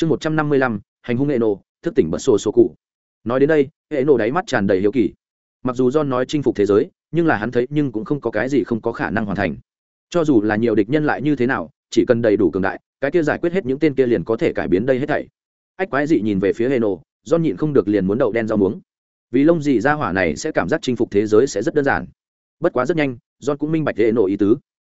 chương một trăm năm mươi lăm, hành hung hệ nổ thức tỉnh bật sổ sổ cụ. Nói đến đây hệ nổ đáy mắt tràn đầy hiếu kỳ. Mặc dù john nói chinh phục thế giới, nhưng là hắn thấy nhưng cũng không có cái gì không có khả năng hoàn thành. Cho dù là nhiều địch nhân lại như thế nào, chỉ cần đầy đủ cường đại, cái kia giải quyết hết những tên kia liền có thể cải biến đây hết thảy. Ách quái dị nhìn về phía hệ nổ john nhịn không được liền muốn đậu đen rau muống. Vì lông gì ra hỏa này sẽ cảm giác chinh phục thế giới sẽ rất đơn giản. Bất quá rất nhanh, john cũng minh bạch hệ nổ ý tứ.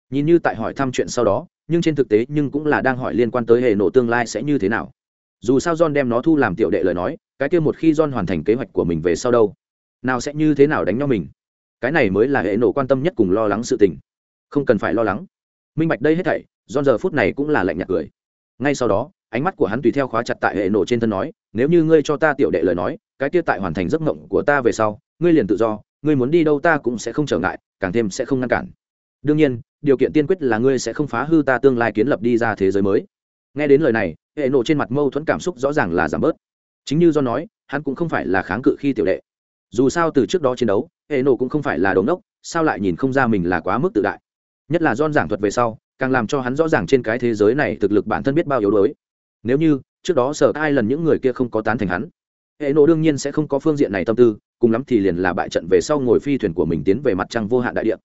Nhìn như tại hỏi thăm chuyện sau đó nhưng trên thực tế nhưng cũng là đang hỏi liên quan tới hệ nổ tương lai sẽ như thế nào. Dù sao john đem nó thu làm tiểu đệ lời nói, cái kia một khi john hoàn thành kế hoạch của mình về sau đâu, nào sẽ như thế nào đánh nhau mình. Cái này mới là hệ nổ quan tâm nhất cùng lo lắng sự tình. Không cần phải lo lắng. Minh bạch đây hết thảy, john giờ phút này cũng là lạnh nhạt cười. Ngay sau đó, ánh mắt của hắn tùy theo khóa chặt tại hệ nổ trên thân nói, nếu như ngươi cho ta tiểu đệ lời nói, cái kia tại hoàn thành giấc mộng của ta về sau, ngươi liền tự do, ngươi muốn đi đâu ta cũng sẽ không trở ngại, càng thêm sẽ không ngăn cản. Đương nhiên điều kiện tiên quyết là ngươi sẽ không phá hư ta tương lai kiến lập đi ra thế giới mới. Nghe đến lời này, hệ nổ trên mặt mâu thuẫn cảm xúc rõ ràng là giảm bớt. Chính như do nói, hắn cũng không phải là kháng cự khi tiểu đệ. Dù sao từ trước đó chiến đấu, hệ nổ cũng không phải là đống đốc sao lại nhìn không ra mình là quá mức tự đại. Nhất là don giảng thuật về sau, càng làm cho hắn rõ ràng trên cái thế giới này thực lực bản thân biết bao yếu đuối. Nếu như, trước đó sở ai lần những người kia không có tán thành hắn, hệ nổ đương nhiên sẽ không có phương diện này tâm tư, cùng lắm thì liền là bại trận về sau ngồi phi thuyền của mình tiến về mặt trăng vô hạn đại địa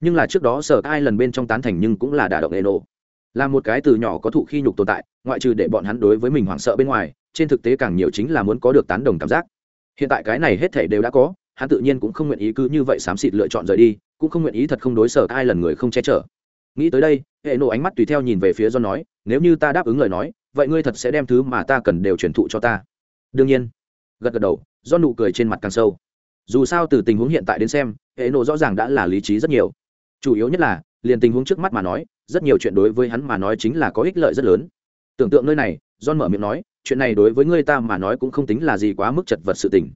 nhưng là trước đó sở ai lần bên trong tán thành nhưng cũng là đả động hệ nổ là một cái từ nhỏ có thụ khi nhục tồn tại, ngoại trừ để bọn hắn đối với mình hoảng sợ bên ngoài, trên thực tế càng nhiều chính là muốn có được tán đồng cảm giác. Hiện tại cái này hết thể đều đã có, hắn tự nhiên cũng không nguyện ý cứ như vậy xám xịt lựa chọn rời đi, cũng không nguyện ý thật không đối sở ai lần người không che chở. Nghĩ tới đây hệ nổ ánh mắt tùy theo nhìn về phía do nói, nếu như ta đáp ứng lời nói, vậy ngươi thật sẽ đem thứ mà ta cần đều truyền thụ cho ta. Đương nhiên, gật gật đầu do nụ cười trên mặt càng sâu. Dù sao từ tình huống hiện tại đến xem hệ nổ rõ ràng đã là lý trí rất nhiều chủ yếu nhất là, liền tình huống trước mắt mà nói, rất nhiều chuyện đối với hắn mà nói chính là có ích lợi rất lớn. Tưởng tượng nơi này, john mở miệng nói, chuyện này đối với ngươi ta mà nói cũng không tính là gì quá mức chật vật sự tình.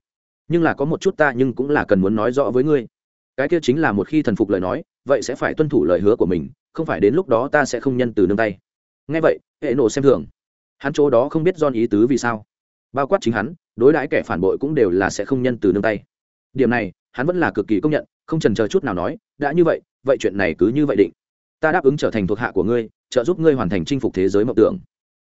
Nhưng là có một chút ta nhưng cũng là cần muốn nói rõ với ngươi. Cái kia chính là một khi thần phục lời nói, vậy sẽ phải tuân thủ lời hứa của mình, không phải đến lúc đó ta sẽ không nhân từ nương tay. Ngay vậy, hệ nổ xem thường. Hắn chỗ đó không biết don ý tứ vì sao. Bao quát chính hắn, đối đãi kẻ phản bội cũng đều là sẽ không nhân từ nương tay. Điểm này, hắn vẫn là cực kỳ công nhận không trần chờ chút nào nói, đã như vậy vậy chuyện này cứ như vậy định. Ta đáp ứng trở thành thuộc hạ của ngươi, trợ giúp ngươi hoàn thành chinh phục thế giới mộng tưởng.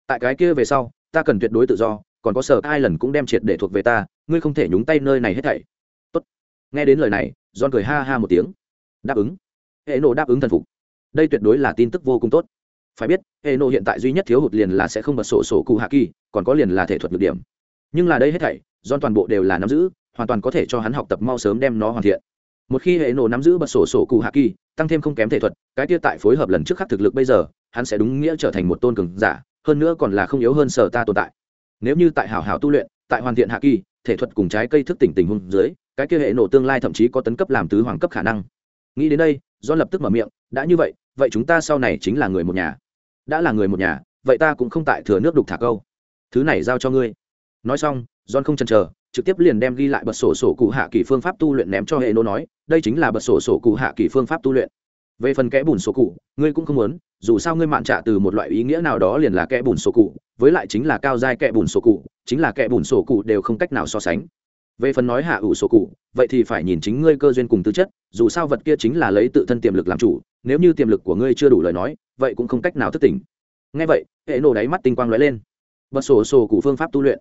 Tại cái kia về sau, ta cần tuyệt đối tự do, còn có sở ai lần cũng đem triệt để thuộc về ta, ngươi không thể nhúng tay nơi này hết thảy. Tốt. nghe đến lời này, john cười ha ha một tiếng. Đáp ứng. Hệ nộ đáp ứng thần phục. Đây tuyệt đối là tin tức vô cùng tốt. Phải biết hệ nộ hiện tại duy nhất thiếu hụt liền là sẽ không bật sổ sổ cụ hạ kỳ, còn có liền là thể thuật được điểm. Nhưng là đây hết thảy, john toàn bộ đều là nắm giữ, hoàn toàn có thể cho hắn học tập mau sớm đem nó hoàn thiện một khi hệ nổ nắm giữ bật sổ sổ cụ hạ kỳ, tăng thêm không kém thể thuật, cái kia tại phối hợp lần trước khắc thực lực bây giờ, hắn sẽ đúng nghĩa trở thành một tôn cường giả, hơn nữa còn là không yếu hơn sở ta tồn tại. Nếu như tại hảo hảo tu luyện, tại hoàn thiện hạ kỳ, thể thuật cùng trái cây thức tỉnh tình huống dưới, cái kia hệ nổ tương lai thậm chí có tấn cấp làm tứ hoàng cấp khả năng. Nghĩ đến đây do lập tức mở miệng, đã như vậy vậy chúng ta sau này chính là người một nhà. Đã là người một nhà, vậy ta cũng không tại thừa nước đục thả câu. Thứ này giao cho ngươi. Nói xong john không chần chờ trực tiếp liền đem ghi lại bật sổ sổ cụ hạ kỳ phương pháp tu luyện ném cho hệ nô nói, đây chính là bật sổ sổ cụ hạ kỳ phương pháp tu luyện. Về phần kẽ bùn sổ cụ, ngươi cũng không muốn, dù sao ngươi mạn trả từ một loại ý nghĩa nào đó liền là kẽ bùn sổ cụ, với lại chính là cao giai kẽ bùn sổ cụ, chính là kẽ bùn sổ cụ đều không cách nào so sánh. Về phần nói hạ ủ sổ cụ, vậy thì phải nhìn chính ngươi cơ duyên cùng tư chất, dù sao vật kia chính là lấy tự thân tiềm lực làm chủ, nếu như tiềm lực của ngươi chưa đủ lời nói, vậy cũng không cách nào thức tỉnh. Ngay vậy, hệ nổ đáy mắt tinh quang lóe lên. Bật sổ sổ cụ phương pháp tu luyện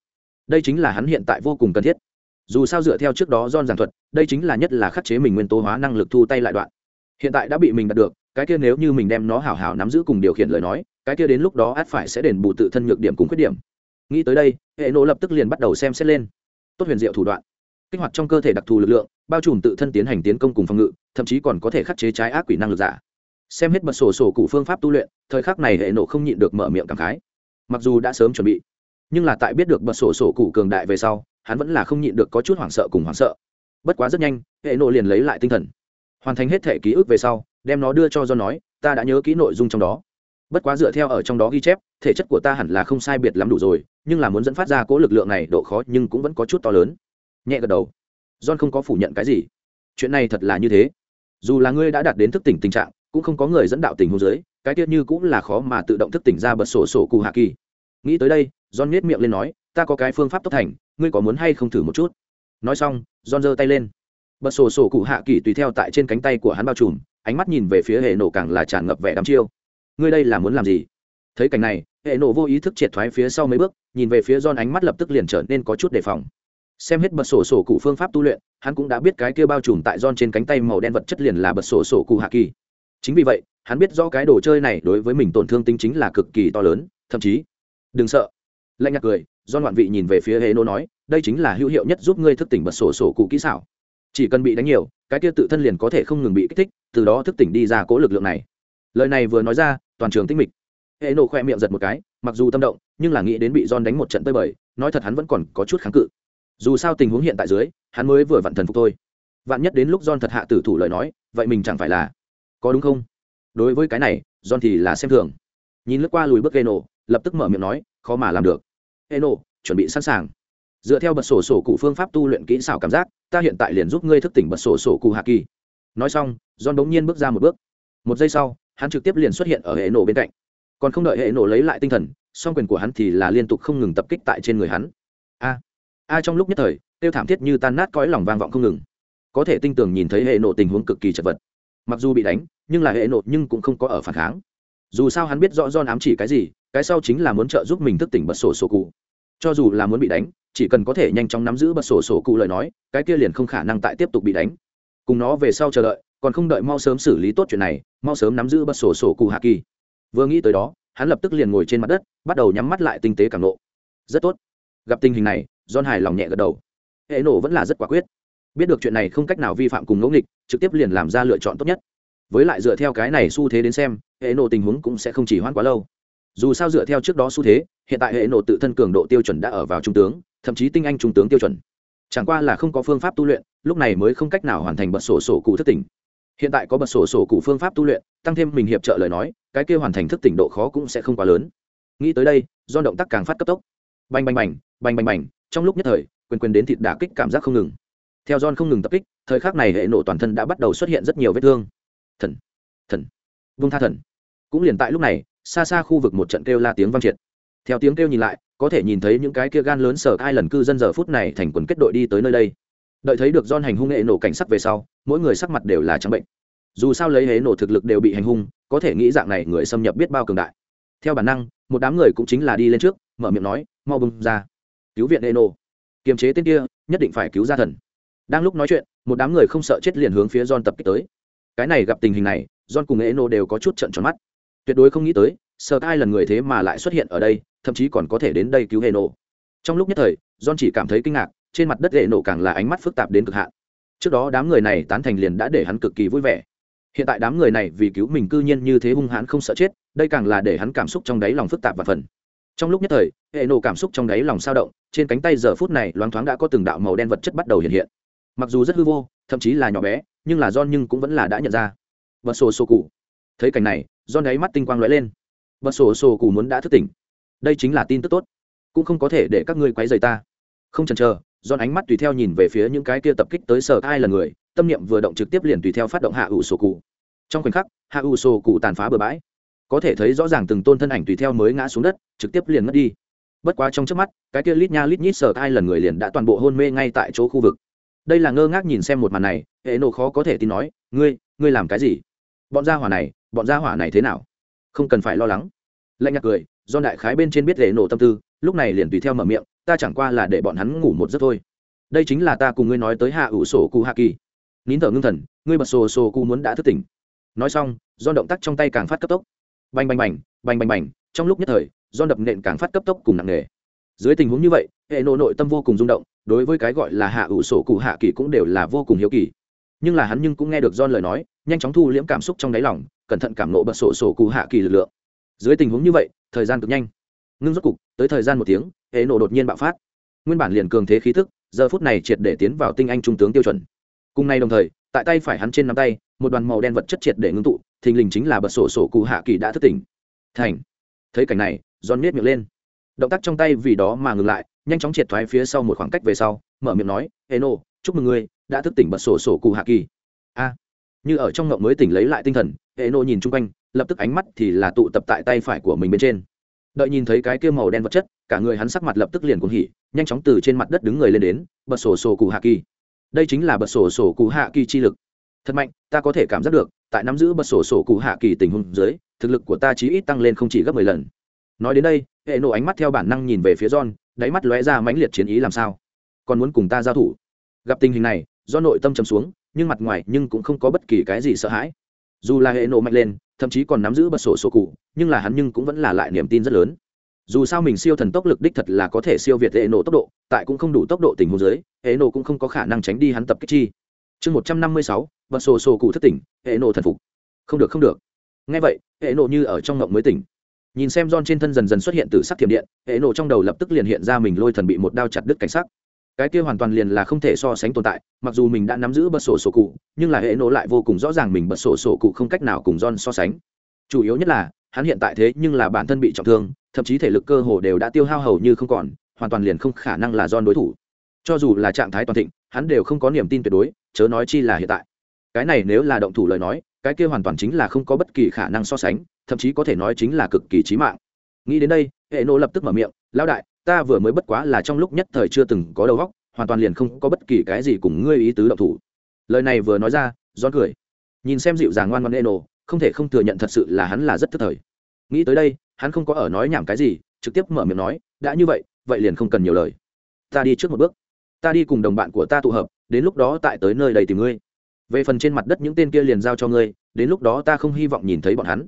đây chính là hắn hiện tại vô cùng cần thiết. Dù sao dựa theo trước đó don giảng thuật, đây chính là nhất là khắc chế mình nguyên tố hóa năng lực thu tay lại đoạn. Hiện tại đã bị mình đạt được, cái kia nếu như mình đem nó hảo hảo nắm giữ cùng điều khiển lời nói, cái kia đến lúc đó át phải sẽ đền bù tự thân nhược điểm cùng khuyết điểm. Nghĩ tới đây, hệ nộ lập tức liền bắt đầu xem xét lên. Tốt huyền diệu thủ đoạn. Kích hoạt trong cơ thể đặc thù lực lượng, bao trùm tự thân tiến hành tiến công cùng phòng ngự, thậm chí còn có thể khắc chế trái ác quỷ năng lực giả. Xem hết bật sổ sổ cụ phương pháp tu luyện, thời khắc này hệ nộ không nhịn được mở miệng cảm khái. Mặc dù đã sớm chuẩn bị nhưng là tại biết được bật sổ sổ cụ cường đại về sau, hắn vẫn là không nhịn được có chút hoảng sợ cùng hoảng sợ. Bất quá rất nhanh, hệ nộ liền lấy lại tinh thần. Hoàn thành hết thể ký ức về sau, đem nó đưa cho do nói, ta đã nhớ kỹ nội dung trong đó. Bất quá dựa theo ở trong đó ghi chép, thể chất của ta hẳn là không sai biệt lắm đủ rồi, nhưng là muốn dẫn phát ra cố lực lượng này độ khó nhưng cũng vẫn có chút to lớn. Nhẹ gật đầu. John không có phủ nhận cái gì. Chuyện này thật là như thế. Dù là ngươi đã đạt đến thức tỉnh tình trạng, cũng không có người dẫn đạo tình huống dưới, cái tiết như cũng là khó mà tự động thức tỉnh ra bật sổ sổ cụ hạ kỳ. Nghĩ tới đây john nhếch miệng lên nói, ta có cái phương pháp tốc thành, ngươi có muốn hay không thử một chút? Nói xong, john giơ tay lên. Bật sổ sổ cụ hạ kỳ tùy theo tại trên cánh tay của hắn bao trùm, ánh mắt nhìn về phía hệ nổ càng là tràn ngập vẻ đăm chiêu. Ngươi đây là muốn làm gì? Thấy cảnh này, hệ nổ vô ý thức triệt thoái phía sau mấy bước, nhìn về phía John ánh mắt lập tức liền trở nên có chút đề phòng. Xem hết bật sổ sổ cụ phương pháp tu luyện, hắn cũng đã biết cái kia bao trùm tại John trên cánh tay màu đen vật chất liền là bật sổ sổ cụ hạ kỳ. Chính vì vậy, hắn biết rõ cái đồ chơi này đối với mình tổn thương tính chính là cực kỳ to lớn, thậm chí, đừng sợ lạnh nhạt cười, do ngoạn vị nhìn về phía hệ nô nói, đây chính là hữu hiệu nhất giúp ngươi thức tỉnh bật sổ sổ cụ kỹ xảo. Chỉ cần bị đánh nhiều, cái kia tự thân liền có thể không ngừng bị kích thích, từ đó thức tỉnh đi ra cố lực lượng này. Lời này vừa nói ra, toàn trường tinh mịch. Hệ nổ khoe miệng giật một cái, mặc dù tâm động, nhưng là nghĩ đến bị don đánh một trận tơi bời, nói thật hắn vẫn còn có chút kháng cự. Dù sao tình huống hiện tại dưới, hắn mới vừa vặn thần phục thôi. Vạn nhất đến lúc don thật hạ tử thủ lời nói, vậy mình chẳng phải là có đúng không? Đối với cái này don thì là xem thường. Nhìn lướt qua lùi bước gây nổ lập tức mở miệng nói, khó mà làm được hệ chuẩn bị sẵn sàng. Dựa theo bật sổ sổ cụ phương pháp tu luyện kỹ xảo cảm giác, ta hiện tại liền giúp ngươi thức tỉnh bật sổ sổ cụ hạ kỳ. Nói xong, john bỗng nhiên bước ra một bước. Một giây sau, hắn trực tiếp liền xuất hiện ở hệ nổ bên cạnh. Còn không đợi hệ nổ lấy lại tinh thần, song quyền của hắn thì là liên tục không ngừng tập kích tại trên người hắn. A a, trong lúc nhất thời, tiêu thảm thiết như tan nát cõi lòng vang vọng không ngừng. Có thể tinh tường nhìn thấy hệ Nộ tình huống cực kỳ chật vật. Mặc dù bị đánh, nhưng là hệ Nộ nhưng cũng không có ở phản kháng. Dù sao hắn biết rõ John ám chỉ cái gì cái sau chính là muốn trợ giúp mình thức tỉnh bật sổ sổ cụ. Cho dù là muốn bị đánh, chỉ cần có thể nhanh chóng nắm giữ bật sổ sổ cụ lời nói, cái kia liền không khả năng tại tiếp tục bị đánh. Cùng nó về sau chờ đợi, còn không đợi mau sớm xử lý tốt chuyện này, mau sớm nắm giữ bật sổ sổ cụ hạ kỳ vừa nghĩ tới đó, hắn lập tức liền ngồi trên mặt đất, bắt đầu nhắm mắt lại tinh tế cảm nộ. Rất tốt. Gặp tình hình này don hài lòng nhẹ gật đầu. Hệ nổ vẫn là rất quả quyết. Biết được chuyện này không cách nào vi phạm cùng ngẫu nghịch, trực tiếp liền làm ra lựa chọn tốt nhất. Với lại dựa theo cái này xu thế đến xem, hệ nổ tình huống cũng sẽ không chỉ hoãn quá lâu dù sao dựa theo trước đó xu thế, hiện tại hệ nổ tự thân cường độ tiêu chuẩn đã ở vào trung tướng, thậm chí tinh anh trung tướng tiêu chuẩn. Chẳng qua là không có phương pháp tu luyện, lúc này mới không cách nào hoàn thành bật sổ sổ cụ thất tỉnh. Hiện tại có bật sổ sổ cụ phương pháp tu luyện, tăng thêm mình hiệp trợ lời nói, cái kia hoàn thành thức tỉnh độ khó cũng sẽ không quá lớn. Nghĩ tới đây, do động tác càng phát cấp tốc. Bành bành bành bành bành bành, trong lúc nhất thời, quyền quyền đến thịt đả kích cảm giác không ngừng. Theo john không ngừng tập kích, thời khắc này hệ nổ toàn thân đã bắt đầu xuất hiện rất nhiều vết thương. Thần thần, vung tha thần. Cũng liền tại lúc này xa xa khu vực một trận kêu la tiếng vang triệt. Theo tiếng kêu nhìn lại, có thể nhìn thấy những cái kia gan lớn sở ai lần cư dân giờ phút này thành quần kết đội đi tới nơi đây. Đợi thấy được don hành hung hệ nổ cảnh sắc về sau, mỗi người sắc mặt đều là trắng bệnh. Dù sao lấy hế nổ thực lực đều bị hành hung, có thể nghĩ dạng này người xâm nhập biết bao cường đại. Theo bản năng, một đám người cũng chính là đi lên trước, mở miệng nói, mau bưng ra. Cứu viện hệ nổ. Kiềm chế tên kia, nhất định phải cứu ra thần. Đang lúc nói chuyện, một đám người không sợ chết liền hướng phía don tập kích tới. Cái này gặp tình hình này don cùng hệ nổ đều có chút trận tròn mắt tuyệt đối không nghĩ tới sợ ai lần người thế mà lại xuất hiện ở đây, thậm chí còn có thể đến đây cứu hệ nổ trong lúc nhất thời, john chỉ cảm thấy kinh ngạc, trên mặt đất hệ nổ càng là ánh mắt phức tạp đến cực hạn. Trước đó đám người này tán thành liền đã để hắn cực kỳ vui vẻ. Hiện tại đám người này vì cứu mình cư nhiên như thế hung hãn không sợ chết, đây càng là để hắn cảm xúc trong đáy lòng phức tạp và phần. Trong lúc nhất thời hệ nổ cảm xúc trong đáy lòng sao động, trên cánh tay giờ phút này loáng thoáng đã có từng đạo màu đen vật chất bắt đầu hiện hiện. Mặc dù rất hư vô, thậm chí là nhỏ bé, nhưng là john nhưng cũng vẫn là đã nhận ra. Vật sổ sổ cụ thấy cảnh này, john đáy mắt tinh quang lóe lên. Bật sổ sổ cù muốn đã thức tỉnh. Đây chính là tin tức tốt. Cũng không có thể để các ngươi quấy rầy ta. Không chần chờ don ánh mắt tùy theo nhìn về phía những cái kia tập kích tới sở ai lần người, tâm niệm vừa động trực tiếp liền tùy theo phát động hạ ủ sổ cụ trong khoảnh khắc, hạ ủ sổ cụ tàn phá bừa bãi. Có thể thấy rõ ràng từng tôn thân ảnh tùy theo mới ngã xuống đất, trực tiếp liền mất đi. Bất quá trong trước mắt, cái kia lít nha lít nhít sở ai lần người liền đã toàn bộ hôn mê ngay tại chỗ khu vực. Đây là ngơ ngác nhìn xem một màn này hệ nộ khó có thể tin nói, ngươi ngươi làm cái gì? Bọn gia hỏa này bọn gia hỏa này thế nào? Không cần phải lo lắng. Lạnh nhạt cười do đại khái bên trên biết để nổ tâm tư, lúc này liền tùy theo mở miệng, ta chẳng qua là để bọn hắn ngủ một giấc thôi. Đây chính là ta cùng ngươi nói tới hạ ủ sổ cụ hạ kỳ. Nín thở ngưng thần, ngươi bật sổ sổ cụ muốn đã thức tỉnh. Nói xong do động tác trong tay càng phát cấp tốc. Bành bành bành bành bành bành, trong lúc nhất thời do đập nện càng phát cấp tốc cùng nặng nề. Dưới tình huống như vậy hệ nộ nội tâm vô cùng rung động, đối với cái gọi là hạ ủ sổ cụ hạ kỳ cũng đều là vô cùng hiếu kỳ nhưng là hắn nhưng cũng nghe được don lời nói, nhanh chóng thu liễm cảm xúc trong đáy lòng, cẩn thận cảm nộ bật sổ sổ cụ hạ kỳ lực lượng. Dưới tình huống như vậy, thời gian cực nhanh. Ngưng rốt cục, tới thời gian một tiếng hệ nổ đột nhiên bạo phát. Nguyên bản liền cường thế khí thức giờ phút này triệt để tiến vào tinh anh trung tướng tiêu chuẩn. Cùng nay đồng thời, tại tay phải hắn trên nắm tay, một đoàn màu đen vật chất triệt để ngưng tụ, thình lình chính là bật sổ sổ cụ hạ kỳ đã thức tỉnh. Thành. Thấy cảnh này giòn miết miệng lên. Động tác trong tay vì đó mà ngừng lại, nhanh chóng triệt thoái phía sau một khoảng cách về sau, mở miệng nói ê nô chúc mừng ngươi đã thức tỉnh bật sổ sổ cụ hạ kỳ. A, như ở trong ngộng mới tỉnh lấy lại tinh thần, hệ nộ nhìn chung quanh, lập tức ánh mắt thì là tụ tập tại tay phải của mình bên trên. Đợi nhìn thấy cái kia màu đen vật chất, cả người hắn sắc mặt lập tức liền cuồng hỉ, nhanh chóng từ trên mặt đất đứng người lên đến, bật sổ sổ cụ hạ kỳ. Đây chính là bật sổ sổ cụ hạ kỳ chi lực. Thật mạnh, ta có thể cảm giác được, tại nắm giữ bật sổ sổ cụ hạ kỳ tình huống dưới, thực lực của ta chí ít tăng lên không chỉ gấp mười lần. Nói đến đây, hệ nộ ánh mắt theo bản năng nhìn về phía john, đáy mắt lóe ra mãnh liệt chiến ý làm sao. Còn muốn cùng ta giao thủ? Gặp tình hình này do nội tâm trầm xuống, nhưng mặt ngoài nhưng cũng không có bất kỳ cái gì sợ hãi. Dù là hệ nổ mạnh lên, thậm chí còn nắm giữ bật sổ sổ cụ, nhưng là hắn nhưng cũng vẫn là lại niềm tin rất lớn. Dù sao mình siêu thần tốc lực đích thật là có thể siêu việt hệ nổ tốc độ, tại cũng không đủ tốc độ tình huống dưới, hệ nổ cũng không có khả năng tránh đi hắn tập kích chi. Chương một trăm năm mươi sáu, bật sổ sổ cụ thất tỉnh, hệ nổ thần phục. Không được không được. Ngay vậy, hệ nổ như ở trong ngộng mới tỉnh. Nhìn xem don trên thân dần dần xuất hiện từ sắc thiểm điện, hệ nổ trong đầu lập tức liền hiện ra mình lôi thần bị một đao chặt đứt cảnh sắc cái kia hoàn toàn liền là không thể so sánh tồn tại, mặc dù mình đã nắm giữ bật sổ sổ cụ, nhưng là hệ nổ lại vô cùng rõ ràng mình bật sổ sổ cụ không cách nào cùng John so sánh. Chủ yếu nhất là, hắn hiện tại thế nhưng là bản thân bị trọng thương, thậm chí thể lực cơ hồ đều đã tiêu hao hầu như không còn, hoàn toàn liền không khả năng là John đối thủ. Cho dù là trạng thái toàn thịnh, hắn đều không có niềm tin tuyệt đối, chớ nói chi là hiện tại. Cái này nếu là động thủ lời nói, cái kia hoàn toàn chính là không có bất kỳ khả năng so sánh, thậm chí có thể nói chính là cực kỳ chí mạng. Nghĩ đến đây, hệ nô lập tức mở miệng, lão đại ta vừa mới bất quá là trong lúc nhất thời chưa từng có đầu óc hoàn toàn liền không có bất kỳ cái gì cùng ngươi ý tứ động thủ. Lời này vừa nói ra giòn cười. Nhìn xem dịu dàng ngoan ngoan eno, không thể không thừa nhận thật sự là hắn là rất thất thời. Nghĩ tới đây hắn không có ở nói nhảm cái gì trực tiếp mở miệng nói đã như vậy vậy liền không cần nhiều lời. Ta đi trước một bước. Ta đi cùng đồng bạn của ta tụ hợp đến lúc đó tại tới nơi đầy tìm ngươi. Về phần trên mặt đất những tên kia liền giao cho ngươi đến lúc đó ta không hy vọng nhìn thấy bọn hắn.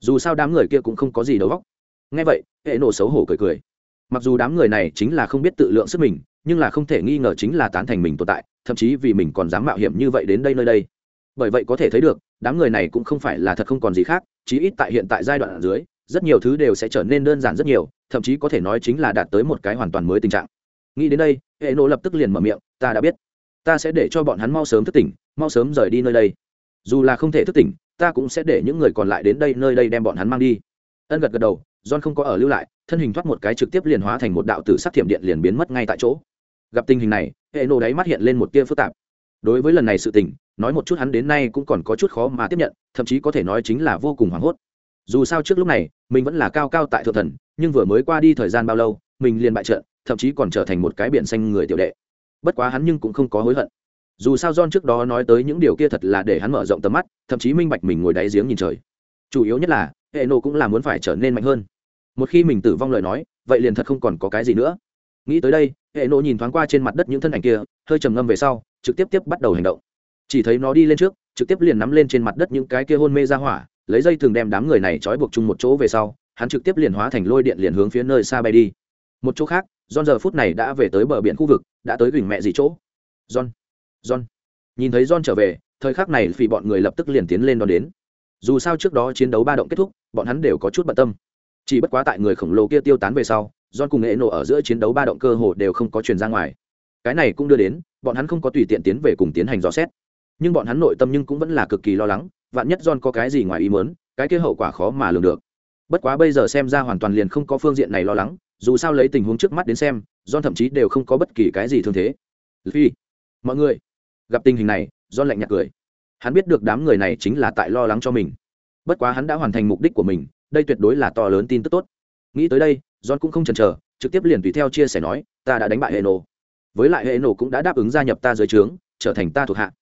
Dù sao đám người kia cũng không có gì đầu óc. Nghe vậy hệ nổ xấu hổ cười cười mặc dù đám người này chính là không biết tự lượng sức mình, nhưng là không thể nghi ngờ chính là tán thành mình tồn tại, thậm chí vì mình còn dám mạo hiểm như vậy đến đây nơi đây. Bởi vậy có thể thấy được, đám người này cũng không phải là thật không còn gì khác, chí ít tại hiện tại giai đoạn ở dưới, rất nhiều thứ đều sẽ trở nên đơn giản rất nhiều, thậm chí có thể nói chính là đạt tới một cái hoàn toàn mới tình trạng. Nghĩ đến đây hệ nộ lập tức liền mở miệng, ta đã biết. Ta sẽ để cho bọn hắn mau sớm thức tỉnh, mau sớm rời đi nơi đây. Dù là không thể thức tỉnh, ta cũng sẽ để những người còn lại đến đây, nơi đây đem bọn hắn mang đi. Ân gật gật đầu john không có ở lưu lại, thân hình thoát một cái trực tiếp liền hóa thành một đạo tử sắc thiểm điện liền biến mất ngay tại chỗ. Gặp tình hình này, hệ nổ đáy mắt hiện lên một tia phức tạp. Đối với lần này sự tình, nói một chút hắn đến nay cũng còn có chút khó mà tiếp nhận, thậm chí có thể nói chính là vô cùng hoảng hốt. Dù sao trước lúc này, mình vẫn là cao cao tại thượng thần, nhưng vừa mới qua đi thời gian bao lâu, mình liền bại trận, thậm chí còn trở thành một cái biển xanh người tiểu đệ. Bất quá hắn nhưng cũng không có hối hận. Dù sao john trước đó nói tới những điều kia thật là để hắn mở rộng tầm mắt, thậm chí minh bạch mình ngồi đáy giếng nhìn trời. Chủ yếu nhất là hệ nộ cũng là muốn phải trở nên mạnh hơn một khi mình tử vong lời nói vậy liền thật không còn có cái gì nữa nghĩ tới đây hệ nộ nhìn thoáng qua trên mặt đất những thân ảnh kia hơi trầm ngâm về sau trực tiếp tiếp bắt đầu hành động chỉ thấy nó đi lên trước trực tiếp liền nắm lên trên mặt đất những cái kia hôn mê ra hỏa lấy dây thường đem đám người này trói buộc chung một chỗ về sau hắn trực tiếp liền hóa thành lôi điện liền hướng phía nơi xa bay đi một chỗ khác John giờ phút này đã về tới bờ biển khu vực, đã tới gửi mẹ gì chỗ. John, John. Nhìn thấy John trở về, thời khắc này vì bọn người lập tức liền tiến lên đón đến. Dù sao trước đó chiến đấu ba động kết thúc, bọn hắn đều có chút bận tâm. Chỉ bất quá tại người khổng lồ kia tiêu tán về sau, John cùng nghệ nổ ở giữa chiến đấu ba động cơ hồ đều không có truyền ra ngoài. Cái này cũng đưa đến, bọn hắn không có tùy tiện tiến về cùng tiến hành dò xét. Nhưng bọn hắn nội tâm nhưng cũng vẫn là cực kỳ lo lắng, vạn nhất John có cái gì ngoài ý muốn, cái kia hậu quả khó mà lường được. Bất quá bây giờ xem ra hoàn toàn liền không có phương diện này lo lắng, dù sao lấy tình huống trước mắt đến xem john thậm chí đều không có bất kỳ cái gì thương thế phi mọi người gặp tình hình này john lạnh nhạt cười hắn biết được đám người này chính là tại lo lắng cho mình. Bất quá hắn đã hoàn thành mục đích của mình, đây tuyệt đối là to lớn tin tức tốt. Nghĩ tới đây, john cũng không chần chờ, trực tiếp liền tùy theo chia sẻ nói, ta đã đánh bại hệ nổ với lại hệ nổ cũng đã đáp ứng gia nhập ta dưới trướng, trở thành ta thuộc hạ.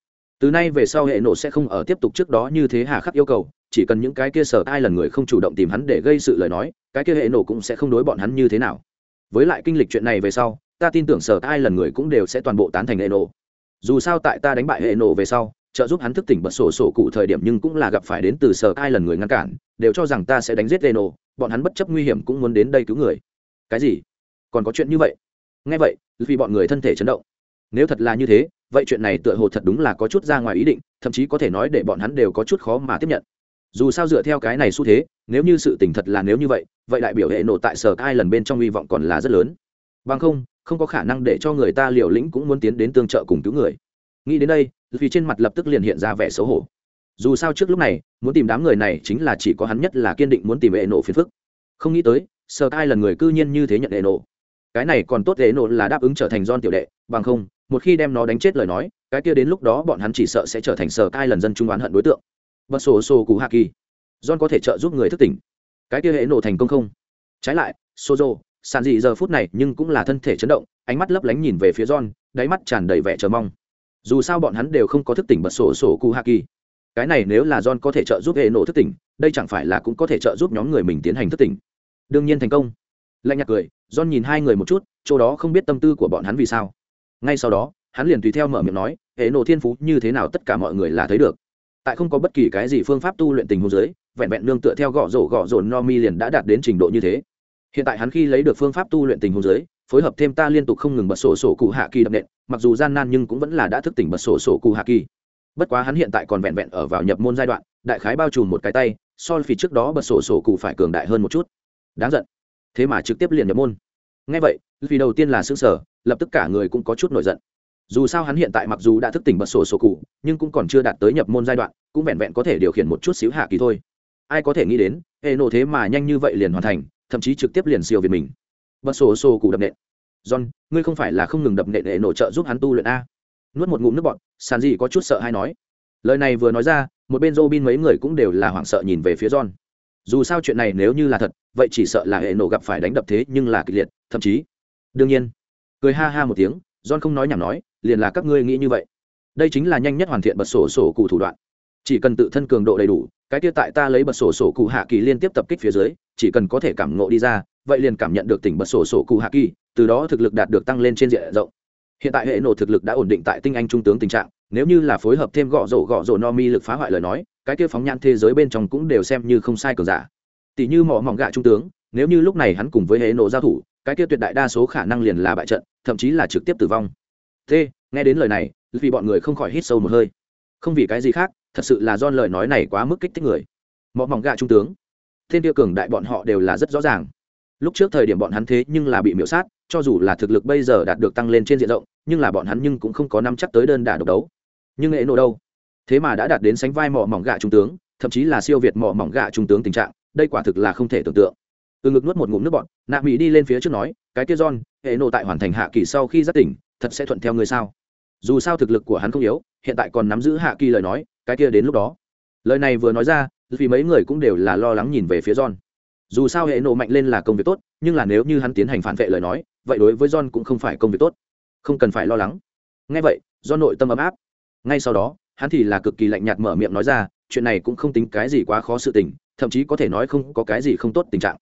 Từ nay về sau hệ nổ sẽ không ở tiếp tục trước đó như thế hà khắc yêu cầu, chỉ cần những cái kia sở ai lần người không chủ động tìm hắn để gây sự lời nói, cái kia hệ nổ cũng sẽ không đối bọn hắn như thế nào. Với lại kinh lịch chuyện này về sau, ta tin tưởng sở ai lần người cũng đều sẽ toàn bộ tán thành hệ nổ dù sao tại ta đánh bại hệ nổ về sau trợ giúp hắn thức tỉnh bật sổ sổ cụ thời điểm nhưng cũng là gặp phải đến từ sở ai lần người ngăn cản, đều cho rằng ta sẽ đánh giết hệ bọn hắn bất chấp nguy hiểm cũng muốn đến đây cứu người. Cái gì? Còn có chuyện như vậy? Nghe vậy, vì bọn người thân thể chấn động. Nếu thật là như thế, vậy chuyện này tựa hồ thật đúng là có chút ra ngoài ý định, thậm chí có thể nói để bọn hắn đều có chút khó mà tiếp nhận. Dù sao dựa theo cái này xu thế, nếu như sự tình thật là nếu như vậy vậy đại biểu hệ nổ tại sở ai lần bên trong hy vọng còn là rất lớn. Bằng không không có khả năng để cho người ta liều lĩnh cũng muốn tiến đến tương trợ cùng cứu người nghĩ đến đây vì trên mặt lập tức liền hiện ra vẻ xấu hổ. Dù sao trước lúc này, muốn tìm đám người này chính là chỉ có hắn nhất là kiên định muốn tìm hệ nộ phiền phức. Không nghĩ tới sở ai lần người cư nhiên như thế nhận hệ nộ. cái này còn tốt hệ nộ là đáp ứng trở thành don tiểu đệ, bằng không, một khi đem nó đánh chết lời nói, cái kia đến lúc đó bọn hắn chỉ sợ sẽ trở thành sở ai lần dân trung oán hận đối tượng. Bật sổ sổ cú hạ kỳ don có thể trợ giúp người thức tỉnh. Cái kia hệ nộ thành công không? Trái lại, sozo sàn dị giờ phút này nhưng cũng là thân thể chấn động, ánh mắt lấp lánh nhìn về phía don đáy mắt tràn đầy vẻ chờ mong dù sao bọn hắn đều không có thức tỉnh bật sổ sổ cụ hạ kỳ cái này nếu là john có thể trợ giúp hệ nổ thức tỉnh, đây chẳng phải là cũng có thể trợ giúp nhóm người mình tiến hành thức tỉnh. Đương nhiên thành công. Lạnh nhạt cười, john nhìn hai người một chút, chỗ đó không biết tâm tư của bọn hắn vì sao. Ngay sau đó, hắn liền tùy theo mở miệng nói, hệ nộ thiên phú như thế nào tất cả mọi người là thấy được. Tại không có bất kỳ cái gì phương pháp tu luyện tình huống giới vẹn vẹn nương tựa theo gõ rổ gõ rổ no mi liền đã đạt đến trình độ như thế. Hiện tại hắn khi lấy được phương pháp tu luyện tình huống giới phối hợp thêm ta liên tục không ngừng bật sổ sổ cụ hạ kỳ đập nện, mặc dù gian nan nhưng cũng vẫn là đã thức tỉnh bật sổ sổ cụ hạ kỳ. Bất quá hắn hiện tại còn vẹn vẹn ở vào nhập môn giai đoạn, đại khái bao trùm một cái tay, so vì trước đó bật sổ sổ cụ phải cường đại hơn một chút. Đáng giận. Thế mà trực tiếp liền nhập môn. Ngay vậy, vì đầu tiên là xương sở lập tức cả người cũng có chút nổi giận. Dù sao hắn hiện tại mặc dù đã thức tỉnh bật sổ sổ cụ, nhưng cũng còn chưa đạt tới nhập môn giai đoạn, cũng vẹn vẹn có thể điều khiển một chút xíu hạ kỳ thôi. Ai có thể nghĩ đến hệ nộ thế mà nhanh như vậy liền hoàn thành, thậm chí trực tiếp liền siêu việt mình bật sổ sổ cụ đập nện. John ngươi không phải là không ngừng đập nện để nổ trợ giúp hắn tu luyện a? Nuốt một ngụm nước bọt, sàn gì có chút sợ hay nói. Lời này vừa nói ra một bên robin mấy người cũng đều là hoảng sợ nhìn về phía john. Dù sao chuyện này nếu như là thật vậy chỉ sợ là hệ nổ gặp phải đánh đập thế nhưng là kịch liệt thậm chí. Đương nhiên. Cười ha ha một tiếng john không nói nhảm nói liền là các ngươi nghĩ như vậy. Đây chính là nhanh nhất hoàn thiện bật sổ sổ cụ thủ đoạn. Chỉ cần tự thân cường độ đầy đủ cái kia tại ta lấy bật sổ sổ cụ hạ kỳ liên tiếp tập kích phía dưới chỉ cần có thể cảm ngộ đi ra vậy liền cảm nhận được tỉnh bật sổ sổ cụ hạ kỳ, từ đó thực lực đạt được tăng lên trên diện rộng. Hiện tại hệ nổ thực lực đã ổn định tại tinh anh trung tướng tình trạng, nếu như là phối hợp thêm gõ rổ gõ rổ no mi lực phá hoại lời nói, cái kia phóng nhãn thế giới bên trong cũng đều xem như không sai cờ giả. Tỷ như mỏ mỏng gạ trung tướng, nếu như lúc này hắn cùng với hệ nổ giao thủ, cái kia tuyệt đại đa số khả năng liền là bại trận, thậm chí là trực tiếp tử vong. T, nghe đến lời này, vì bọn người không khỏi hít sâu một hơi. Không vì cái gì khác, thật sự là do lời nói này quá mức kích thích người. Mỏ mỏng gạ trung tướng. Thiên tiêu cường đại bọn họ đều là rất rõ ràng lúc trước thời điểm bọn hắn thế nhưng là bị miễu sát, cho dù là thực lực bây giờ đạt được tăng lên trên diện rộng, nhưng là bọn hắn nhưng cũng không có năm chắc tới đơn đả độc đấu. Nhưng nghệ nổ đâu? Thế mà đã đạt đến sánh vai mỏ mỏng gạ trung tướng, thậm chí là siêu việt mỏ mỏng gạ trung tướng tình trạng, đây quả thực là không thể tưởng tượng. Từ ngực nuốt một ngụm nước bọn nạ mỹ đi lên phía trước nói, cái kia john hệ nổ tại hoàn thành hạ kỳ sau khi giác tỉnh, thật sẽ thuận theo người sao? Dù sao thực lực của hắn không yếu, hiện tại còn nắm giữ hạ kỳ lời nói, cái kia đến lúc đó. Lời này vừa nói ra, vì mấy người cũng đều là lo lắng nhìn về phía john dù sao hệ nổ mạnh lên là công việc tốt, nhưng là nếu như hắn tiến hành phản vệ lời nói, vậy đối với john cũng không phải công việc tốt. Không cần phải lo lắng. Ngay vậy do nội tâm ấm áp. Ngay sau đó, hắn thì là cực kỳ lạnh nhạt mở miệng nói ra, chuyện này cũng không tính cái gì quá khó sự tình, thậm chí có thể nói không có cái gì không tốt tình trạng.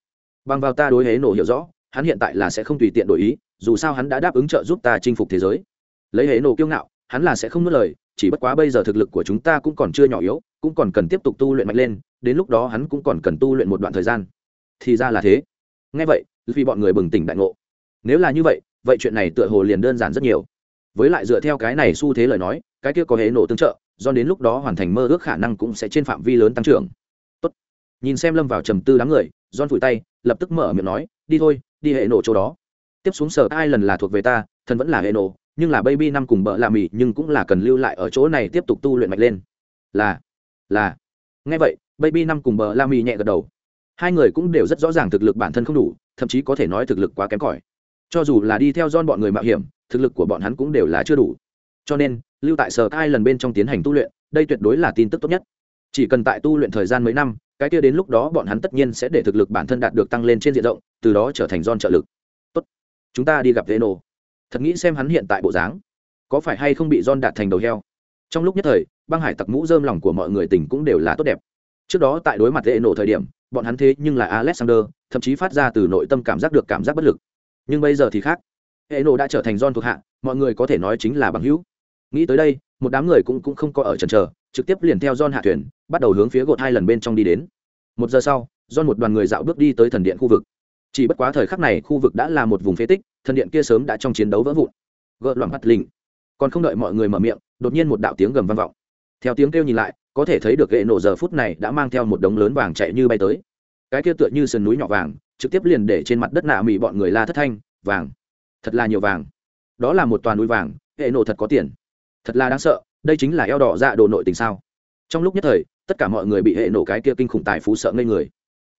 Bằng vào ta đối hế nổ hiểu rõ, hắn hiện tại là sẽ không tùy tiện đổi ý, dù sao hắn đã đáp ứng trợ giúp ta chinh phục thế giới. Lấy hế nổ kiêu ngạo, hắn là sẽ không nuốt lời, chỉ bất quá bây giờ thực lực của chúng ta cũng còn chưa nhỏ yếu, cũng còn cần tiếp tục tu luyện mạnh lên, đến lúc đó hắn cũng còn cần tu luyện một đoạn thời gian thì ra là thế. Ngay vậy vì bọn người bừng tỉnh đại ngộ. Nếu là như vậy vậy chuyện này tựa hồ liền đơn giản rất nhiều. Với lại dựa theo cái này xu thế lời nói, cái kia có hệ nổ tương trợ, do đến lúc đó hoàn thành mơ ước khả năng cũng sẽ trên phạm vi lớn tăng trưởng. Tốt. nhìn xem lâm vào trầm tư đám người don phủi tay, lập tức mở miệng nói, đi thôi, đi hệ nổ chỗ đó. Tiếp xuống sở ai lần là thuộc về ta, thân vẫn là hệ nổ, nhưng là baby năm cùng bợ làm mì, nhưng cũng là cần lưu lại ở chỗ này tiếp tục tu luyện mạnh lên. Là là. Nghe vậy, baby năm cùng bờ la mì nhẹ gật đầu hai người cũng đều rất rõ ràng thực lực bản thân không đủ, thậm chí có thể nói thực lực quá kém cỏi. Cho dù là đi theo don bọn người mạo hiểm, thực lực của bọn hắn cũng đều là chưa đủ. Cho nên, lưu tại sở thai lần bên trong tiến hành tu luyện, đây tuyệt đối là tin tức tốt nhất. Chỉ cần tại tu luyện thời gian mấy năm, cái kia đến lúc đó bọn hắn tất nhiên sẽ để thực lực bản thân đạt được tăng lên trên diện rộng, từ đó trở thành don trợ lực. Tốt, chúng ta đi gặp veno thật nghĩ xem hắn hiện tại bộ dáng, có phải hay không bị don đạt thành đầu heo. Trong lúc nhất thời, băng hải tặc mũ dơm lòng của mọi người tình cũng đều là tốt đẹp. Trước đó tại đối mặt veno thời điểm bọn hắn thế nhưng là alexander thậm chí phát ra từ nội tâm cảm giác được cảm giác bất lực. Nhưng bây giờ thì khác. Hệ nộ đã trở thành don thuộc hạ mọi người có thể nói chính là bằng hữu. Nghĩ tới đây một đám người cũng, cũng không có ở trần trờ trực tiếp liền theo don hạ thuyền bắt đầu hướng phía gột hai lần bên trong đi đến. Một giờ sau don một đoàn người dạo bước đi tới thần điện khu vực. Chỉ bất quá thời khắc này khu vực đã là một vùng phế tích thần điện kia sớm đã trong chiến đấu vỡ vụn. Gợn loạn bắt lình còn không đợi mọi người mở miệng đột nhiên một đạo tiếng gầm vang vọng. Theo tiếng kêu nhìn lại có thể thấy được hệ nổ giờ phút này đã mang theo một đống lớn vàng chạy như bay tới. Cái kia tựa như sườn núi nhỏ vàng, trực tiếp liền để trên mặt đất nạ mị bọn người la thất thanh, vàng, thật là nhiều vàng. Đó là một toàn núi vàng hệ nổ thật có tiền. Thật là đáng sợ, đây chính là eo đỏ dạ đồ nội tình sao? Trong lúc nhất thời, tất cả mọi người bị hệ nổ cái kia kinh khủng tài phú sợ ngây người.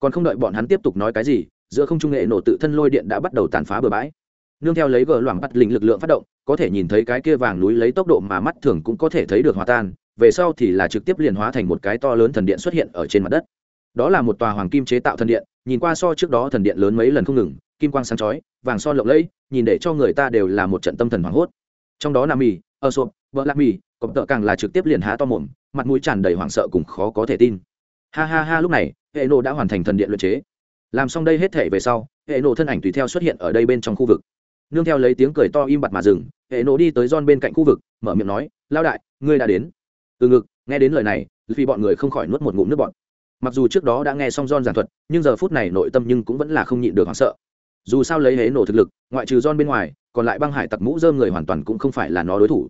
Còn không đợi bọn hắn tiếp tục nói cái gì, giữa không trung hệ nổ tự thân lôi điện đã bắt đầu tàn phá bừa bãi. Nương theo lấy gờ loảng bắt lình lực lượng phát động, có thể nhìn thấy cái kia vàng núi lấy tốc độ mà mắt thường cũng có thể thấy được hòa tan về sau thì là trực tiếp liền hóa thành một cái to lớn thần điện xuất hiện ở trên mặt đất. Đó là một tòa hoàng kim chế tạo thần điện, nhìn qua so trước đó thần điện lớn mấy lần không ngừng, kim quang sáng chói, vàng son lộng lẫy, nhìn để cho người ta đều là một trận tâm thần hoảng hốt. Trong đó nam mì, ơ sộp, vợ lạc mì, cọp tợ càng là trực tiếp liền há to mồm, mặt mũi tràn đầy hoảng sợ cùng khó có thể tin. Ha ha ha, lúc này, hệ nộ đã hoàn thành thần điện luyện chế. Làm xong đây hết thể về sau, hệ Nô thân ảnh tùy theo xuất hiện ở đây bên trong khu vực. Nương theo lấy tiếng cười to im bặt mà dừng, hệ Nô đi tới John bên cạnh khu vực, mở miệng nói lao đại, ngươi đã đến từ ngực, nghe đến lời này vì bọn người không khỏi nuốt một ngụm nước bọt. Mặc dù trước đó đã nghe xong John giảng thuật, nhưng giờ phút này nội tâm nhưng cũng vẫn là không nhịn được hoảng sợ. Dù sao lấy hệ nổ thực lực, ngoại trừ John bên ngoài, còn lại băng hải tặc mũ dơm người hoàn toàn cũng không phải là nó đối thủ.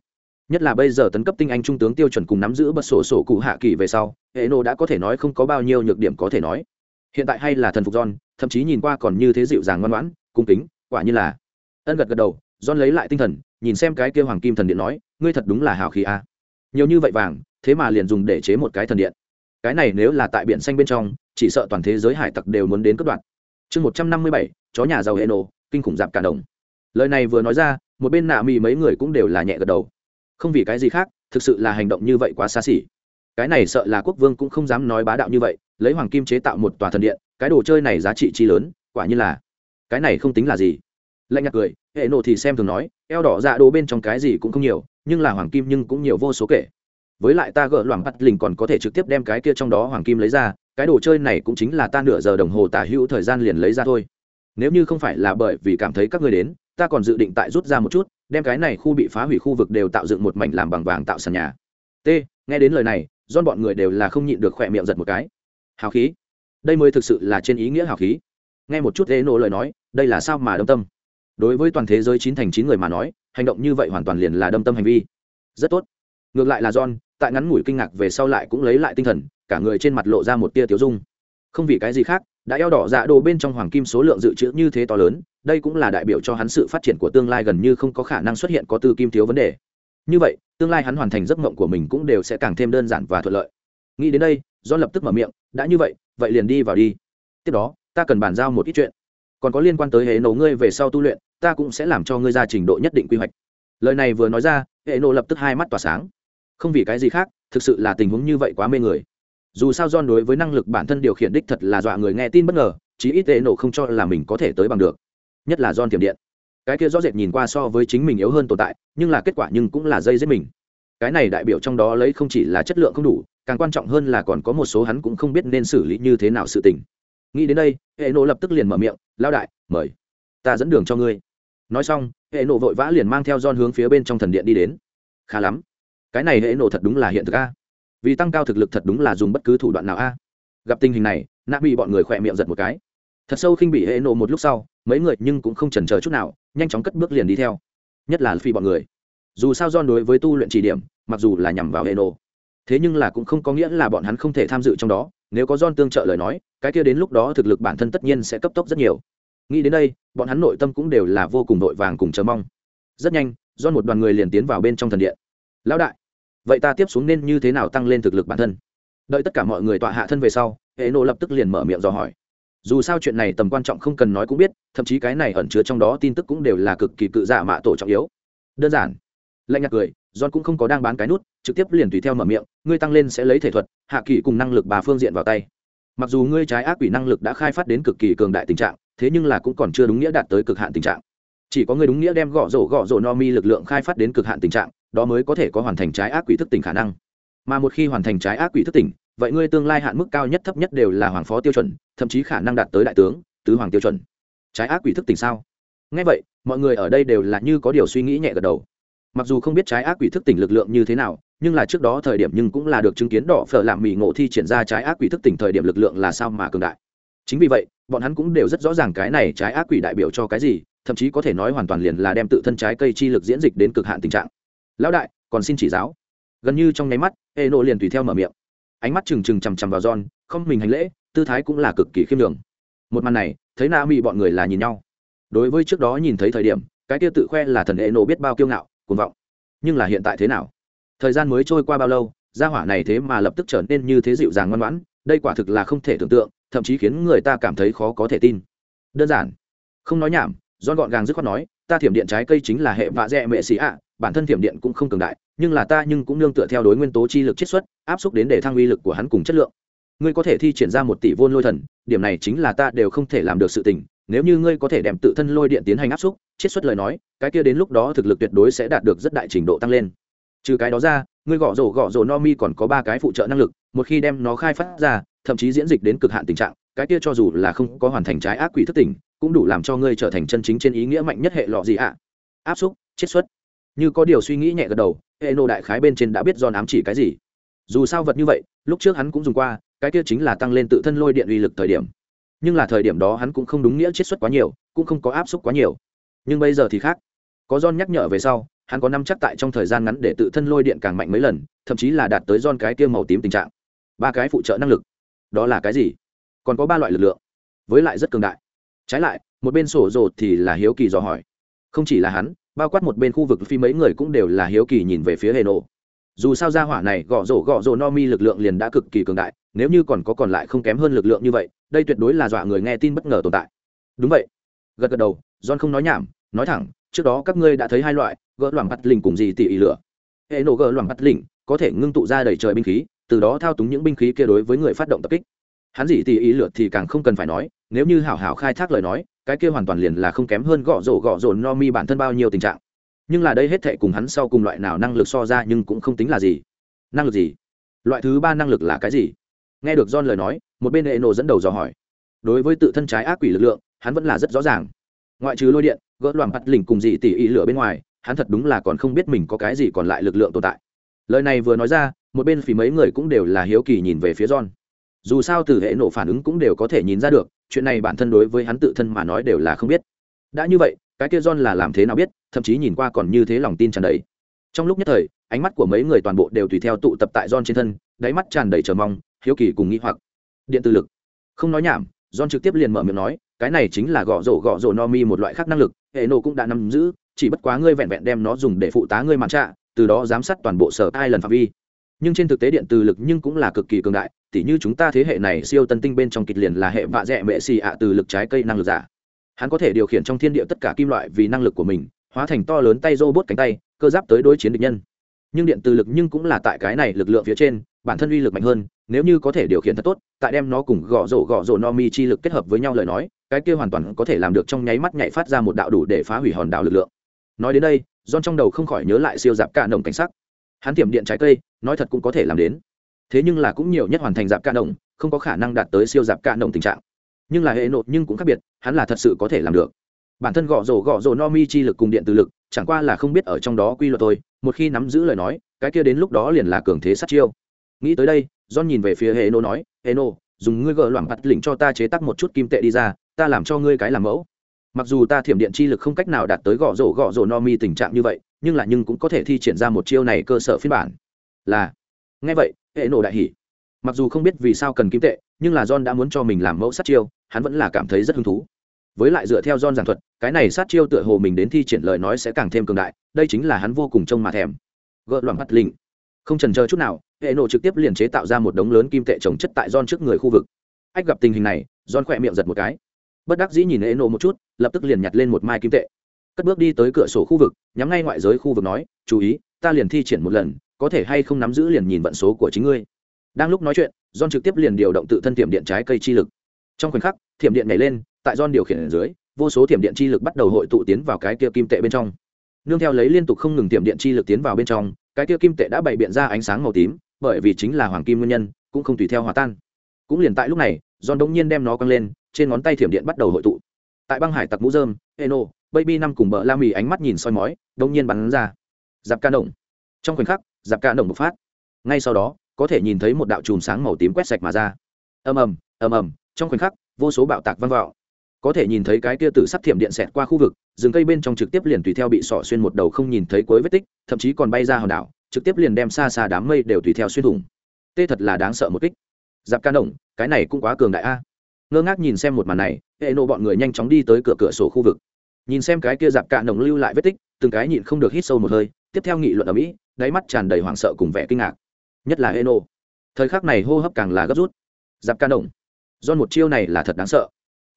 Nhất là bây giờ tấn cấp tinh anh trung tướng tiêu chuẩn cùng nắm giữ bật sổ sổ cụ hạ kỳ về sau hệ nổ đã có thể nói không có bao nhiêu nhược điểm có thể nói. Hiện tại hay là thần phục john, thậm chí nhìn qua còn như thế dịu dàng ngoan ngoãn, cung kính, quả như là. Ân gật gật đầu, john lấy lại tinh thần, nhìn xem cái kêu hoàng kim thần điện nói, ngươi thật đúng là hào khí a nhiều như vậy vàng, thế mà liền dùng để chế một cái thần điện. Cái này nếu là tại biển xanh bên trong, chỉ sợ toàn thế giới hải tặc đều muốn đến cất đoạn chương một trăm năm mươi bảy, chó nhà giàu hệ nổ kinh khủng dạp cả đồng. Lời này vừa nói ra, một bên nạ mì mấy người cũng đều là nhẹ gật đầu. Không vì cái gì khác, thực sự là hành động như vậy quá xa xỉ. Cái này sợ là quốc vương cũng không dám nói bá đạo như vậy, lấy hoàng kim chế tạo một tòa thần điện, cái đồ chơi này giá trị chi lớn, quả như là. Cái này không tính là gì lạnh nhạt cười, hệ nộ thì xem thường nói, eo đỏ dạ đồ bên trong cái gì cũng không nhiều, nhưng là hoàng kim nhưng cũng nhiều vô số kể. Với lại ta gỡ loảng bắt lình còn có thể trực tiếp đem cái kia trong đó hoàng kim lấy ra, cái đồ chơi này cũng chính là ta nửa giờ đồng hồ tả hữu thời gian liền lấy ra thôi. Nếu như không phải là bởi vì cảm thấy các người đến, ta còn dự định tại rút ra một chút, đem cái này khu bị phá hủy khu vực đều tạo dựng một mảnh làm bằng vàng tạo sàn nhà. T, nghe đến lời này don bọn người đều là không nhịn được khỏe miệng giật một cái. Hào khí. Đây mới thực sự là trên ý nghĩa hào khí. Nghe một chút ê nổ lời nói, đây là sao mà đông tâm? Đối với toàn thế giới chín thành chín người mà nói, hành động như vậy hoàn toàn liền là đâm tâm hành vi. Rất tốt. Ngược lại là john, tại ngắn ngủi kinh ngạc về sau lại cũng lấy lại tinh thần, cả người trên mặt lộ ra một tia tiếu dung. Không vì cái gì khác, đã eo đỏ dạ đồ bên trong hoàng kim số lượng dự trữ như thế to lớn, đây cũng là đại biểu cho hắn sự phát triển của tương lai gần như không có khả năng xuất hiện có tư kim thiếu vấn đề. Như vậy, tương lai hắn hoàn thành giấc mộng của mình cũng đều sẽ càng thêm đơn giản và thuận lợi. Nghĩ đến đây do lập tức mở miệng, đã như vậy vậy liền đi vào đi. Tiếp đó, ta cần bàn giao một ít chuyện. Còn có liên quan tới hệ nổ ngươi về sau tu luyện ta cũng sẽ làm cho ngươi ra trình độ nhất định quy hoạch. Lời này vừa nói ra, hệ nộ lập tức hai mắt tỏa sáng. Không vì cái gì khác, thực sự là tình huống như vậy quá mê người. Dù sao John đối với năng lực bản thân điều khiển đích thật là dọa người nghe tin bất ngờ, chí ít hệ nộ không cho là mình có thể tới bằng được. Nhất là John tiềm điện. Cái kia rõ rệt nhìn qua so với chính mình yếu hơn tồn tại, nhưng là kết quả nhưng cũng là dây giết mình. Cái này đại biểu trong đó lấy không chỉ là chất lượng không đủ, càng quan trọng hơn là còn có một số hắn cũng không biết nên xử lý như thế nào sự tình. Nghĩ đến đây, hệ nộ lập tức liền mở miệng lao đại, mời. Ta dẫn đường cho ngươi nói xong, hệ nộ vội vã liền mang theo don hướng phía bên trong thần điện đi đến. Khá lắm. Cái này hệ nộ thật đúng là hiện thực a. Vì tăng cao thực lực thật đúng là dùng bất cứ thủ đoạn nào a. Gặp tình hình này nạ bị bọn người khỏe miệng giật một cái. Thật sâu khinh bị hệ nộ một lúc sau, mấy người nhưng cũng không chần chờ chút nào, nhanh chóng cất bước liền đi theo. Nhất là phi bọn người. Dù sao don đối với tu luyện chỉ điểm, mặc dù là nhằm vào hệ nộ thế nhưng là cũng không có nghĩa là bọn hắn không thể tham dự trong đó. Nếu có don tương trợ lời nói, cái kia đến lúc đó thực lực bản thân tất nhiên sẽ cấp tốc rất nhiều nghĩ đến đây, bọn hắn nội tâm cũng đều là vô cùng vội vàng cùng chờ mong. Rất nhanh do một đoàn người liền tiến vào bên trong thần điện. Lão đại, vậy ta tiếp xuống nên như thế nào tăng lên thực lực bản thân? Đợi tất cả mọi người tọa hạ thân về sau hệ nộ lập tức liền mở miệng dò hỏi. Dù sao chuyện này tầm quan trọng không cần nói cũng biết, thậm chí cái này ẩn chứa trong đó tin tức cũng đều là cực kỳ cự giả mạ tổ trọng yếu. Đơn giản. Lạnh nhạt cười, john cũng không có đang bán cái nút, trực tiếp liền tùy theo mở miệng, ngươi tăng lên sẽ lấy thể thuật, hạ kỳ cùng năng lực bà phương diện vào tay. Mặc dù ngươi trái ác quỷ năng lực đã khai phát đến cực kỳ cường đại tình trạng thế nhưng là cũng còn chưa đúng nghĩa đạt tới cực hạn tình trạng. Chỉ có người đúng nghĩa đem gõ rổ gõ rổ no mi lực lượng khai phát đến cực hạn tình trạng, đó mới có thể có hoàn thành trái ác quỷ thức tỉnh khả năng. Mà một khi hoàn thành trái ác quỷ thức tỉnh, vậy ngươi tương lai hạn mức cao nhất thấp nhất đều là hoàng phó tiêu chuẩn, thậm chí khả năng đạt tới đại tướng, tứ hoàng tiêu chuẩn. Trái ác quỷ thức tỉnh sao? Ngay vậy, mọi người ở đây đều là như có điều suy nghĩ nhẹ gật đầu. Mặc dù không biết trái ác quỷ thức tỉnh lực lượng như thế nào, nhưng là trước đó thời điểm nhưng cũng là được chứng kiến đỏ phở làm mì ngộ thi triển ra trái ác quỷ thức tỉnh thời điểm lực lượng là sao mà cường đại chính vì vậy, bọn hắn cũng đều rất rõ ràng cái này trái ác quỷ đại biểu cho cái gì, thậm chí có thể nói hoàn toàn liền là đem tự thân trái cây chi lực diễn dịch đến cực hạn tình trạng. Lão đại, còn xin chỉ giáo. Gần như trong nháy mắt ê nộ liền tùy theo mở miệng. Ánh mắt trừng trừng chằm chằm vào john, không mình hành lễ, tư thái cũng là cực kỳ khiêm đường một màn này, thấy na mỹ bọn người là nhìn nhau. Đối với trước đó nhìn thấy thời điểm, cái kia tự khoe là thần ê nộ biết bao kiêu ngạo, cuồng vọng. Nhưng là hiện tại thế nào? Thời gian mới trôi qua bao lâu, gia hỏa này thế mà lập tức trở nên như thế dịu dàng ngoan ngoãn, đây quả thực là không thể tưởng tượng thậm chí khiến người ta cảm thấy khó có thể tin. Đơn giản. Không nói nhảm do gọn gàng dứt khoát nói, ta thiểm điện trái cây chính là hệ vạ dẹ mệ xì ạ, bản thân thiểm điện cũng không cường đại, nhưng là ta nhưng cũng nương tựa theo đối nguyên tố chi lực chiết xuất, áp xúc đến để thăng uy lực của hắn cùng chất lượng. Ngươi có thể thi triển ra một tỷ vôn lôi thần, điểm này chính là ta đều không thể làm được sự tình, nếu như ngươi có thể đem tự thân lôi điện tiến hành áp xúc, chiết xuất lời nói, cái kia đến lúc đó thực lực tuyệt đối sẽ đạt được rất đại trình độ tăng lên. Trừ cái đó ra, ngươi gõ rổ gõ rổ no mi còn có ba cái phụ trợ năng lực, một khi đem nó khai phát ra thậm chí diễn dịch đến cực hạn tình trạng, cái kia cho dù là không có hoàn thành trái ác quỷ thất tỉnh, cũng đủ làm cho ngươi trở thành chân chính trên ý nghĩa mạnh nhất hệ lọ gì ạ. Áp xúc, chiết xuất. Như có điều suy nghĩ nhẹ gật đầu hệ nộ đại khái bên trên đã biết do ám chỉ cái gì. Dù sao vật như vậy, lúc trước hắn cũng dùng qua, cái kia chính là tăng lên tự thân lôi điện uy lực thời điểm. Nhưng là thời điểm đó hắn cũng không đúng nghĩa chiết xuất quá nhiều, cũng không có áp suất quá nhiều. Nhưng bây giờ thì khác. Có giòn nhắc nhở về sau, hắn có năm chắc tại trong thời gian ngắn để tự thân lôi điện càng mạnh mấy lần, thậm chí là đạt tới giòn cái kia màu tím tình trạng. Ba cái phụ trợ năng lực đó là cái gì? Còn có ba loại lực lượng, với lại rất cường đại. Trái lại, một bên sổ rồ thì là hiếu kỳ dò hỏi. Không chỉ là hắn, bao quát một bên khu vực phi mấy người cũng đều là hiếu kỳ nhìn về phía hệ nổ dù sao ra hỏa này gõ rổ gõ rổ no mi lực lượng liền đã cực kỳ cường đại, nếu như còn có còn lại không kém hơn lực lượng như vậy, đây tuyệt đối là dọa người nghe tin bất ngờ tồn tại. Đúng vậy. Gật gật đầu, john không nói nhảm, nói thẳng, trước đó các ngươi đã thấy hai loại, gỡ loảng bắt lình cùng gì tỉ ỉ lửa. Hệ nổ gỡ loảng bắt lình có thể ngưng tụ ra đầy trời binh khí từ đó thao túng những binh khí kia đối với người phát động tập kích. Hắn gì tỉ ý lửa thì càng không cần phải nói, nếu như hảo hảo khai thác lời nói, cái kia hoàn toàn liền là không kém hơn gõ rổ gõ rổ no mi bản thân bao nhiêu tình trạng. Nhưng là đây hết thệ cùng hắn sau cùng loại nào năng lực so ra nhưng cũng không tính là gì. Năng lực gì? Loại thứ ba năng lực là cái gì? Nghe được john lời nói, một bên hệ nổ dẫn đầu dò hỏi. Đối với tự thân trái ác quỷ lực lượng, hắn vẫn là rất rõ ràng. Ngoại trừ lôi điện, gỡ loạn bắt lỉnh cùng dị tỉ ý lửa bên ngoài, hắn thật đúng là còn không biết mình có cái gì còn lại lực lượng tồn tại. Lời này vừa nói ra một bên phí mấy người cũng đều là hiếu kỳ nhìn về phía john. Dù sao từ hệ nổ phản ứng cũng đều có thể nhìn ra được, chuyện này bản thân đối với hắn tự thân mà nói đều là không biết. Đã như vậy, cái kia john là làm thế nào biết, thậm chí nhìn qua còn như thế lòng tin tràn đầy. Trong lúc nhất thời, ánh mắt của mấy người toàn bộ đều tùy theo tụ tập tại john trên thân, đáy mắt tràn đầy chờ mong, hiếu kỳ cùng nghĩ hoặc. Điện từ lực. Không nói nhảm, john trực tiếp liền mở miệng nói, cái này chính là gõ rổ gõ rổ no mi một loại khác năng lực, hệ nổ cũng đã nắm giữ, chỉ bất quá ngươi vẹn vẹn đem nó dùng để phụ tá ngươi màn trạ, từ đó giám sát toàn bộ sở ai lần phạm vi nhưng trên thực tế điện từ lực nhưng cũng là cực kỳ cường đại, tỉ như chúng ta thế hệ này siêu tân tinh bên trong kịch liền là hệ vạ dẹ mệ xì ạ từ lực trái cây năng lực giả. Hắn có thể điều khiển trong thiên địa tất cả kim loại vì năng lực của mình, hóa thành to lớn tay robot cánh tay, cơ giáp tới đối chiến địch nhân. Nhưng điện từ lực nhưng cũng là tại cái này lực lượng phía trên, bản thân uy lực mạnh hơn, nếu như có thể điều khiển thật tốt, tại đem nó cùng gõ rổ gõ rổ no mi chi lực kết hợp với nhau lời nói, cái kia hoàn toàn có thể làm được trong nháy mắt nhảy phát ra một đạo đủ để phá hủy hòn đảo lực lượng. Nói đến đây don trong đầu không khỏi nhớ lại siêu giáp cả nồng cảnh sắc hắn tiệm điện trái cây, nói thật cũng có thể làm đến. Thế nhưng là cũng nhiều nhất hoàn thành dạp cạn đồng không có khả năng đạt tới siêu dạp cạn đồng tình trạng. Nhưng là hệ nộp nhưng cũng khác biệt, hắn là thật sự có thể làm được. Bản thân gõ rổ gõ rổ no mi chi lực cùng điện từ lực, chẳng qua là không biết ở trong đó quy luật thôi, một khi nắm giữ lời nói, cái kia đến lúc đó liền là cường thế sát chiêu. Nghĩ tới đây, john nhìn về phía hệ nô nói, hệ nô, dùng ngươi gỡ loạn bắt lỉnh cho ta chế tắc một chút kim tệ đi ra, ta làm cho ngươi cái làm mẫu. Mặc dù ta thiểm điện chi lực không cách nào đạt tới gõ rổ gõ rổ no mi tình trạng như vậy nhưng là nhưng cũng có thể thi triển ra một chiêu này cơ sở phiên bản. Là, nghe vậy, hệ nổ đại hỉ. Mặc dù không biết vì sao cần kim tệ, nhưng là john đã muốn cho mình làm mẫu sát chiêu, hắn vẫn là cảm thấy rất hứng thú. Với lại dựa theo john giảng thuật, cái này sát chiêu tựa hồ mình đến thi triển lời nói sẽ càng thêm cường đại, đây chính là hắn vô cùng trông mà thèm. Gỡ loạn bắt linh không trần chờ chút nào, hệ nổ trực tiếp liền chế tạo ra một đống lớn kim tệ trồng chất tại John trước người khu vực. Ách gặp tình hình này, John khỏe miệng giật một cái. Bất đắc dĩ nhìn hệ nổ một chút, lập tức liền nhặt lên một mai kim tệ cất bước đi tới cửa sổ khu vực, nhắm ngay ngoại giới khu vực nói, chú ý, ta liền thi triển một lần, có thể hay không nắm giữ liền nhìn vận số của chính ngươi. Đang lúc nói chuyện, John trực tiếp liền điều động tự thân tiệm điện trái cây chi lực. Trong khoảnh khắc, thiểm điện nhảy lên, tại John điều khiển ở dưới, vô số thiểm điện chi lực bắt đầu hội tụ tiến vào cái kia kim tệ bên trong. Nương theo lấy liên tục không ngừng tiệm điện chi lực tiến vào bên trong, cái kia kim tệ đã bày biện ra ánh sáng màu tím, bởi vì chính là hoàng kim nguyên nhân, cũng không tùy theo hòa tan. Cũng liền tại lúc này Don đông nhiên đem nó quăng lên, trên ngón tay thiểm điện bắt đầu hội tụ. Tại băng hải tặc mũ dơm eno baby năm cùng bờ la mì ánh mắt nhìn soi mói đông nhiên bắn ra. Giặc ca động trong khoảnh khắc giặc ca động bộc phát. Ngay sau đó có thể nhìn thấy một đạo chùm sáng màu tím quét sạch mà ra. Ầm ầm ầm ầm trong khoảnh khắc vô số bạo tạc văng vào có thể nhìn thấy cái kia tử sắt thiểm điện xẹt qua khu vực rừng cây bên trong trực tiếp liền tùy theo bị sỏ xuyên một đầu không nhìn thấy cuối vết tích thậm chí còn bay ra hòn đảo trực tiếp liền đem xa xa đám mây đều tùy theo xuyên thủng. Tê thật là đáng sợ một kích. Giáp ca động, cái này cũng quá cường đại a. Ngơ ngác nhìn xem một màn này hệ nộ bọn người nhanh chóng đi tới cửa cửa sổ khu vực nhìn xem cái kia giáp ca nồng lưu lại vết tích từng cái nhịn không được hít sâu một hơi tiếp theo nghị luận ở mỹ đáy mắt tràn đầy hoảng sợ cùng vẻ kinh ngạc. Nhất là Eno, thời khắc này hô hấp càng là gấp rút. Giáp ca nồng. Do một chiêu này là thật đáng sợ.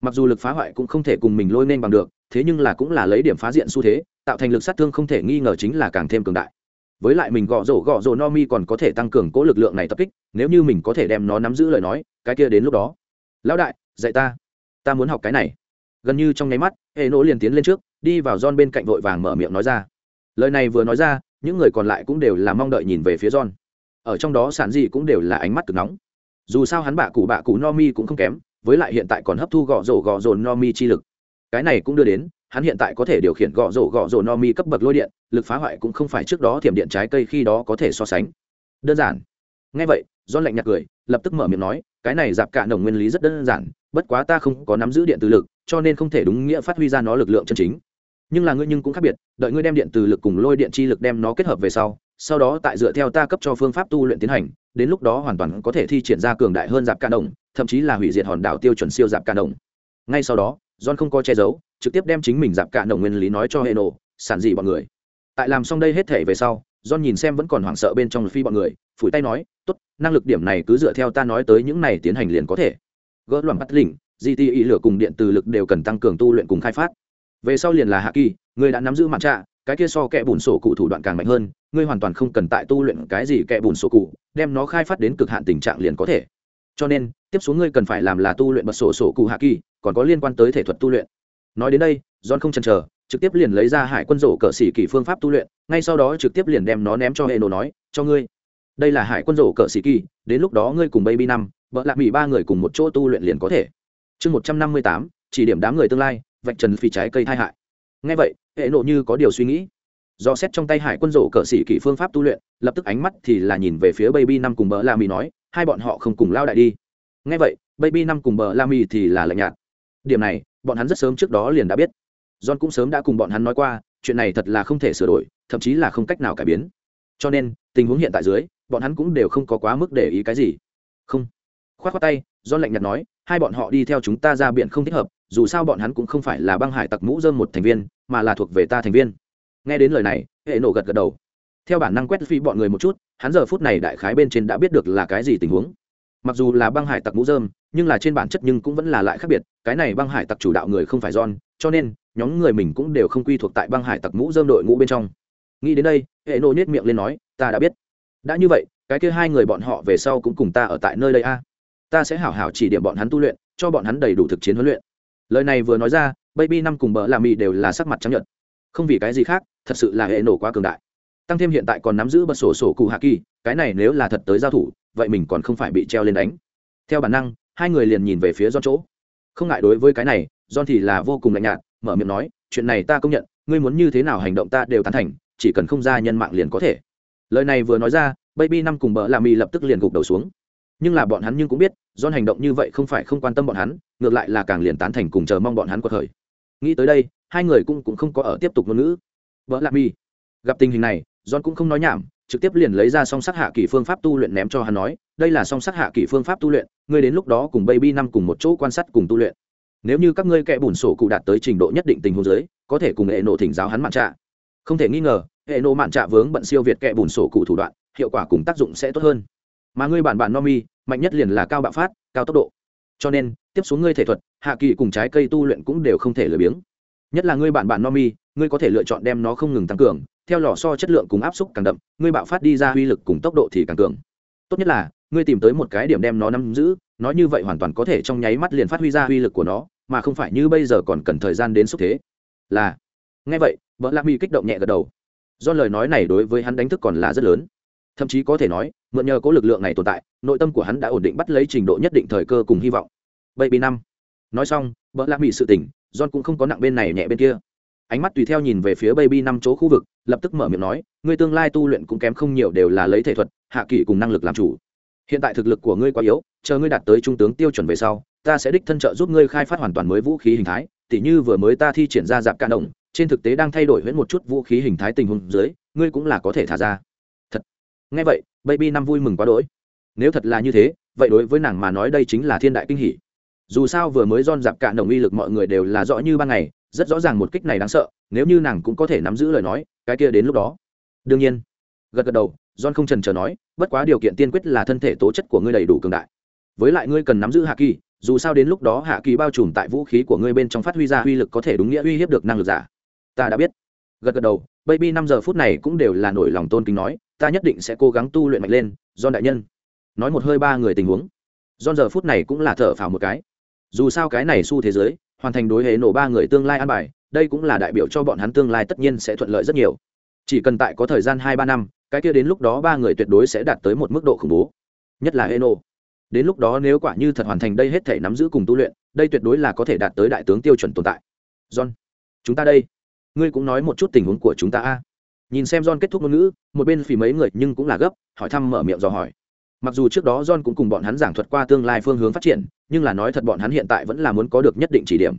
Mặc dù lực phá hoại cũng không thể cùng mình lôi nên bằng được thế nhưng là cũng là lấy điểm phá diện xu thế tạo thành lực sát thương không thể nghi ngờ chính là càng thêm cường đại. Với lại mình gõ rổ gõ rổ no mi còn có thể tăng cường cố lực lượng này tập kích nếu như mình có thể đem nó nắm giữ lời nói cái kia đến lúc đó. Lão đại dạy ta. Ta muốn học cái này gần như trong nháy mắt, hệ nỗ liền tiến lên trước, đi vào John bên cạnh vội vàng mở miệng nói ra. Lời này vừa nói ra, những người còn lại cũng đều là mong đợi nhìn về phía John. Ở trong đó sản dị cũng đều là ánh mắt cực nóng. Dù sao hắn bạ cụ bạ cụ no mi cũng không kém, với lại hiện tại còn hấp thu gõ rổ gõ rổ no mi chi lực. Cái này cũng đưa đến, hắn hiện tại có thể điều khiển gõ rổ gõ rổ no mi cấp bậc lôi điện, lực phá hoại cũng không phải trước đó thiểm điện trái cây khi đó có thể so sánh. Đơn giản. Ngay vậy, john lạnh nhạt cười, lập tức mở miệng nói cái này dạp cạ nồng nguyên lý rất đơn giản, bất quá ta không có nắm giữ điện từ lực, cho nên không thể đúng nghĩa phát huy ra nó lực lượng chân chính. Nhưng là ngươi nhưng cũng khác biệt, đợi ngươi đem điện từ lực cùng lôi điện chi lực đem nó kết hợp về sau sau đó tại dựa theo ta cấp cho phương pháp tu luyện tiến hành, đến lúc đó hoàn toàn có thể thi triển ra cường đại hơn dạp cạ đồng thậm chí là hủy diệt hòn đảo tiêu chuẩn siêu dạp cạ đồng ngay sau đó, john không có che giấu, trực tiếp đem chính mình dạp cạ đồng nguyên lý nói cho hệ nổ sản dị bọn người. Tại làm xong đây hết thể về sau john nhìn xem vẫn còn hoảng sợ bên trong phi bọn người phủi tay nói tốt năng lực điểm này cứ dựa theo ta nói tới những này tiến hành liền có thể. Gỡ loạn bắt lĩnh, GTI ý lửa cùng điện từ lực đều cần tăng cường tu luyện cùng khai phát. Về sau liền là hạ kỳ người đã nắm giữ mặt trạ cái kia so kẻ bùn sổ cụ thủ đoạn càng mạnh hơn ngươi hoàn toàn không cần tại tu luyện cái gì kẻ bùn sổ cụ đem nó khai phát đến cực hạn tình trạng liền có thể. Cho nên tiếp xuống ngươi cần phải làm là tu luyện bật sổ sổ cụ hạ kỳ còn có liên quan tới thể thuật tu luyện. Nói đến đây john không chần chờ trực tiếp liền lấy ra hải quân rổ cờ xỉ kỳ phương pháp tu luyện, ngay sau đó trực tiếp liền đem nó ném cho hệ nổ nói, cho ngươi. Đây là hải quân rổ cờ xỉ kỳ, đến lúc đó ngươi cùng baby năm, vợ lạc mỹ ba người cùng một chỗ tu luyện liền có thể. Chương một trăm năm mươi tám, chỉ điểm đám người tương lai, vạch trần phi trái cây thai hại. Ngay vậy, hệ nộ như có điều suy nghĩ. Do xét trong tay hải quân rổ cờ xỉ kỳ phương pháp tu luyện, lập tức ánh mắt thì là nhìn về phía baby năm cùng bờ la mì nói, hai bọn họ không cùng lao đại đi. Ngay vậy, baby năm cùng bờ la mì thì là lạnh nhạt. Điểm này, bọn hắn rất sớm trước đó liền đã biết john cũng sớm đã cùng bọn hắn nói qua, chuyện này thật là không thể sửa đổi, thậm chí là không cách nào cải biến. Cho nên, tình huống hiện tại dưới, bọn hắn cũng đều không có quá mức để ý cái gì. Không. Khoát khoát tay, john lạnh nhạt nói, hai bọn họ đi theo chúng ta ra biển không thích hợp, dù sao bọn hắn cũng không phải là băng hải tặc mũ dơm một thành viên, mà là thuộc về ta thành viên. Nghe đến lời này, hệ nổ gật gật đầu. Theo bản năng quét phi bọn người một chút, hắn giờ phút này đại khái bên trên đã biết được là cái gì tình huống. Mặc dù là băng hải tặc mũ dơm, nhưng là trên bản chất nhưng cũng vẫn là lại khác biệt, cái này băng hải tặc chủ đạo người không phải john, cho nên nhóm người mình cũng đều không quy thuộc tại băng hải tặc mũ dơm đội ngũ bên trong. Nghĩ đến đây, hệ nô nhét miệng lên nói, ta đã biết. Đã như vậy, cái kia hai người bọn họ về sau cũng cùng ta ở tại nơi đây a. Ta sẽ hảo hảo chỉ điểm bọn hắn tu luyện, cho bọn hắn đầy đủ thực chiến huấn luyện. Lời này vừa nói ra, baby năm cùng bờ làm mì đều là sắc mặt trắng nhợt. Không vì cái gì khác, thật sự là hệ nổ quá cường đại. Tăng thêm hiện tại còn nắm giữ bật sổ sổ cụ hạ kỳ, cái này nếu là thật tới giao thủ, vậy mình còn không phải bị treo lên đánh. Theo bản năng, hai người liền nhìn về phía do chỗ. Không ngại đối với cái này, John thì là vô cùng lạnh nhạt mở miệng nói, chuyện này ta công nhận, ngươi muốn như thế nào hành động ta đều tán thành, chỉ cần không ra nhân mạng liền có thể. Lời này vừa nói ra, baby năm cùng bờ làm mì lập tức liền gục đầu xuống. Nhưng là bọn hắn nhưng cũng biết, John hành động như vậy không phải không quan tâm bọn hắn, ngược lại là càng liền tán thành cùng chờ mong bọn hắn qua thời nghĩ tới đây, hai người cũng cũng không có ở tiếp tục ngôn ngữ. Vợ lạc mi gặp tình hình này, john cũng không nói nhảm, trực tiếp liền lấy ra song sắc hạ kỳ phương pháp tu luyện ném cho hắn nói, đây là song sắc hạ kỳ phương pháp tu luyện, ngươi đến lúc đó cùng baby năm cùng một chỗ quan sát cùng tu luyện nếu như các ngươi kẻ bùn sổ cụ đạt tới trình độ nhất định tình huống giới, có thể cùng hệ nộ thỉnh giáo hắn mạn trạ. Không thể nghi ngờ, hệ nộ mạn trạ vướng bận siêu việt kẻ bùn sổ cụ thủ đoạn, hiệu quả cùng tác dụng sẽ tốt hơn. Mà ngươi bản bản no mi mạnh nhất liền là cao bạo phát, cao tốc độ. Cho nên, tiếp xuống ngươi thể thuật, hạ kỳ cùng trái cây tu luyện cũng đều không thể lười biếng. Nhất là ngươi bản bản no mi ngươi có thể lựa chọn đem nó không ngừng tăng cường, theo lò so chất lượng cùng áp suất càng đậm, ngươi bạo phát đi ra uy lực cùng tốc độ thì càng cường tốt nhất là, ngươi tìm tới một cái điểm đem nó nắm giữ, nói như vậy hoàn toàn có thể trong nháy mắt liền phát huy ra uy lực của nó, mà không phải như bây giờ còn cần thời gian đến xúc thế. Là. Nghe vậy, vợ lạc mi kích động nhẹ gật đầu. Do lời nói này đối với hắn đánh thức còn là rất lớn. Thậm chí có thể nói, mượn nhờ có lực lượng này tồn tại, nội tâm của hắn đã ổn định bắt lấy trình độ nhất định thời cơ cùng hy vọng. Baby năm. Nói xong, vợ lạc mỹ sự tỉnh, john cũng không có nặng bên này nhẹ bên kia. Ánh mắt tùy theo nhìn về phía baby năm chỗ khu vực lập tức mở miệng nói, ngươi tương lai tu luyện cũng kém không nhiều đều là lấy thể thuật, hạ kỳ cùng năng lực làm chủ. Hiện tại thực lực của ngươi quá yếu, chờ ngươi đạt tới trung tướng tiêu chuẩn về sau, ta sẽ đích thân trợ giúp ngươi khai phát hoàn toàn mới vũ khí hình thái. Tỉ như vừa mới ta thi triển ra dạp cạn động trên thực tế đang thay đổi huyễn một chút vũ khí hình thái tình huống dưới, ngươi cũng là có thể thả ra. Thật. Nghe vậy, baby năm vui mừng quá đỗi. Nếu thật là như thế, vậy đối với nàng mà nói đây chính là thiên đại kinh hỷ dù sao vừa mới don dạp cạn đồng uy lực mọi người đều là rõ như ban ngày rất rõ ràng một kích này đáng sợ, nếu như nàng cũng có thể nắm giữ lời nói, cái kia đến lúc đó. Đương nhiên, gật gật đầu, john không trần trờ nói, bất quá điều kiện tiên quyết là thân thể tố chất của ngươi đầy đủ cường đại. Với lại ngươi cần nắm giữ hạ kỳ, dù sao đến lúc đó hạ kỳ bao trùm tại vũ khí của ngươi bên trong phát huy ra uy lực có thể đúng nghĩa uy hiếp được năng lực giả. Ta đã biết. Gật gật đầu, baby năm giờ phút này cũng đều là nổi lòng tôn kính nói, ta nhất định sẽ cố gắng tu luyện mạnh lên, john đại nhân. Nói một hơi ba người tình huống. John giờ phút này cũng là thở phào một cái. Dù sao cái này xu thế giới hoàn thành đối hệ nổ ba người tương lai an bài, đây cũng là đại biểu cho bọn hắn tương lai tất nhiên sẽ thuận lợi rất nhiều. Chỉ cần tại có thời gian hai ba năm, cái kia đến lúc đó ba người tuyệt đối sẽ đạt tới một mức độ khủng bố. Nhất là hệ nổ. Đến lúc đó nếu quả như thật hoàn thành đây hết thể nắm giữ cùng tu luyện, đây tuyệt đối là có thể đạt tới đại tướng tiêu chuẩn tồn tại. John, chúng ta đây. Ngươi cũng nói một chút tình huống của chúng ta a. Nhìn xem john kết thúc ngôn ngữ, một bên phì mấy người nhưng cũng là gấp, hỏi thăm mở miệng dò hỏi mặc dù trước đó john cũng cùng bọn hắn giảng thuật qua tương lai phương hướng phát triển, nhưng là nói thật bọn hắn hiện tại vẫn là muốn có được nhất định chỉ điểm.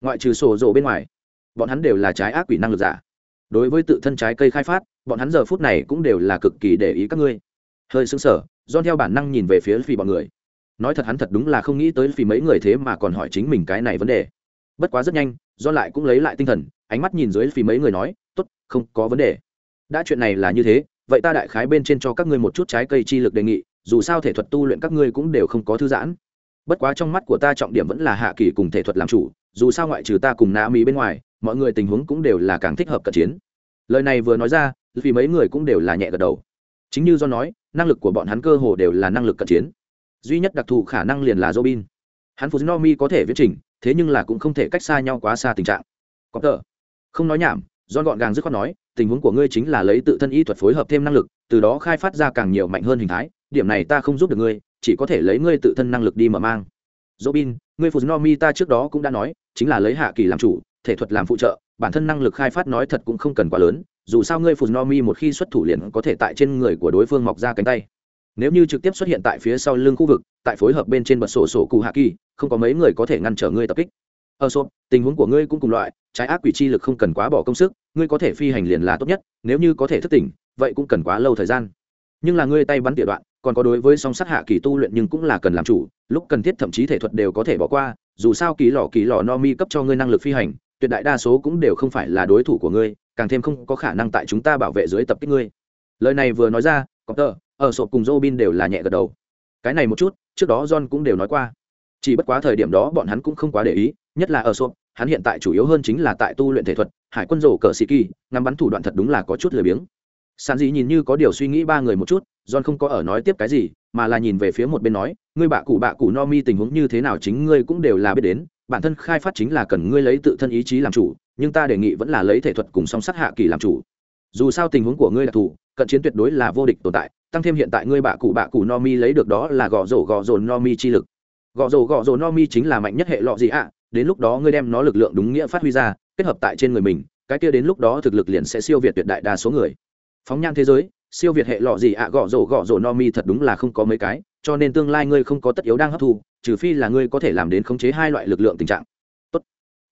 Ngoại trừ sổ rộ bên ngoài, bọn hắn đều là trái ác quỷ năng lực giả. Đối với tự thân trái cây khai phát, bọn hắn giờ phút này cũng đều là cực kỳ để ý các ngươi. Hơi xứng sở John theo bản năng nhìn về phía phì bọn người. Nói thật hắn thật đúng là không nghĩ tới phì mấy người thế mà còn hỏi chính mình cái này vấn đề. Bất quá rất nhanh do lại cũng lấy lại tinh thần, ánh mắt nhìn dưới phì mấy người nói, tốt, không có vấn đề. Đã chuyện này là như thế, vậy ta đại khái bên trên cho các ngươi một chút trái cây chi lực đề nghị dù sao thể thuật tu luyện các ngươi cũng đều không có thư giãn. Bất quá trong mắt của ta trọng điểm vẫn là hạ kỳ cùng thể thuật làm chủ, dù sao ngoại trừ ta cùng na mỹ bên ngoài, mọi người tình huống cũng đều là càng thích hợp cận chiến. Lời này vừa nói ra, vì mấy người cũng đều là nhẹ gật đầu. Chính như do nói, năng lực của bọn hắn cơ hồ đều là năng lực cận chiến. Duy nhất đặc thù khả năng liền là robin. Hắn fuzinomi có thể viết trình, thế nhưng là cũng không thể cách xa nhau quá xa tình trạng. Có tờ. Không nói nhảm do gọn gàng dứt khoát nói, tình huống của ngươi chính là lấy tự thân y thuật phối hợp thêm năng lực, từ đó khai phát ra càng nhiều mạnh hơn hình thái điểm này ta không giúp được ngươi, chỉ có thể lấy ngươi tự thân năng lực đi mở mang. Robin, ngươi mi ta trước đó cũng đã nói, chính là lấy hạ kỳ làm chủ, thể thuật làm phụ trợ, bản thân năng lực khai phát nói thật cũng không cần quá lớn, dù sao ngươi Fuznomi một khi xuất thủ liền có thể tại trên người của đối phương mọc ra cánh tay. Nếu như trực tiếp xuất hiện tại phía sau lưng khu vực, tại phối hợp bên trên bật sổ sổ cụ hạ kỳ, không có mấy người có thể ngăn trở ngươi tập kích. Ờ, Ở sộp tình huống của ngươi cũng cùng loại, trái ác quỷ chi lực không cần quá bỏ công sức, ngươi có thể phi hành liền là tốt nhất, nếu như có thể thức tỉnh, vậy cũng cần quá lâu thời gian nhưng là ngươi tay bắn tỉa đoạn, còn có đối với song sát hạ kỳ tu luyện nhưng cũng là cần làm chủ, lúc cần thiết thậm chí thể thuật đều có thể bỏ qua, dù sao kỳ lò kỳ lò no mi cấp cho ngươi năng lực phi hành, tuyệt đại đa số cũng đều không phải là đối thủ của ngươi, càng thêm không có khả năng tại chúng ta bảo vệ dưới tập kích ngươi. Lời này vừa nói ra có tờ, ở sộp cùng robin đều là nhẹ gật đầu. Cái này một chút, trước đó john cũng đều nói qua. Chỉ bất quá thời điểm đó bọn hắn cũng không quá để ý, nhất là ở sộp, hắn hiện tại chủ yếu hơn chính là tại tu luyện thể thuật, hải quân rổ cờ sĩ kỳ, ngắm bắn thủ đoạn thật đúng là có chút lười biếng sàn dị nhìn như có điều suy nghĩ ba người một chút, john không có ở nói tiếp cái gì, mà là nhìn về phía một bên nói, ngươi bạ cụ bạ cụ no mi tình huống như thế nào chính ngươi cũng đều là biết đến, bản thân khai phát chính là cần ngươi lấy tự thân ý chí làm chủ, nhưng ta đề nghị vẫn là lấy thể thuật cùng song sắt hạ kỳ làm chủ. Dù sao tình huống của ngươi đặc thù cận chiến tuyệt đối là vô địch tồn tại, tăng thêm hiện tại ngươi bạ cụ bạ cụ no mi lấy được đó là gõ rổ gõ rổ no mi chi lực. Gõ rổ gõ rổ no mi chính là mạnh nhất hệ lọ gì ạ? Đến lúc đó ngươi đem nó lực lượng đúng nghĩa phát huy ra, kết hợp tại trên người mình, cái kia đến lúc đó thực lực liền sẽ siêu việt tuyệt đại đa số người phóng nhan thế giới, siêu việt hệ lọ gì ạ gõ rổ gõ rổ no mi thật đúng là không có mấy cái, cho nên tương lai ngươi không có tất yếu đang hấp thu, trừ phi là ngươi có thể làm đến khống chế hai loại lực lượng tình trạng. Tốt.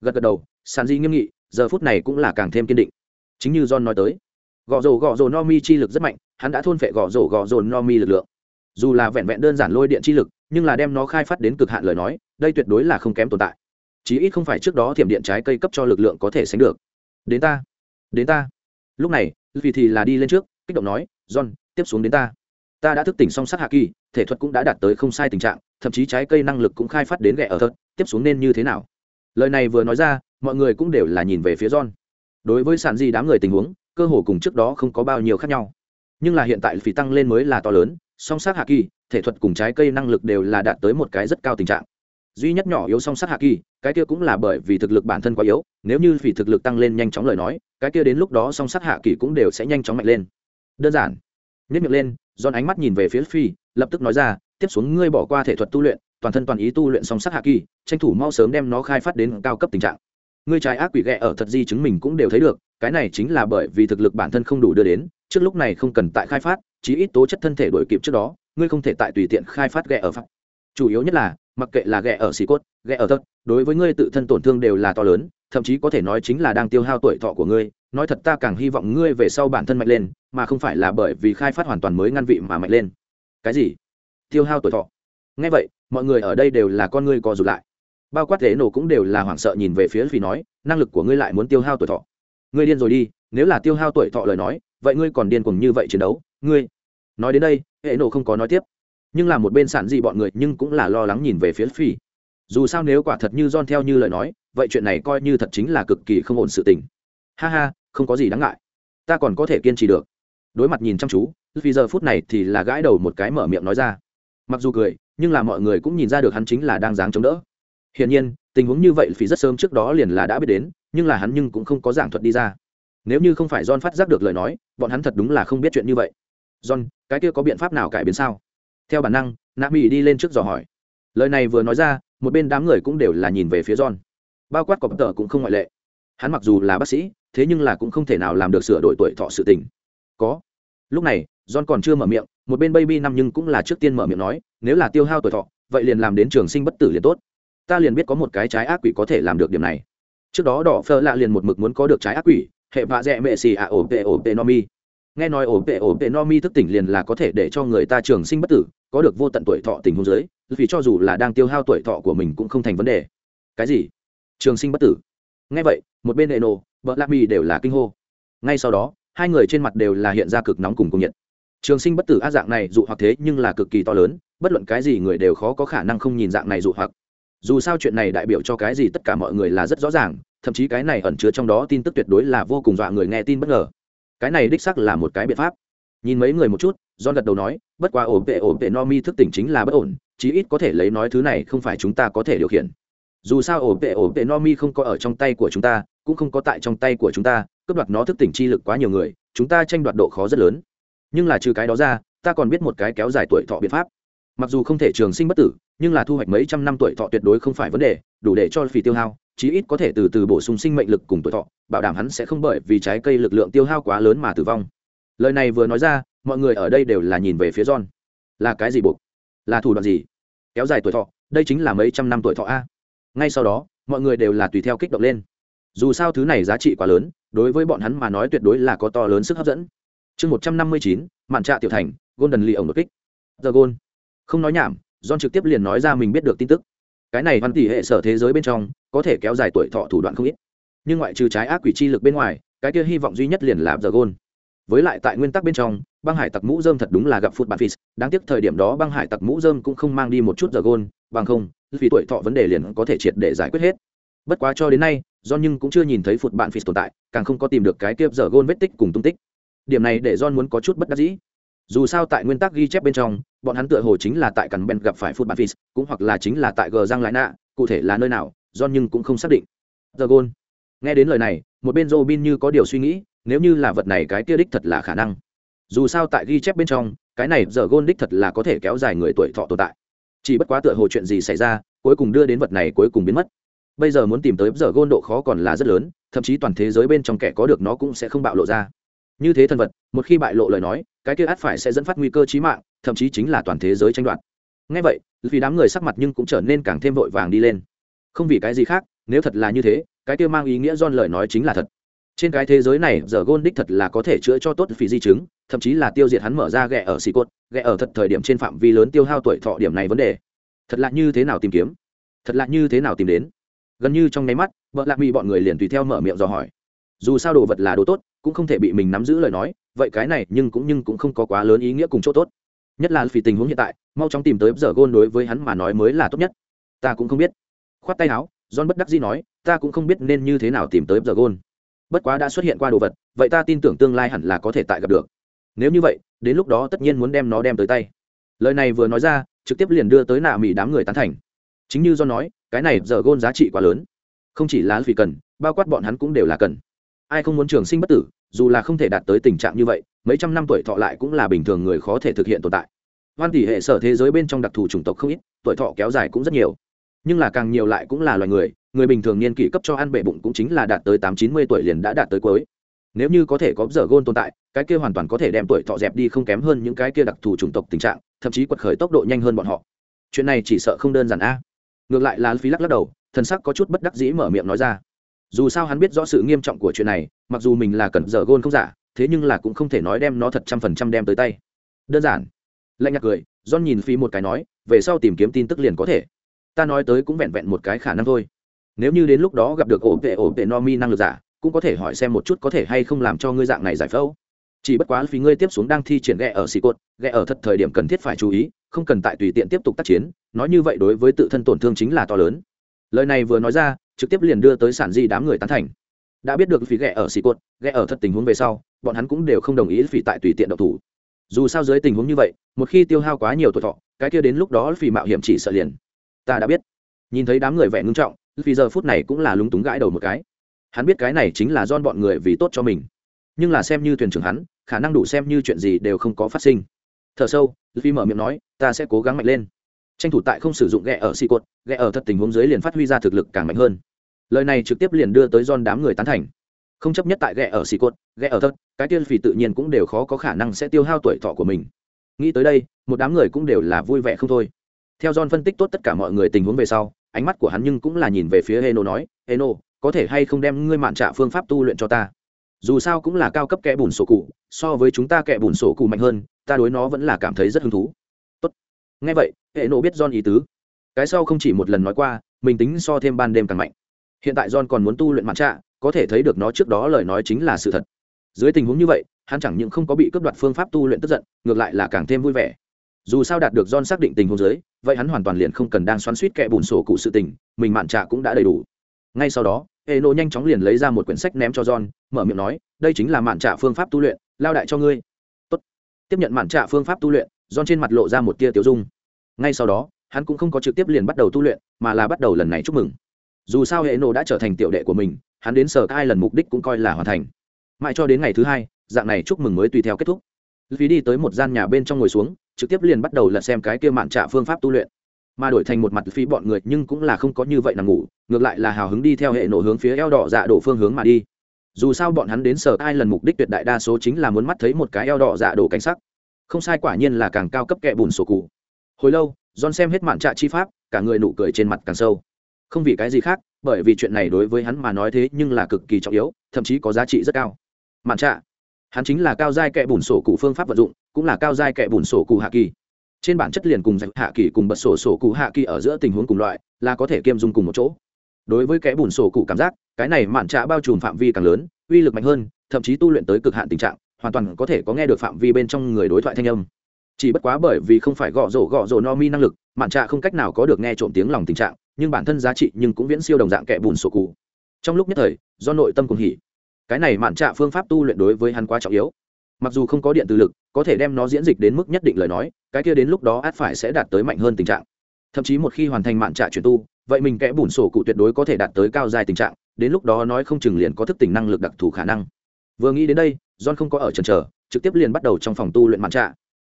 gật gật đầu sàn di nghiêm nghị, giờ phút này cũng là càng thêm kiên định. Chính như john nói tới gõ rổ gõ rổ no mi chi lực rất mạnh, hắn đã thôn phệ gõ rổ gõ rổ no mi lực lượng. Dù là vẹn vẹn đơn giản lôi điện chi lực, nhưng là đem nó khai phát đến cực hạn lời nói, đây tuyệt đối là không kém tồn tại. Chí ít không phải trước đó thiểm điện trái cây cấp cho lực lượng có thể sánh được. Đến ta. Đến ta lúc này vì thì là đi lên trước, kích động nói, john, tiếp xuống đến ta. Ta đã thức tỉnh song sát hạ kỳ, thể thuật cũng đã đạt tới không sai tình trạng, thậm chí trái cây năng lực cũng khai phát đến ghẹ ở thật, tiếp xuống nên như thế nào? Lời này vừa nói ra, mọi người cũng đều là nhìn về phía john. Đối với sản di đám người tình huống, cơ hồ cùng trước đó không có bao nhiêu khác nhau. Nhưng là hiện tại phí tăng lên mới là to lớn, song sát hạ kỳ, thể thuật cùng trái cây năng lực đều là đạt tới một cái rất cao tình trạng. Duy nhất nhỏ yếu song sát hạ kỳ, cái kia cũng là bởi vì thực lực bản thân quá yếu, nếu như phỉ thực lực tăng lên nhanh chóng lời nói cái kia đến lúc đó song sắt hạ kỳ cũng đều sẽ nhanh chóng mạnh lên. Đơn giản. Nhất miệng lên giòn ánh mắt nhìn về phía Phi, lập tức nói ra, tiếp xuống ngươi bỏ qua thể thuật tu luyện, toàn thân toàn ý tu luyện song sắc hạ kỳ, tranh thủ mau sớm đem nó khai phát đến cao cấp tình trạng. Ngươi trái ác quỷ ghẹ ở thật di chứng mình cũng đều thấy được, cái này chính là bởi vì thực lực bản thân không đủ đưa đến, trước lúc này không cần tại khai phát, chí ít tố chất thân thể đổi kịp trước đó, ngươi không thể tại tùy tiện khai phát ghẹ ở phạm. Chủ yếu nhất là, mặc kệ là ghẻ ở xì cốt, ghẻ ở thật, đối với ngươi tự thân tổn thương đều là to lớn, thậm chí có thể nói chính là đang tiêu hao tuổi thọ của ngươi, nói thật ta càng hy vọng ngươi về sau bản thân mạnh lên, mà không phải là bởi vì khai phát hoàn toàn mới ngăn vị mà mạnh lên. Cái gì? Tiêu hao tuổi thọ? Ngay vậy mọi người ở đây đều là con ngươi co rụt lại. Bao quát thế nổ cũng đều là hoảng sợ nhìn về phía vì nói năng lực của ngươi lại muốn tiêu hao tuổi thọ. Ngươi điên rồi đi nếu là tiêu hao tuổi thọ lời nói vậy ngươi còn điên cùng như vậy chiến đấu ngươi. Nói đến đây hệ nổ không có nói tiếp nhưng là một bên sản gì bọn người nhưng cũng là lo lắng nhìn về phía phi. Dù sao nếu quả thật như don theo như lời nói, vậy chuyện này coi như thật chính là cực kỳ không ổn sự tình. Ha ha, không có gì đáng ngại. Ta còn có thể kiên trì được. Đối mặt nhìn chăm chú vì giờ phút này thì là gãi đầu một cái mở miệng nói ra. Mặc dù cười, nhưng là mọi người cũng nhìn ra được hắn chính là đang dáng chống đỡ. Hiển nhiên, tình huống như vậy vì rất sớm trước đó liền là đã biết đến, nhưng là hắn nhưng cũng không có giảng thuật đi ra. Nếu như không phải john phát giác được lời nói, bọn hắn thật đúng là không biết chuyện như vậy. John, cái kia có biện pháp nào cải biến sao? Theo bản năng nạ mỹ đi lên trước dò hỏi. Lời này vừa nói ra, một bên đám người cũng đều là nhìn về phía john. Bao quát cọp tờ cũng không ngoại lệ. Hắn mặc dù là bác sĩ, thế nhưng là cũng không thể nào làm được sửa đổi tuổi thọ sự tình. Có. Lúc này, john còn chưa mở miệng, một bên baby năm nhưng cũng là trước tiên mở miệng nói, nếu là tiêu hao tuổi thọ, vậy liền làm đến trường sinh bất tử liền tốt. Ta liền biết có một cái trái ác quỷ có thể làm được điểm này. Trước đó đỏ phơ lạ liền một mực muốn có được trái ác quỷ, hệ vạ dẹ mệ xì ạ ổ tệ ổ tệ no mi. Nghe nói ổ tệ ổ tệ no mi thức tỉnh liền là có thể để cho người ta trường sinh bất tử có được vô tận tuổi thọ tình hôn giới, vì cho dù là đang tiêu hao tuổi thọ của mình cũng không thành vấn đề. Cái gì? Trường sinh bất tử. Nghe vậy, một bên hệ nộ vợ Lạc mi đều là kinh hô. Ngay sau đó, hai người trên mặt đều là hiện ra cực nóng cùng cung nhiệt. Trường sinh bất tử a dạng này dụ hoặc thế nhưng là cực kỳ to lớn, bất luận cái gì người đều khó có khả năng không nhìn dạng này dụ hoặc. Dù sao chuyện này đại biểu cho cái gì tất cả mọi người là rất rõ ràng, thậm chí cái này ẩn chứa trong đó tin tức tuyệt đối là vô cùng dọa người nghe tin bất ngờ. Cái này đích sắc là một cái biện pháp. Nhìn mấy người một chút do gật đầu nói, bất quá ổn vệ ổn vệ no mi thức tỉnh chính là bất ổn, chí ít có thể lấy nói thứ này, không phải chúng ta có thể điều khiển. Dù sao ổn vệ ổn vệ no mi không có ở trong tay của chúng ta, cũng không có tại trong tay của chúng ta, cướp đoạt nó thức tỉnh chi lực quá nhiều người, chúng ta tranh đoạt độ khó rất lớn. Nhưng là trừ cái đó ra, ta còn biết một cái kéo dài tuổi thọ biện pháp. Mặc dù không thể trường sinh bất tử, nhưng là thu hoạch mấy trăm năm tuổi thọ tuyệt đối không phải vấn đề, đủ để cho phì tiêu hao, chí ít có thể từ từ bổ sung sinh mệnh lực cùng tuổi thọ, bảo đảm hắn sẽ không bởi vì trái cây lực lượng tiêu hao quá lớn mà tử vong. Lời này vừa nói ra mọi người ở đây đều là nhìn về phía john. Là cái gì buộc? Là thủ đoạn gì? Kéo dài tuổi thọ, đây chính là mấy trăm năm tuổi thọ a. Ngay sau đó, mọi người đều là tùy theo kích động lên. Dù sao thứ này giá trị quá lớn, đối với bọn hắn mà nói tuyệt đối là có to lớn sức hấp dẫn. Chương một trăm năm mươi chín, mạn trạ tiểu thành, golden lee ổng đột kích. The gôn không nói nhảm, john trực tiếp liền nói ra mình biết được tin tức. Cái này văn tỷ hệ sở thế giới bên trong, có thể kéo dài tuổi thọ thủ đoạn không ít. Nhưng ngoại trừ trái ác quỷ chi lực bên ngoài, cái kia hy vọng duy nhất liền là the gôn với lại tại nguyên tắc bên trong, băng hải tặc mũ dơm thật đúng là gặp phút bạn phis đáng tiếc thời điểm đó băng hải tặc mũ dơm cũng không mang đi một chút giờ gôn, bằng không, vì tuổi thọ vấn đề liền có thể triệt để giải quyết hết. Bất quá cho đến nay, john nhưng cũng chưa nhìn thấy phụt bạn phis tồn tại, càng không có tìm được cái kiếp giờ gôn vết tích cùng tung tích. Điểm này để john muốn có chút bất đắc dĩ. Dù sao tại nguyên tắc ghi chép bên trong, bọn hắn tựa hồ chính là tại cằn ben gặp phải phụt bạn phis cũng hoặc là chính là tại gờ giang lại nạ, cụ thể là nơi nào, john nhưng cũng không xác định. Giờ gôn. Nghe đến lời này, một bên robin như có điều suy nghĩ nếu như là vật này cái kia đích thật là khả năng. Dù sao tại ghi chép bên trong, cái này giờ gôn đích thật là có thể kéo dài người tuổi thọ tồn tại. Chỉ bất quá tựa hồ chuyện gì xảy ra, cuối cùng đưa đến vật này cuối cùng biến mất. Bây giờ muốn tìm tới giờ gôn độ khó còn là rất lớn, thậm chí toàn thế giới bên trong kẻ có được nó cũng sẽ không bạo lộ ra. Như thế thân vật, một khi bại lộ lời nói, cái kia át phải sẽ dẫn phát nguy cơ chí mạng, thậm chí chính là toàn thế giới tranh đoạt. Ngay vậy, vì đám người sắc mặt nhưng cũng trở nên càng thêm vội vàng đi lên. Không vì cái gì khác, nếu thật là như thế, cái kia mang ý nghĩa don lời nói chính là thật trên cái thế giới này, giờ gôn đích thật là có thể chữa cho tốt phí di chứng, thậm chí là tiêu diệt hắn mở ra ghẹ ở xì cốt ghẹ ở thật thời điểm trên phạm vi lớn tiêu hao tuổi thọ điểm này vấn đề. Thật lạ như thế nào tìm kiếm? Thật lạ như thế nào tìm đến? Gần như trong nháy mắt vợ lạc mỹ bọn người liền tùy theo mở miệng dò hỏi. Dù sao đồ vật là đồ tốt, cũng không thể bị mình nắm giữ lời nói, vậy cái này nhưng cũng nhưng cũng không có quá lớn ý nghĩa cùng chỗ tốt. Nhất là vì tình huống hiện tại, mau chóng tìm tới giờ gôn đối với hắn mà nói mới là tốt nhất. Ta cũng không biết. Khoát tay áo, john bất đắc dĩ nói, ta cũng không biết nên như thế nào tìm tới giờ gôn bất quá đã xuất hiện qua đồ vật, vậy ta tin tưởng tương lai hẳn là có thể tại gặp được. Nếu như vậy, đến lúc đó tất nhiên muốn đem nó đem tới tay. Lời này vừa nói ra, trực tiếp liền đưa tới nạ mỹ đám người tán thành. Chính như do nói, cái này giờ gôn giá trị quá lớn. Không chỉ là vì cần, bao quát bọn hắn cũng đều là cần. Ai không muốn trường sinh bất tử, dù là không thể đạt tới tình trạng như vậy, mấy trăm năm tuổi thọ lại cũng là bình thường người khó thể thực hiện tồn tại. Hoan tỷ hệ sở thế giới bên trong đặc thù chủng tộc không ít, tuổi thọ kéo dài cũng rất nhiều. Nhưng là càng nhiều lại cũng là loài người người bình thường niên kỷ cấp cho ăn bệ bụng cũng chính là đạt tới tám chín mươi tuổi liền đã đạt tới cuối. Nếu như có thể có giờ gôn tồn tại, cái kia hoàn toàn có thể đem tuổi thọ dẹp đi không kém hơn những cái kia đặc thù chủng tộc tình trạng, thậm chí quật khởi tốc độ nhanh hơn bọn họ. Chuyện này chỉ sợ không đơn giản a. Ngược lại là phí lắc lắc đầu, thần sắc có chút bất đắc dĩ mở miệng nói ra. Dù sao hắn biết rõ sự nghiêm trọng của chuyện này, mặc dù mình là cần giờ gôn không giả, thế nhưng là cũng không thể nói đem nó thật trăm phần trăm đem tới tay. Đơn giản. Lạnh nhạt cười, john nhìn phí một cái nói, về sau tìm kiếm tin tức liền có thể. Ta nói tới cũng vẹn vẹn một cái khả năng thôi nếu như đến lúc đó gặp được ổ vệ ổ vệ no mi năng lực giả, cũng có thể hỏi xem một chút có thể hay không làm cho ngươi dạng này giải phẫu. Chỉ bất quá phí ngươi tiếp xuống đang thi triển ghẹ ở xì cột ghẹ ở thật thời điểm cần thiết phải chú ý, không cần tại tùy tiện tiếp tục tác chiến, nói như vậy đối với tự thân tổn thương chính là to lớn. Lời này vừa nói ra, trực tiếp liền đưa tới sản di đám người tán thành. Đã biết được phí ghẹ ở xì cột ghẹ ở thật tình huống về sau, bọn hắn cũng đều không đồng ý phí tại tùy tiện độc thủ. Dù sao dưới tình huống như vậy, một khi tiêu hao quá nhiều tuổi thọ, cái kia đến lúc đó phí mạo hiểm chỉ sợ liền. Ta đã biết. Nhìn thấy đám người vẻ ngưng trọng vì giờ phút này cũng là lúng túng gãi đầu một cái. Hắn biết cái này chính là don bọn người vì tốt cho mình. Nhưng là xem như thuyền trưởng hắn, khả năng đủ xem như chuyện gì đều không có phát sinh. Thở sâu vì mở miệng nói, ta sẽ cố gắng mạnh lên. Tranh thủ tại không sử dụng ghẹ ở xì cột, ghẹ ở thật tình huống dưới liền phát huy ra thực lực càng mạnh hơn. Lời này trực tiếp liền đưa tới don đám người tán thành. Không chấp nhất tại ghẹ ở xì cột, ghẹ ở thật, cái tiên phì tự nhiên cũng đều khó có khả năng sẽ tiêu hao tuổi thọ của mình. Nghĩ tới đây, một đám người cũng đều là vui vẻ không thôi. Theo don phân tích tốt tất cả mọi người tình huống về sau ánh mắt của hắn nhưng cũng là nhìn về phía heno nói heno có thể hay không đem ngươi mạn trạ phương pháp tu luyện cho ta? Dù sao cũng là cao cấp kẽ bùn sổ cụ, so với chúng ta kẽ bùn sổ cụ mạnh hơn, ta đối nó vẫn là cảm thấy rất hứng thú. Tốt. ngay vậy hệ nộ biết john ý tứ. Cái sau không chỉ một lần nói qua, mình tính so thêm ban đêm càng mạnh. Hiện tại john còn muốn tu luyện mạn trạ, có thể thấy được nó trước đó lời nói chính là sự thật. Dưới tình huống như vậy, hắn chẳng những không có bị cướp đoạt phương pháp tu luyện tức giận, ngược lại là càng thêm vui vẻ dù sao đạt được john xác định tình huống dưới, vậy hắn hoàn toàn liền không cần đang xoắn suýt kẹ bùn sổ cụ sự tình, mình mạn trạ cũng đã đầy đủ. Ngay sau đó hệ nộ nhanh chóng liền lấy ra một quyển sách ném cho john, mở miệng nói, đây chính là mạn trạ phương pháp tu luyện, lao đại cho ngươi. Tốt. tiếp nhận mạn trạ phương pháp tu luyện, john trên mặt lộ ra một tia tiêu dung. Ngay sau đó, hắn cũng không có trực tiếp liền bắt đầu tu luyện, mà là bắt đầu lần này chúc mừng. Dù sao hệ nộ đã trở thành tiểu đệ của mình, hắn đến sở hai lần mục đích cũng coi là hoàn thành. Mãi cho đến ngày thứ hai, dạng này chúc mừng mới tùy theo kết thúc. Vì đi tới một gian nhà bên trong ngồi xuống trực tiếp liền bắt đầu lật xem cái kia mạn trạ phương pháp tu luyện. Mà đổi thành một mặt phí bọn người nhưng cũng là không có như vậy nằm ngủ, ngược lại là hào hứng đi theo hệ nổ hướng phía eo đỏ dạ đổ phương hướng mà đi. Dù sao bọn hắn đến sở ai lần mục đích tuyệt đại đa số chính là muốn mắt thấy một cái eo đỏ dạ đổ cảnh sắc. Không sai quả nhiên là càng cao cấp kẹ bùn sổ cụ. Hồi lâu, john xem hết mạn trạ chi pháp, cả người nụ cười trên mặt càng sâu. Không vì cái gì khác, bởi vì chuyện này đối với hắn mà nói thế nhưng là cực kỳ trọng yếu, thậm chí có giá trị rất cao. Mạn trạ hắn chính là cao giai kẻ bùn sổ cụ phương pháp vận dụng, cũng là cao giai kẻ bùn sổ cụ hạ kỳ. Trên bản chất liền cùng dạch hạ kỳ cùng bật sổ sổ cụ hạ kỳ ở giữa tình huống cùng loại, là có thể kiêm dung cùng một chỗ. Đối với kẻ bùn sổ cụ cảm giác, cái này mạn trạ bao trùm phạm vi càng lớn, uy lực mạnh hơn, thậm chí tu luyện tới cực hạn tình trạng, hoàn toàn có thể có nghe được phạm vi bên trong người đối thoại thanh âm. Chỉ bất quá bởi vì không phải gõ rổ gõ rổ no mi năng lực, mạn trạ không cách nào có được nghe trộm tiếng lòng tình trạng, nhưng bản thân giá trị nhưng cũng viễn siêu đồng dạng kẻ bùn sổ cụ. Trong lúc nhất thời, do nội tâm cùng hỉ cái này mạn trạ phương pháp tu luyện đối với hắn quá trọng yếu. Mặc dù không có điện từ lực, có thể đem nó diễn dịch đến mức nhất định lời nói, cái kia đến lúc đó át phải sẽ đạt tới mạnh hơn tình trạng. Thậm chí một khi hoàn thành mạn trạ chuyển tu, vậy mình kẽ bùn sổ cụ tuyệt đối có thể đạt tới cao dài tình trạng, đến lúc đó nói không chừng liền có thức tỉnh năng lực đặc thù khả năng. Vừa nghĩ đến đây, john không có ở trần trở trực tiếp liền bắt đầu trong phòng tu luyện mạn trạ.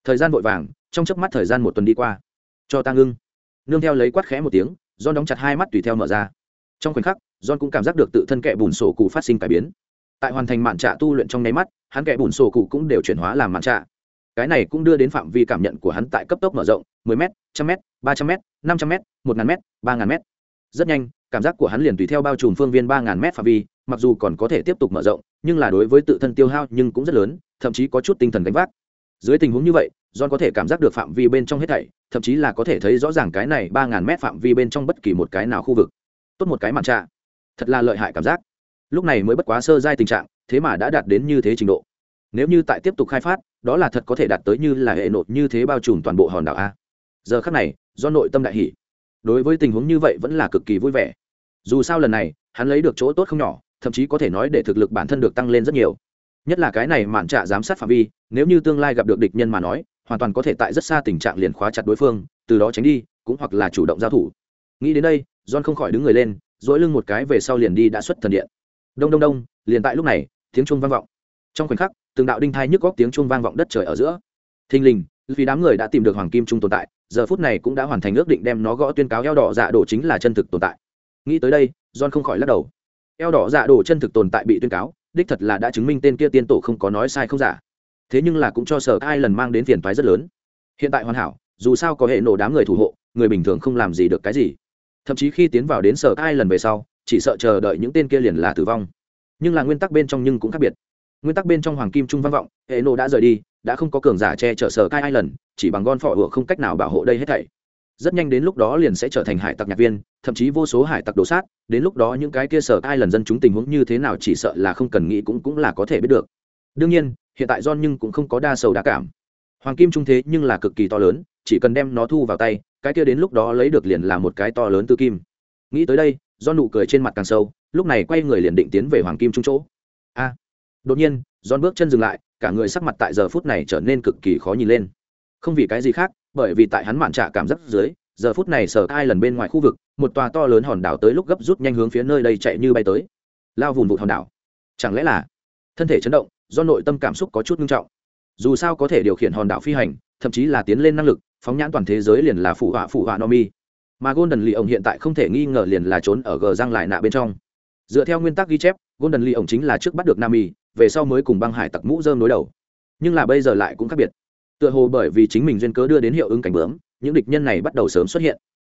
Thời gian vội vàng, trong chớp mắt thời gian một tuần đi qua. Cho ta ngưng. Nương theo lấy quát khẽ một tiếng, john đóng chặt hai mắt tùy theo mở ra. Trong khoảnh khắc, john cũng cảm giác được tự thân kẽ bùn sổ cụ phát sinh cải biến tại hoàn thành mạn trạ tu luyện trong nháy mắt, hắn kẻ bùn sổ cụ cũng đều chuyển hóa làm mạn trạ. Cái này cũng đưa đến phạm vi cảm nhận của hắn tại cấp tốc mở rộng 10 m 100 m 300 m 500 m 1000 m 3000 m rất nhanh, cảm giác của hắn liền tùy theo bao trùm phương viên 3000 m phạm vi, mặc dù còn có thể tiếp tục mở rộng, nhưng là đối với tự thân tiêu hao nhưng cũng rất lớn, thậm chí có chút tinh thần gánh vác. Dưới tình huống như vậy, john có thể cảm giác được phạm vi bên trong hết thảy, thậm chí là có thể thấy rõ ràng cái này 3000 m phạm vi bên trong bất kỳ một cái nào khu vực. Tốt một cái màn trạ. Thật là lợi hại cảm giác lúc này mới bất quá sơ giai tình trạng, thế mà đã đạt đến như thế trình độ. Nếu như tại tiếp tục khai phát, đó là thật có thể đạt tới như là hệ nộp như thế bao trùm toàn bộ hòn đảo a. Giờ khắc này, do nội tâm đại hỷ đối với tình huống như vậy vẫn là cực kỳ vui vẻ. Dù sao lần này, hắn lấy được chỗ tốt không nhỏ, thậm chí có thể nói để thực lực bản thân được tăng lên rất nhiều. Nhất là cái này mạn trạ giám sát phạm vi, nếu như tương lai gặp được địch nhân mà nói, hoàn toàn có thể tại rất xa tình trạng liền khóa chặt đối phương, từ đó tránh đi, cũng hoặc là chủ động giao thủ. Nghĩ đến đây, john không khỏi đứng người lên dỗi lưng một cái về sau liền đi đã xuất thần điện đông đông đông, liền tại lúc này, tiếng chuông vang vọng. Trong khoảnh khắc, từng đạo đinh thai nhức góc tiếng chuông vang vọng đất trời ở giữa. Thình lình, vì đám người đã tìm được hoàng kim trung tồn tại, giờ phút này cũng đã hoàn thành ước định đem nó gõ tuyên cáo eo đỏ dạ đổ chính là chân thực tồn tại. Nghĩ tới đây, john không khỏi lắc đầu. Eo đỏ dạ đổ chân thực tồn tại bị tuyên cáo, đích thật là đã chứng minh tên kia tiên tổ không có nói sai không giả. Thế nhưng là cũng cho sở ai lần mang đến phiền toái rất lớn. Hiện tại hoàn hảo, dù sao có hệ nổ đám người thủ hộ, người bình thường không làm gì được cái gì. Thậm chí khi tiến vào đến sở ai lần về sau chỉ sợ chờ đợi những tên kia liền là tử vong. Nhưng là nguyên tắc bên trong nhưng cũng khác biệt. Nguyên tắc bên trong hoàng kim trung vang vọng hệ nộ đã rời đi, đã không có cường giả che chở sở cai ai lần chỉ bằng gon phỏ hựa không cách nào bảo hộ đây hết thảy. Rất nhanh đến lúc đó liền sẽ trở thành hải tặc nhạc viên, thậm chí vô số hải tặc đồ sát, đến lúc đó những cái kia sở cai lần dân chúng tình huống như thế nào chỉ sợ là không cần nghĩ cũng cũng là có thể biết được. Đương nhiên, hiện tại don nhưng cũng không có đa sầu đa cảm. Hoàng kim trung thế nhưng là cực kỳ to lớn, chỉ cần đem nó thu vào tay, cái kia đến lúc đó lấy được liền là một cái to lớn tư kim. Nghĩ tới đây do nụ cười trên mặt càng sâu lúc này quay người liền định tiến về hoàng kim trung chỗ a đột nhiên John bước chân dừng lại, cả người sắc mặt tại giờ phút này trở nên cực kỳ khó nhìn lên. Không vì cái gì khác, bởi vì tại hắn mạn trạ cảm giác dưới, giờ phút này sở ai lần bên ngoài khu vực, một tòa to lớn hòn đảo tới lúc gấp rút nhanh hướng phía nơi đây chạy như bay tới. Lao vùng vụ hòn đảo. Chẳng lẽ là thân thể chấn động, do nội tâm cảm xúc có chút nghiêm trọng. Dù sao có thể điều khiển hòn đảo phi hành, thậm chí là tiến lên năng lực phóng nhãn toàn thế giới liền là phụ họa phụ họa no mi mà golden lì ổng hiện tại không thể nghi ngờ liền là trốn ở gờ răng lại nạ bên trong. Dựa theo nguyên tắc ghi chép golden lì ổng chính là trước bắt được nam Y, về sau mới cùng băng hải tặc mũ dơm đối đầu. Nhưng là bây giờ lại cũng khác biệt. Tựa hồ bởi vì chính mình duyên cớ đưa đến hiệu ứng cảnh bướm những địch nhân này bắt đầu sớm xuất hiện.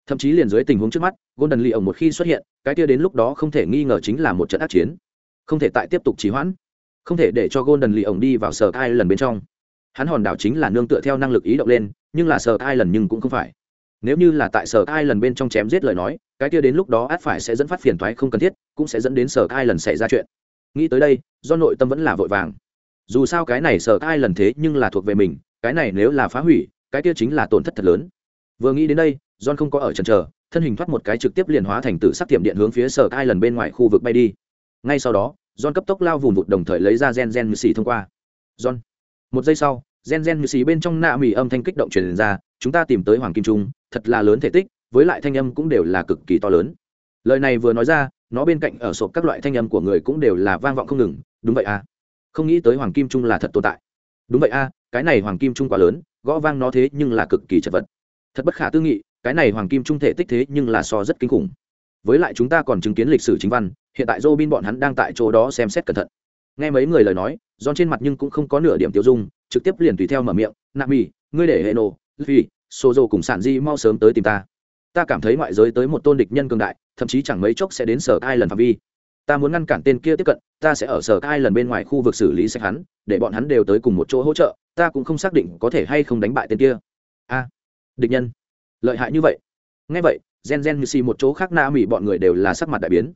Thậm chí liền dưới tình huống trước mắt golden lì ổng một khi xuất hiện cái kia đến lúc đó không thể nghi ngờ chính là một trận ác chiến. Không thể tại tiếp tục trì hoãn. Không thể để cho golden lì ổng đi vào sở ai lần bên trong. Hắn hòn đảo chính là nương tựa theo năng lực ý động lên nhưng là sở ai lần nhưng cũng không phải nếu như là tại sở ai lần bên trong chém giết lời nói, cái kia đến lúc đó át phải sẽ dẫn phát phiền toái không cần thiết, cũng sẽ dẫn đến sở ai lần xảy ra chuyện. Nghĩ tới đây, do nội tâm vẫn là vội vàng. Dù sao cái này sở ai lần thế nhưng là thuộc về mình, cái này nếu là phá hủy, cái kia chính là tổn thất thật lớn. Vừa nghĩ đến đây, john không có ở trần trờ thân hình thoát một cái trực tiếp liền hóa thành tử sắc tiệm điện hướng phía sở ai lần bên ngoài khu vực bay đi. Ngay sau đó, john cấp tốc lao vùng vụt đồng thời lấy ra gen gen như xì thông qua. John, một giây sau gen gen như xì bên trong nạ mì âm thanh kích động truyền ra chúng ta tìm tới hoàng kim trung thật là lớn thể tích với lại thanh âm cũng đều là cực kỳ to lớn. Lời này vừa nói ra nó bên cạnh ở sộp các loại thanh âm của người cũng đều là vang vọng không ngừng đúng vậy à? Không nghĩ tới hoàng kim trung là thật tồn tại. Đúng vậy a à, cái này hoàng kim trung quá lớn gõ vang nó thế nhưng là cực kỳ chật vật. Thật bất khả tư nghị cái này hoàng kim trung thể tích thế nhưng là so rất kinh khủng. Với lại chúng ta còn chứng kiến lịch sử chính văn hiện tại Robin bọn hắn đang tại chỗ đó xem xét cẩn thận. Nghe mấy người lời nói John trên mặt nhưng cũng không có nửa điểm tiêu dung trực tiếp liền tùy theo mở miệng nami ngươi để hệ nổ vì sozo cùng sản di mau sớm tới tìm ta. Ta cảm thấy ngoại giới tới một tôn địch nhân cường đại, thậm chí chẳng mấy chốc sẽ đến sở ai lần phạm vi. Ta muốn ngăn cản tên kia tiếp cận, ta sẽ ở sở ai lần bên ngoài khu vực xử lý sạch hắn, để bọn hắn đều tới cùng một chỗ hỗ trợ, ta cũng không xác định có thể hay không đánh bại tên kia. A, địch nhân. Lợi hại như vậy. Ngay vậy, gen gen như xì một chỗ khác na mỹ bọn người đều là sắc mặt đại biến.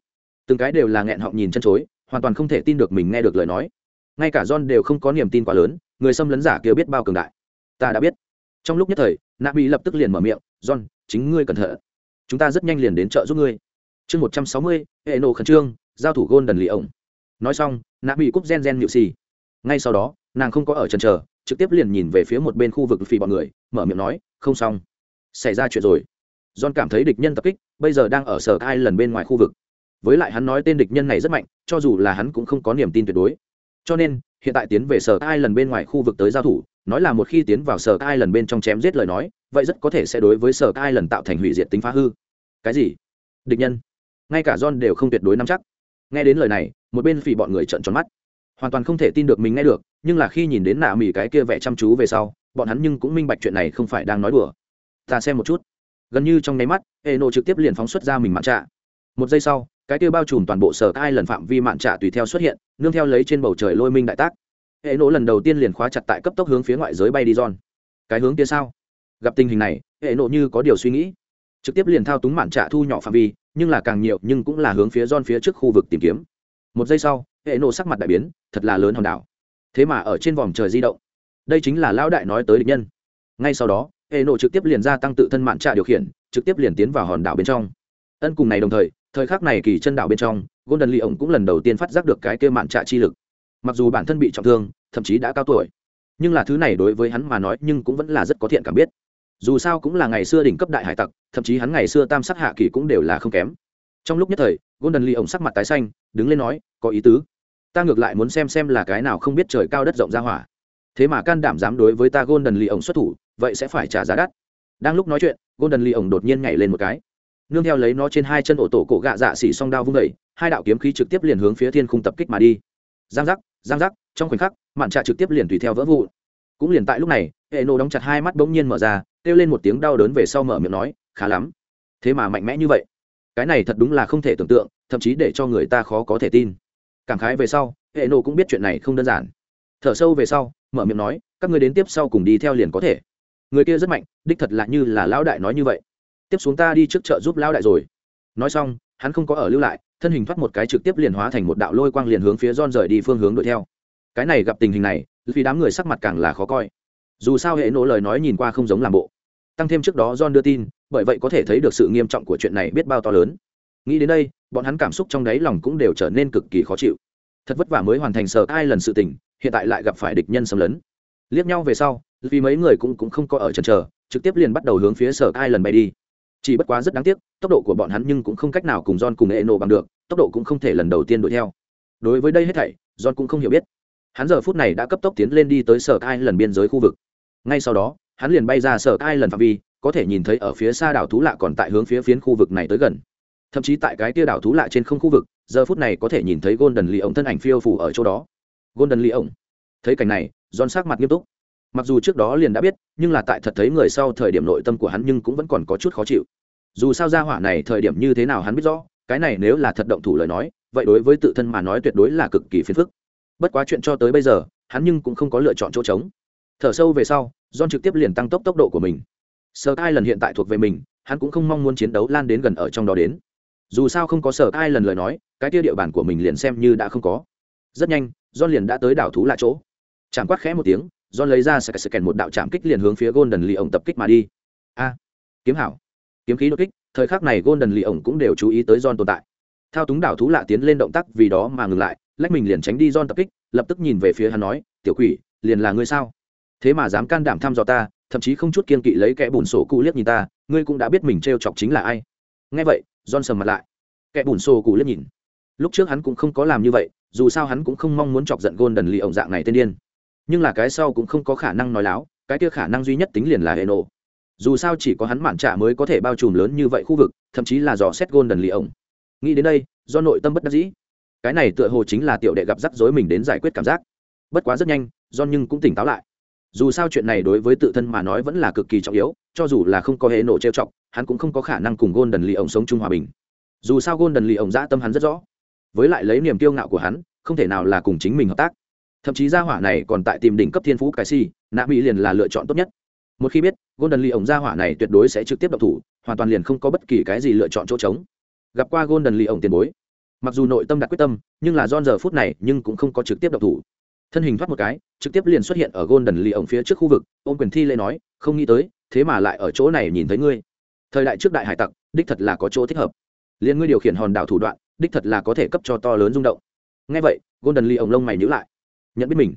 Từng cái đều là nghẹn họng nhìn chân chối, hoàn toàn không thể tin được mình nghe được lời nói. Ngay cả john đều không có niềm tin quá lớn người xâm lấn giả kia biết bao cường đại. Ta đã biết. Trong lúc nhất thời, nạ mỹ lập tức liền mở miệng, john, chính ngươi cẩn thận. Chúng ta rất nhanh liền đến chợ giúp ngươi. Chương một trăm sáu mươi, hệ nổ khẩn trương, giao thủ gôn đần lì ổng nói xong, nạ mỹ cúp gen gen nhự xì. Ngay sau đó, nàng không có ở trần trờ trực tiếp liền nhìn về phía một bên khu vực phi bọn người, mở miệng nói, không xong. Xảy ra chuyện rồi. John cảm thấy địch nhân tập kích, bây giờ đang ở sở ai lần bên ngoài khu vực. Với lại hắn nói tên địch nhân này rất mạnh, cho dù là hắn cũng không có niềm tin tuyệt đối cho nên, hiện tại tiến về sở ai lần bên ngoài khu vực tới giao thủ, nói là một khi tiến vào sở ai lần bên trong chém giết lời nói, vậy rất có thể sẽ đối với sở ai lần tạo thành hủy diệt tính phá hư. Cái gì? Địch nhân. Ngay cả john đều không tuyệt đối nắm chắc. Nghe đến lời này, một bên phỉ bọn người trợn tròn mắt. Hoàn toàn không thể tin được mình nghe được, nhưng là khi nhìn đến nạ mỉ cái kia vẻ chăm chú về sau, bọn hắn nhưng cũng minh bạch chuyện này không phải đang nói đùa. Ta xem một chút. Gần như trong nháy mắt hệ nộ trực tiếp liền phóng xuất ra mình mạn trạ. Một giây sau cái kia bao trùm toàn bộ sở ai lần phạm vi mạn trả tùy theo xuất hiện, nương theo lấy trên bầu trời lôi minh đại tác. Hệ nỗ lần đầu tiên liền khóa chặt tại cấp tốc hướng phía ngoại giới bay đi giòn cái hướng kia sao? Gặp tình hình này, hệ nộ như có điều suy nghĩ. Trực tiếp liền thao túng mạn trạ thu nhỏ phạm vi, nhưng là càng nhiều, nhưng cũng là hướng phía giòn phía trước khu vực tìm kiếm. Một giây sau, hệ nộ sắc mặt đại biến, thật là lớn hòn đảo. Thế mà ở trên vòm trời di động. Đây chính là lão đại nói tới địch nhân. Ngay sau đó, hệ nộ trực tiếp liền gia tăng tự thân mạn trạ điều khiển, trực tiếp liền tiến vào hòn đảo bên trong ân cùng này đồng thời thời khắc này kỳ chân đảo bên trong, golden lee ổng cũng lần đầu tiên phát giác được cái kia mạn trạ chi lực. Mặc dù bản thân bị trọng thương, thậm chí đã cao tuổi, nhưng là thứ này đối với hắn mà nói nhưng cũng vẫn là rất có thiện cảm biết. Dù sao cũng là ngày xưa đỉnh cấp đại hải tặc, thậm chí hắn ngày xưa tam sắc hạ kỳ cũng đều là không kém. Trong lúc nhất thời, golden lee ổng sắc mặt tái xanh, đứng lên nói, có ý tứ. Ta ngược lại muốn xem xem là cái nào không biết trời cao đất rộng ra hỏa. Thế mà can đảm dám đối với ta golden lee ổng xuất thủ, vậy sẽ phải trả giá đắt. Đang lúc nói chuyện, golden lee ổng đột nhiên nhảy lên một cái nương theo lấy nó trên hai chân ổ tổ cổ gạ dạ xỉ song đao vung đẩy hai đạo kiếm khí trực tiếp liền hướng phía thiên khung tập kích mà đi. Giang giác giang giác, trong khoảnh khắc, mạn trạ trực tiếp liền tùy theo vỡ vụ cũng liền tại lúc này, hệ nổ đóng chặt hai mắt bỗng nhiên mở ra, kêu lên một tiếng đau đớn về sau mở miệng nói, khá lắm. Thế mà mạnh mẽ như vậy. Cái này thật đúng là không thể tưởng tượng, thậm chí để cho người ta khó có thể tin. Cảm khái về sau, hệ nổ cũng biết chuyện này không đơn giản. Thở sâu về sau, mở miệng nói, các người đến tiếp sau cùng đi theo liền có thể. Người kia rất mạnh, đích thật là như là lão đại nói như vậy tiếp xuống ta đi trước chợ giúp lão đại rồi nói xong hắn không có ở lưu lại thân hình thoát một cái trực tiếp liền hóa thành một đạo lôi quang liền hướng phía John rời đi phương hướng đuổi theo. Cái này gặp tình hình này, vì đám người sắc mặt càng là khó coi. Dù sao hệ nổ lời nói nhìn qua không giống làm bộ. Tăng thêm trước đó John đưa tin, bởi vậy có thể thấy được sự nghiêm trọng của chuyện này biết bao to lớn. Nghĩ đến đây, bọn hắn cảm xúc trong đáy lòng cũng đều trở nên cực kỳ khó chịu. Thật vất vả mới hoàn thành sở ai lần sự tình, hiện tại lại gặp phải địch nhân xâm lấn. Liếc nhau về sau, vì mấy người cũng cũng không có ở chần chờ, trực tiếp liền bắt đầu hướng phía sở ai lần bay đi chỉ bất quá rất đáng tiếc, tốc độ của bọn hắn nhưng cũng không cách nào cùng john cùng e nổ bằng được, tốc độ cũng không thể lần đầu tiên đuổi theo. Đối với đây hết thảy, john cũng không hiểu biết. Hắn giờ phút này đã cấp tốc tiến lên đi tới sở cai lần biên giới khu vực. Ngay sau đó, hắn liền bay ra sở cai lần phạm vi, có thể nhìn thấy ở phía xa đảo thú lạ còn tại hướng phía phiến khu vực này tới gần. Thậm chí tại cái kia đảo thú lạ trên không khu vực, giờ phút này có thể nhìn thấy golden lì ổng thân ảnh phiêu phủ ở chỗ đó. Golden lì ổng thấy cảnh này, john sắc mặt nghiêm túc mặc dù trước đó liền đã biết, nhưng là tại thật thấy người sau thời điểm nội tâm của hắn nhưng cũng vẫn còn có chút khó chịu. Dù sao ra hỏa này thời điểm như thế nào hắn biết rõ, cái này nếu là thật động thủ lời nói, vậy đối với tự thân mà nói tuyệt đối là cực kỳ phiền phức. Bất quá chuyện cho tới bây giờ, hắn nhưng cũng không có lựa chọn chỗ trống. Thở sâu về sau, john trực tiếp liền tăng tốc tốc độ của mình. Sở ai lần hiện tại thuộc về mình, hắn cũng không mong muốn chiến đấu lan đến gần ở trong đó đến. Dù sao không có sở ai lần lời nói, cái tia địa bàn của mình liền xem như đã không có. Rất nhanh, john liền đã tới đảo thú lạ chỗ. Chẳng quát khẽ một tiếng john lấy ra sạc sạc một đạo chạm kích liền hướng phía golden lì ổng tập kích mà đi. A, kiếm hảo. Kiếm khí đột kích, thời khắc này golden lì ổng cũng đều chú ý tới john tồn tại. Thao túng đảo thú lạ tiến lên động tác vì đó mà ngừng lại, lách mình liền tránh đi john tập kích, lập tức nhìn về phía hắn nói, tiểu quỷ, liền là ngươi sao? Thế mà dám can đảm thăm dò ta, thậm chí không chút kiên kỵ lấy kẻ bùn sổ cụ liếc nhìn ta, ngươi cũng đã biết mình t r e o chọc chính là ai. Nghe vậy, john sầm mặt lại. Kẻ bùn sổ cụ liếc nhìn. Lúc trước hắn cũng không có làm như vậy, dù sao hắn cũng không mong muốn chọc giận gôn đần lì ổng dạng này tên điên nhưng là cái sau cũng không có khả năng nói láo, cái kia khả năng duy nhất tính liền là hệ nổ dù sao chỉ có hắn mạn trả mới có thể bao trùm lớn như vậy khu vực, thậm chí là dò xét gôn đần lì ổng. Nghĩ đến đây, do nội tâm bất đắc dĩ. Cái này tựa hồ chính là tiểu đệ gặp rắc rối mình đến giải quyết cảm giác. Bất quá rất nhanh do nhưng cũng tỉnh táo lại. Dù sao chuyện này đối với tự thân mà nói vẫn là cực kỳ trọng yếu, cho dù là không có hệ nổ trêu chọc, hắn cũng không có khả năng cùng gôn đần lì ổng sống chung hòa bình. Dù sao gôn đần lì ổng dã tâm hắn rất rõ. Với lại lấy niềm kiêu ngạo của hắn, không thể nào là cùng chính mình hợp tác thậm chí gia hỏa này còn tại tìm đỉnh cấp thiên phú cái si, nạ mỹ liền là lựa chọn tốt nhất. Một khi biết, golden lee ổng gia hỏa này tuyệt đối sẽ trực tiếp độc thủ, hoàn toàn liền không có bất kỳ cái gì lựa chọn chỗ trống. Gặp qua golden lee ổng tiền bối. Mặc dù nội tâm đặt quyết tâm, nhưng là do giờ phút này nhưng cũng không có trực tiếp độc thủ. Thân hình thoát một cái, trực tiếp liền xuất hiện ở golden lee ổng phía trước khu vực, ôm quyền thi lê nói, không nghĩ tới, thế mà lại ở chỗ này nhìn thấy ngươi. Thời đại trước đại hải tặc, đích thật là có chỗ thích hợp. Liền ngươi điều khiển hòn đảo thủ đoạn, đích thật là có thể cấp cho to lớn rung động. Ngay vậy, golden lee ổng lông mày nhữ lại nhận biết mình.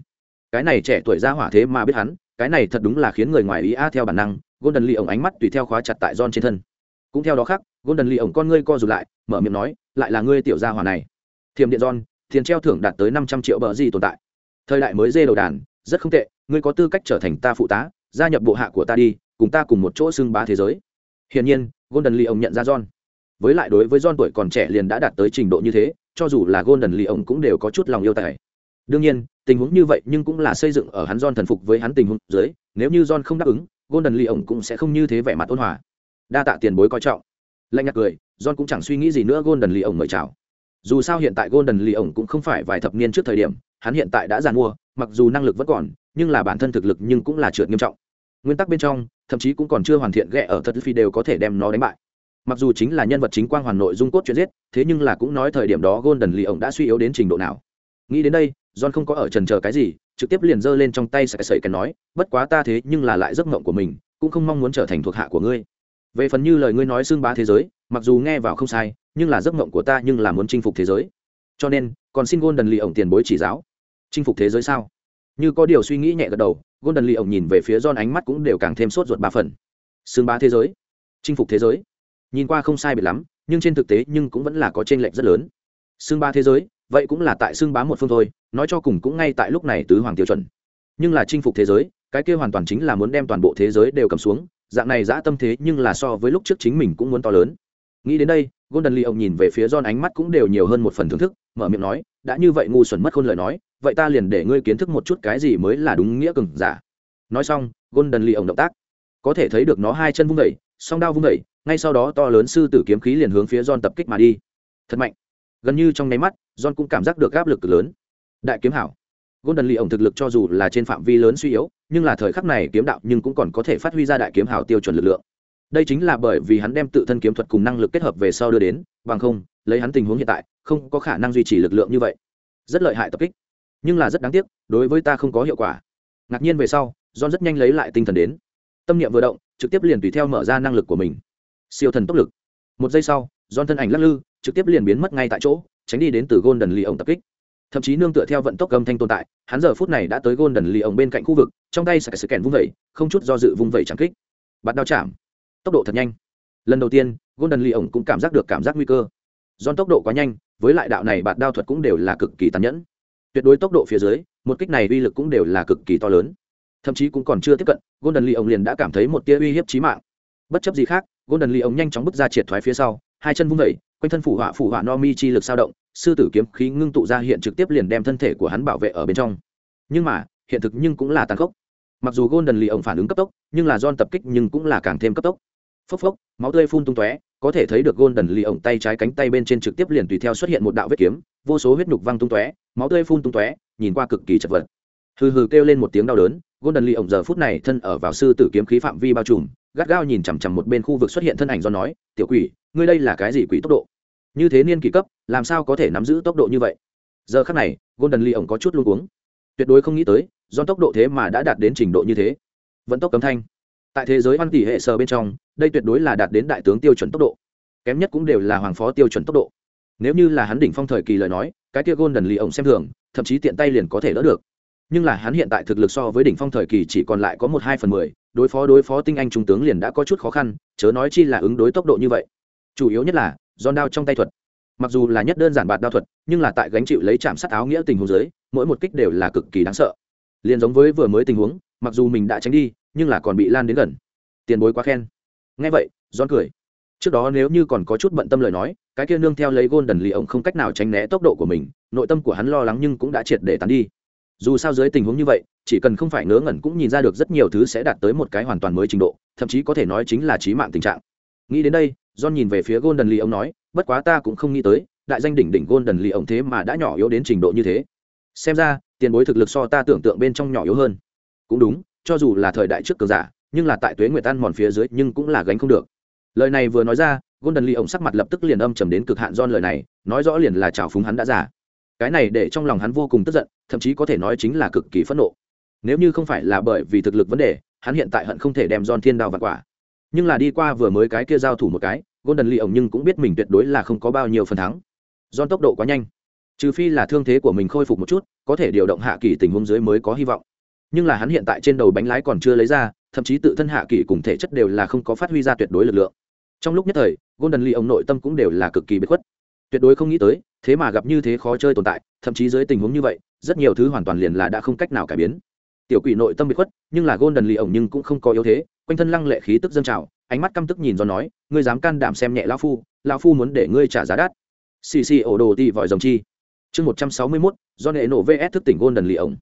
Cái này trẻ tuổi ra hỏa thế mà biết hắn cái này thật đúng là khiến người ngoài ý a theo bản năng golden lee ổng ánh mắt tùy theo khóa chặt tại john trên thân. Cũng theo đó khác golden lee ổng con ngươi co rụt lại mở miệng nói lại là ngươi tiểu gia hỏa này. Thiềm điện john tiền treo thưởng đạt tới năm trăm triệu bờ gì tồn tại. Thời đại mới dê đầu đàn rất không tệ ngươi có tư cách trở thành ta phụ tá gia nhập bộ hạ của ta đi cùng ta cùng một chỗ xưng bá thế giới. Hiển nhiên golden lee ổng nhận ra john. Với lại đối với John tuổi còn trẻ liền đã đạt tới trình độ như thế, cho dù là Golden Lee ông cũng đều có chút lòng yêu tài. Đương nhiên, tình huống như vậy nhưng cũng là xây dựng ở hắn John thần phục với hắn tình huống dưới, nếu như John không đáp ứng, Golden Lee ổng cũng sẽ không như thế vẻ mặt ôn hòa. Đa tạ tiền bối coi trọng. Lạnh nhạt cười, John cũng chẳng suy nghĩ gì nữa Golden Lee ổng mời chào. Dù sao hiện tại Golden Lee ổng cũng không phải vài thập niên trước thời điểm, hắn hiện tại đã già mua, mặc dù năng lực vẫn còn, nhưng là bản thân thực lực nhưng cũng là trượt nghiêm trọng. Nguyên tắc bên trong, thậm chí cũng còn chưa hoàn thiện ghẹ ở thật phi đều có thể đem nó đánh bại mặc dù chính là nhân vật chính quang hoàn nội dung cốt chuyện giết thế nhưng là cũng nói thời điểm đó golden lee ổng đã suy yếu đến trình độ nào nghĩ đến đây john không có ở trần chờ cái gì, trực tiếp liền giơ lên trong tay sợi sợi cái nói, bất quá ta thế nhưng là lại giấc mộng của mình, cũng không mong muốn trở thành thuộc hạ của ngươi. Về phần như lời ngươi nói xương bá thế giới, mặc dù nghe vào không sai, nhưng là giấc mộng của ta nhưng là muốn chinh phục thế giới. Cho nên, còn xin golden lì ổng tiền bối chỉ giáo. Chinh phục thế giới sao? Như có điều suy nghĩ nhẹ gật đầu, golden lì ổng nhìn về phía john ánh mắt cũng đều càng thêm sốt ruột ba phần. Xương bá thế giới? Chinh phục thế giới? Nhìn qua không sai biệt lắm, nhưng trên thực tế nhưng cũng vẫn là có chênh lệch rất lớn. Xương ba thế giới? Vậy cũng là tại xương bá một phương thôi nói cho cùng cũng ngay tại lúc này tứ hoàng tiêu chuẩn nhưng là chinh phục thế giới cái kia hoàn toàn chính là muốn đem toàn bộ thế giới đều cầm xuống dạng này giã tâm thế nhưng là so với lúc trước chính mình cũng muốn to lớn nghĩ đến đây golden lee ông nhìn về phía don ánh mắt cũng đều nhiều hơn một phần thưởng thức mở miệng nói đã như vậy ngu xuẩn mất khôn lời nói vậy ta liền để ngươi kiến thức một chút cái gì mới là đúng nghĩa cừng giả nói xong golden lee ông động tác có thể thấy được nó hai chân vung đẩy, song đao vung đẩy, ngay sau đó to lớn sư tử kiếm khí liền hướng phía John tập kích mà đi. Thật mạnh. Gần như trong nháy mắt, John cũng cảm giác được áp lực cực lớn. Đại kiếm hảo. Golden Lee ổng thực lực cho dù là trên phạm vi lớn suy yếu, nhưng là thời khắc này kiếm đạo nhưng cũng còn có thể phát huy ra đại kiếm hảo tiêu chuẩn lực lượng. Đây chính là bởi vì hắn đem tự thân kiếm thuật cùng năng lực kết hợp về sau đưa đến, bằng không, lấy hắn tình huống hiện tại, không có khả năng duy trì lực lượng như vậy. Rất lợi hại tập kích, nhưng là rất đáng tiếc, đối với ta không có hiệu quả. Ngạc nhiên về sau, John rất nhanh lấy lại tinh thần đến. Tâm niệm vừa động, trực tiếp liền tùy theo mở ra năng lực của mình siêu thần tốc lực một giây sau John thân ảnh lắc lư trực tiếp liền biến mất ngay tại chỗ tránh đi đến từ golden Lion tập kích. Thậm chí nương tựa theo vận tốc âm thanh tồn tại, hắn giờ phút này đã tới golden Lion bên cạnh khu vực, trong tay sẽ sự kèn vung vẩy, không chút do dự vung vẩy chẳng kích. Bắt đao chạm. Tốc độ thật nhanh. Lần đầu tiên, golden Lion cũng cảm giác được cảm giác nguy cơ. Giòn tốc độ quá nhanh, với lại đạo này bạt đao thuật cũng đều là cực kỳ tàn nhẫn. Tuyệt đối tốc độ phía dưới, một kích này uy lực cũng đều là cực kỳ to lớn. Thậm chí cũng còn chưa tiếp cận, golden Lion liền đã cảm thấy một tia uy hiếp chí mạng. Bất chấp gì khác, golden Lion nhanh chóng bước ra triệt thoái phía sau, hai chân vung vẩy quanh thân phủ họa phủ họa no mi chi lực sao động, sư tử kiếm khí ngưng tụ ra hiện trực tiếp liền đem thân thể của hắn bảo vệ ở bên trong. Nhưng mà, hiện thực nhưng cũng là tàn khốc. Mặc dù golden lì ổng phản ứng cấp tốc, nhưng là don tập kích nhưng cũng là càng thêm cấp tốc. Phốc phốc, máu tươi phun tung tóe, có thể thấy được golden lì ổng tay trái cánh tay bên trên trực tiếp liền tùy theo xuất hiện một đạo vết kiếm, vô số huyết nhục văng tung tóe, máu tươi phun tung tóe, nhìn qua cực kỳ chật vật. Hừ hừ kêu lên một tiếng đau đớn, golden lì ổng giờ phút này thân ở vào sư tử kiếm khí phạm vi bao trùm, gắt gao nhìn chằm chằm một bên khu vực xuất hiện thân ảnh do nói, tiểu quỷ ngươi đây là cái gì quỷ tốc độ? Như thế niên kỷ cấp, làm sao có thể nắm giữ tốc độ như vậy? Giờ khắc này, golden lee ổng có chút luôn cuống. Tuyệt đối không nghĩ tới do tốc độ thế mà đã đạt đến trình độ như thế. Vận tốc cấm thanh. Tại thế giới văn tỷ hệ sơ bên trong, đây tuyệt đối là đạt đến đại tướng tiêu chuẩn tốc độ. Kém nhất cũng đều là hoàng phó tiêu chuẩn tốc độ. Nếu như là hắn đỉnh phong thời kỳ lời nói, cái kia golden lee ổng xem thường, thậm chí tiện tay liền có thể đỡ được. Nhưng là hắn hiện tại thực lực so với đỉnh phong thời kỳ chỉ còn lại có một hai phần mười, đối phó đối phó tinh anh trung tướng liền đã có chút khó khăn, chớ nói chi là ứng đối tốc độ như vậy chủ yếu nhất là, giòn đao trong tay thuật. Mặc dù là nhất đơn giản bạt đao thuật, nhưng là tại gánh chịu lấy chạm sát áo nghĩa tình huống dưới, mỗi một kích đều là cực kỳ đáng sợ. Liền giống với vừa mới tình huống, mặc dù mình đã tránh đi, nhưng là còn bị lan đến gần. Tiền bối quá khen. Ngay vậy, giòn cười. Trước đó nếu như còn có chút bận tâm lời nói, cái kia nương theo lấy gôn đần lì ông không cách nào tránh né tốc độ của mình, nội tâm của hắn lo lắng nhưng cũng đã triệt để tán đi. Dù sao dưới tình huống như vậy, chỉ cần không phải ngớ ngẩn cũng nhìn ra được rất nhiều thứ sẽ đạt tới một cái hoàn toàn mới trình độ, thậm chí có thể nói chính là trí mạng tình trạng. Nghĩ đến đây john nhìn về phía golden lee ông nói, bất quá ta cũng không nghĩ tới, đại danh đỉnh đỉnh golden lee ông thế mà đã nhỏ yếu đến trình độ như thế. Xem ra, tiền bối thực lực so ta tưởng tượng bên trong nhỏ yếu hơn. Cũng đúng, cho dù là thời đại trước cường giả, nhưng là tại tuế nguyệt tan mòn phía dưới nhưng cũng là gánh không được. Lời này vừa nói ra, golden lee ông sắc mặt lập tức liền âm trầm đến cực hạn John lời này, nói rõ liền là chảo phúng hắn đã giả cái này để trong lòng hắn vô cùng tức giận, thậm chí có thể nói chính là cực kỳ phẫn nộ. Nếu như không phải là bởi vì thực lực vấn đề, hắn hiện tại hận không thể đem John thiên đao vặt quả nhưng là đi qua vừa mới cái kia giao thủ một cái, golden lee ổng nhưng cũng biết mình tuyệt đối là không có bao nhiêu phần thắng. Do tốc độ quá nhanh. Trừ phi là thương thế của mình khôi phục một chút, có thể điều động hạ kỳ tình huống dưới mới có hy vọng. Nhưng là hắn hiện tại trên đầu bánh lái còn chưa lấy ra, thậm chí tự thân hạ kỳ cùng thể chất đều là không có phát huy ra tuyệt đối lực lượng. Trong lúc nhất thời, golden lee ông nội tâm cũng đều là cực kỳ bất khuất. Tuyệt đối không nghĩ tới, thế mà gặp như thế khó chơi tồn tại, thậm chí dưới tình huống như vậy, rất nhiều thứ hoàn toàn liền là đã không cách nào cải biến. Tiểu quỷ nội tâm bị khuất, nhưng là golden lee ổng nhưng cũng không có yếu thế quanh thân lăng lệ khí tức dâng trào, ánh mắt căm tức nhìn do nói, ngươi dám can đảm xem nhẹ lão phu lão phu muốn để ngươi trả giá đắt. Xì xì ổ đồ tì vòi rồng chi. Chương một trăm sáu mươi mốt, do nệ nổ vs thức tỉnh golden lì ổng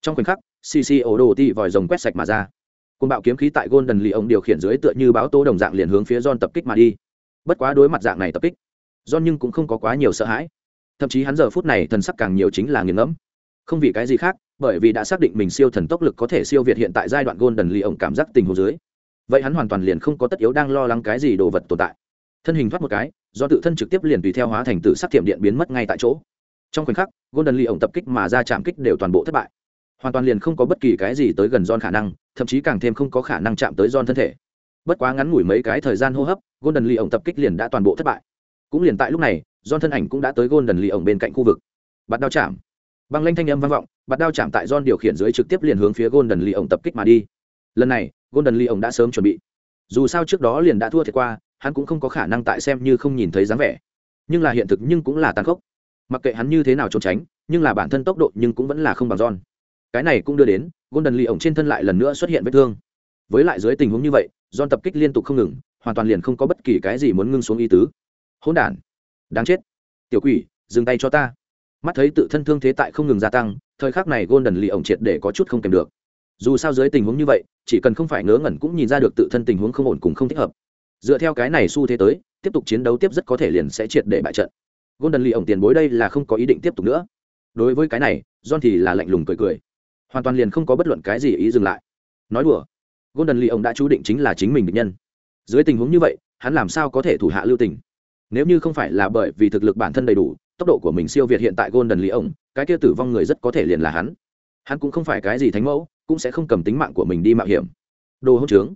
trong khoảnh khắc, xì xì ổ đồ tì vòi rồng quét sạch mà ra. Côn bạo kiếm khí tại golden lì ổng điều khiển dưới tựa như báo tố đồng dạng liền hướng phía don tập kích mà đi. Bất quá đối mặt dạng này tập kích don nhưng cũng không có quá nhiều sợ hãi. Thậm chí hắn giờ phút này thần sắc càng nhiều chính là nghiền ngẫm. Không vì cái gì khác, bởi vì đã xác định mình siêu thần tốc lực có thể siêu việt hiện tại giai đoạn golden lee ổng cảm giác tình hồ dưới vậy hắn hoàn toàn liền không có tất yếu đang lo lắng cái gì đồ vật tồn tại. Thân hình thoát một cái, do tự thân trực tiếp liền tùy theo hóa thành tự sắc thiểm điện biến mất ngay tại chỗ. Trong khoảnh khắc, golden lee ổng tập kích mà ra chạm kích đều toàn bộ thất bại. Hoàn toàn liền không có bất kỳ cái gì tới gần don khả năng, thậm chí càng thêm không có khả năng chạm tới don thân thể. Bất quá ngắn ngủi mấy cái thời gian hô hấp, golden lee ổng tập kích liền đã toàn bộ thất bại. Cũng liền tại lúc này don thân ảnh cũng đã tới golden lee ổng bên cạnh khu vực. Bạt đao chạm. Băng lanh thanh âm vang vọng, bạt đao chạm tại John điều khiển dưới trực tiếp liền hướng phía Golden Lee ổng tập kích mà đi. Lần này, Golden Lee ông đã sớm chuẩn bị. Dù sao trước đó liền đã thua thiệt qua, hắn cũng không có khả năng tại xem như không nhìn thấy dáng vẻ. Nhưng là hiện thực nhưng cũng là tàn khốc. Mặc kệ hắn như thế nào trốn tránh, nhưng là bản thân tốc độ nhưng cũng vẫn là không bằng John. Cái này cũng đưa đến, Golden Lee ổng trên thân lại lần nữa xuất hiện vết thương. Với lại dưới tình huống như vậy, John tập kích liên tục không ngừng, hoàn toàn liền không có bất kỳ cái gì muốn ngưng xuống ý tứ. Hỗn đản, đáng chết. Tiểu quỷ, dừng tay cho ta mắt thấy tự thân thương thế tại không ngừng gia tăng thời khắc này golden lee ổng triệt để có chút không kèm được dù sao dưới tình huống như vậy, chỉ cần không phải ngớ ngẩn cũng nhìn ra được tự thân tình huống không ổn cùng không thích hợp. Dựa theo cái này xu thế tới, tiếp tục chiến đấu tiếp rất có thể liền sẽ triệt để bại trận. Golden lì ổng tiền bối đây là không có ý định tiếp tục nữa. Đối với cái này, john thì là lạnh lùng cười cười. Hoàn toàn liền không có bất luận cái gì ý dừng lại. Nói đùa, golden lì ổng đã chú định chính là chính mình định nhân. Dưới tình huống như vậy, hắn làm sao có thể thủ hạ lưu tình? Nếu như không phải là bởi vì thực lực bản thân đầy đủ, tốc độ của mình siêu việt hiện tại golden lý ổng, cái kia tử vong người rất có thể liền là hắn hắn cũng không phải cái gì thánh mẫu, cũng sẽ không cầm tính mạng của mình đi mạo hiểm. Đồ hỗn trướng,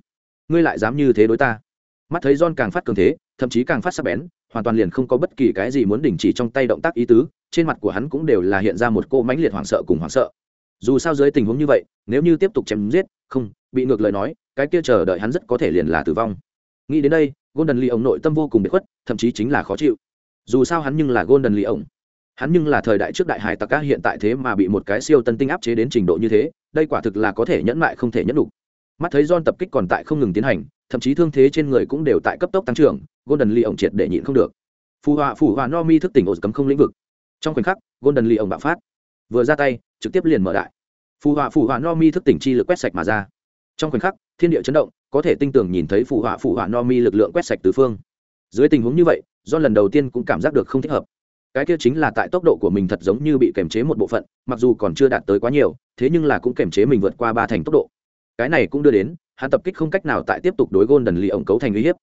ngươi lại dám như thế đối ta? Mắt thấy john càng phát cường thế, thậm chí càng phát sắc bén, hoàn toàn liền không có bất kỳ cái gì muốn đình chỉ trong tay động tác ý tứ, trên mặt của hắn cũng đều là hiện ra một cô mãnh liệt hoảng sợ cùng hoảng sợ. Dù sao dưới tình huống như vậy, nếu như tiếp tục chém giết, không, bị ngược lời nói, cái kia chờ đợi hắn rất có thể liền là tử vong. Nghĩ đến đây, golden lee ông nội tâm vô cùng bị khuất, thậm chí chính là khó chịu. Dù sao hắn nhưng là golden lee ổng hắn nhưng là thời đại trước đại hải tặc cá hiện tại thế mà bị một cái siêu tân tinh áp chế đến trình độ như thế, đây quả thực là có thể nhẫn mại không thể nhẫn đủ mắt thấy John tập kích còn tại không ngừng tiến hành, thậm chí thương thế trên người cũng đều tại cấp tốc tăng trưởng, golden lee ổng triệt để nhịn không được. Phù họa phù họa no mi thức tỉnh ổ cấm không lĩnh vực. Trong khoảnh khắc, golden lee ổng bạo phát. Vừa ra tay, trực tiếp liền mở đại. Phù họa phù họa no mi thức tỉnh chi lực quét sạch mà ra. Trong khoảnh khắc, thiên địa chấn động, có thể tinh tường nhìn thấy phù họa phù họa no mi lực lượng quét sạch tứ phương. Dưới tình huống như vậy do lần đầu tiên cũng cảm giác được không thích hợp cái kia chính là tại tốc độ của mình thật giống như bị kềm chế một bộ phận, mặc dù còn chưa đạt tới quá nhiều, thế nhưng là cũng kềm chế mình vượt qua ba thành tốc độ. Cái này cũng đưa đến, hắn tập kích không cách nào tại tiếp tục đối golden lee ổng cấu thành uy hiếp.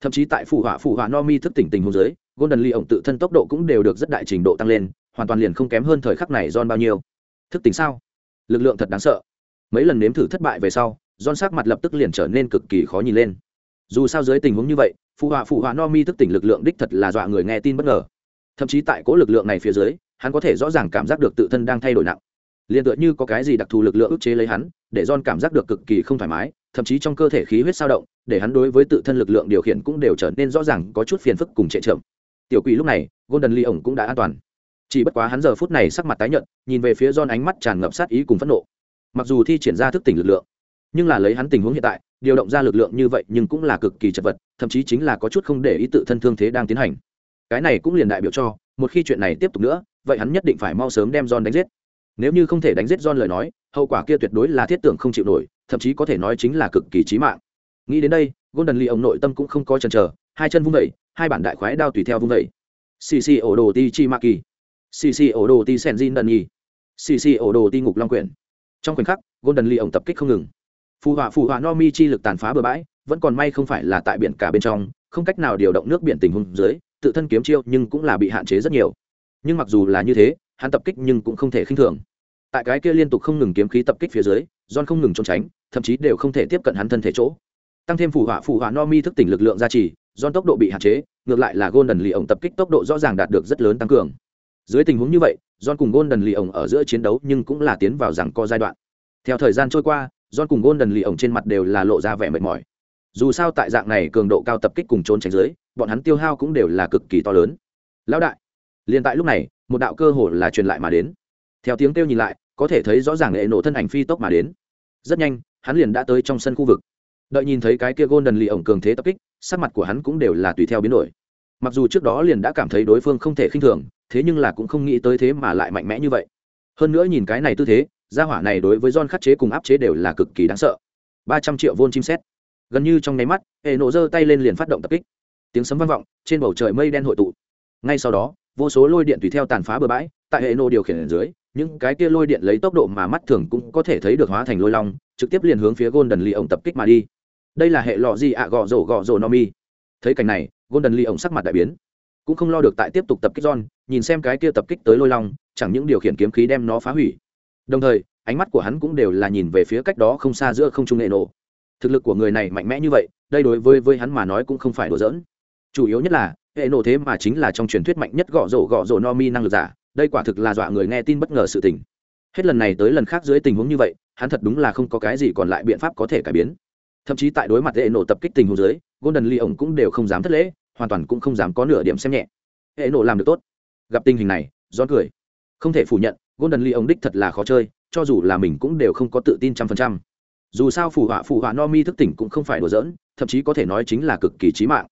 Thậm chí tại phù họa phù họa no mi thức tỉnh tình huống dưới, golden lee ổng tự thân tốc độ cũng đều được rất đại trình độ tăng lên, hoàn toàn liền không kém hơn thời khắc này john bao nhiêu. Thức tỉnh sao? Lực lượng thật đáng sợ. Mấy lần nếm thử thất bại về sau, john sắc mặt lập tức liền trở nên cực kỳ khó nhìn lên. Dù sao dưới tình huống như vậy phù họa phù họa no mi thức tỉnh lực lượng đích thật là dọa người nghe tin bất ngờ thậm chí tại cố lực lượng này phía dưới, hắn có thể rõ ràng cảm giác được tự thân đang thay đổi nặng. Liền tựa như có cái gì đặc thù lực lượng ức chế lấy hắn, để john cảm giác được cực kỳ không thoải mái, thậm chí trong cơ thể khí huyết sao động, để hắn đối với tự thân lực lượng điều khiển cũng đều trở nên rõ ràng có chút phiền phức cùng trệ chậm tiểu quỷ lúc này, golden lee ổng cũng đã an toàn. Chỉ bất quá hắn giờ phút này sắc mặt tái nhợt, nhìn về phía john ánh mắt tràn ngập sát ý cùng phẫn nộ. Mặc dù thi triển ra thức tỉnh lực lượng, nhưng là lấy hắn tình huống hiện tại, điều động ra lực lượng như vậy nhưng cũng là cực kỳ chật vật, thậm chí chính là có chút không để ý tự thân thương thế đang tiến hành cái này cũng liền đại biểu cho một khi chuyện này tiếp tục nữa vậy hắn nhất định phải mau sớm đem john đánh giết nếu như không thể đánh giết John lời nói, hậu quả kia tuyệt đối là thiết tưởng không chịu nổi, thậm chí có thể nói chính là cực kỳ chí mạng. Nghĩ đến đây, Golden Lee ông nội tâm cũng không có chần chờ, hai chân vung vẩy hai bản đại khoái đao tùy theo vung vẩy cc ổ đồ ti chi ma kỳ cc ổ đồ ti senjin đần nhi, cc ổ đồ ti ngục long quyển. Trong khoảnh khắc, Golden Lee ông tập kích không ngừng. Phù họa phù họa no mi chi lực tàn phá bờ bãi, vẫn còn may không phải là tại biển cả bên trong, không cách nào điều động nước biển tình hùng dưới, tự thân kiếm chiêu nhưng cũng là bị hạn chế rất nhiều. Nhưng mặc dù là như thế, hắn tập kích nhưng cũng không thể khinh thường. Tại cái kia liên tục không ngừng kiếm khí tập kích phía dưới john không ngừng trốn tránh thậm chí đều không thể tiếp cận hắn thân thể chỗ. Tăng thêm phù họa phù họa no mi thức tỉnh lực lượng gia trì john tốc độ bị hạn chế ngược lại là golden lì ổng tập kích tốc độ rõ ràng đạt được rất lớn tăng cường. Dưới tình huống như vậy john cùng golden lì ổng ở giữa chiến đấu nhưng cũng là tiến vào rằng co giai đoạn. Theo thời gian trôi qua john cùng golden lì ổng trên mặt đều là lộ ra vẻ mệt mỏi. Dù sao tại dạng này cường độ cao tập kích cùng trốn tránh dưới bọn hắn tiêu hao cũng đều là cực kỳ to lớn. Lão đại, liền tại lúc này, một đạo cơ hồ là truyền lại mà đến. Theo tiếng kêu nhìn lại, có thể thấy rõ ràng hệ nổ thân ảnh phi tốc mà đến. Rất nhanh, hắn liền đã tới trong sân khu vực. Đợi nhìn thấy cái kia golden lì ổng cường thế tập kích, sắc mặt của hắn cũng đều là tùy theo biến đổi. Mặc dù trước đó liền đã cảm thấy đối phương không thể khinh thường, thế nhưng là cũng không nghĩ tới thế mà lại mạnh mẽ như vậy. Hơn nữa nhìn cái này tư thế, gia hỏa này đối với don khắc chế cùng áp chế đều là cực kỳ đáng sợ. Ba trăm triệu vôn chim xét gần như trong nháy mắt, hệ nổ giơ tay lên liền phát động tập kích tiếng sấm vang vọng, trên bầu trời mây đen hội tụ. Ngay sau đó, vô số lôi điện tùy theo tàn phá bờ bãi, tại hệ nô điều khiển ở dưới, những cái kia lôi điện lấy tốc độ mà mắt thường cũng có thể thấy được hóa thành lôi long, trực tiếp liền hướng phía golden lee ổng tập kích mà đi. Đây là hệ lọ gì ạ, gọ rổ gọ rổ no mi. Thấy cảnh này, golden lee ổng sắc mặt đại biến. Cũng không lo được tại tiếp tục tập kích john, nhìn xem cái kia tập kích tới lôi long, chẳng những điều khiển kiếm khí đem nó phá hủy. Đồng thời, ánh mắt của hắn cũng đều là nhìn về phía cách đó không xa giữa không trung nghệ nổ thực lực của người này mạnh mẽ như vậy, đây đối với với hắn mà nói cũng không phải đùa giỡn chủ yếu nhất là, hệ nổ thế mà chính là trong truyền thuyết mạnh nhất gõ rổ gõ rổ no mi năng lực giả, đây quả thực là dọa người nghe tin bất ngờ sự tình. Hết lần này tới lần khác dưới tình huống như vậy, hắn thật đúng là không có cái gì còn lại biện pháp có thể cải biến. Thậm chí tại đối mặt hệ nổ tập kích tình huống dưới, golden lee ổng cũng đều không dám thất lễ, hoàn toàn cũng không dám có nửa điểm xem nhẹ. Hệ nổ làm được tốt. Gặp tình hình này gión cười. Không thể phủ nhận, golden lee ổng đích thật là khó chơi, cho dù là mình cũng đều không có tự tin trăm phần trăm. Dù sao phù họa phù họa no mi thức tỉnh cũng không phải đùa giỡn, thậm chí có thể nói chính là cực kỳ trí mạng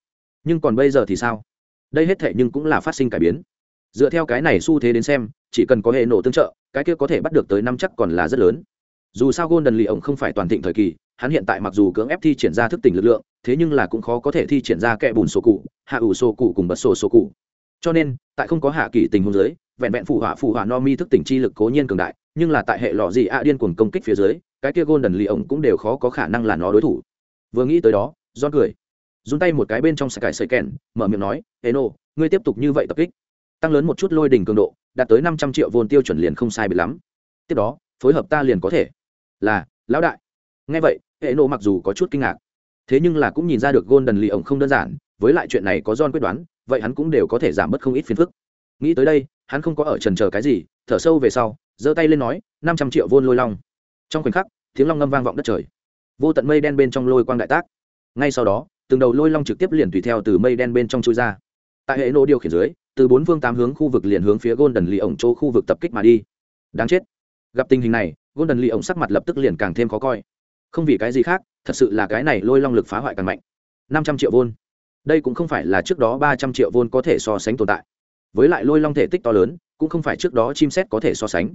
nhưng còn bây giờ thì sao? Đây hết thể nhưng cũng là phát sinh cải biến. Dựa theo cái này xu thế đến xem, chỉ cần có hệ nổ tương trợ, cái kia có thể bắt được tới năm chắc còn là rất lớn. Dù sao golden lì ổng không phải toàn thịnh thời kỳ, hắn hiện tại mặc dù cưỡng ép thi triển ra thức tỉnh lực lượng, thế nhưng là cũng khó có thể thi triển ra kẽ bùn sổ cụ, hạ ủ sổ cụ cùng bật sổ sổ cụ. Cho nên, tại không có hạ kỳ tình huống dưới, vẹn vẹn phụ hỏa phụ hỏa no mi thức tỉnh chi lực cố nhiên cường đại, nhưng là tại hệ lọ gì ạ điên cuồng công kích phía dưới, cái kia golden lì ổng cũng đều khó có khả năng là nó đối thủ. Vừa nghĩ tới đó do cười run tay một cái bên trong sạch cải sợi kèn, mở miệng nói, eno, ngươi tiếp tục như vậy tập kích, tăng lớn một chút lôi đỉnh cường độ, đạt tới năm trăm triệu vôn tiêu chuẩn liền không sai bị lắm. Tiếp đó, phối hợp ta liền có thể. Là, lão đại. Ngay vậy hệ nộ mặc dù có chút kinh ngạc, thế nhưng là cũng nhìn ra được golden lì ổng không đơn giản, với lại chuyện này có don quyết đoán, vậy hắn cũng đều có thể giảm bớt không ít phiền phức. Nghĩ tới đây, hắn không có ở trần chờ cái gì, thở sâu về sau, giơ tay lên nói, năm trăm triệu vôn lôi long. Trong khoảnh khắc, tiếng long ngâm vang vọng đất trời. Vô tận mây đen bên trong lôi quang đại tác. Ngay sau đó từng đầu lôi long trực tiếp liền tùy theo từ mây đen bên trong chui ra. Tại hệ nộ điều khiển dưới, từ bốn phương tám hướng khu vực liền hướng phía golden lì ổng chỗ khu vực tập kích mà đi. Đáng chết. Gặp tình hình này, golden lì ổng sắc mặt lập tức liền càng thêm khó coi. Không vì cái gì khác, thật sự là cái này lôi long lực phá hoại càng mạnh. năm trăm triệu vôn. Đây cũng không phải là trước đó ba trăm triệu vôn có thể so sánh tồn tại. Với lại lôi long thể tích to lớn, cũng không phải trước đó chim xét có thể so sánh.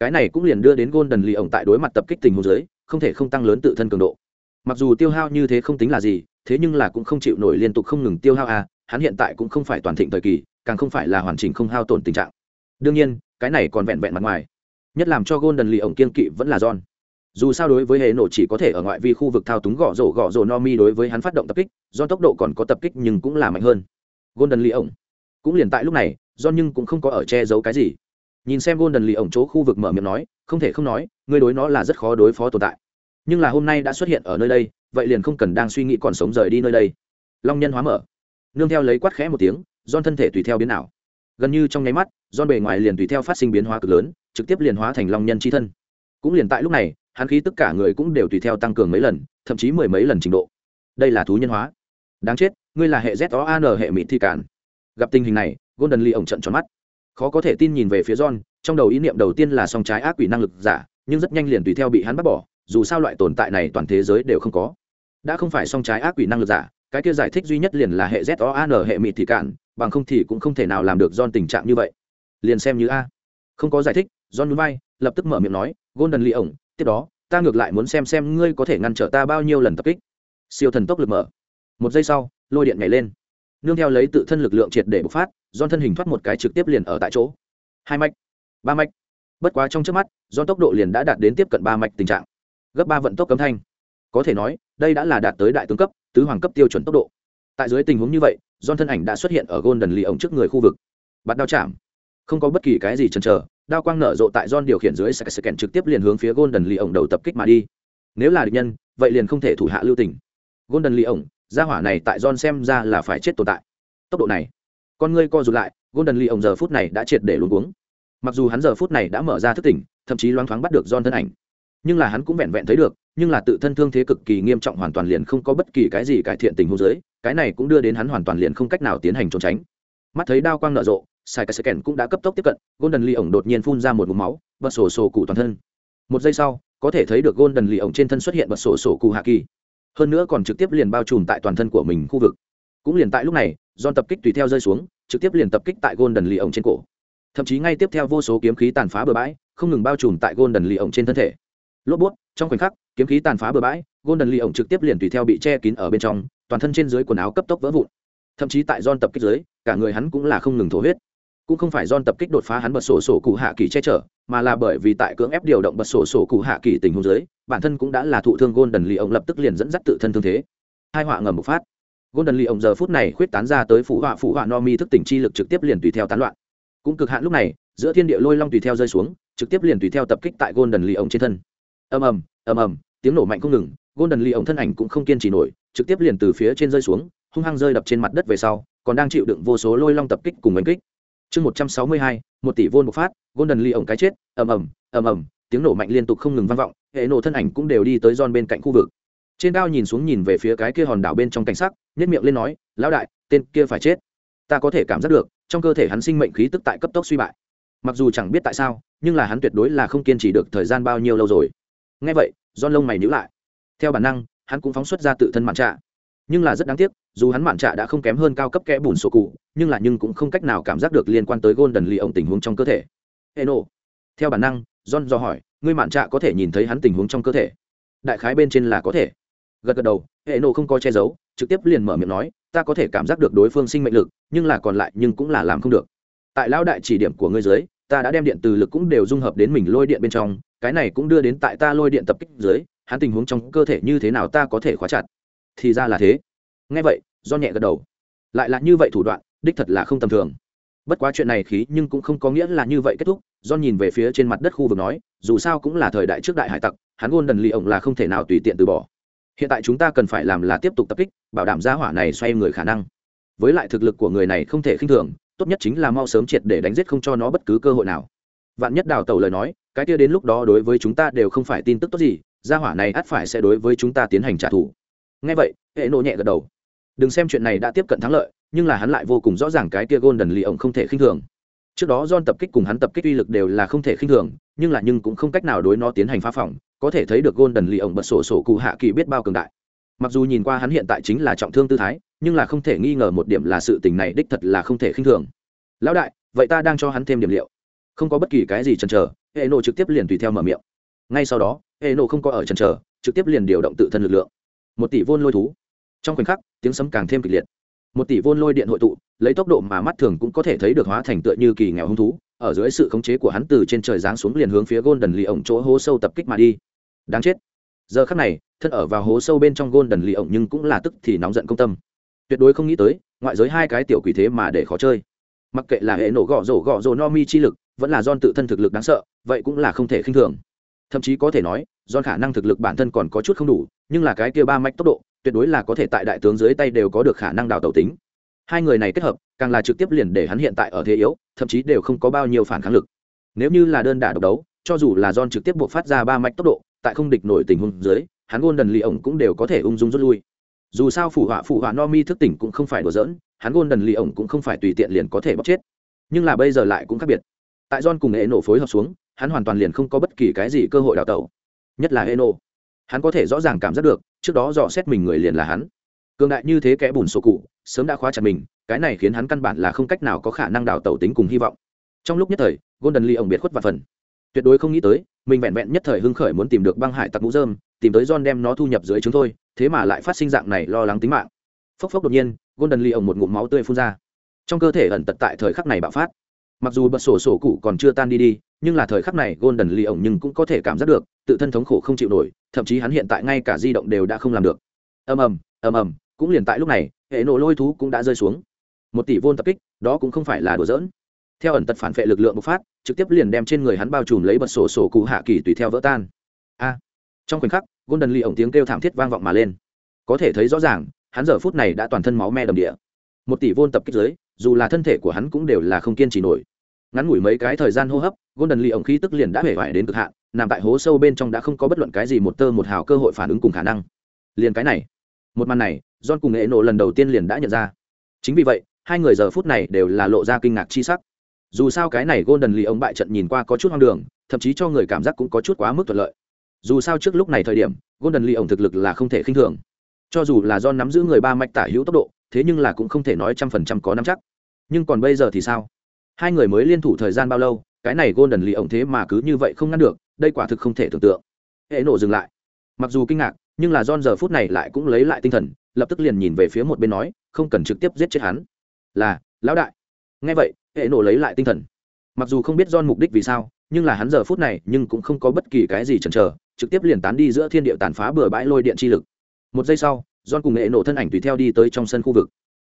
Cái này cũng liền đưa đến golden lì ổng tại đối mặt tập kích tình huống dưới, không thể không tăng lớn tự thân cường độ. Mặc dù tiêu hao như thế không tính là gì thế nhưng là cũng không chịu nổi liên tục không ngừng tiêu hao à hắn hiện tại cũng không phải toàn thịnh thời kỳ, càng không phải là hoàn chỉnh không hao tổn tình trạng. Đương nhiên, cái này còn vẹn vẹn mặt ngoài. Nhất làm cho golden lì ổng kiên kỵ vẫn là john. Dù sao đối với hệ nổ chỉ có thể ở ngoại vi khu vực thao túng gõ rổ gõ rổ no mi đối với hắn phát động tập kích do tốc độ còn có tập kích nhưng cũng là mạnh hơn. Golden lì ổng cũng liền tại lúc này do nhưng cũng không có ở che giấu cái gì. Nhìn xem golden lì ổng chỗ khu vực mở miệng nói, không thể không nói, ngươi đối nó là rất khó đối phó tồn tại. Nhưng là hôm nay đã xuất hiện ở nơi đây vậy liền không cần đang suy nghĩ còn sống rời đi nơi đây. Long nhân hóa mở. Nương theo lấy quát khẽ một tiếng don thân thể tùy theo biến ảo. Gần như trong nháy mắt don bề ngoài liền tùy theo phát sinh biến hóa cực lớn, trực tiếp liền hóa thành long nhân c h i thân. Cũng liền tại lúc này, hắn khí tất cả người cũng đều tùy theo tăng cường mấy lần, thậm chí mười mấy lần trình độ. Đây là thú nhân hóa. Đáng chết, ngươi là hệ z o an hệ mỹ thi cản. Gặp tình hình này, golden lee ổng trận tròn mắt. Khó có thể tin nhìn về phía john, trong đầu ý niệm đầu tiên là song trái ác quỷ năng lực giả, nhưng rất nhanh liền tùy theo bị hắn bắt bỏ, dù sao loại tồn tại này toàn thế giới đều không có đã không phải song trái ác quỷ năng lực giả, cái kia giải thích duy nhất liền là hệ z o an hệ mịt thị cạn, bằng không thì cũng không thể nào làm được don tình trạng như vậy. Liền xem như a. Không có giải thích don núi bay lập tức mở miệng nói, golden ly ổng, tiếp đó, ta ngược lại muốn xem xem ngươi có thể ngăn trở ta bao nhiêu lần tập kích. Siêu thần tốc lực mở. Một giây sau, lôi điện nhảy lên. Nương theo lấy tự thân lực lượng triệt để bộc phát don thân hình thoát một cái trực tiếp liền ở tại chỗ. Hai mạch, ba mạch. Bất quá trong trước mắt do tốc độ liền đã đạt đến tiếp cận ba mạch tình trạng. Gấp ba vận tốc cấm thanh. Có thể nói đây đã là đạt tới đại tướng cấp, tứ hoàng cấp tiêu chuẩn tốc độ. Tại dưới tình huống như vậy don thân ảnh đã xuất hiện ở golden lì ổng trước người khu vực. Bắt đao chạm. Không có bất kỳ cái gì chần chờ, đao quang nở rộ tại don điều khiển dưới sẽ kèn trực tiếp liền hướng phía golden lì ổng đầu tập kích mà đi. Nếu là địch nhân, vậy liền không thể thủ hạ lưu tình. Golden lì ổng gia hỏa này tại don xem ra là phải chết tồn tại. Tốc độ này, con ngươi co rụt lại, golden lì ổng giờ phút này đã triệt để luống cuống. Mặc dù hắn giờ phút này đã mở ra thức tỉnh, thậm chí loáng thoáng bắt được don thân ảnh nhưng là hắn cũng vẹn vẹn thấy được, nhưng là tự thân thương thế cực kỳ nghiêm trọng hoàn toàn liền không có bất kỳ cái gì cải thiện tình huống dưới, cái này cũng đưa đến hắn hoàn toàn liền không cách nào tiến hành trốn tránh. Mắt thấy đao quang nở rộ, sai cái scan cũng đã cấp tốc tiếp cận, golden lee ổng đột nhiên phun ra một vùng máu, bật sổ sổ cụ toàn thân. Một giây sau, có thể thấy được golden lee ổng trên thân xuất hiện bật sổ sổ cụ hạ kỳ. Hơn nữa còn trực tiếp liền bao trùm tại toàn thân của mình khu vực. Cũng liền tại lúc này don tập kích tùy theo rơi xuống, trực tiếp liền tập kích tại golden lee ổng trên cổ. Thậm chí ngay tiếp theo vô số kiếm khí tàn phá bừa bãi, không ngừng bao trùm tại golden lee ổng trên thân thể lốp bút, trong khoảnh khắc, kiếm khí tàn phá bừa bãi, golden lee ổng trực tiếp liền tùy theo bị che kín ở bên trong, toàn thân trên dưới quần áo cấp tốc vỡ vụn. Thậm chí tại don tập kích dưới, cả người hắn cũng là không ngừng thổ huyết. Cũng không phải don tập kích đột phá hắn bật sổ sổ cụ hạ kỳ che chở, mà là bởi vì tại cưỡng ép điều động bật sổ sổ cụ hạ kỳ tình huống dưới, bản thân cũng đã là thụ thương golden lee ổng lập tức liền dẫn dắt tự thân thương thế. Hai họa ngầm một phát. Golden lee ổng giờ phút này khuyết tán ra tới phụ họa phụ họa no mi thức tỉnh chi lực trực tiếp liền tùy theo tán loạn. Cũng cực hạn lúc này, giữa thiên địa lôi long tùy theo rơi xuống, trực tiếp liền tùy theo tập kích tại golden lee ổng trên thân ầm ầm ầm ầm, tiếng nổ mạnh không ngừng, golden lee ổng thân ảnh cũng không kiên trì nổi, trực tiếp liền từ phía trên rơi xuống, hung hăng rơi đập trên mặt đất về sau, còn đang chịu đựng vô số lôi long tập kích cùng đánh kích. Chương một trăm sáu mươi hai, một tỷ vôn bộc phát, golden lee ổng cái chết, ầm ầm ầm ầm, tiếng nổ mạnh liên tục không ngừng vang vọng, hệ nổ thân ảnh cũng đều đi tới giòn bên cạnh khu vực. Trên cao nhìn xuống nhìn về phía cái kia hòn đảo bên trong cảnh sắc nhất miệng lên nói, lão đại, tên kia phải chết. Ta có thể cảm giác được, trong cơ thể hắn sinh mệnh khí tức tại cấp tốc suy bại. Mặc dù chẳng biết tại sao, nhưng là hắn tuyệt đối là không kiên trì được thời gian bao nhiêu lâu rồi ngay vậy don lông mày nhữ lại. Theo bản năng, hắn cũng phóng xuất ra tự thân mạn trạ. Nhưng là rất đáng tiếc, dù hắn mạn trạ đã không kém hơn cao cấp kẽ bùn sổ cụ, nhưng là nhưng cũng không cách nào cảm giác được liên quan tới golden lì ổng tình huống trong cơ thể. Eno. Theo bản năng, john do hỏi, ngươi mạn trạ có thể nhìn thấy hắn tình huống trong cơ thể? Đại khái bên trên là có thể. Gật gật đầu hệ nộ không có che giấu, trực tiếp liền mở miệng nói, ta có thể cảm giác được đối phương sinh mệnh lực, nhưng là còn lại nhưng cũng là làm không được. Tại lão đại chỉ điểm của ngươi dưới, ta đã đem điện từ lực cũng đều dung hợp đến mình lôi điện bên trong cái này cũng đưa đến tại ta lôi điện tập kích dưới, hắn tình huống trong cơ thể như thế nào ta có thể khóa chặt? Thì ra là thế. Ngay vậy do nhẹ gật đầu. Lại là như vậy thủ đoạn, đích thật là không tầm thường. Bất quá chuyện này khí nhưng cũng không có nghĩa là như vậy kết thúc. Do nhìn về phía trên mặt đất khu vực nói, dù sao cũng là thời đại trước đại hải tặc, hắn gôn đần lì ổng là không thể nào tùy tiện từ bỏ. Hiện tại chúng ta cần phải làm là tiếp tục tập kích, bảo đảm gia hỏa này xoay người khả năng. Với lại thực lực của người này không thể khinh thường, tốt nhất chính là mau sớm triệt để đánh giết không cho nó bất cứ cơ hội nào vạn nhất đào tẩu lời nói, cái kia đến lúc đó đối với chúng ta đều không phải tin tức tốt gì, gia hỏa này ắt phải sẽ đối với chúng ta tiến hành trả thù. Ngay vậy, hệ nộ nhẹ gật đầu. Đừng xem chuyện này đã tiếp cận thắng lợi, nhưng là hắn lại vô cùng rõ ràng cái kia golden lì ổng không thể khinh thường. Trước đó don tập kích cùng hắn tập kích uy lực đều là không thể khinh thường, nhưng là nhưng cũng không cách nào đối nó tiến hành phá phỏng, có thể thấy được golden lì ổng bật sổ sổ cụ hạ kỳ biết bao cường đại. Mặc dù nhìn qua hắn hiện tại chính là trọng thương tư thái, nhưng là không thể nghi ngờ một điểm là sự tình này đích thật là không thể khinh thường. Lão đại, vậy ta đang cho hắn thêm điểm liệu không có bất kỳ cái gì chần chờ, hệ nộ trực tiếp liền tùy theo mở miệng. Ngay sau đó, hệ nộ không có ở chần chờ, trực tiếp liền điều động tự thân lực lượng. Một tỷ vôn lôi thú. Trong khoảnh khắc, tiếng sấm càng thêm kịch liệt. Một tỷ vôn lôi điện hội tụ, lấy tốc độ mà mắt thường cũng có thể thấy được hóa thành tựa như kỳ nghèo hung thú, ở dưới sự khống chế của hắn từ trên trời giáng xuống liền hướng phía golden lì ổng chỗ hố sâu tập kích mà đi. Đáng chết. Giờ khắc này, thân ở vào hố sâu bên trong golden lì ổng nhưng cũng là tức thì nóng giận công tâm. Tuyệt đối không nghĩ tới, ngoại giới hai cái tiểu quỷ thế mà để khó chơi mặc kệ là hệ nổ gõ rổ gõ rổ no mi chi lực, vẫn là don tự thân thực lực đáng sợ, vậy cũng là không thể khinh thường. Thậm chí có thể nói don khả năng thực lực bản thân còn có chút không đủ, nhưng là cái kia ba mạch tốc độ, tuyệt đối là có thể tại đại tướng dưới tay đều có được khả năng đào tẩu tính. Hai người này kết hợp, càng là trực tiếp liền để hắn hiện tại ở thế yếu, thậm chí đều không có bao nhiêu phản kháng lực. Nếu như là đơn đả độc đấu, cho dù là don trực tiếp buộc phát ra ba mạch tốc độ, tại không địch nổi tình huống dưới, hắn gôn đần lì ổng cũng đều có thể ung dung rút lui. Dù sao phủ họa phủ họa no mi thức tỉnh cũng không phải đùa giỡn hắn gôn đần lì ổng cũng không phải tùy tiện liền có thể bóc chết. Nhưng là bây giờ lại cũng khác biệt. Tại john cùng hệ nổ phối hợp xuống, hắn hoàn toàn liền không có bất kỳ cái gì cơ hội đào tẩu. Nhất là hệ nổ hắn có thể rõ ràng cảm giác được, trước đó dò xét mình người liền là hắn. Cường đại như thế kẽ bùn sổ cụ, sớm đã khóa chặt mình, cái này khiến hắn căn bản là không cách nào có khả năng đào tẩu tính cùng hy vọng. Trong lúc nhất thời, golden lee ổng biệt khuất và phần. Tuyệt đối không nghĩ tới, mình vẹn vẹn nhất thời hưng khởi muốn tìm được băng hải tặc mũ dơm tìm tới john đem nó thu nhập dưới chúng thôi, thế mà lại phát sinh dạng này lo lắng tính mạng. Phốc phốc đột nhiên golden lee ổng một ngụm máu tươi phun ra. Trong cơ thể ẩn tật tại thời khắc này bạo phát. Mặc dù bật sổ sổ cụ còn chưa tan đi đi, nhưng là thời khắc này golden lee ổng nhưng cũng có thể cảm giác được, tự thân thống khổ không chịu nổi, thậm chí hắn hiện tại ngay cả di động đều đã không làm được. Ầm ầm ầm ầm, cũng liền tại lúc này, hệ nổ lôi thú cũng đã rơi xuống. Một tỷ vôn tập kích, đó cũng không phải là đùa giỡn. Theo ẩn tật phản vệ lực lượng bộc phát, trực tiếp liền đem trên người hắn bao trùm lấy bật sổ sổ cụ hạ kỳ tùy theo vỡ tan. A. Trong khoảnh khắc, golden lee ổng tiếng kêu thảm thiết vang vọng mà lên. Có thể thấy rõ ràng hắn giờ phút này đã toàn thân máu me đầm địa. Một tỷ vôn tập kích dưới dù là thân thể của hắn cũng đều là không kiên trì nổi. Ngắn ngủi mấy cái thời gian hô hấp, golden lee ổng khí tức liền đã hể vải đến cực hạn, nằm tại hố sâu bên trong đã không có bất luận cái gì một tơ một hào cơ hội phản ứng cùng khả năng. Liền cái này, một màn này, john cùng nghệ nộ lần đầu tiên liền đã nhận ra. Chính vì vậy, hai người giờ phút này đều là lộ ra kinh ngạc chi sắc. Dù sao cái này golden lee ổng bại trận nhìn qua có chút hoang đường, thậm chí cho người cảm giác cũng có chút quá mức thuận lợi. Dù sao trước lúc này thời điểm, golden lee ổng thực lực là không thể khinh thường cho dù là do nắm giữ người ba mạch tả hữu tốc độ, thế nhưng là cũng không thể nói trăm phần trăm có nắm chắc. Nhưng còn bây giờ thì sao? Hai người mới liên thủ thời gian bao lâu, cái này golden lì ông thế mà cứ như vậy không ngăn được, đây quả thực không thể tưởng tượng. Hệ nộ dừng lại. Mặc dù kinh ngạc, nhưng là don giờ phút này lại cũng lấy lại tinh thần, lập tức liền nhìn về phía một bên nói, không cần trực tiếp giết chết hắn. Là, lão đại. Nghe vậy, hệ nổ lấy lại tinh thần. Mặc dù không biết don mục đích vì sao, nhưng là hắn giờ phút này nhưng cũng không có bất kỳ cái gì chần chờ, trực tiếp liền tán đi giữa thiên địa tàn phá bừa bãi lôi điện chi lực một giây sau, John cùng nghệ nổ thân ảnh tùy theo đi tới trong sân khu vực.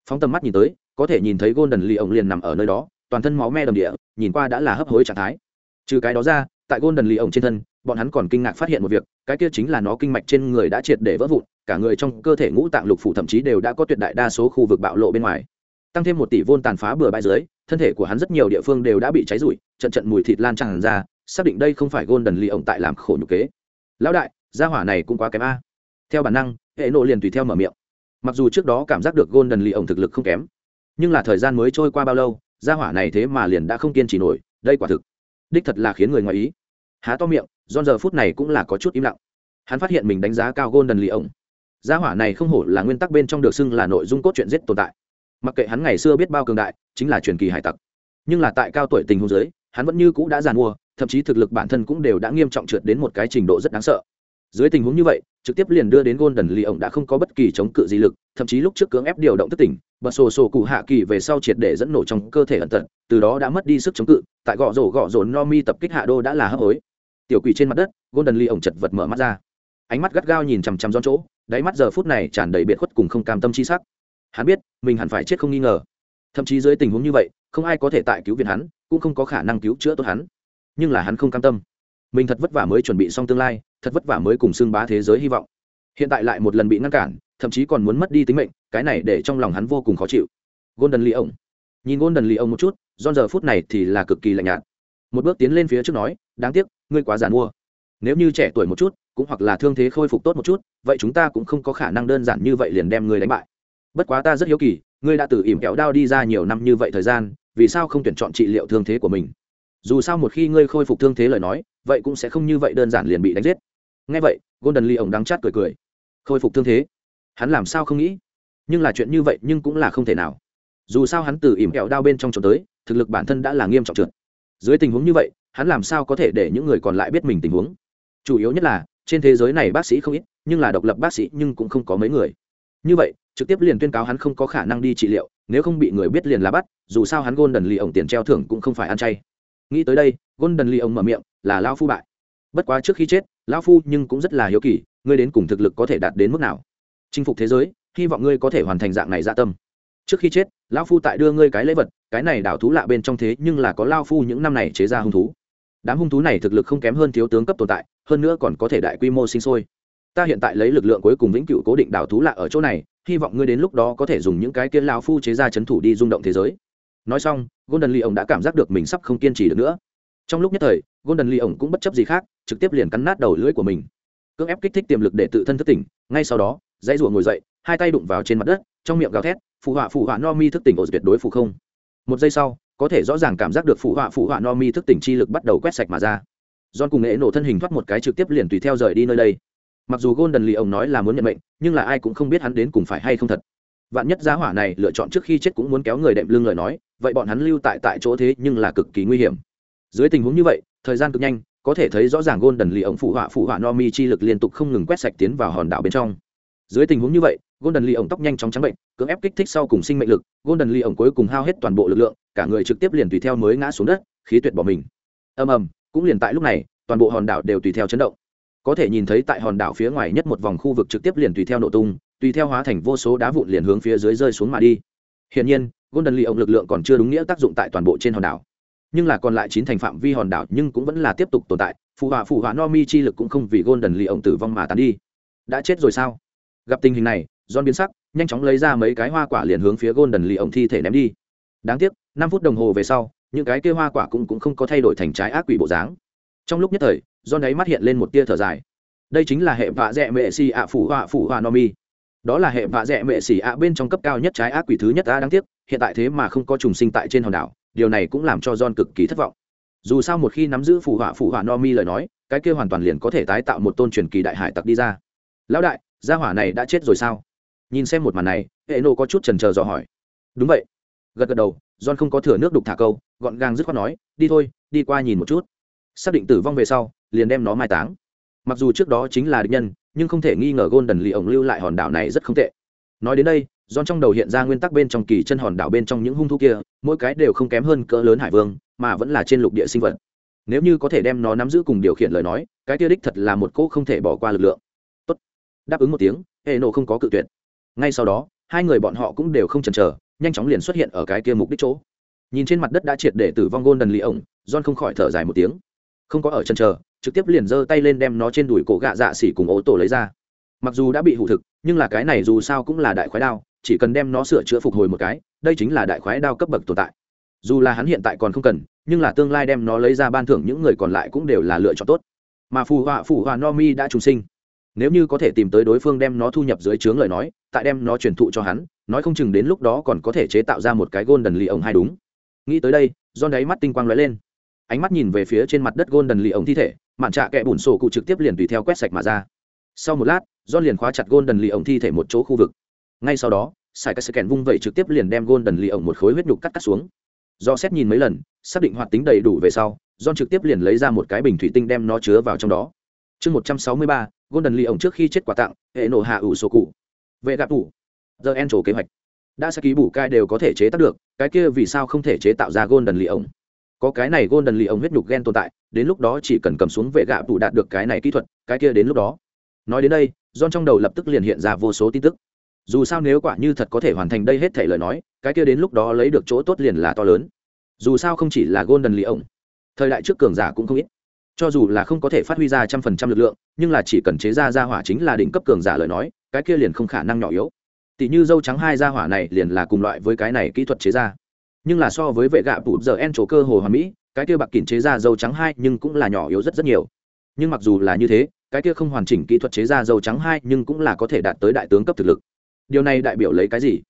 Phóng tầm mắt nhìn tới, có thể nhìn thấy golden lì ổng liền nằm ở nơi đó, toàn thân máu me đầm địa, nhìn qua đã là hấp hối trạng thái. Trừ cái đó ra, tại golden lì ổng trên thân, bọn hắn còn kinh ngạc phát hiện một việc, cái kia chính là nó kinh mạch trên người đã triệt để vỡ vụn, cả người trong cơ thể ngũ tạng lục phủ thậm chí đều đã có tuyệt đại đa số khu vực bạo lộ bên ngoài. Tăng thêm một tỷ vôn tàn phá bừa bãi dưới, thân thể của hắn rất nhiều địa phương đều đã bị cháy rụi, trận trận mùi thịt lan tràn ra, xác định đây không phải golden lee ổng tại làm khổ nhục kế. Lão đại, gia hỏa này cũng quá kém a. Theo bản năng hệ nộ liền tùy theo mở miệng. Mặc dù trước đó cảm giác được golden lì ổng thực lực không kém, nhưng là thời gian mới trôi qua bao lâu, gia hỏa này thế mà liền đã không kiên trì nổi, đây quả thực, đích thật là khiến người ngoài ý. Há to miệng do giờ phút này cũng là có chút im lặng. Hắn phát hiện mình đánh giá cao golden lì ổng. Gia hỏa này không hổ là nguyên tắc bên trong được xưng là nội dung cốt truyện giết tồn tại. Mặc kệ hắn ngày xưa biết bao cường đại, chính là truyền kỳ hải tặc. Nhưng là tại cao tuổi tình hôn giới hắn vẫn như cũ đã giàn mua, thậm chí thực lực bản thân cũng đều đã nghiêm trọng trượt đến một cái trình độ rất đáng sợ dưới tình huống như vậy, trực tiếp liền đưa đến golden lee ổng đã không có bất kỳ chống cự gì lực, thậm chí lúc trước cưỡng ép điều động thất tỉnh bật sổ sổ cụ hạ kỳ về sau triệt để dẫn nổ trong cơ thể ẩn tật, từ đó đã mất đi sức chống cự, tại gõ rổ gõ rổ no mi tập kích hạ đô đã là hấp hối. Tiểu quỷ trên mặt đất, golden lee ổng chật vật mở mắt ra. Ánh mắt gắt gao nhìn chằm chằm do chỗ, đáy mắt giờ phút này tràn đầy biệt khuất cùng không cam tâm chi sắc. Hắn biết, mình hẳn phải chết không nghi ngờ. Thậm chí dưới tình huống như vậy, không ai có thể tại cứu viện hắn, cũng không có khả năng cứu chữa tốt hắn. Nhưng là hắn không cam tâm. Mình thật vất vả mới chuẩn bị xong tương lai thật vất vả mới cùng xưng bá thế giới hy vọng. Hiện tại lại một lần bị ngăn cản, thậm chí còn muốn mất đi tính mệnh, cái này để trong lòng hắn vô cùng khó chịu. Golden lee ông nhìn golden lee ông một chút do giờ phút này thì là cực kỳ lạnh nhạt. Một bước tiến lên phía trước nói, đáng tiếc, ngươi quá giàn mua nếu như trẻ tuổi một chút, cũng hoặc là thương thế khôi phục tốt một chút, vậy chúng ta cũng không có khả năng đơn giản như vậy liền đem ngươi đánh bại. Bất quá ta rất hiếu kỳ, ngươi đã từ ỉm kẹo đao đi ra nhiều năm như vậy thời gian, vì sao không tuyển chọn trị liệu thương thế của mình? Dù sao một khi ngươi khôi phục thương thế lời nói, vậy cũng sẽ không như vậy đơn giản liền bị đánh giết ngay vậy, golden lee ổng đắng chát cười cười. Khôi phục thương thế. Hắn làm sao không nghĩ? Nhưng là chuyện như vậy nhưng cũng là không thể nào. Dù sao hắn từ ỉm kẹo đao bên trong trốn tới, thực lực bản thân đã là nghiêm trọng trượt. Dưới tình huống như vậy, hắn làm sao có thể để những người còn lại biết mình tình huống? Chủ yếu nhất là, trên thế giới này bác sĩ không ít, nhưng là độc lập bác sĩ nhưng cũng không có mấy người. Như vậy, trực tiếp liền tuyên cáo hắn không có khả năng đi trị liệu, nếu không bị người biết liền là bắt, dù sao hắn golden đần ổng tiền treo thưởng cũng không phải ăn chay. Nghĩ tới đây, golden đần ổng mở miệng, là lao phu bại. Bất quá trước khi chết Lão phu nhưng cũng rất là hiếu kỳ, ngươi đến cùng thực lực có thể đạt đến mức nào? Chinh phục thế giới, hy vọng ngươi có thể hoàn thành dạng này dạ tâm. Trước khi chết, lão phu tại đưa ngươi cái lễ vật, cái này đảo thú lạ bên trong thế nhưng là có lao phu những năm này chế ra hung thú. Đám hung thú này thực lực không kém hơn thiếu tướng cấp tồn tại, hơn nữa còn có thể đại quy mô sinh sôi. Ta hiện tại lấy lực lượng cuối cùng vĩnh cửu cố định đảo thú lạ ở chỗ này, hy vọng ngươi đến lúc đó có thể dùng những cái kiến lao phu chế ra chấn thủ đi rung động thế giới. Nói xong, golden lee ông đã cảm giác được mình sắp không kiên trì được nữa trong lúc nhất thời, golden lee ổng cũng bất chấp gì khác, trực tiếp liền cắn nát đầu lưỡi của mình. Cưỡng ép kích thích tiềm lực để tự thân thức tỉnh, ngay sau đó, dãy rùa ngồi dậy, hai tay đụng vào trên mặt đất, trong miệng gào thét, phụ họa phụ họa, no mi thức tỉnh, ổ tuyệt đối phụ không. Một giây sau, có thể rõ ràng cảm giác được phụ họa phụ họa, no mi thức tỉnh chi lực bắt đầu quét sạch mà ra. John cùng nghệ nổ thân hình thoát một cái trực tiếp liền tùy theo rời đi nơi đây. Mặc dù golden lì ổng nói là muốn nhận mệnh, nhưng là ai cũng không biết hắn đến cùng phải hay không thật. Vạn nhất giá hỏa này lựa chọn trước khi chết cũng muốn kéo người đệm lưng lời nói, vậy bọn hắn lưu tại tại chỗ thế nhưng là cực kỳ nguy hiểm dưới tình huống như vậy, thời gian cực nhanh, có thể thấy rõ ràng golden lì ổng phụ họa phụ họa no mi chi lực liên tục không ngừng quét sạch tiến vào hòn đảo bên trong. Dưới tình huống như vậy, golden lì ổng tóc nhanh chóng trắng bệnh, cưỡng ép kích thích sau cùng sinh mệnh lực, golden lì ổng cuối cùng hao hết toàn bộ lực lượng, cả người trực tiếp liền tùy theo mới ngã xuống đất, khí tuyệt bỏ mình. Ầm ầm, cũng liền tại lúc này, toàn bộ hòn đảo đều tùy theo chấn động. Có thể nhìn thấy tại hòn đảo phía ngoài nhất một vòng khu vực trực tiếp liền tùy theo nổ tung, tùy theo hóa thành vô số đá vụn liền hướng phía dưới rơi xuống mà đi. Hiển nhiên, golden lì ổng lực lượng còn chưa đúng nghĩa tác dụng tại toàn bộ trên hòn đảo nhưng là còn lại chín thành phạm vi hòn đảo nhưng cũng vẫn là tiếp tục tồn tại phụ họa phụ họa no mi chi lực cũng không vì golden lì ổng tử vong mà tán đi đã chết rồi sao gặp tình hình này John biến sắc, nhanh chóng lấy ra mấy cái hoa quả liền hướng phía Golden lì ổng thi thể ném đi. Đáng tiếc, năm phút đồng hồ về sau, những cái kia hoa quả cũng cũng không có thay đổi thành trái ác quỷ bộ dáng. Trong lúc nhất thời, John ấy mắt hiện lên một tia thở dài. Đây chính là hệ vạ dẹ mẹ si ạ phụ họa phụ họa no mi. Đó là hệ vạ dẹ mẹ si ạ bên trong cấp cao nhất trái ác quỷ thứ nhất ta đáng tiếc, hiện tại thế mà không có trùng sinh tại trên hòn đảo, điều này cũng làm cho John cực kỳ thất vọng. Dù sao một khi nắm giữ phụ họa phụ họa no mi lời nói, cái kia hoàn toàn liền có thể tái tạo một tôn truyền kỳ đại hải tặc đi ra. Lão đại, gia hỏa này đã chết rồi sao? nhìn xem một màn này hệ nộ có chút trần trờ dò hỏi đúng vậy gật gật đầu john không có thừa nước đục thả câu gọn gàng dứt khoát nói đi thôi đi qua nhìn một chút xác định tử vong về sau liền đem nó mai táng mặc dù trước đó chính là địch nhân nhưng không thể nghi ngờ golden lì ổng lưu lại hòn đảo này rất không tệ nói đến đây John trong đầu hiện ra nguyên tắc bên trong kỳ chân hòn đảo bên trong những hung thú kia, mỗi cái đều không kém hơn cỡ lớn hải vương, mà vẫn là trên lục địa sinh vật. Nếu như có thể đem nó nắm giữ cùng điều khiển lời nói, cái kia đích thật là một cỗ không thể bỏ qua lực lượng. Tốt. Đáp ứng một tiếng, hệ nộ không có cự tuyệt. Ngay sau đó, hai người bọn họ cũng đều không chần chờ, nhanh chóng liền xuất hiện ở cái kia mục đích chỗ. Nhìn trên mặt đất đã triệt để tử vong gôn đần lì ổng john không khỏi thở dài một tiếng. Không có ở chân chờ, trực tiếp liền giơ tay lên đem nó trên đùi cổ gạ dạ xỉ cùng ô tổ lấy ra. Mặc dù đã bị hủ thực, nhưng là cái này dù sao cũng là đại khoái đao chỉ cần đem nó sửa chữa phục hồi một cái, đây chính là đại khoái đao cấp bậc tồn tại. Dù là hắn hiện tại còn không cần, nhưng là tương lai đem nó lấy ra ban thưởng những người còn lại cũng đều là lựa chọn tốt. Mà phù họa phù họa no mi đã trùng sinh. Nếu như có thể tìm tới đối phương đem nó thu nhập dưới trướng lời nói, tại đem nó truyền thụ cho hắn, nói không chừng đến lúc đó còn có thể chế tạo ra một cái golden lì ổng hay đúng. Nghĩ tới đây do đáy mắt tinh quang lóe lên. Ánh mắt nhìn về phía trên mặt đất golden lì ổng thi thể, mạn trạ kẹ bùn sổ cụ trực tiếp liền tùy theo quét sạch mà ra. Sau một lát do liền khóa chặt golden lì ổng thi thể một chỗ khu vực ngay sau đó sài cái kèn vung vẩy trực tiếp liền đem golden lì ổng một khối huyết nhục cắt cắt xuống. Do xét nhìn mấy lần xác định hoạt tính đầy đủ về sau John trực tiếp liền lấy ra một cái bình thủy tinh đem nó chứa vào trong đó. Chương 163, golden lì ổng trước khi chết quà tặng hệ nổ hạ ủ sổ cụ. Vệ gạp ủ giờ en trổ kế hoạch. Đã sẽ ký bù cai đều có thể chế tác được cái kia vì sao không thể chế tạo ra golden lì ổng? Có cái này golden lì ổng huyết nhục gen tồn tại đến lúc đó chỉ cần cầm xuống vệ gạp ủ đạt được cái này kỹ thuật cái kia đến lúc đó. Nói đến đây John trong đầu lập tức liền hiện ra vô số tin tức dù sao nếu quả như thật có thể hoàn thành đây hết thể lời nói, cái kia đến lúc đó lấy được chỗ tốt liền là to lớn. Dù sao không chỉ là golden lì ổng thời đại trước cường giả cũng không ít. Cho dù là không có thể phát huy ra trăm phần trăm lực lượng, nhưng là chỉ cần chế ra ra hỏa chính là đỉnh cấp cường giả lời nói, cái kia liền không khả năng nhỏ yếu. Tỷ như dâu trắng hai ra hỏa này liền là cùng loại với cái này kỹ thuật chế ra. Nhưng là so với vệ gạ bụt giờ en chỗ cơ hồ hoàn mỹ, cái kia bạc kín chế ra dâu trắng hai nhưng cũng là nhỏ yếu rất rất nhiều. Nhưng mặc dù là như thế, cái kia không hoàn chỉnh kỹ thuật chế ra dâu trắng hai nhưng cũng là có thể đạt tới đại tướng cấp thực lực điều này đại biểu lấy cái gì?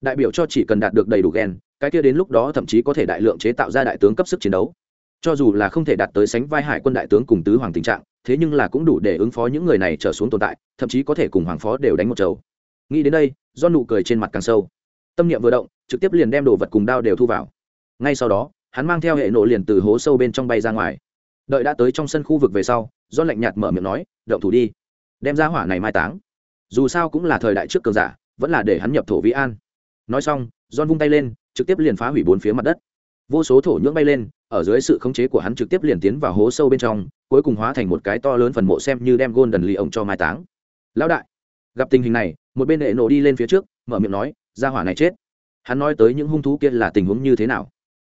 Đại biểu cho chỉ cần đạt được đầy đủ gen, cái kia đến lúc đó thậm chí có thể đại lượng chế tạo ra đại tướng cấp sức chiến đấu. Cho dù là không thể đạt tới sánh vai hải quân đại tướng cùng tứ hoàng tình trạng, thế nhưng là cũng đủ để ứng phó những người này trở xuống tồn tại, thậm chí có thể cùng hoàng phó đều đánh một chầu. Nghĩ đến đây, do nụ cười trên mặt càng sâu. Tâm niệm vừa động, trực tiếp liền đem đồ vật cùng đao đều thu vào. Ngay sau đó, hắn mang theo hệ nộ liền từ hố sâu bên trong bay ra ngoài. Đợi đã tới trong sân khu vực về sau, do lạnh nhạt mở miệng nói, động thủ đi, đem ra hỏa này mai táng. Dù sao cũng là thời đại trước cường giả vẫn là để hắn nhập thổ vĩ an. Nói xong, john vung tay lên, trực tiếp liền phá hủy bốn phía mặt đất. Vô số thổ nhưỡng bay lên, ở dưới sự khống chế của hắn trực tiếp liền tiến vào hố sâu bên trong, cuối cùng hóa thành một cái to lớn phần mộ xem như đem gôn đần lì ổng cho mai táng. Lão đại, gặp tình hình này, một bên hệ nổ đi lên phía trước, mở miệng nói ra hỏa này chết. Hắn nói tới những hung thú kia là tình huống như thế nào?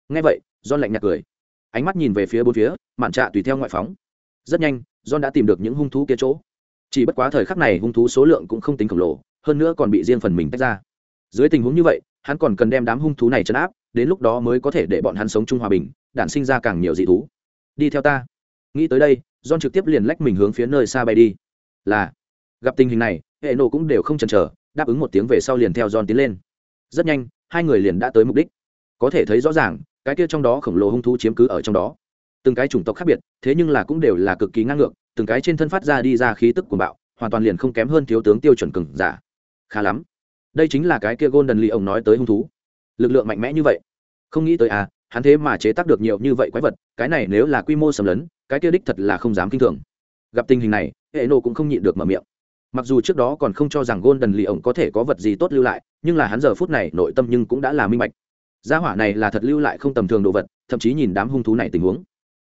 Ngay vậy, john lạnh nhạt cười. Ánh mắt nhìn về phía bốn phía, mạn trạ tùy theo ngoại phóng. Rất nhanh, john đã tìm được những hung thú kia chỗ. Chỉ bất quá thời khắc này hung thú số lượng cũng không tính khổng lồ hơn nữa còn bị riêng phần mình tách ra. Dưới tình huống như vậy, hắn còn cần đem đám hung thú này chấn áp, đến lúc đó mới có thể để bọn hắn sống chung hòa bình, đản sinh ra càng nhiều dị thú. Đi theo ta. Nghĩ tới đây, john trực tiếp liền lách mình hướng phía nơi xa bay đi. Là. Gặp tình hình này, hệ nổ cũng đều không chần chờ, đáp ứng một tiếng về sau liền theo john tiến lên. Rất nhanh, hai người liền đã tới mục đích. Có thể thấy rõ ràng, cái kia trong đó khổng lồ hung thú chiếm cứ ở trong đó. Từng cái chủng tộc khác biệt, thế nhưng là cũng đều là cực kỳ ngang ngược, từng cái trên thân phát ra đi ra khí tức của bạo, hoàn toàn liền không kém hơn thiếu tướng tiêu chuẩn cừng giả khá lắm. Đây chính là cái kia golden lee ông nói tới hung thú. Lực lượng mạnh mẽ như vậy. Không nghĩ tới à hắn thế mà chế tác được nhiều như vậy quái vật, cái này nếu là quy mô sầm lấn cái kia đích thật là không dám kinh thường. Gặp tình hình này hệ nộ cũng không nhịn được mở miệng. Mặc dù trước đó còn không cho rằng golden lee ông có thể có vật gì tốt lưu lại, nhưng là hắn giờ phút này nội tâm nhưng cũng đã là minh bạch. Gia hỏa này là thật lưu lại không tầm thường đồ vật, thậm chí nhìn đám hung thú này tình huống.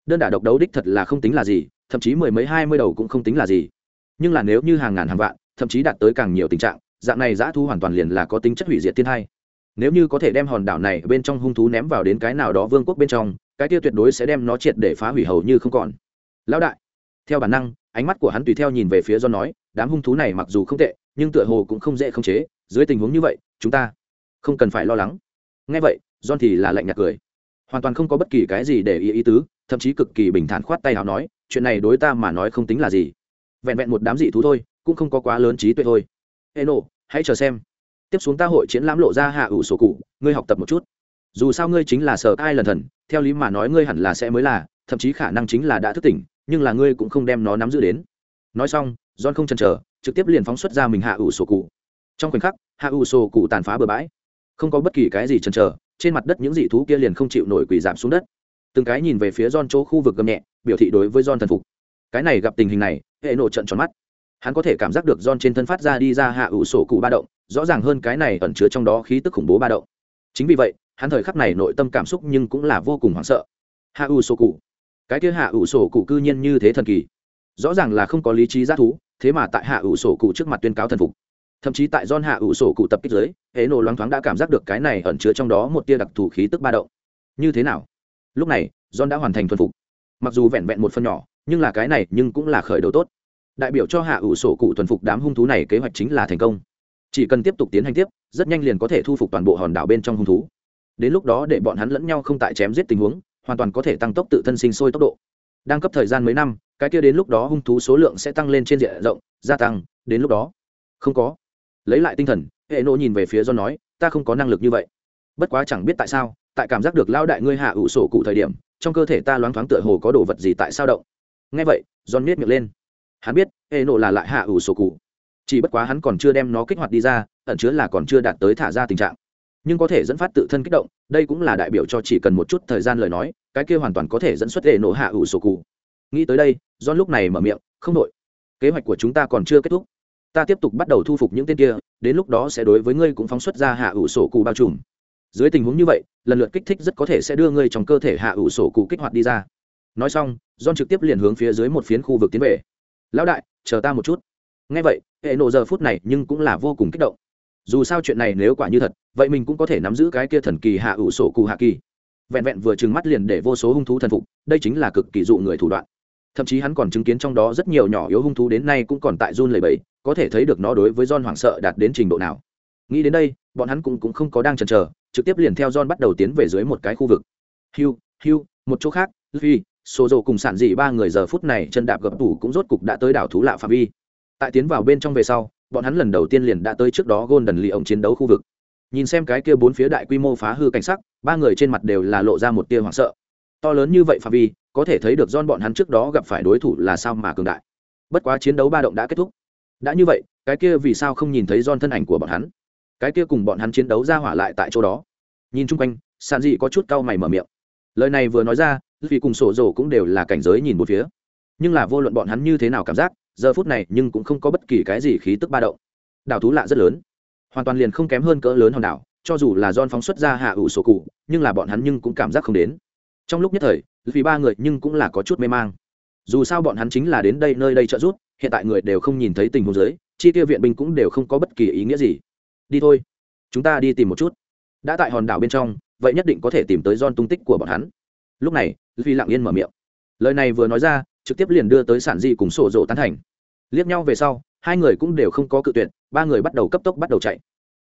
Đơn đả độc đấu đích thật là không tính là gì, thậm chí mười mấy hai mươi đầu cũng không tính là gì. Nhưng là nếu như hàng ngàn hàng vạn, thậm chí đạt tới càng nhiều tình trạng dạng này giã thu hoàn toàn liền là có tính chất hủy diệt thiên hai nếu như có thể đem hòn đảo này bên trong hung thú ném vào đến cái nào đó vương quốc bên trong, cái kia tuyệt đối sẽ đem nó triệt để phá hủy hầu như không còn. Lão đại, theo bản năng, ánh mắt của hắn tùy theo nhìn về phía do nói, đám hung thú này mặc dù không tệ, nhưng tựa hồ cũng không dễ khống chế, dưới tình huống như vậy, chúng ta không cần phải lo lắng. Ngay vậy, john thì là lạnh nhạt cười. Hoàn toàn không có bất kỳ cái gì để ý ý tứ, thậm chí cực kỳ bình thản khoát tay nào nói, chuyện này đối ta mà nói không tính là gì. Vẹn vẹn một đám dị thú thôi, cũng không có quá lớn trí tuệ thôi. Ê nộ hãy chờ xem. Tiếp xuống ta hội chiến lãm lộ ra hạ ủ sổ cụ, ngươi học tập một chút. Dù sao ngươi chính là sở ai lần thần, theo lý mà nói ngươi hẳn là sẽ mới là, thậm chí khả năng chính là đã thức tỉnh, nhưng là ngươi cũng không đem nó nắm giữ đến. Nói xong, john không chần chờ, trực tiếp liền phóng xuất ra mình hạ ủ sổ cụ. Trong khoảnh khắc, hạ ủ sổ cụ tàn phá bừa bãi. Không có bất kỳ cái gì chần chờ, trên mặt đất những dị thú kia liền không chịu nổi quỷ giảm xuống đất. Từng cái nhìn về phía John chỗ khu vực gầm nhẹ, biểu thị đối với John thần phục. Cái này gặp tình hình này, hệ nổ trận tròn mắt hắn có thể cảm giác được John trên thân phát ra đi ra hạ ủ sổ cụ ba động rõ ràng hơn cái này ẩn chứa trong đó khí tức khủng bố ba động. Chính vì vậy hắn thời khắc này nội tâm cảm xúc nhưng cũng là vô cùng hoảng sợ. Hạ ủ sổ cụ. Cái kia hạ ủ sổ cụ cư nhiên như thế thần kỳ. Rõ ràng là không có lý trí giác thú thế mà tại hạ ủ sổ cụ trước mặt tuyên cáo thần phục. Thậm chí tại John hạ ủ sổ cụ tập kích dưới, hệ nổ loáng thoáng đã cảm giác được cái này ẩn chứa trong đó một tia đặc thù khí tức ba động. Như thế nào? Lúc này john đã hoàn thành thuần phục. Mặc dù vẹn vẹn một phần nhỏ nhưng là cái này nhưng cũng là khởi đầu tốt đại biểu cho hạ ủ sổ cụ thuần phục đám hung thú này kế hoạch chính là thành công. Chỉ cần tiếp tục tiến hành tiếp, rất nhanh liền có thể thu phục toàn bộ hòn đảo bên trong hung thú. Đến lúc đó để bọn hắn lẫn nhau không tại chém giết tình huống, hoàn toàn có thể tăng tốc tự thân sinh sôi tốc độ. Đang cấp thời gian mấy năm, cái kia đến lúc đó hung thú số lượng sẽ tăng lên trên diện rộng, gia tăng, đến lúc đó, không có. Lấy lại tinh thần, hệ nộ nhìn về phía do nói, ta không có năng lực như vậy. Bất quá chẳng biết tại sao, tại cảm giác được lao đại ngươi hạ ủ sổ cụ thời điểm, trong cơ thể ta loáng thoáng tựa hồ có đồ vật gì tại sao động. Ngay vậy, john miết miệng lên hắn biết, hệ nộ là lại hạ ủ sổ cụ. Chỉ bất quá hắn còn chưa đem nó kích hoạt đi ra, ẩn chứa là còn chưa đạt tới thả ra tình trạng. Nhưng có thể dẫn phát tự thân kích động, đây cũng là đại biểu cho chỉ cần một chút thời gian lời nói, cái kia hoàn toàn có thể dẫn xuất hệ nộ hạ ủ sổ cụ. Nghĩ tới đây do lúc này mở miệng, không đội kế hoạch của chúng ta còn chưa kết thúc. Ta tiếp tục bắt đầu thu phục những tên kia, đến lúc đó sẽ đối với ngươi cũng phóng xuất ra hạ ủ sổ cụ bao trùm. Dưới tình huống như vậy, lần lượt kích thích rất có thể sẽ đưa ngươi trong cơ thể hạ ủ sổ cụ kích hoạt đi ra. Nói xong, john trực tiếp liền hướng phía dưới một phiến khu vực tiến về lão đại chờ ta một chút. Ngay vậy hệ nộ giờ phút này nhưng cũng là vô cùng kích động. Dù sao chuyện này nếu quả như thật vậy mình cũng có thể nắm giữ cái kia thần kỳ hạ ủ sổ cụ hạ kỳ. Vẹn vẹn vừa trừng mắt liền để vô số hung thú thần phục đây chính là cực kỳ dụ người thủ đoạn. Thậm chí hắn còn chứng kiến trong đó rất nhiều nhỏ yếu hung thú đến nay cũng còn tại run lầy bẫy có thể thấy được nó đối với John hoảng sợ đạt đến trình độ nào. Nghĩ đến đây, bọn hắn cũng cũng không có đang chần chờ, trực tiếp liền theo John bắt đầu tiến về dưới một cái khu vực. Hugh, Hugh, một chỗ khác, số rộ cùng sản dị ba người giờ phút này chân đạp gập tủ cũng rốt cục đã tới đảo thú lạ phạm vi. Tại tiến vào bên trong về sau, bọn hắn lần đầu tiên liền đã tới trước đó Golden lì ổng chiến đấu khu vực. nhìn xem cái kia bốn phía đại quy mô phá hư cảnh sắc ba người trên mặt đều là lộ ra một tia hoảng sợ. To lớn như vậy phạm vi có thể thấy được don bọn hắn trước đó gặp phải đối thủ là sao mà cường đại. Bất quá chiến đấu ba động đã kết thúc. Đã như vậy cái kia vì sao không nhìn thấy don thân ảnh của bọn hắn? Cái kia cùng bọn hắn chiến đấu ra hỏa lại tại chỗ đó. Nhìn chung quanh sàn dị có chút cau mày mở miệng. Lời này vừa nói ra vì cùng sổ rồ cũng đều là cảnh giới nhìn một phía. Nhưng là vô luận bọn hắn như thế nào cảm giác, giờ phút này nhưng cũng không có bất kỳ cái gì khí tức ba động. Đảo thú lạ rất lớn. Hoàn toàn liền không kém hơn cỡ lớn hòn đảo, cho dù là don phóng xuất ra hạ ủ sổ cụ, nhưng là bọn hắn nhưng cũng cảm giác không đến. Trong lúc nhất thời, vì ba người nhưng cũng là có chút mê mang. Dù sao bọn hắn chính là đến đây nơi đây trợ giúp, hiện tại người đều không nhìn thấy tình huống giới chi tiêu viện binh cũng đều không có bất kỳ ý nghĩa gì. Đi thôi. Chúng ta đi tìm một chút. Đã tại hòn đảo bên trong, vậy nhất định có thể tìm tới don tung tích của bọn hắn lúc này vì lặng yên mở miệng. Lời này vừa nói ra, trực tiếp liền đưa tới sản di cùng sổ rộ tán thành. Liếc nhau về sau, hai người cũng đều không có cự tuyệt, ba người bắt đầu cấp tốc bắt đầu chạy.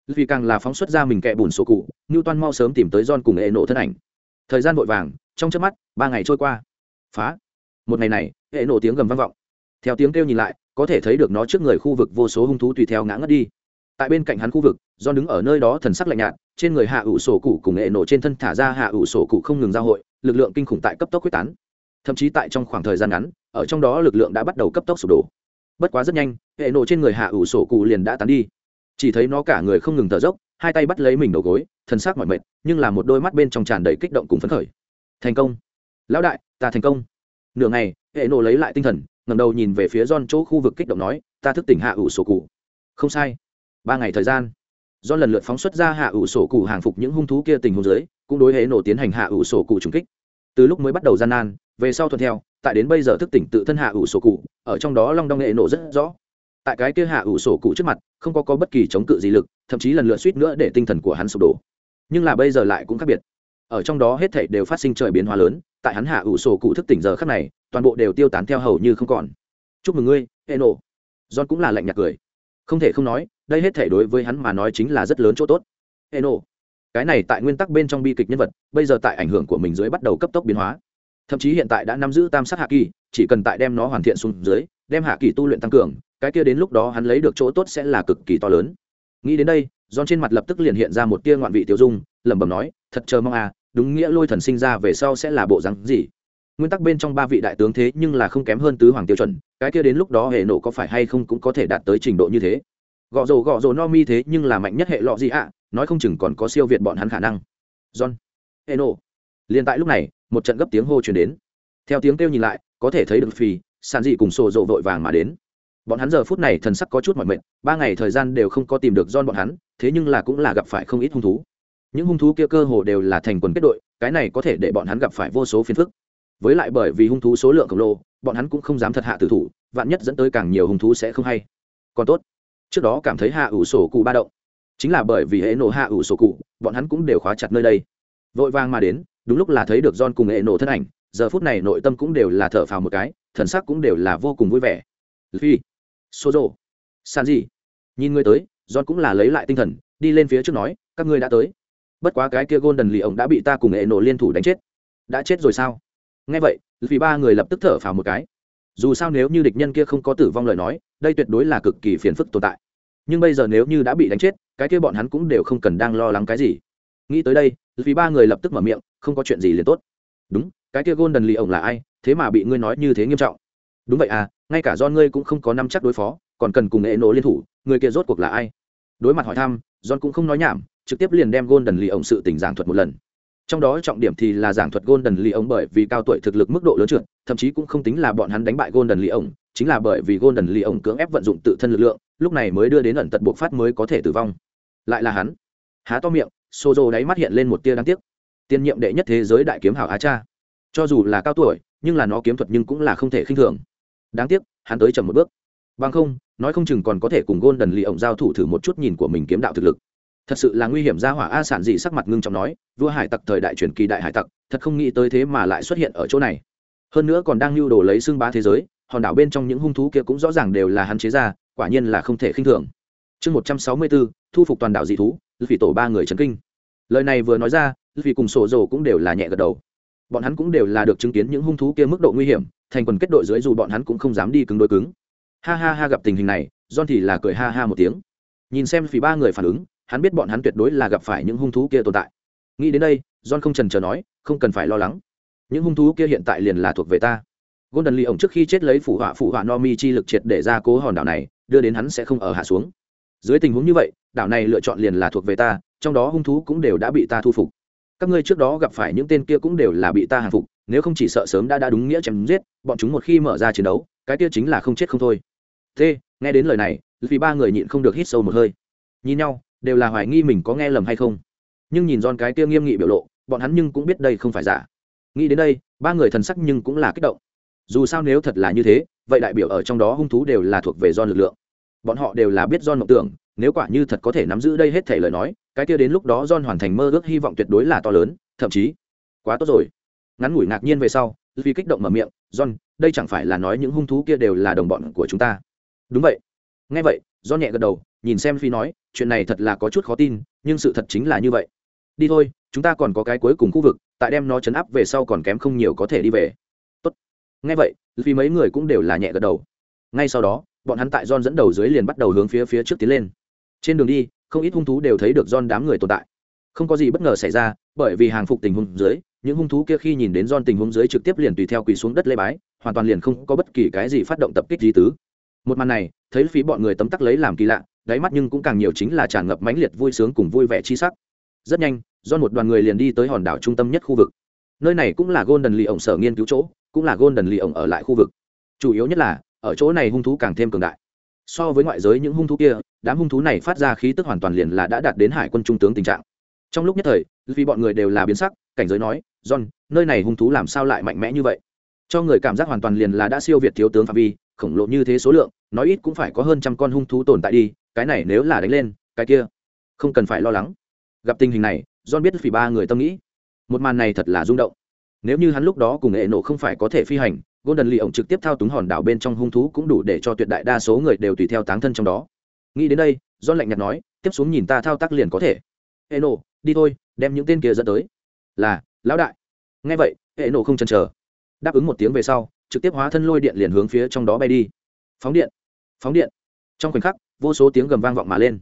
Vì càng là phóng xuất ra mình kẹ bùn sổ cụ như toan mau sớm tìm tới don cùng hệ nộ thân ảnh. Thời gian vội vàng, trong trước mắt, ba ngày trôi qua. Phá. Một ngày này, hệ nổ tiếng gầm vang vọng. Theo tiếng kêu nhìn lại, có thể thấy được nó trước người khu vực vô số hung thú tùy theo ngã ngất đi. Tại bên cạnh hắn khu vực do đứng ở nơi đó thần sắc lạnh nhạt, trên người hạ ủ sổ cụ cùng hệ nổ trên thân thả ra hạ ủ sổ cụ không ngừng giao hội lực lượng kinh khủng tại cấp tốc quyết tán. Thậm chí tại trong khoảng thời gian ngắn, ở trong đó lực lượng đã bắt đầu cấp tốc sụp đổ. Bất quá rất nhanh, hệ nổ trên người hạ ủ sổ cụ liền đã tán đi. Chỉ thấy nó cả người không ngừng thở dốc, hai tay bắt lấy mình đầu gối thân xác mọi mệt, nhưng là một đôi mắt bên trong tràn đầy kích động cùng phấn khởi. Thành công! Lão đại, ta thành công! Nửa ngày, hệ nổ lấy lại tinh thần ngầm đầu nhìn về phía don chỗ khu vực kích động nói, ta thức tỉnh hạ ủ sổ cụ. Không sai. Ba ngày thời gian do lần lượt phóng xuất ra hạ ủ sổ cụ hàng phục những hung thú kia tình huống dưới cũng đối hệ nổ tiến hành hạ ủ sổ cụ trùng kích. Từ lúc mới bắt đầu gian nan về sau thuận theo tại đến bây giờ thức tỉnh tự thân hạ ủ sổ cụ ở trong đó long đong hệ nổ rất rõ. Tại cái kia hạ ủ sổ cụ trước mặt không có, có bất kỳ chống cự gì lực thậm chí lần lượt suýt nữa để tinh thần của hắn sụp đổ. Nhưng là bây giờ lại cũng khác biệt. Ở trong đó hết thảy đều phát sinh trời biến hóa lớn tại hắn hạ ủ sổ cụ thức tỉnh giờ khắc này toàn bộ đều tiêu tán theo hầu như không còn. Chúc mừng ngươi hệ nổ. John cũng là lạnh nhạt cười. Không thể không nói đây hết thể đối với hắn mà nói chính là rất lớn chỗ tốt. Hệ nổ cái này tại nguyên tắc bên trong bi kịch nhân vật, bây giờ tại ảnh hưởng của mình dưới bắt đầu cấp tốc biến hóa. Thậm chí hiện tại đã nắm giữ tam sát hạ kỳ, chỉ cần tại đem nó hoàn thiện xuống dưới, đem hạ kỳ tu luyện tăng cường, cái kia đến lúc đó hắn lấy được chỗ tốt sẽ là cực kỳ to lớn. Nghĩ đến đây don trên mặt lập tức liền hiện ra một tia ngoạn vị tiêu dung, lẩm bẩm nói, thật chờ mong à đúng nghĩa lôi thần sinh ra về sau sẽ là bộ rắn gì? Nguyên tắc bên trong ba vị đại tướng thế nhưng là không kém hơn tứ hoàng tiêu chuẩn, cái kia đến lúc đó hệ nộ có phải hay không cũng có thể đạt tới trình độ như thế gõ rồ gõ rồ no mi thế nhưng là mạnh nhất hệ lọ gì ạ? Nói không chừng còn có siêu việt bọn hắn khả năng. John eno. Liền tại lúc này, một trận gấp tiếng hô chuyển đến. Theo tiếng kêu nhìn lại, có thể thấy được phì, sàn dị cùng sổ rộ vội vàng mà đến. Bọn hắn giờ phút này thần sắc có chút mọi mệt, ba ngày thời gian đều không có tìm được don bọn hắn, thế nhưng là cũng là gặp phải không ít hung thú. Những hung thú kia cơ hồ đều là thành quần kết đội, cái này có thể để bọn hắn gặp phải vô số phiền phức. Với lại bởi vì hung thú số lượng khổng lồ, bọn hắn cũng không dám thật hạ tử thủ, vạn nhất dẫn tới càng nhiều hung thú sẽ không hay. Còn tốt trước đó cảm thấy hạ ủ sổ cụ ba động. Chính là bởi vì hệ nổ hạ ủ sổ cụ, bọn hắn cũng đều khóa chặt nơi đây. Vội vàng mà đến, đúng lúc là thấy được John cùng hệ nổ thân ảnh, giờ phút này nội tâm cũng đều là thở phào một cái, thần sắc cũng đều là vô cùng vui vẻ. Phi xô rộ san gì nhìn ngươi tới, John cũng là lấy lại tinh thần, đi lên phía trước nói, các ngươi đã tới. Bất quá cái kia golden lì ổng đã bị ta cùng hệ nổ liên thủ đánh chết. Đã chết rồi sao? Nghe vậy vì ba người lập tức thở phào một cái dù sao nếu như địch nhân kia không có tử vong lời nói, đây tuyệt đối là cực kỳ phiền phức tồn tại. Nhưng bây giờ nếu như đã bị đánh chết, cái kia bọn hắn cũng đều không cần đang lo lắng cái gì. Nghĩ tới đây, vì ba người lập tức mở miệng, không có chuyện gì liền tốt. Đúng, cái kia golden lì ổng là ai, thế mà bị ngươi nói như thế nghiêm trọng. Đúng vậy à ngay cả do ngươi cũng không có năm chắc đối phó, còn cần cùng hệ nổ liên thủ, người kia rốt cuộc là ai? Đối mặt hỏi thăm, john cũng không nói nhảm, trực tiếp liền đem golden lì ổng sự tình giảng thuật một lần trong đó trọng điểm thì là giảng thuật golden lì ông bởi vì cao tuổi thực lực mức độ lớn trượt, thậm chí cũng không tính là bọn hắn đánh bại golden lì ông chính là bởi vì golden lì ông cưỡng ép vận dụng tự thân lực lượng, lúc này mới đưa đến ẩn tật buộc phát mới có thể tử vong. Lại là hắn. Há to miệng, Sozo đáy mắt hiện lên một tia đáng tiếc. Tiên nhiệm đệ nhất thế giới đại kiếm hảo á cha. Cho dù là cao tuổi, nhưng là nó kiếm thuật nhưng cũng là không thể khinh thường. Đáng tiếc, hắn tới chậm một bước. Bằng không, nói không chừng còn có thể cùng Golden đần ông giao thủ thử một chút nhìn của mình kiếm đạo thực lực thật sự là nguy hiểm ra hỏa a sản dị sắc mặt ngưng trọng nói, vua hải tặc thời đại truyền kỳ đại hải tặc, thật không nghĩ tới thế mà lại xuất hiện ở chỗ này. Hơn nữa còn đang lưu đồ lấy xương bá thế giới, hòn đảo bên trong những hung thú kia cũng rõ ràng đều là hắn chế ra, quả nhiên là không thể khinh thường. Chương một trăm sáu mươi bốn, thu phục toàn đảo dị thú vì tổ ba người trấn kinh. Lời này vừa nói ra vì cùng sổ dồ cũng đều là nhẹ gật đầu. Bọn hắn cũng đều là được chứng kiến những hung thú kia mức độ nguy hiểm, thành quần kết đội dưới dù bọn hắn cũng không dám đi cứng đối cứng. Ha ha ha gặp tình hình này, john thì là cười ha ha một tiếng. Nhìn xem phỉ ba người phản ứng hắn biết bọn hắn tuyệt đối là gặp phải những hung thú kia tồn tại. Nghĩ đến đây, john không trần chờ nói, không cần phải lo lắng. Những hung thú kia hiện tại liền là thuộc về ta. Golden lee ổng trước khi chết lấy phủ họa phủ họa no mi chi lực triệt để ra cố hòn đảo này, đưa đến hắn sẽ không ở hạ xuống. Dưới tình huống như vậy, đảo này lựa chọn liền là thuộc về ta, trong đó hung thú cũng đều đã bị ta thu phục. Các ngươi trước đó gặp phải những tên kia cũng đều là bị ta hàng phục, nếu không chỉ sợ sớm đã đã đúng nghĩa chém giết, bọn chúng một khi mở ra chiến đấu, cái kia chính là không chết không thôi. T nghe đến lời này, vì ba người nhịn không được hít sâu một hơi. Nhìn nhau đều là hoài nghi mình có nghe lầm hay không. Nhưng nhìn don cái kia nghiêm nghị biểu lộ, bọn hắn nhưng cũng biết đây không phải giả. Nghĩ đến đây, ba người thần sắc nhưng cũng là kích động. Dù sao nếu thật là như thế, vậy đại biểu ở trong đó hung thú đều là thuộc về don lực lượng. Bọn họ đều là biết don mộng tưởng, nếu quả như thật có thể nắm giữ đây hết thể lời nói, cái kia đến lúc đó don hoàn thành mơ ước hy vọng tuyệt đối là to lớn, thậm chí quá tốt rồi. Ngắn ngủi ngạc nhiên về sau, vì kích động mở miệng, john, đây chẳng phải là nói những hung thú kia đều là đồng bọn của chúng ta? Đúng vậy. Nghe vậy, john nhẹ gật đầu, nhìn xem phi nói chuyện này thật là có chút khó tin, nhưng sự thật chính là như vậy. Đi thôi, chúng ta còn có cái cuối cùng khu vực, tại đem nó chấn áp về sau còn kém không nhiều có thể đi về. Tốt. Ngay vậy, vì mấy người cũng đều là nhẹ gật đầu. Ngay sau đó, bọn hắn tại John dẫn đầu dưới liền bắt đầu hướng phía phía trước tiến lên. Trên đường đi, không ít hung thú đều thấy được John đám người tồn tại. Không có gì bất ngờ xảy ra, bởi vì hàng phục tình huống dưới, những hung thú kia khi nhìn đến John tình huống dưới trực tiếp liền tùy theo quỳ xuống đất lê bái, hoàn toàn liền không có bất kỳ cái gì phát động tập kích di tứ. Một màn này thấy phí bọn người tấm tắc lấy làm kỳ lạ, đáy mắt nhưng cũng càng nhiều chính là tràn ngập mãnh liệt vui sướng cùng vui vẻ chi sắc. Rất nhanh, do một đoàn người liền đi tới hòn đảo trung tâm nhất khu vực. Nơi này cũng là golden lì ổng sở nghiên cứu chỗ, cũng là golden lì ổng ở lại khu vực. Chủ yếu nhất là, ở chỗ này hung thú càng thêm cường đại. So với ngoại giới những hung thú kia, đám hung thú này phát ra khí tức hoàn toàn liền là đã đạt đến hải quân trung tướng tình trạng. Trong lúc nhất thời, vì bọn người đều là biến sắc, cảnh giới nói, john, nơi này hung thú làm sao lại mạnh mẽ như vậy? Cho người cảm giác hoàn toàn liền là đã siêu việt thiếu tướng phạm vi khổng lồ như thế số lượng, nói ít cũng phải có hơn trăm con hung thú tồn tại đi, cái này nếu là đánh lên, cái kia không cần phải lo lắng. Gặp tình hình này, john biết phỉ ba người tâm nghĩ, một màn này thật là rung động. Nếu như hắn lúc đó cùng hệ nổ không phải có thể phi hành, golden lì ổng trực tiếp thao túng hòn đảo bên trong hung thú cũng đủ để cho tuyệt đại đa số người đều tùy theo táng thân trong đó. Nghĩ đến đây, john lạnh nhạt nói, tiếp xuống nhìn ta thao tác liền có thể. Hệ nổ, đi thôi, đem những tên kia dẫn tới. Là, lão đại. Nghe vậy hệ nổ không chần chờ. Đáp ứng một tiếng về sau trực tiếp hóa thân lôi điện liền hướng phía trong đó bay đi. Phóng điện phóng điện. Trong khoảnh khắc, vô số tiếng gầm vang vọng mà lên.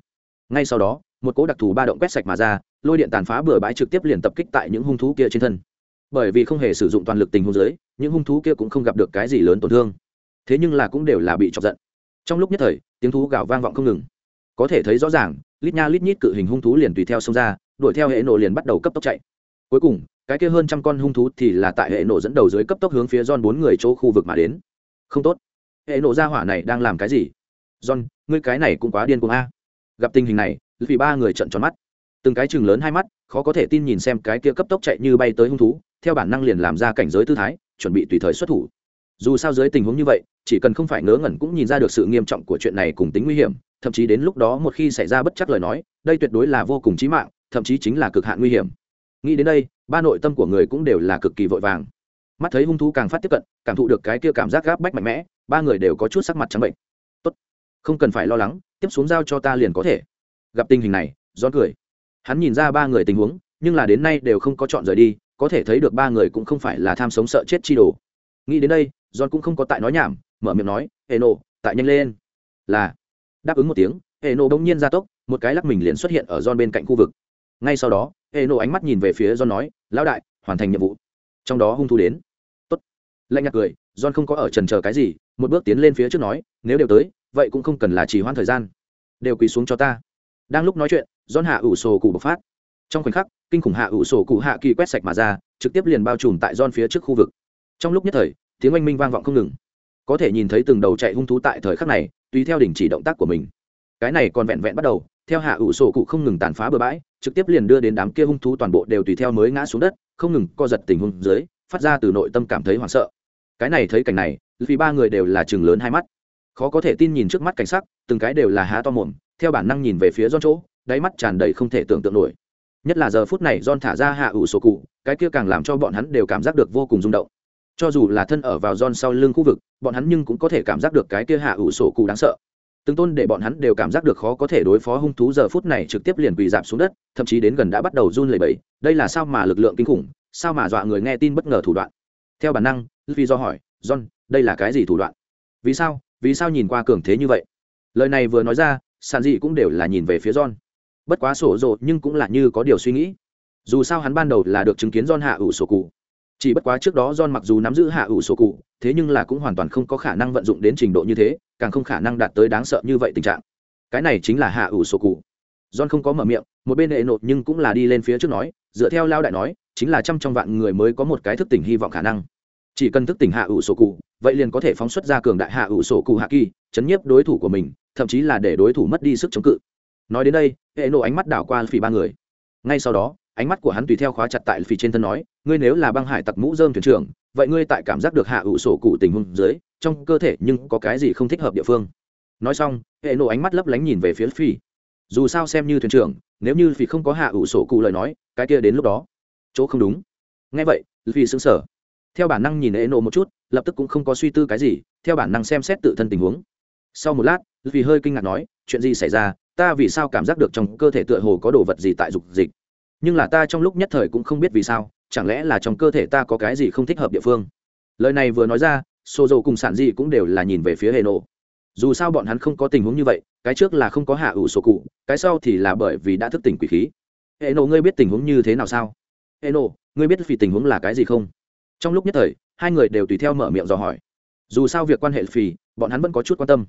Ngay sau đó, một cỗ đặc thù ba động quét sạch mà ra, lôi điện tàn phá bừa bãi trực tiếp liền tập kích tại những hung thú kia trên thân. Bởi vì không hề sử dụng toàn lực tình huống dưới, những hung thú kia cũng không gặp được cái gì lớn tổn thương. Thế nhưng là cũng đều là bị chọc giận. Trong lúc nhất thời, tiếng thú gào vang vọng không ngừng. Có thể thấy rõ ràng, lít nha lít nhít cự hình hung thú liền tùy theo xông ra, đuổi theo hệ nổ liền bắt đầu cấp tốc chạy. Cuối cùng cái kia hơn trăm con hung thú thì là tại hệ nổ dẫn đầu dưới cấp tốc hướng phía John bốn người chỗ khu vực mà đến. Không tốt. Hệ nổ ra hỏa này đang làm cái gì? John, ngươi cái này cũng quá điên cuồng a. Gặp tình hình này, vì ba người trợn tròn mắt. Từng cái chừng lớn hai mắt, khó có thể tin nhìn xem cái kia cấp tốc chạy như bay tới hung thú, theo bản năng liền làm ra cảnh giới tư thái, chuẩn bị tùy thời xuất thủ. Dù sao dưới tình huống như vậy, chỉ cần không phải ngớ ngẩn cũng nhìn ra được sự nghiêm trọng của chuyện này cùng tính nguy hiểm, thậm chí đến lúc đó một khi xảy ra bất chắc lời nói, đây tuyệt đối là vô cùng chí mạng, thậm chí chính là cực hạn nguy hiểm. Nghĩ đến đây, ba nội tâm của người cũng đều là cực kỳ vội vàng. Mắt thấy hung thú càng phát tiếp cận, cảm thụ được cái kia cảm giác gáp bách mạnh mẽ, ba người đều có chút sắc mặt trắng bệnh. Tốt, không cần phải lo lắng, tiếp xuống giao cho ta liền có thể. Gặp tình hình này do cười. Hắn nhìn ra ba người tình huống, nhưng là đến nay đều không có chọn rời đi, có thể thấy được ba người cũng không phải là tham sống sợ chết chi đồ. Nghĩ đến đây john cũng không có tại nói nhảm, mở miệng nói hệ nộ tại nhanh lên. Là, đáp ứng một tiếng hệ nổ bỗng nhiên ra tốc, một cái lắc mình liền xuất hiện ở john bên cạnh khu vực. Ngay sau đó hệ nổ ánh mắt nhìn về phía john nói, lão đại, hoàn thành nhiệm vụ. Trong đó hung thủ đến. Tốt. lạnh nhạt cười, john không có ở trần chờ cái gì, một bước tiến lên phía trước nói, nếu đều tới, vậy cũng không cần là chỉ hoãn thời gian. Đều quỳ xuống cho ta. Đang lúc nói chuyện, john hạ ủ sổ cụ bộc phát. Trong khoảnh khắc, kinh khủng hạ ủ sổ cụ hạ kỳ quét sạch mà ra, trực tiếp liền bao trùm tại john phía trước khu vực. Trong lúc nhất thời, tiếng oanh minh vang vọng không ngừng. Có thể nhìn thấy từng đầu chạy hung thú tại thời khắc này, tùy theo đình chỉ động tác của mình. Cái này còn vẹn vẹn bắt đầu, theo hạ ủ sổ cụ không ngừng tàn phá bừa bãi trực tiếp liền đưa đến đám kia hung thú toàn bộ đều tùy theo mới ngã xuống đất, không ngừng co giật tình hung dưới, phát ra từ nội tâm cảm thấy hoảng sợ. Cái này thấy cảnh này, vì ba người đều là chừng lớn hai mắt. Khó có thể tin nhìn trước mắt cảnh sắc, từng cái đều là há to mồm, theo bản năng nhìn về phía don chỗ, đáy mắt tràn đầy không thể tưởng tượng nổi. Nhất là giờ phút này don thả ra hạ ủ sổ cụ, cái kia càng làm cho bọn hắn đều cảm giác được vô cùng rung động. Cho dù là thân ở vào don sau lưng khu vực, bọn hắn nhưng cũng có thể cảm giác được cái kia hạ ủ sổ cụ đáng sợ từng tôn để bọn hắn đều cảm giác được khó có thể đối phó hung thú giờ phút này trực tiếp liền quỳ dạp xuống đất, thậm chí đến gần đã bắt đầu run lẩy bẩy. Đây là sao mà lực lượng kinh khủng, sao mà dọa người nghe tin bất ngờ thủ đoạn? Theo bản năng vì do hỏi, john, đây là cái gì thủ đoạn? Vì sao vì sao nhìn qua cường thế như vậy? Lời này vừa nói ra, sàn dị cũng đều là nhìn về phía john. Bất quá sổ rộ nhưng cũng là như có điều suy nghĩ. Dù sao hắn ban đầu là được chứng kiến don hạ ủ sổ cụ chỉ bất quá trước đó John mặc dù nắm giữ hạ ủ sổ cụ, thế nhưng là cũng hoàn toàn không có khả năng vận dụng đến trình độ như thế, càng không khả năng đạt tới đáng sợ như vậy tình trạng. Cái này chính là hạ ủ sổ cụ. John không có mở miệng, một bên hệ nộp nhưng cũng là đi lên phía trước nói, dựa theo lao đại nói, chính là trăm trong vạn người mới có một cái thức tỉnh hy vọng khả năng. Chỉ cần thức tỉnh hạ ủ sổ cụ, vậy liền có thể phóng xuất ra cường đại hạ ủ sổ cụ hạ kỳ, chấn nhiếp đối thủ của mình, thậm chí là để đối thủ mất đi sức chống cự. Nói đến đây, hệ nộ ánh mắt đảo qua phỉ ba người. Ngay sau đó ánh mắt của hắn tùy theo khóa chặt tại phi trên thân nói, ngươi nếu là băng hải tặc mũ dơm thuyền trưởng, vậy ngươi tại cảm giác được hạ ủ sổ cụ tình huống dưới, trong cơ thể nhưng có cái gì không thích hợp địa phương? Nói xong, hệ nổ ánh mắt lấp lánh nhìn về phía phi dù sao xem như thuyền trưởng, nếu như phi không có hạ ủ sổ cụ lời nói, cái kia đến lúc đó, chỗ không đúng. Ngay vậy phi sững sờ. Theo bản năng nhìn hệ nổ một chút, lập tức cũng không có suy tư cái gì, theo bản năng xem xét tự thân tình huống. Sau một lát vì hơi kinh ngạc nói, chuyện gì xảy ra? Ta vì sao cảm giác được trong cơ thể tựa hồ có đồ vật gì tại dục dịch? Nhưng là ta trong lúc nhất thời cũng không biết vì sao, chẳng lẽ là trong cơ thể ta có cái gì không thích hợp địa phương? Lời này vừa nói ra xô dầu cùng sản dị cũng đều là nhìn về phía hệ nổ dù sao bọn hắn không có tình huống như vậy, cái trước là không có hạ ủ sổ cụ, cái sau thì là bởi vì đã thức tỉnh quỷ khí. Hệ nổ ngươi biết tình huống như thế nào sao? Hệ nổ ngươi biết vì tình huống là cái gì không? Trong lúc nhất thời, hai người đều tùy theo mở miệng dò hỏi. Dù sao việc quan hệ phì bọn hắn vẫn có chút quan tâm.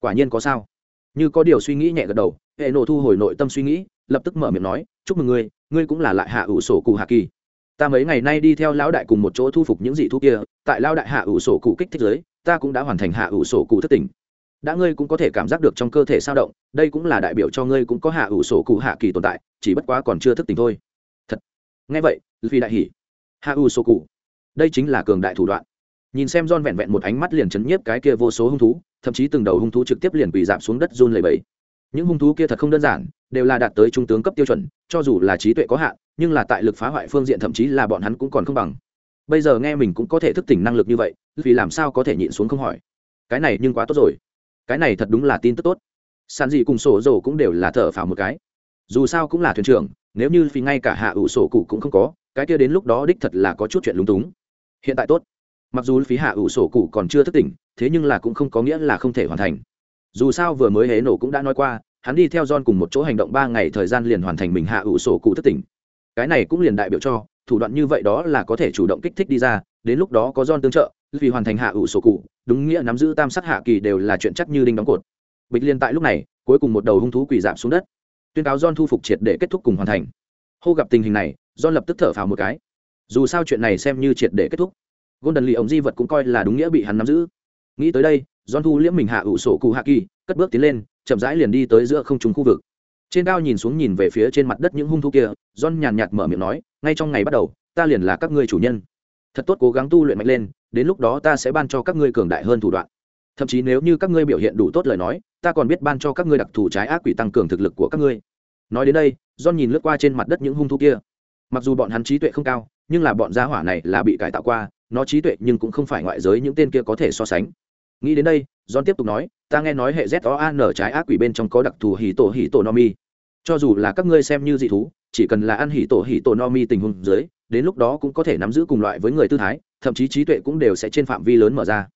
Quả nhiên có sao. Như có điều suy nghĩ nhẹ gật đầu hệ nổ thu hồi nội tâm suy nghĩ, lập tức mở miệng nói, chúc mừng ngươi ngươi cũng là lại hạ ủ sổ cụ hạ kỳ. Ta mấy ngày nay đi theo lão đại cùng một chỗ thu phục những dị thú kia, tại lão đại hạ ủ sổ cụ kích thích giới, ta cũng đã hoàn thành hạ ủ sổ cụ thất tình. đã ngươi cũng có thể cảm giác được trong cơ thể sao động, đây cũng là đại biểu cho ngươi cũng có hạ ủ sổ cụ hạ kỳ tồn tại, chỉ bất quá còn chưa thức tỉnh thôi. Thật. Nghe vậy vì đại hỉ. Hạ ủ sổ cụ. Đây chính là cường đại thủ đoạn. Nhìn xem don vẹn vẹn một ánh mắt liền chấn nhiếp cái kia vô số hung thú, thậm chí từng đầu hung thú trực tiếp liền quỳ dạp xuống đất run lầy bẫy những hung thú kia thật không đơn giản, đều là đạt tới trung tướng cấp tiêu chuẩn, cho dù là trí tuệ có hạn, nhưng là tại lực phá hoại phương diện thậm chí là bọn hắn cũng còn không bằng. Bây giờ nghe mình cũng có thể thức tỉnh năng lực như vậy, vì làm sao có thể nhịn xuống không hỏi. Cái này nhưng quá tốt rồi. Cái này thật đúng là tin tức tốt. Sàn dị cùng sổ dầu cũng đều là thở phào một cái. Dù sao cũng là thuyền trưởng, nếu như vì ngay cả hạ ủ sổ cụ cũng không có, cái kia đến lúc đó đích thật là có chút chuyện lúng túng. Hiện tại tốt. Mặc dù phí hạ ủ sổ cụ còn chưa thức tỉnh, thế nhưng là cũng không có nghĩa là không thể hoàn thành dù sao vừa mới hế nổ cũng đã nói qua, hắn đi theo John cùng một chỗ hành động ba ngày thời gian liền hoàn thành mình hạ ủ sổ cụ thất tỉnh. Cái này cũng liền đại biểu cho, thủ đoạn như vậy đó là có thể chủ động kích thích đi ra, đến lúc đó có John tương trợ, vì hoàn thành hạ ủ sổ cụ, đúng nghĩa nắm giữ tam sắc hạ kỳ đều là chuyện chắc như đinh đóng cột. Bịch liên tại lúc này, cuối cùng một đầu hung thú quỳ giảm xuống đất. Tuyên cáo John thu phục triệt để kết thúc cùng hoàn thành. Hô gặp tình hình này, John lập tức thở phào một cái. Dù sao chuyện này xem như triệt để kết thúc. Golden lì ống di vật cũng coi là đúng nghĩa bị hắn nắm giữ. Nghĩ tới đây John thu liễm mình hạ ủ sổ cụ hạ kỳ, cất bước tiến lên, chậm rãi liền đi tới giữa không trung khu vực. Trên cao nhìn xuống nhìn về phía trên mặt đất những hung thú kia, John nhàn nhạt mở miệng nói, ngay trong ngày bắt đầu, ta liền là các ngươi chủ nhân. Thật tốt cố gắng tu luyện mạnh lên, đến lúc đó ta sẽ ban cho các ngươi cường đại hơn thủ đoạn. Thậm chí nếu như các ngươi biểu hiện đủ tốt lời nói, ta còn biết ban cho các ngươi đặc thù trái ác quỷ tăng cường thực lực của các ngươi. Nói đến đây, John nhìn lướt qua trên mặt đất những hung thú kia. Mặc dù bọn hắn trí tuệ không cao, nhưng là bọn gia hỏa này là bị cải tạo qua, nó trí tuệ nhưng cũng không phải ngoại giới những tên kia có thể so sánh nghĩ đến đây, john tiếp tục nói, ta nghe nói hệ z o an trái ác quỷ bên trong có đặc thù hỉ tổ hỉ tổ no mi. Cho dù là các ngươi xem như dị thú, chỉ cần là ăn hỉ tổ hỉ tổ no mi tình huống dưới, đến lúc đó cũng có thể nắm giữ cùng loại với người tư thái, thậm chí trí tuệ cũng đều sẽ trên phạm vi lớn mở ra.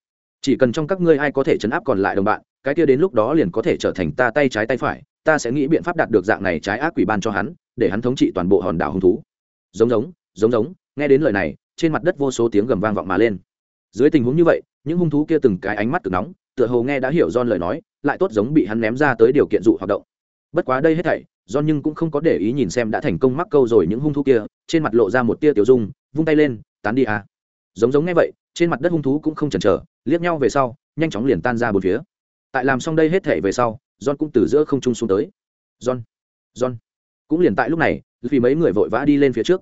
Chỉ cần trong các ngươi ai có thể chấn áp còn lại đồng bạn, cái kia đến lúc đó liền có thể trở thành ta tay trái tay phải, ta sẽ nghĩ biện pháp đạt được dạng này trái ác quỷ ban cho hắn, để hắn thống trị toàn bộ hòn đảo hung thú. Giống giống giống giống, nghe đến lời này, trên mặt đất vô số tiếng gầm vang vọng mà lên. Dưới tình huống như vậy những hung thú kia từng cái ánh mắt cực nóng, tựa hồ nghe đã hiểu John lời nói, lại tốt giống bị hắn ném ra tới điều kiện dụ hoạt động. Bất quá đây hết thảy, John nhưng cũng không có để ý nhìn xem đã thành công mắc câu rồi những hung thú kia, trên mặt lộ ra một tia tiểu dung, vung tay lên, tán đi à. Giống giống nghe vậy, trên mặt đất hung thú cũng không chần chờ, liếc nhau về sau, nhanh chóng liền tan ra bốn phía. Tại làm xong đây hết thảy về sau, John cũng từ giữa không trung xuống tới. John John. Cũng liền tại lúc này, vì mấy người vội vã đi lên phía trước.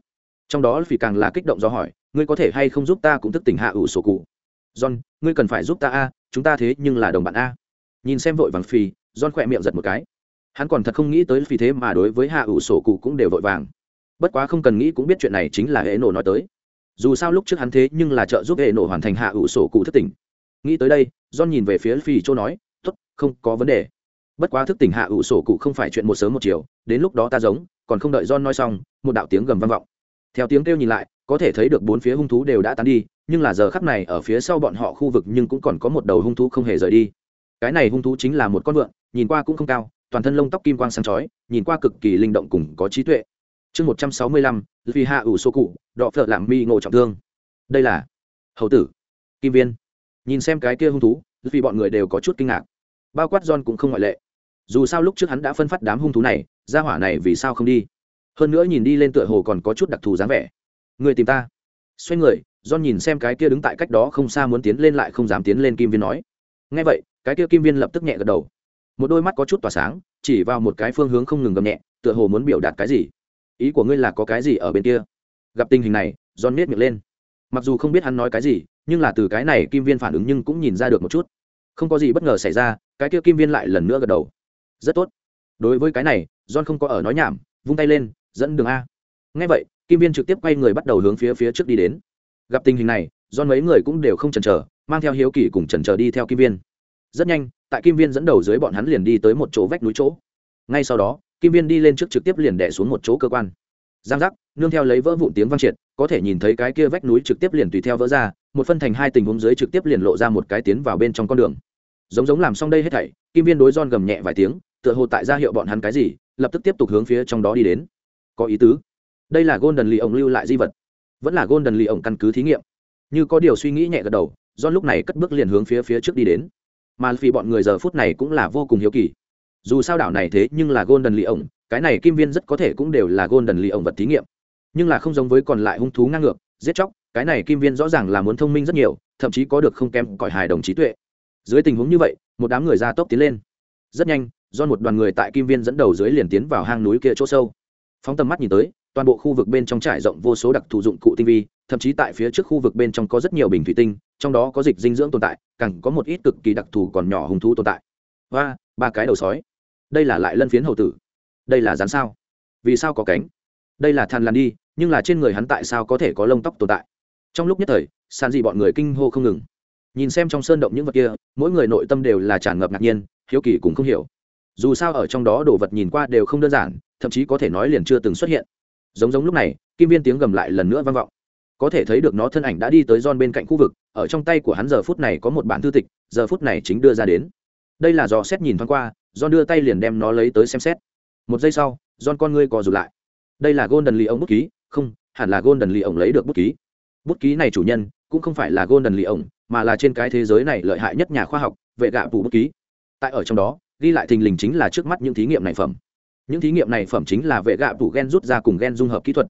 Trong đó vì càng là kích động do hỏi, ngươi có thể hay không giúp ta cũng thức tỉnh hạ ủ sổ cụ? John, ngươi cần phải giúp ta a, chúng ta thế nhưng là đồng bạn a. Nhìn xem vội vàng phì john khỏe miệng giật một cái. Hắn còn thật không nghĩ tới vì thế mà đối với hạ ủ sổ cụ cũng đều vội vàng. Bất quá không cần nghĩ cũng biết chuyện này chính là hệ nổ nói tới. Dù sao lúc trước hắn thế nhưng là trợ giúp hệ nổ hoàn thành hạ ủ sổ cụ thức tỉnh. Nghĩ tới đây, john nhìn về phía phi châu nói t ố t không có vấn đề. Bất quá thức tỉnh hạ ủ sổ cụ không phải chuyện một sớm một chiều, đến lúc đó ta giống, còn không đợi john nói xong, một đạo tiếng gầm vang vọng. Theo tiếng kêu nhìn lại có thể thấy được bốn phía hung thú đều đã tán đi, nhưng là giờ khắp này ở phía sau bọn họ khu vực nhưng cũng còn có một đầu hung thú không hề rời đi. Cái này hung thú chính là một con vượn, nhìn qua cũng không cao, toàn thân lông tóc kim quang sáng chói, nhìn qua cực kỳ linh động cùng có trí tuệ. Chương một trăm sáu mươi lăm vì hạ ủ số cụ, đọ phợ làm mi ngộ trọng thương. Đây là hầu tử, kim viên. Nhìn xem cái kia hung thú vì bọn người đều có chút kinh ngạc. Bao quát john cũng không ngoại lệ. Dù sao lúc trước hắn đã phân phát đám hung thú này ra hỏa này vì sao không đi? Hơn nữa nhìn đi lên tựa hồ còn có chút đặc thù dáng vẻ người tìm ta. Xoay người, john nhìn xem cái kia đứng tại cách đó không xa muốn tiến lên lại không dám tiến lên kim viên nói. Ngay vậy, cái kia kim viên lập tức nhẹ gật đầu. Một đôi mắt có chút tỏa sáng, chỉ vào một cái phương hướng không ngừng gầm nhẹ, tựa hồ muốn biểu đạt cái gì. Ý của ngươi là có cái gì ở bên kia? Gặp tình hình này, john miết miệng lên. Mặc dù không biết hắn nói cái gì, nhưng là từ cái này kim viên phản ứng nhưng cũng nhìn ra được một chút. Không có gì bất ngờ xảy ra, cái kia kim viên lại lần nữa gật đầu. Rất tốt. Đối với cái này, john không có ở nói nhảm, vung tay lên, dẫn đường a. Ngay vậy kim viên trực tiếp quay người bắt đầu hướng phía phía trước đi đến. Gặp tình hình này, do mấy người cũng đều không chần chờ, mang theo hiếu kỳ cùng chần chờ đi theo kim viên. Rất nhanh, tại kim viên dẫn đầu dưới bọn hắn liền đi tới một chỗ vách núi chỗ. Ngay sau đó, kim viên đi lên trước trực tiếp liền đẻ xuống một chỗ cơ quan. Giang giác, nương theo lấy vỡ vụn tiếng vang triệt, có thể nhìn thấy cái kia vách núi trực tiếp liền tùy theo vỡ ra, một phân thành hai tình huống dưới trực tiếp liền lộ ra một cái tiến vào bên trong con đường. Giống giống làm xong đây hết thảy, kim viên đối giòn gầm nhẹ vài tiếng, tựa hồ tại ra hiệu bọn hắn cái gì, lập tức tiếp tục hướng phía trong đó đi đến. Có ý tứ đây là golden lì ổng lưu lại di vật, vẫn là golden lì ổng căn cứ thí nghiệm. Như có điều suy nghĩ nhẹ gật đầu, do lúc này cất bước liền hướng phía phía trước đi đến. Mà vì bọn người giờ phút này cũng là vô cùng hiếu kỳ. Dù sao đảo này thế nhưng là golden lì ổng cái này kim viên rất có thể cũng đều là golden lì ổng vật thí nghiệm. Nhưng là không giống với còn lại hung thú ngang ngược, giết chóc, cái này kim viên rõ ràng là muốn thông minh rất nhiều, thậm chí có được không kém cỏi hài đồng trí tuệ. Dưới tình huống như vậy, một đám người ra tốc tiến lên. Rất nhanh, do một đoàn người tại kim viên dẫn đầu dưới liền tiến vào hang núi kia chỗ sâu. Phóng tầm mắt nhìn tới toàn bộ khu vực bên trong trải rộng vô số đặc thù dụng cụ tinh vi, thậm chí tại phía trước khu vực bên trong có rất nhiều bình thủy tinh, trong đó có dịch dinh dưỡng tồn tại, càng có một ít cực kỳ đặc thù còn nhỏ hung thú tồn tại. Và ba cái đầu sói. Đây là lại lân phiến hầu tử. Đây là rắn sao? Vì sao có cánh? Đây là than làn đi, nhưng là trên người hắn tại sao có thể có lông tóc tồn tại? Trong lúc nhất thời sàn dị bọn người kinh hô không ngừng. Nhìn xem trong sơn động những vật kia, mỗi người nội tâm đều là tràn ngập ngạc nhiên, hiếu kỳ cũng không hiểu. Dù sao ở trong đó đồ vật nhìn qua đều không đơn giản, thậm chí có thể nói liền chưa từng xuất hiện giống giống lúc này, kim viên tiếng gầm lại lần nữa vang vọng. Có thể thấy được nó thân ảnh đã đi tới John bên cạnh khu vực, ở trong tay của hắn giờ phút này có một bản thư tịch, giờ phút này chính đưa ra đến. Đây là do xét nhìn thoáng qua, John đưa tay liền đem nó lấy tới xem xét. Một giây sau, John con ngươi co rụt lại. Đây là golden lee ông bút ký, không, hẳn là golden lee ông lấy được bút ký. Bút ký này chủ nhân, cũng không phải là golden lee ông mà là trên cái thế giới này lợi hại nhất nhà khoa học vệ gạ vụ bút ký. Tại ở trong đó, ghi lại thình lình chính là trước mắt những thí nghiệm này phẩm những thí nghiệm này phẩm chính là vệ gạ tủ gen rút ra cùng gen dung hợp kỹ thuật.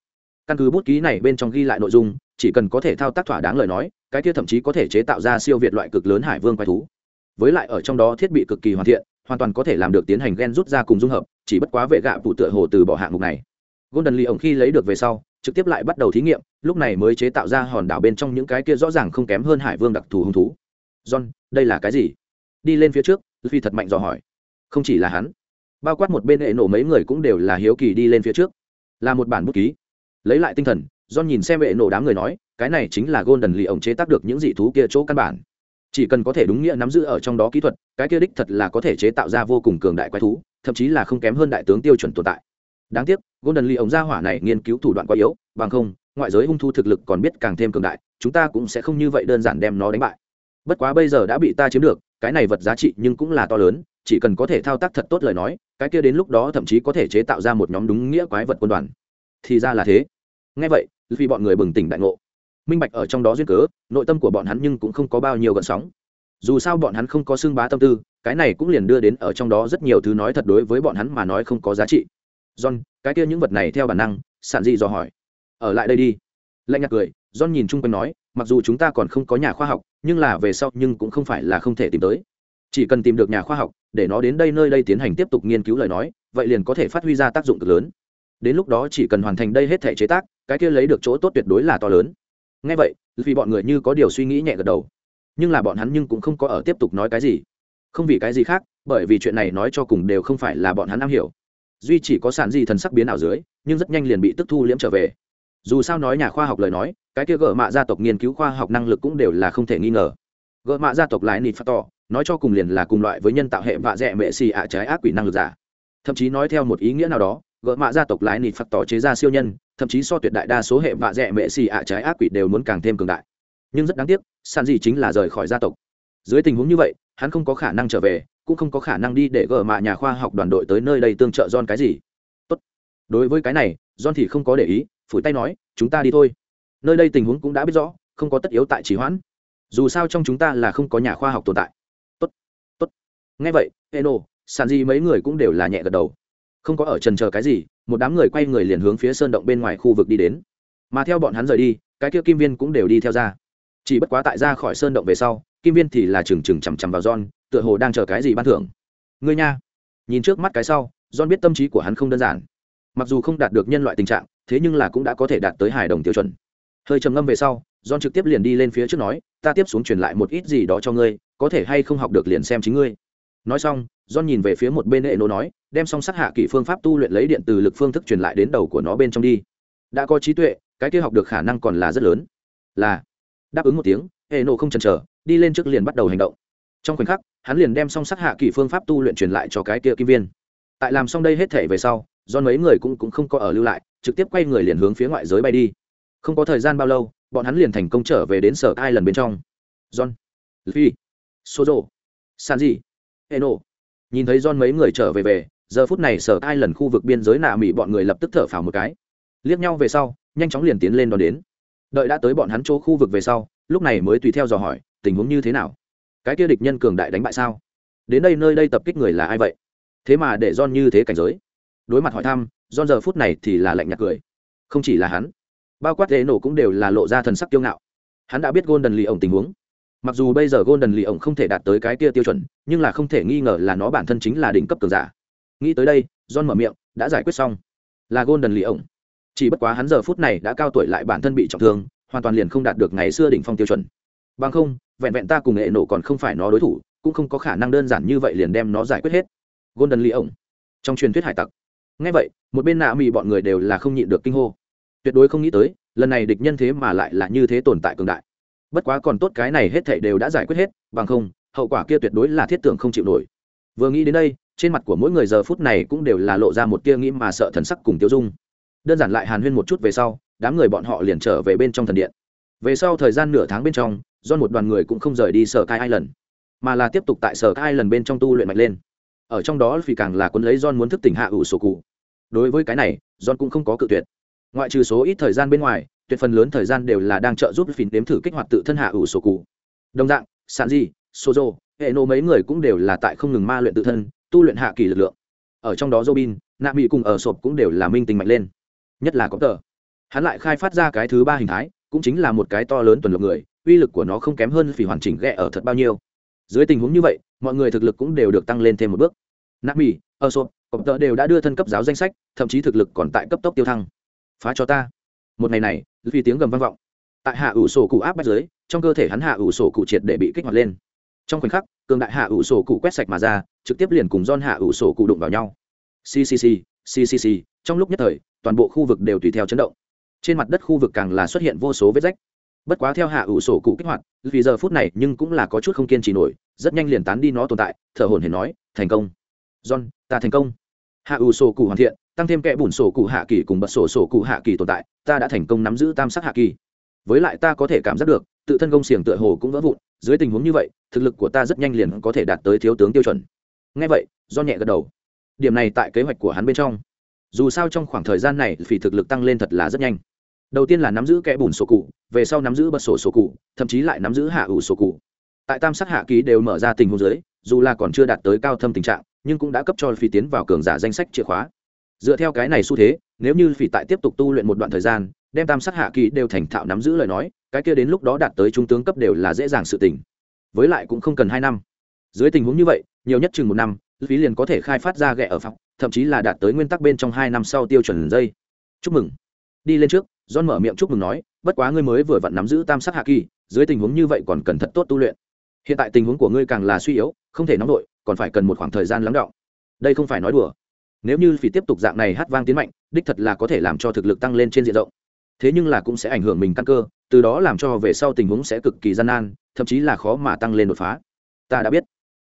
Căn cứ bút ký này bên trong ghi lại nội dung, chỉ cần có thể thao tác thỏa đáng lời nói, cái kia thậm chí có thể chế tạo ra siêu việt loại cực lớn hải vương quái thú. Với lại ở trong đó thiết bị cực kỳ hoàn thiện, hoàn toàn có thể làm được tiến hành gen rút ra cùng dung hợp, chỉ bất quá vệ gạ tủ tựa hồ từ bỏ hạng mục này. Golden lee ổng khi lấy được về sau, trực tiếp lại bắt đầu thí nghiệm, lúc này mới chế tạo ra hòn đảo bên trong những cái kia rõ ràng không kém hơn hải vương đặc thù hung thú. John, đây là cái gì? Đi lên phía trước phi thật mạnh dò hỏi. Không chỉ là hắn bao quát một bên hệ nổ mấy người cũng đều là hiếu kỳ đi lên phía trước. Là một bản bút ký. Lấy lại tinh thần, john nhìn xem hệ nổ đám người nói, cái này chính là golden lì ổng chế tác được những dị thú kia chỗ căn bản. Chỉ cần có thể đúng nghĩa nắm giữ ở trong đó kỹ thuật, cái kia đích thật là có thể chế tạo ra vô cùng cường đại quái thú, thậm chí là không kém hơn đại tướng tiêu chuẩn tồn tại. Đáng tiếc, golden lì ổng gia hỏa này nghiên cứu thủ đoạn quá yếu, bằng không, ngoại giới hung thu thực lực còn biết càng thêm cường đại, chúng ta cũng sẽ không như vậy đơn giản đem nó đánh bại. Bất quá bây giờ đã bị ta chiếm được, cái này vật giá trị nhưng cũng là to lớn chỉ cần có thể thao tác thật tốt lời nói, cái kia đến lúc đó thậm chí có thể chế tạo ra một nhóm đúng nghĩa quái vật quân đoàn. Thì ra là thế. Ngay vậy, vì bọn người bừng tỉnh đại ngộ. Minh bạch ở trong đó duyên cớ, nội tâm của bọn hắn nhưng cũng không có bao nhiêu gợn sóng. Dù sao bọn hắn không có xương bá tâm tư, cái này cũng liền đưa đến ở trong đó rất nhiều thứ nói thật đối với bọn hắn mà nói không có giá trị. John, cái kia những vật này theo bản năng sản dị dò hỏi. Ở lại đây đi. Lạnh nhạt cười, john nhìn chung quanh nói, mặc dù chúng ta còn không có nhà khoa học, nhưng là về sau nhưng cũng không phải là không thể tìm tới chỉ cần tìm được nhà khoa học, để nó đến đây nơi đây tiến hành tiếp tục nghiên cứu lời nói, vậy liền có thể phát huy ra tác dụng cực lớn. Đến lúc đó chỉ cần hoàn thành đây hết thể chế tác, cái kia lấy được chỗ tốt tuyệt đối là to lớn. Ngay vậy, vì bọn người như có điều suy nghĩ nhẹ gật đầu. Nhưng là bọn hắn nhưng cũng không có ở tiếp tục nói cái gì. Không vì cái gì khác, bởi vì chuyện này nói cho cùng đều không phải là bọn hắn am hiểu. Duy chỉ có sản gì thần sắc biến ảo dưới, nhưng rất nhanh liền bị tức thu liễm trở về. Dù sao nói nhà khoa học lời nói, cái kia gỡ mạ gia tộc nghiên cứu khoa học năng lực cũng đều là không thể nghi ngờ. Gỡ mạ gia tộc lại nịt phát tỏ nói cho cùng liền là cùng loại với nhân tạo hệ vạ dẹ mệ xì ạ trái ác quỷ năng lực giả thậm chí nói theo một ý nghĩa nào đó gợ mạ gia tộc lái nịt phật tỏ chế ra siêu nhân thậm chí so tuyệt đại đa số hệ vạ dẹ mệ xì ạ trái ác quỷ đều muốn càng thêm cường đại nhưng rất đáng tiếc sàn gì chính là rời khỏi gia tộc dưới tình huống như vậy hắn không có khả năng trở về cũng không có khả năng đi để gỡ mạ nhà khoa học đoàn đội tới nơi đây tương trợ John cái gì. Tốt. Đối với cái này, John thì không có để ý, phủi tay nói, chúng ta đi thôi. Nơi đây tình huống cũng đã biết rõ, không có tất yếu tại trì hoãn. Dù sao trong chúng ta là không có nhà khoa học tồn tại ngay Nghe vậy, Eno, Sanji mấy người cũng đều là nhẹ gật đầu. Không có ở trần chờ cái gì, một đám người quay người liền hướng phía sơn động bên ngoài khu vực đi đến. Mà theo bọn hắn rời đi, cái kia kim viên cũng đều đi theo ra. Chỉ bất quá tại ra khỏi sơn động về sau, kim viên thì là chừng chừng chằm chằm vào John, tựa hồ đang chờ cái gì ban thưởng ngươi nha nhìn trước mắt cái sau john biết tâm trí của hắn không đơn giản mặc dù không đạt được nhân loại tình trạng thế nhưng là cũng đã có thể đạt tới hài đồng tiêu chuẩn hơi trầm ngâm về sau john trực tiếp liền đi lên phía trước nói ta tiếp xuống truyền lại một ít gì đó cho ngươi có thể hay không học được liền xem chính ngươi nói xong john nhìn về phía một bên hệ nô nói đem song sát hạ kỷ phương pháp tu luyện lấy điện từ lực phương thức truyền lại đến đầu của nó bên trong đi. Đã có trí tuệ cái kia học được khả năng còn là rất lớn. Là đáp ứng một tiếng hệ nô không chần chờ đi lên trước liền bắt đầu hành động. Trong khoảnh khắc hắn liền đem song sắc hạ kỷ phương pháp tu luyện truyền lại cho cái kia kim viên. Tại làm xong đây hết thể về sau do mấy người cũng, cũng không có ở lưu lại trực tiếp quay người liền hướng phía ngoại giới bay đi. Không có thời gian bao lâu bọn hắn liền thành công trở về đến sở ai lần bên trong. John phi sozo sanji eno. Nhìn thấy john mấy người trở về về, giờ phút này sở ai lần khu vực biên giới nạ mỹ bọn người lập tức thở phào một cái. Liếc nhau về sau, nhanh chóng liền tiến lên đón đến. Đợi đã tới bọn hắn chỗ khu vực về sau, lúc này mới tùy theo dò hỏi, tình huống như thế nào? Cái kia địch nhân cường đại đánh bại sao? Đến đây nơi đây tập kích người là ai vậy? Thế mà để don như thế cảnh giới. Đối mặt hỏi thăm don giờ phút này thì là lạnh nhạt cười. Không chỉ là hắn, bao quát thế nổ cũng đều là lộ ra thần sắc kiêu ngạo. Hắn đã biết golden lì ổng tình huống mặc dù bây giờ golden lì ổng không thể đạt tới cái kia tiêu chuẩn, nhưng là không thể nghi ngờ là nó bản thân chính là đỉnh cấp cường giả. Nghĩ tới đây, John mở miệng, đã giải quyết xong. Là golden lì ổng chỉ bất quá hắn giờ phút này đã cao tuổi lại bản thân bị trọng thương, hoàn toàn liền không đạt được ngày xưa đỉnh phong tiêu chuẩn. Bằng không, vẹn vẹn ta cùng hệ nổ còn không phải nó đối thủ, cũng không có khả năng đơn giản như vậy liền đem nó giải quyết hết. Golden lì ổng trong truyền thuyết hải tặc. Ngay vậy, một bên nạ mì bọn người đều là không nhịn được kinh hô. Tuyệt đối không nghĩ tới, lần này địch nhân thế mà lại là như thế tồn tại cường đại bất quá còn tốt cái này hết thảy đều đã giải quyết hết bằng không hậu quả kia tuyệt đối là thiết tưởng không chịu nổi. Vừa nghĩ đến đây trên mặt của mỗi người giờ phút này cũng đều là lộ ra một tia nghĩ mà sợ thần sắc cùng tiêu dung. Đơn giản lại hàn huyên một chút về sau đám người bọn họ liền trở về bên trong thần điện. Về sau thời gian nửa tháng bên trong do một đoàn người cũng không rời đi sở cai lần, mà là tiếp tục tại sở cai lần bên trong tu luyện mạnh lên. Ở trong đó vì càng là quân lấy John muốn thức tỉnh hạ ủ sổ cụ. Đối với cái này John cũng không có cự tuyệt. Ngoại trừ số ít thời gian bên ngoài tuyệt phần lớn thời gian đều là đang trợ giúp phìn đếm thử kích hoạt tự thân hạ ủ sổ cụ. Đồng dạng sản di, sozo hệ nộ mấy người cũng đều là tại không ngừng ma luyện tự thân, tu luyện hạ kỳ lực lượng. Ở trong đó robin nạ mỹ cùng ở sộp cũng đều là minh tình mạnh lên. Nhất là có tờ. Hắn lại khai phát ra cái thứ ba hình thái, cũng chính là một cái to lớn tuần lộc người, uy lực của nó không kém hơn vì hoàn chỉnh ghẹ ở thật bao nhiêu. Dưới tình huống như vậy, mọi người thực lực cũng đều được tăng lên thêm một bước. Nạ mỹ ở sộp cộng tờ đều đã đưa thân cấp giáo danh sách, thậm chí thực lực còn tại cấp tốc tiêu thăng. Phá cho ta một ngày này, vì tiếng gầm vang vọng, tại hạ ủ sổ cụ áp bách dưới, trong cơ thể hắn hạ ủ sổ cụ triệt để bị kích hoạt lên. Trong khoảnh khắc, cường đại hạ ủ sổ cụ quét sạch mà ra, trực tiếp liền cùng don hạ ủ sổ cụ đụng vào nhau. Ccc ccc trong lúc nhất thời, toàn bộ khu vực đều tùy theo chấn động. Trên mặt đất khu vực càng là xuất hiện vô số vết rách. Bất quá theo hạ ủ sổ cụ kích hoạt, vì giờ phút này nhưng cũng là có chút không kiên trì nổi, rất nhanh liền tán đi nó tồn tại, thở hồn hển nói, thành công. John, ta thành công. Hạ ủ sổ cụ hoàn thiện tăng thêm kẽ bùn sổ cụ hạ kỳ cùng bật sổ sổ cụ hạ kỳ tồn tại, ta đã thành công nắm giữ tam sắc hạ kỳ. Với lại ta có thể cảm giác được, tự thân công xiềng tựa hồ cũng vỡ vụn, dưới tình huống như vậy, thực lực của ta rất nhanh liền có thể đạt tới thiếu tướng tiêu chuẩn. Ngay vậy, do nhẹ gật đầu. Điểm này tại kế hoạch của hắn bên trong. Dù sao trong khoảng thời gian này, phỉ thực lực tăng lên thật là rất nhanh. Đầu tiên là nắm giữ kẽ bùn sổ cụ, về sau nắm giữ bật sổ sổ cụ, thậm chí lại nắm giữ hạ ủ sổ cụ. Tại tam sắc hạ ký đều mở ra tình huống dưới, dù là còn chưa đạt tới cao thâm tình trạng, nhưng cũng đã cấp cho phi tiến vào cường giả danh sách chìa khóa dựa theo cái này xu thế nếu như phi tại tiếp tục tu luyện một đoạn thời gian đem tam sắc hạ kỳ đều thành thạo nắm giữ lời nói cái kia đến lúc đó đạt tới trung tướng cấp đều là dễ dàng sự tình với lại cũng không cần hai năm dưới tình huống như vậy nhiều nhất chừng một năm phí liền có thể khai phát ra ghẹ ở phòng thậm chí là đạt tới nguyên tắc bên trong hai năm sau tiêu chuẩn dây chúc mừng đi lên trước John mở miệng chúc mừng nói, bất quá ngươi mới vừa vặn nắm giữ tam sắc hạ kỳ, dưới tình huống như vậy còn cần thật tốt tu luyện. Hiện tại tình huống của ngươi càng là suy yếu, không thể nóng đội, còn phải cần một khoảng thời gian lắng đọng. Đây không phải nói đùa. Nếu như phỉ tiếp tục dạng này hát vang tiến mạnh, đích thật là có thể làm cho thực lực tăng lên trên diện rộng. Thế nhưng là cũng sẽ ảnh hưởng mình căn cơ, từ đó làm cho về sau tình huống sẽ cực kỳ gian nan, thậm chí là khó mà tăng lên đột phá. Ta đã biết.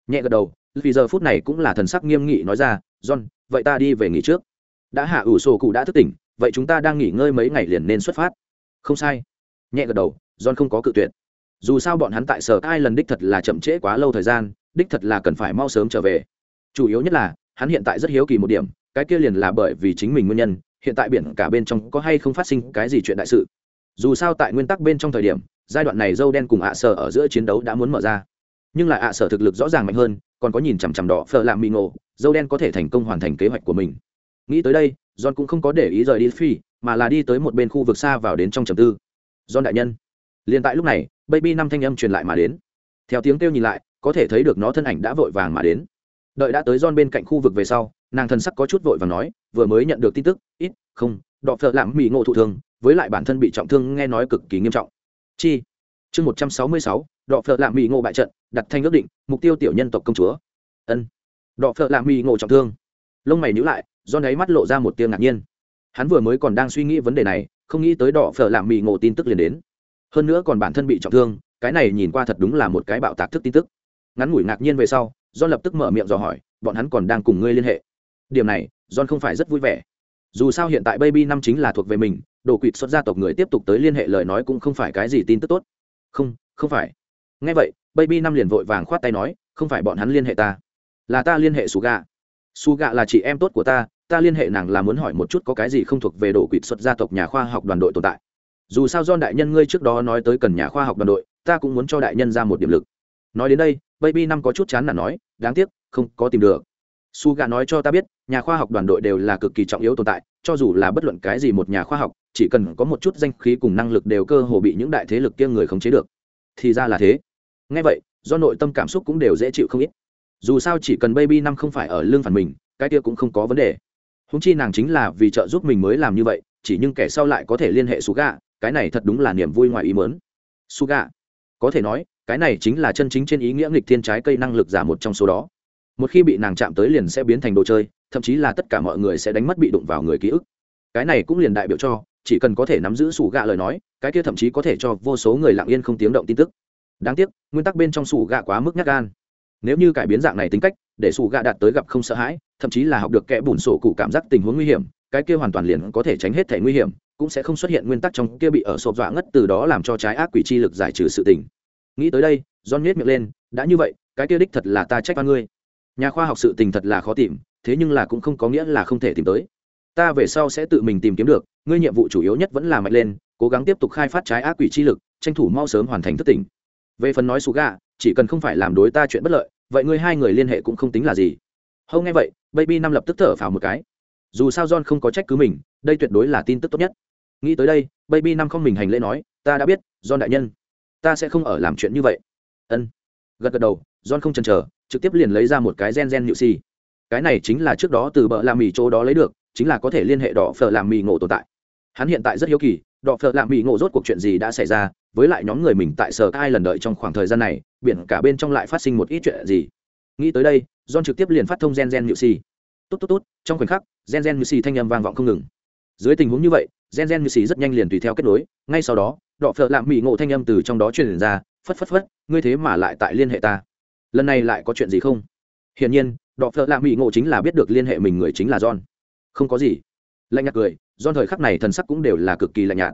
Nhẹ gật đầu, vì giờ phút này cũng là thần sắc nghiêm nghị nói ra, "John, vậy ta đi về nghỉ trước." Đã hạ ủ sổ cụ đã thức tỉnh, vậy chúng ta đang nghỉ ngơi mấy ngày liền nên xuất phát không sai nhẹ gật đầu john không có cự tuyệt dù sao bọn hắn tại sở ai lần đích thật là chậm trễ quá lâu thời gian đích thật là cần phải mau sớm trở về chủ yếu nhất là hắn hiện tại rất hiếu kỳ một điểm, cái kia liền là bởi vì chính mình nguyên nhân, hiện tại biển cả bên trong có hay không phát sinh cái gì chuyện đại sự. Dù sao tại nguyên tắc bên trong thời điểm, giai đoạn này dâu đen cùng ạ sở ở giữa chiến đấu đã muốn mở ra. Nhưng lại ạ sở thực lực rõ ràng mạnh hơn, còn có nhìn chằm chằm đỏ phở làm mì ngộ, dâu đen có thể thành công hoàn thành kế hoạch của mình. Nghĩ tới đây, john cũng không có để ý rời đi phi, mà là đi tới một bên khu vực xa vào đến trong trầm tư. John đại nhân. Liền tại lúc này, baby năm thanh âm truyền lại mà đến. Theo tiếng kêu nhìn lại, có thể thấy được nó thân ảnh đã vội vàng mà đến đợi đã tới don bên cạnh khu vực về sau, nàng thần sắc có chút vội và nói, vừa mới nhận được tin tức, ít, không, đọ phợ lạm mỹ ngộ thụ thương, với lại bản thân bị trọng thương nghe nói cực kỳ nghiêm trọng. Chi? Chương một trăm sáu mươi sáu, đọ phợ lạm mỹ ngộ bại trận, đặt thanh ước định, mục tiêu tiểu nhân tộc công chúa. Ân. Đọ phợ lạm mỹ ngộ trọng thương. Lông mày nhữ lại do đáy mắt lộ ra một tiếng ngạc nhiên. Hắn vừa mới còn đang suy nghĩ vấn đề này, không nghĩ tới đọ phở làm mì ngộ tin tức liền đến. Hơn nữa còn bản thân bị trọng thương, cái này nhìn qua thật đúng là một cái bạo tạc thức tin tức. Ngắn ngủi ngạc nhiên về sau john lập tức mở miệng dò hỏi, bọn hắn còn đang cùng ngươi liên hệ? Điểm này, john không phải rất vui vẻ. Dù sao hiện tại baby năm chính là thuộc về mình, đồ quỵt xuất gia tộc người tiếp tục tới liên hệ lời nói cũng không phải cái gì tin tức tốt. Không không phải. Ngay vậy, baby năm liền vội vàng khoát tay nói, không phải bọn hắn liên hệ ta. Là ta liên hệ suga suga là chị em tốt của ta ta liên hệ nàng là muốn hỏi một chút có cái gì không thuộc về đồ quỵt xuất gia tộc nhà khoa học đoàn đội tồn tại. Dù sao do đại nhân ngươi trước đó nói tới cần nhà khoa học đoàn đội, ta cũng muốn cho đại nhân ra một điểm lực. Nói đến đây baby năm có chút chán là nói, đáng tiếc, không có tìm được. Su gà nói cho ta biết, nhà khoa học đoàn đội đều là cực kỳ trọng yếu tồn tại, cho dù là bất luận cái gì một nhà khoa học, chỉ cần có một chút danh khí cùng năng lực đều cơ hồ bị những đại thế lực kia người khống chế được. Thì ra là thế. Ngay vậy, do nội tâm cảm xúc cũng đều dễ chịu không ít. Dù sao chỉ cần baby năm không phải ở lương phản mình, cái kia cũng không có vấn đề. Húng chi nàng chính là vì trợ giúp mình mới làm như vậy, chỉ nhưng kẻ sau lại có thể liên hệ su gà cái này thật đúng là niềm vui ngoài ý mớn su gà có thể nói cái này chính là chân chính trên ý nghĩa nghịch thiên trái cây năng lực giả một trong số đó. Một khi bị nàng chạm tới liền sẽ biến thành đồ chơi, thậm chí là tất cả mọi người sẽ đánh mất bị đụng vào người ký ức. Cái này cũng liền đại biểu cho, chỉ cần có thể nắm giữ sủ gạ lời nói, cái kia thậm chí có thể cho vô số người lặng yên không tiếng động tin tức. Đáng tiếc, nguyên tắc bên trong sủ gạ quá mức nhắc gan. Nếu như cải biến dạng này tính cách, để sủ gạ đạt tới gặp không sợ hãi, thậm chí là học được kẽ bùn sổ cụ cảm giác tình huống nguy hiểm, cái kia hoàn toàn liền có thể tránh hết thể nguy hiểm, cũng sẽ không xuất hiện nguyên tắc trong kia bị ở sộp dọa ngất từ đó làm cho trái ác quỷ chi lực giải trừ sự tình nghĩ tới đây, john nhét miệng lên, đã như vậy, cái kia đích thật là ta trách oan ngươi. Nhà khoa học sự tình thật là khó tìm, thế nhưng là cũng không có nghĩa là không thể tìm tới. Ta về sau sẽ tự mình tìm kiếm được, ngươi nhiệm vụ chủ yếu nhất vẫn là mạnh lên, cố gắng tiếp tục khai phát trái ác quỷ chi lực, tranh thủ mau sớm hoàn thành thất tình. Về phần nói xú gà, chỉ cần không phải làm đối ta chuyện bất lợi, vậy ngươi hai người liên hệ cũng không tính là gì. Hâu nghe vậy, baby năm lập tức thở phào một cái. Dù sao john không có trách cứ mình, đây tuyệt đối là tin tức tốt nhất. Nghĩ tới đây, baby năm không mình hành lễ nói, ta đã biết, john đại nhân ta sẽ không ở làm chuyện như vậy. Ân. Gật gật đầu, john không chần chờ, trực tiếp liền lấy ra một cái gen gen nhự si. Cái này chính là trước đó từ bờ làm mì chỗ đó lấy được, chính là có thể liên hệ đỏ phở làm mì ngộ tồn tại. Hắn hiện tại rất hiếu kỳ, đỏ phở làm mì ngộ rốt cuộc chuyện gì đã xảy ra, với lại nhóm người mình tại sở ai lần đợi trong khoảng thời gian này, biển cả bên trong lại phát sinh một ít chuyện gì. Nghĩ tới đây, john trực tiếp liền phát thông gen gen nhự si. Tốt tốt tốt trong khoảnh khắc, gen gen nhự si thanh âm vang vọng không ngừng. Dưới tình huống như vậy gen gen như si rất nhanh liền tùy theo kết nối. Ngay sau đó, đọ phở lạm mỹ ngộ thanh âm từ trong đó truyền ra, phất phất phất, ngươi thế mà lại tại liên hệ ta. Lần này lại có chuyện gì không? Hiển nhiên, đọ phợ Lạm mỹ ngộ chính là biết được liên hệ mình người chính là john. Không có gì. Lạnh nhạt cười, john thời khắc này thần sắc cũng đều là cực kỳ lạnh nhạt.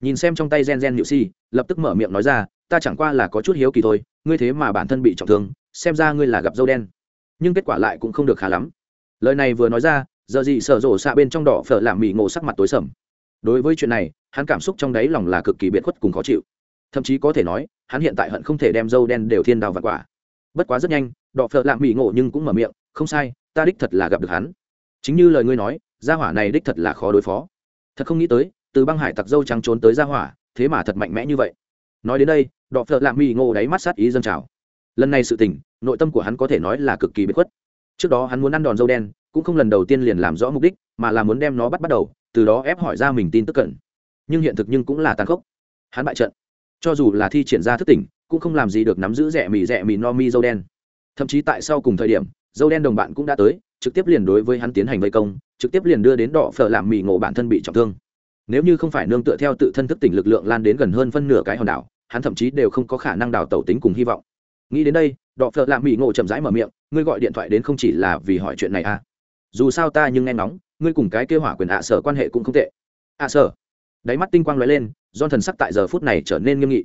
Nhìn xem trong tay gen gen nhự si lập tức mở miệng nói ra, ta chẳng qua là có chút hiếu kỳ thôi, ngươi thế mà bản thân bị trọng thương, xem ra ngươi là gặp dâu đen. Nhưng kết quả lại cũng không được khá lắm. Lời này vừa nói ra, giờ gì sở rộ xạ bên trong đỏ phở làm mỹ ngộ sắc mặt tối sầm đối với chuyện này, hắn cảm xúc trong đáy lòng là cực kỳ biệt khuất cùng khó chịu. Thậm chí có thể nói, hắn hiện tại hận không thể đem dâu đen đều thiên đào và quả. Bất quá rất nhanh, đọ phợ lạng mỹ ngộ nhưng cũng mở miệng, không sai, ta đích thật là gặp được hắn. Chính như lời ngươi nói, gia hỏa này đích thật là khó đối phó. Thật không nghĩ tới, từ băng hải tặc dâu trắng trốn tới gia hỏa, thế mà thật mạnh mẽ như vậy. Nói đến đây, đọ phợ lạng mỹ ngộ đáy mắt sát ý dâng trào. Lần này sự tình, nội tâm của hắn có thể nói là cực kỳ bất khuất trước đó hắn muốn ăn đòn dâu đen, cũng không lần đầu tiên liền làm rõ mục đích, mà là muốn đem nó bắt bắt đầu, từ đó ép hỏi ra mình tin tức cận nhưng hiện thực nhưng cũng là tàn khốc. Hắn bại trận. Cho dù là thi triển ra thức tỉnh, cũng không làm gì được nắm giữ rẻ mì rẻ mì no mi dâu đen. Thậm chí tại sau cùng thời điểm, dâu đen đồng bạn cũng đã tới, trực tiếp liền đối với hắn tiến hành vây công, trực tiếp liền đưa đến đỏ phở làm mì ngộ bản thân bị trọng thương. Nếu như không phải nương tựa theo tự thân thức tỉnh lực lượng lan đến gần hơn phân nửa cái hòn đảo, hắn thậm chí đều không có khả năng đào tẩu tính cùng hy vọng. Nghĩ đến đây đọ phợ lạ mỹ ngộ chậm rãi mở miệng, ngươi gọi điện thoại đến không chỉ là vì hỏi chuyện này à? Dù sao ta nhưng nghe nóng ngươi cùng cái kêu hỏa quyền ạ sở quan hệ cũng không tệ. Ạ sở? Đáy mắt tinh quang lóe lên do thần sắc tại giờ phút này trở nên nghiêm nghị.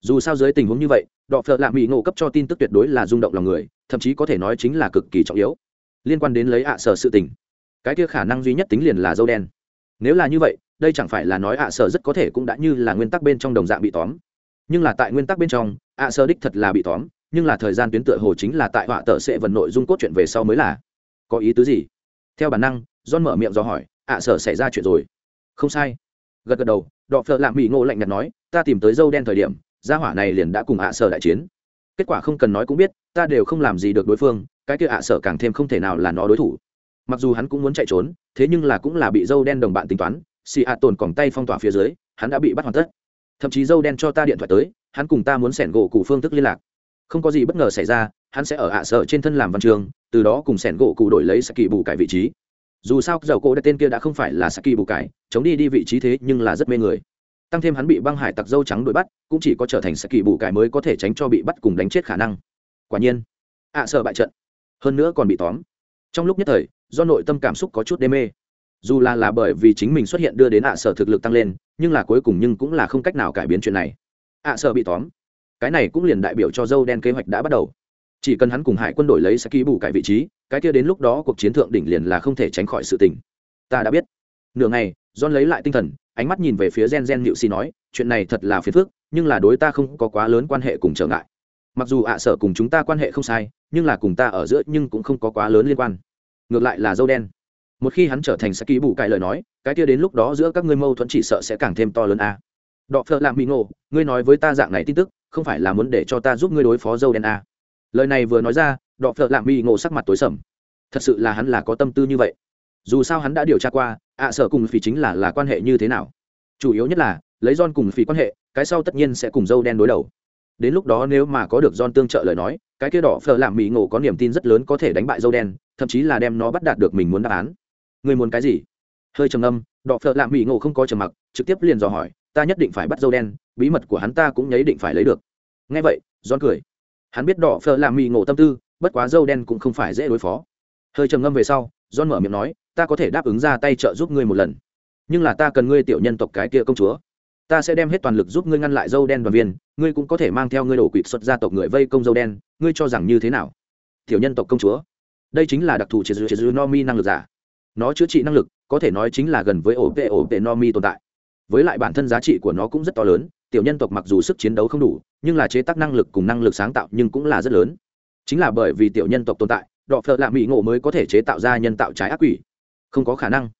Dù sao dưới tình huống như vậy, đọ phợ lạ mỹ ngộ cấp cho tin tức tuyệt đối là rung động lòng người, thậm chí có thể nói chính là cực kỳ trọng yếu. Liên quan đến lấy ạ sở sự tình, cái kia khả năng duy nhất tính liền là dâu đen. Nếu là như vậy, đây chẳng phải là nói ạ sở rất có thể cũng đã như là nguyên tắc bên trong đồng dạng bị tóm. Nhưng là tại nguyên tắc bên trong, ạ sở đích thật là bị tóm nhưng là thời gian tuyến tựa hồ chính là tại họa tờ sẽ vận nội dung cốt truyện về sau mới là. Có ý tứ gì? Theo bản năng, john mở miệng do hỏi, ạ, sở xảy ra chuyện rồi. Không sai. Gật gật đầu, đọ phợ lạ mỹ ngộ lạnh nhạt nói, ta tìm tới dâu đen thời điểm, gia hỏa này liền đã cùng ạ sở đại chiến. Kết quả không cần nói cũng biết, ta đều không làm gì được đối phương, cái kia ạ sở càng thêm không thể nào là nó đối thủ. Mặc dù hắn cũng muốn chạy trốn, thế nhưng là cũng là bị dâu đen đồng bạn tính toán, xì ạ tồn còng tay phong tỏa phía dưới, hắn đã bị bắt hoàn tất. Thậm chí dâu đen cho ta điện thoại tới, hắn cùng ta muốn sẻn gỗ cụ phương thức liên lạc không có gì bất ngờ xảy ra, hắn sẽ ở ạ sở trên thân làm văn trường, từ đó cùng sẻn gỗ cụ đổi lấy saki bù cải vị trí. Dù sao, dầu cổ đã tên kia đã không phải là saki bù cải, chống đi đi vị trí thế nhưng là rất mê người. Tăng thêm hắn bị băng hải tặc dâu trắng đuổi bắt, cũng chỉ có trở thành saki bù cải mới có thể tránh cho bị bắt cùng đánh chết khả năng. Quả nhiên, ạ sở bại trận. Hơn nữa còn bị tóm. Trong lúc nhất thời, do nội tâm cảm xúc có chút đê mê. Dù là là bởi vì chính mình xuất hiện đưa đến ạ sở thực lực tăng lên, nhưng là cuối cùng nhưng cũng là không cách nào cải biến chuyện này. Ạ sở bị tóm cái này cũng liền đại biểu cho dâu đen kế hoạch đã bắt đầu. Chỉ cần hắn cùng hải quân đội lấy sẽ ký bù cải vị trí, cái kia đến lúc đó cuộc chiến thượng đỉnh liền là không thể tránh khỏi sự tình. Ta đã biết. Nửa ngày, john lấy lại tinh thần, ánh mắt nhìn về phía gen gen hiệu xì nói, chuyện này thật là phiền phức, nhưng là đối ta không có quá lớn quan hệ cùng trở ngại. Mặc dù ạ sở cùng chúng ta quan hệ không sai, nhưng là cùng ta ở giữa nhưng cũng không có quá lớn liên quan. Ngược lại là dâu đen. Một khi hắn trở thành sẽ ký bù cải lời nói, cái kia đến lúc đó giữa các ngươi mâu thuẫn chỉ sợ sẽ càng thêm to lớn a đọ phợ lạm mỹ ngộ, ngươi nói với ta dạng này tin tức, không phải là muốn để cho ta giúp ngươi đối phó dâu đen à? lời này vừa nói ra, đọ phợ lạm mỹ ngộ sắc mặt tối sầm. Thật sự là hắn là có tâm tư như vậy. Dù sao hắn đã điều tra qua, ạ sở cùng phì chính là là quan hệ như thế nào. Chủ yếu nhất là, lấy don cùng phì quan hệ, cái sau tất nhiên sẽ cùng dâu đen đối đầu. Đến lúc đó nếu mà có được don tương trợ lời nói, cái kia đỏ phở làm mỹ ngộ có niềm tin rất lớn có thể đánh bại dâu đen, thậm chí là đem nó bắt đạt được mình muốn đáp án. Người muốn cái gì? Hơi trầm âm đỏ phở làm mỹ ngộ không có trầm mặc, trực tiếp liền dò hỏi ta nhất định phải bắt dâu đen, bí mật của hắn ta cũng nhấy định phải lấy được. Ngay vậy, John cười. Hắn biết đỏ phờ làm mì ngộ tâm tư, bất quá dâu đen cũng không phải dễ đối phó. Hơi trầm ngâm về sau, John mở miệng nói, ta có thể đáp ứng ra tay trợ giúp ngươi một lần. Nhưng là ta cần ngươi tiểu nhân tộc cái kia công chúa. Ta sẽ đem hết toàn lực giúp ngươi ngăn lại dâu đen đoàn viên. Ngươi cũng có thể mang theo ngươi đổ quỵt xuất gia tộc người vây công dâu đen. Ngươi cho rằng như thế nào? Tiểu nhân tộc công chúa. Đây chính là đặc thù chế dư chế dư no mi năng lực giả. Nó chữa trị năng lực, có thể nói chính là gần với ổ vệ ổ vệ no mi tồn tại với lại bản thân giá trị của nó cũng rất to lớn, tiểu nhân tộc mặc dù sức chiến đấu không đủ, nhưng là chế tác năng lực cùng năng lực sáng tạo nhưng cũng là rất lớn. Chính là bởi vì tiểu nhân tộc tồn tại, đọ phợ lạ mỹ ngộ mới có thể chế tạo ra nhân tạo trái ác quỷ. Không có khả năng.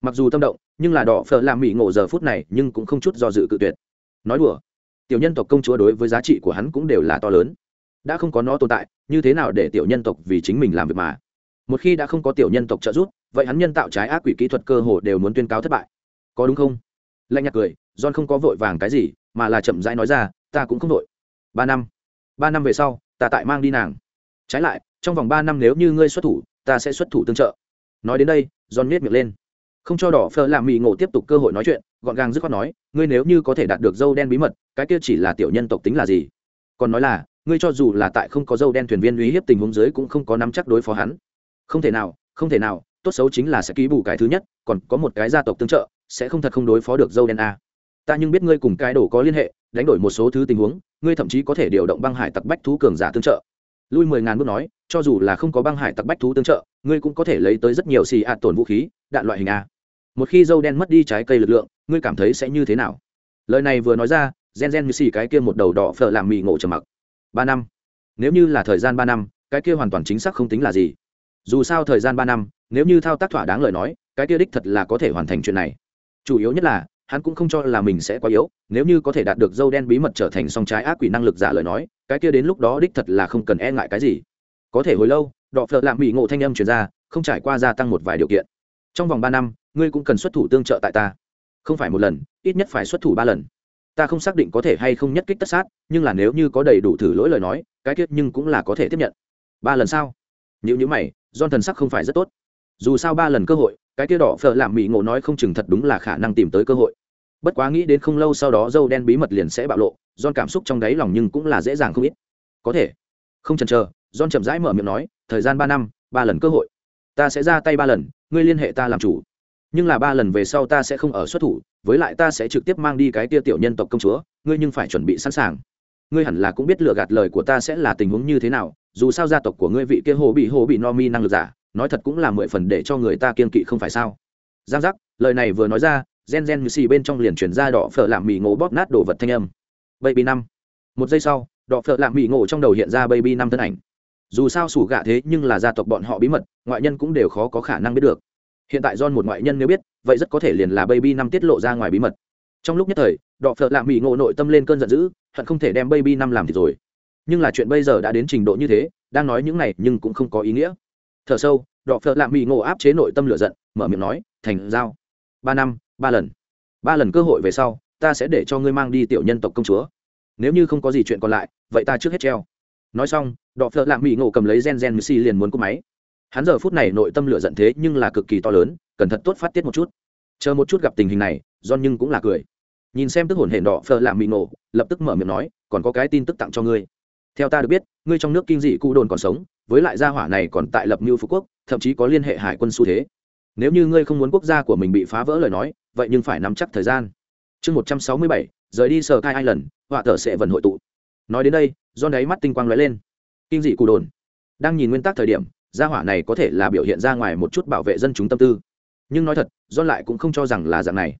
Mặc dù tâm động, nhưng là đỏ phở làm mỹ ngộ giờ phút này nhưng cũng không chút do dự cự tuyệt. Nói đùa, tiểu nhân tộc công chúa đối với giá trị của hắn cũng đều là to lớn. Đã không có nó tồn tại, như thế nào để tiểu nhân tộc vì chính mình làm việc mà? Một khi đã không có tiểu nhân tộc trợ giúp, vậy hắn nhân tạo trái ác quỷ kỹ thuật cơ hồ đều muốn tuyên cáo thất bại. Có đúng không? Lạnh nhạt cười, john không có vội vàng cái gì, mà là chậm rãi nói ra, ta cũng không vội. Ba năm. Ba năm về sau, ta tại mang đi nàng. Trái lại, trong vòng ba năm nếu như ngươi xuất thủ, ta sẽ xuất thủ tương trợ. Nói đến đây, john miết miệng lên. Không cho đỏ phờ làm mì ngộ tiếp tục cơ hội nói chuyện, gọn gàng dứt khoát nói, ngươi nếu như có thể đạt được dâu đen bí mật, cái kia chỉ là tiểu nhân tộc tính là gì? Còn nói là, ngươi cho dù là tại không có dâu đen thuyền viên uy hiếp tình huống dưới cũng không có nắm chắc đối phó hắn. Không thể nào, không thể nào, tốt xấu chính là sẽ ký bù cái thứ nhất, còn có một cái gia tộc tương trợ sẽ không thật không đối phó được dâu đen a. Ta nhưng biết ngươi cùng cái đồ có liên hệ, đánh đổi một số thứ tình huống, ngươi thậm chí có thể điều động băng hải tặc bách thú cường giả tương trợ. Lui mười ngàn bước nói, cho dù là không có băng hải tặc bách thú tương trợ, ngươi cũng có thể lấy tới rất nhiều xì ạt tổn vũ khí, đạn loại hình a. Một khi dâu đen mất đi trái cây lực lượng, ngươi cảm thấy sẽ như thế nào? Lời này vừa nói ra, gen gen như xì cái kia một đầu đỏ phở làm mì ngộ trầm mặc. Ba năm. Nếu như là thời gian ba năm, cái kia hoàn toàn chính xác không tính là gì. Dù sao thời gian ba năm, nếu như thao tác thỏa đáng lời nói, cái kia đích thật là có thể hoàn thành chuyện này chủ yếu nhất là, hắn cũng không cho là mình sẽ quá yếu, nếu như có thể đạt được dâu đen bí mật trở thành song trái ác quỷ năng lực giả lời nói, cái kia đến lúc đó đích thật là không cần e ngại cái gì. Có thể hồi lâu, đọ phợ lạm bị ngộ thanh âm chuyển ra, không trải qua gia tăng một vài điều kiện. Trong vòng ba năm, ngươi cũng cần xuất thủ tương trợ tại ta. Không phải một lần, ít nhất phải xuất thủ ba lần. Ta không xác định có thể hay không nhất kích tất sát, nhưng là nếu như có đầy đủ thử lỗi lời nói, cái kia nhưng cũng là có thể tiếp nhận. Ba lần sau nếu như mày don thần sắc không phải rất tốt dù sao ba lần cơ hội, cái kia đỏ phở làm mỹ ngộ nói không chừng thật đúng là khả năng tìm tới cơ hội. Bất quá nghĩ đến không lâu sau đó dâu đen bí mật liền sẽ bạo lộ don cảm xúc trong đáy lòng nhưng cũng là dễ dàng không ít. Có thể. Không chần chờ don chậm rãi mở miệng nói, thời gian ba năm, ba lần cơ hội. Ta sẽ ra tay ba lần, ngươi liên hệ ta làm chủ. Nhưng là ba lần về sau ta sẽ không ở xuất thủ, với lại ta sẽ trực tiếp mang đi cái tia tiểu nhân tộc công chúa, ngươi nhưng phải chuẩn bị sẵn sàng. Ngươi hẳn là cũng biết lựa gạt lời của ta sẽ là tình huống như thế nào, dù sao gia tộc của ngươi vị kia hồ bị hồ bị no mi năng lực giả nói thật cũng là mười phần để cho người ta kiên kỵ không phải sao. Giang giác, lời này vừa nói ra, gen gen như xì bên trong liền chuyển ra đỏ phở làm mì ngộ bóp nát đồ vật thanh âm. Baby năm. Một giây sau, đỏ phở làm mì ngộ trong đầu hiện ra baby năm thân ảnh. Dù sao sủ gạ thế nhưng là gia tộc bọn họ bí mật, ngoại nhân cũng đều khó có khả năng biết được. Hiện tại do một ngoại nhân nếu biết, vậy rất có thể liền là baby năm tiết lộ ra ngoài bí mật. Trong lúc nhất thời đọ phợ lạ mỹ ngộ nội tâm lên cơn giận dữ, hận không thể đem baby năm làm thì rồi. Nhưng là chuyện bây giờ đã đến trình độ như thế, đang nói những này nhưng cũng không có ý nghĩa thở sâu, đọ phợ lạ mỹ ngộ áp chế nội tâm lửa giận, mở miệng nói, thành giao. Ba năm, ba lần. Ba lần cơ hội về sau, ta sẽ để cho ngươi mang đi tiểu nhân tộc công chúa. Nếu như không có gì chuyện còn lại, vậy ta trước hết treo. Nói xong, đọ phợ lạ mỹ ngộ cầm lấy gen gen missy liền muốn cúp máy. Hắn giờ phút này nội tâm lửa giận thế nhưng là cực kỳ to lớn, cẩn thận tốt phát tiết một chút. Chờ một chút gặp tình hình này, john nhưng cũng là cười. Nhìn xem tức hồn hển đỏ phờ làm mị nổ lập tức mở miệng nói, còn có cái tin tức tặng cho ngươi theo ta được biết, ngươi trong nước kinh dị cụ đồn còn sống, với lại gia hỏa này còn tại lập mưu phú quốc, thậm chí có liên hệ hải quân xu thế. Nếu như ngươi không muốn quốc gia của mình bị phá vỡ lời nói, vậy nhưng phải nắm chắc thời gian. Chương một trăm sáu mươi bảy, rời đi sờ cai lần họa thở sẽ vần hội tụ. Nói đến đây do đáy mắt tinh quang lóe lên. Kinh dị cụ đồn. Đang nhìn nguyên tắc thời điểm, gia hỏa này có thể là biểu hiện ra ngoài một chút bảo vệ dân chúng tâm tư. Nhưng nói thật do lại cũng không cho rằng là dạng này.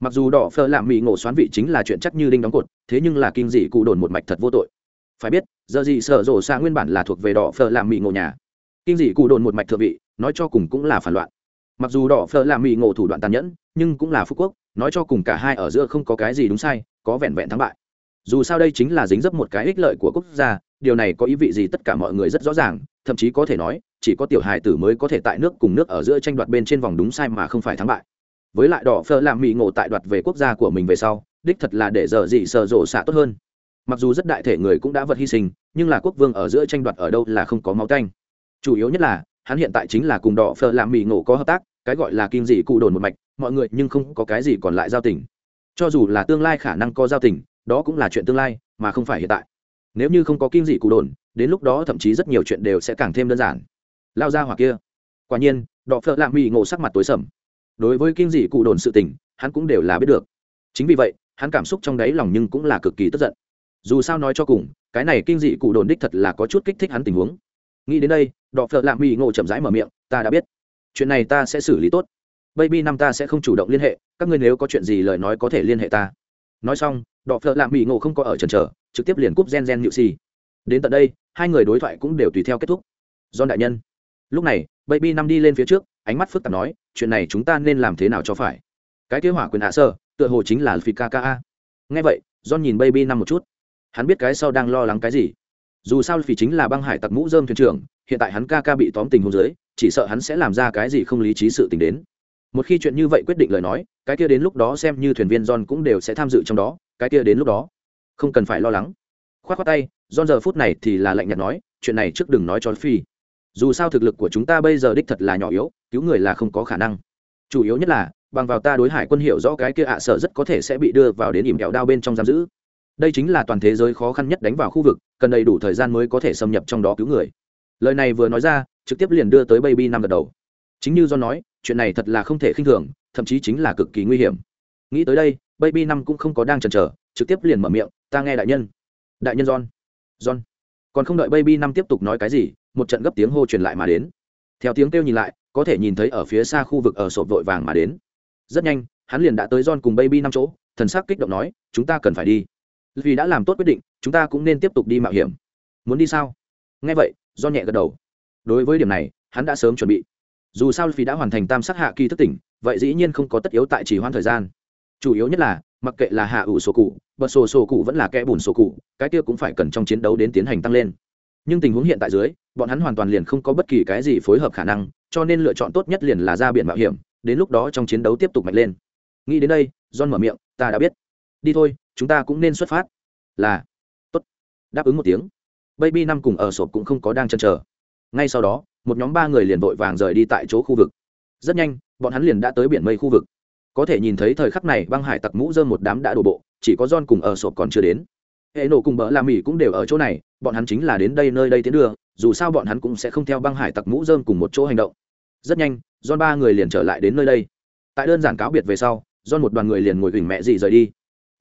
Mặc dù đỏ phơ làm mỹ ngộ xoán vị chính là chuyện chắc như đinh đóng cột, thế nhưng là kinh dị cụ đồn một mạch thật vô tội phải biết, giờ gì sợ rổ xa nguyên bản là thuộc về đỏ phở làm mỹ ngộ nhà. Kinh dị cụ đồn một mạch thượng vị, nói cho cùng cũng là phản loạn. Mặc dù đỏ phở làm mỹ ngộ thủ đoạn tàn nhẫn, nhưng cũng là phú quốc, nói cho cùng cả hai ở giữa không có cái gì đúng sai, có vẹn vẹn thắng bại. Dù sao đây chính là dính dấp một cái ích lợi của quốc gia, điều này có ý vị gì tất cả mọi người rất rõ ràng, thậm chí có thể nói, chỉ có tiểu hài tử mới có thể tại nước cùng nước ở giữa tranh đoạt bên trên vòng đúng sai mà không phải thắng bại. Với lại đỏ phơ làm mỹ ngộ tại đoạt về quốc gia của mình về sau, đích thật là để giờ gì sợ rộ xạ tốt hơn mặc dù rất đại thể người cũng đã vật hy sinh, nhưng là quốc vương ở giữa tranh đoạt ở đâu là không có máu canh chủ yếu nhất là, hắn hiện tại chính là cùng đỏ phờ làm mì ngộ có hợp tác, cái gọi là kim dị cụ đồn một mạch, mọi người nhưng không có cái gì còn lại giao tình. Cho dù là tương lai khả năng có giao tình, đó cũng là chuyện tương lai, mà không phải hiện tại. Nếu như không có kim dị cụ đồn, đến lúc đó thậm chí rất nhiều chuyện đều sẽ càng thêm đơn giản. Lao ra hoặc kia. Quả nhiên đọ phợ lạ mỹ ngộ sắc mặt tối sầm. Đối với kim dị cụ đồn sự tình, hắn cũng đều là biết được. Chính vì vậy, hắn cảm xúc trong đáy lòng nhưng cũng là cực kỳ tức giận dù sao nói cho cùng, cái này kinh dị cụ đồn đích thật là có chút kích thích hắn tình huống. Nghĩ đến đây, đọ phợ lạ mỹ ngộ chậm rãi mở miệng, ta đã biết. Chuyện này ta sẽ xử lý tốt. Baby năm ta sẽ không chủ động liên hệ, các ngươi nếu có chuyện gì lời nói có thể liên hệ ta. Nói xong, đọ phợ lạ mỹ ngộ không có ở trần trở trực tiếp liền cúp gen gen nhự xì đến tận đây, hai người đối thoại cũng đều tùy theo kết thúc. Do đại nhân. Lúc này, baby năm đi lên phía trước, ánh mắt phức tạp nói, chuyện này chúng ta nên làm thế nào cho phải? Cái kế hỏa quyền hạ sơ, tựa hồ chính là phi kka nghe vậy, john nhìn baby năm một chút hắn biết cái sau đang lo lắng cái gì. Dù sao phi chính là băng hải tặc mũ dơm thuyền trưởng, hiện tại hắn ca ca bị tóm tình hôn giới chỉ sợ hắn sẽ làm ra cái gì không lý trí sự tình đến. Một khi chuyện như vậy quyết định lời nói, cái kia đến lúc đó xem như thuyền viên john cũng đều sẽ tham dự trong đó, cái kia đến lúc đó, không cần phải lo lắng. Khoát khoát tay, john giờ phút này thì là lạnh nhạt nói, chuyện này trước đừng nói cho phi dù sao thực lực của chúng ta bây giờ đích thật là nhỏ yếu, cứu người là không có khả năng. Chủ yếu nhất là, bằng vào ta đối hải quân hiệu rõ cái kia ạ sợ rất có thể sẽ bị đưa vào đến ỉm kẹo đao bên trong giam giữ đây chính là toàn thế giới khó khăn nhất đánh vào khu vực, cần đầy đủ thời gian mới có thể xâm nhập trong đó cứu người. Lời này vừa nói ra, trực tiếp liền đưa tới baby năm gật đầu. Chính như do nói, chuyện này thật là không thể khinh thường, thậm chí chính là cực kỳ nguy hiểm. Nghĩ tới đây, baby năm cũng không có đang chần chờ, trực tiếp liền mở miệng, ta nghe đại nhân. Đại nhân john. John. Còn không đợi baby năm tiếp tục nói cái gì, một trận gấp tiếng hô truyền lại mà đến. Theo tiếng kêu nhìn lại, có thể nhìn thấy ở phía xa khu vực ở sộp vội vàng mà đến. Rất nhanh, hắn liền đã tới john cùng baby năm chỗ, thần sắc kích động nói, chúng ta cần phải đi vì đã làm tốt quyết định, chúng ta cũng nên tiếp tục đi mạo hiểm. Muốn đi sao? Nghe vậy, do nhẹ gật đầu. Đối với điểm này, hắn đã sớm chuẩn bị. Dù sao vì đã hoàn thành tam sắc hạ kỳ thức tỉnh, vậy dĩ nhiên không có tất yếu tại chỉ hoãn thời gian. Chủ yếu nhất là, mặc kệ là hạ ủ sổ cụ bật sổ sổ cụ vẫn là kẽ bùn sổ cụ, cái kia cũng phải cần trong chiến đấu đến tiến hành tăng lên. Nhưng tình huống hiện tại dưới, bọn hắn hoàn toàn liền không có bất kỳ cái gì phối hợp khả năng, cho nên lựa chọn tốt nhất liền là ra biển mạo hiểm, đến lúc đó trong chiến đấu tiếp tục mạnh lên. Nghĩ đến đây, john mở miệng, ta đã biết. Đi thôi chúng ta cũng nên xuất phát. Là, tốt. Đáp ứng một tiếng. Baby năm cùng ở sộp cũng không có đang chăn trở ngay sau đó, một nhóm ba người liền vội vàng rời đi tại chỗ khu vực. Rất nhanh, bọn hắn liền đã tới biển mây khu vực. Có thể nhìn thấy thời khắc này băng hải tặc mũ dơm một đám đã đổ bộ, chỉ có john cùng ở sộp còn chưa đến. Hệ nổ cùng bỡ la mỹ cũng đều ở chỗ này, bọn hắn chính là đến đây nơi đây tiến đưa, dù sao bọn hắn cũng sẽ không theo băng hải tặc mũ dơm cùng một chỗ hành động. Rất nhanh, john ba người liền trở lại đến nơi đây. Tại đơn giản cáo biệt về sau, john một đoàn người liền ngồi huỳnh mẹ dị rời đi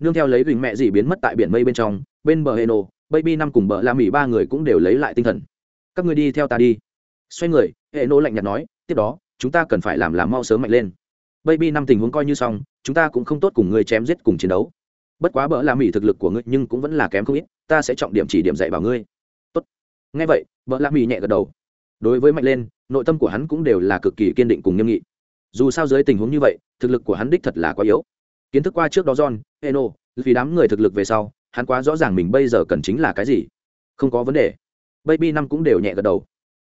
nương theo lấy huỳnh mẹ dị biến mất tại biển mây bên trong, bên bờ hệ nổ baby năm cùng bờ la mỹ ba người cũng đều lấy lại tinh thần. Các người đi theo ta đi. Xoay người hệ nổ lạnh nhạt nói, tiếp đó, chúng ta cần phải làm làm mau sớm mạnh lên. Baby năm tình huống coi như xong, chúng ta cũng không tốt cùng ngươi chém giết cùng chiến đấu. Bất quá bờ la mỹ thực lực của ngươi nhưng cũng vẫn là kém không ít, ta sẽ trọng điểm chỉ điểm dạy bảo ngươi. Tốt. Nghe vậy, bờ la mỹ nhẹ gật đầu. Đối với mạnh lên, nội tâm của hắn cũng đều là cực kỳ kiên định cùng nghiêm nghị. Dù sao dưới tình huống như vậy, thực lực của hắn đích thật là quá yếu kiến thức qua trước đó john, eno, vì đám người thực lực về sau, hắn quá rõ ràng mình bây giờ cần chính là cái gì. Không có vấn đề. Baby năm cũng đều nhẹ gật đầu.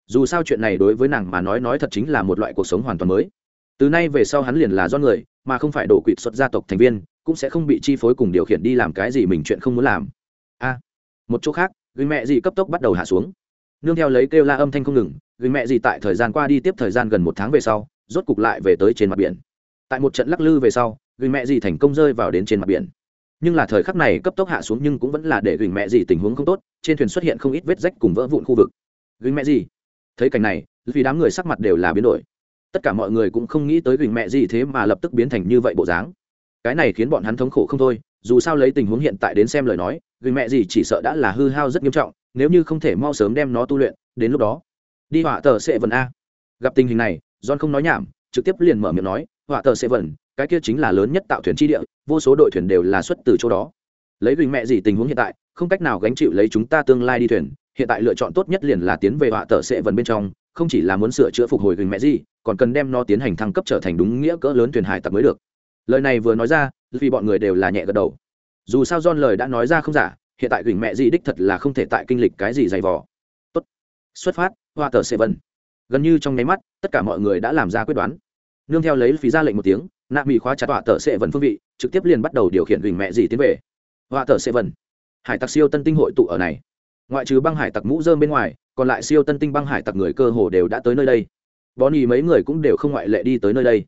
Dù sao chuyện này đối với nàng mà nói nói thật chính là một loại cuộc sống hoàn toàn mới. Từ nay về sau hắn liền là do người, mà không phải đổ quỵt xuất gia tộc thành viên, cũng sẽ không bị chi phối cùng điều khiển đi làm cái gì mình chuyện không muốn làm. A. Một chỗ khác, người mẹ gì cấp tốc bắt đầu hạ xuống. Nương theo lấy kêu la âm thanh không ngừng, người mẹ gì tại thời gian qua đi tiếp thời gian gần một tháng về sau, rốt cục lại về tới trên mặt biển. Tại một trận lắc lư về sau Gửi mẹ gì thành công rơi vào đến trên mặt biển. Nhưng là thời khắc này cấp tốc hạ xuống nhưng cũng vẫn là để gửi mẹ gì tình huống không tốt, trên thuyền xuất hiện không ít vết rách cùng vỡ vụn khu vực. Gửi mẹ gì? Thấy cảnh này, vì đám người sắc mặt đều là biến đổi. Tất cả mọi người cũng không nghĩ tới gửi mẹ gì thế mà lập tức biến thành như vậy bộ dáng. Cái này khiến bọn hắn thống khổ không thôi, dù sao lấy tình huống hiện tại đến xem lời nói, gửi mẹ gì chỉ sợ đã là hư hao rất nghiêm trọng, nếu như không thể mau sớm đem nó tu luyện, đến lúc đó, đi họa tờ sẽ vần a. Gặp tình hình này, john không nói nhảm, trực tiếp liền mở miệng nói, họa tờ sẽ vần cái kia chính là lớn nhất tạo thuyền chi địa, vô số đội thuyền đều là xuất từ chỗ đó. Lấy gửi mẹ gì tình huống hiện tại, không cách nào gánh chịu lấy chúng ta tương lai đi thuyền, hiện tại lựa chọn tốt nhất liền là tiến về họa tờ sẽ vần bên trong, không chỉ là muốn sửa chữa phục hồi gửi mẹ gì, còn cần đem nó tiến hành thăng cấp trở thành đúng nghĩa cỡ lớn thuyền hải tặc mới được. Lời này vừa nói ra, vì bọn người đều là nhẹ gật đầu. Dù sao john lời đã nói ra không giả, hiện tại gửi mẹ gì đích thật là không thể tại kinh lịch cái gì dày vò. Tốt. Xuất phát hoa tờ sẽ vân gần như trong nháy mắt, tất cả mọi người đã làm ra quyết đoán. Nương theo lấy phí ra lệnh một tiếng nạ mỹ khóa chặt họa tờ sệ vần phương vị, trực tiếp liền bắt đầu điều khiển huỳnh mẹ gì tiến về. Họa tờ sệ vần. Hải tặc siêu tân tinh hội tụ ở này. Ngoại trừ băng hải tặc mũ dơm bên ngoài, còn lại siêu tân tinh băng hải tặc người cơ hồ đều đã tới nơi đây. Bọn ý mấy người cũng đều không ngoại lệ đi tới nơi đây.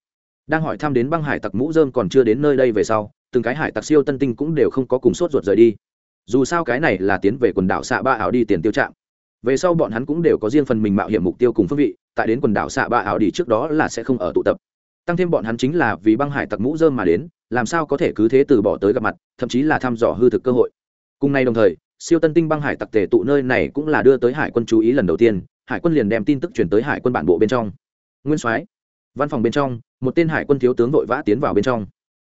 Đang hỏi thăm đến băng hải tặc mũ dơm còn chưa đến nơi đây về sau, từng cái hải tặc siêu tân tinh cũng đều không có cùng sốt ruột rời đi. Dù sao cái này là tiến về quần đảo xạ ba ảo đi tiền tiêu trạm. Về sau bọn hắn cũng đều có riêng phần mình mạo hiểm mục tiêu cùng phương vị, tại đến quần đảo xạ ba ảo đi trước đó là sẽ không ở tụ tập tăng thêm bọn hắn chính là vì băng hải tặc mũ dơm mà đến, làm sao có thể cứ thế từ bỏ tới gặp mặt, thậm chí là thăm dò hư thực cơ hội. Cùng ngày đồng thời, siêu tân tinh băng hải tặc tề tụ nơi này cũng là đưa tới hải quân chú ý lần đầu tiên, hải quân liền đem tin tức chuyển tới hải quân bản bộ bên trong. Nguyên soái, văn phòng bên trong, một tên hải quân thiếu tướng vội vã tiến vào bên trong.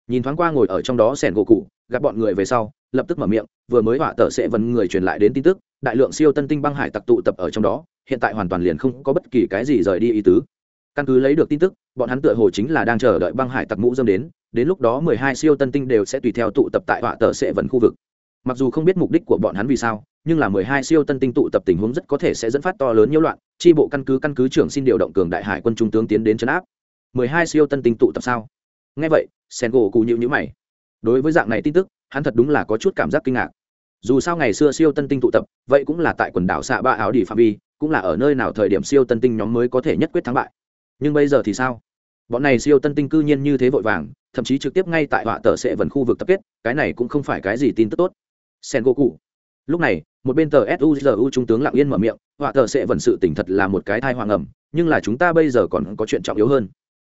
Nhìn thoáng qua ngồi ở trong đó sẻn gỗ cụ, gặp bọn người về sau, lập tức mở miệng, vừa mới họa tờ sẽ vấn người truyền lại đến tin tức, đại lượng siêu tân tinh băng hải tặc tụ tập ở trong đó, hiện tại hoàn toàn liền không có bất kỳ cái gì rời đi ý tứ căn cứ lấy được tin tức, bọn hắn tựa hồ chính là đang chờ đợi băng hải tặc mũ dâm đến đến lúc đó mười hai siêu tân tinh đều sẽ tùy theo tụ tập tại họa tờ sẽ vần khu vực. Mặc dù không biết mục đích của bọn hắn vì sao, nhưng là mười hai siêu tân tinh tụ tập tình huống rất có thể sẽ dẫn phát to lớn nhiễu loạn tri bộ căn cứ căn cứ trưởng xin điều động cường đại hải quân trung tướng tiến đến chấn áp. Mười hai siêu tân tinh tụ tập sao? Nghe vậy sen gỗ cụ nhịu nhữ mày. Đối với dạng này tin tức, hắn thật đúng là có chút cảm giác kinh ngạc. Dù sao ngày xưa siêu tân tinh tụ tập, vậy cũng là tại quần đảo xạ ba áo đi phạm vi, cũng là ở nơi nào thời điểm siêu tân tinh nhóm mới có thể nhất quyết thắng bại nhưng bây giờ thì sao? Bọn này siêu tân tinh cư nhiên như thế vội vàng, thậm chí trực tiếp ngay tại họa tờ sẽ vần khu vực tập kết, cái này cũng không phải cái gì tin tức tốt. Sen gỗ cụ lúc này, một bên tờ suzu trung tướng lặng yên mở miệng, họa tờ sẽ vần sự tỉnh thật là một cái thai hoàng ẩm nhưng là chúng ta bây giờ còn có chuyện trọng yếu hơn.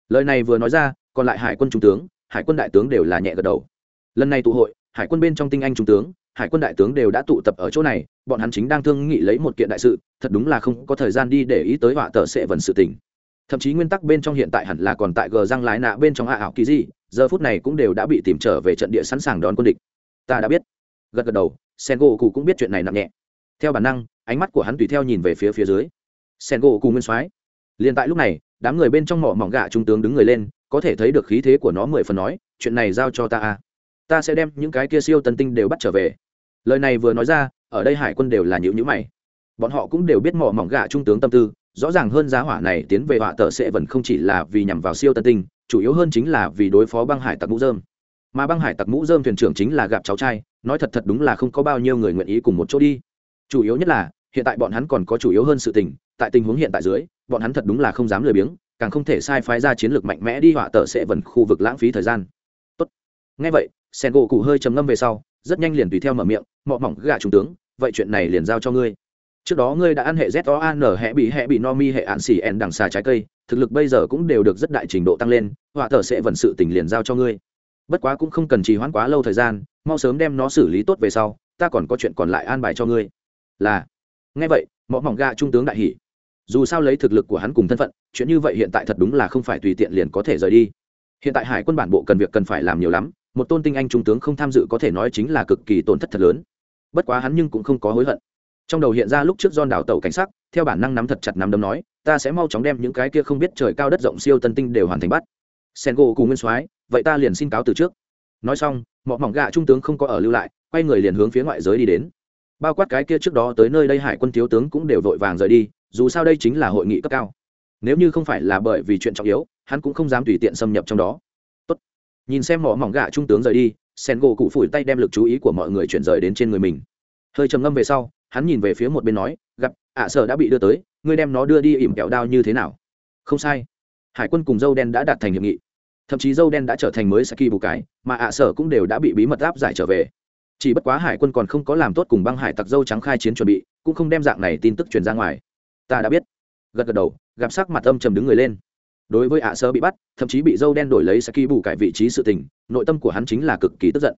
Lời này vừa nói ra, còn lại hải quân trung tướng, hải quân đại tướng đều là nhẹ gật đầu. Lần này tụ hội, hải quân bên trong tinh anh trung tướng, hải quân đại tướng đều đã tụ tập ở chỗ này, bọn hắn chính đang thương nghị lấy một kiện đại sự, thật đúng là không có thời gian đi để ý tới họa tờ sẽ vần sự tỉnh thậm chí nguyên tắc bên trong hiện tại hẳn là còn tại gờ răng lái nạ bên trong hạ ảo kỳ gì, giờ phút này cũng đều đã bị tìm trở về trận địa sẵn sàng đón quân địch. Ta đã biết. Gật gật đầu sen gỗ cụ cũng biết chuyện này nặng nhẹ. Theo bản năng, ánh mắt của hắn tùy theo nhìn về phía phía dưới. Sen gỗ cụ nguyên soái. Liền tại lúc này, đám người bên trong mỏ mỏng gạ trung tướng đứng người lên, có thể thấy được khí thế của nó mười phần nói, chuyện này giao cho ta à ta sẽ đem những cái kia siêu tân tinh đều bắt trở về. Lời này vừa nói ra, ở đây hải quân đều là nhữ nhữ mày. Bọn họ cũng đều biết mỏ mỏng gạ trung tướng tâm tư rõ ràng hơn giá hỏa này tiến về họa tờ sẽ vẫn không chỉ là vì nhằm vào siêu tân tinh, chủ yếu hơn chính là vì đối phó băng hải tặc mũ dơm. Mà băng hải tặc mũ dơm thuyền trưởng chính là gặp cháu trai, nói thật thật đúng là không có bao nhiêu người nguyện ý cùng một chỗ đi. Chủ yếu nhất là, hiện tại bọn hắn còn có chủ yếu hơn sự tình, tại tình huống hiện tại dưới, bọn hắn thật đúng là không dám lười biếng, càng không thể sai phái ra chiến lược mạnh mẽ đi họa tờ sẽ vần khu vực lãng phí thời gian. Tốt. Ngay vậy, sen gỗ cụ hơi trầm ngâm về sau, rất nhanh liền tùy theo mở miệng, mọ mỏng gạ trung tướng, vậy chuyện này liền giao cho ngươi trước đó ngươi đã ăn hệ z o an hệ bị hệ bị no mi, hệ ạn xỉ ẻn đằng xà trái cây. Thực lực bây giờ cũng đều được rất đại trình độ tăng lên. Họa thở sẽ vận sự tình liền giao cho ngươi. Bất quá cũng không cần trì hoãn quá lâu thời gian, mau sớm đem nó xử lý tốt về sau, ta còn có chuyện còn lại an bài cho ngươi. Là. Nghe vậy mọ mỏng ga trung tướng đại hỷ dù sao lấy thực lực của hắn cùng thân phận, chuyện như vậy hiện tại thật đúng là không phải tùy tiện liền có thể rời đi. Hiện tại hải quân bản bộ cần việc cần phải làm nhiều lắm, một tôn tinh anh trung tướng không tham dự có thể nói chính là cực kỳ tổn thất thật lớn. Bất quá hắn nhưng cũng không có hối hận trong đầu hiện ra lúc trước don đảo tàu cảnh sắc, theo bản năng nắm thật chặt nắm đấm nói, ta sẽ mau chóng đem những cái kia không biết trời cao đất rộng siêu tân tinh đều hoàn thành bắt. Sen gỗ cùng nguyên soái, vậy ta liền xin cáo từ trước. Nói xong mọi mỏng gạ trung tướng không có ở lưu lại, quay người liền hướng phía ngoại giới đi đến. Bao quát cái kia trước đó tới nơi đây hải quân thiếu tướng cũng đều vội vàng rời đi, dù sao đây chính là hội nghị cấp cao. Nếu như không phải là bởi vì chuyện trọng yếu, hắn cũng không dám tùy tiện xâm nhập trong đó. Tốt. nhìn xem mỏ mỏng gạ trung tướng rời đi, sen gỗ cụ phủi tay đem lực chú ý của mọi người chuyển rời đến trên người mình. Hơi trầm ngâm về sau hắn nhìn về phía một bên nói, gặp, ạ sở đã bị đưa tới, ngươi đem nó đưa đi ỉm kẹo đao như thế nào? Không sai. Hải quân cùng dâu đen đã đạt thành hiệp nghị. Thậm chí dâu đen đã trở thành mới saki bù cái, mà ạ sở cũng đều đã bị bí mật áp giải trở về. Chỉ bất quá hải quân còn không có làm tốt cùng băng hải tặc dâu trắng khai chiến chuẩn bị, cũng không đem dạng này tin tức truyền ra ngoài. Ta đã biết. Gật gật đầu, gặp sắc mặt âm trầm đứng người lên. Đối với ạ sơ bị bắt, thậm chí bị dâu đen đổi lấy saki bù cải vị trí sự tình, nội tâm của hắn chính là cực kỳ tức giận.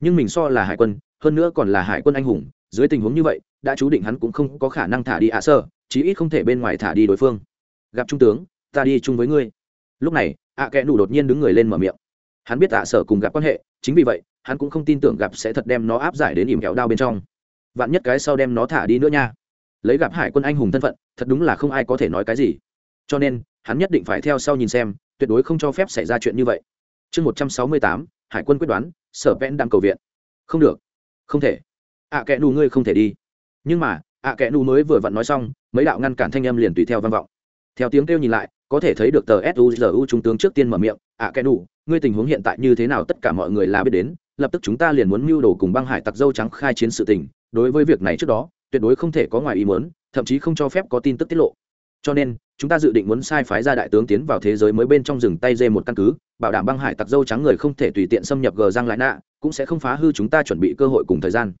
Nhưng mình so là hải quân, hơn nữa còn là hải quân anh hùng dưới tình huống như vậy, đã chú định hắn cũng không có khả năng thả đi ạ sơ, chí ít không thể bên ngoài thả đi đối phương. Gặp trung tướng, ta đi chung với ngươi. Lúc này, ạ kẽ nủ đột nhiên đứng người lên mở miệng. Hắn biết ạ sở cùng gặp quan hệ, chính vì vậy, hắn cũng không tin tưởng gặp sẽ thật đem nó áp giải đến ỉm kẹo đao bên trong. Vạn nhất cái sau đem nó thả đi nữa nha. Lấy gặp hải quân anh hùng thân phận, thật đúng là không ai có thể nói cái gì. Cho nên, hắn nhất định phải theo sau nhìn xem, tuyệt đối không cho phép xảy ra chuyện như vậy. Chương một trăm sáu mươi tám, hải quân quyết đoán, sở vẽn đang cầu viện. Không được. Không thể ạ à, kẽ nù ngươi không thể đi. Nhưng mà ạ à, kẽ nù mới vừa vặn nói xong mấy đạo ngăn cản thanh âm liền tùy theo văn vọng. Theo tiếng kêu nhìn lại có thể thấy được tờ suzu trung tướng trước tiên mở miệng ạ à, kẽ nù ngươi tình huống hiện tại như thế nào tất cả mọi người là biết đến lập tức chúng ta liền muốn mưu đồ cùng băng hải tặc dâu trắng khai chiến sự tình đối với việc này trước đó tuyệt đối không thể có ngoài ý muốn thậm chí không cho phép có tin tức tiết lộ. Cho nên chúng ta dự định muốn sai phái ra đại tướng tiến vào thế giới mới bên trong rừng tay dê một căn cứ bảo đảm băng hải tặc dâu trắng người không thể tùy tiện xâm nhập gờ răng lại nạ cũng sẽ không phá hư chúng ta chuẩn bị cơ hội cùng thời gian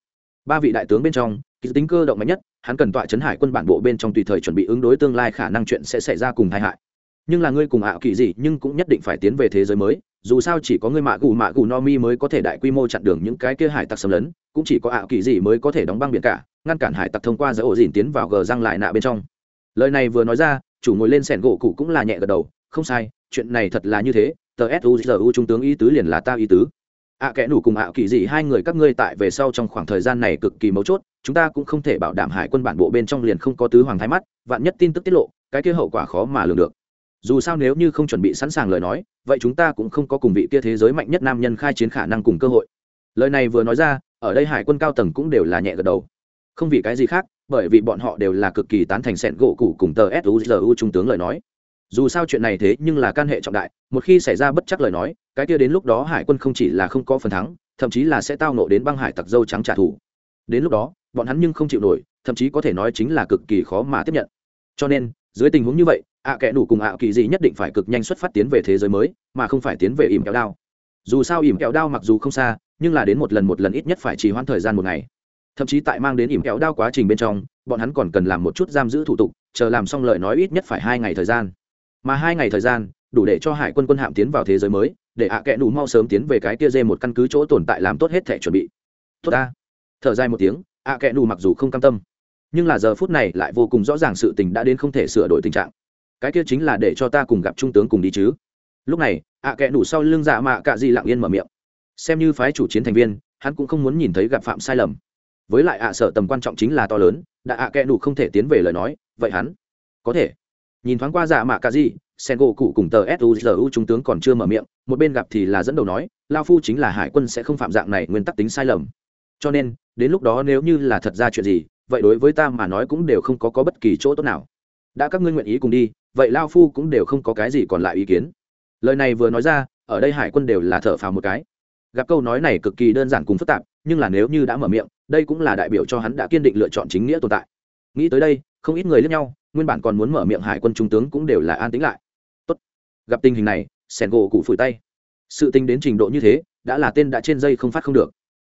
ba vị đại tướng bên trong, kỹ tính cơ động mạnh nhất, hắn cần tọa chấn hải quân bản bộ bên trong tùy thời chuẩn bị ứng đối tương lai khả năng chuyện sẽ xảy ra cùng tai hại. Nhưng là ngươi cùng ảo kỳ gì, nhưng cũng nhất định phải tiến về thế giới mới, dù sao chỉ có ngươi mạ gù mạ gù no mi mới có thể đại quy mô chặn đường những cái kia hải tặc xâm lấn, cũng chỉ có ảo kỳ gì mới có thể đóng băng biển cả, ngăn cản hải tặc thông qua giữa ổ dìn tiến vào gờ răng lại nạ bên trong. Lời này vừa nói ra, chủ ngồi lên sẻn gỗ cụ cũng là nhẹ gật đầu, không sai, chuyện này thật là như thế, tờ suzu trung tướng ý tứ liền là ta ý tứ ạ à, kẽ nủ cùng ạ kỳ dị hai người các ngươi tại về sau trong khoảng thời gian này cực kỳ mấu chốt chúng ta cũng không thể bảo đảm hải quân bản bộ bên trong liền không có tứ hoàng thái mắt vạn nhất tin tức tiết lộ cái kia hậu quả khó mà lường được. Dù sao nếu như không chuẩn bị sẵn sàng lời nói vậy chúng ta cũng không có cùng vị kia thế giới mạnh nhất nam nhân khai chiến khả năng cùng cơ hội. Lời này vừa nói ra ở đây hải quân cao tầng cũng đều là nhẹ gật đầu. Không vì cái gì khác bởi vì bọn họ đều là cực kỳ tán thành sẹn gỗ cụ cùng tờ suzu trung tướng lời nói. Dù sao chuyện này thế nhưng là can hệ trọng đại một khi xảy ra bất chắc lời nói cái kia đến lúc đó hải quân không chỉ là không có phần thắng, thậm chí là sẽ tao nộ đến băng hải tặc dâu trắng trả thù. Đến lúc đó, bọn hắn nhưng không chịu nổi, thậm chí có thể nói chính là cực kỳ khó mà tiếp nhận. Cho nên, dưới tình huống như vậy, ạ kẽ đủ cùng ạ kỳ gì nhất định phải cực nhanh xuất phát tiến về thế giới mới, mà không phải tiến về ìm kéo đao. Dù sao ìm kéo đao mặc dù không xa, nhưng là đến một lần một lần ít nhất phải trì hoãn thời gian một ngày. Thậm chí tại mang đến ỉm kéo đao quá trình bên trong, bọn hắn còn cần làm một chút giam giữ thủ tục, chờ làm xong lời nói ít nhất phải hai ngày thời gian. Mà hai ngày thời gian, đủ để cho hải quân quân hạm tiến vào thế giới mới để ạ à kẽ đủ mau sớm tiến về cái kia dê một căn cứ chỗ tồn tại làm tốt hết thể chuẩn bị. Tốt ta. Thở dài một tiếng, ạ à kẽ đủ mặc dù không cam tâm, nhưng là giờ phút này lại vô cùng rõ ràng sự tình đã đến không thể sửa đổi tình trạng. Cái kia chính là để cho ta cùng gặp trung tướng cùng đi chứ. Lúc này, ạ à kẽ đủ sau lưng dạ mạ cạ di lặng yên mở miệng. Xem như phái chủ chiến thành viên, hắn cũng không muốn nhìn thấy gặp phạm sai lầm. Với lại ạ sợ tầm quan trọng chính là to lớn, đã ạ kẽ đủ không thể tiến về lời nói, vậy hắn có thể. Nhìn thoáng qua dạ mạ cạ di sen gỗ cụ cùng tờ suzu trung tướng còn chưa mở miệng một bên gặp thì là dẫn đầu nói lao phu chính là hải quân sẽ không phạm dạng này nguyên tắc tính sai lầm. Cho nên đến lúc đó nếu như là thật ra chuyện gì vậy đối với ta mà nói cũng đều không có, có bất kỳ chỗ tốt nào. Đã các ngươi nguyện ý cùng đi vậy lao phu cũng đều không có cái gì còn lại ý kiến. Lời này vừa nói ra ở đây hải quân đều là thở phào một cái. Gặp câu nói này cực kỳ đơn giản cùng phức tạp nhưng là nếu như đã mở miệng đây cũng là đại biểu cho hắn đã kiên định lựa chọn chính nghĩa tồn tại. Nghĩ tới đây không ít người lẫn nhau nguyên bản còn muốn mở miệng hải quân trung tướng cũng đều là an tính lại gặp tình hình này sẻn gỗ cụ phủi tay. Sự tình đến trình độ như thế, đã là tên đã trên dây không phát không được.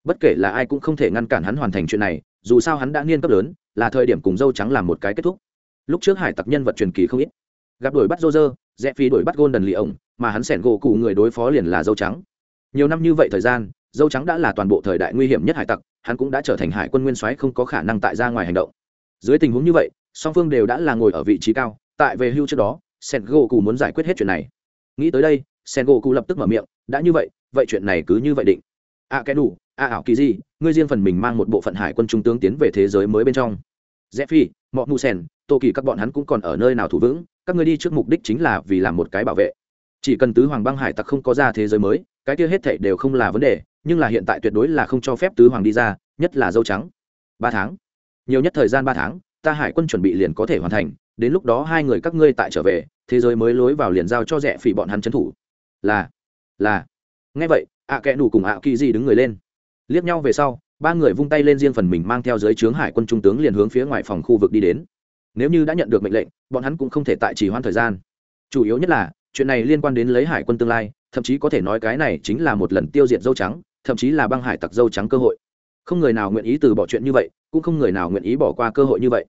Bất kể là ai cũng không thể ngăn cản hắn hoàn thành chuyện này, dù sao hắn đã niên cấp lớn, là thời điểm cùng dâu trắng làm một cái kết thúc. Lúc trước hải tặc nhân vật truyền kỳ không ít. Gặp đuổi bắt rô rơ rẽ phí đuổi bắt gôn đần lì ổng, mà hắn sẻn gỗ cụ người đối phó liền là dâu trắng. Nhiều năm như vậy thời gian, dâu trắng đã là toàn bộ thời đại nguy hiểm nhất hải tặc, hắn cũng đã trở thành hải quân nguyên soái không có khả năng tại ra ngoài hành động. Dưới tình huống như vậy, song phương đều đã là ngồi ở vị trí cao, tại về hưu trước đó sen gỗ cụ muốn giải quyết hết chuyện này. Nghĩ tới đây sen gỗ cụ lập tức mở miệng đã như vậy vậy chuyện này cứ như vậy định. A à, cái đủ a ảo kỳ gì ngươi riêng phần mình mang một bộ phận hải quân trung tướng tiến về thế giới mới bên trong. Rẽ phi mọi mù sen tô kỳ các bọn hắn cũng còn ở nơi nào thủ vững các ngươi đi trước mục đích chính là vì làm một cái bảo vệ. Chỉ cần tứ hoàng băng hải tặc không có ra thế giới mới cái kia hết thảy đều không là vấn đề nhưng là hiện tại tuyệt đối là không cho phép tứ hoàng đi ra nhất là dâu trắng. Ba tháng. Nhiều nhất thời gian ba tháng ta hải quân chuẩn bị liền có thể hoàn thành đến lúc đó hai người các ngươi tại trở về thế giới mới lối vào liền giao cho rẻ phỉ bọn hắn trấn thủ. Là là. Nghe vậy, ạ kẽ đủ cùng ạ kỳ di đứng người lên. Liếc nhau về sau, ba người vung tay lên riêng phần mình mang theo giới trướng hải quân trung tướng liền hướng phía ngoài phòng khu vực đi đến. Nếu như đã nhận được mệnh lệnh, bọn hắn cũng không thể tại chỉ hoãn thời gian. Chủ yếu nhất là, chuyện này liên quan đến lấy hải quân tương lai, thậm chí có thể nói cái này chính là một lần tiêu diệt dâu trắng, thậm chí là băng hải tặc dâu trắng cơ hội. Không người nào nguyện ý từ bỏ chuyện như vậy, cũng không người nào nguyện ý bỏ qua cơ hội như vậy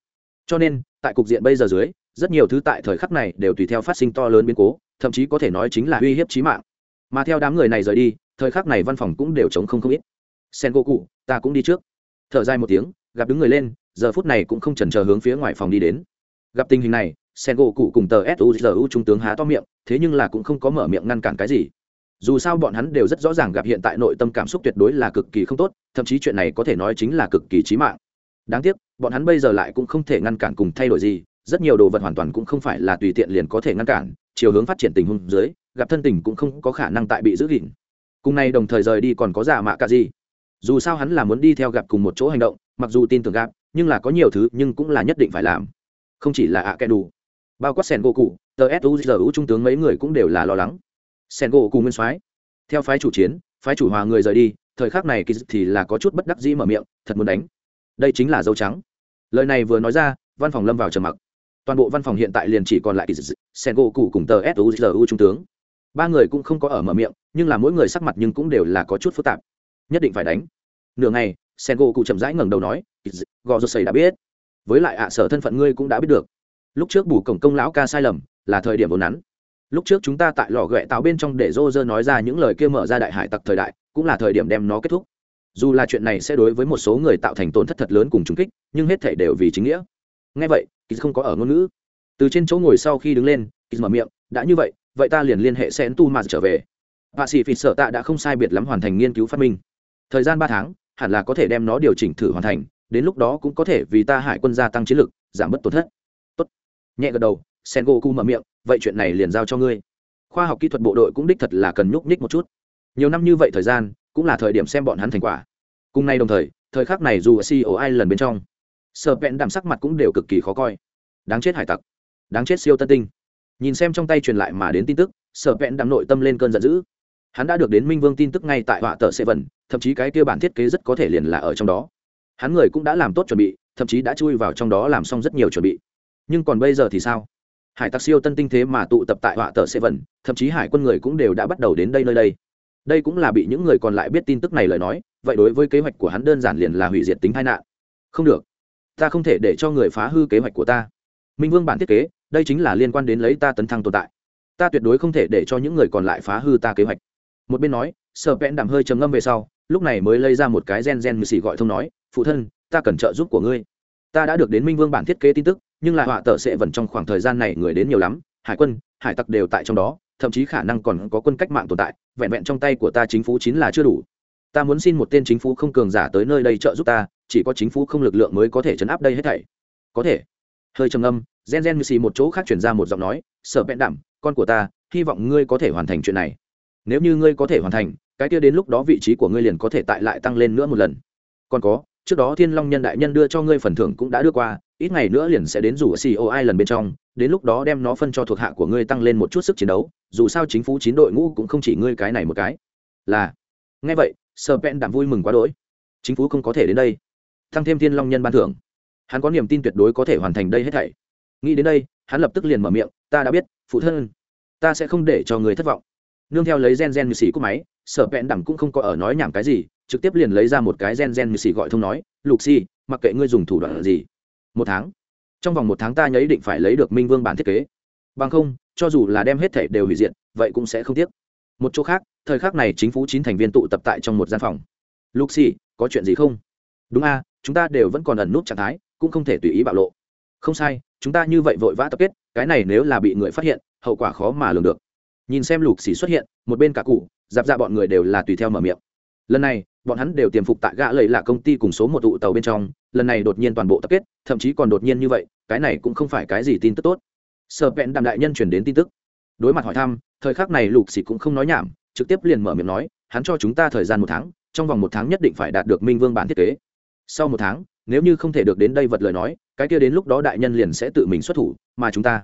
cho nên, tại cục diện bây giờ dưới, rất nhiều thứ tại thời khắc này đều tùy theo phát sinh to lớn biến cố, thậm chí có thể nói chính là uy hiếp trí mạng. Mà theo đám người này rời đi, thời khắc này văn phòng cũng đều chống không không ít. Sen gỗ cụ ta cũng đi trước. Thở dài một tiếng, gặp đứng người lên, giờ phút này cũng không chần chờ hướng phía ngoài phòng đi đến. Gặp tình hình này sen gỗ cụ cùng tờ suzu trung tướng há to miệng, thế nhưng là cũng không có mở miệng ngăn cản cái gì. Dù sao bọn hắn đều rất rõ ràng gặp hiện tại nội tâm cảm xúc tuyệt đối là cực kỳ không tốt, thậm chí chuyện này có thể nói chính là cực kỳ trí mạng đáng tiếc, bọn hắn bây giờ lại cũng không thể ngăn cản cùng thay đổi gì, rất nhiều đồ vật hoàn toàn cũng không phải là tùy tiện liền có thể ngăn cản, chiều hướng phát triển tình huống dưới, gặp thân tình cũng không có khả năng tại bị giữ gìn. Cùng nay đồng thời rời đi còn có giả mạ cả gì. Dù sao hắn là muốn đi theo gặp cùng một chỗ hành động, mặc dù tin tưởng gặp, nhưng là có nhiều thứ nhưng cũng là nhất định phải làm. Không chỉ là ạ à kẻ đủ. Bao quát sẻn gỗ cụ tờ suzu trung tướng mấy người cũng đều là lo lắng. Sẻn gỗ cụ nguyên soái. Theo phái chủ chiến, phái chủ hòa người rời đi, thời khắc này kỳ thì là có chút bất đắc dĩ mở miệng, thật muốn đánh đây chính là dấu trắng. Lời này vừa nói ra, văn phòng lâm vào trầm mặc. Toàn bộ văn phòng hiện tại liền chỉ còn lại kỳ sen gỗ cụ cùng tờ suzu trung tướng. Ba người cũng không có ở mở miệng, nhưng là mỗi người sắc mặt nhưng cũng đều là có chút phức tạp. Nhất định phải đánh. Nửa ngày sen gỗ cụ chậm rãi ngẩng đầu nói gò rô sầy đã biết. Với lại ạ, sở thân phận ngươi cũng đã biết được. Lúc trước bù cổng công lão ca sai lầm, là thời điểm vốn nắn. Lúc trước chúng ta tại lò ghẹ táo bên trong để rô rơ nói ra những lời kia mở ra đại hải tặc thời đại, cũng là thời điểm đem nó kết thúc dù là chuyện này sẽ đối với một số người tạo thành tổn thất thật lớn cùng trung kích, nhưng hết thể đều vì chính nghĩa. Ngay vậy kỳ không có ở ngôn ngữ. Từ trên chỗ ngồi sau khi đứng lên kỳ mở miệng, đã như vậy vậy ta liền liên hệ sen tu mà trở về. Họa sĩ phỉ sợ tạ đã không sai biệt lắm hoàn thành nghiên cứu phát minh. Thời gian ba tháng, hẳn là có thể đem nó điều chỉnh thử hoàn thành, đến lúc đó cũng có thể vì ta hải quân gia tăng chiến lực, giảm bớt tổn thất. Tốt. Nhẹ gật đầu sen gỗ cu mở miệng, vậy chuyện này liền giao cho ngươi. Khoa học kỹ thuật bộ đội cũng đích thật là cần nhúc nhích một chút. Nhiều năm như vậy thời gian cũng là thời điểm xem bọn hắn thành quả. Cùng nay đồng thời thời khắc này dù ceo ai lần bên trong sợ vẹn đạm sắc mặt cũng đều cực kỳ khó coi. Đáng chết hải tặc. Đáng chết siêu tân tinh. Nhìn xem trong tay truyền lại mà đến tin tức sợ vẹn đạm nội tâm lên cơn giận dữ. Hắn đã được đến minh vương tin tức ngay tại họa tờ sẽ vần thậm chí cái kia bản thiết kế rất có thể liền là ở trong đó. Hắn người cũng đã làm tốt chuẩn bị, thậm chí đã chui vào trong đó làm xong rất nhiều chuẩn bị. Nhưng còn bây giờ thì sao? Hải tặc siêu tân tinh thế mà tụ tập tại họa tờ sẽ vần thậm chí hải quân người cũng đều đã bắt đầu đến đây nơi đây đây cũng là bị những người còn lại biết tin tức này lời nói, vậy đối với kế hoạch của hắn đơn giản liền là hủy diệt tính tai nạn. Không được. Ta không thể để cho người phá hư kế hoạch của ta. Minh vương bản thiết kế, đây chính là liên quan đến lấy ta tấn thăng tồn tại. Ta tuyệt đối không thể để cho những người còn lại phá hư ta kế hoạch. Một bên nói sợ vẽn đạm hơi trầm ngâm về sau, lúc này mới lấy ra một cái gen gen mười xì gọi thông nói, phụ thân, ta cần trợ giúp của ngươi. Ta đã được đến minh vương bản thiết kế tin tức, nhưng lại họa tờ sẽ vẫn trong khoảng thời gian này người đến nhiều lắm, hải quân, hải tặc đều tại trong đó thậm chí khả năng còn có quân cách mạng tồn tại, vẹn vẹn trong tay của ta chính phủ chính là chưa đủ. Ta muốn xin một tên chính phủ không cường giả tới nơi đây trợ giúp ta, chỉ có chính phủ không lực lượng mới có thể chấn áp đây hết thảy. Có thể. Hơi trầm âm gen gen như xì một chỗ khác chuyển ra một giọng nói sợ vẹn đảm con của ta, hy vọng ngươi có thể hoàn thành chuyện này. Nếu như ngươi có thể hoàn thành, cái kia đến lúc đó vị trí của ngươi liền có thể tại lại tăng lên nữa một lần. Còn có trước đó thiên long nhân đại nhân đưa cho ngươi phần thưởng cũng đã đưa qua, ít ngày nữa liền sẽ đến rủ CEO ai lần bên trong, đến lúc đó đem nó phân cho thuộc hạ của ngươi tăng lên một chút sức chiến đấu, dù sao chính phủ chín đội ngũ cũng không chỉ ngươi cái này một cái. Là, nghe vậy sơ pen đảm vui mừng quá đỗi. Chính phủ không có thể đến đây. Tăng thêm thiên long nhân ban thưởng. Hắn có niềm tin tuyệt đối có thể hoàn thành đây hết thảy. Nghĩ đến đây, hắn lập tức liền mở miệng, ta đã biết, phụ thân, ta sẽ không để cho người thất vọng nương theo lấy gen gen như xì cúp máy, sở vẹn đẳng cũng không có ở nói nhảm cái gì, trực tiếp liền lấy ra một cái gen gen như xì gọi thông nói, lục xì mặc kệ ngươi dùng thủ đoạn gì, một tháng, trong vòng một tháng ta nhấy định phải lấy được minh vương bản thiết kế. Bằng không, cho dù là đem hết thể đều hủy diệt, vậy cũng sẽ không tiếc. Một chỗ khác, thời khắc này chính phủ chín thành viên tụ tập tại trong một gian phòng. Luxi có chuyện gì không? Đúng a, chúng ta đều vẫn còn ẩn nút trạng thái, cũng không thể tùy ý bạo lộ. Không sai, chúng ta như vậy vội vã tập kết, cái này nếu là bị người phát hiện, hậu quả khó mà lường được nhìn xem lục xỉ xuất hiện, một bên cả cụ dạp ra bọn người đều là tùy theo mở miệng. Lần này, bọn hắn đều tiềm phục tại gã lầy là công ty cùng số một tụ tàu bên trong, lần này đột nhiên toàn bộ tập kết, thậm chí còn đột nhiên như vậy, cái này cũng không phải cái gì tin tức tốt. Sợ vẹn đàm đại nhân chuyển đến tin tức. Đối mặt hỏi thăm, thời khắc này lục xỉ cũng không nói nhảm, trực tiếp liền mở miệng nói, hắn cho chúng ta thời gian một tháng, trong vòng một tháng nhất định phải đạt được minh vương bản thiết kế. Sau một tháng, nếu như không thể được đến đây vật lời nói, cái kia đến lúc đó đại nhân liền sẽ tự mình xuất thủ, mà chúng ta.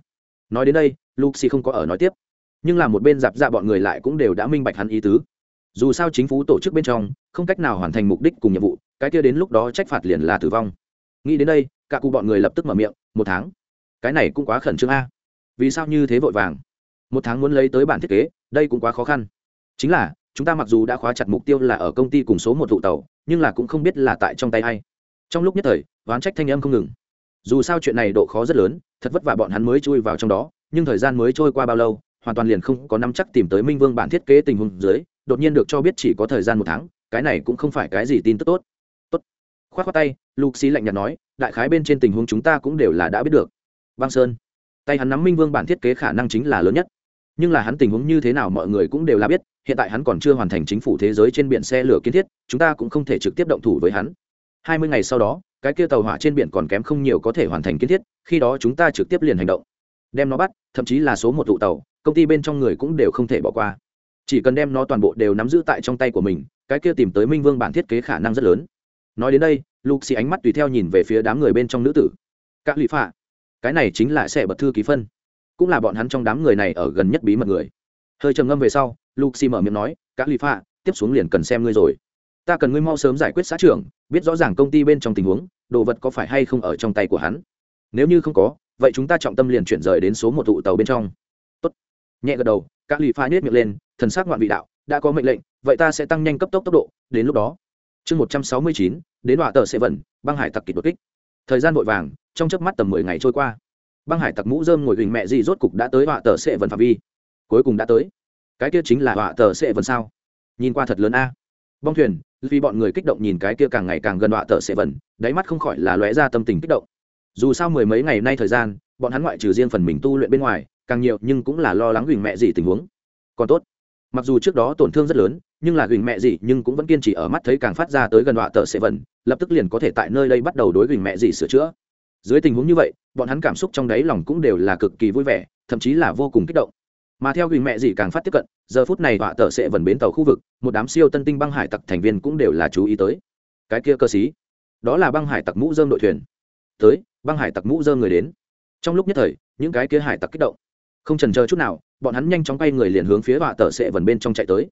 Nói đến đây, lục luxi không có ở nói tiếp nhưng là một bên dạp dạ bọn người lại cũng đều đã minh bạch hắn ý tứ. Dù sao chính phủ tổ chức bên trong, không cách nào hoàn thành mục đích cùng nhiệm vụ, cái kia đến lúc đó trách phạt liền là tử vong. Nghĩ đến đây, cả cụ bọn người lập tức mở miệng, một tháng? Cái này cũng quá khẩn trương a. Vì sao như thế vội vàng? Một tháng muốn lấy tới bản thiết kế, đây cũng quá khó khăn. Chính là, chúng ta mặc dù đã khóa chặt mục tiêu là ở công ty cùng số một tụ tàu, nhưng là cũng không biết là tại trong tay hay trong lúc nhất thời, oán trách thanh âm không ngừng. Dù sao chuyện này độ khó rất lớn, thật vất vả bọn hắn mới chui vào trong đó, nhưng thời gian mới trôi qua bao lâu hoàn toàn liền không có nắm chắc tìm tới minh vương bản thiết kế tình huống dưới, đột nhiên được cho biết chỉ có thời gian một tháng, cái này cũng không phải cái gì tin tức tốt. Tốt. Khoát khoát tay, lục xí lạnh nhạt nói, đại khái bên trên tình huống chúng ta cũng đều là đã biết được. Băng sơn. Tay hắn nắm minh vương bản thiết kế khả năng chính là lớn nhất. Nhưng là hắn tình huống như thế nào mọi người cũng đều là biết, hiện tại hắn còn chưa hoàn thành chính phủ thế giới trên biển xe lửa kiến thiết, chúng ta cũng không thể trực tiếp động thủ với hắn. Hai mươi ngày sau đó, cái kia tàu hỏa trên biển còn kém không nhiều có thể hoàn thành kiến thiết, khi đó chúng ta trực tiếp liền hành động. Đem nó bắt, thậm chí là số một tụ tàu công ty bên trong người cũng đều không thể bỏ qua. Chỉ cần đem nó toàn bộ đều nắm giữ tại trong tay của mình, cái kia tìm tới minh vương bản thiết kế khả năng rất lớn. Nói đến đây, lục xì ánh mắt tùy theo nhìn về phía đám người bên trong nữ tử. Các lụy phạ, cái này chính là sẽ bật thư ký phân. Cũng là bọn hắn trong đám người này ở gần nhất bí mật người. Hơi trầm ngâm về sau, lục xì mở miệng nói, các lụy phạ, tiếp xuống liền cần xem ngươi rồi. Ta cần ngươi mau sớm giải quyết xã trưởng, biết rõ ràng công ty bên trong tình huống, đồ vật có phải hay không ở trong tay của hắn. Nếu như không có, vậy chúng ta trọng tâm liền chuyển rời đến số một tụ tàu bên trong nhẹ gật đầu các lì pha nhét miệng lên, thần sắc ngoạn vị đạo, đã có mệnh lệnh, vậy ta sẽ tăng nhanh cấp tốc tốc độ, đến lúc đó. Chương một trăm sáu mươi chín, đến họa tờ sẽ vẩn băng hải tặc kịch đột kích. Thời gian vội vàng, trong chớp mắt tầm mười ngày trôi qua. Băng hải tặc mũ dơm ngồi hình mẹ gì rốt cục đã tới họa tờ sẽ vẩn phạm vi. Cuối cùng đã tới. Cái kia chính là họa tờ sẽ vẩn sao? Nhìn qua thật lớn a. Bong thuyền, vì bọn người kích động nhìn cái kia càng ngày càng gần họa tờ sẽ vẩn đáy mắt không khỏi là lóe ra tâm tình kích động. Dù sao mười mấy ngày nay thời gian, bọn hắn ngoại trừ riêng phần mình tu luyện bên ngoài càng nhiều nhưng cũng là lo lắng huỳnh mẹ gì tình huống. Còn tốt, mặc dù trước đó tổn thương rất lớn, nhưng là huỳnh mẹ gì nhưng cũng vẫn kiên trì ở mắt thấy càng phát ra tới gần họa tờ sẽ vần, lập tức liền có thể tại nơi đây bắt đầu đối huỳnh mẹ gì sửa chữa. Dưới tình huống như vậy, bọn hắn cảm xúc trong đáy lòng cũng đều là cực kỳ vui vẻ, thậm chí là vô cùng kích động. Mà theo huỳnh mẹ gì càng phát tiếp cận, giờ phút này họa tờ sẽ vần bến tàu khu vực, một đám siêu tân tinh băng hải tặc thành viên cũng đều là chú ý tới. Cái kia cơ sĩ, đó là băng hải tặc mũ dơm đội thuyền. Tới, băng hải tặc mũ dơm người đến. Trong lúc nhất thời, những cái kia hải tặc kích động không trần chờ chút nào, bọn hắn nhanh chóng quay người liền hướng phía vạ tờ sệ vần bên trong chạy tới.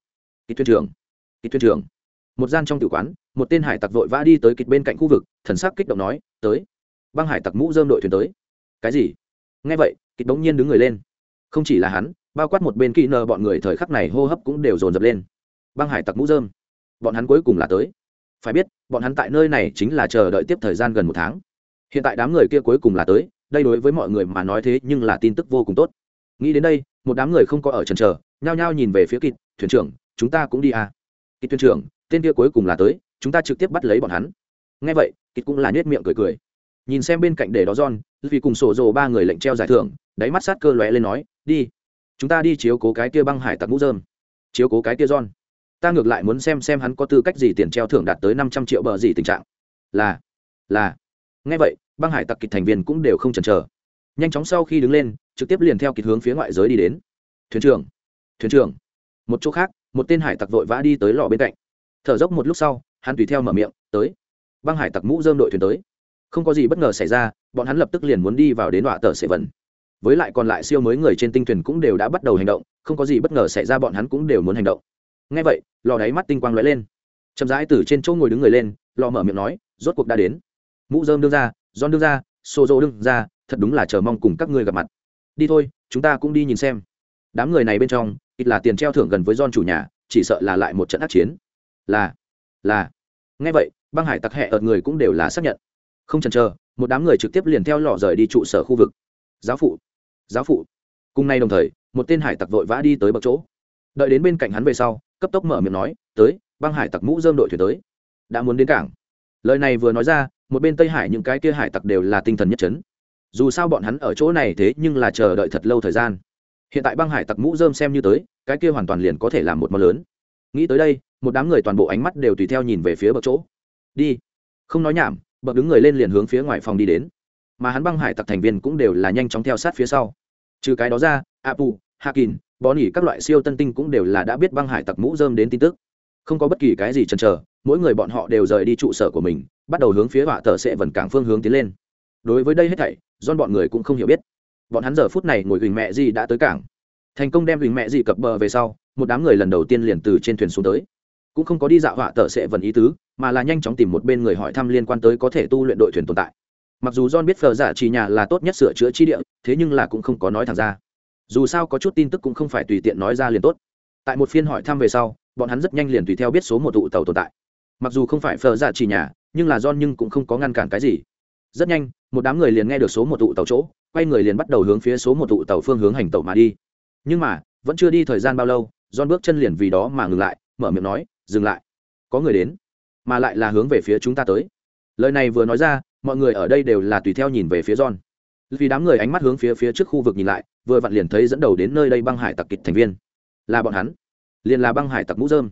Kịch thuyền trưởng kịch thuyền trưởng. Một gian trong tử quán, một tên hải tặc vội vã đi tới kịch bên cạnh khu vực, thần sắc kích động nói, tới. Băng hải tặc mũ dơm đội thuyền tới. Cái gì? Nghe vậy kịch đống nhiên đứng người lên. Không chỉ là hắn, bao quát một bên kỹ nờ bọn người thời khắc này hô hấp cũng đều dồn dập lên. Băng hải tặc mũ dơm bọn hắn cuối cùng là tới. Phải biết, bọn hắn tại nơi này chính là chờ đợi tiếp thời gian gần một tháng. Hiện tại đám người kia cuối cùng là tới, đây đối với mọi người mà nói thế nhưng là tin tức vô cùng tốt nghĩ đến đây, một đám người không có ở trần trờ nhao nhao nhìn về phía kịt, thuyền trưởng, chúng ta cũng đi à. kịt thuyền trưởng, tên kia cuối cùng là tới, chúng ta trực tiếp bắt lấy bọn hắn. Ngay vậy, kịt cũng là nhét miệng cười cười. Nhìn xem bên cạnh để đó john vì cùng sổ rồ ba người lệnh treo giải thưởng, đáy mắt sát cơ lóe lên nói, đi, chúng ta đi chiếu cố cái kia băng hải tặc mũ dơm chiếu cố cái kia john? Ta ngược lại muốn xem xem hắn có tư cách gì tiền treo thưởng đạt tới năm trăm triệu bờ gì tình trạng. Là là. Ngay vậy, băng hải tặc kịch thành viên cũng đều không chần chờ nhanh chóng sau khi đứng lên, trực tiếp liền theo kịch hướng phía ngoại giới đi đến. Thuyền trưởng thuyền trưởng. Một chỗ khác, một tên hải tặc vội vã đi tới lò bên cạnh. Thở dốc một lúc sau, hắn tùy theo mở miệng, tới. Băng hải tặc mũ dơm đội thuyền tới. Không có gì bất ngờ xảy ra, bọn hắn lập tức liền muốn đi vào đến đọa tờ sệ vần với lại còn lại siêu mới người trên tinh thuyền cũng đều đã bắt đầu hành động, không có gì bất ngờ xảy ra bọn hắn cũng đều muốn hành động. Ngay vậy, lò đáy mắt tinh quang lóe lên. Chậm rãi từ trên chỗ ngồi đứng người lên, lò mở miệng nói, rốt cuộc đã đến. Mũ dơm đương ra don đương ra xô dô đương ra thật đúng là chờ mong cùng các ngươi gặp mặt. Đi thôi, chúng ta cũng đi nhìn xem. Đám người này bên trong, ít là tiền treo thưởng gần với don chủ nhà, chỉ sợ là lại một trận ác chiến. Là là. Nghe vậy, băng hải tặc hẹ ợt người cũng đều là xác nhận. Không chần chờ, một đám người trực tiếp liền theo lò rời đi trụ sở khu vực. Giáo phụ giáo phụ. Cùng nay đồng thời, một tên hải tặc vội vã đi tới bậc chỗ. Đợi đến bên cạnh hắn về sau, cấp tốc mở miệng nói, tới, băng hải tặc mũ dơm đội thuyền tới. Đã muốn đến cảng. Lời này vừa nói ra, một bên tây hải những cái kia hải tặc đều là tinh thần nhất trấn dù sao bọn hắn ở chỗ này thế nhưng là chờ đợi thật lâu thời gian. Hiện tại băng hải tặc mũ dơm xem như tới, cái kia hoàn toàn liền có thể làm một món lớn. Nghĩ tới đây, một đám người toàn bộ ánh mắt đều tùy theo nhìn về phía bậc chỗ. Đi. Không nói nhảm, bậc đứng người lên liền hướng phía ngoài phòng đi đến. Mà hắn băng hải tặc thành viên cũng đều là nhanh chóng theo sát phía sau. Trừ cái đó ra, apu, hakin bó nỉ các loại siêu tân tinh cũng đều là đã biết băng hải tặc mũ dơm đến tin tức. Không có bất kỳ cái gì chần chờ, mỗi người bọn họ đều rời đi trụ sở của mình, bắt đầu hướng phía họa tờ sẽ vần cảng phương hướng tiến lên đối với đây hết thảy don bọn người cũng không hiểu biết. Bọn hắn giờ phút này ngồi gửi mẹ gì đã tới cảng. Thành công đem gửi mẹ gì cập bờ về sau, một đám người lần đầu tiên liền từ trên thuyền xuống tới. Cũng không có đi dạo họa tờ sẽ vần ý tứ, mà là nhanh chóng tìm một bên người hỏi thăm liên quan tới có thể tu luyện đội thuyền tồn tại. Mặc dù john biết phờ giả chỉ nhà là tốt nhất sửa chữa chi địa, thế nhưng là cũng không có nói thẳng ra. Dù sao có chút tin tức cũng không phải tùy tiện nói ra liền tốt. Tại một phiên hỏi thăm về sau, bọn hắn rất nhanh liền tùy theo biết số một tụ tàu tồn tại. Mặc dù không phải phờ giả chỉ nhà, nhưng là john nhưng cũng không có ngăn cản cái gì rất nhanh, một đám người liền nghe được số một tụ tàu chỗ, quay người liền bắt đầu hướng phía số một tụ tàu phương hướng hành tàu mà đi. Nhưng mà, vẫn chưa đi thời gian bao lâu don bước chân liền vì đó mà ngừng lại, mở miệng nói, dừng lại. Có người đến, mà lại là hướng về phía chúng ta tới. Lời này vừa nói ra, mọi người ở đây đều là tùy theo nhìn về phía don. vì đám người ánh mắt hướng phía phía trước khu vực nhìn lại, vừa vặn liền thấy dẫn đầu đến nơi đây băng hải tặc kịch thành viên. Là bọn hắn. Liền là băng hải tặc mũ dơm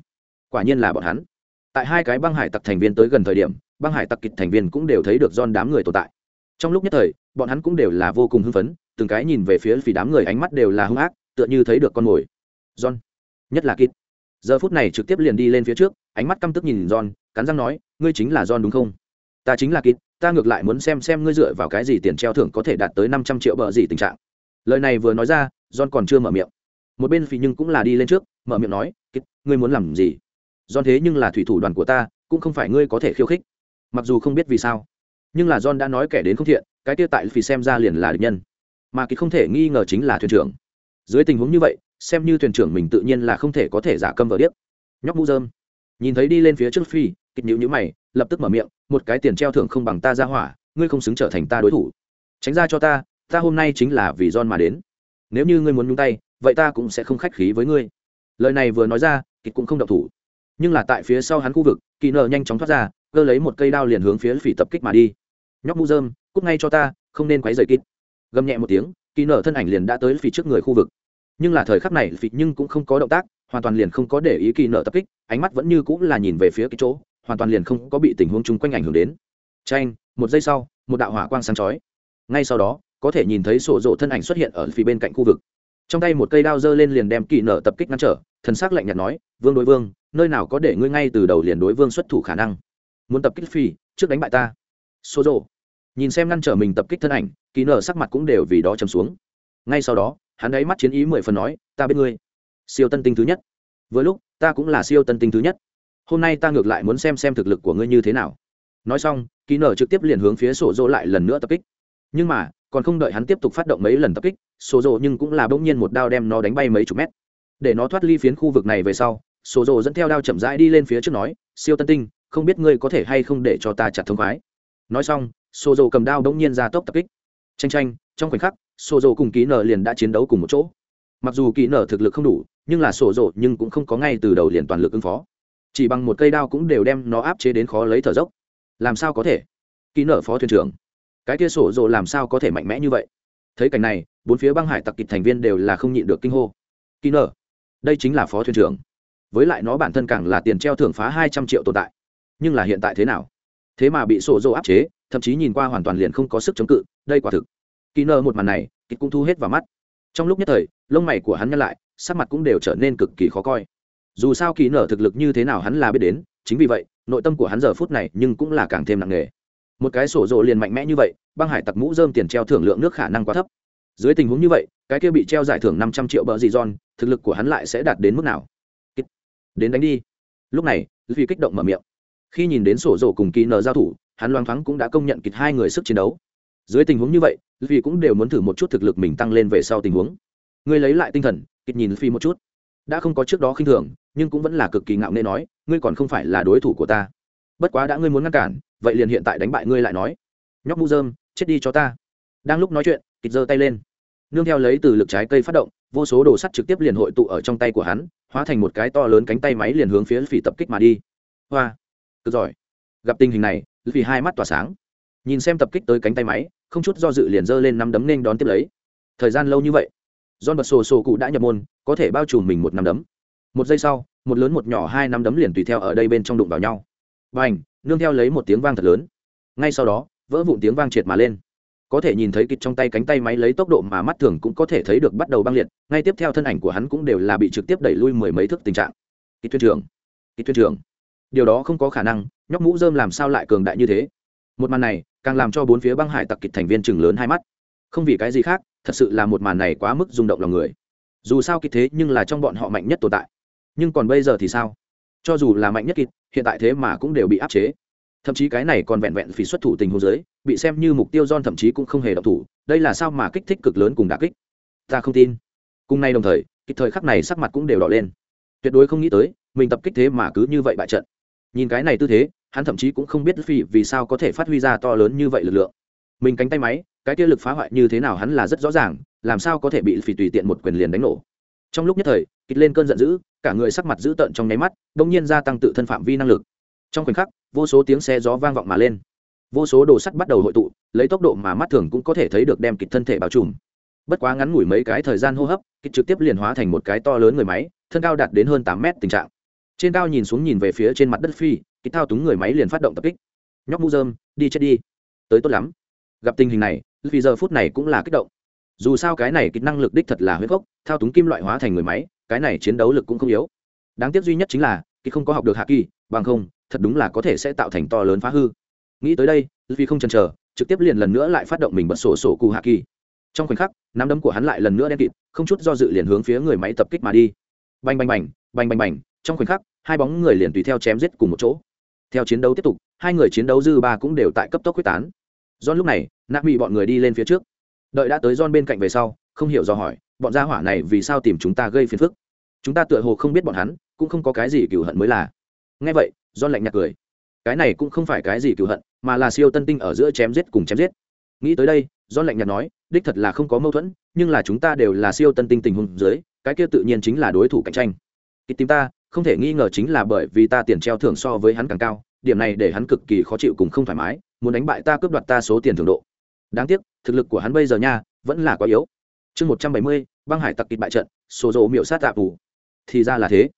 quả nhiên là bọn hắn. Tại hai cái băng hải tặc thành viên tới gần thời điểm băng hải tặc kịch thành viên cũng đều thấy được John đám người tồn tại. Trong lúc nhất thời, bọn hắn cũng đều là vô cùng hưng phấn, từng cái nhìn về phía vì đám người ánh mắt đều là hung ác, tựa như thấy được con mồi. John, nhất là kịch giờ phút này trực tiếp liền đi lên phía trước, ánh mắt căm tức nhìn John, cắn răng nói, ngươi chính là John đúng không? Ta chính là kịch ta ngược lại muốn xem xem ngươi dựa vào cái gì tiền treo thưởng có thể đạt tới năm trăm triệu bờ gì tình trạng. Lời này vừa nói ra, John còn chưa mở miệng. Một bên phì nhưng cũng là đi lên trước, mở miệng nói kịch ngươi muốn làm gì? John thế nhưng là thủy thủ đoàn của ta, cũng không phải ngươi có thể khiêu khích mặc dù không biết vì sao, nhưng là john đã nói kẻ đến không thiện, cái tiêu tại vì xem ra liền là địch nhân. Mà kỳ không thể nghi ngờ chính là thuyền trưởng. Dưới tình huống như vậy, xem như thuyền trưởng mình tự nhiên là không thể có thể giả câm vợ điếc. Nhóc mũ dơm nhìn thấy đi lên phía trước phi, kịch nhữ nhữ mày, lập tức mở miệng, một cái tiền treo thưởng không bằng ta ra hỏa, ngươi không xứng trở thành ta đối thủ. Tránh ra cho ta ta hôm nay chính là vì john mà đến. Nếu như ngươi muốn nhúng tay, vậy ta cũng sẽ không khách khí với ngươi. Lời này vừa nói ra, kịch cũng không độc thủ. Nhưng là tại phía sau hắn khu vực kỳ nợ nhanh chóng thoát ra cơ lấy một cây đao liền hướng phía phỉ tập kích mà đi. Nhóc mũ dơm cút ngay cho ta, không nên quấy rầy kít gầm nhẹ một tiếng, kỳ nở thân ảnh liền đã tới phỉ trước người khu vực. Nhưng là thời khắc này, phỉ nhưng cũng không có động tác, hoàn toàn liền không có để ý kỳ nở tập kích, ánh mắt vẫn như cũng là nhìn về phía cái chỗ, hoàn toàn liền không có bị tình huống chung quanh ảnh hưởng đến. Tranh một giây sau, một đạo hỏa quang sáng chói. Ngay sau đó, có thể nhìn thấy sổ rộ thân ảnh xuất hiện ở phía bên cạnh khu vực. Trong tay một cây đao dơ lên liền đem kỳ nở tập kích ngăn trở, thần sắc lạnh nhạt nói, vương đối vương, nơi nào có để ngươi ngay từ đầu liền đối vương xuất thủ khả năng? Muốn tập kích phi, trước đánh bại ta. Số rộ nhìn xem ngăn trở mình tập kích thân ảnh kỳ nở sắc mặt cũng đều vì đó trầm xuống. Ngay sau đó, hắn ấy mắt chiến ý mười phần nói, ta biết ngươi. Siêu tân tinh thứ nhất. Với lúc, ta cũng là siêu tân tinh thứ nhất. Hôm nay ta ngược lại muốn xem xem thực lực của ngươi như thế nào. Nói xong kỳ nở trực tiếp liền hướng phía sổ dỗ lại lần nữa tập kích. Nhưng mà, còn không đợi hắn tiếp tục phát động mấy lần tập kích sổ dỗ nhưng cũng là bỗng nhiên một đao đem nó đánh bay mấy chục mét. Để nó thoát ly phiến khu vực này về sau sổ dỗ dẫn theo đao chậm rãi đi lên phía trước nói, siêu tân tinh không biết ngươi có thể hay không để cho ta chặt thông khoái. Nói xong xô dầu cầm đao đống nhiên ra tốc tập kích. Tranh tranh trong khoảnh khắc xô dầu cùng ký nở liền đã chiến đấu cùng một chỗ. Mặc dù ký nở thực lực không đủ, nhưng là xô dầu nhưng cũng không có ngay từ đầu liền toàn lực ứng phó. Chỉ bằng một cây đao cũng đều đem nó áp chế đến khó lấy thở dốc. Làm sao có thể? Ký nở phó thuyền trưởng. Cái kia sổ dỗ làm sao có thể mạnh mẽ như vậy? Thấy cảnh này, bốn phía băng hải tặc kịch thành viên đều là không nhịn được kinh hô. Ký nở, đây chính là phó thuyền trưởng. Với lại nó bản thân càng là tiền treo thưởng phá hai trăm triệu tồn tại nhưng là hiện tại thế nào? Thế mà bị sổ dỗ áp chế, thậm chí nhìn qua hoàn toàn liền không có sức chống cự, đây quả thực. Kỳ nơ một màn này kịch cũng thu hết vào mắt. Trong lúc nhất thời, lông mày của hắn nhăn lại, sắc mặt cũng đều trở nên cực kỳ khó coi. Dù sao kỳ nở thực lực như thế nào hắn là biết đến, chính vì vậy, nội tâm của hắn giờ phút này nhưng cũng là càng thêm nặng nề. Một cái sổ rộ liền mạnh mẽ như vậy, băng hải tặc mũ dơm tiền treo thưởng lượng nước khả năng quá thấp. Dưới tình huống như vậy, cái kia bị treo giải thưởng năm trăm triệu bờ gì giòn thực lực của hắn lại sẽ đạt đến mức nào? Đến đánh đi. Lúc này vì kích động mở miệng khi nhìn đến sổ rổ cùng kỳ nờ giao thủ, hắn loang thoáng cũng đã công nhận kịch hai người sức chiến đấu. Dưới tình huống như vậy vì cũng đều muốn thử một chút thực lực mình tăng lên về sau tình huống. Ngươi lấy lại tinh thần, kịch nhìn phi một chút. Đã không có trước đó khinh thường, nhưng cũng vẫn là cực kỳ ngạo nghễ nói, ngươi còn không phải là đối thủ của ta. Bất quá đã ngươi muốn ngăn cản, vậy liền hiện tại đánh bại ngươi lại nói. Nhóc mũ dơm chết đi cho ta. Đang lúc nói chuyện, kịch giơ tay lên. Nương theo lấy từ lực trái cây phát động, vô số đồ sắt trực tiếp liền hội tụ ở trong tay của hắn, hóa thành một cái to lớn cánh tay máy liền hướng phía phỉ tập kích mà đi. Hoa cực giỏi. Gặp tình hình này vì hai mắt tỏa sáng. Nhìn xem tập kích tới cánh tay máy, không chút do dự liền giơ lên năm đấm nên đón tiếp lấy. Thời gian lâu như vậy, John bật sổ sổ cụ đã nhập môn, có thể bao trùm mình một năm đấm. Một giây sau, một lớn một nhỏ hai năm đấm liền tùy theo ở đây bên trong đụng vào nhau. Và ảnh nương theo lấy một tiếng vang thật lớn. Ngay sau đó, vỡ vụn tiếng vang triệt mà lên. Có thể nhìn thấy kịch trong tay cánh tay máy lấy tốc độ mà mắt thường cũng có thể thấy được bắt đầu băng liệt, ngay tiếp theo thân ảnh của hắn cũng đều là bị trực tiếp đẩy lui mười mấy thước tình trạng. Kịch thuyền trưởng, kịch thuyền trưởng điều đó không có khả năng, nhóc mũ dơm làm sao lại cường đại như thế? Một màn này, càng làm cho bốn phía băng hải tặc kịch thành viên chừng lớn hai mắt. Không vì cái gì khác, thật sự là một màn này quá mức rung động lòng người. Dù sao kịch thế nhưng là trong bọn họ mạnh nhất tồn tại. Nhưng còn bây giờ thì sao? Cho dù là mạnh nhất kịch, hiện tại thế mà cũng đều bị áp chế. Thậm chí cái này còn vẹn vẹn vì xuất thủ tình hồ giới bị xem như mục tiêu don thậm chí cũng không hề độc thủ. Đây là sao mà kích thích cực lớn cùng đà kích? Ta không tin. Cùng nay đồng thời kịp thời khắc này sắc mặt cũng đều đỏ lên. Tuyệt đối không nghĩ tới, mình tập kích thế mà cứ như vậy bại trận nhìn cái này tư thế, hắn thậm chí cũng không biết phi vì sao có thể phát huy ra to lớn như vậy lực lượng. Mình cánh tay máy, cái kia lực phá hoại như thế nào hắn là rất rõ ràng, làm sao có thể bị phi tùy tiện một quyền liền đánh nổ. Trong lúc nhất thời kịch lên cơn giận dữ, cả người sắc mặt dữ tợn trong nháy mắt đông nhiên gia tăng tự thân phạm vi năng lực. Trong khoảnh khắc, vô số tiếng xe gió vang vọng mà lên. Vô số đồ sắt bắt đầu hội tụ, lấy tốc độ mà mắt thường cũng có thể thấy được đem kịch thân thể bao trùm. Bất quá ngắn ngủi mấy cái thời gian hô hấp kịch trực tiếp liền hóa thành một cái to lớn người máy, thân cao đạt đến hơn tám mét tình trạng trên cao nhìn xuống nhìn về phía trên mặt đất phi kịch thao túng người máy liền phát động tập kích. Nhóc mu dơm đi chết đi. Tới tốt lắm. Gặp tình hình này, vì giờ phút này cũng là kích động. Dù sao cái này kỹ năng lực đích thật là huyết gốc, thao túng kim loại hóa thành người máy, cái này chiến đấu lực cũng không yếu. Đáng tiếc duy nhất chính là kịch không có học được hạ kỳ, bằng không, thật đúng là có thể sẽ tạo thành to lớn phá hư. Nghĩ tới đây, vì không chần chờ, trực tiếp liền lần nữa lại phát động mình bật sổ sổ cụ hạ kỳ. Trong khoảnh khắc, nắm đấm của hắn lại lần nữa đen kịt, không chút do dự liền hướng phía người máy tập kích mà đi. Bành bành bành bành bành bành trong khoảnh khắc, hai bóng người liền tùy theo chém giết cùng một chỗ. Theo chiến đấu tiếp tục, hai người chiến đấu dư ba cũng đều tại cấp tốc quyết tán. John lúc này nạp bị bọn người đi lên phía trước. Đợi đã tới John bên cạnh về sau, không hiểu do hỏi, bọn gia hỏa này vì sao tìm chúng ta gây phiền phức? Chúng ta tựa hồ không biết bọn hắn, cũng không có cái gì cửu hận mới là. Nghe vậy, John lạnh nhạt cười. Cái này cũng không phải cái gì cửu hận, mà là siêu tân tinh ở giữa chém giết cùng chém giết. Nghĩ tới đây, John lạnh nhạt nói, đích thật là không có mâu thuẫn, nhưng là chúng ta đều là siêu tân tinh tình huống dưới, cái kia tự nhiên chính là đối thủ cạnh tranh. Kịp tìm ta không thể nghi ngờ chính là bởi vì ta tiền treo thưởng so với hắn càng cao, điểm này để hắn cực kỳ khó chịu cùng không thoải mái, muốn đánh bại ta cướp đoạt ta số tiền thưởng độ. Đáng tiếc, thực lực của hắn bây giờ nha, vẫn là quá yếu. Chương một trăm bảy mươi, băng hải tặc kịch bại trận, sổ dỗ miệu sát tạ tù thì ra là thế.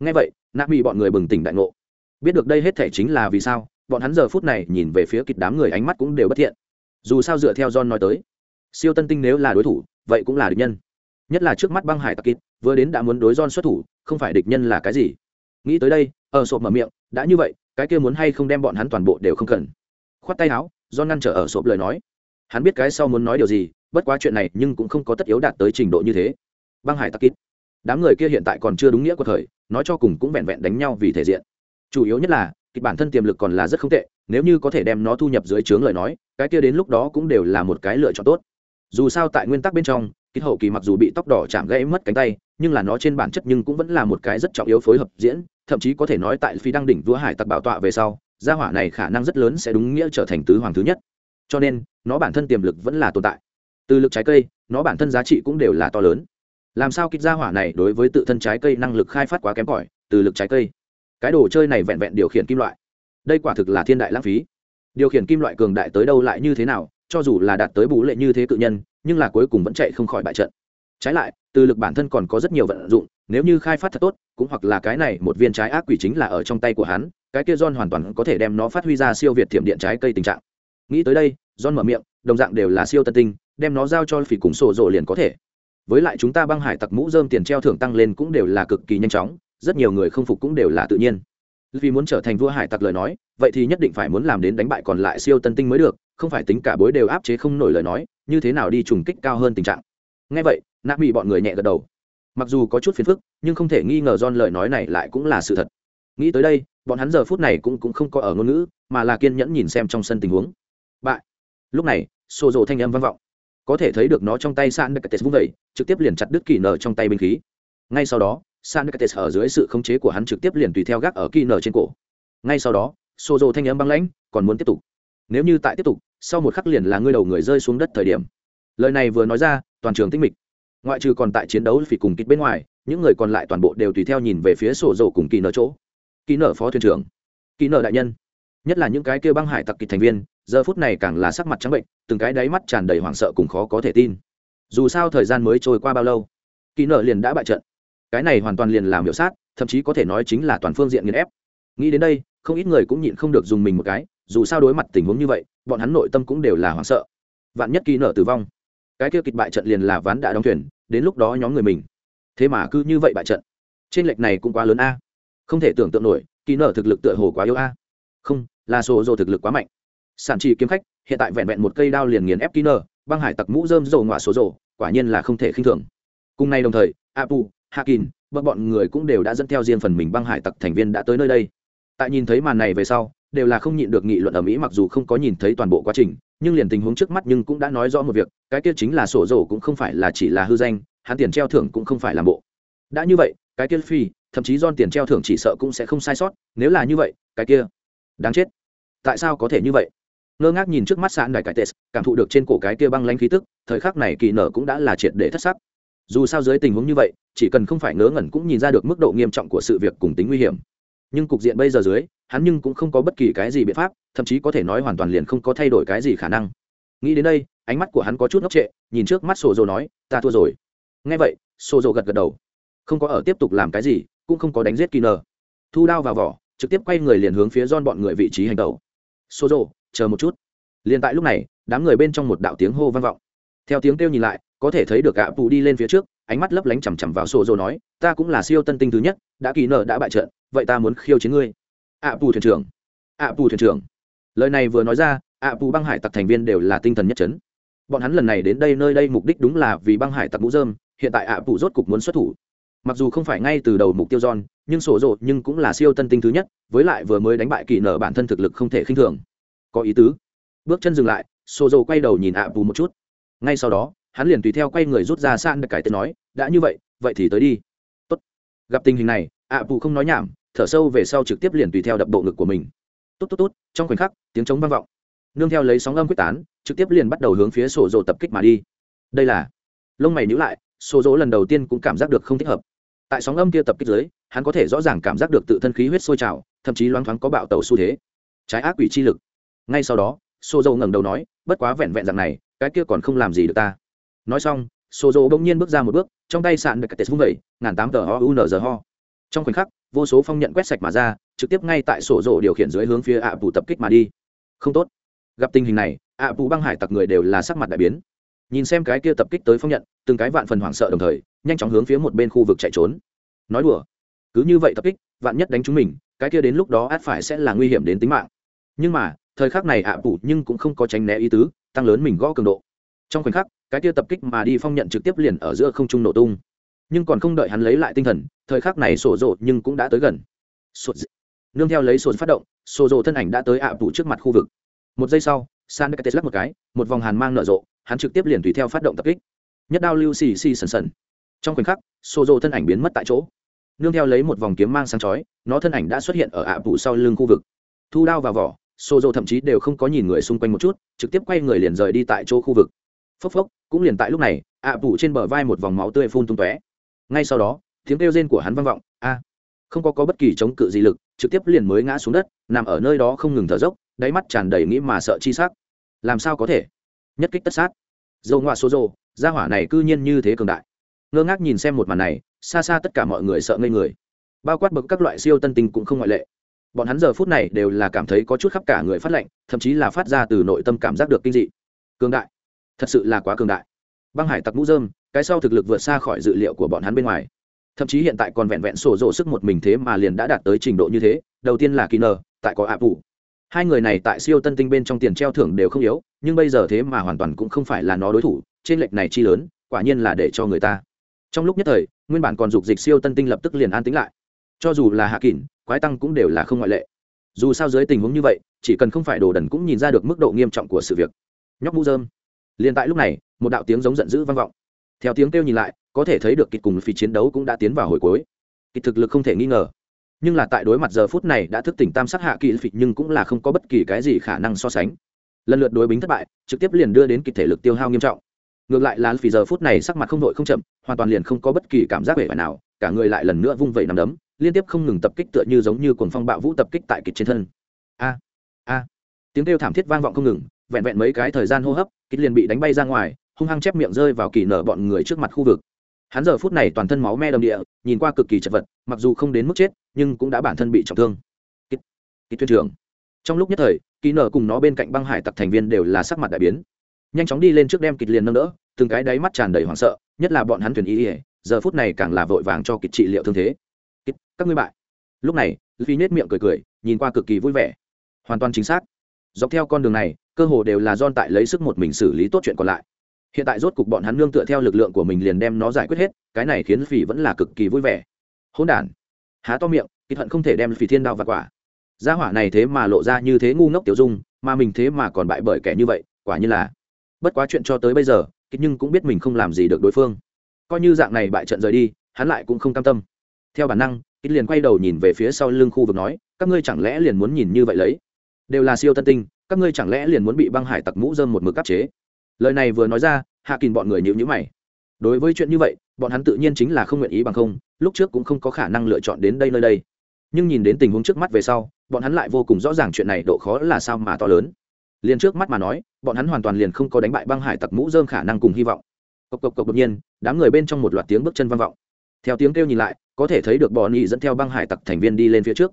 Ngay vậy, nạp bị bọn người bừng tỉnh đại ngộ. Biết được đây hết thể chính là vì sao, bọn hắn giờ phút này nhìn về phía kịch đám người ánh mắt cũng đều bất thiện. Dù sao dựa theo john nói tới, siêu tân tinh nếu là đối thủ, vậy cũng là địch nhân. Nhất là trước mắt băng hải tặc kịch vừa đến đã muốn đối john xuất thủ, không phải địch nhân là cái gì. Nghĩ tới đây, ở sộp mở miệng, đã như vậy, cái kia muốn hay không đem bọn hắn toàn bộ đều không cần. Khoát tay áo, John ngăn trở ở sộp lời nói. Hắn biết cái sau muốn nói điều gì, bất quá chuyện này nhưng cũng không có tất yếu đạt tới trình độ như thế. Băng hải tắc kít. Đám người kia hiện tại còn chưa đúng nghĩa của thời, nói cho cùng cũng vẹn vẹn đánh nhau vì thể diện. Chủ yếu nhất là kịch bản thân tiềm lực còn là rất không tệ, nếu như có thể đem nó thu nhập dưới trướng lời nói, cái kia đến lúc đó cũng đều là một cái lựa chọn tốt. Dù sao tại nguyên tắc bên trong kích hậu kỳ mặc dù bị tóc đỏ chạm gãy mất cánh tay, nhưng là nó trên bản chất nhưng cũng vẫn là một cái rất trọng yếu phối hợp diễn, thậm chí có thể nói tại phi đăng đỉnh vua hải tặc bảo tọa về sau, gia hỏa này khả năng rất lớn sẽ đúng nghĩa trở thành tứ hoàng thứ nhất. Cho nên, nó bản thân tiềm lực vẫn là tồn tại. Từ lực trái cây, nó bản thân giá trị cũng đều là to lớn. Làm sao kích gia hỏa này đối với tự thân trái cây năng lực khai phát quá kém cỏi, từ lực trái cây. Cái đồ chơi này vẹn vẹn điều khiển kim loại. Đây quả thực là thiên đại lãng phí. Điều khiển kim loại cường đại tới đâu lại như thế nào, cho dù là đạt tới bú lệ như thế cự nhân nhưng là cuối cùng vẫn chạy không khỏi bại trận. Trái lại, từ lực bản thân còn có rất nhiều vận dụng, nếu như khai phát thật tốt, cũng hoặc là cái này một viên trái ác quỷ chính là ở trong tay của hắn, cái kia john hoàn toàn có thể đem nó phát huy ra siêu việt thiểm điện trái cây tình trạng. Nghĩ tới đây, john mở miệng, đồng dạng đều là siêu tân tinh, đem nó giao cho phỉ cùng sổ rộ liền có thể. Với lại chúng ta băng hải tặc mũ dơm tiền treo thưởng tăng lên cũng đều là cực kỳ nhanh chóng, rất nhiều người không phục cũng đều là tự nhiên. Vì muốn trở thành vua hải tặc lời nói, vậy thì nhất định phải muốn làm đến đánh bại còn lại siêu tân tinh mới được, không phải tính cả bối đều áp chế không nổi lời nói như thế nào đi trùng kích cao hơn tình trạng. Ngay vậy, nạ mỹ bọn người nhẹ gật đầu. Mặc dù có chút phiền phức, nhưng không thể nghi ngờ don lời nói này lại cũng là sự thật. Nghĩ tới đây, bọn hắn giờ phút này cũng cũng không có ở ngôn ngữ, mà là kiên nhẫn nhìn xem trong sân tình huống. Bại. Lúc này xô rộ thanh âm vang vọng. Có thể thấy được nó trong tay san decates vung vẩy trực tiếp liền chặt đứt kỳ nở trong tay binh khí. Ngay sau đó, san decates ở dưới sự khống chế của hắn trực tiếp liền tùy theo gác ở kỳ nở trên cổ. Ngay sau đó xô rộ thanh âm băng lãnh, còn muốn tiếp tục. Nếu như tại tiếp tục sau một khắc liền là ngươi đầu người rơi xuống đất thời điểm. Lời này vừa nói ra, toàn trường tinh mịch. Ngoại trừ còn tại chiến đấu phỉ cùng kịch bên ngoài, những người còn lại toàn bộ đều tùy theo nhìn về phía sổ dầu cùng kỳ nợ chỗ. Kỳ nợ phó thuyền trưởng, kỳ nợ đại nhân. Nhất là những cái kêu băng hải tặc kịch thành viên, giờ phút này càng là sắc mặt trắng bệnh, từng cái đáy mắt tràn đầy hoảng sợ cùng khó có thể tin. Dù sao thời gian mới trôi qua bao lâu, kỳ nợ liền đã bại trận. Cái này hoàn toàn liền làm hiệu sát, thậm chí có thể nói chính là toàn phương diện nghiền ép. Nghĩ đến đây, không ít người cũng nhịn không được dùng mình một cái dù sao đối mặt tình huống như vậy, bọn hắn nội tâm cũng đều là hoảng sợ. Vạn nhất kỳ nợ tử vong, cái kia kịch bại trận liền là ván đã đóng thuyền, đến lúc đó nhóm người mình. Thế mà cứ như vậy bại trận. Trên lệch này cũng quá lớn a. Không thể tưởng tượng nổi, kỳ nợ thực lực tựa hồ quá yếu a. Không là sổ dồ thực lực quá mạnh. Sản trì kiếm khách, hiện tại vẹn vẹn một cây đao liền nghiền ép kỳ nợ băng hải tặc mũ dơm dầu ngoại số rồ quả nhiên là không thể khinh thường. Cùng nay đồng thời, apu, hakin bậc bọn người cũng đều đã dẫn theo riêng phần mình băng hải tặc thành viên đã tới nơi đây. Tại nhìn thấy màn này về sau đều là không nhịn được nghị luận ở mỹ mặc dù không có nhìn thấy toàn bộ quá trình, nhưng liền tình huống trước mắt nhưng cũng đã nói rõ một việc, cái kia chính là sổ dầu cũng không phải là chỉ là hư danh, hắn tiền treo thưởng cũng không phải là bộ. Đã như vậy, cái kia phi, thậm chí don tiền treo thưởng chỉ sợ cũng sẽ không sai sót, nếu là như vậy, cái kia, đáng chết. Tại sao có thể như vậy? Ngơ ngác nhìn trước mắt sạn đại cải tes cảm thụ được trên cổ cái kia băng lanh khí tức, thời khắc này kỳ nở cũng đã là triệt để thất sắc. Dù sao dưới tình huống như vậy, chỉ cần không phải ngớ ngẩn cũng nhìn ra được mức độ nghiêm trọng của sự việc cùng tính nguy hiểm nhưng cục diện bây giờ dưới, hắn nhưng cũng không có bất kỳ cái gì biện pháp, thậm chí có thể nói hoàn toàn liền không có thay đổi cái gì khả năng. Nghĩ đến đây, ánh mắt của hắn có chút ngốc trệ, nhìn trước mắt sổ dồ nói, ta thua rồi. Ngay vậy sổ dồ gật gật đầu. Không có ở tiếp tục làm cái gì, cũng không có đánh giết kỳ nờ thu đao vào vỏ, trực tiếp quay người liền hướng phía don bọn người vị trí hành tẩu. Sổ dồ chờ một chút. Liền tại lúc này, đám người bên trong một đạo tiếng hô vang vọng. Theo tiếng kêu nhìn lại, có thể thấy được gạ pù đi lên phía trước, ánh mắt lấp lánh chằm chằm vào sổ dồ nói, ta cũng là siêu tân tinh thứ nhất, đã kỳ nờ đã bại trận vậy ta muốn khiêu chiến ngươi. Ạ à, thuyền trưởng. Ạ à, thuyền trưởng. Lời này vừa nói ra ạ pù băng hải tặc thành viên đều là tinh thần nhất trấn bọn hắn lần này đến đây nơi đây mục đích đúng là vì băng hải tặc mũ dơm hiện tại ạ rốt cục muốn xuất thủ. Mặc dù không phải ngay từ đầu mục tiêu giòn nhưng sổ rộ nhưng cũng là siêu tân tinh thứ nhất với lại vừa mới đánh bại kỳ nở bản thân thực lực không thể khinh thường. Có ý tứ. Bước chân dừng lại sổ rộ quay đầu nhìn ạ một chút. Ngay sau đó hắn liền tùy theo quay người rút ra san được cải tên nói đã như vậy vậy thì tới đi. Tốt. gặp tình hình này ạ không nói nhảm, thở sâu về sau trực tiếp liền tùy theo đập bộ ngực của mình. Tốt tốt tốt trong khoảnh khắc, tiếng trống vang vọng. Nương theo lấy sóng âm quyết tán, trực tiếp liền bắt đầu hướng phía sổ dỗ tập kích mà đi. Đây là, lông mày nhữ lại, sổ dỗ lần đầu tiên cũng cảm giác được không thích hợp. Tại sóng âm kia tập kích dưới, hắn có thể rõ ràng cảm giác được tự thân khí huyết sôi trào, thậm chí loáng thoáng có bạo tàu xu thế. Trái ác quỷ chi lực. Ngay sau đó, sổ dỗ ngẩng đầu nói, bất quá vẹn vẹn dạng này, cái kia còn không làm gì được ta. Nói xong, sổ dỗ bỗng nhiên bước ra một bước, trong tay sạn được cái tết vung vẩy, ngàn tám tờ ho u n giờ ho trong khoảnh khắc, vô số phong nhận quét sạch mà ra, trực tiếp ngay tại sổ rộ điều khiển dưới hướng phía ạ à tập kích mà đi. Không tốt. Gặp tình hình này ạ à băng hải tặc người đều là sắc mặt đại biến. Nhìn xem cái kia tập kích tới phong nhận, từng cái vạn phần hoảng sợ đồng thời, nhanh chóng hướng phía một bên khu vực chạy trốn. Nói đùa. Cứ như vậy tập kích, vạn nhất đánh chúng mình, cái kia đến lúc đó át phải sẽ là nguy hiểm đến tính mạng. Nhưng mà, thời khắc này ạ à nhưng cũng không có tránh né ý tứ, tăng lớn mình gõ cường độ. Trong khoảnh khắc, cái kia tập kích mà đi phong nhận trực tiếp liền ở giữa không trung nổ tung nhưng còn không đợi hắn lấy lại tinh thần, thời khắc này sổ rộ nhưng cũng đã tới gần. Sột nương theo lấy sột phát động, sổ rộ thân ảnh đã tới ạ à trước mặt khu vực. Một giây sau, san đất lắc một cái, một vòng hàn mang nở rộ, hắn trực tiếp liền tùy theo phát động tập kích. Nhất đao lưu xì xì sần sần. Trong khoảnh khắc, sổ rộ thân ảnh biến mất tại chỗ. Nương theo lấy một vòng kiếm mang sáng chói, nó thân ảnh đã xuất hiện ở ạ à sau lưng khu vực. Thu đao vào vỏ, sổ rộ thậm chí đều không có nhìn người xung quanh một chút, trực tiếp quay người liền rời đi tại chỗ khu vực. Phốc phốc, cũng liền tại lúc này, ạ à trên bờ vai một vòng máu tươi phun tung tóe ngay sau đó tiếng kêu rên của hắn vang vọng. A! Không có, có bất kỳ chống cự gì lực trực tiếp liền mới ngã xuống đất nằm ở nơi đó không ngừng thở dốc đáy mắt tràn đầy nghĩ mà sợ chi s ắ c làm sao có thể? Nhất kích tất sát. Dầu ngoại số rồ gia hỏa này cư nhiên như thế cường đại. Ngơ ngác nhìn xem một màn này xa xa tất cả mọi người sợ ngây người. Bao quát bậc các loại siêu tân tinh cũng không ngoại lệ. Bọn hắn giờ phút này đều là cảm thấy có chút khắp cả người phát lệnh thậm chí là phát ra từ nội tâm cảm giác được kinh dị. Cường đại. Thật sự là quá cường đại. Băng hải tặc mũ dơm cái sau thực lực vượt xa khỏi dự liệu của bọn hắn bên ngoài. Thậm chí hiện tại còn vẹn vẹn sổ rộ sức một mình thế mà liền đã đạt tới trình độ như thế, đầu tiên là kỳ nờ, tại có ạ vụ hai người này tại siêu tân tinh bên trong tiền treo thưởng đều không yếu, nhưng bây giờ thế mà hoàn toàn cũng không phải là nó đối thủ, trên lệch này chi lớn, quả nhiên là để cho người ta. Trong lúc nhất thời, nguyên bản còn dục dịch siêu tân tinh lập tức liền an tính lại. Cho dù là hạ kỳn quái tăng cũng đều là không ngoại lệ. Dù sao dưới tình huống như vậy, chỉ cần không phải đồ đần cũng nhìn ra được mức độ nghiêm trọng của sự việc. Nhóc mũ dơm liền tại lúc này, một đạo tiếng giống giận dữ vang vọng theo tiếng kêu nhìn lại, có thể thấy được kịch cùng phi chiến đấu cũng đã tiến vào hồi cuối. Kịch thực lực không thể nghi ngờ. Nhưng là tại đối mặt giờ phút này đã thức tỉnh tam sát hạ kỳ phịch nhưng cũng là không có bất kỳ cái gì khả năng so sánh. Lần lượt đối bính thất bại, trực tiếp liền đưa đến kịch thể lực tiêu hao nghiêm trọng. Ngược lại là vì giờ phút này sắc mặt không đội không chậm, hoàn toàn liền không có bất kỳ cảm giác vẻ vải nào, cả người lại lần nữa vung vẩy nằm đấm, liên tiếp không ngừng tập kích tựa như giống như cuồng phong bạo vũ tập kích tại kịch trên thân. A a. Tiếng kêu thảm thiết vang vọng không ngừng, vẹn vẹn mấy cái thời gian hô hấp, kịch liền bị đánh bay ra ngoài hung hăng chép miệng rơi vào kỳ nở bọn người trước mặt khu vực. Hắn giờ phút này toàn thân máu me đầm địa nhìn qua cực kỳ chật vật mặc dù không đến mức chết nhưng cũng đã bản thân bị trọng thương. Kỳ, kỳ thuyền trưởng. Trong lúc nhất thời kỳ nở cùng nó bên cạnh băng hải tặc thành viên đều là sắc mặt đại biến. Nhanh chóng đi lên trước đem kịch liền nâng đỡ từng cái đáy mắt tràn đầy hoảng sợ nhất là bọn hắn thuyền y ỉa giờ phút này càng là vội vàng cho kịch trị liệu thương thế. Kịch các ngươi bại. Lúc này phi nết miệng cười cười nhìn qua cực kỳ vui vẻ. Hoàn toàn chính xác. Dọc theo con đường này cơ hồ đều là don tại lấy sức một mình xử lý tốt chuyện còn lại hiện tại rốt cục bọn hắn nương tựa theo lực lượng của mình liền đem nó giải quyết hết, cái này khiến phỉ vẫn là cực kỳ vui vẻ. Hỗn đản. Há to miệng kỹ thuận không thể đem phỉ thiên đao và quả. Gia hỏa này thế mà lộ ra như thế ngu ngốc tiểu dung, mà mình thế mà còn bại bởi kẻ như vậy, quả như là. Bất quá chuyện cho tới bây giờ kích nhưng cũng biết mình không làm gì được đối phương. Coi như dạng này bại trận rời đi, hắn lại cũng không cam tâm. Theo bản năng kích liền quay đầu nhìn về phía sau lưng khu vực nói, các ngươi chẳng lẽ liền muốn nhìn như vậy lấy? Đều là siêu tân tinh, các ngươi chẳng lẽ liền muốn bị băng hải tặc mũ dơm một mực áp chế? Lời này vừa nói ra, hạ kìn bọn người nhịu nhữ mày. Đối với chuyện như vậy, bọn hắn tự nhiên chính là không nguyện ý bằng không, lúc trước cũng không có khả năng lựa chọn đến đây nơi đây. Nhưng nhìn đến tình huống trước mắt về sau, bọn hắn lại vô cùng rõ ràng chuyện này độ khó là sao mà to lớn. Liền trước mắt mà nói, bọn hắn hoàn toàn liền không có đánh bại băng hải tặc mũ dơm khả năng cùng hy vọng. Cộc cộc cộc đột nhiên, đám người bên trong một loạt tiếng bước chân vang vọng. Theo tiếng kêu nhìn lại, có thể thấy được bọn nhị dẫn theo băng hải tặc thành viên đi lên phía trước.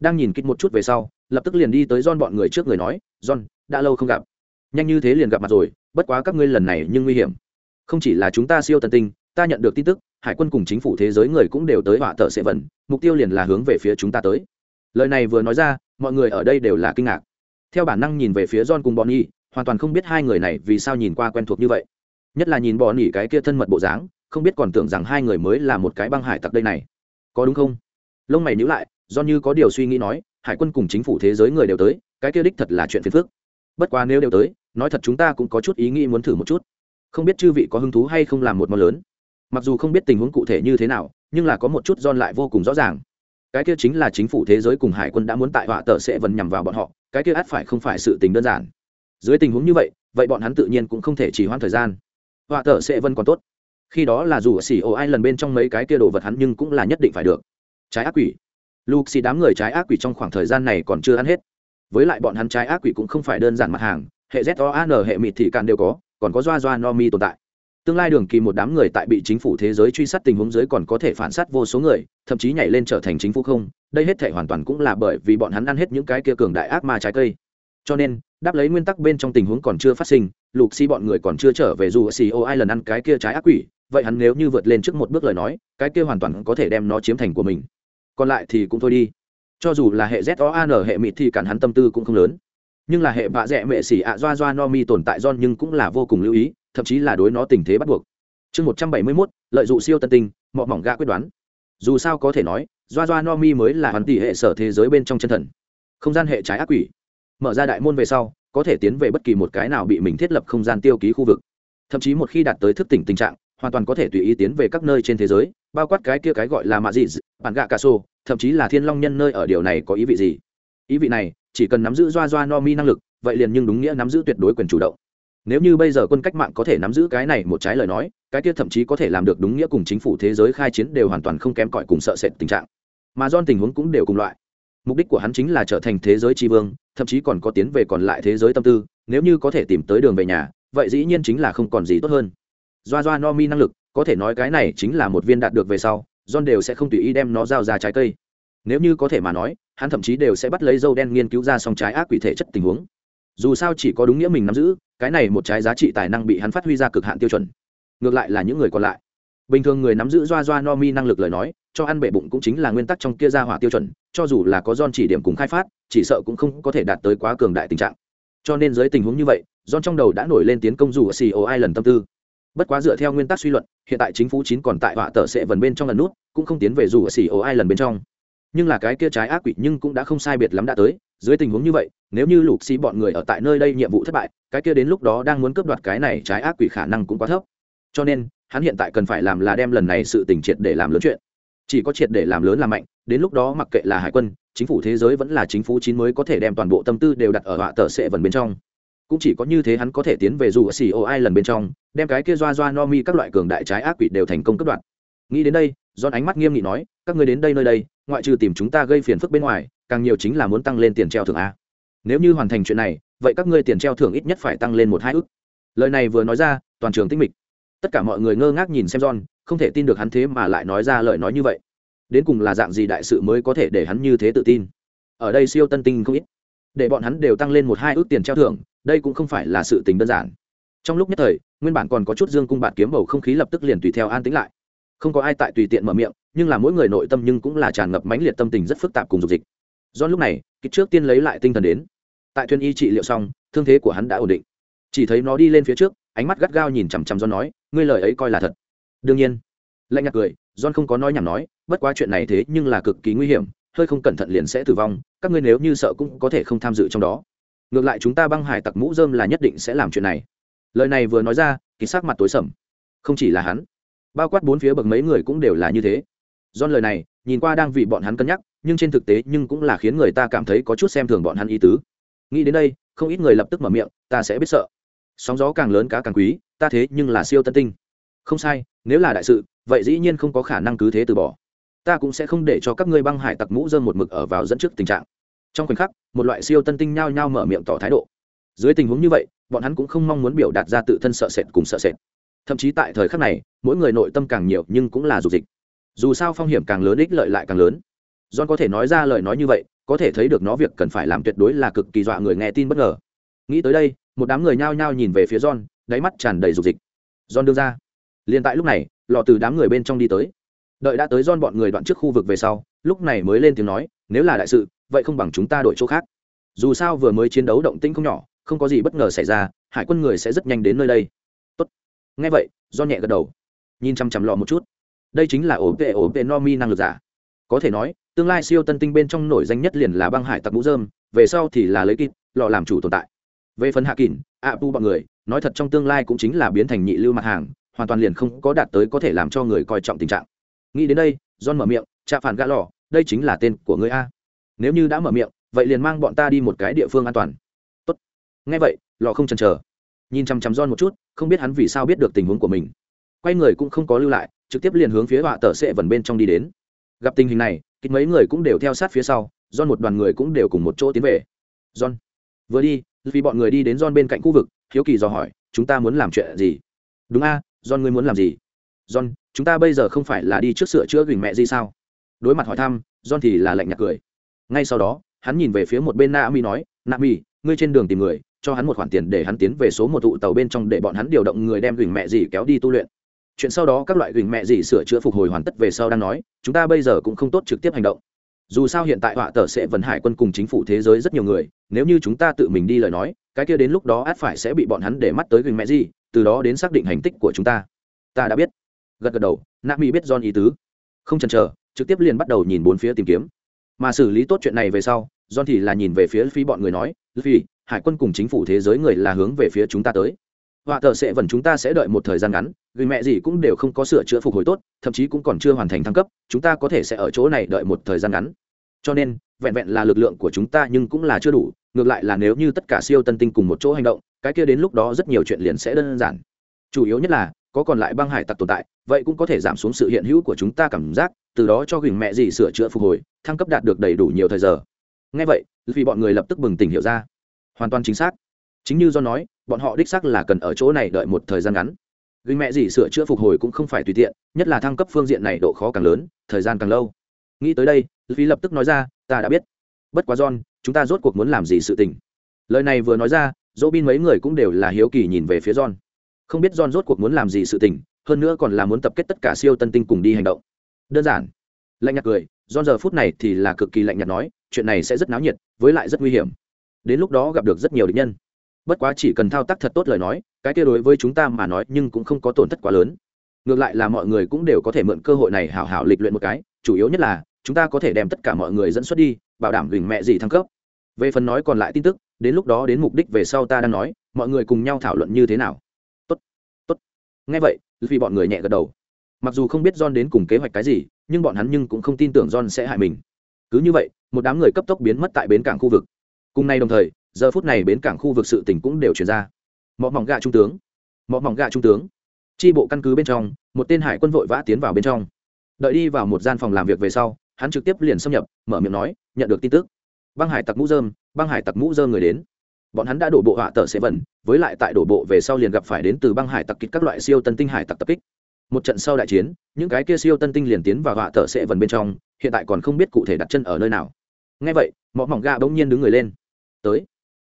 Đang nhìn kích một chút về sau, lập tức liền đi tới don bọn người trước người nói, john, đã lâu không gặp. Nhanh như thế liền gặp mặt rồi bất quá các ngươi lần này nhưng nguy hiểm. Không chỉ là chúng ta siêu tần tinh, ta nhận được tin tức, hải quân cùng chính phủ thế giới người cũng đều tới họa tờ sệ vần mục tiêu liền là hướng về phía chúng ta tới. Lời này vừa nói ra, mọi người ở đây đều là kinh ngạc. Theo bản năng nhìn về phía john cùng bonnie, hoàn toàn không biết hai người này vì sao nhìn qua quen thuộc như vậy. Nhất là nhìn bonnie cái kia thân mật bộ dáng, không biết còn tưởng rằng hai người mới là một cái băng hải tặc đây này. Có đúng không? Lông mày nhíu lại do như có điều suy nghĩ nói, hải quân cùng chính phủ thế giới người đều tới, cái kia đích thật là chuyện phiền phức. Bất quá nếu đều tới nói thật chúng ta cũng có chút ý nghĩ muốn thử một chút. Không biết chư vị có hứng thú hay không làm một món lớn. Mặc dù không biết tình huống cụ thể như thế nào, nhưng là có một chút don lại vô cùng rõ ràng. Cái kia chính là chính phủ thế giới cùng hải quân đã muốn tại họa tờ sẽ vẫn nhằm vào bọn họ, cái kia ắt phải không phải sự tình đơn giản. Dưới tình huống như vậy vậy bọn hắn tự nhiên cũng không thể chỉ hoãn thời gian. Họa tờ sẽ vẫn còn tốt. Khi đó là dù xỉ ô ai lần bên trong mấy cái kia đồ vật hắn nhưng cũng là nhất định phải được. Trái ác quỷ. Lục xì đám người trái ác quỷ trong khoảng thời gian này còn chưa ăn hết. Với lại bọn hắn trái ác quỷ cũng không phải đơn giản mặt hàng hệ z o an hệ mịt thị cạn đều có, còn có doa doa no mi tồn tại. Tương lai đường kỳ một đám người tại bị chính phủ thế giới truy sát tình huống giới còn có thể phản sát vô số người, thậm chí nhảy lên trở thành chính phủ không, đây hết thể hoàn toàn cũng là bởi vì bọn hắn ăn hết những cái kia cường đại ác ma trái cây. Cho nên, đáp lấy nguyên tắc bên trong tình huống còn chưa phát sinh, lục xi bọn người còn chưa trở về dù xì ô ai lần ăn cái kia trái ác quỷ, vậy hắn nếu như vượt lên trước một bước lời nói, cái kia hoàn toàn có thể đem nó chiếm thành của mình. Còn lại thì cũng thôi đi. Cho dù là hệ z o an hệ mịt thì cản hắn tâm tư cũng không lớn nhưng là hệ bạ rẽ mệ xỉ ạ doa doa no mi tồn tại don nhưng cũng là vô cùng lưu ý, thậm chí là đối nó tình thế bắt buộc. Chương một trăm bảy mươi mốt, lợi dụng siêu tân tinh, mọ mỏng gã quyết đoán. Dù sao có thể nói, doa doa no mi mới là hoàn tỷ hệ sở thế giới bên trong chân thần. Không gian hệ trái ác quỷ. Mở ra đại môn về sau, có thể tiến về bất kỳ một cái nào bị mình thiết lập không gian tiêu ký khu vực. Thậm chí một khi đạt tới thức tỉnh tình trạng, hoàn toàn có thể tùy ý tiến về các nơi trên thế giới, bao quát cái kia cái gọi là mạ dị, bản gạ cà sô, thậm chí là thiên long nhân nơi ở điều này có ý vị gì? Ý vị này chỉ cần nắm giữ doa doa no mi năng lực, vậy liền nhưng đúng nghĩa nắm giữ tuyệt đối quyền chủ động. Nếu như bây giờ quân cách mạng có thể nắm giữ cái này một trái lời nói, cái kia thậm chí có thể làm được đúng nghĩa cùng chính phủ thế giới khai chiến đều hoàn toàn không kém cỏi cùng sợ sệt tình trạng. Mà don tình huống cũng đều cùng loại. Mục đích của hắn chính là trở thành thế giới tri vương, thậm chí còn có tiến về còn lại thế giới tâm tư, nếu như có thể tìm tới đường về nhà, vậy dĩ nhiên chính là không còn gì tốt hơn. Doa doa no mi năng lực, có thể nói cái này chính là một viên đạt được về sau, john đều sẽ không tùy ý đem nó giao ra trái cây nếu như có thể mà nói, hắn thậm chí đều sẽ bắt lấy dâu đen nghiên cứu ra song trái ác quỷ thể chất tình huống. Dù sao chỉ có đúng nghĩa mình nắm giữ, cái này một trái giá trị tài năng bị hắn phát huy ra cực hạn tiêu chuẩn. Ngược lại là những người còn lại. Bình thường người nắm giữ doa doa no mi năng lực lời nói, cho ăn bệ bụng cũng chính là nguyên tắc trong kia ra hỏa tiêu chuẩn, cho dù là có don chỉ điểm cùng khai phát, chỉ sợ cũng không có thể đạt tới quá cường đại tình trạng. Cho nên dưới tình huống như vậy don trong đầu đã nổi lên tiến công dù ở xì ô ai lần tâm tư. Bất quá dựa theo nguyên tắc suy luận, hiện tại chính phủ chín còn tại họa tờ sẽ vần bên trong lần nút, cũng không tiến về dù ở xì ô ai lần bên trong nhưng là cái kia trái ác quỷ nhưng cũng đã không sai biệt lắm đã tới, dưới tình huống như vậy, nếu như lục xì bọn người ở tại nơi đây nhiệm vụ thất bại, cái kia đến lúc đó đang muốn cướp đoạt cái này trái ác quỷ khả năng cũng quá thấp. Cho nên, hắn hiện tại cần phải làm là đem lần này sự tình triệt để làm lớn chuyện. Chỉ có triệt để làm lớn làm mạnh, đến lúc đó mặc kệ là hải quân, chính phủ thế giới vẫn là chính phủ chín mới có thể đem toàn bộ tâm tư đều đặt ở họa tờ sệ vần bên trong. Cũng chỉ có như thế hắn có thể tiến về dù ở xì ô ai lần bên trong, đem cái kia doa doa no mi các loại cường đại trái ác quỷ đều thành công cướp đoạt. Nghĩ đến đây don ánh mắt nghiêm nghị nói các người đến đây nơi đây, ngoại trừ tìm chúng ta gây phiền phức bên ngoài, càng nhiều chính là muốn tăng lên tiền treo thưởng a. Nếu như hoàn thành chuyện này, vậy các ngươi tiền treo thưởng ít nhất phải tăng lên một hai ước lời này vừa nói ra, toàn trường tinh mịch. Tất cả mọi người ngơ ngác nhìn xem john, không thể tin được hắn thế mà lại nói ra lời nói như vậy. Đến cùng là dạng gì đại sự mới có thể để hắn như thế tự tin? Ở đây siêu tân tinh không ít. Để bọn hắn đều tăng lên một hai ước tiền treo thưởng, đây cũng không phải là sự tình đơn giản. Trong lúc nhất thời, nguyên bản còn có chút dương cung bạn kiếm bầu không khí lập tức liền tùy theo an tĩnh lại không có ai tại tùy tiện mở miệng, nhưng là mỗi người nội tâm nhưng cũng là tràn ngập mãnh liệt tâm tình rất phức tạp cùng dục dịch. Do lúc này, kịch trước tiên lấy lại tinh thần đến. Tại thuyền y trị liệu xong, thương thế của hắn đã ổn định. Chỉ thấy nó đi lên phía trước, ánh mắt gắt gao nhìn chằm chằm do nói, ngươi lời ấy coi là thật. Đương nhiên. Lạnh nhạt cười, john không có nói nhảm nói, bất quá chuyện này thế nhưng là cực kỳ nguy hiểm, hơi không cẩn thận liền sẽ tử vong, các ngươi nếu như sợ cũng có thể không tham dự trong đó. Ngược lại chúng ta băng hải tặc mũ dơm là nhất định sẽ làm chuyện này. Lời này vừa nói ra kỳ sắc mặt tối sầm. Không chỉ là hắn bao quát bốn phía bậc mấy người cũng đều là như thế. Do lời này, nhìn qua đang vì bọn hắn cân nhắc, nhưng trên thực tế nhưng cũng là khiến người ta cảm thấy có chút xem thường bọn hắn ý tứ. Nghĩ đến đây, không ít người lập tức mở miệng, ta sẽ biết sợ. Sóng gió càng lớn cá càng quý, ta thế nhưng là siêu tân tinh. Không sai, nếu là đại sự, vậy dĩ nhiên không có khả năng cứ thế từ bỏ. Ta cũng sẽ không để cho các ngươi băng hải tặc mũ dơm một mực ở vào dẫn trước tình trạng. Trong khoảnh khắc, một loại siêu tân tinh nhao nhao mở miệng tỏ thái độ. Dưới tình huống như vậy, bọn hắn cũng không mong muốn biểu đạt ra tự thân sợ sệt cùng sợ sệt thậm chí tại thời khắc này, mỗi người nội tâm càng nhiều nhưng cũng là dục dịch. Dù sao phong hiểm càng lớn, ích lợi lại càng lớn. John có thể nói ra lời nói như vậy, có thể thấy được nó việc cần phải làm tuyệt đối là cực kỳ dọa người nghe tin bất ngờ. Nghĩ tới đây, một đám người nhao nhao nhìn về phía john, đáy mắt tràn đầy dục dịch. John đưa ra. Liền tại lúc này, lò từ đám người bên trong đi tới. Đợi đã tới don bọn người đoạn trước khu vực về sau, lúc này mới lên tiếng nói, nếu là đại sự, vậy không bằng chúng ta đổi chỗ khác. Dù sao vừa mới chiến đấu động tĩnh không nhỏ, không có gì bất ngờ xảy ra, hải quân người sẽ rất nhanh đến nơi đây nghe vậy, do nhẹ gật đầu. Nhìn chăm chăm lọ một chút. Đây chính là ổ vệ ổ vệ no mi năng lực giả. Có thể nói, tương lai siêu tân tinh bên trong nổi danh nhất liền là băng hải tặc mũ dơm về sau thì là lấy kịp lọ làm chủ tồn tại. Về phần hạ kỳn ạ tu bọn người, nói thật trong tương lai cũng chính là biến thành nhị lưu mặt hàng, hoàn toàn liền không có đạt tới có thể làm cho người coi trọng tình trạng. Nghĩ đến đây, john mở miệng, chạ phản gã lò đây chính là tên của người a. Nếu như đã mở miệng, vậy liền mang bọn ta đi một cái địa phương an toàn. Tốt. nghe vậy lò không chần chờ nhìn chăm chăm john một chút không biết hắn vì sao biết được tình huống của mình quay người cũng không có lưu lại trực tiếp liền hướng phía họa tờ sệ vần bên trong đi đến gặp tình hình này kịch mấy người cũng đều theo sát phía sau John một đoàn người cũng đều cùng một chỗ tiến về john vừa đi vì bọn người đi đến John bên cạnh khu vực hiếu kỳ dò hỏi chúng ta muốn làm chuyện gì đúng a John ngươi muốn làm gì? John, chúng ta bây giờ không phải là đi trước sửa chữa gửi mẹ gì sao? Đối mặt hỏi thăm, John thì là lạnh nhạt cười. Ngay sau đó, hắn nhìn về phía một bên Naomi nói, "Naomi, ngươi trên đường tìm người, cho hắn một khoản tiền để hắn tiến về số một tụ tàu bên trong để bọn hắn điều động người đem gửi mẹ gì kéo đi tu luyện." Chuyện sau đó các loại gửi mẹ gì sửa chữa phục hồi hoàn tất về sau đang nói, chúng ta bây giờ cũng không tốt trực tiếp hành động. Dù sao hiện tại họa tờ sẽ vận hải quân cùng chính phủ thế giới rất nhiều người, nếu như chúng ta tự mình đi lời nói, cái kia đến lúc đó át phải sẽ bị bọn hắn để mắt tới gửi mẹ gì, từ đó đến xác định hành tích của chúng ta ta đã biết gật gật đầu nạ mỹ biết john ý tứ không chần chờ trực tiếp liền bắt đầu nhìn bốn phía tìm kiếm mà xử lý tốt chuyện này về sau john thì là nhìn về phía phi bọn người nói phi hải quân cùng chính phủ thế giới người là hướng về phía chúng ta tới. Họa thợ sẽ vần chúng ta sẽ đợi một thời gian ngắn người mẹ gì cũng đều không có sửa chữa phục hồi tốt, thậm chí cũng còn chưa hoàn thành thăng cấp, chúng ta có thể sẽ ở chỗ này đợi một thời gian ngắn. Cho nên, vẹn vẹn là lực lượng của chúng ta nhưng cũng là chưa đủ, ngược lại là nếu như tất cả siêu tân tinh cùng một chỗ hành động, cái kia đến lúc đó rất nhiều chuyện liền sẽ đơn giản. Chủ yếu nhất là, có còn lại băng hải tặc tồn tại, vậy cũng có thể giảm xuống sự hiện hữu của chúng ta cảm giác, từ đó cho gừng mẹ gì sửa chữa phục hồi, thăng cấp đạt được đầy đủ nhiều thời giờ. Ngay vậy, vì bọn người lập tức bừng tỉnh hiểu ra hoàn toàn chính xác. Chính như do nói, bọn họ đích xác là cần ở chỗ này đợi một thời gian ngắn. Gừng mẹ gì sửa chữa phục hồi cũng không phải tùy tiện, nhất là thăng cấp phương diện này độ khó càng lớn, thời gian càng lâu. Nghĩ tới đây vì lập tức nói ra, ta đã biết. Bất quá john, chúng ta rốt cuộc muốn làm gì sự tình? Lời này vừa nói ra dỗ bin mấy người cũng đều là hiếu kỳ nhìn về phía john. Không biết john rốt cuộc muốn làm gì sự tình, hơn nữa còn là muốn tập kết tất cả siêu tân tinh cùng đi hành động. Đơn giản. Lạnh nhạt cười, john giờ phút này thì là cực kỳ lạnh nhạt nói, chuyện này sẽ rất náo nhiệt, với lại rất nguy hiểm đến lúc đó gặp được rất nhiều địch nhân. Bất quá chỉ cần thao tác thật tốt lời nói, cái kia đối với chúng ta mà nói nhưng cũng không có tổn thất quá lớn. Ngược lại là mọi người cũng đều có thể mượn cơ hội này hảo hảo lịch luyện một cái, chủ yếu nhất là, chúng ta có thể đem tất cả mọi người dẫn xuất đi, bảo đảm gửi mẹ gì thăng cấp. Về phần nói còn lại tin tức, đến lúc đó đến mục đích về sau ta đang nói, mọi người cùng nhau thảo luận như thế nào. Tốt tốt. Nghe vậy, vì bọn người nhẹ gật đầu. Mặc dù không biết john đến cùng kế hoạch cái gì, nhưng bọn hắn nhưng cũng không tin tưởng john sẽ hại mình. Cứ như vậy, một đám người cấp tốc biến mất tại bến cảng khu vực cùng nay đồng thời, giờ phút này bến cảng khu vực sự tỉnh cũng đều chuyển ra. Mọi mỏng gạ trung tướng. Mọi mỏng gạ trung tướng. Tri bộ căn cứ bên trong, một tên hải quân vội vã tiến vào bên trong. Đợi đi vào một gian phòng làm việc về sau, hắn trực tiếp liền xâm nhập, mở miệng nói, nhận được tin tức. Băng hải tặc mũ dơm băng hải tặc mũ dơm người đến. Bọn hắn đã đổ bộ họa tờ sẽ vẩn, với lại tại đổ bộ về sau liền gặp phải đến từ băng hải tặc kích các loại siêu tân tinh hải tặc tập kích. Một trận sau đại chiến, những cái kia siêu tân tinh liền tiến vào họa tờ sẽ vẩn bên trong, hiện tại còn không biết cụ thể đặt chân ở nơi nào. Ngay vậy, mọ mỏng ga bỗng nhiên đứng người lên tới.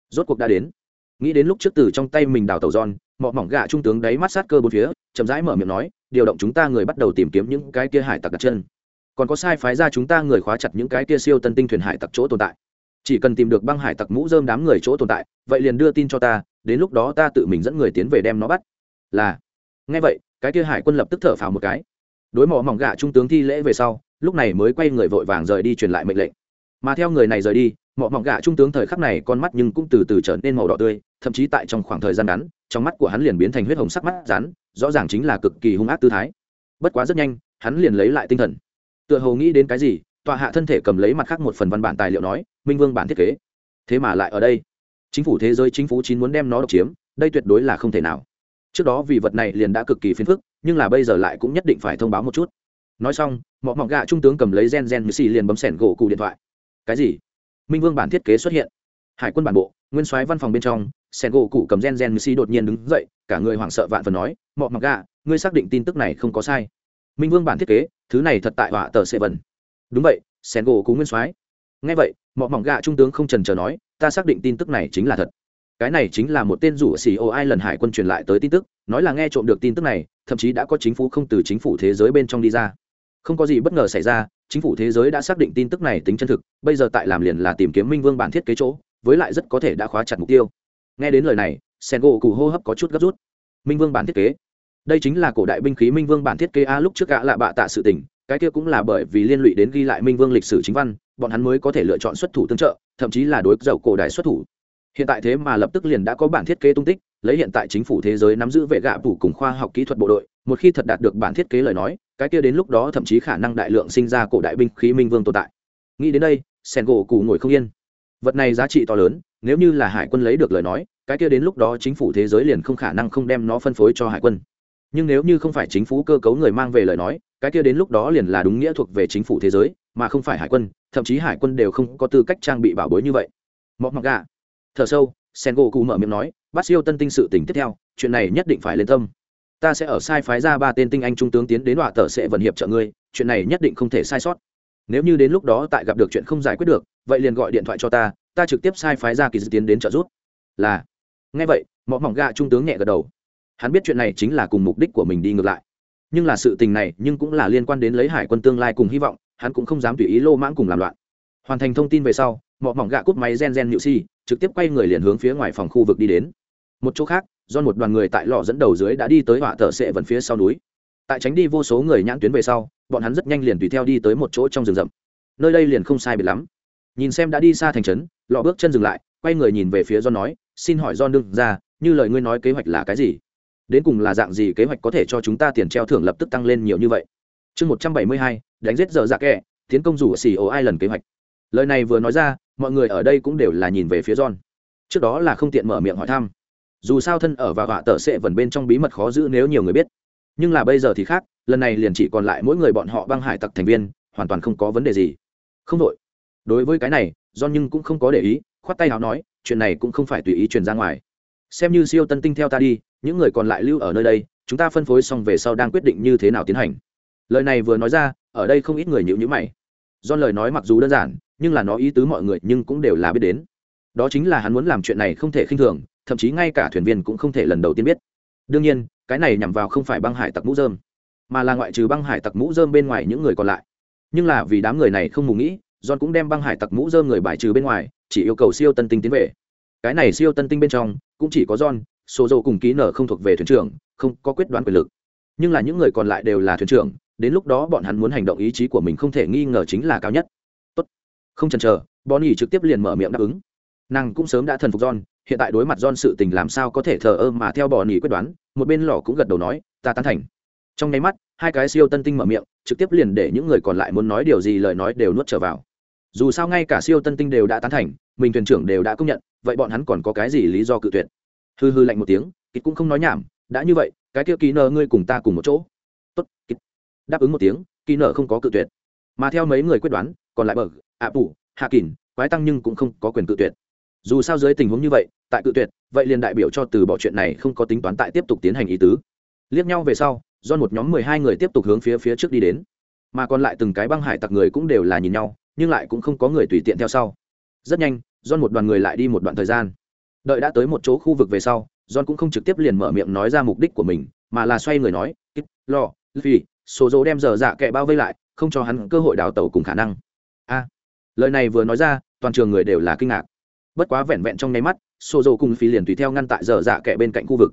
Rốt cuộc đã đến. Nghĩ đến lúc trước từ trong tay mình đào tàu giòn mọ mỏng gạ trung tướng đáy mắt sát cơ bốn phía, chậm rãi mở miệng nói, điều động chúng ta người bắt đầu tìm kiếm những cái kia hải tặc đặt chân. Còn có sai phái ra chúng ta người khóa chặt những cái kia siêu tân tinh thuyền hải tặc chỗ tồn tại. Chỉ cần tìm được băng hải tặc mũ dơm đám người chỗ tồn tại, vậy liền đưa tin cho ta, đến lúc đó ta tự mình dẫn người tiến về đem nó bắt. Là. Ngay vậy, cái kia hải quân lập tức thở phào một cái. Đối mỏ mỏng gạ trung tướng thi lễ về sau, lúc này mới quay người vội vàng rời đi truyền lại mệnh lệnh mà theo người này rời đi mọ mỏng gạ trung tướng thời khắc này con mắt nhưng cũng từ từ trở nên màu đỏ tươi thậm chí tại trong khoảng thời gian ngắn trong mắt của hắn liền biến thành huyết hồng sắc mắt rán, rõ ràng chính là cực kỳ hung ác tư thái. Bất quá rất nhanh hắn liền lấy lại tinh thần. Tựa hồ nghĩ đến cái gì tọa hạ thân thể cầm lấy mặt khác một phần văn bản tài liệu nói minh vương bản thiết kế. Thế mà lại ở đây. Chính phủ thế giới chính phủ chín muốn đem nó độc chiếm đây tuyệt đối là không thể nào. Trước đó vì vật này liền đã cực kỳ phiền phức nhưng là bây giờ lại cũng nhất định phải thông báo một chút. Nói xong mọi mỏng gạ trung tướng cầm lấy gen gen mười xì liền bấm sẻn gỗ cụ điện thoại cái gì? Minh vương bản thiết kế xuất hiện. Hải quân bản bộ, nguyên soái văn phòng bên trong, Sen gỗ cụ cầm gen gen như xì đột nhiên đứng dậy, cả người hoảng sợ vạn phần nói, mọ mặc gạ ngươi xác định tin tức này không có sai. Minh vương bản thiết kế, thứ này thật tại họa tờ sệ vần đúng vậy, Sen gỗ cụ nguyên soái. Ngay vậy, mọ mỏng gạ trung tướng không trần chờ nói, ta xác định tin tức này chính là thật. Cái này chính là một tên rủ xì ô ai lần hải quân truyền lại tới tin tức, nói là nghe trộm được tin tức này, thậm chí đã có chính phủ không từ chính phủ thế giới bên trong đi ra. Không có gì bất ngờ xảy ra chính phủ thế giới đã xác định tin tức này tính chân thực, bây giờ tại làm liền là tìm kiếm minh vương bản thiết kế chỗ, với lại rất có thể đã khóa chặt mục tiêu. Nghe đến lời này sen gỗ cụ hô hấp có chút gấp rút. Minh vương bản thiết kế? Đây chính là cổ đại binh khí minh vương bản thiết kế a lúc trước gã là bạ tạ sự tình, cái kia cũng là bởi vì liên lụy đến ghi lại minh vương lịch sử chính văn, bọn hắn mới có thể lựa chọn xuất thủ tương trợ, thậm chí là đối dầu cổ đại xuất thủ. Hiện tại thế mà lập tức liền đã có bản thiết kế tung tích lấy hiện tại chính phủ thế giới nắm giữ vệ gạ phủ cùng khoa học kỹ thuật bộ đội, một khi thật đạt được bản thiết kế lời nói, cái kia đến lúc đó thậm chí khả năng đại lượng sinh ra cổ đại binh khí minh vương tồn tại. Nghĩ đến đây sen gỗ cụ ngồi không yên. Vật này giá trị to lớn, nếu như là hải quân lấy được lời nói, cái kia đến lúc đó chính phủ thế giới liền không khả năng không đem nó phân phối cho hải quân. Nhưng nếu như không phải chính phủ cơ cấu người mang về lời nói, cái kia đến lúc đó liền là đúng nghĩa thuộc về chính phủ thế giới, mà không phải hải quân, thậm chí hải quân đều không có tư cách trang bị bảo bối như vậy. Mọc mặc gà. Thở sâu sen gỗ cụ mở miệng nói bắt siêu tân tinh sự tình tiếp theo, chuyện này nhất định phải lên tâm. Ta sẽ ở sai phái ra ba tên tinh anh trung tướng tiến đến đọa tờ sẽ vận hiệp trợ ngươi, chuyện này nhất định không thể sai sót. Nếu như đến lúc đó tại gặp được chuyện không giải quyết được, vậy liền gọi điện thoại cho ta ta trực tiếp sai phái ra kỳ dự tiến đến trợ giúp. Là. Nghe vậy mọ mỏng gà trung tướng nhẹ gật đầu. Hắn biết chuyện này chính là cùng mục đích của mình đi ngược lại. Nhưng là sự tình này nhưng cũng là liên quan đến lấy hải quân tương lai cùng hy vọng, hắn cũng không dám tùy ý lô mãng cùng làm loạn. Hoàn thành thông tin về sau mọ mỏng gạ cúp máy gen gen nhự si trực tiếp quay người liền hướng phía ngoài phòng khu vực đi đến một chỗ khác, do một đoàn người tại lò dẫn đầu dưới đã đi tới họa thợ sệ vần phía sau núi. Tại tránh đi vô số người nhãn tuyến về sau, bọn hắn rất nhanh liền tùy theo đi tới một chỗ trong rừng rậm. Nơi đây liền không sai biệt lắm. Nhìn xem đã đi xa thành trấn lọ bước chân dừng lại, quay người nhìn về phía do nói, xin hỏi do đương ra, như lời ngươi nói kế hoạch là cái gì? Đến cùng là dạng gì kế hoạch có thể cho chúng ta tiền treo thưởng lập tức tăng lên nhiều như vậy? Chương một trăm bảy mươi hai, đánh giết dở dạ kẹ, tiến công rủ xì ồ ai lần kế hoạch. Lời này vừa nói ra, mọi người ở đây cũng đều là nhìn về phía john. Trước đó là không tiện mở miệng hỏi thăm dù sao thân ở và họa tờ sẽ vẫn bên trong bí mật khó giữ nếu nhiều người biết. Nhưng là bây giờ thì khác, lần này liền chỉ còn lại mỗi người bọn họ băng hải tặc thành viên, hoàn toàn không có vấn đề gì. Không đội đối với cái này, john nhưng cũng không có để ý, khoát tay nào nói, chuyện này cũng không phải tùy ý truyền ra ngoài. Xem như siêu tân tinh theo ta đi, những người còn lại lưu ở nơi đây, chúng ta phân phối xong về sau đang quyết định như thế nào tiến hành. Lời này vừa nói ra, ở đây không ít người nhịu nhữ mày. Do lời nói mặc dù đơn giản, nhưng là nó ý tứ mọi người nhưng cũng đều là biết đến. Đó chính là hắn muốn làm chuyện này không thể khinh thường thậm chí ngay cả thuyền viên cũng không thể lần đầu tiên biết. Đương nhiên, cái này nhằm vào không phải băng hải tặc mũ dơm mà là ngoại trừ băng hải tặc mũ dơm bên ngoài những người còn lại. Nhưng là vì đám người này không mù nghĩ, john cũng đem băng hải tặc mũ dơm người bài trừ bên ngoài, chỉ yêu cầu siêu tân tinh tiến về. Cái này siêu tân tinh bên trong, cũng chỉ có john, số dầu cùng ký nở không thuộc về thuyền trưởng, không có quyết đoán quyền lực. Nhưng là những người còn lại đều là thuyền trưởng, đến lúc đó bọn hắn muốn hành động ý chí của mình không thể nghi ngờ chính là cao nhất. Tốt. Không chần chờ, bonnie trực tiếp liền mở miệng đáp ứng. Nàng cũng sớm đã thần phục john hiện tại đối mặt john sự tình làm sao có thể thờ ơ mà theo bonnie quyết đoán, một bên lò cũng gật đầu nói, ta tán thành. Trong nháy mắt, hai cái siêu tân tinh mở miệng, trực tiếp liền để những người còn lại muốn nói điều gì lời nói đều nuốt trở vào. Dù sao ngay cả siêu tân tinh đều đã tán thành, mình thuyền trưởng đều đã công nhận, vậy bọn hắn còn có cái gì lý do cự tuyệt? Hư hư lạnh một tiếng kịch cũng không nói nhảm, đã như vậy, cái kia ký nợ ngươi cùng ta cùng một chỗ. Tốt đáp ứng một tiếng ký nợ không có cự tuyệt. Mà theo mấy người quyết đoán, còn lại bờ, ạ phụ hạ kỳn, quái tăng nhưng cũng không có quyền cự tuyệt dù sao dưới tình huống như vậy, tại cự tuyệt, vậy liền đại biểu cho từ bỏ chuyện này không có tính toán tại tiếp tục tiến hành ý tứ. Liếc nhau về sau do một nhóm mười hai người tiếp tục hướng phía phía trước đi đến. Mà còn lại từng cái băng hải tặc người cũng đều là nhìn nhau, nhưng lại cũng không có người tùy tiện theo sau. Rất nhanh do một đoàn người lại đi một đoạn thời gian. Đợi đã tới một chỗ khu vực về sau, john cũng không trực tiếp liền mở miệng nói ra mục đích của mình, mà là xoay người nói ít lo vì số dỗ đem giờ dạ kệ bao vây lại, không cho hắn cơ hội đào tẩu cùng khả năng. A, lời này vừa nói ra, toàn trường người đều là kinh ngạc bất quá vẹn vẹn trong nháy mắt xô dầu cùng phi liền tùy theo ngăn tại giờ dạ kệ bên cạnh khu vực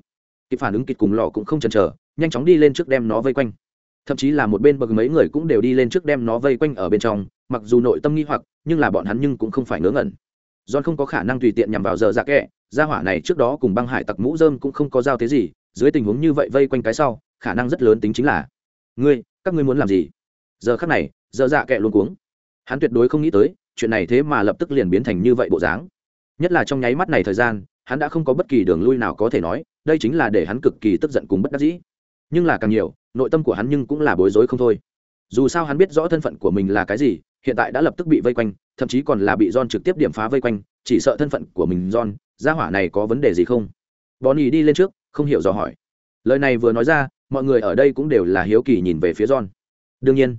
kịp phản ứng kịch cùng lò cũng không chần chờ nhanh chóng đi lên trước đem nó vây quanh thậm chí là một bên bậc mấy người cũng đều đi lên trước đem nó vây quanh ở bên trong mặc dù nội tâm nghi hoặc nhưng là bọn hắn nhưng cũng không phải ngớ ngẩn John không có khả năng tùy tiện nhằm vào giờ dạ kệ, gia hỏa này trước đó cùng băng hải tặc mũ rơm cũng không có giao thế gì, dưới tình huống như vậy vây quanh cái sau, khả năng rất lớn tính chính là ngươi, các ngươi muốn làm gì? Giờ khắc này, giờ dạ kệ luôn cuống. Hắn tuyệt đối không nghĩ tới, chuyện này thế mà lập tức liền biến thành như vậy bộ dáng. Nhất là trong nháy mắt này thời gian, hắn đã không có bất kỳ đường lui nào có thể nói, đây chính là để hắn cực kỳ tức giận cùng bất đắc dĩ. Nhưng là càng nhiều, nội tâm của hắn nhưng cũng là bối rối không thôi. Dù sao hắn biết rõ thân phận của mình là cái gì, hiện tại đã lập tức bị vây quanh, thậm chí còn là bị John trực tiếp điểm phá vây quanh, chỉ sợ thân phận của mình John, gia hỏa này có vấn đề gì không? Bonnie đi lên trước, không hiểu dò hỏi. Lời này vừa nói ra, mọi người ở đây cũng đều là hiếu kỳ nhìn về phía John. Đương nhiên,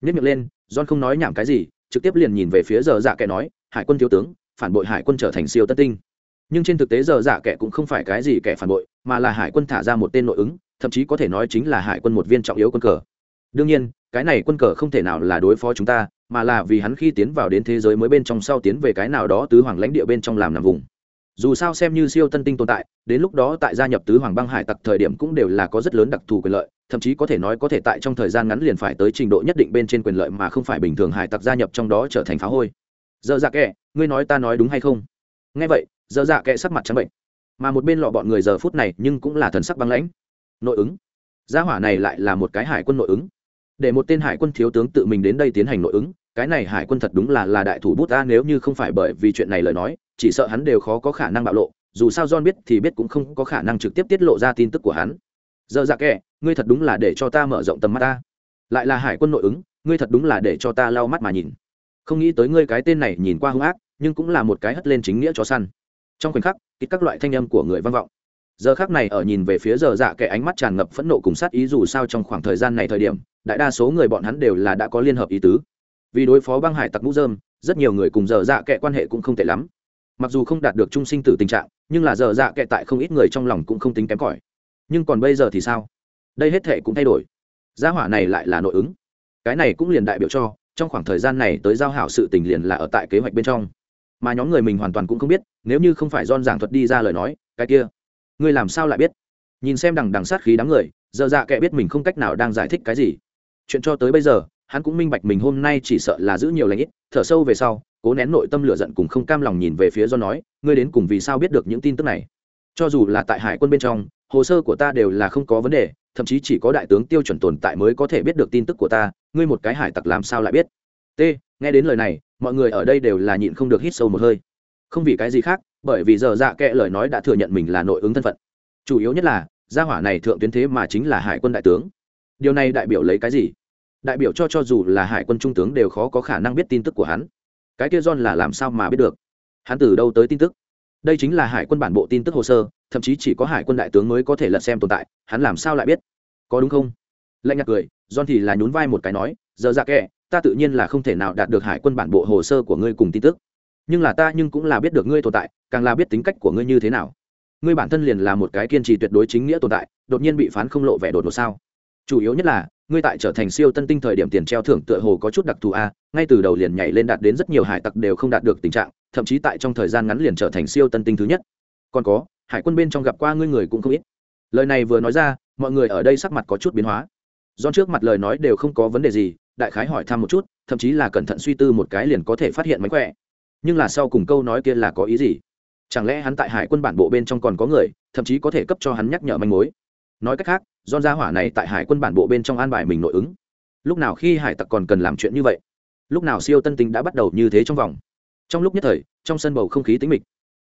nhất miệng lên, John không nói nhảm cái gì, trực tiếp liền nhìn về phía giờ dạ kẻ nói, Hải quân thiếu tướng, phản bội Hải quân trở thành siêu tân tinh. Nhưng trên thực tế giờ giả kẻ cũng không phải cái gì kẻ phản bội, mà là Hải quân thả ra một tên nội ứng, thậm chí có thể nói chính là Hải quân một viên trọng yếu quân cờ. Đương nhiên, cái này quân cờ không thể nào là đối phó chúng ta, mà là vì hắn khi tiến vào đến thế giới mới bên trong sau tiến về cái nào đó tứ hoàng lãnh địa bên trong làm nằm vùng dù sao xem như siêu tân tinh tồn tại đến lúc đó tại gia nhập tứ hoàng băng hải tặc thời điểm cũng đều là có rất lớn đặc thù quyền lợi thậm chí có thể nói có thể tại trong thời gian ngắn liền phải tới trình độ nhất định bên trên quyền lợi mà không phải bình thường hải tặc gia nhập trong đó trở thành phá hôi dơ dạ kệ ngươi nói ta nói đúng hay không? Nghe vậy dơ dạ kệ sắc mặt trắng bệnh. Mà một bên lọ bọn người giờ phút này nhưng cũng là thần sắc băng lãnh. Nội ứng. Gia hỏa này lại là một cái hải quân nội ứng. Để một tên hải quân thiếu tướng tự mình đến đây tiến hành nội ứng, cái này hải quân thật đúng là là đại thủ bút ta nếu như không phải bởi vì chuyện này lời nói, chỉ sợ hắn đều khó có khả năng bạo lộ, dù sao john biết thì biết cũng không có khả năng trực tiếp tiết lộ ra tin tức của hắn. Giờ dạ kệ ngươi thật đúng là để cho ta mở rộng tầm mắt ta lại là hải quân nội ứng, ngươi thật đúng là để cho ta lau mắt mà nhìn không nghĩ tới ngươi cái tên này nhìn qua hung ác, nhưng cũng là một cái hất lên chính nghĩa cho săn. Trong khoảnh khắc kích các loại thanh âm của người vang vọng. Giờ khác này ở nhìn về phía giờ dạ kệ ánh mắt tràn ngập phẫn nộ cùng sát ý dù sao trong khoảng thời gian này thời điểm, đại đa số người bọn hắn đều là đã có liên hợp ý tứ. Vì đối phó băng hải tặc mũ dơm rất nhiều người cùng giờ dạ kệ quan hệ cũng không tệ lắm. Mặc dù không đạt được trung sinh tử tình trạng, nhưng là giờ dạ kệ tại không ít người trong lòng cũng không tính kém cỏi. Nhưng còn bây giờ thì sao? Đây hết thể cũng thay đổi. Gia hỏa này lại là nội ứng. Cái này cũng liền đại biểu cho trong khoảng thời gian này tới giao hảo sự tình liền là ở tại kế hoạch bên trong. Mà nhóm người mình hoàn toàn cũng không biết, nếu như không phải don giảng thuật đi ra lời nói, cái kia, ngươi làm sao lại biết? Nhìn xem đằng đằng sát khí đám người, giờ dạ kệ biết mình không cách nào đang giải thích cái gì. Chuyện cho tới bây giờ, hắn cũng minh bạch mình hôm nay chỉ sợ là giữ nhiều lãnh ít, thở sâu về sau, cố nén nội tâm lửa giận cùng không cam lòng nhìn về phía do nói, ngươi đến cùng vì sao biết được những tin tức này? Cho dù là tại hải quân bên trong, hồ sơ của ta đều là không có vấn đề, thậm chí chỉ có đại tướng tiêu chuẩn tồn tại mới có thể biết được tin tức của ta ngươi một cái hải tặc làm sao lại biết? T, nghe đến lời này, mọi người ở đây đều là nhịn không được hít sâu một hơi. Không vì cái gì khác, bởi vì giờ dạ kệ lời nói đã thừa nhận mình là nội ứng thân phận. Chủ yếu nhất là, gia hỏa này thượng tuyến thế mà chính là hải quân đại tướng. Điều này đại biểu lấy cái gì? Đại biểu cho cho dù là hải quân trung tướng đều khó có khả năng biết tin tức của hắn. Cái kia john là làm sao mà biết được? Hắn từ đâu tới tin tức? Đây chính là hải quân bản bộ tin tức hồ sơ, thậm chí chỉ có hải quân đại tướng mới có thể lật xem tồn tại, hắn làm sao lại biết? Có đúng không? Lạnh nhạt cười john thì là nhún vai một cái nói, giờ ra kệ, ta tự nhiên là không thể nào đạt được hải quân bản bộ hồ sơ của ngươi cùng tin tức. Nhưng là ta nhưng cũng là biết được ngươi tồn tại, càng là biết tính cách của ngươi như thế nào. Ngươi bản thân liền là một cái kiên trì tuyệt đối chính nghĩa tồn tại, đột nhiên bị phán không lộ vẻ đột ngột sao? Chủ yếu nhất là, ngươi tại trở thành siêu tân tinh thời điểm tiền treo thưởng tựa hồ có chút đặc thù a, ngay từ đầu liền nhảy lên đạt đến rất nhiều hải tặc đều không đạt được tình trạng, thậm chí tại trong thời gian ngắn liền trở thành siêu tân tinh thứ nhất. Còn có, hải quân bên trong gặp qua ngươi người cũng không ít. Lời này vừa nói ra, mọi người ở đây sắc mặt có chút biến hóa do trước mặt lời nói đều không có vấn đề gì, đại khái hỏi thăm một chút, thậm chí là cẩn thận suy tư một cái liền có thể phát hiện mánh khỏe. Nhưng là sau cùng câu nói kia là có ý gì? Chẳng lẽ hắn tại hải quân bản bộ bên trong còn có người, thậm chí có thể cấp cho hắn nhắc nhở manh mối? Nói cách khác don gia hỏa này tại hải quân bản bộ bên trong an bài mình nội ứng. Lúc nào khi hải tặc còn cần làm chuyện như vậy? Lúc nào siêu tân tính đã bắt đầu như thế trong vòng? Trong lúc nhất thời, trong sân bầu không khí tính mịch.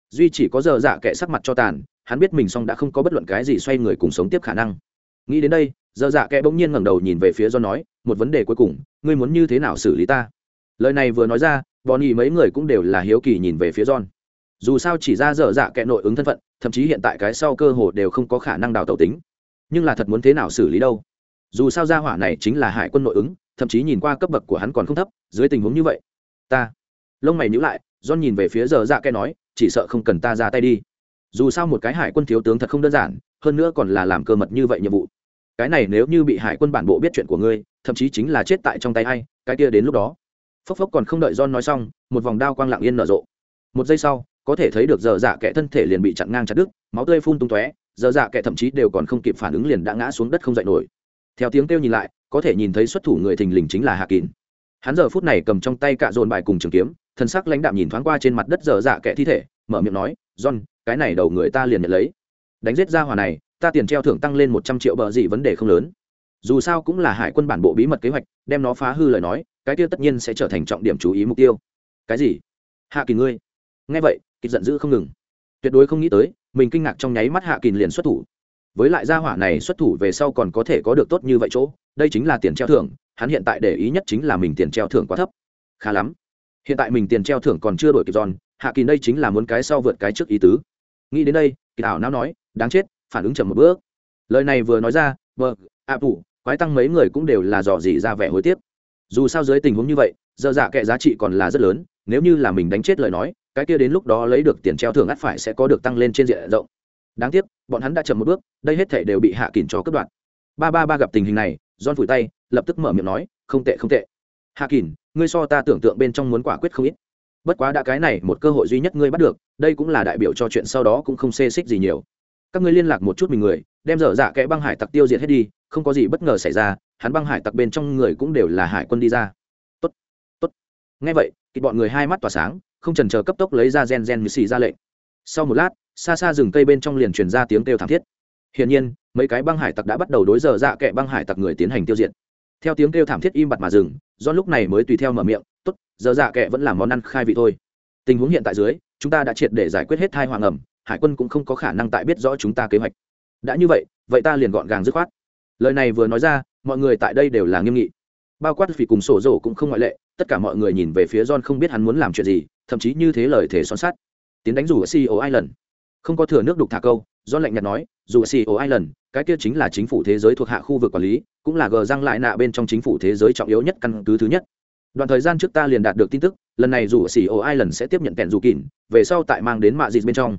Duy chỉ có giờ dạ kệ sắc mặt cho tàn, hắn biết mình xong đã không có bất luận cái gì xoay người cùng sống tiếp khả năng nghĩ đến đây, dơ dạ kẽ bỗng nhiên ngẩng đầu nhìn về phía do nói, một vấn đề cuối cùng, ngươi muốn như thế nào xử lý ta? Lời này vừa nói ra, bọn nhì mấy người cũng đều là hiếu kỳ nhìn về phía john. Dù sao chỉ ra dở dạ kẽ nội ứng thân phận, thậm chí hiện tại cái sau cơ hồ đều không có khả năng đào tẩu tính. Nhưng là thật muốn thế nào xử lý đâu? Dù sao gia hỏa này chính là hải quân nội ứng, thậm chí nhìn qua cấp bậc của hắn còn không thấp, dưới tình huống như vậy, ta lông mày nhữ lại, john nhìn về phía giờ dạ kẽ nói, chỉ sợ không cần ta ra tay đi. Dù sao một cái hải quân thiếu tướng thật không đơn giản, hơn nữa còn là làm cơ mật như vậy nhiệm vụ cái này nếu như bị hải quân bản bộ biết chuyện của ngươi, thậm chí chính là chết tại trong tay hay cái kia đến lúc đó. Phốc phốc còn không đợi john nói xong, một vòng đao quang lặng yên nở rộ. Một giây sau, có thể thấy được giờ dạ kẻ thân thể liền bị chặn ngang chặt đứt, máu tươi phun tung tóe, giờ dạ kẻ thậm chí đều còn không kịp phản ứng liền đã ngã xuống đất không dậy nổi. Theo tiếng kêu nhìn lại, có thể nhìn thấy xuất thủ người thình lình chính là hạ kín hắn giờ phút này cầm trong tay cạ dồn bài cùng trường kiếm, thân sắc lãnh đạm nhìn thoáng qua trên mặt đất giờ dạ kẻ thi thể, mở miệng nói, john, cái này đầu người ta liền nhận lấy. Đánh giết ra hòa này ta tiền treo thưởng tăng lên một trăm triệu bờ gì vấn đề không lớn. Dù sao cũng là hải quân bản bộ bí mật kế hoạch, đem nó phá hư lời nói, cái kia tất nhiên sẽ trở thành trọng điểm chú ý mục tiêu. Cái gì? Hạ kỳ ngươi. Nghe vậy, kịch giận dữ không ngừng. Tuyệt đối không nghĩ tới, mình kinh ngạc trong nháy mắt hạ kỳ liền xuất thủ. Với lại gia hỏa này xuất thủ về sau còn có thể có được tốt như vậy chỗ, đây chính là tiền treo thưởng, hắn hiện tại để ý nhất chính là mình tiền treo thưởng quá thấp. Khá lắm. Hiện tại mình tiền treo thưởng còn chưa đổi kịp giòn, hạ kỳ đây chính là muốn cái sau vượt cái trước ý tứ. Nghĩ đến đây kỳ ảo não nói, đáng chết phản ứng chậm một bước. Lời này vừa nói ra vợ ạ phụ quái tăng mấy người cũng đều là dò dỉ ra vẻ hối tiếc. Dù sao dưới tình huống như vậy, dơ dạ kệ giá trị còn là rất lớn, nếu như là mình đánh chết lời nói, cái kia đến lúc đó lấy được tiền treo thưởng ắt phải sẽ có được tăng lên trên diện rộng. Đáng tiếc, bọn hắn đã chậm một bước, đây hết thể đều bị hạ kín cho cướp đoạt. Ba ba ba gặp tình hình này don phủi tay, lập tức mở miệng nói, không tệ không tệ. Hạ kín ngươi so ta tưởng tượng bên trong muốn quả quyết không ít. Bất quá đã cái này một cơ hội duy nhất ngươi bắt được, đây cũng là đại biểu cho chuyện sau đó cũng không xê xích gì nhiều các ngươi liên lạc một chút mình người, đem dở dạ kẽ băng hải tặc tiêu diệt hết đi, không có gì bất ngờ xảy ra, hắn băng hải tặc bên trong người cũng đều là hải quân đi ra. Tốt tốt. Ngay vậy kịp bọn người hai mắt tỏa sáng, không trần chờ cấp tốc lấy ra gen gen như xì ra lệnh. Sau một lát, xa xa rừng cây bên trong liền truyền ra tiếng kêu thảm thiết. Hiển nhiên, mấy cái băng hải tặc đã bắt đầu đối giờ dạ kệ băng hải tặc người tiến hành tiêu diệt. Theo tiếng kêu thảm thiết im bặt mà dừng, do lúc này mới tùy theo mở miệng, tốt giờ dạ kệ vẫn là món ăn khai vị thôi. Tình huống hiện tại dưới, chúng ta đã triệt để giải quyết hết thai hoàng ẩm hải quân cũng không có khả năng tại biết rõ chúng ta kế hoạch. Đã như vậy vậy ta liền gọn gàng dứt khoát. Lời này vừa nói ra, mọi người tại đây đều là nghiêm nghị. Bao quát vì cùng sổ rổ cũng không ngoại lệ, tất cả mọi người nhìn về phía john không biết hắn muốn làm chuyện gì, thậm chí như thế lời thể xoắn sát tiến đánh dù ở ceo island. Không có thừa nước đục thả câu, john lạnh nhạt nói dù ở ceo island, cái kia chính là chính phủ thế giới thuộc hạ khu vực quản lý, cũng là gờ răng lại nạ bên trong chính phủ thế giới trọng yếu nhất căn cứ thứ nhất. Đoạn thời gian trước ta liền đạt được tin tức, lần này dù ở ceo island sẽ tiếp nhận kẹn dù kỳn về sau tại mang đến mạ dịt bên trong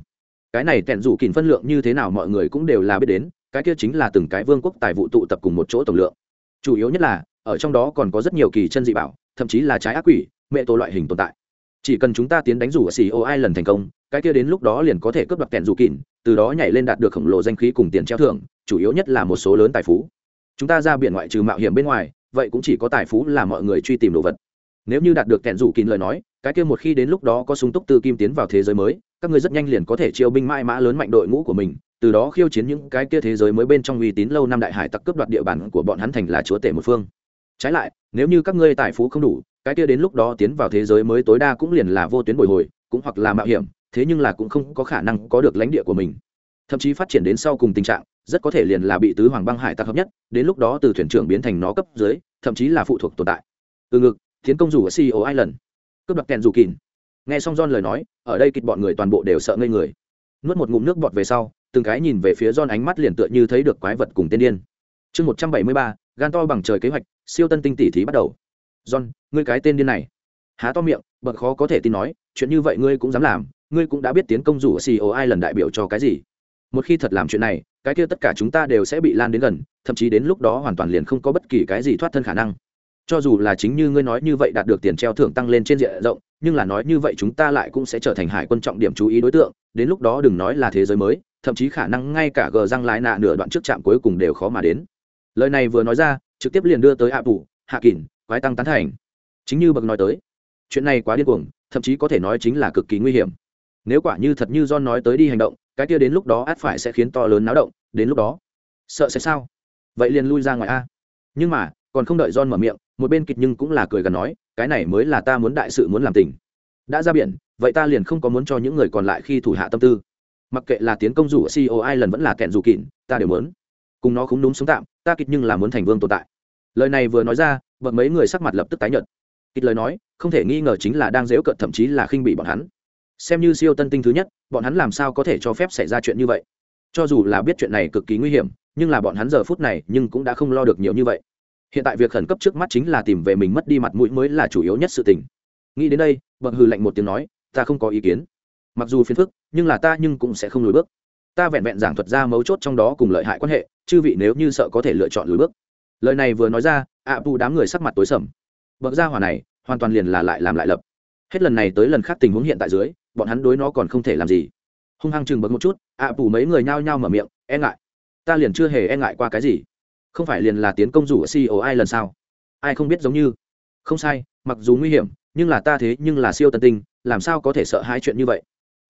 cái này kẹn dù kỳn phân lượng như thế nào mọi người cũng đều là biết đến, cái kia chính là từng cái vương quốc tài vụ tụ tập cùng một chỗ tổng lượng. Chủ yếu nhất là, ở trong đó còn có rất nhiều kỳ chân dị bảo, thậm chí là trái ác quỷ, mẹ tổ loại hình tồn tại. Chỉ cần chúng ta tiến đánh rủ ở xì ô ai lần thành công, cái kia đến lúc đó liền có thể cướp đoạt kẹn dù kỉn từ đó nhảy lên đạt được khổng lồ danh khí cùng tiền treo thưởng, chủ yếu nhất là một số lớn tài phú. Chúng ta ra biển ngoại trừ mạo hiểm bên ngoài, vậy cũng chỉ có tài phú là mọi người truy tìm đồ vật. Nếu như đạt được kẹn rủ kín lời nói, cái kia một khi đến lúc đó có sung túc tư kim tiến vào thế giới mới các người rất nhanh liền có thể chiêu binh mãi mã lớn mạnh đội ngũ của mình, từ đó khiêu chiến những cái kia thế giới mới bên trong uy tín lâu năm đại hải tặc cướp đoạt địa bàn của bọn hắn thành là chúa tể một phương. Trái lại, nếu như các ngươi tài phú không đủ, cái kia đến lúc đó tiến vào thế giới mới tối đa cũng liền là vô tuyến bồi hồi, cũng hoặc là mạo hiểm, thế nhưng là cũng không có khả năng có được lãnh địa của mình. Thậm chí phát triển đến sau cùng tình trạng, rất có thể liền là bị tứ hoàng băng hải tặc hợp nhất, đến lúc đó từ thuyền trưởng biến thành nó cấp dưới, thậm chí là phụ thuộc tồn tại. Từ ngực, tiến công dù ở ceo island. Cướp đoạt kèn dù kìn nghe xong john lời nói ở đây kịch bọn người toàn bộ đều sợ ngây người nuốt một ngụm nước bọt về sau từng cái nhìn về phía John ánh mắt liền tựa như thấy được quái vật cùng tiên điên. Chương một trăm bảy mươi ba, gan to bằng trời kế hoạch, siêu tân tinh tỷ thí bắt đầu. John, ngươi cái tên điên này. Há to miệng, bậc khó có thể tin nói, chuyện như vậy ngươi cũng dám làm, ngươi cũng đã biết tiến công rủ CEO ai lần đại biểu cho cái gì. Một khi thật làm chuyện này, cái kia tất cả chúng ta đều sẽ bị lan đến gần, thậm chí đến lúc đó hoàn toàn liền không có bất kỳ cái gì thoát thân khả năng. Cho dù là chính như ngươi nói như vậy đạt được tiền treo thưởng tăng lên trên diện rộng, nhưng là nói như vậy chúng ta lại cũng sẽ trở thành hải quân trọng điểm chú ý đối tượng, đến lúc đó đừng nói là thế giới mới, thậm chí khả năng ngay cả gờ răng lái nạ nửa đoạn trước trạm cuối cùng đều khó mà đến. Lời này vừa nói ra trực tiếp liền đưa tới hạ phủ hạ kỳn quái tăng tán thành. Chính như bậc nói tới chuyện này quá điên cuồng thậm chí có thể nói chính là cực kỳ nguy hiểm. Nếu quả như thật như john nói tới đi hành động cái kia đến lúc đó át phải sẽ khiến to lớn náo động đến lúc đó sợ sẽ sao? Vậy liền lui ra ngoài a. Nhưng mà còn không đợi john mở miệng một bên kịch nhưng cũng là cười gần nói cái này mới là ta muốn đại sự muốn làm tình. Đã ra biển, vậy ta liền không có muốn cho những người còn lại khi thủ hạ tâm tư. Mặc kệ là tiến công rủ ceo ai lần vẫn là kẹn dù kịn ta đều muốn. Cùng nó cũng đúng sống tạm, ta kịch nhưng là muốn thành vương tồn tại. Lời này vừa nói ra, bậc mấy người sắc mặt lập tức tái nhợt. Kịch lời nói, không thể nghi ngờ chính là đang dễu cận thậm chí là khinh bị bọn hắn. Xem như siêu tân tinh thứ nhất, bọn hắn làm sao có thể cho phép xảy ra chuyện như vậy? Cho dù là biết chuyện này cực kỳ nguy hiểm, nhưng là bọn hắn giờ phút này nhưng cũng đã không lo được nhiều như vậy hiện tại việc khẩn cấp trước mắt chính là tìm về mình mất đi mặt mũi mới là chủ yếu nhất sự tình. Nghĩ đến đây bậc hừ lạnh một tiếng nói ta không có ý kiến. Mặc dù phiền phức nhưng là ta nhưng cũng sẽ không lùi bước. Ta vẹn vẹn giảng thuật ra mấu chốt trong đó cùng lợi hại quan hệ chư vị nếu như sợ có thể lựa chọn lùi bước. Lời này vừa nói ra ạ à, bù đám người sắc mặt tối sầm. Bậc gia hỏa này hoàn toàn liền là lại làm lại lập. Hết lần này tới lần khác tình huống hiện tại dưới bọn hắn đối nó còn không thể làm gì. Hung hăng chừng bậc một chút ạ à, bù mấy người nhao nhao mở miệng e ngại. Ta liền chưa hề e ngại qua cái gì không phải liền là tiến công rủ ceo ai lần sau. Ai không biết giống như. Không sai, mặc dù nguy hiểm, nhưng là ta thế nhưng là siêu tân tinh, làm sao có thể sợ hai chuyện như vậy?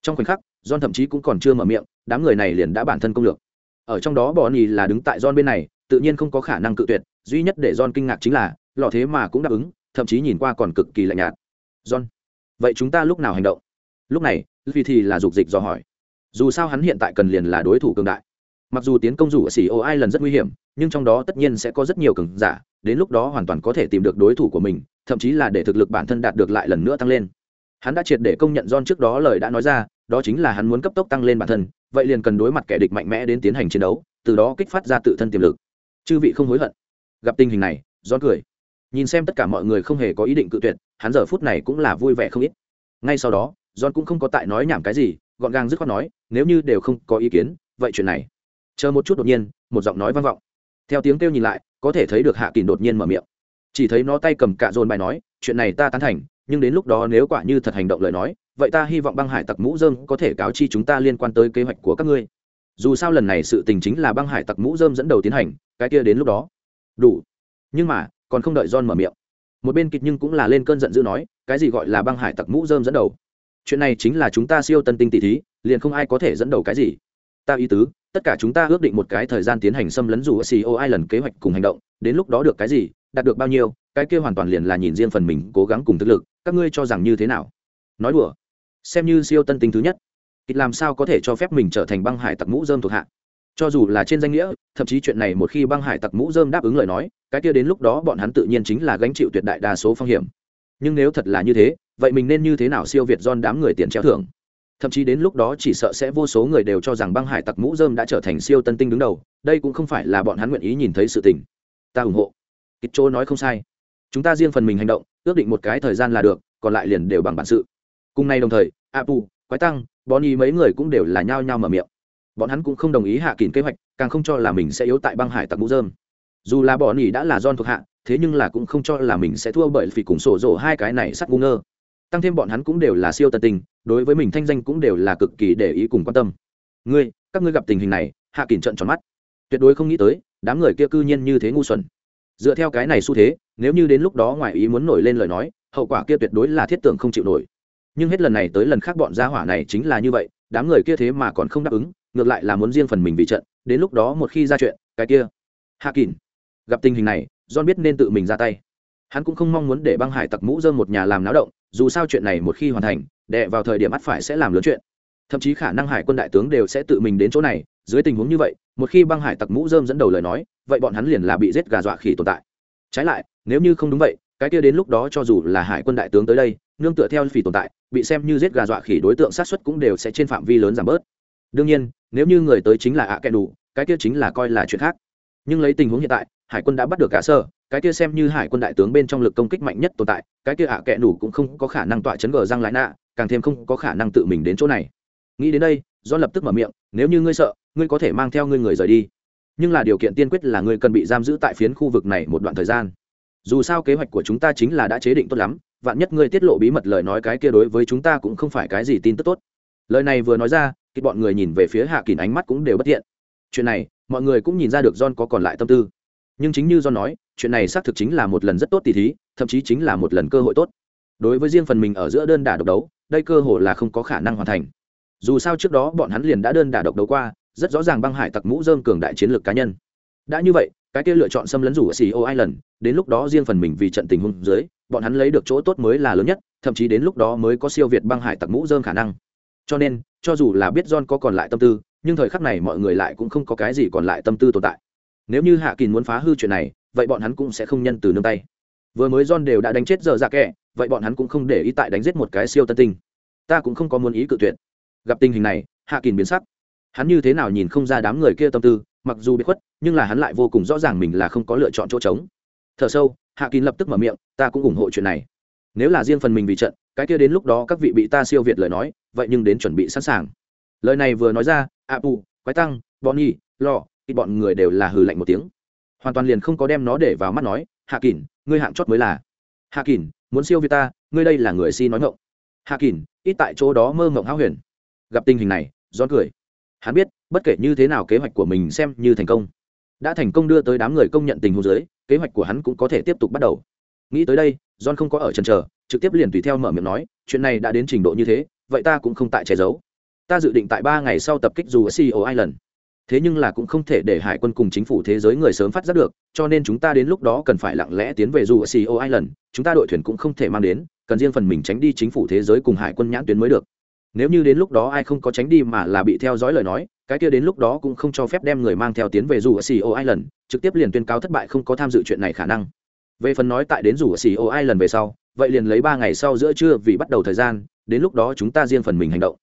Trong khoảnh khắc, john thậm chí cũng còn chưa mở miệng, đám người này liền đã bản thân công lược. Ở trong đó bọn nhì là đứng tại john bên này, tự nhiên không có khả năng cự tuyệt, duy nhất để john kinh ngạc chính là, lọ thế mà cũng đáp ứng, thậm chí nhìn qua còn cực kỳ lạnh nhạt. John, vậy chúng ta lúc nào hành động? Lúc này vì thì là dục dịch do hỏi. Dù sao hắn hiện tại cần liền là đối thủ cường đại mặc dù tiến công rủ ở xỉ ô ai lần rất nguy hiểm, nhưng trong đó tất nhiên sẽ có rất nhiều cường giả, đến lúc đó hoàn toàn có thể tìm được đối thủ của mình, thậm chí là để thực lực bản thân đạt được lại lần nữa tăng lên. Hắn đã triệt để công nhận John trước đó lời đã nói ra, đó chính là hắn muốn cấp tốc tăng lên bản thân, vậy liền cần đối mặt kẻ địch mạnh mẽ đến tiến hành chiến đấu, từ đó kích phát ra tự thân tiềm lực. Chư vị không hối hận. Gặp tình hình này, John cười. Nhìn xem tất cả mọi người không hề có ý định cự tuyệt, hắn giờ phút này cũng là vui vẻ không ít. Ngay sau đó, John cũng không có tại nói nhảm cái gì, gọn gàng dứt khoát nói, nếu như đều không có ý kiến, vậy chuyện này chờ một chút đột nhiên, một giọng nói vang vọng. Theo tiếng kêu nhìn lại, có thể thấy được hạ kỳ đột nhiên mở miệng. Chỉ thấy nó tay cầm cạ dồn bài nói, chuyện này ta tán thành, nhưng đến lúc đó nếu quả như thật hành động lời nói, vậy ta hy vọng băng hải tặc mũ dơm có thể cáo chi chúng ta liên quan tới kế hoạch của các ngươi. Dù sao lần này sự tình chính là băng hải tặc mũ dơm dẫn đầu tiến hành, cái kia đến lúc đó. Đủ. Nhưng mà, còn không đợi john mở miệng. Một bên kịch nhưng cũng là lên cơn giận dữ nói, cái gì gọi là băng hải tặc mũ dơm dẫn đầu? Chuyện này chính là chúng ta siêu tân tinh tỷ thí, liền không ai có thể dẫn đầu cái gì. Ta ý tứ tất cả chúng ta ước định một cái thời gian tiến hành xâm lấn dù CEO ai lần kế hoạch cùng hành động, đến lúc đó được cái gì, đạt được bao nhiêu, cái kia hoàn toàn liền là nhìn riêng phần mình cố gắng cùng thực lực, các ngươi cho rằng như thế nào? Nói đùa, xem như siêu tân tinh thứ nhất, kịch làm sao có thể cho phép mình trở thành băng hải tặc mũ rơm thuộc hạ? Cho dù là trên danh nghĩa, thậm chí chuyện này một khi băng hải tặc mũ rơm đáp ứng lời nói, cái kia đến lúc đó bọn hắn tự nhiên chính là gánh chịu tuyệt đại đa số phong hiểm. Nhưng nếu thật là như thế, vậy mình nên như thế nào siêu việt John đám người tiền treo thưởng? Thậm chí đến lúc đó chỉ sợ sẽ vô số người đều cho rằng băng hải tặc mũ dơm đã trở thành siêu tân tinh đứng đầu, đây cũng không phải là bọn hắn nguyện ý nhìn thấy sự tình. Ta ủng hộ. Kịch chỗ nói không sai. Chúng ta riêng phần mình hành động, ước định một cái thời gian là được, còn lại liền đều bằng bản sự. Cùng nay đồng thời, apu, quái tăng, bonnie mấy người cũng đều là nhao nhao mở miệng. Bọn hắn cũng không đồng ý hạ kín kế hoạch, càng không cho là mình sẽ yếu tại băng hải tặc mũ dơm dù là bọn nhỉ đã là don thuộc hạ, thế nhưng là cũng không cho là mình sẽ thua bởi vì cùng sổ rổ hai cái này sắt ngu ngơ tăng thêm bọn hắn cũng đều là siêu tận tình, đối với mình thanh danh cũng đều là cực kỳ để ý cùng quan tâm. Ngươi, các ngươi gặp tình hình này, hạ kỳn trận tròn mắt. Tuyệt đối không nghĩ tới, đám người kia cư nhiên như thế ngu xuẩn. Dựa theo cái này xu thế, nếu như đến lúc đó ngoài ý muốn nổi lên lời nói, hậu quả kia tuyệt đối là thiết tưởng không chịu nổi. Nhưng hết lần này tới lần khác bọn gia hỏa này chính là như vậy, đám người kia thế mà còn không đáp ứng, ngược lại là muốn riêng phần mình vì trận, đến lúc đó một khi ra chuyện, cái kia. Hạ kỳn gặp tình hình này, john biết nên tự mình ra tay. Hắn cũng không mong muốn để băng hải tặc mũ dơm một nhà làm náo động dù sao chuyện này một khi hoàn thành đệ vào thời điểm ắt phải sẽ làm lớn chuyện. Thậm chí khả năng hải quân đại tướng đều sẽ tự mình đến chỗ này, dưới tình huống như vậy, một khi băng hải tặc mũ dơm dẫn đầu lời nói, vậy bọn hắn liền là bị giết gà dọa khỉ tồn tại. Trái lại, nếu như không đúng vậy, cái kia đến lúc đó cho dù là hải quân đại tướng tới đây, nương tựa theo phỉ tồn tại, bị xem như giết gà dọa khỉ đối tượng sát xuất cũng đều sẽ trên phạm vi lớn giảm bớt. Đương nhiên, nếu như người tới chính là ạ kẻ đủ, cái kia chính là coi là chuyện khác. Nhưng lấy tình huống hiện tại, hải quân đã bắt được cả sơ cái kia xem như hải quân đại tướng bên trong lực công kích mạnh nhất tồn tại, cái kia ạ à kẽ nủ cũng không có khả năng tọa chấn gờ răng lại nạ, càng thêm không có khả năng tự mình đến chỗ này. Nghĩ đến đây do lập tức mở miệng, nếu như ngươi sợ, ngươi có thể mang theo ngươi người rời đi. Nhưng là điều kiện tiên quyết là ngươi cần bị giam giữ tại phiến khu vực này một đoạn thời gian. Dù sao kế hoạch của chúng ta chính là đã chế định tốt lắm, vạn nhất ngươi tiết lộ bí mật lời nói cái kia đối với chúng ta cũng không phải cái gì tin tức tốt. Lời này vừa nói ra, thì bọn người nhìn về phía hạ kín ánh mắt cũng đều bất thiện. Chuyện này, mọi người cũng nhìn ra được john có còn lại tâm tư nhưng chính như do nói chuyện này xác thực chính là một lần rất tốt tỷ thí thậm chí chính là một lần cơ hội tốt. Đối với riêng phần mình ở giữa đơn đả độc đấu đây cơ hội là không có khả năng hoàn thành. Dù sao trước đó bọn hắn liền đã đơn đả độc đấu qua rất rõ ràng băng hải tặc mũ dơm cường đại chiến lược cá nhân. Đã như vậy cái kia lựa chọn xâm lấn rủ ở CEO Island, đến lúc đó riêng phần mình vì trận tình huống dưới, bọn hắn lấy được chỗ tốt mới là lớn nhất, thậm chí đến lúc đó mới có siêu việt băng hải tặc mũ dơm khả năng. cho nên cho dù là biết john có còn lại tâm tư nhưng thời khắc này mọi người lại cũng không có cái gì còn lại tâm tư tồn tại nếu như hạ kỳ muốn phá hư chuyện này, vậy bọn hắn cũng sẽ không nhân từ nương tay. Vừa mới john đều đã đánh chết giờ dạ kẹ vậy bọn hắn cũng không để ý tại đánh giết một cái siêu tân tinh. Ta cũng không có muốn ý cự tuyệt. Gặp tình hình này, hạ kỳ biến sắc. Hắn như thế nào nhìn không ra đám người kia tâm tư, mặc dù bị khuất, nhưng là hắn lại vô cùng rõ ràng mình là không có lựa chọn chỗ trống. Thở sâu, hạ kín lập tức mở miệng, ta cũng ủng hộ chuyện này. Nếu là riêng phần mình vì trận, cái kia đến lúc đó các vị bị ta siêu việt lời nói, vậy nhưng đến chuẩn bị sẵn sàng. Lời này vừa nói ra, apu, quái tăng bonny lo ít bọn người đều là hừ lạnh một tiếng. Hoàn toàn liền không có đem nó để vào mắt nói, hạ kỳn, ngươi hạng chót mới là. Hạ kỳn, muốn siêu việt ta, ngươi đây là người si nói ngộng hạ kỳn, ít tại chỗ đó mơ ngộng háo huyền. Gặp tình hình này gión cười. Hắn biết, bất kể như thế nào kế hoạch của mình xem như thành công. Đã thành công đưa tới đám người công nhận tình huống dưới, kế hoạch của hắn cũng có thể tiếp tục bắt đầu. Nghĩ tới đây john không có ở trần trờ trực tiếp liền tùy theo mở miệng nói, chuyện này đã đến trình độ như thế, vậy ta cũng không tại che giấu. Ta dự định tại ba ngày sau tập kích dù ở CEO Island. Thế nhưng là cũng không thể để hải quân cùng chính phủ thế giới người sớm phát giác được, cho nên chúng ta đến lúc đó cần phải lặng lẽ tiến về dù ở co Island, chúng ta đội thuyền cũng không thể mang đến, cần riêng phần mình tránh đi chính phủ thế giới cùng hải quân nhãn tuyến mới được. Nếu như đến lúc đó ai không có tránh đi mà là bị theo dõi lời nói, cái kia đến lúc đó cũng không cho phép đem người mang theo tiến về dù ở co Island, trực tiếp liền tuyên cáo thất bại không có tham dự chuyện này khả năng. Về phần nói tại đến dù ở co Island về sau, vậy liền lấy ba ngày sau giữa trưa vì bắt đầu thời gian, đến lúc đó chúng ta riêng phần mình hành động.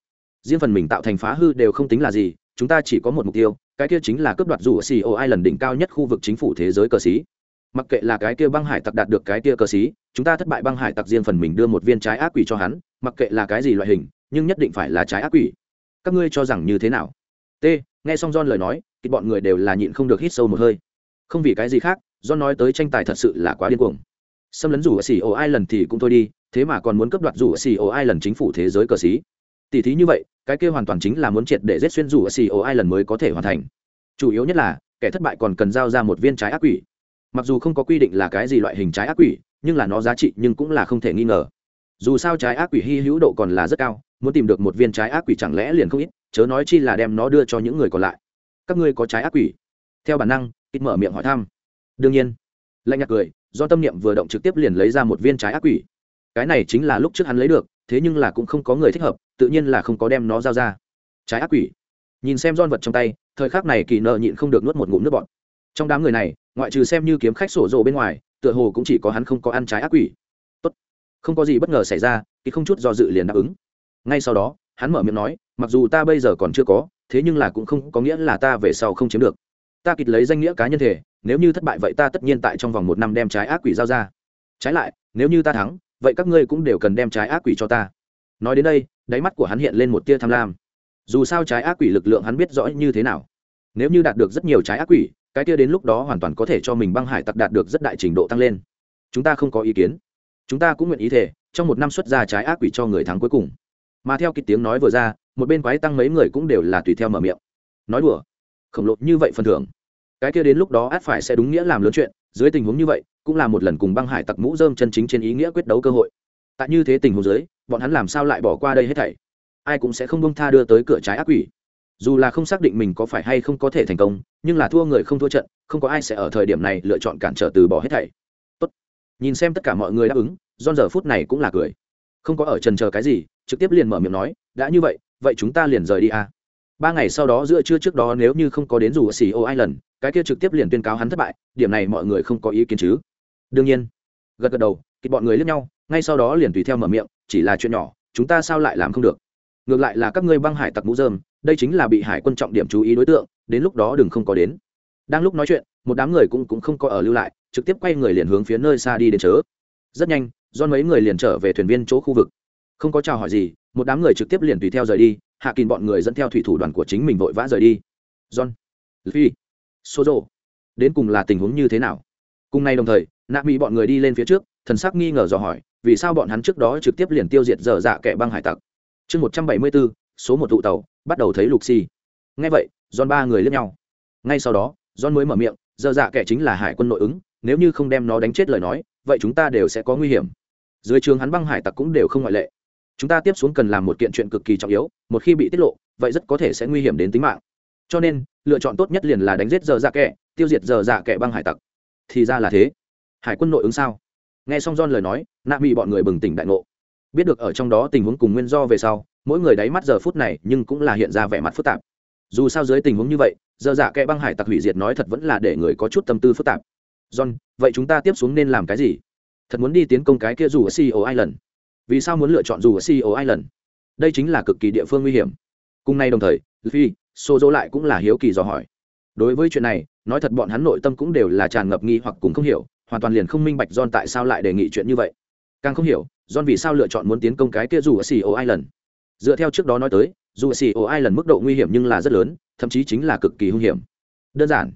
Riêng phần mình tạo thành phá hư đều không tính là gì, chúng ta chỉ có một mục tiêu, cái kia chính là cướp đoạt dù ở ai lần đỉnh cao nhất khu vực chính phủ thế giới cờ sĩ. Mặc kệ là cái kia băng hải tặc đạt được cái kia cờ sĩ, chúng ta thất bại băng hải tặc riêng phần mình đưa một viên trái ác quỷ cho hắn, mặc kệ là cái gì loại hình, nhưng nhất định phải là trái ác quỷ. Các ngươi cho rằng như thế nào? T, nghe xong John lời nói, thì bọn người đều là nhịn không được hít sâu một hơi. Không vì cái gì khác, John nói tới tranh tài thật sự là quá điên cuồng. Xâm lấn rủ ở xỉ ai lần thì cũng thôi đi, thế mà còn muốn cướp đoạt rủ ở xỉ ai lần chính phủ thế giới cờ sĩ tỉ thí như vậy, cái kia hoàn toàn chính là muốn triệt để rết xuyên rủ ở xỉ ổ ai lần mới có thể hoàn thành. Chủ yếu nhất là, kẻ thất bại còn cần giao ra một viên trái ác quỷ. Mặc dù không có quy định là cái gì loại hình trái ác quỷ, nhưng là nó giá trị nhưng cũng là không thể nghi ngờ. Dù sao trái ác quỷ hy hữu độ còn là rất cao, muốn tìm được một viên trái ác quỷ chẳng lẽ liền không ít, chớ nói chi là đem nó đưa cho những người còn lại các ngươi có trái ác quỷ theo bản năng ít mở miệng hỏi thăm đương nhiên lạnh nhạt cười do tâm niệm vừa động trực tiếp liền lấy ra một viên trái ác quỷ cái này chính là lúc trước hắn lấy được thế nhưng là cũng không có người thích hợp, tự nhiên là không có đem nó giao ra. Trái ác quỷ. Nhìn xem don vật trong tay, thời khắc này kỳ nợ nhịn không được nuốt một ngụm nước bọt. Trong đám người này, ngoại trừ xem như kiếm khách sổ rộ bên ngoài, tựa hồ cũng chỉ có hắn không có ăn trái ác quỷ. Tốt. Không có gì bất ngờ xảy ra thì không chút do dự liền đáp ứng. Ngay sau đó, hắn mở miệng nói, mặc dù ta bây giờ còn chưa có, thế nhưng là cũng không có nghĩa là ta về sau không chiếm được. Ta kịch lấy danh nghĩa cá nhân thể, nếu như thất bại vậy ta tất nhiên tại trong vòng một năm đem trái ác quỷ giao ra. Trái lại, nếu như ta thắng vậy các ngươi cũng đều cần đem trái ác quỷ cho ta. Nói đến đây, đáy mắt của hắn hiện lên một tia tham lam. Dù sao trái ác quỷ lực lượng hắn biết rõ như thế nào. Nếu như đạt được rất nhiều trái ác quỷ, cái tia đến lúc đó hoàn toàn có thể cho mình băng hải tặc đạt được rất đại trình độ tăng lên. Chúng ta không có ý kiến. Chúng ta cũng nguyện ý thể trong một năm xuất ra trái ác quỷ cho người thắng cuối cùng. Mà theo kịch tiếng nói vừa ra, một bên quái tăng mấy người cũng đều là tùy theo mở miệng. Nói đùa. Khổng lồ như vậy phần thưởng. Cái kia đến lúc đó át phải sẽ đúng nghĩa làm lớn chuyện. Dưới tình huống như vậy cũng là một lần cùng băng hải tặc mũ dơm chân chính trên ý nghĩa quyết đấu cơ hội. Tại như thế tình huống dưới, bọn hắn làm sao lại bỏ qua đây hết thảy? Ai cũng sẽ không bông tha đưa tới cửa trái ác quỷ. Dù là không xác định mình có phải hay không có thể thành công, nhưng là thua người không thua trận, không có ai sẽ ở thời điểm này lựa chọn cản trở từ bỏ hết thảy. Tốt. nhìn xem tất cả mọi người đáp ứng don giờ phút này cũng là cười. Không có ở trần chờ cái gì, trực tiếp liền mở miệng nói, đã như vậy vậy chúng ta liền rời đi à. ba ngày sau đó giữa trưa trước đó nếu như không có đến dù ở xì ô ai lần cái kia trực tiếp liền tuyên cáo hắn thất bại, điểm này mọi người không có ý kiến chứ đương nhiên. Gật gật đầu kịp bọn người lướt nhau, ngay sau đó liền tùy theo mở miệng, chỉ là chuyện nhỏ, chúng ta sao lại làm không được? Ngược lại là các ngươi băng hải tặc mũ dơm đây chính là bị hải quân trọng điểm chú ý đối tượng, đến lúc đó đừng không có đến. Đang lúc nói chuyện, một đám người cũng cũng không có ở lưu lại, trực tiếp quay người liền hướng phía nơi xa đi đến chớ. Rất nhanh, do mấy người liền trở về thuyền viên chỗ khu vực. Không có chào hỏi gì, một đám người trực tiếp liền tùy theo rời đi, hạ kín bọn người dẫn theo thủy thủ đoàn của chính mình vội vã rời đi. John phi sozo, đến cùng là tình huống như thế nào? Cùng nay đồng thời nạ mỹ bọn người đi lên phía trước, thần sắc nghi ngờ dò hỏi, vì sao bọn hắn trước đó trực tiếp liền tiêu diệt dở dạ kẻ băng hải tặc? Chương một trăm bảy mươi bốn, số một tụ tàu, bắt đầu thấy lục xì. ngay vậy, john ba người lướt nhau. Ngay sau đó, john mới mở miệng, dở dạ kẻ chính là hải quân nội ứng, nếu như không đem nó đánh chết lời nói, vậy chúng ta đều sẽ có nguy hiểm. Dưới trường hắn băng hải tặc cũng đều không ngoại lệ. Chúng ta tiếp xuống cần làm một kiện chuyện cực kỳ trọng yếu, một khi bị tiết lộ, vậy rất có thể sẽ nguy hiểm đến tính mạng. Cho nên, lựa chọn tốt nhất liền là đánh giết giờ dạ kẻ, tiêu diệt giờ dạ kẻ băng hải tặc. Thì ra là thế hải quân nội ứng sao? Nghe xong john lời nói, nạ bị bọn người bừng tỉnh đại ngộ. Biết được ở trong đó tình huống cùng nguyên do về sau, mỗi người đáy mắt giờ phút này nhưng cũng là hiện ra vẻ mặt phức tạp. Dù sao dưới tình huống như vậy, giờ dạ giả kẽ băng hải tặc hủy diệt nói thật vẫn là để người có chút tâm tư phức tạp. John, vậy chúng ta tiếp xuống nên làm cái gì? Thật muốn đi tiến công cái kia dù ở ceo island. Vì sao muốn lựa chọn dù ở ceo island? Đây chính là cực kỳ địa phương nguy hiểm. Cùng nay đồng thời phi xô dỗ lại cũng là hiếu kỳ dò hỏi. Đối với chuyện này, nói thật bọn hắn nội tâm cũng đều là tràn ngập nghi hoặc cùng không hiểu hoàn toàn liền không minh bạch john tại sao lại đề nghị chuyện như vậy. Càng không hiểu, john vì sao lựa chọn muốn tiến công cái kia dù ở ceo island. Dựa theo trước đó nói tới dù ở ceo island mức độ nguy hiểm nhưng là rất lớn, thậm chí chính là cực kỳ hung hiểm. Đơn giản.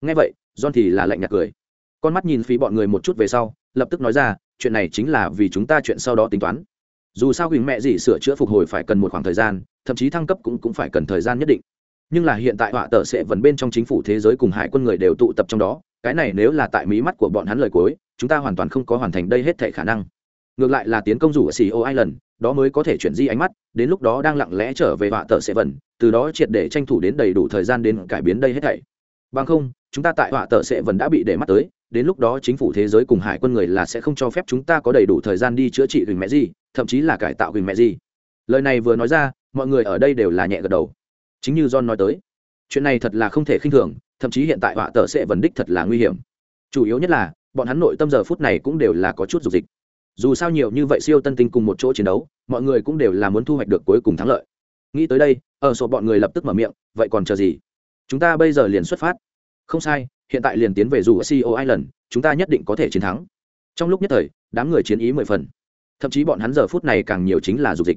Nghe vậy, john thì là lạnh nhạt cười. Con mắt nhìn phí bọn người một chút về sau, lập tức nói ra, chuyện này chính là vì chúng ta chuyện sau đó tính toán. Dù sao huỳnh mẹ gì sửa chữa phục hồi phải cần một khoảng thời gian, thậm chí thăng cấp cũng cũng phải cần thời gian nhất định. Nhưng là hiện tại họa tờ sẽ vẫn bên trong chính phủ thế giới cùng hải quân người đều tụ tập trong đó cái này nếu là tại mí mắt của bọn hắn lời cuối chúng ta hoàn toàn không có hoàn thành đây hết thể khả năng ngược lại là tiến công rủ ở CEO Island, đó mới có thể chuyển di ánh mắt, đến lúc đó đang lặng lẽ trở về họa tờ sẽ vần, từ đó triệt để tranh thủ đến đầy đủ thời gian đến cải biến đây hết thảy. Bằng không, chúng ta tại họa tờ sẽ vần đã bị để mắt tới, đến lúc đó chính phủ thế giới cùng hải quân người là sẽ không cho phép chúng ta có đầy đủ thời gian đi chữa trị huỳnh mẹ gì, thậm chí là cải tạo huỳnh mẹ gì. Lời này vừa nói ra, mọi người ở đây đều là nhẹ gật đầu. Chính như John nói tới, chuyện này thật là không thể khinh thường, thậm chí hiện tại họa tờ sẽ vần đích thật là nguy hiểm. Chủ yếu nhất là, bọn hắn nội tâm giờ phút này cũng đều là có chút dục dịch dù sao nhiều như vậy siêu tân tinh cùng một chỗ chiến đấu mọi người cũng đều là muốn thu hoạch được cuối cùng thắng lợi nghĩ tới đây ở sổ bọn người lập tức mở miệng vậy còn chờ gì chúng ta bây giờ liền xuất phát không sai hiện tại liền tiến về dù ở co Island, chúng ta nhất định có thể chiến thắng. Trong lúc nhất thời, đám người chiến ý mười phần. Thậm chí bọn hắn giờ phút này càng nhiều chính là dục dịch.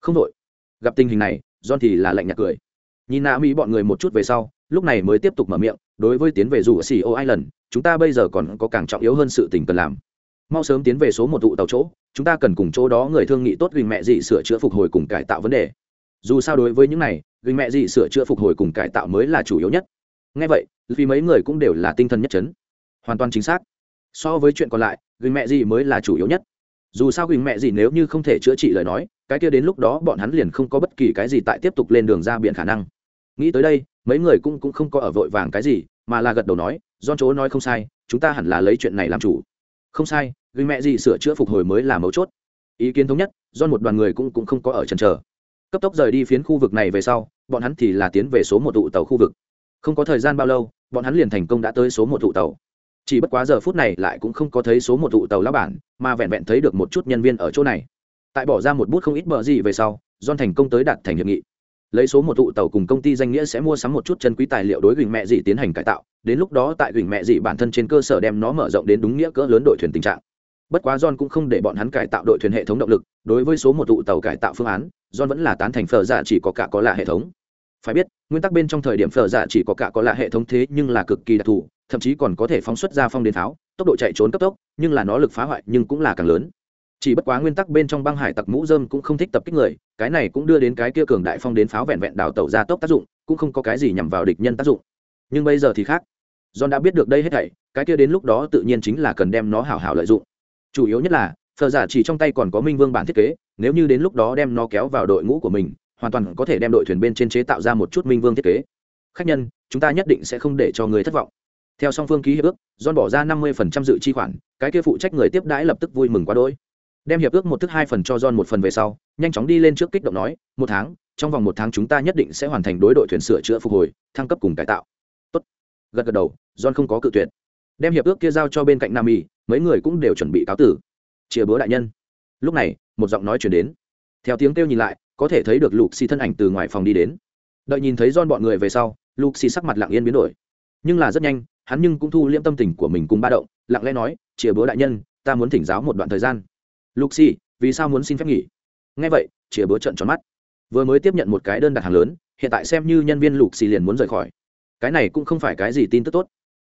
Không đội. Gặp tình hình này, John thì là lạnh nhạt cười. Nhìn nạ Mỹ bọn người một chút về sau, lúc này mới tiếp tục mở miệng, đối với tiến về dù ở CEO Island, chúng ta bây giờ còn có càng trọng yếu hơn sự tình cần làm. Mau sớm tiến về số một tụ tàu chỗ chúng ta cần cùng chỗ đó người thương nghị tốt gừng mẹ dị sửa chữa phục hồi cùng cải tạo vấn đề. Dù sao đối với những này gừng mẹ dị sửa chữa phục hồi cùng cải tạo mới là chủ yếu nhất. Ngay vậy vì mấy người cũng đều là tinh thần nhất trấn hoàn toàn chính xác. So với chuyện còn lại gừng mẹ dị mới là chủ yếu nhất. Dù sao gừng mẹ dị nếu như không thể chữa trị lời nói cái kia đến lúc đó bọn hắn liền không có bất kỳ cái gì tại tiếp tục lên đường ra biển khả năng nghĩ tới đây, mấy người cũng cũng không có ở vội vàng cái gì, mà là gật đầu nói do chỗ nói không sai, chúng ta hẳn là lấy chuyện này làm chủ. Không sai vì mẹ gì sửa chữa phục hồi mới là mấu chốt. Ý kiến thống nhất do một đoàn người cũng cũng không có ở trần trờ cấp tốc rời đi phiến khu vực này về sau, bọn hắn thì là tiến về số một tụ tàu khu vực. Không có thời gian bao lâu, bọn hắn liền thành công đã tới số một tụ tàu. Chỉ bất quá giờ phút này lại cũng không có thấy số một tụ tàu lá bản, mà vẹn vẹn thấy được một chút nhân viên ở chỗ này. Tại bỏ ra một bút không ít bờ gì về sau don thành công tới đạt thành hiệp nghị lấy số một tụ tàu cùng công ty danh nghĩa sẽ mua sắm một chút chân quý tài liệu đối gửi mẹ dị tiến hành cải tạo đến lúc đó tại gửi mẹ dị bản thân trên cơ sở đem nó mở rộng đến đúng nghĩa cỡ lớn đội thuyền tình trạng. Bất quá john cũng không để bọn hắn cải tạo đội thuyền hệ thống động lực đối với số một tụ tàu cải tạo phương án john vẫn là tán thành phở giả chỉ có cả có là hệ thống. Phải biết nguyên tắc bên trong thời điểm phở giả chỉ có cả có là hệ thống thế nhưng là cực kỳ đặc thù thậm chí còn có thể phóng xuất ra phong đến tháo, tốc độ chạy trốn cấp tốc nhưng là nó lực phá hoại nhưng cũng là càng lớn chỉ bất quá nguyên tắc bên trong băng hải tặc mũ dơm cũng không thích tập kích người, cái này cũng đưa đến cái kia cường đại phong đến pháo vẹn vẹn đào tẩu ra tốc tác dụng, cũng không có cái gì nhằm vào địch nhân tác dụng. Nhưng bây giờ thì khác. John đã biết được đây hết thảy, cái kia đến lúc đó tự nhiên chính là cần đem nó hảo hảo lợi dụng. Chủ yếu nhất là phờ giả chỉ trong tay còn có minh vương bản thiết kế, nếu như đến lúc đó đem nó kéo vào đội ngũ của mình, hoàn toàn có thể đem đội thuyền bên trên chế tạo ra một chút minh vương thiết kế. Khách nhân, chúng ta nhất định sẽ không để cho người thất vọng. Theo song phương ký hiệp ước, john bỏ ra năm mươi dự chi khoản, cái kia phụ trách người tiếp đãi lập tức vui mừng quá đôi đem hiệp ước một thức hai phần cho john một phần về sau, nhanh chóng đi lên trước kích động nói, một tháng, trong vòng một tháng chúng ta nhất định sẽ hoàn thành đối đội thuyền sửa chữa phục hồi, thăng cấp cùng cải tạo. Tốt. gật gật đầu, john không có cự tuyệt. Đem hiệp ước kia giao cho bên cạnh nam y mấy người cũng đều chuẩn bị cáo tử. Chia bữa đại nhân. Lúc này, một giọng nói chuyển đến. Theo tiếng kêu nhìn lại, có thể thấy được lục xì thân ảnh từ ngoài phòng đi đến. Đợi nhìn thấy don bọn người về sau lục xì sắc mặt lặng yên biến đổi. Nhưng là rất nhanh, hắn nhưng cũng thu liễm tâm tình của mình cùng ba động, lặng lẽ nói chia bữa đại nhân, ta muốn thỉnh giáo một đoạn thời gian luxi vì sao muốn xin phép nghỉ? Ngay vậy chia bữa trận tròn mắt. Vừa mới tiếp nhận một cái đơn đặt hàng lớn, hiện tại xem như nhân viên lục xì liền muốn rời khỏi. Cái này cũng không phải cái gì tin tức tốt.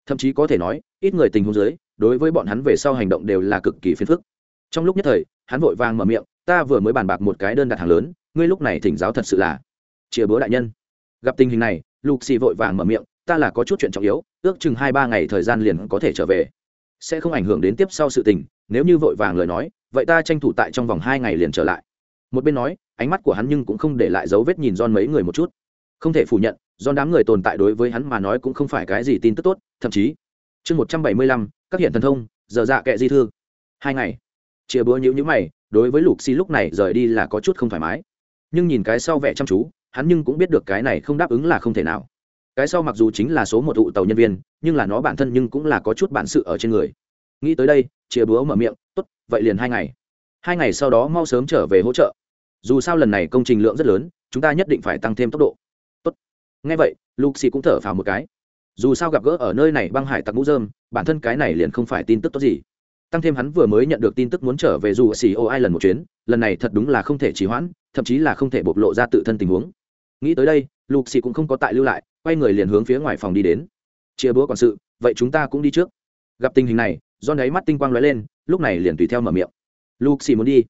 Thậm chí có thể nói, ít người tình huống dưới, đối với bọn hắn về sau hành động đều là cực kỳ phiền phức. Trong lúc nhất thời, hắn vội vàng mở miệng, ta vừa mới bàn bạc một cái đơn đặt hàng lớn, ngươi lúc này thỉnh giáo thật sự là chia bữa đại nhân. Gặp tình hình này, lục xì vội vàng mở miệng, ta là có chút chuyện trọng yếu, ước chừng hai ba ngày thời gian liền có thể trở về. Sẽ không ảnh hưởng đến tiếp sau sự tình, nếu như vội vàng lời nói vậy ta tranh thủ tại trong vòng hai ngày liền trở lại. Một bên nói, ánh mắt của hắn nhưng cũng không để lại dấu vết nhìn don mấy người một chút. Không thể phủ nhận don đám người tồn tại đối với hắn mà nói cũng không phải cái gì tin tức tốt, thậm chí, chương một trăm bảy mươi lăm, các hiện thần thông, giờ dạ kệ di thư. Hai ngày. Chia búa nhữ nhữ mày, đối với lục xi lúc này rời đi là có chút không thoải mái. Nhưng nhìn cái sau vẻ chăm chú, hắn nhưng cũng biết được cái này không đáp ứng là không thể nào. Cái sau mặc dù chính là số một tụ tàu nhân viên, nhưng là nó bản thân nhưng cũng là có chút bản sự ở trên người. Nghĩ tới đây chia búa mở miệng, tốt vậy liền hai ngày. Hai ngày sau đó mau sớm trở về hỗ trợ. Dù sao lần này công trình lượng rất lớn, chúng ta nhất định phải tăng thêm tốc độ. Tốt. Ngay vậy luxi cũng thở phào một cái. Dù sao gặp gỡ ở nơi này băng hải tặc mũ dơm bản thân cái này liền không phải tin tức tốt gì. Tăng thêm hắn vừa mới nhận được tin tức muốn trở về dù xì ô ai lần một chuyến, lần này thật đúng là không thể trì hoãn, thậm chí là không thể bộc lộ ra tự thân tình huống. Nghĩ tới đây lục xì cũng không có tại lưu lại, quay người liền hướng phía ngoài phòng đi đến. Chia búa quản sự, vậy chúng ta cũng đi trước. Gặp tình hình này do nấy mắt tinh quang lóe lên, lúc này liền tùy theo mở miệng. Lục xì muốn đi.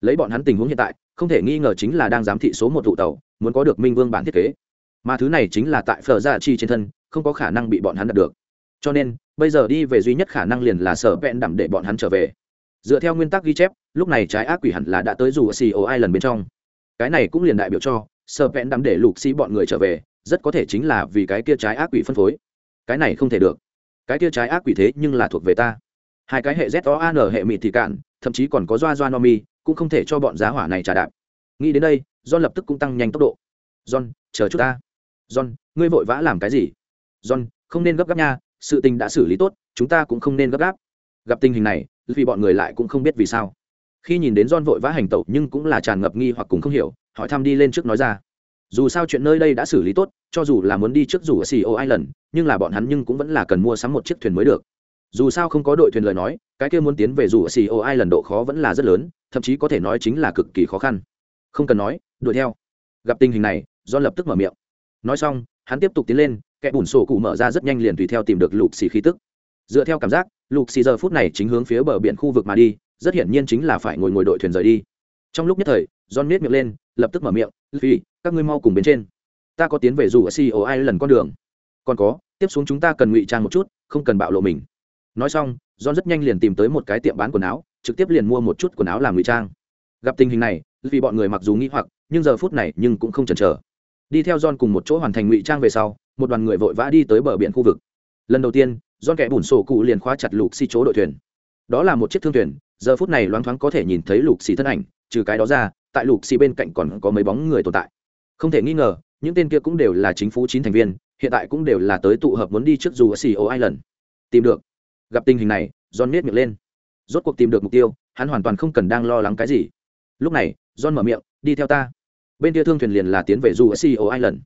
Lấy bọn hắn tình huống hiện tại, không thể nghi ngờ chính là đang giám thị số một tụ tàu, muốn có được minh vương bản thiết kế. Mà thứ này chính là tại phở gia chi trên thân, không có khả năng bị bọn hắn đạt được. Cho nên, bây giờ đi về duy nhất khả năng liền là sở vẹn đảm để bọn hắn trở về. Dựa theo nguyên tắc ghi chép, lúc này trái ác quỷ hẳn là đã tới dù ở xì ô ai lần bên trong. Cái này cũng liền đại biểu cho, sở vẹn đảm để lục xì bọn người trở về, rất có thể chính là vì cái kia trái ác quỷ phân phối. Cái này không thể được. Cái kia trái ác quỷ thế nhưng là thuộc về ta hai cái hệ z o an hệ mịt thì cạn, thậm chí còn có doa doa no mi, cũng không thể cho bọn giá hỏa này trả đạp. Nghĩ đến đây, john lập tức cũng tăng nhanh tốc độ. John, chờ chút ta. John, ngươi vội vã làm cái gì? John, không nên gấp gáp nha, sự tình đã xử lý tốt, chúng ta cũng không nên gấp gáp. Gặp tình hình này, vì bọn người lại cũng không biết vì sao. Khi nhìn đến John vội vã hành tẩu nhưng cũng là tràn ngập nghi hoặc cùng không hiểu, hỏi thăm đi lên trước nói ra. Dù sao chuyện nơi đây đã xử lý tốt, cho dù là muốn đi trước dù ở CEO Island, nhưng là bọn hắn nhưng cũng vẫn là cần mua sắm một chiếc thuyền mới được dù sao không có đội thuyền lời nói, cái kia muốn tiến về dù xì ô ai lần độ khó vẫn là rất lớn, thậm chí có thể nói chính là cực kỳ khó khăn. Không cần nói, đuổi theo. Gặp tình hình này, John lập tức mở miệng. Nói xong, hắn tiếp tục tiến lên, kẻ bùn sổ cụ mở ra rất nhanh liền tùy theo tìm được lục xì khí tức. Dựa theo cảm giác, lục xì giờ phút này chính hướng phía bờ biển khu vực mà đi, rất hiển nhiên chính là phải ngồi ngồi đội thuyền rời đi. Trong lúc nhất thời, john miết miệng lên, lập tức mở miệng vì các ngươi mau cùng bên trên. Ta có tiến về dù ở ceo ai lần con đường. Còn có, tiếp xuống chúng ta cần ngụy trang một chút, không cần bạo lộ mình nói xong, john rất nhanh liền tìm tới một cái tiệm bán quần áo, trực tiếp liền mua một chút quần áo làm ngụy trang. Gặp tình hình này, vì bọn người mặc dù nghĩ hoặc, nhưng giờ phút này nhưng cũng không chần chờ. Đi theo john cùng một chỗ hoàn thành ngụy trang về sau, một đoàn người vội vã đi tới bờ biển khu vực. Lần đầu tiên, John kẻ bùn sổ cụ liền khóa chặt lục xì chỗ đội thuyền. Đó là một chiếc thương thuyền, giờ phút này loáng thoáng có thể nhìn thấy lục xì thân ảnh, trừ cái đó ra, tại lục xì bên cạnh còn có mấy bóng người tồn tại. Không thể nghi ngờ, những tên kia cũng đều là chính phủ chín thành viên, hiện tại cũng đều là tới tụ hợp muốn đi trước dù ở xì ô island. Tìm được gặp tình hình này, john miết miệng lên. Rốt cuộc tìm được mục tiêu, hắn hoàn toàn không cần đang lo lắng cái gì. Lúc này, john mở miệng, đi theo ta. Bên kia thương thuyền liền là tiến về du ở ceo island.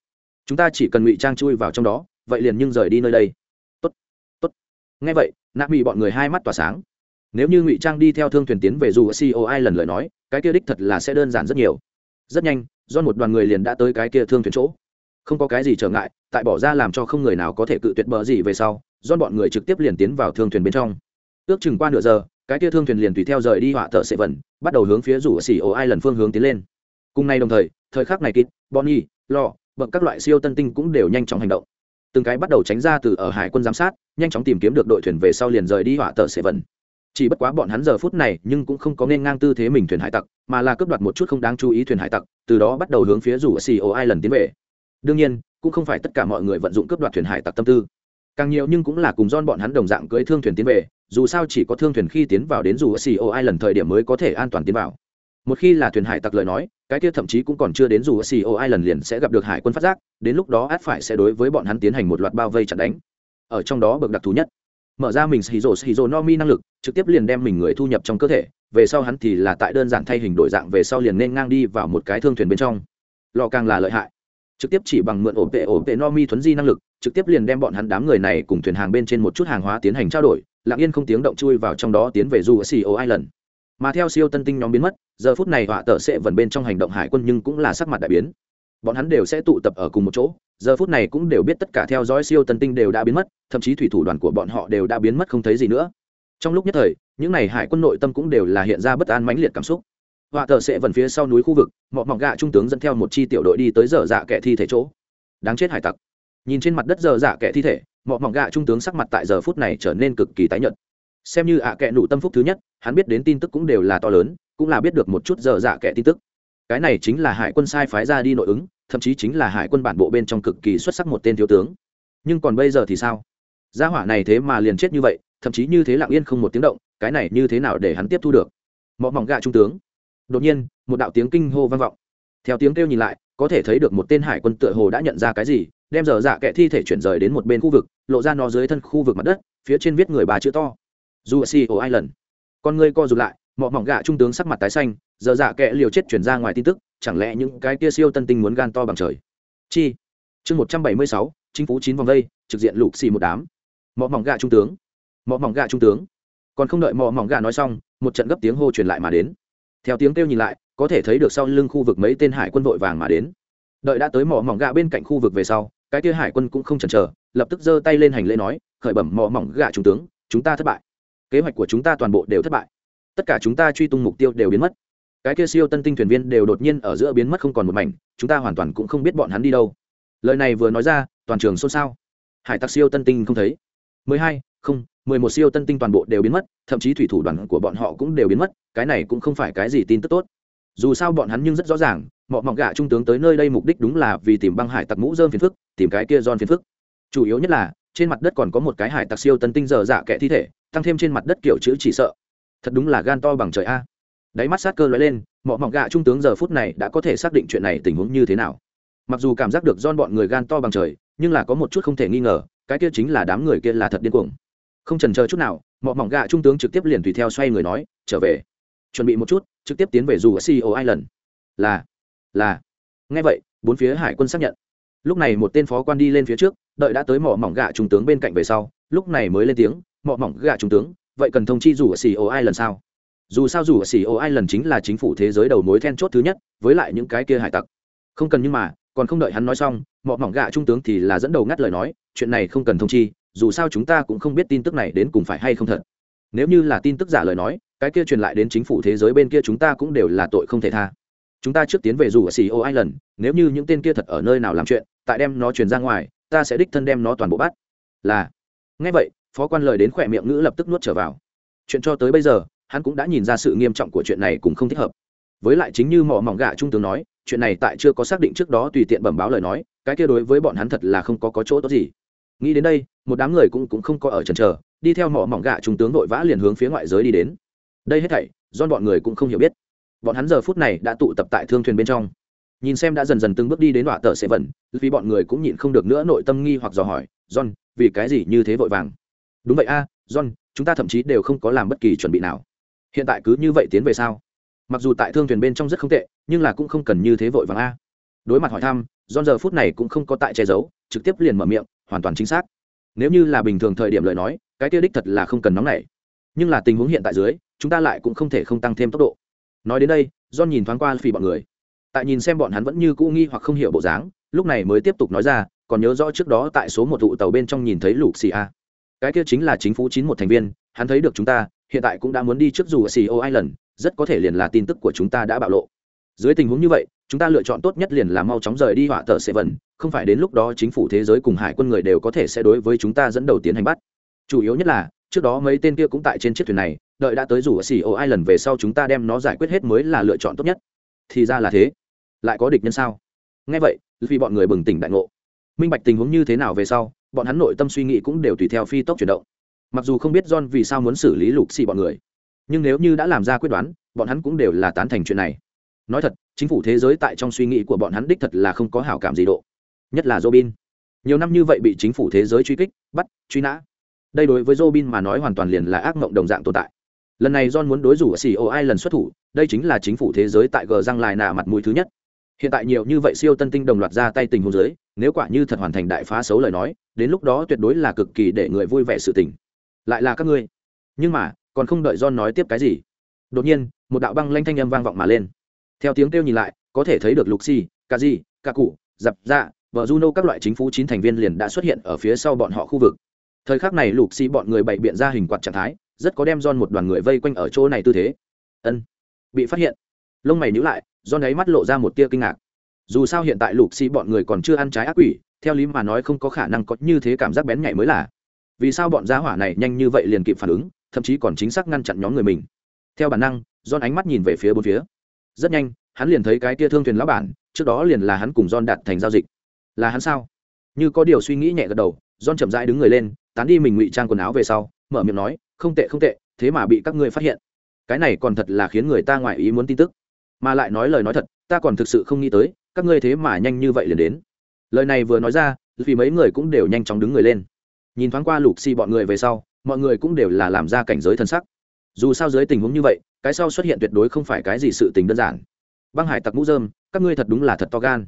Chúng ta chỉ cần ngụy trang chui vào trong đó, vậy liền nhưng rời đi nơi đây. Tốt tốt. Ngay vậy, nạp bị bọn người hai mắt tỏa sáng. Nếu như ngụy trang đi theo thương thuyền tiến về du ở ceo island lời nói, cái kia đích thật là sẽ đơn giản rất nhiều. Rất nhanh do một đoàn người liền đã tới cái kia thương thuyền chỗ. Không có cái gì trở ngại, tại bỏ ra làm cho không người nào có thể cự tuyệt bờ gì về sau do bọn người trực tiếp liền tiến vào thương thuyền bên trong. Ước chừng qua nửa giờ, cái kia thương thuyền liền tùy theo rời đi họa thợ sệ vẩn, bắt đầu hướng phía rủ xỉ ô ai lần phương hướng tiến lên. Cùng nay đồng thời thời khắc này kít bonnie, lo bậc các loại siêu tân tinh cũng đều nhanh chóng hành động. Từng cái bắt đầu tránh ra từ ở hải quân giám sát, nhanh chóng tìm kiếm được đội thuyền về sau liền rời đi họa tờ sệ vần chỉ bất quá bọn hắn giờ phút này nhưng cũng không có nên ngang tư thế mình thuyền hải tặc, mà là cướp đoạt một chút không đáng chú ý thuyền hải tặc, từ đó bắt đầu hướng phía rủ xì ai lần tiến về. Đương nhiên, cũng không phải tất cả mọi người vận dụng cướp đoạt thuyền hải tặc tâm tư càng nhiều nhưng cũng là cùng don bọn hắn đồng dạng cưới thương thuyền tiến về dù sao chỉ có thương thuyền khi tiến vào đến rủ xì ai lần thời điểm mới có thể an toàn tiến vào một khi là thuyền hải tặc lời nói cái kia thậm chí cũng còn chưa đến dù ai lần liền sẽ gặp được hải quân phát giác, đến lúc đó át phải sẽ đối với bọn hắn tiến hành một loạt bao vây chặn đánh. Ở trong đó bậc đặc thù nhất, mở ra mình xì rổ xì rổ no mi năng lực, trực tiếp liền đem mình người thu nhập trong cơ thể, về sau hắn thì là tại đơn giản thay hình đổi dạng về sau liền nên ngang đi vào một cái thương thuyền bên trong. Lọ càng là lợi hại. Trực tiếp chỉ bằng mượn ổn tệ ổn tệ Nomi thuấn di năng lực, trực tiếp liền đem bọn hắn đám người này cùng thuyền hàng bên trên một chút hàng hóa tiến hành trao đổi, lặng yên không tiếng động chui vào trong đó tiến về du ở CEO Island. Mà theo siêu tân tinh nhóm biến mất giờ phút này họa tờ sẽ vần bên trong hành động hải quân nhưng cũng là sắc mặt đại biến. Bọn hắn đều sẽ tụ tập ở cùng một chỗ giờ phút này cũng đều biết tất cả theo dõi siêu tân tinh đều đã biến mất thậm chí thủy thủ đoàn của bọn họ đều đã biến mất không thấy gì nữa. Trong lúc nhất thời những n à y hải quân nội tâm cũng đều là hiện ra bất an mãnh liệt cảm xúc. Họa tờ sẽ vần phía sau núi khu vực mọi mọc gạ trung tướng dẫn theo một chi tiểu đội đi tới giờ dạ kẻ thi thể chỗ. Đáng chết hải tặc nhìn trên mặt đất giờ dạ kẻ thi thể mọi mỏng gạ trung tướng sắc mặt tại giờ phút này trở nên cực kỳ tái nhợt. Xem như ạ à kệ nụ tâm phúc thứ nhất, hắn biết đến tin tức cũng đều là to lớn, cũng là biết được một chút dở dạ kệ tin tức. Cái này chính là hải quân sai phái ra đi nội ứng, thậm chí chính là hải quân bản bộ bên trong cực kỳ xuất sắc một tên thiếu tướng. Nhưng còn bây giờ thì sao? Gia hỏa này thế mà liền chết như vậy, thậm chí như thế lặng yên không một tiếng động, cái này như thế nào để hắn tiếp thu được? Mọi mỏng gạ trung tướng. Đột nhiên, một đạo tiếng kinh hô vang vọng. Theo tiếng kêu nhìn lại, có thể thấy được một tên hải quân tựa hồ đã nhận ra cái gì đem dở dạ kệ thi thể chuyển rời đến một bên khu vực lộ ra nó dưới thân khu vực mặt đất phía trên viết người bà chữ to dù CEO Island. Con người co rụt lại, mọ mỏng gạ trung tướng sắc mặt tái xanh, Dở dạ kệ liều chết chuyển ra ngoài tin tức, chẳng lẽ những cái kia siêu tân tinh muốn gan to bằng trời. Chi. Chương một trăm bảy mươi sáu, chính phủ chín vòng vây, trực diện lục xì một đám. Mọ mỏng gạ trung tướng. Mọ mỏng gạ trung tướng. Còn không đợi mọ mỏng gạ nói xong, một trận gấp tiếng hô truyền lại mà đến. Theo tiếng kêu nhìn lại, có thể thấy được sau lưng khu vực mấy tên hải quân vội vàng mà đến. Đợi đã tới mỏ mỏng gạ bên cạnh khu vực về sau, cái kia hải quân cũng không chần chờ, lập tức giơ tay lên hành lễ nói, khởi bẩm mò mỏng gạ trung tướng, chúng ta thất bại. Kế hoạch của chúng ta toàn bộ đều thất bại. Tất cả chúng ta truy tung mục tiêu đều biến mất. Cái kia siêu tân tinh thuyền viên đều đột nhiên ở giữa biến mất không còn một mảnh chúng ta hoàn toàn cũng không biết bọn hắn đi đâu. Lời này vừa nói ra toàn trường xôn xao. Hải tặc siêu tân tinh không thấy. Mười hai không mười một siêu tân tinh toàn bộ đều biến mất thậm chí thủy thủ đoàn của bọn họ cũng đều biến mất cái này cũng không phải cái gì tin tức tốt dù sao bọn hắn nhưng rất rõ ràng mọi mỏng gạ trung tướng tới nơi đây mục đích đúng là vì tìm băng hải tặc mũ dơm phiền phức, tìm cái kia giòn phiền phức. Chủ yếu nhất là, trên mặt đất còn có một cái hải tặc siêu tân tinh dở dạ kẻ thi thể, tăng thêm trên mặt đất kiểu chữ chỉ sợ. Thật đúng là gan to bằng trời a. Đáy mắt sát cơ lóe lên mọi mỏng gạ trung tướng giờ phút này đã có thể xác định chuyện này tình huống như thế nào. Mặc dù cảm giác được don bọn người gan to bằng trời, nhưng là có một chút không thể nghi ngờ, cái kia chính là đám người kia là thật điên cuồng. Không trần chờ chút nào mọi mỏng gạ trung tướng trực tiếp liền tùy theo xoay người nói, trở về chuẩn bị một chút, trực tiếp tiến về dù ở co island. Là là. Nghe vậy, bốn phía hải quân xác nhận. Lúc này một tên phó quan đi lên phía trước, đợi đã tới mỏ mỏng gạ trung tướng bên cạnh về sau, lúc này mới lên tiếng, mỏ mỏng gạ trung tướng, vậy cần thông chi dù ở co island sao? Dù sao dù ở co island chính là chính phủ thế giới đầu mối then chốt thứ nhất, với lại những cái kia hải tặc. Không cần nhưng mà, còn không đợi hắn nói xong, mỏ mỏng gạ trung tướng thì là dẫn đầu ngắt lời nói, chuyện này không cần thông chi, dù sao chúng ta cũng không biết tin tức này đến cùng phải hay không thật. Nếu như là tin tức giả lời nói cái kia truyền lại đến chính phủ thế giới bên kia chúng ta cũng đều là tội không thể tha. Chúng ta trước tiến về dù ở CEO Island, nếu như những tên kia thật ở nơi nào làm chuyện tại đem nó truyền ra ngoài ta sẽ đích thân đem nó toàn bộ bắt. Là. Ngay vậy phó quan lời đến khỏe miệng ngữ lập tức nuốt trở vào. Chuyện cho tới bây giờ hắn cũng đã nhìn ra sự nghiêm trọng của chuyện này cũng không thích hợp. Với lại chính như mỏ mỏng gạ trung tướng nói chuyện này tại chưa có xác định trước đó tùy tiện bẩm báo lời nói cái kia đối với bọn hắn thật là không có, có chỗ tốt gì. Nghĩ đến đây một đám người cũng cũng không có ở trần trờ đi theo mỏ mỏng gạ trung tướng vội vã liền hướng phía ngoại giới đi đến đây hết thảy do bọn người cũng không hiểu biết. Bọn hắn giờ phút này đã tụ tập tại thương thuyền bên trong. Nhìn xem đã dần dần từng bước đi đến đoạn tờ sẽ vẩn vì bọn người cũng nhịn không được nữa nội tâm nghi hoặc dò hỏi, john, vì cái gì như thế vội vàng? Đúng vậy a, john, chúng ta thậm chí đều không có làm bất kỳ chuẩn bị nào. Hiện tại cứ như vậy tiến về sao? Mặc dù tại thương thuyền bên trong rất không tệ, nhưng là cũng không cần như thế vội vàng a. Đối mặt hỏi thăm, john giờ phút này cũng không có tại che giấu, trực tiếp liền mở miệng, hoàn toàn chính xác. Nếu như là bình thường thời điểm lời nói, cái tiêu đích thật là không cần nóng nảy. Nhưng là tình huống hiện tại dưới chúng ta lại cũng không thể không tăng thêm tốc độ. Nói đến đây, john nhìn thoáng qua phì bọn người. Tại nhìn xem bọn hắn vẫn như cũ nghi hoặc không hiểu bộ dáng, lúc này mới tiếp tục nói ra, còn nhớ rõ trước đó tại số một tụ tàu bên trong nhìn thấy lục xì a. Cái kia chính là chính phủ chín một thành viên, hắn thấy được chúng ta, hiện tại cũng đã muốn đi trước dù ở xì ô island, rất có thể liền là tin tức của chúng ta đã bạo lộ. Dưới tình huống như vậy, chúng ta lựa chọn tốt nhất liền là mau chóng rời đi họa tờ sẽ vần không phải đến lúc đó chính phủ thế giới cùng hải quân người đều có thể sẽ đối với chúng ta dẫn đầu tiến hành bắt. Chủ yếu nhất là trước đó mấy tên kia cũng tại trên chiếc thuyền này, đợi đã tới rủ ở xì ô ai lần về sau chúng ta đem nó giải quyết hết mới là lựa chọn tốt nhất. Thì ra là thế. Lại có địch nhân sao? Nghe vậy, vì bọn người bừng tỉnh đại ngộ. Minh bạch tình huống như thế nào về sau, bọn hắn nội tâm suy nghĩ cũng đều tùy theo phi tốc chuyển động. Mặc dù không biết john vì sao muốn xử lý lục xì bọn người, nhưng nếu như đã làm ra quyết đoán, bọn hắn cũng đều là tán thành chuyện này. Nói thật, chính phủ thế giới tại trong suy nghĩ của bọn hắn đích thật là không có hảo cảm gì độ. Nhất là robin. Nhiều năm như vậy bị chính phủ thế giới truy kích, bắt, truy nã đây đối với robin mà nói hoàn toàn liền là ác mộng đồng dạng tồn tại. Lần này john muốn đối rủ ở xì ô ai lần xuất thủ đây chính là chính phủ thế giới tại gờ răng lại nạ mặt mũi thứ nhất. Hiện tại nhiều như vậy siêu tân tinh đồng loạt ra tay tình huống dưới, nếu quả như thật hoàn thành đại phá xấu lời nói đến lúc đó tuyệt đối là cực kỳ để người vui vẻ sự tình. Lại là các ngươi. Nhưng mà còn không đợi john nói tiếp cái gì. Đột nhiên một đạo băng lanh thanh âm vang vọng mà lên. Theo tiếng kêu nhìn lại có thể thấy được lục xì ca di ca cụ dập dạ vợ juno các loại chính phủ chín thành viên liền đã xuất hiện ở phía sau bọn họ khu vực thời khắc này lục xì bọn người bày biện ra hình quạt trạng thái rất có đem don một đoàn người vây quanh ở chỗ này tư thế. Ân, bị phát hiện. Lông mày nhíu lại, don ấy mắt lộ ra một tia kinh ngạc. Dù sao hiện tại Lục Sĩ bọn người còn chưa ăn trái ác quỷ, theo lý mà nói không có khả năng có như thế cảm giác bén nhạy mới là. Vì sao bọn gia hỏa này nhanh như vậy liền kịp phản ứng, thậm chí còn chính xác ngăn chặn nhóm người mình. Theo bản năng, don ánh mắt nhìn về phía bốn phía. Rất nhanh, hắn liền thấy cái tia thương thuyền lão bản, trước đó liền là hắn cùng don đạt thành giao dịch. Là hắn sao? Như có điều suy nghĩ nhẹ gật đầu, don chậm rãi đứng người lên, tán đi mình ngụy trang quần áo về sau, mở miệng nói, không tệ không tệ thế mà bị các ngươi phát hiện. Cái này còn thật là khiến người ta ngoại ý muốn tin tức. Mà lại nói lời nói thật ta còn thực sự không nghĩ tới các ngươi thế mà nhanh như vậy liền đến. Lời này vừa nói ra vì mấy người cũng đều nhanh chóng đứng người lên. Nhìn thoáng qua lục xì bọn người về sau mọi người cũng đều là làm ra cảnh giới thân sắc. Dù sao dưới tình huống như vậy cái sau xuất hiện tuyệt đối không phải cái gì sự tình đơn giản. Băng hải tặc mũ dơm các ngươi thật đúng là thật to gan.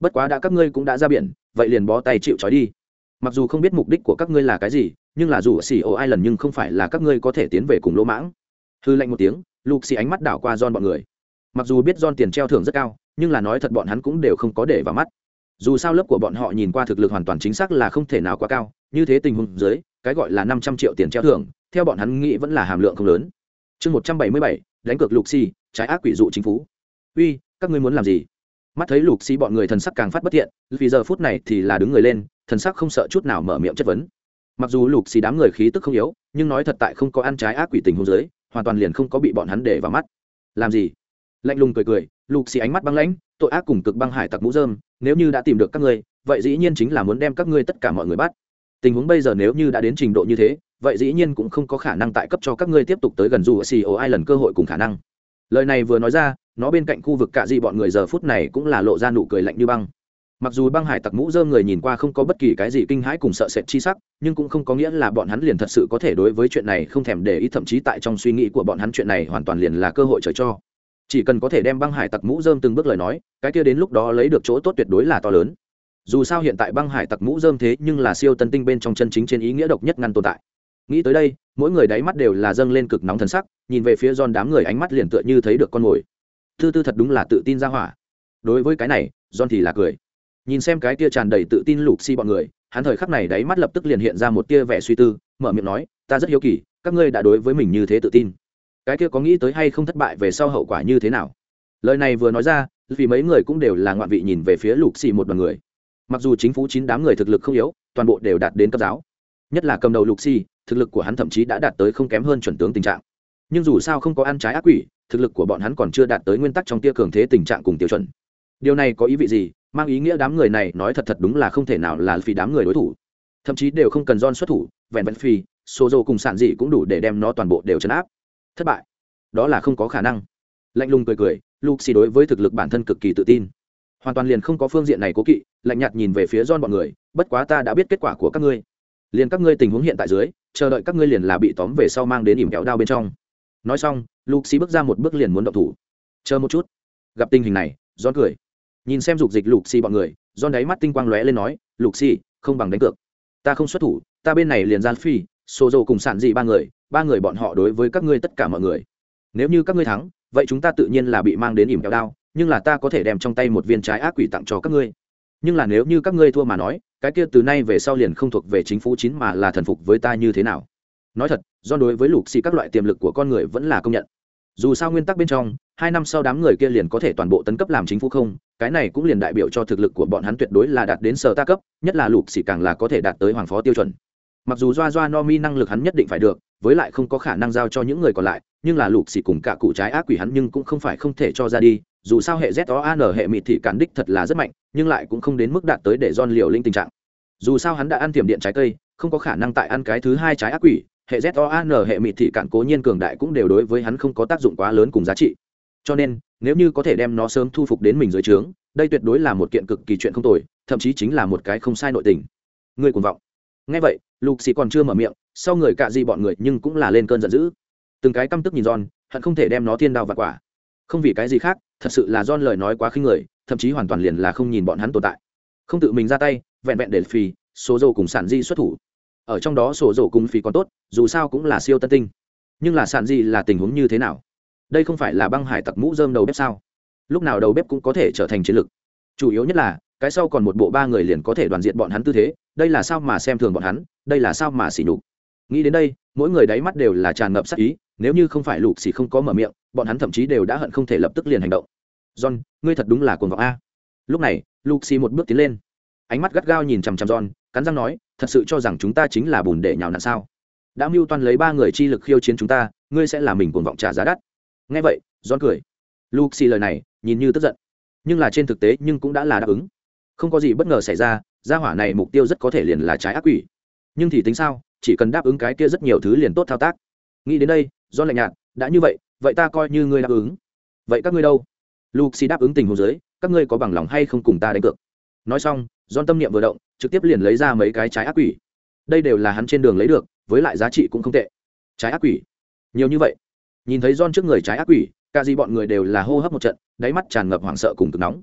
Bất quá đã các ngươi cũng đã ra biển vậy liền bó tay chịu trói đi mặc dù không biết mục đích của các ngươi là cái gì, nhưng là dù xì ồ ai lần nhưng không phải là các ngươi có thể tiến về cùng lỗ mãng. Hư lạnh một tiếng lục xì ánh mắt đảo qua don bọn người. Mặc dù biết don tiền treo thưởng rất cao, nhưng là nói thật bọn hắn cũng đều không có để vào mắt. Dù sao lớp của bọn họ nhìn qua thực lực hoàn toàn chính xác là không thể nào quá cao, như thế tình huống dưới, cái gọi là năm trăm triệu tiền treo thưởng, theo bọn hắn nghĩ vẫn là hàm lượng không lớn. Chương một trăm bảy mươi bảy, đánh cược lục xì trái ác quỷ dụ chính phủ uy, các ngươi muốn làm gì? Mắt thấy lục xì bọn người thần sắc càng phát bất thiện vì giờ phút này thì là đứng người lên thần sắc không sợ chút nào mở miệng chất vấn. Mặc dù lục xì đám người khí tức không yếu nhưng nói thật tại không có ăn trái ác quỷ tình hôn giới, hoàn toàn liền không có bị bọn hắn để vào mắt. Làm gì? Lạnh lùng cười cười lục xì ánh mắt băng lãnh tội ác cùng cực băng hải tặc mũ dơm nếu như đã tìm được các ngươi vậy dĩ nhiên chính là muốn đem các ngươi tất cả mọi người bắt. Tình huống bây giờ nếu như đã đến trình độ như thế vậy dĩ nhiên cũng không có khả năng tại cấp cho các ngươi tiếp tục tới gần dù xì ồ ai lần cơ hội cùng khả năng. Lời này vừa nói ra nó bên cạnh khu vực cạ dị bọn người giờ phút này cũng là lộ ra nụ cười lạnh như băng. Mặc dù băng hải tặc mũ dơ người nhìn qua không có bất kỳ cái gì kinh hãi cùng sợ sệt chi sắc, nhưng cũng không có nghĩa là bọn hắn liền thật sự có thể đối với chuyện này không thèm để ý, thậm chí tại trong suy nghĩ của bọn hắn chuyện này hoàn toàn liền là cơ hội trời cho. Chỉ cần có thể đem băng hải tặc mũ dơm từng bước lời nói, cái kia đến lúc đó lấy được chỗ tốt tuyệt đối là to lớn. Dù sao hiện tại băng hải tặc mũ dơm thế nhưng là siêu tân tinh bên trong chân chính trên ý nghĩa độc nhất ngăn tồn tại. Nghĩ tới đây, mỗi người đáy mắt đều là dâng lên cực nóng thần sắc, nhìn về phía giòn đám người ánh mắt liền tựa như thấy được con mồi thư tư thật đúng là tự tin ra hỏa. Đối với cái này, John thì là cười. Nhìn xem cái tia tràn đầy tự tin lục si bọn người, hắn thời khắc này đáy mắt lập tức liền hiện ra một tia vẻ suy tư, mở miệng nói, ta rất hiếu kỳ, các ngươi đã đối với mình như thế tự tin? Cái kia có nghĩ tới hay không thất bại về sau hậu quả như thế nào? Lời này vừa nói ra, vì mấy người cũng đều là ngoạn vị nhìn về phía lục xì một đoàn người. Mặc dù chính phủ chín đám người thực lực không yếu, toàn bộ đều đạt đến cấp giáo. Nhất là cầm đầu lục xì thực lực của hắn thậm chí đã đạt tới không kém hơn chuẩn tướng tình trạng. Nhưng dù sao không có ăn trái ác quỷ thực lực của bọn hắn còn chưa đạt tới nguyên tắc trong tia cường thế tình trạng cùng tiêu chuẩn. Điều này có ý vị gì? Mang ý nghĩa đám người này nói thật thật đúng là không thể nào là vì đám người đối thủ. Thậm chí đều không cần don xuất thủ, vẹn vẹn phi số dô cùng sản dị cũng đủ để đem nó toàn bộ đều chấn áp. Thất bại. Đó là không có khả năng. Lạnh lùng cười cười luxi đối với thực lực bản thân cực kỳ tự tin. Hoàn toàn liền không có phương diện này cố kỵ, lạnh nhạt nhìn về phía don bọn người, bất quá ta đã biết kết quả của các ngươi. Liền các ngươi tình huống hiện tại dưới, chờ đợi các ngươi liền là bị tóm về sau mang đến ỉm kéo đao bên trong. Nói xong Lục luxi bước ra một bước liền muốn động thủ. Chờ một chút. Gặp tình hình này don cười. Nhìn xem dục dịch lục xì bọn người don đáy mắt tinh quang lóe lên nói, lục xì không bằng đánh cược. Ta không xuất thủ, ta bên này liền gian phi xô dầu cùng sản dị ba người ba người bọn họ đối với các ngươi tất cả mọi người. Nếu như các ngươi thắng, vậy chúng ta tự nhiên là bị mang đến ỉm kéo đao, nhưng là ta có thể đem trong tay một viên trái ác quỷ tặng cho các ngươi. Nhưng là nếu như các ngươi thua mà nói, cái kia từ nay về sau liền không thuộc về chính phủ chín mà là thần phục với ta như thế nào? Nói thật do đối với lục xì các loại tiềm lực của con người vẫn là công nhận dù sao nguyên tắc bên trong, hai năm sau đám người kia liền có thể toàn bộ tấn cấp làm chính phủ không, cái này cũng liền đại biểu cho thực lực của bọn hắn tuyệt đối là đạt đến sở ta cấp, nhất là lục xỉ càng là có thể đạt tới hoàng phó tiêu chuẩn. Mặc dù doa doa no mi năng lực hắn nhất định phải được, với lại không có khả năng giao cho những người còn lại, nhưng là lục xỉ cùng cả cụ trái ác quỷ hắn nhưng cũng không phải không thể cho ra đi, dù sao hệ z o an hệ mịt thị cản đích thật là rất mạnh, nhưng lại cũng không đến mức đạt tới để don liều linh tình trạng. Dù sao hắn đã ăn tiềm điện trái cây, không có khả năng tại ăn cái thứ hai trái ác quỷ hệ ZOAN hệ mịt thị cản cố nhiên cường đại cũng đều đối với hắn không có tác dụng quá lớn cùng giá trị. Cho nên, nếu như có thể đem nó sớm thu phục đến mình dưới trướng, đây tuyệt đối là một kiện cực kỳ chuyện không tồi, thậm chí chính là một cái không sai nội tình. Người cuồng vọng. Nghe vậy, lục Sĩ còn chưa mở miệng, sau người Cả di bọn người nhưng cũng là lên cơn giận dữ. Từng cái căm tức nhìn giòn hận không thể đem nó thiên đao vặt quả. Không vì cái gì khác, thật sự là giòn lời nói quá khinh người, thậm chí hoàn toàn liền là không nhìn bọn hắn tồn tại. Không tự mình ra tay, vẹn vẹn để phi số dầu cùng sản di xuất thủ ở trong đó sổ rổ cùng phí còn tốt, dù sao cũng là siêu tân tinh. Nhưng là sản gì là tình huống như thế nào? Đây không phải là băng hải tặc mũ dơm đầu bếp sao? Lúc nào đầu bếp cũng có thể trở thành chiến lược. Chủ yếu nhất là, cái sau còn một bộ ba người liền có thể đoàn diện bọn hắn tư thế, đây là sao mà xem thường bọn hắn, đây là sao mà xỉ nhục? Nghĩ đến đây, mỗi người đáy mắt đều là tràn ngập sắc ý, nếu như không phải lục xỉ không có mở miệng, bọn hắn thậm chí đều đã hận không thể lập tức liền hành động. John, ngươi thật đúng là cuồng vọng a. Lúc này, lục xỉ một bước tiến lên. Ánh mắt gắt gao nhìn chằm chằm john, cắn răng nói thật sự cho rằng chúng ta chính là bùn để nhào nặn sao? Đã mưu toan lấy ba người chi lực khiêu chiến chúng ta, ngươi sẽ là mình cuồng vọng trả giá đắt. Nghe vậy john cười. Luxi lời này, nhìn như tức giận. Nhưng là trên thực tế, nhưng cũng đã là đáp ứng. Không có gì bất ngờ xảy ra, gia hỏa này mục tiêu rất có thể liền là trái ác quỷ. Nhưng thì tính sao, chỉ cần đáp ứng cái kia rất nhiều thứ liền tốt thao tác. Nghĩ đến đây do lạnh nhạt, đã như vậy vậy ta coi như ngươi đáp ứng. Vậy các ngươi đâu? Luxi đáp ứng tình huống dưới, các ngươi có bằng lòng hay không cùng ta đánh cược? Nói xong don tâm niệm vừa động trực tiếp liền lấy ra mấy cái trái ác quỷ. Đây đều là hắn trên đường lấy được, với lại giá trị cũng không tệ. Trái ác quỷ? Nhiều như vậy. Nhìn thấy don trước người trái ác quỷ, cả gì bọn người đều là hô hấp một trận, đáy mắt tràn ngập hoảng sợ cùng cực nóng.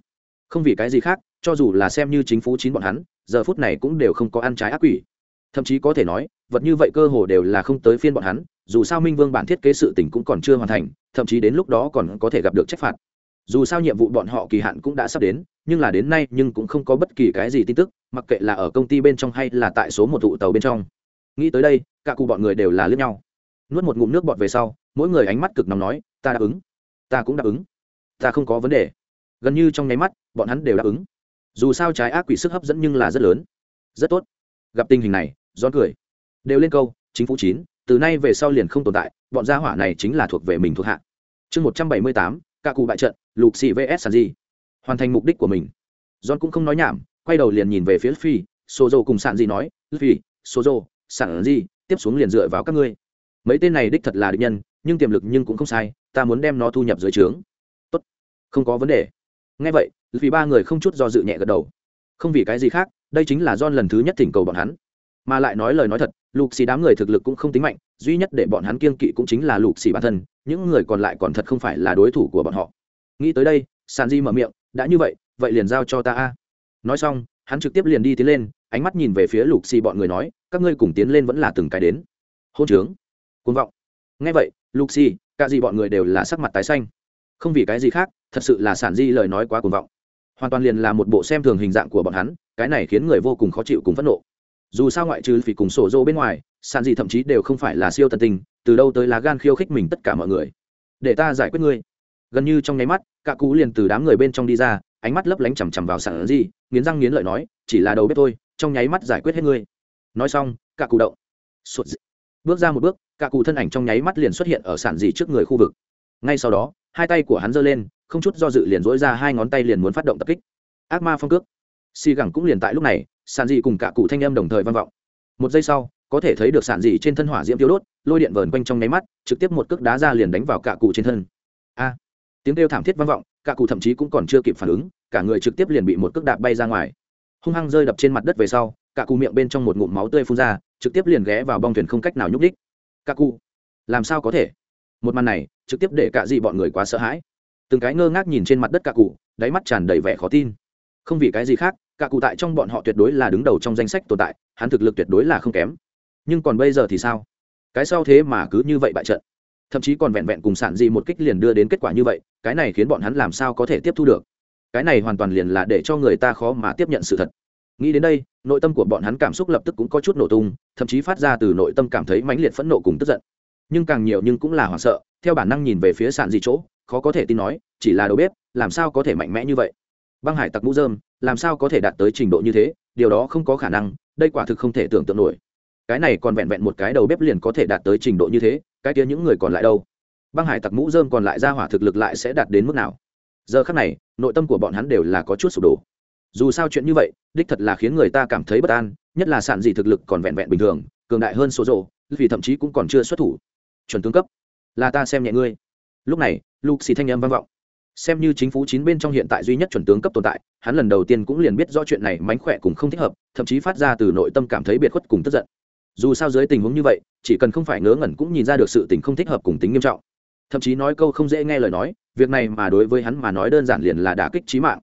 Không vì cái gì khác, cho dù là xem như chính phủ chín bọn hắn, giờ phút này cũng đều không có ăn trái ác quỷ. Thậm chí có thể nói, vật như vậy cơ hồ đều là không tới phiên bọn hắn, dù sao minh vương bản thiết kế sự tình cũng còn chưa hoàn thành, thậm chí đến lúc đó còn có thể gặp được trách phạt dù sao nhiệm vụ bọn họ kỳ hạn cũng đã sắp đến, nhưng là đến nay nhưng cũng không có bất kỳ cái gì tin tức, mặc kệ là ở công ty bên trong hay là tại số một tụ tàu bên trong. Nghĩ tới đây, cả cụ bọn người đều là lướt nhau. Nuốt một ngụm nước bọt về sau, mỗi người ánh mắt cực nóng nói, ta đáp ứng. Ta cũng đáp ứng. Ta không có vấn đề. Gần như trong nháy mắt, bọn hắn đều đáp ứng. Dù sao trái ác quỷ sức hấp dẫn nhưng là rất lớn. Rất tốt. Gặp tình hình này giòn cười. Đều lên câu, chính phủ chín, từ nay về sau liền không tồn tại, bọn gia hỏa này chính là thuộc về mình thuộc hạ. Chương một trăm bảy mươi tám, cả cụ bại trận lục xì vs sàn di hoàn thành mục đích của mình. John cũng không nói nhảm, quay đầu liền nhìn về phía phi Sô dô cùng sàn di nói phi Sô dô sàn di tiếp xuống liền dựa vào các ngươi. Mấy tên này đích thật là địch nhân, nhưng tiềm lực nhưng cũng không sai, ta muốn đem nó thu nhập dưới trướng. Tốt. Không có vấn đề. Ngay vậy vì ba người không chút do dự nhẹ gật đầu. Không vì cái gì khác, đây chính là John lần thứ nhất thỉnh cầu bọn hắn. Mà lại nói lời nói thật, lục xì đám người thực lực cũng không tính mạnh, duy nhất để bọn hắn kiên kỵ cũng chính là lục xì bản thân, những người còn lại còn thật không phải là đối thủ của bọn họ nghĩ tới đây sàn di mở miệng, đã như vậy vậy liền giao cho ta a. Nói xong, hắn trực tiếp liền đi tiến lên, ánh mắt nhìn về phía lục xì bọn người nói, các ngươi cùng tiến lên vẫn là từng cái đến. Hôn trướng. Côn vọng. Ngay vậy lục xì cả gì bọn người đều là sắc mặt tái xanh. Không vì cái gì khác, thật sự là sản di lời nói quá cuồng vọng. Hoàn toàn liền là một bộ xem thường hình dạng của bọn hắn, cái này khiến người vô cùng khó chịu cùng phẫn nộ. Dù sao ngoại trừ vì cùng sổ dô bên ngoài sản di thậm chí đều không phải là siêu tần tình, từ đâu tới lá gan khiêu khích mình tất cả mọi người. Để ta giải quyết ngươi gần như trong nháy mắt, cả cú liền từ đám người bên trong đi ra, ánh mắt lấp lánh chằm chằm vào sản di, nghiến răng nghiến lợi nói, chỉ là đầu bếp thôi, trong nháy mắt giải quyết hết ngươi. Nói xong, cả cụ động. Sụt dị. bước ra một bước, cả cụ thân ảnh trong nháy mắt liền xuất hiện ở sản di trước người khu vực. Ngay sau đó, hai tay của hắn giơ lên, không chút do dự liền dỗi ra hai ngón tay liền muốn phát động tập kích. Ác ma phong cước. Xì gẳng cũng liền tại lúc này sản dị cùng cả cụ thanh âm đồng thời vang vọng. Một giây sau, có thể thấy được sản dị trên thân hỏa diễm tiêu đốt, lôi điện vờn quanh trong nháy mắt, trực tiếp một cước đá ra liền đánh vào cả cụ trên thân. A! Tiếng kêu thảm thiết vang vọng, cả cụ thậm chí cũng còn chưa kịp phản ứng, cả người trực tiếp liền bị một cước đạp bay ra ngoài. Hung hăng rơi đập trên mặt đất về sau, cả cụ miệng bên trong một ngụm máu tươi phun ra, trực tiếp liền ghé vào bong thuyền không cách nào nhúc đích cả cụ, làm sao có thể? Một màn này, trực tiếp để cả dị bọn người quá sợ hãi. Từng cái ngơ ngác nhìn trên mặt đất cả cụ, đáy mắt tràn đầy vẻ khó tin. Không vì cái gì khác, cả cụ tại trong bọn họ tuyệt đối là đứng đầu trong danh sách tồn tại, hắn thực lực tuyệt đối là không kém. Nhưng còn bây giờ thì sao? Cái sau thế mà cứ như vậy bại trận thậm chí còn vẹn vẹn cùng sản dị một kích liền đưa đến kết quả như vậy, cái này khiến bọn hắn làm sao có thể tiếp thu được? Cái này hoàn toàn liền là để cho người ta khó mà tiếp nhận sự thật. Nghĩ đến đây, nội tâm của bọn hắn cảm xúc lập tức cũng có chút nổ tung, thậm chí phát ra từ nội tâm cảm thấy mãnh liệt phẫn nộ cùng tức giận. Nhưng càng nhiều nhưng cũng là hoảng sợ, theo bản năng nhìn về phía sản dị chỗ, khó có thể tin nói, chỉ là đầu bếp, làm sao có thể mạnh mẽ như vậy? Băng hải tặc mũ dơm làm sao có thể đạt tới trình độ như thế? Điều đó không có khả năng, đây quả thực không thể tưởng tượng nổi. Cái này còn vẹn vẹn một cái đầu bếp liền có thể đạt tới trình độ như thế cái kia những người còn lại đâu? Băng hải tặc mũ dơm còn lại ra hỏa thực lực lại sẽ đạt đến mức nào? Giờ khắc này, nội tâm của bọn hắn đều là có chút sụp đổ. Dù sao chuyện như vậy, đích thật là khiến người ta cảm thấy bất an, nhất là sản dị thực lực còn vẹn vẹn bình thường, cường đại hơn số rộ vì thậm chí cũng còn chưa xuất thủ. Chuẩn tướng cấp, là ta xem nhẹ ngươi. Lúc này, lục xì thanh âm vang vọng. Xem như chính phủ chín bên trong hiện tại duy nhất chuẩn tướng cấp tồn tại, hắn lần đầu tiên cũng liền biết rõ chuyện này mánh khỏe cùng không thích hợp, thậm chí phát ra từ nội tâm cảm thấy biệt khuất cùng tức giận dù sao dưới tình huống như vậy, chỉ cần không phải ngớ ngẩn cũng nhìn ra được sự tình không thích hợp cùng tính nghiêm trọng. Thậm chí nói câu không dễ nghe lời nói, việc này mà đối với hắn mà nói đơn giản liền là đả kích trí mạng.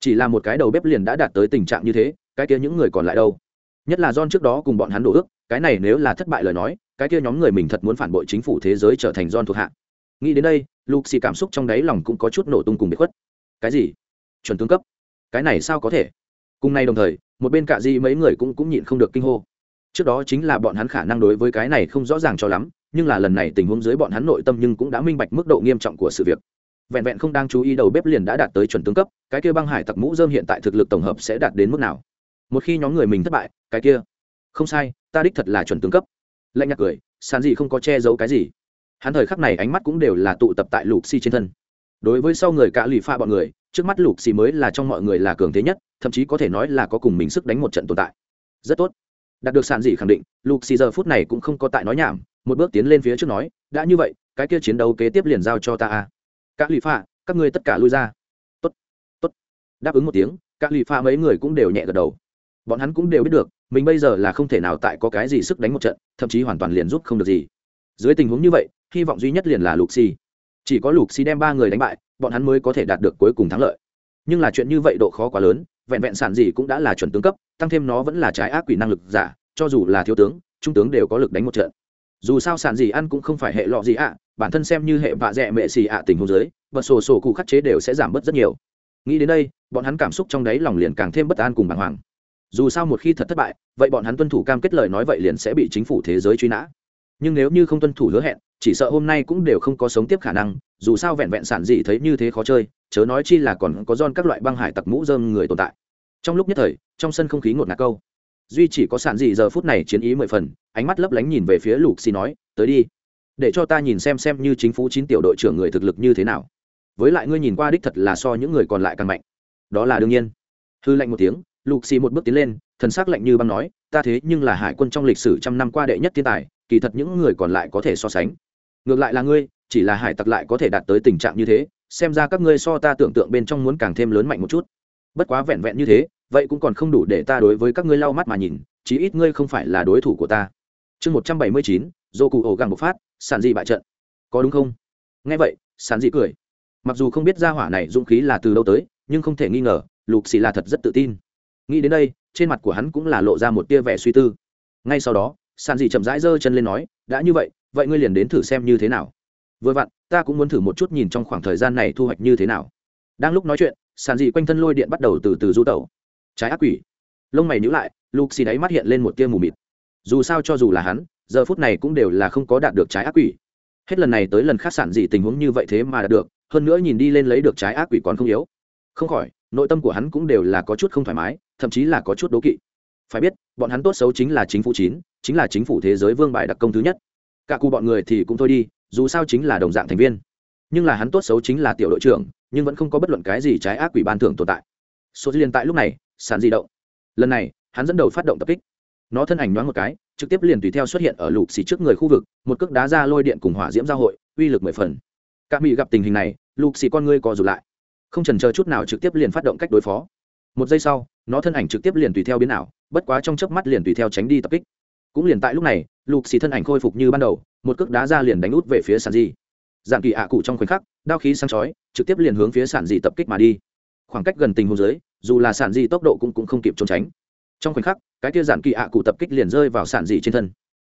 Chỉ là một cái đầu bếp liền đã đạt tới tình trạng như thế, cái kia những người còn lại đâu? Nhất là don trước đó cùng bọn hắn đổ ước, cái này nếu là thất bại lời nói, cái kia nhóm người mình thật muốn phản bội chính phủ thế giới trở thành don thuộc hạ. Nghĩ đến đây lục xì cảm xúc trong đáy lòng cũng có chút nổ tung cùng bị khuất. Cái gì? Chuẩn tướng cấp? Cái này sao có thể? Cùng nay đồng thời, một bên cạ di mấy người cũng cũng nhịn không được kinh hô trước đó chính là bọn hắn khả năng đối với cái này không rõ ràng cho lắm, nhưng là lần này tình huống dưới bọn hắn nội tâm nhưng cũng đã minh bạch mức độ nghiêm trọng của sự việc. Vẹn vẹn không đang chú ý đầu bếp liền đã đạt tới chuẩn tướng cấp, cái kia băng hải tặc mũ dơm hiện tại thực lực tổng hợp sẽ đạt đến mức nào? Một khi nhóm người mình thất bại, cái kia? Không sai, ta đích thật là chuẩn tướng cấp. Lạnh nhạt cười, sàn gì không có che giấu cái gì. Hắn thời khắc này ánh mắt cũng đều là tụ tập tại lục xi trên thân. Đối với sau người cả lì pha bọn người, trước mắt lục xi mới là trong mọi người là cường thế nhất, thậm chí có thể nói là có cùng mình sức đánh một trận tồn tại. Rất tốt đạt được sản dị khẳng định lục xì giờ phút này cũng không có tại nói nhảm, một bước tiến lên phía trước nói, đã như vậy, cái kia chiến đấu kế tiếp liền giao cho ta a các lụy pha các ngươi tất cả lui ra. Đáp ứng một tiếng, các lụy pha mấy người cũng đều nhẹ gật đầu. Bọn hắn cũng đều biết được, mình bây giờ là không thể nào tại có cái gì sức đánh một trận, thậm chí hoàn toàn liền giúp không được gì. Dưới tình huống như vậy, hy vọng duy nhất liền là lục xì chỉ có lục xì đem ba người đánh bại, bọn hắn mới có thể đạt được cuối cùng thắng lợi nhưng là chuyện như vậy độ khó quá lớn, vẹn vẹn sản gì cũng đã là chuẩn tướng cấp, tăng thêm nó vẫn là trái ác quỷ năng lực giả, cho dù là thiếu tướng, trung tướng đều có lực đánh một trận. Dù sao sản gì ăn cũng không phải hệ lọ gì ạ, bản thân xem như hệ vạ dẹ mệ xì ạ tình hồ dưới và sổ sổ cụ khắc chế đều sẽ giảm bớt rất nhiều. Nghĩ đến đây, bọn hắn cảm xúc trong đáy lòng liền càng thêm bất an cùng bàng hoàng. Dù sao một khi thật thất bại, vậy bọn hắn tuân thủ cam kết lời nói vậy liền sẽ bị chính phủ thế giới truy nã. Nhưng nếu như không tuân thủ hứa hẹn chỉ sợ hôm nay cũng đều không có sống tiếp khả năng, dù sao vẹn vẹn sản dị thấy như thế khó chơi, chớ nói chi là còn có don các loại băng hải tặc mũ dơm người tồn tại. Trong lúc nhất thời, trong sân không khí ngột ngạt câu. Duy chỉ có sản dị giờ phút này chiến ý mười phần, ánh mắt lấp lánh nhìn về phía lục xì nói, tới đi, để cho ta nhìn xem xem như chính phủ chín tiểu đội trưởng người thực lực như thế nào. Với lại ngươi nhìn qua đích thật là so những người còn lại càng mạnh. Đó là đương nhiên. Hư lạnh một tiếng, lục xì một bước tiến lên, thần s ắ c lạnh như băng nói, ta thế nhưng là hải quân trong lịch sử trăm năm qua đệ nhất thiên tài, kỳ thật những người còn lại có thể so sánh ngược lại là ngươi, chỉ là hải tặc lại có thể đạt tới tình trạng như thế, xem ra các ngươi so ta tưởng tượng bên trong muốn càng thêm lớn mạnh một chút. Bất quá vẹn vẹn như thế, vậy cũng còn không đủ để ta đối với các ngươi lau mắt mà nhìn, chí ít ngươi không phải là đối thủ của ta. Chương một trăm bảy mươi chín, dô cụ ổ gàng bộc phát, sản dị bại trận. Có đúng không? Nghe vậy, sản dị cười. Mặc dù không biết ra hỏa này dũng khí là từ đâu tới, nhưng không thể nghi ngờ, lục xì là thật rất tự tin. Nghĩ đến đây, trên mặt của hắn cũng là lộ ra một tia vẻ suy tư. Ngay sau đó, sản dị chậm rãi giơ chân lên nói, đã như vậy vậy ngươi liền đến thử xem như thế nào. Vừa vặn, ta cũng muốn thử một chút nhìn trong khoảng thời gian này thu hoạch như thế nào. Đang lúc nói chuyện sản dị quanh thân lôi điện bắt đầu từ từ du tẩu. Trái ác quỷ. Lông mày nhữ lại, lục xì đáy mắt hiện lên một tia mù mịt. Dù sao cho dù là hắn, giờ phút này cũng đều là không có đạt được trái ác quỷ. Hết lần này tới lần khác sản dị tình huống như vậy thế mà đạt được, hơn nữa nhìn đi lên lấy được trái ác quỷ còn không yếu. Không khỏi, nội tâm của hắn cũng đều là có chút không thoải mái, thậm chí là có chút đố kỵ. Phải biết, bọn hắn tốt xấu chính là chính phủ chín, chính là chính phủ thế giới vương bài đặc công thứ nhất cả cụ bọn người thì cũng thôi đi, dù sao chính là đồng dạng thành viên. Nhưng là hắn tốt xấu chính là tiểu đội trưởng, nhưng vẫn không có bất luận cái gì trái ác quỷ ban thưởng tồn tại. Số liên tại lúc này, sàn di động. Lần này, hắn dẫn đầu phát động tập kích. Nó thân ảnh nhoáng một cái, trực tiếp liền tùy theo xuất hiện ở lục xì trước người khu vực, một cước đá ra lôi điện cùng hỏa diễm giao hội, uy lực mười phần. Các mỹ gặp tình hình này, lục xì con ngươi co rụt lại. Không trần chờ chút nào trực tiếp liền phát động cách đối phó. Một giây sau, nó thân ảnh trực tiếp liền tùy theo biến ảo, bất quá trong chớp mắt liền tùy theo tránh đi tập kích cũng liền tại lúc này lục xì thân ảnh khôi phục như ban đầu một cước đá ra liền đánh út về phía sản di. Dạng kỳ ạ cụ trong khoảnh khắc đao khí sáng chói trực tiếp liền hướng phía sản di tập kích mà đi. Khoảng cách gần tình hồ dưới dù là sản di tốc độ cũng, cũng không kịp trốn tránh. Trong khoảnh khắc cái kia dạng kỳ ạ cụ tập kích liền rơi vào sản di trên thân.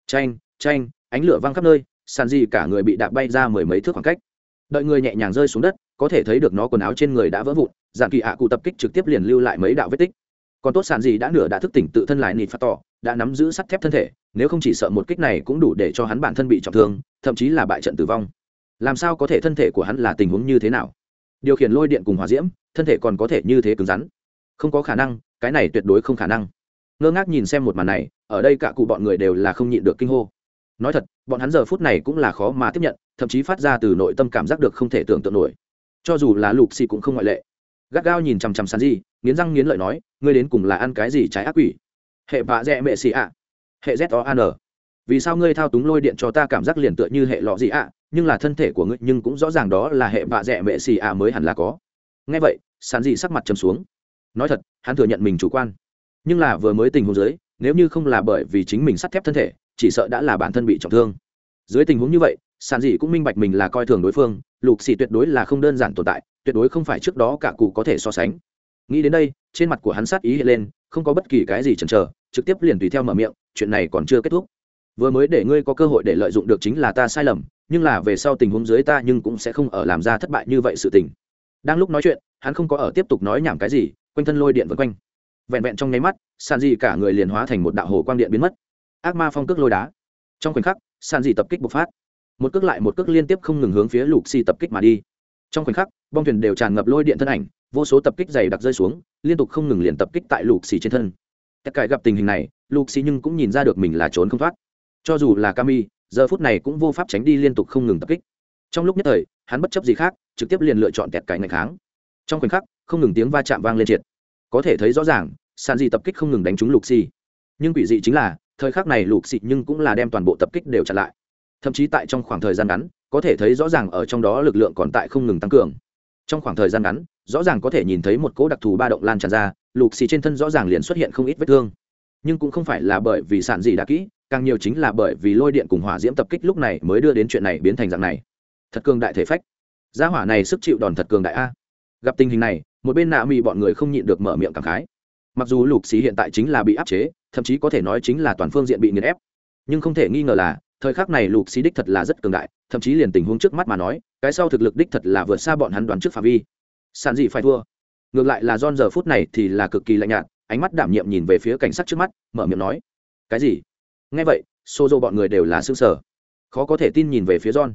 Tranh tranh ánh lửa văng khắp nơi sản di cả người bị đạp bay ra mười mấy thước khoảng cách. Đợi người nhẹ nhàng rơi xuống đất có thể thấy được nó quần áo trên người đã vỡ vụn dạng kỳ ạ cụ tập kích trực tiếp liền lưu lại mấy đạo vết tích còn tốt sản gì đã nửa đã thức tỉnh tự thân lại nịt phát tỏ, đã nắm giữ sắt thép thân thể, nếu không chỉ sợ một kích này cũng đủ để cho hắn bản thân bị trọng thương, thậm chí là bại trận tử vong. Làm sao có thể thân thể của hắn là tình huống như thế nào? Điều khiển lôi điện cùng hòa diễm, thân thể còn có thể như thế cứng rắn. Không có khả năng, cái này tuyệt đối không khả năng. Ngơ ngác nhìn xem một màn này, ở đây cả cụ bọn người đều là không nhịn được kinh hô. Nói thật, bọn hắn giờ phút này cũng là khó mà tiếp nhận, thậm chí phát ra từ nội tâm cảm giác được không thể tưởng tượng nổi. Cho dù là lục xì cũng không ngoại lệ gắt gao nhìn chằm chằm sàn di nghiến răng nghiến lợi nói, ngươi đến cùng là ăn cái gì trái ác quỷ? Hệ bạ dẹ mệ xì ạ. Hệ z o an vì sao ngươi thao túng lôi điện cho ta cảm giác liền tựa như hệ lọ gì ạ? Nhưng là thân thể của ngươi, nhưng cũng rõ ràng đó là hệ bạ dẹ mệ xì ạ mới hẳn là có. Ngay vậy sàn di sắc mặt trầm xuống. Nói thật, hắn thừa nhận mình chủ quan. Nhưng là vừa mới tình huống dưới, nếu như không là bởi vì chính mình sắt thép thân thể, chỉ sợ đã là bản thân bị trọng thương. Dưới tình huống như vậy sàn dị cũng minh bạch mình là coi thường đối phương, lục xì tuyệt đối là không đơn giản tồn tại, tuyệt đối không phải trước đó cả cụ có thể so sánh. Nghĩ đến đây, trên mặt của hắn sát ý hiện lên, không có bất kỳ cái gì chần chờ, trực tiếp liền tùy theo mở miệng, chuyện này còn chưa kết thúc. Vừa mới để ngươi có cơ hội để lợi dụng được chính là ta sai lầm, nhưng là về sau tình huống dưới ta nhưng cũng sẽ không ở làm ra thất bại như vậy sự tình. Đang lúc nói chuyện, hắn không có ở tiếp tục nói nhảm cái gì, quanh thân lôi điện vân quanh. Vẹn vẹn trong nháy mắt sàn dị cả người liền hóa thành một đạo hồ quang điện biến mất. Ác ma phong cước lôi đá. Trong khoảnh khắc sàn dị tập kích bộc phát một cước lại một cước liên tiếp không ngừng hướng phía lục xì tập kích mà đi. Trong khoảnh khắc, bong thuyền đều tràn ngập lôi điện thân ảnh, vô số tập kích dày đặc rơi xuống, liên tục không ngừng liền tập kích tại lục xì trên thân. Tất cả gặp tình hình này, lục xì nhưng cũng nhìn ra được mình là trốn không thoát. Cho dù là kami, giờ phút này cũng vô pháp tránh đi liên tục không ngừng tập kích. Trong lúc nhất thời, hắn bất chấp gì khác, trực tiếp liền lựa chọn tẹt cải ngày kháng. Trong khoảnh khắc, không ngừng tiếng va chạm vang lên triệt. Có thể thấy rõ ràng, sàn dị tập kích không ngừng đánh trúng lục xì nhưng quỷ dị chính là, thời khắc này lục xì nhưng cũng là đem toàn bộ tập kích đều chặn lại thậm chí tại trong khoảng thời gian ngắn, có thể thấy rõ ràng ở trong đó lực lượng còn tại không ngừng tăng cường. Trong khoảng thời gian ngắn, rõ ràng có thể nhìn thấy một cỗ đặc thù ba động lan tràn ra, lục xì trên thân rõ ràng liền xuất hiện không ít vết thương. Nhưng cũng không phải là bởi vì sản dị đã kỹ, càng nhiều chính là bởi vì lôi điện cùng hỏa diễm tập kích lúc này mới đưa đến chuyện này biến thành dạng này. Thật cường đại thể phách. Gia hỏa này sức chịu đòn thật cường đại a. Gặp tình hình này, một bên nạ mị bọn người không nhịn được mở miệng cảm khái. Mặc dù lục xì hiện tại chính là bị áp chế, thậm chí có thể nói chính là toàn phương diện bị nghiền ép. Nhưng không thể nghi ngờ là thời khắc này lục xí đích thật là rất cường đại, thậm chí liền tình huống trước mắt mà nói, cái sau thực lực đích thật là vượt xa bọn hắn đoán trước phạm vi. Sàn gì phải thua? Ngược lại là don giờ phút này thì là cực kỳ lạnh nhạt, ánh mắt đảm nhiệm nhìn về phía cảnh sát trước mắt, mở miệng nói, cái gì? Nghe vậy xô dô bọn người đều là xương sở khó có thể tin nhìn về phía don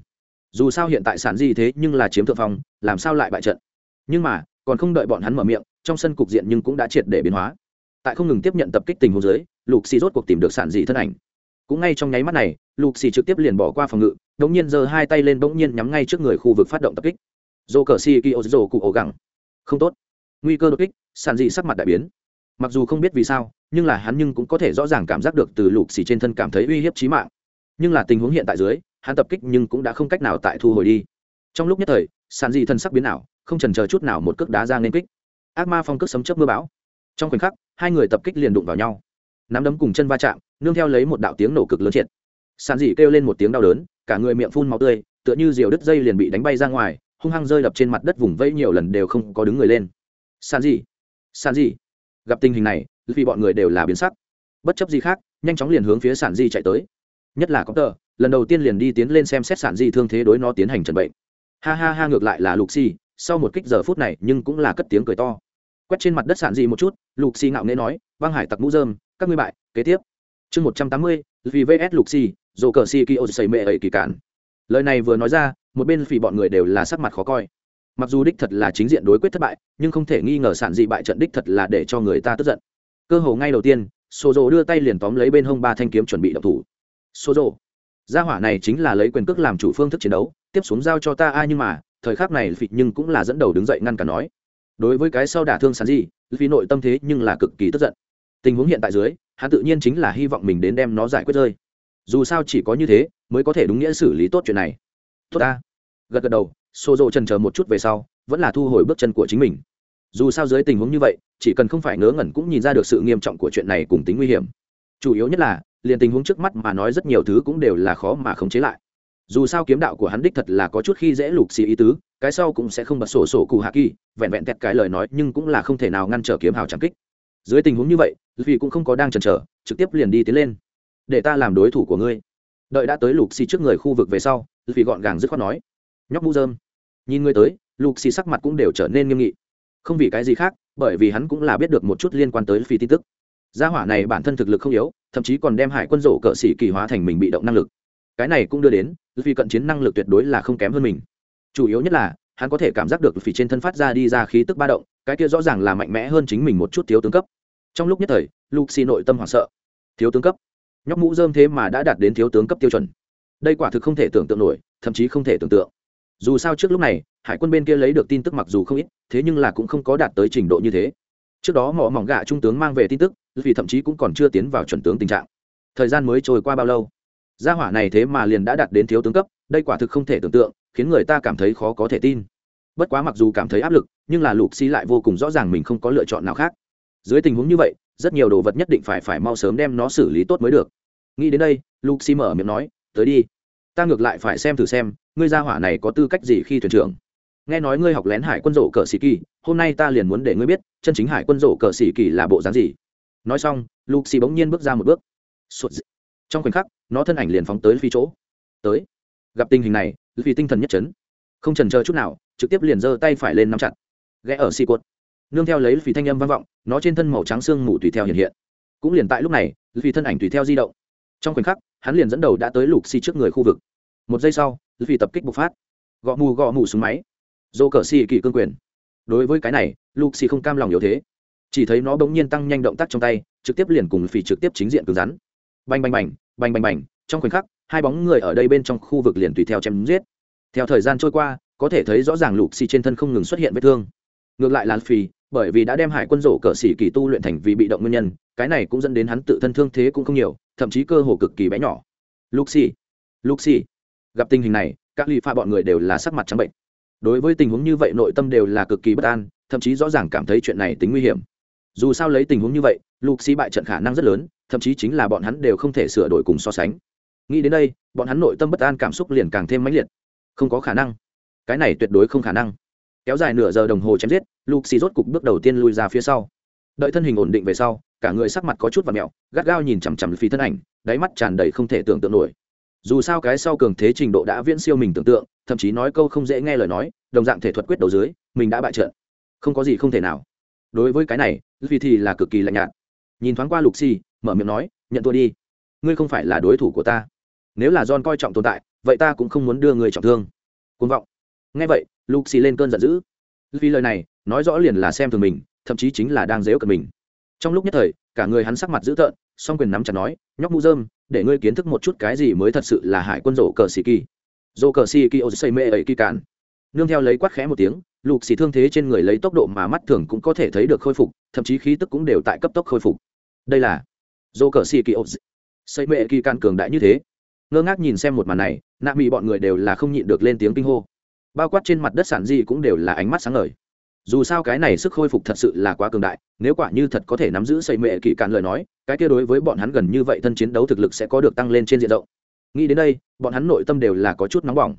dù sao hiện tại sản gì thế nhưng là chiếm thượng phong, làm sao lại bại trận? Nhưng mà, còn không đợi bọn hắn mở miệng, trong sân cục diện nhưng cũng đã triệt để biến hóa. Tại không ngừng tiếp nhận tập kích tình huống dưới, lục xì rốt cuộc tìm được sản dị thân ảnh cũng ngay trong nháy mắt này, lục xì trực tiếp liền bỏ qua phòng ngự đ ỗ n g nhiên giơ hai tay lên bỗng nhiên nhắm ngay trước người khu vực phát động tập kích. Dô cờ xì kỳ ô dô cụ ổ gẳng. Không tốt. Nguy cơ đột kích, sản dị sắc mặt đại biến. Mặc dù không biết vì sao, nhưng là hắn nhưng cũng có thể rõ ràng cảm giác được từ lục xì trên thân cảm thấy uy hiếp trí mạng. Nhưng là tình huống hiện tại dưới, hắn tập kích nhưng cũng đã không cách nào tại thu hồi đi. Trong lúc nhất thời, sản dị thân sắc biến ảo, không trần chờ chút nào một cước đá ra nên kích. Ác ma phong cước sấm chớp mưa bão. Trong khoảnh khắc, hai người tập kích liền đụng vào nhau. Nắm đấm cùng chân va chạm nương theo lấy một đạo tiếng nổ cực lớn triệt. Sàn dị kêu lên một tiếng đau đớn, cả người miệng phun máu tươi, tựa như diều đứt dây liền bị đánh bay ra ngoài, hung hăng rơi đập trên mặt đất vùng vẫy nhiều lần đều không có đứng người lên. Sàn dị sàn dị gặp tình hình này, vì bọn người đều là biến sắc. Bất chấp gì khác, nhanh chóng liền hướng phía sản di chạy tới. Nhất là có tờ lần đầu tiên liền đi tiến lên xem xét sản di thương thế đối nó tiến hành trần bệnh. Ha ha ha, ngược lại là lục xì sau một kích giờ phút này nhưng cũng là cất tiếng cười to. Quét trên mặt đất sản di một chút lục xì ngạo nghễ nói, băng hải tặc mũ dơm các ngươi bại, kế tiếp chương một trăm tám mươi, vì vs lục xì dồ cờ xì kỳ ô xây mệ ấy kỳ cản. Lời này vừa nói ra, một bên phỉ bọn người đều là sắc mặt khó coi. Mặc dù đích thật là chính diện đối quyết thất bại, nhưng không thể nghi ngờ sản dị bại trận đích thật là để cho người ta tức giận. Cơ hồ ngay đầu tiên sô dô đưa tay liền tóm lấy bên hông ba thanh kiếm chuẩn bị động thủ. Sô dô gia hỏa này chính là lấy quyền cước làm chủ phương thức chiến đấu, tiếp xuống giao cho ta ai nhưng mà, thời khắc này phỉ nhưng cũng là dẫn đầu đứng dậy ngăn cả nói. Đối với cái sau đả thương sản dị vì nội tâm thế nhưng là cực kỳ tức giận. Tình huống hiện tại dưới hắn tự nhiên chính là hy vọng mình đến đem nó giải quyết rơi. Dù sao chỉ có như thế mới có thể đúng nghĩa xử lý tốt chuyện này. Tốt ta. Gật gật đầu xô rộ trần chờ một chút về sau, vẫn là thu hồi bước chân của chính mình. Dù sao dưới tình huống như vậy, chỉ cần không phải ngớ ngẩn cũng nhìn ra được sự nghiêm trọng của chuyện này cùng tính nguy hiểm. Chủ yếu nhất là, liền tình huống trước mắt mà nói rất nhiều thứ cũng đều là khó mà khống chế lại. Dù sao kiếm đạo của hắn đích thật là có chút khi dễ lục xì ý tứ, cái sau cũng sẽ không bật sổ sổ cụ hạ kỳ, vẹn vẹn tẹt cái lời nói nhưng cũng là không thể nào ngăn trở kiếm hào trắng kích dưới tình huống như vậy vì cũng không có đang chần chờ, trực tiếp liền đi tiến lên. Để ta làm đối thủ của ngươi. Đợi đã tới lục xì trước người khu vực về sau vì gọn gàng dứt khoát nói. Nhóc mũ dơm nhìn ngươi tới, lục xì sắc mặt cũng đều trở nên nghiêm nghị. Không vì cái gì khác, bởi vì hắn cũng là biết được một chút liên quan tới phi tin tức. Gia hỏa này bản thân thực lực không yếu, thậm chí còn đem hải quân rổ cỡ xỉ kỳ hóa thành mình bị động năng lực. Cái này cũng đưa đến vì cận chiến năng lực tuyệt đối là không kém hơn mình. Chủ yếu nhất là hắn có thể cảm giác được phỉ trên thân phát ra đi ra khí tức ba động, cái kia rõ ràng là mạnh mẽ hơn chính mình một chút thiếu tướng cấp. Trong lúc nhất thời luxi nội tâm hoảng sợ. Thiếu tướng cấp? Nhóc mũ dơm thế mà đã đạt đến thiếu tướng cấp tiêu chuẩn. Đây quả thực không thể tưởng tượng nổi, thậm chí không thể tưởng tượng. Dù sao trước lúc này, hải quân bên kia lấy được tin tức mặc dù không ít, thế nhưng là cũng không có đạt tới trình độ như thế. Trước đó mỏ mỏng gạ trung tướng mang về tin tức, vì thậm chí cũng còn chưa tiến vào chuẩn tướng tình trạng. Thời gian mới trôi qua bao lâu? Gia hỏa này thế mà liền đã đạt đến thiếu tướng cấp, đây quả thực không thể tưởng tượng khiến người ta cảm thấy khó có thể tin. Bất quá mặc dù cảm thấy áp lực, nhưng là lục xi lại vô cùng rõ ràng mình không có lựa chọn nào khác. Dưới tình huống như vậy, rất nhiều đồ vật nhất định phải phải mau sớm đem nó xử lý tốt mới được. Nghĩ đến đây, lục xi mở miệng nói, tới đi. Ta ngược lại phải xem thử xem, ngươi gia hỏa này có tư cách gì khi thuyền trưởng? Nghe nói ngươi học lén hải quân rổ cờ sĩ kỳ, hôm nay ta liền muốn để ngươi biết, chân chính hải quân rổ cờ sĩ kỳ là bộ dáng gì. Nói xong, lục xi bỗng nhiên bước ra một bước. Trong khoảnh khắc, nó thân ảnh liền phóng tới phi chỗ. Tới gặp tình hình này, vì tinh thần nhất chấn. Không trần chờ chút nào, trực tiếp liền giơ tay phải lên nắm chặt. Ghé ở xì cột. Nương theo lấy vì thanh âm vang vọng, nó trên thân màu trắng xương mù tùy theo hiện hiện. Cũng liền tại lúc này, vì thân ảnh tùy theo di động. Trong khoảnh khắc, hắn liền dẫn đầu đã tới lục xì trước người khu vực. Một giây sau, vì tập kích bộc phát. Gõ mù gõ mù súng máy. Dô cờ xì kỳ cương quyền. Đối với cái này, lục xì không cam lòng yếu thế. Chỉ thấy nó bỗng nhiên tăng nhanh động tác trong tay, trực tiếp liền cùng phì trực tiếp chính diện cứng rắn. Bành bành bành bành bành bành. Trong khoảnh khắc hai bóng người ở đây bên trong khu vực liền tùy theo chém giết. Theo thời gian trôi qua, có thể thấy rõ ràng lục xì trên thân không ngừng xuất hiện vết thương. Ngược lại là phì bởi vì đã đem hải quân rổ cờ xỉ kỳ tu luyện thành vì bị động nguyên nhân, cái này cũng dẫn đến hắn tự thân thương thế cũng không nhiều, thậm chí cơ hồ cực kỳ bé nhỏ. Lục xì lục xì gặp tình hình này, các ly pha bọn người đều là sắc mặt trắng bệnh. Đối với tình huống như vậy, nội tâm đều là cực kỳ bất an, thậm chí rõ ràng cảm thấy chuyện này tính nguy hiểm. Dù sao lấy tình huống như vậy, lục xì bại trận khả năng rất lớn, thậm chí chính là bọn hắn đều không thể sửa đổi cùng so sánh nghĩ đến đây, bọn hắn nội tâm bất an cảm xúc liền càng thêm mãnh liệt. Không có khả năng. Cái này tuyệt đối không khả năng. Kéo dài nửa giờ đồng hồ chém giết lục xì rốt cục bước đầu tiên lui ra phía sau. Đợi thân hình ổn định về sau, cả người sắc mặt có chút và mẹo, gắt gao nhìn chằm chằm phí thân ảnh, đáy mắt tràn đầy không thể tưởng tượng nổi. Dù sao cái sau cường thế trình độ đã viễn siêu mình tưởng tượng, thậm chí nói câu không dễ nghe lời nói, đồng dạng thể thuật quyết đầu dưới, mình đã bại trận. Không có gì không thể nào. Đối với cái này vì thì là cực kỳ lạnh nhạt. Nhìn thoáng qua lục xì mở miệng nói, nhận thua đi. Ngươi không phải là đối thủ của ta nếu là john coi trọng tồn tại, vậy ta cũng không muốn đưa người trọng thương. Côn vọng. Ngay vậy lục xì lên cơn giận dữ. Vì lời này, nói rõ liền là xem thường mình, thậm chí chính là đang dếu cận mình. Trong lúc nhất thời, cả người hắn sắc mặt dữ tợn, song quyền nắm chặt nói, nhóc mu dơm để ngươi kiến thức một chút cái gì mới thật sự là hải quân rổ cờ xì kỳ. Rổ cờ xì kỳ ô xây mê ấy kỳ cạn. Nương theo lấy quát khẽ một tiếng lục xì thương thế trên người lấy tốc độ mà mắt thường cũng có thể thấy được khôi phục, thậm chí khí tức cũng đều tại cấp tốc khôi phục. Đây là rổ cờ xì kỳ ô xây mê kỳ cạn cường đại như thế ngơ ngác nhìn xem một màn này, nạ mỹ bọn người đều là không nhịn được lên tiếng kinh hô. Bao quát trên mặt đất sản di cũng đều là ánh mắt sáng ngời. Dù sao cái này sức khôi phục thật sự là quá cường đại, nếu quả như thật có thể nắm giữ xây mệ kỳ cạn lời nói, cái kia đối với bọn hắn gần như vậy thân chiến đấu thực lực sẽ có được tăng lên trên diện rộng. Nghĩ đến đây, bọn hắn nội tâm đều là có chút nóng bỏng.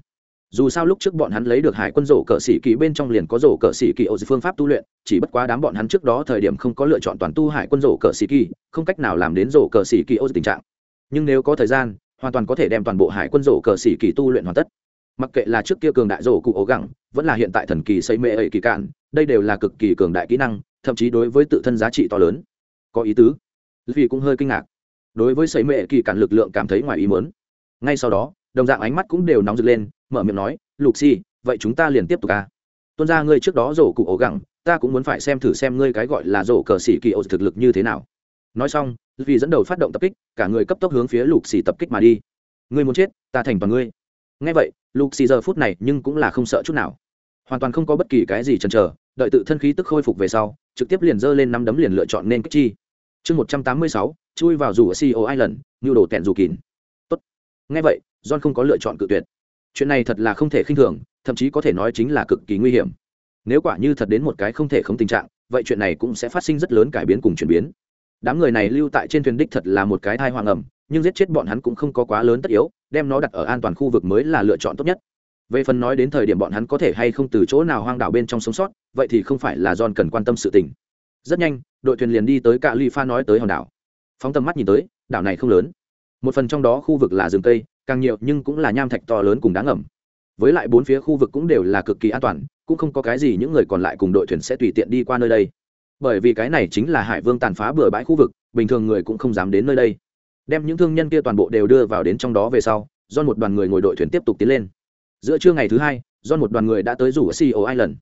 Dù sao lúc trước bọn hắn lấy được hải quân rổ cờ sĩ kỳ bên trong liền có rổ cờ sĩ kỳ ổ phương pháp tu luyện, chỉ bất quá đám bọn hắn trước đó thời điểm không có lựa chọn toàn tu hải quân rổ cờ sĩ kỳ không cách nào làm đến rổ cờ sĩ kỳ ổ tình trạng. Nhưng nếu có thời gian hoàn toàn có thể đem toàn bộ hải quân rổ cờ xỉ kỳ tu luyện hoàn tất. Mặc kệ là trước kia cường đại rổ cụ ổ gẳng, vẫn là hiện tại thần kỳ xây mê ấy kỳ cạn, đây đều là cực kỳ cường đại kỹ năng, thậm chí đối với tự thân giá trị to lớn. Có ý tứ? Vì cũng hơi kinh ngạc. Đối với xây mê kỳ cạn lực lượng cảm thấy ngoài ý muốn. Ngay sau đó, đồng dạng ánh mắt cũng đều nóng rực lên, mở miệng nói, lục si vậy chúng ta liền tiếp tục ca tuân ra ngươi trước đó rổ cụ ổ gẳng, ta cũng muốn phải xem thử xem ngươi cái gọi là rổ cờ xỉ kỳ ổ thực lực như thế nào. Nói xong vì dẫn đầu phát động tập kích, cả người cấp tốc hướng phía lục xì tập kích mà đi. Ngươi muốn chết, ta thành toàn ngươi. Ngay vậy, lục xì giờ phút này nhưng cũng là không sợ chút nào. Hoàn toàn không có bất kỳ cái gì chần chờ, đợi tự thân khí tức khôi phục về sau, trực tiếp liền dơ lên năm đấm liền lựa chọn nên kích chi. Chương một trăm tám mươi sáu, chui vào rủ ở ceo island như đồ tẹn dù kín. Tốt. Ngay vậy, john không có lựa chọn cự tuyệt. Chuyện này thật là không thể khinh thường, thậm chí có thể nói chính là cực kỳ nguy hiểm. Nếu quả như thật đến một cái không thể không tình trạng, vậy chuyện này cũng sẽ phát sinh rất lớn cải biến cùng chuyển biến đám người này lưu tại trên thuyền đích thật là một cái thai hoàng ẩm nhưng giết chết bọn hắn cũng không có quá lớn tất yếu, đem nó đặt ở an toàn khu vực mới là lựa chọn tốt nhất. Về phần nói đến thời điểm bọn hắn có thể hay không từ chỗ nào hoang đảo bên trong sống sót, vậy thì không phải là john cần quan tâm sự tình. Rất nhanh, đội thuyền liền đi tới cạ ly pha nói tới hòn đảo. Phóng tầm mắt nhìn tới, đảo này không lớn. Một phần trong đó khu vực là rừng cây, càng nhiều nhưng cũng là nham thạch to lớn cùng đáng ngầm. Với lại bốn phía khu vực cũng đều là cực kỳ an toàn, cũng không có cái gì những người còn lại cùng đội thuyền sẽ tùy tiện đi qua nơi đây bởi vì cái này chính là hải vương tàn phá bừa bãi khu vực bình thường người cũng không dám đến nơi đây đem những thương nhân kia toàn bộ đều đưa vào đến trong đó về sau do một đoàn người ngồi đội thuyền tiếp tục tiến lên giữa trưa ngày thứ hai do một đoàn người đã tới rủ ở CEO Island.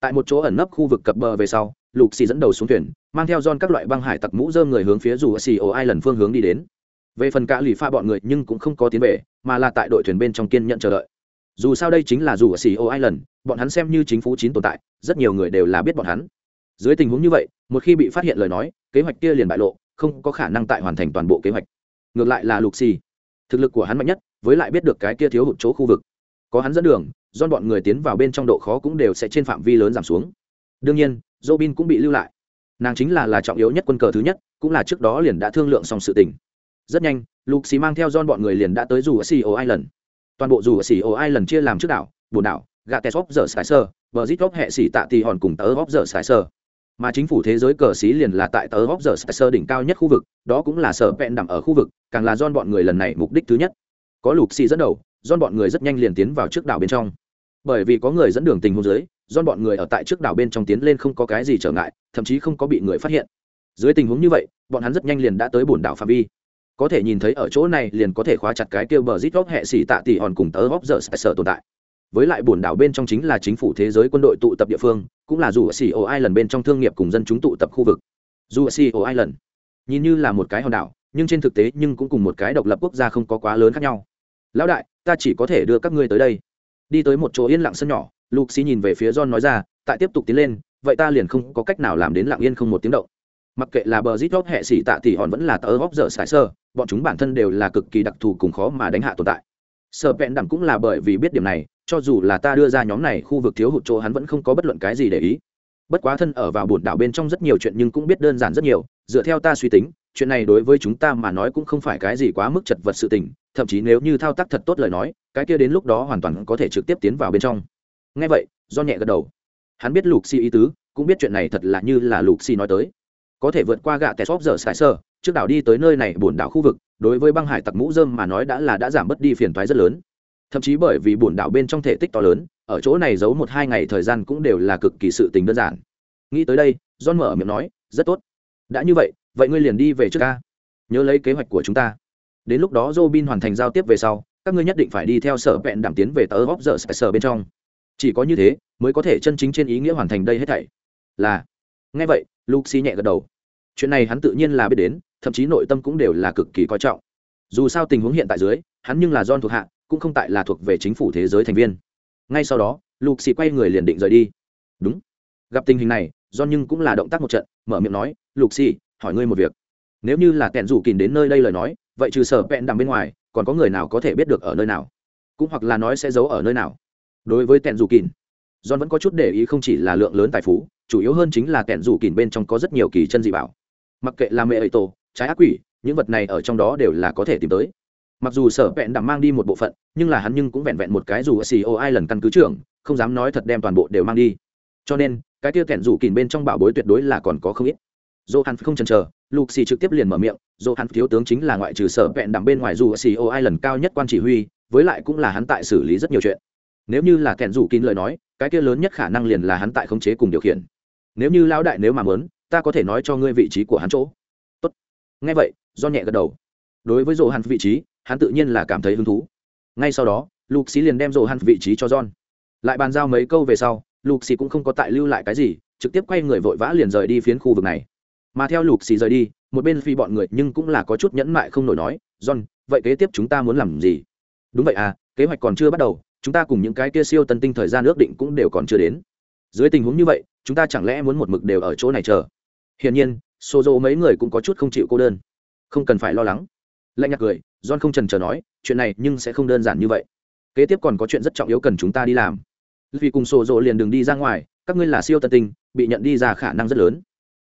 Tại một chỗ ẩn nấp khu vực cập bờ về sau, Lục Xì dẫn đầu xuống thuyền, mang theo John các loại băng hải tặc mũ rơm người hướng phía rủ ở CEO Island phương hướng đi đến. Về phần cả lì pha bọn người nhưng cũng không có tiến về, mà là tại đội thuyền bên trong kiên nhận chờ đợi. Dù sao đây chính là rủ ở CEO Island, bọn hắn xem như chính phủ chín tồn tại, rất nhiều người đều là biết bọn hắn. Dưới tình huống như vậy, một khi bị phát hiện lời nói, kế hoạch kia liền bại lộ, không có khả năng tại hoàn thành toàn bộ kế hoạch. Ngược lại là Lục Xì, thực lực của hắn mạnh nhất, với lại biết được cái kia thiếu hụt chỗ khu vực. Có hắn dẫn đường do bọn người tiến vào bên trong độ khó cũng đều sẽ trên phạm vi lớn giảm xuống. Đương nhiên robin cũng bị lưu lại. Nàng chính là là trọng yếu nhất quân cờ thứ nhất cũng là trước đó liền đã thương lượng xong sự tình. Rất nhanh lục xì mang theo don bọn người liền đã tới dù ở ceo island. Toàn bộ dù ở ceo island chia làm trước đảo bồn đảo gà tes giờ sài sơ bờ zit góc hệ xỉ tạ tì hòn cùng tớ góp giờ sài sơ mà chính phủ thế giới cờ xí liền là tại tờ góc giờ sơ đỉnh cao nhất khu vực, đó cũng là sở vẹn nằm ở khu vực, càng là don bọn người lần này mục đích thứ nhất. Có lục xì dẫn đầu don bọn người rất nhanh liền tiến vào trước đảo bên trong. Bởi vì có người dẫn đường tình huống dưới don bọn người ở tại trước đảo bên trong tiến lên không có cái gì trở ngại, thậm chí không có bị người phát hiện. Dưới tình huống như vậy, bọn hắn rất nhanh liền đã tới bồn đảo phạm vi. Có thể nhìn thấy ở chỗ này liền có thể khóa chặt cái kêu bờ rít góp hệ xỉ tạ tỷ hòn cùng tớ góp giờ sở tồn tại. Với lại bồn đảo bên trong chính là chính phủ thế giới quân đội tụ tập địa phương cũng là dù ở xỉ ai lần bên trong thương nghiệp cùng dân chúng tụ tập khu vực. Dù ở xỉ ai lần nhìn như là một cái hòn đảo, nhưng trên thực tế nhưng cũng cùng một cái độc lập quốc gia không có quá lớn khác nhau. Lão đại, ta chỉ có thể đưa các ngươi tới đây. Đi tới một chỗ yên lặng sân nhỏ lục xì nhìn về phía john nói ra, tại tiếp tục tiến lên, vậy ta liền không có cách nào làm đến lặng yên không một tiếng động. Mặc kệ là bờ rít hệ xỉ tạ thì hòn vẫn là tờ góc dở sải sơ, bọn chúng bản thân đều là cực kỳ đặc thù cùng khó mà đánh hạ tồn tại. Sợ vẹn đẳng cũng là bởi vì biết điểm này cho dù là ta đưa ra nhóm này, khu vực thiếu hụt chỗ hắn vẫn không có bất luận cái gì để ý. Bất quá thân ở vào bồn đảo bên trong rất nhiều chuyện nhưng cũng biết đơn giản rất nhiều, dựa theo ta suy tính, chuyện này đối với chúng ta mà nói cũng không phải cái gì quá mức chật vật sự tình, thậm chí nếu như thao tác thật tốt lời nói, cái kia đến lúc đó hoàn toàn có thể trực tiếp tiến vào bên trong. Ngay vậy do nhẹ gật đầu. Hắn biết lục xi ý tứ, cũng biết chuyện này thật là như là lục xi nói tới. Có thể vượt qua gạ tè xóp giờ sải sơ, trước đảo đi tới nơi này bồn đảo khu vực, đối với băng hải tặc mũ dơm mà nói đã là đã giảm bớt đi phiền thoái rất lớn thậm chí bởi vì bồn đảo bên trong thể tích to lớn, ở chỗ này giấu một hai ngày thời gian cũng đều là cực kỳ sự tình đơn giản. Nghĩ tới đây, john mở miệng nói, rất tốt. Đã như vậy vậy ngươi liền đi về trước ca. Nhớ lấy kế hoạch của chúng ta. Đến lúc đó robin hoàn thành giao tiếp về sau, các ngươi nhất định phải đi theo sở vẹn đảm tiến về tờ góp giờ sở bên trong. Chỉ có như thế, mới có thể chân chính trên ý nghĩa hoàn thành đây hết thảy. Là. Nghe vậy, lucy nhẹ gật đầu. Chuyện này hắn tự nhiên là biết đến, thậm chí nội tâm cũng đều là cực kỳ coi trọng. Dù sao tình huống hiện tại dưới, hắn nhưng là don thuộc hạ cũng không tại là thuộc về chính phủ thế giới thành viên. Ngay sau đó, lục xì quay người liền định rời đi. Đúng. Gặp tình hình này do nhưng cũng là động tác một trận, mở miệng nói, lục xì hỏi ngươi một việc. Nếu như là kẹn rủ kìn đến nơi đây lời nói, vậy trừ sở vẹn đằng bên ngoài, còn có người nào có thể biết được ở nơi nào? Cũng hoặc là nói sẽ giấu ở nơi nào? Đối với kẹn rủ kìn, john vẫn có chút để ý không chỉ là lượng lớn tài phú, chủ yếu hơn chính là kẹn rủ kìn bên trong có rất nhiều kỳ chân dị bảo. Mặc kệ là mẹ ấy tổ, trái ác quỷ, những vật này ở trong đó đều là có thể tìm tới mặc dù sở vẹn đảm mang đi một bộ phận, nhưng là hắn nhưng cũng vẹn vẹn một cái dù xì ô ai lần căn cứ trưởng, không dám nói thật đem toàn bộ đều mang đi. Cho nên, cái kia kẹn rủ kìn bên trong bảo bối tuyệt đối là còn có không ít. Dô hắn không chần chờ lục xì trực tiếp liền mở miệng dô hắn thiếu tướng chính là ngoại trừ sở vẹn đảm bên ngoài dù xì ô ai lần cao nhất quan chỉ huy, với lại cũng là hắn tại xử lý rất nhiều chuyện. Nếu như là kẹn rủ kín lời nói, cái kia lớn nhất khả năng liền là hắn tại khống chế cùng điều khiển. Nếu như lão đại nếu mà muốn, ta có thể nói cho ngươi vị trí của hắn chỗ. Tốt. Nghe vậy do nhẹ gật đầu. Đối với dồ hắn vị trí hắn tự nhiên là cảm thấy hứng thú. Ngay sau đó lục xì liền đem rổ hắn vị trí cho john. Lại bàn giao mấy câu về sau lục xì cũng không có tại lưu lại cái gì, trực tiếp quay người vội vã liền rời đi phiến khu vực này. Mà theo lục xì rời đi, một bên phi bọn người nhưng cũng là có chút nhẫn mại không nổi nói, john, vậy kế tiếp chúng ta muốn làm gì? Đúng vậy à kế hoạch còn chưa bắt đầu, chúng ta cùng những cái kia siêu tân tinh thời gian ước định cũng đều còn chưa đến. Dưới tình huống như vậy, chúng ta chẳng lẽ muốn một mực đều ở chỗ này chờ? Hiển nhiên xô mấy người cũng có chút không chịu cô đơn. Không cần phải lo lắng lạnh nhạt cười, john không trần chờ nói, chuyện này nhưng sẽ không đơn giản như vậy. Kế tiếp còn có chuyện rất trọng yếu cần chúng ta đi làm. Vì cùng sổ rộ liền đường đi ra ngoài, các ngươi là siêu tân tinh bị nhận đi ra khả năng rất lớn.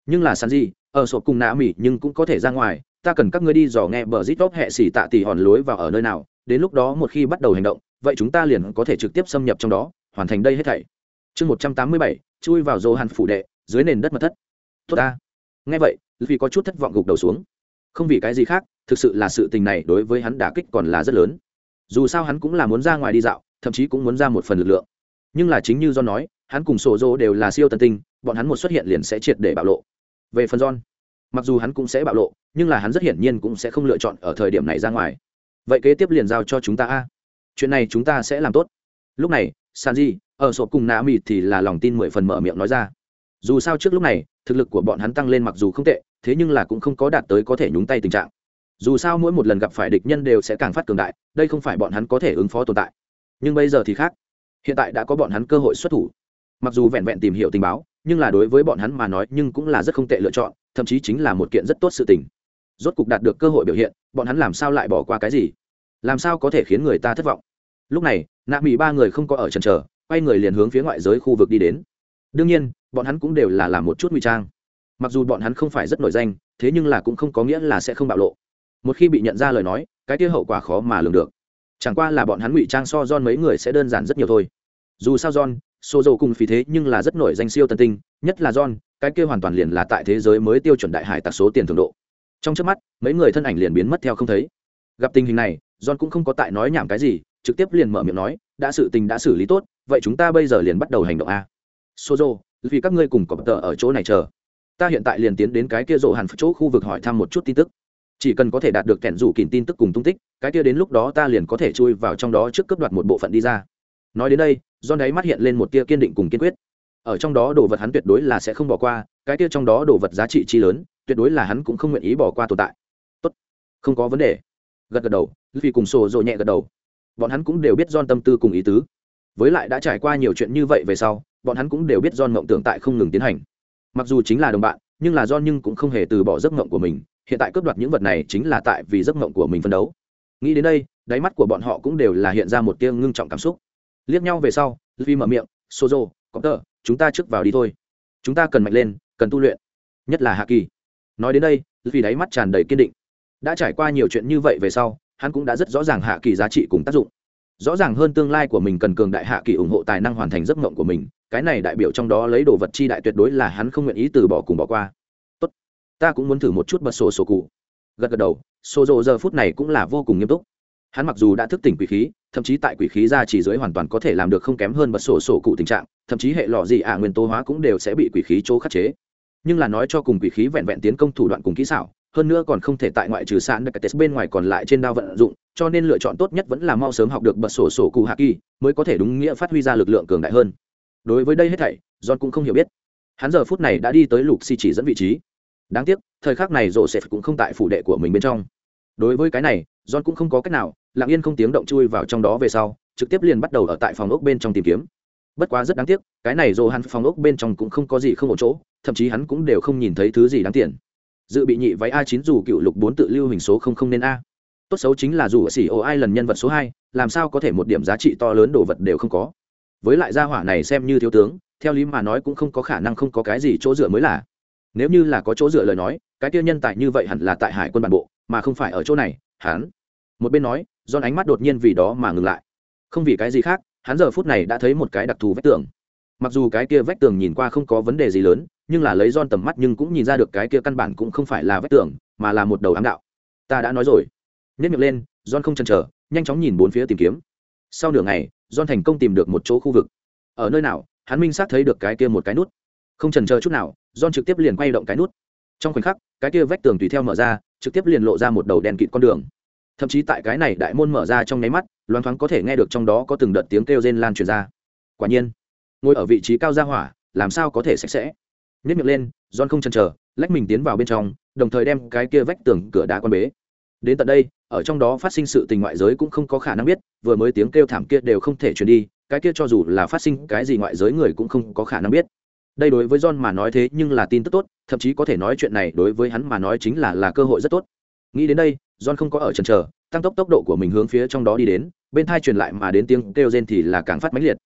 Nhưng là sàn gì ở sổ cùng nạ mỹ nhưng cũng có thể ra ngoài, ta cần các ngươi đi dò nghe bờ rít tốt hệ xỉ tạ tỉ hòn lối vào ở nơi nào, đến lúc đó một khi bắt đầu hành động, vậy chúng ta liền có thể trực tiếp xâm nhập trong đó, hoàn thành đây hết thảy. Chương một trăm tám mươi bảy, chui vào dô hàn phủ đệ, dưới nền đất mật thất. Tốt ta. Nghe vậy vì có chút thất vọng gục đầu xuống. Không vì cái gì khác thực sự là sự tình này đối với hắn đả kích còn là rất lớn. Dù sao hắn cũng là muốn ra ngoài đi dạo, thậm chí cũng muốn ra một phần lực lượng. Nhưng là chính như do nói, hắn cùng sổ dô đều là siêu tân tinh, bọn hắn một xuất hiện liền sẽ triệt để bạo lộ. Về phần john, mặc dù hắn cũng sẽ bạo lộ, nhưng là hắn rất hiển nhiên cũng sẽ không lựa chọn ở thời điểm này ra ngoài. Vậy kế tiếp liền giao cho chúng ta a. Chuyện này chúng ta sẽ làm tốt. Lúc này, sanji, ở sổ cùng nạ mịt thì là lòng tin mười phần mở miệng nói ra. Dù sao trước lúc này, thực lực của bọn hắn tăng lên mặc dù không tệ, thế nhưng là cũng không có đạt tới có thể nhúng tay tình trạng dù sao mỗi một lần gặp phải địch nhân đều sẽ càng phát cường đại, đây không phải bọn hắn có thể ứng phó tồn tại. Nhưng bây giờ thì khác. Hiện tại đã có bọn hắn cơ hội xuất thủ. Mặc dù vẹn vẹn tìm hiểu tình báo, nhưng là đối với bọn hắn mà nói nhưng cũng là rất không tệ lựa chọn, thậm chí chính là một kiện rất tốt sự tình. Rốt cục đạt được cơ hội biểu hiện, bọn hắn làm sao lại bỏ qua cái gì? Làm sao có thể khiến người ta thất vọng? Lúc này, nạ mỹ ba người không có ở trần trở quay người liền hướng phía ngoại giới khu vực đi đến. Đương nhiên, bọn hắn cũng đều là làm một chút ngụy trang. Mặc dù bọn hắn không phải rất nổi danh, thế nhưng là cũng không có nghĩa là sẽ không bạo lộ một khi bị nhận ra lời nói, cái kia hậu quả khó mà lường được. Chẳng qua là bọn hắn ngụy trang so don mấy người sẽ đơn giản rất nhiều thôi. Dù sao don xô dầu cùng phí thế nhưng là rất nổi danh siêu tân tinh, nhất là don cái kia hoàn toàn liền là tại thế giới mới tiêu chuẩn đại hải tặc số tiền thường độ. Trong trước mắt, mấy người thân ảnh liền biến mất theo không thấy. Gặp tình hình này, john cũng không có tại nói nhảm cái gì, trực tiếp liền mở miệng nói, đã sự tình đã xử lý tốt, vậy chúng ta bây giờ liền bắt đầu hành động a. Sozo vì các ngươi cùng có tờ ở chỗ này chờ. Ta hiện tại liền tiến đến cái kia rộ hẳn chỗ khu vực hỏi thăm một chút tin tức chỉ cần có thể đạt được kẻn rủ kìm tin tức cùng tung tích, cái kia đến lúc đó ta liền có thể chui vào trong đó trước cướp đoạt một bộ phận đi ra. Nói đến đây do đáy mắt hiện lên một tia kiên định cùng kiên quyết. Ở trong đó đồ vật hắn tuyệt đối là sẽ không bỏ qua, cái kia trong đó đồ vật giá trị chi lớn, tuyệt đối là hắn cũng không nguyện ý bỏ qua tồn tại. Tốt, không có vấn đề. Gật gật đầu vì cùng sổ rồi nhẹ gật đầu. Bọn hắn cũng đều biết don tâm tư cùng ý tứ. Với lại đã trải qua nhiều chuyện như vậy về sau, bọn hắn cũng đều biết don mộng tưởng tại không ngừng tiến hành. Mặc dù chính là đồng bạn, nhưng là don nhưng cũng không hề từ bỏ giấc mộng của mình hiện tại cướp đoạt những vật này chính là tại vì giấc mộng của mình phân đấu. Nghĩ đến đây, đáy mắt của bọn họ cũng đều là hiện ra một tia ngưng trọng cảm xúc. Liếc nhau về sau vì mở miệng, sozo có tờ, chúng ta trước vào đi thôi. Chúng ta cần mạnh lên, cần tu luyện, nhất là hạ kỳ nói đến đây vì đáy mắt tràn đầy kiên định. Đã trải qua nhiều chuyện như vậy về sau, hắn cũng đã rất rõ ràng hạ kỳ giá trị cùng tác dụng. Rõ ràng hơn tương lai của mình cần cường đại hạ kỳ ủng hộ tài năng hoàn thành giấc mộng của mình, cái này đại biểu trong đó lấy đồ vật chi đại tuyệt đối là hắn không nguyện ý từ bỏ cùng bỏ qua ta cũng muốn thử một chút bật sổ sổ cụ. Gật gật đầu, sổ rộ giờ phút này cũng là vô cùng nghiêm túc. Hắn mặc dù đã thức tỉnh quỷ khí, thậm chí tại quỷ khí ra chỉ dưới hoàn toàn có thể làm được không kém hơn bật sổ sổ cụ tình trạng, thậm chí hệ lọ gì ả nguyên tố hóa cũng đều sẽ bị quỷ khí chỗ khắc chế. Nhưng là nói cho cùng quỷ khí vẹn vẹn tiến công thủ đoạn cùng kỹ xảo, hơn nữa còn không thể tại ngoại trừ sạn đặc test bên ngoài còn lại trên đao vận dụng, cho nên lựa chọn tốt nhất vẫn là mau sớm học được bật sổ sổ cụ hạ kỳ, mới có thể đúng nghĩa phát huy ra lực lượng cường đại hơn. Đối với đây hết thảy, john cũng không hiểu biết. Hắn giờ phút này đã đi tới lục si chỉ dẫn vị trí đáng tiếc, thời khắc này rộ sệt cũng không tại phủ đệ của mình bên trong. Đối với cái này, john cũng không có cách nào, lặng yên không tiếng động chui vào trong đó về sau, trực tiếp liền bắt đầu ở tại phòng ốc bên trong tìm kiếm. Bất quá rất đáng tiếc, cái này rộ hắn phòng ốc bên trong cũng không có gì không ổn chỗ, thậm chí hắn cũng đều không nhìn thấy thứ gì đáng tiền. Dự bị nhị váy a chín dù cựu lục bốn tự lưu hình số không không nên a. Tốt xấu chính là dù ở xỉ ô ai lần nhân vật số hai, làm sao có thể một điểm giá trị to lớn đồ vật đều không có. Với lại gia hỏa này xem như thiếu tướng, theo lý mà nói cũng không có khả năng không có cái gì chỗ dựa mới là nếu như là có chỗ dựa lời nói, cái tiêu nhân tài như vậy hẳn là tại hải quân bản bộ, mà không phải ở chỗ này, hắn. Một bên nói do ánh mắt đột nhiên vì đó mà ngừng lại. Không vì cái gì khác, hắn giờ phút này đã thấy một cái đặc thù vách tường. Mặc dù cái kia vách tường nhìn qua không có vấn đề gì lớn, nhưng là lấy don tầm mắt nhưng cũng nhìn ra được cái kia căn bản cũng không phải là vách tường, mà là một đầu ám đạo. Ta đã nói rồi. Nhất miệng lên don không chần chờ, nhanh chóng nhìn bốn phía tìm kiếm. Sau nửa ngày don thành công tìm được một chỗ khu vực. Ở nơi nào, hắn minh xác thấy được cái kia một cái nút không trần chờ chút nào don trực tiếp liền quay động cái nút. Trong khoảnh khắc, cái kia vách tường tùy theo mở ra, trực tiếp liền lộ ra một đầu đèn kịt con đường. Thậm chí tại cái này đại môn mở ra trong nháy mắt loan thoáng có thể nghe được trong đó có từng đợt tiếng kêu rên lan truyền ra. Quả nhiên, ngồi ở vị trí cao ra hỏa, làm sao có thể sạch sẽ? Nhất miệng lên, john không chần chờ, lách mình tiến vào bên trong, đồng thời đem cái kia vách tường cửa đá quan bế. Đến tận đây, ở trong đó phát sinh sự tình ngoại giới cũng không có khả năng biết, vừa mới tiếng kêu thảm kia đều không thể truyền đi, cái kia cho dù là phát sinh cái gì ngoại giới người cũng không có khả năng biết đây đối với john mà nói thế nhưng là tin tức tốt, thậm chí có thể nói chuyện này đối với hắn mà nói chính là là cơ hội rất tốt. Nghĩ đến đây, john không có ở chần chờ, tăng tốc tốc độ của mình hướng phía trong đó đi đến, bên thai truyền lại mà đến tiếng kêu rên thì là càng phát mãnh liệt.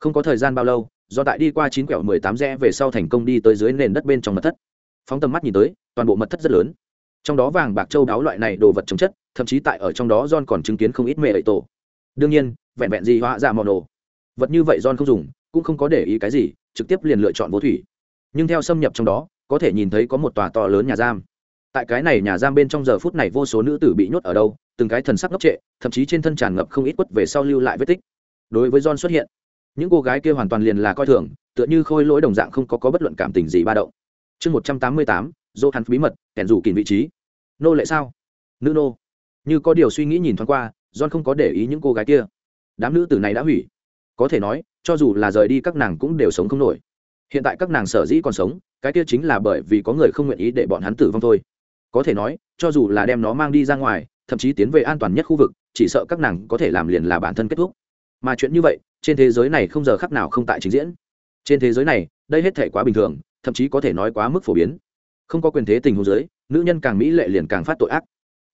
Không có thời gian bao lâu do tại đi qua chín quẹo mười tám rẽ về sau thành công đi tới dưới nền đất bên trong mật thất. Phóng tầm mắt nhìn tới, toàn bộ mật thất rất lớn. Trong đó vàng, bạc, châu đáo loại này đồ vật chống chất, thậm chí tại ở trong đó john còn chứng kiến không ít mẹ ẩy tổ. Đương nhiên, vẹn vẹn gì họa ra mò nổ. Vật như vậy john không dùng, cũng không có để ý cái gì trực tiếp liền lựa chọn vô thủy. Nhưng theo xâm nhập trong đó, có thể nhìn thấy có một tòa to lớn nhà giam. Tại cái này nhà giam bên trong giờ phút này vô số nữ tử bị nhốt ở đâu, từng cái thần sắc ngốc trệ, thậm chí trên thân tràn ngập không ít quất về sau lưu lại vết tích. Đối với john xuất hiện, những cô gái kia hoàn toàn liền là coi thường, tựa như khôi lỗi đồng dạng không có có bất luận cảm tình gì ba động. Chương một trăm tám mươi tám dô hắn bí mật kèn rủ kìm vị trí. Nô lệ sao? Nữ nô. Như có điều suy nghĩ nhìn thoáng qua, john không có để ý những cô gái kia. Đám nữ tử này đã hủy có thể nói, cho dù là rời đi các nàng cũng đều sống không nổi. Hiện tại các nàng sở dĩ còn sống, cái kia chính là bởi vì có người không nguyện ý để bọn hắn tử vong thôi. Có thể nói, cho dù là đem nó mang đi ra ngoài, thậm chí tiến về an toàn nhất khu vực, chỉ sợ các nàng có thể làm liền là bản thân kết thúc. Mà chuyện như vậy, trên thế giới này không giờ khắc nào không tại trình diễn. Trên thế giới này, đây hết thể quá bình thường, thậm chí có thể nói quá mức phổ biến. Không có quyền thế tình huống giới nữ nhân càng mỹ lệ liền càng phát tội ác.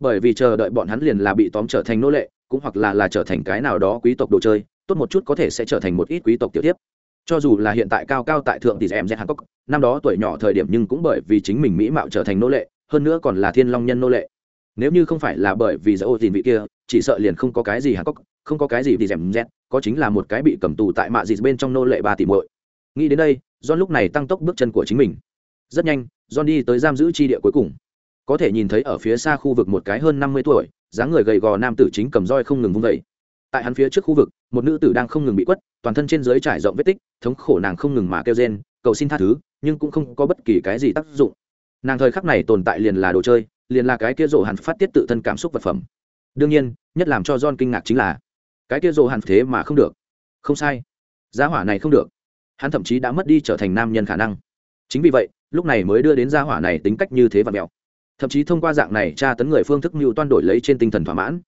Bởi vì chờ đợi bọn hắn liền là bị tóm trở thành nô lệ, cũng hoặc là là trở thành cái nào đó quý tộc đồ chơi tốt một chút có thể sẽ trở thành một ít quý tộc tiểu tiếp. Cho dù là hiện tại cao cao tại thượng thì em z hàn cốc năm đó tuổi nhỏ thời điểm nhưng cũng bởi vì chính mình mỹ mạo trở thành nô lệ, hơn nữa còn là thiên long nhân nô lệ. Nếu như không phải là bởi vì dỡ ô tìm vị kia, chỉ sợ liền không có cái gì hàn cốc không có cái gì thì dèm z có chính là một cái bị cầm tù tại mạ dịt bên trong nô lệ ba tỷ muội. Nghĩ đến đây, john lúc này tăng tốc bước chân của chính mình. Rất nhanh, john đi tới giam giữ chi địa cuối cùng. Có thể nhìn thấy ở phía xa khu vực một cái hơn năm mươi tuổi, dáng người gầy gò nam tử chính cầm roi không ngừng vung vẩy tại hắn phía trước khu vực, một nữ tử đang không ngừng bị quất, toàn thân trên dưới trải rộng vết tích, thống khổ nàng không ngừng mà kêu rên, cầu xin tha thứ, nhưng cũng không có bất kỳ cái gì tác dụng. Nàng thời khắc này tồn tại liền là đồ chơi, liền là cái kia rổ hẳn phát tiết tự thân cảm xúc vật phẩm. Đương nhiên, nhất làm cho john kinh ngạc chính là, cái kia rổ hẳn thế mà không được. Không sai. Giá hỏa này không được. Hắn thậm chí đã mất đi trở thành nam nhân khả năng. Chính vì vậy, lúc này mới đưa đến gia hỏa này tính cách như thế và mèo. Thậm chí thông qua dạng này tra tấn người phương thức mưu toan đổi lấy trên tinh thần thỏa mãn.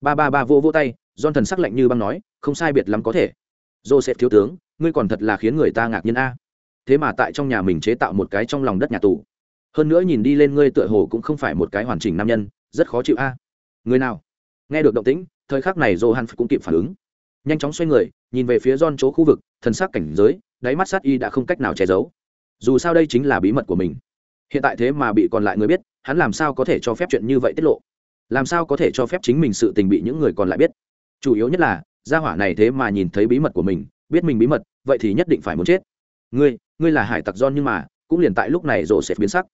Ba ba ba vô vô tay don thần sắc lạnh như băng nói, không sai biệt lắm có thể. Joseph thiếu tướng, ngươi còn thật là khiến người ta ngạc nhiên a. Thế mà tại trong nhà mình chế tạo một cái trong lòng đất nhà tù. Hơn nữa nhìn đi lên ngươi tựa hồ cũng không phải một cái hoàn chỉnh nam nhân, rất khó chịu a. Người nào? Nghe được động tĩnh, thời khắc này johan cũng kịp phản ứng. Nhanh chóng xoay người, nhìn về phía don chỗ khu vực, thần sắc cảnh giới, đáy mắt sát y đã không cách nào che giấu. Dù sao đây chính là bí mật của mình. Hiện tại thế mà bị còn lại người biết, hắn làm sao có thể cho phép chuyện như vậy tiết lộ? Làm sao có thể cho phép chính mình sự tình bị những người còn lại biết? Chủ yếu nhất là, gia hỏa này thế mà nhìn thấy bí mật của mình, biết mình bí mật, vậy thì nhất định phải muốn chết. Ngươi ngươi là hải tặc don nhưng mà, cũng liền tại lúc này rổ sẽ biến sắc.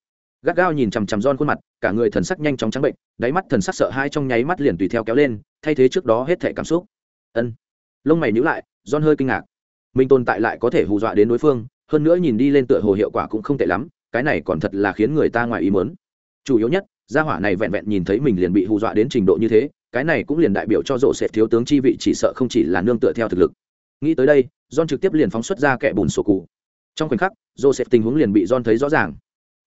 Gắt gao nhìn chằm chằm don khuôn mặt, cả người thần sắc nhanh chóng trắng bệnh, đáy mắt thần sắc sợ hai trong nháy mắt liền tùy theo kéo lên, thay thế trước đó hết thể cảm xúc. Ân. Lông mày nhíu lại don hơi kinh ngạc. Mình tồn tại lại có thể hù dọa đến đối phương, hơn nữa nhìn đi lên tựa hồ hiệu quả cũng không tệ lắm, cái này còn thật là khiến người ta ngoài ý mớn chủ yếu nhất, gia hỏa này vẹn vẹn nhìn thấy mình liền bị hù dọa đến trình độ như thế cái này cũng liền đại biểu cho rộ sẽ thiếu tướng chi vị chỉ sợ không chỉ là nương tựa theo thực lực. Nghĩ tới đây, john trực tiếp liền phóng xuất ra kẻ bùn sổ cụ. Trong khoảnh khắc joseph tình huống liền bị john thấy rõ ràng.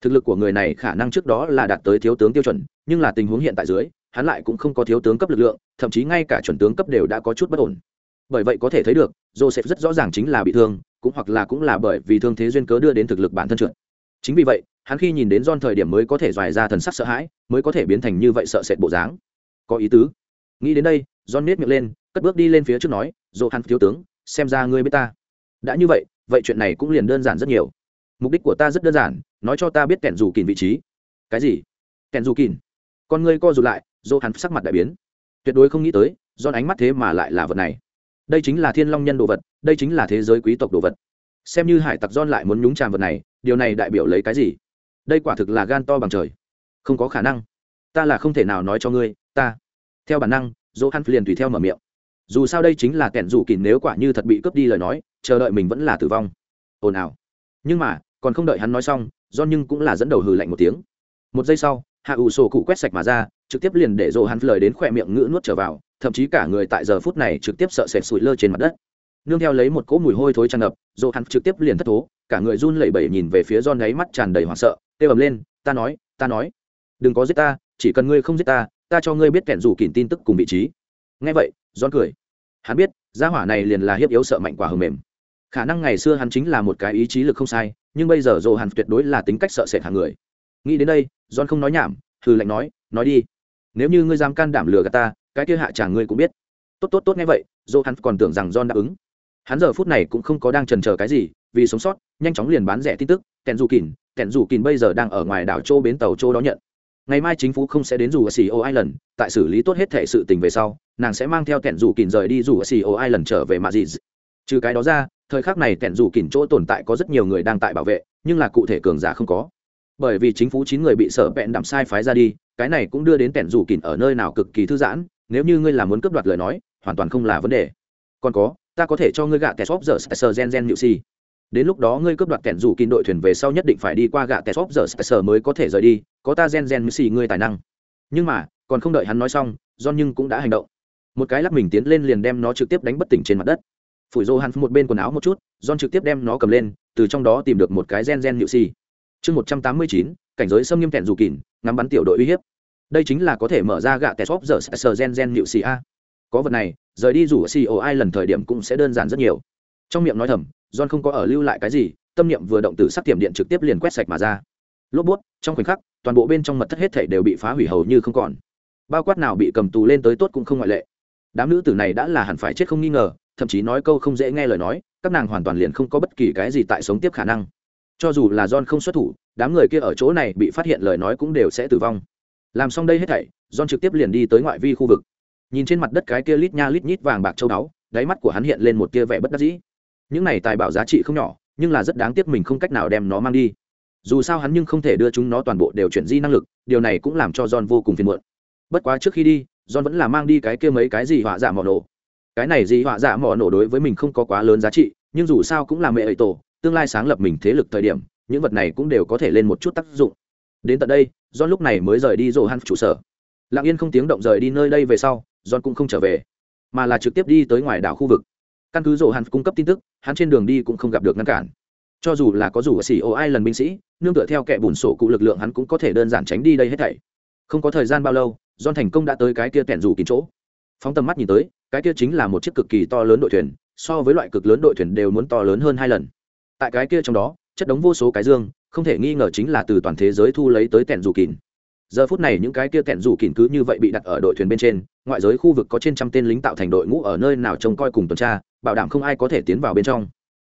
Thực lực của người này khả năng trước đó là đạt tới thiếu tướng tiêu chuẩn, nhưng là tình huống hiện tại dưới, hắn lại cũng không có thiếu tướng cấp lực lượng, thậm chí ngay cả chuẩn tướng cấp đều đã có chút bất ổn. Bởi vậy có thể thấy được joseph rất rõ ràng chính là bị thương, cũng hoặc là cũng là bởi vì thương thế duyên cớ đưa đến thực lực bản thân trượt. Chính vì vậy, hắn khi nhìn đến John thời điểm mới có thể dòi ra thần sắc sợ hãi, mới có thể biến thành như vậy sợ sệt bộ dáng có ý tứ. Nghĩ đến đây, John nết miệng lên, cất bước đi lên phía trước nói, dỗ hắn thiếu tướng, xem ra ngươi biết ta. Đã như vậy vậy chuyện này cũng liền đơn giản rất nhiều. Mục đích của ta rất đơn giản, nói cho ta biết kẻn dù kìn vị trí. Cái gì? Kẻn dù kìn. Con ngươi co rụt lại, dỗ hắn sắc mặt đại biến. Tuyệt đối không nghĩ tới, john ánh mắt thế mà lại là vật này. Đây chính là thiên long nhân đồ vật, đây chính là thế giới quý tộc đồ vật. Xem như hải tặc john lại muốn nhúng tràm vật này, điều này đại biểu lấy cái gì? Đây quả thực là gan to bằng trời. Không có khả năng ta là không thể nào nói cho ngươi, ta. Theo bản năng dỗ hắn liền tùy theo mở miệng. Dù sao đây chính là kẻn rủ kín nếu quả như thật bị cướp đi lời nói, chờ đợi mình vẫn là tử vong. Ồn ào. Nhưng mà, còn không đợi hắn nói xong do nhưng cũng là dẫn đầu hừ lạnh một tiếng. Một giây sau, hạ ủ sổ cụ quét sạch mà ra, trực tiếp liền để dỗ hắn lời đến khỏe miệng ngữ nuốt trở vào, thậm chí cả người tại giờ phút này trực tiếp sợ sệt sụi lơ trên mặt đất. Nương theo lấy một cỗ mùi hôi thối tràn ngập dỗ hắn trực tiếp liền thất thố, cả người run lẩy bẩy nhìn về phía don ấy mắt tràn đầy hoảng sợ tê ầm lên, ta nói ta nói, đừng có giết ta chỉ cần ngươi không giết ta ta cho ngươi biết kẻn rủ kỉn tin tức cùng vị trí. Ngay vậy giòn cười. Hắn biết, gia hỏa này liền là hiếp yếu sợ mạnh quả hờ mềm. Khả năng ngày xưa hắn chính là một cái ý chí lực không sai, nhưng bây giờ dồ hắn tuyệt đối là tính cách sợ sệt hàng người. Nghĩ đến đây, john không nói nhảm, hừ lạnh nói nói đi. Nếu như ngươi dám can đảm lừa gạt ta, cái kia hạ chàng ngươi cũng biết. Tốt tốt tốt, nghe vậy dồ hắn còn tưởng rằng john đáp ứng. Hắn giờ phút này cũng không có đang trần chờ cái gì, vì sống sót, nhanh chóng liền bán rẻ tin tức kèn dù kìn kèn dù kìn bây giờ đang ở ngoài đảo châu bến tàu châu đó nhận ngày mai chính phủ không sẽ đến dù ở CEO Island, tại xử lý tốt hết thể sự tình về sau, nàng sẽ mang theo kẹn rủ kìn rời đi dù ở CEO Island trở về mà gì. Trừ cái đó ra, thời khắc này kẹn rủ kìn chỗ tồn tại có rất nhiều người đang tại bảo vệ, nhưng là cụ thể cường giả không có. Bởi vì chính phủ chín người bị sở bẹn đạm sai phái ra đi, cái này cũng đưa đến kẹn rủ kìn ở nơi nào cực kỳ thư giãn, nếu như ngươi là muốn cướp đoạt lời nói, hoàn toàn không là vấn đề. Còn có, ta có thể cho ngươi gạ kẻ shop giờ sờ gen gen nhự si đến lúc đó ngươi cướp đoạt kẻn rủ kín đội thuyền về sau nhất định phải đi qua gạ tè xóp giờ sờ mới có thể rời đi có ta gen gen xì ngươi tài năng. Nhưng mà còn không đợi hắn nói xong john nhưng cũng đã hành động. Một cái lắc mình tiến lên liền đem nó trực tiếp đánh bất tỉnh trên mặt đất. Phủi rô hắn một bên quần áo một chút john trực tiếp đem nó cầm lên từ trong đó tìm được một cái gen gen nhự xì. Chương một trăm tám mươi chín cảnh giới xâm nghiêm kẹn dù kín ngắm bắn tiểu đội uy hiếp. Đây chính là có thể mở ra gạ tè xóp giờ sờ gen gen nhự xì a. Có vật này rời đi rủ xì ồ ai lần thời điểm cũng sẽ đơn giản rất nhiều. Trong miệng nói thầm John không có ở lưu lại cái gì, tâm niệm vừa động từ sắc tiềm điện trực tiếp liền quét sạch mà ra. Lốp bút, trong khoảnh khắc, toàn bộ bên trong mật thất hết thảy đều bị phá hủy hầu như không còn. Bao quát nào bị cầm tù lên tới tốt cũng không ngoại lệ. Đám nữ tử này đã là hẳn phải chết không nghi ngờ, thậm chí nói câu không dễ nghe lời nói, các nàng hoàn toàn liền không có bất kỳ cái gì tại sống tiếp khả năng. Cho dù là John không xuất thủ, đám người kia ở chỗ này bị phát hiện lời nói cũng đều sẽ tử vong. Làm xong đây hết thảy, John trực tiếp liền đi tới ngoại vi khu vực. Nhìn trên mặt đất cái kia lít nha lít nhít vàng bạc châu báu, đáy mắt của hắn hiện lên một tia vẻ bất đắc dĩ những này tài bảo giá trị không nhỏ nhưng là rất đáng tiếc mình không cách nào đem nó mang đi dù sao hắn nhưng không thể đưa chúng nó toàn bộ đều chuyển di năng lực, điều này cũng làm cho john vô cùng phiền muộn. Bất quá trước khi đi, john vẫn là mang đi cái kia mấy cái gì họa giả mỏ nổ. Cái này gì họa giả mỏ nổ đối với mình không có quá lớn giá trị, nhưng dù sao cũng là mẹ ấy tổ, tương lai sáng lập mình thế lực thời điểm, những vật này cũng đều có thể lên một chút tác dụng. Đến tận đây, john lúc này mới rời đi rổ hắn trụ sở. Lặng yên không tiếng động rời đi nơi đây về sau, john cũng không trở về, mà là trực tiếp đi tới ngoài đảo khu vực. Căn cứ rổ hắn cung cấp tin tức, hắn trên đường đi cũng không gặp được ngăn cản cho dù là có dù ở xì ô ai lần binh sĩ, nương tựa theo kẻ bùn sổ cụ lực lượng hắn cũng có thể đơn giản tránh đi đây hết thảy. Không có thời gian bao lâu don thành công đã tới cái kia tẻn rủ kín chỗ. Phóng tầm mắt nhìn tới, cái kia chính là một chiếc cực kỳ to lớn đội thuyền, so với loại cực lớn đội thuyền đều muốn to lớn hơn hai lần. Tại cái kia trong đó, chất đống vô số cái dương, không thể nghi ngờ chính là từ toàn thế giới thu lấy tới tẻn rủ kín. Giờ phút này những cái kia kẹn rủ kín cứ như vậy bị đặt ở đội thuyền bên trên, ngoại giới khu vực có trên trăm tên lính tạo thành đội ngũ ở nơi nào trông coi cùng tuần tra, bảo đảm không ai có thể tiến vào bên trong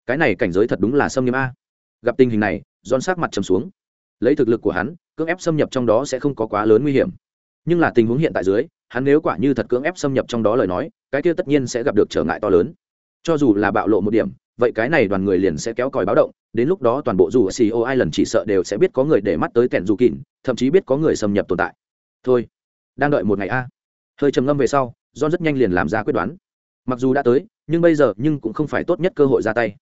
cái này cảnh giới thật đúng là xâm nghiêm a. Gặp tình hình này don sát mặt trầm xuống. Lấy thực lực của hắn, cưỡng ép xâm nhập trong đó sẽ không có quá lớn nguy hiểm. Nhưng là tình huống hiện tại dưới, hắn nếu quả như thật cưỡng ép xâm nhập trong đó lời nói, cái kia tất nhiên sẽ gặp được trở ngại to lớn. Cho dù là bạo lộ một điểm, vậy cái này đoàn người liền sẽ kéo còi báo động, đến lúc đó toàn bộ dù CEO ai lần chỉ sợ đều sẽ biết có người để mắt tới kẻn dù kỉn thậm chí biết có người xâm nhập tồn tại. Thôi, đang đợi một ngày a. Hơi trầm ngâm về sau, john rất nhanh liền làm ra quyết đoán. Mặc dù đã tới, nhưng bây giờ nhưng cũng không phải tốt nhất cơ hội ra tay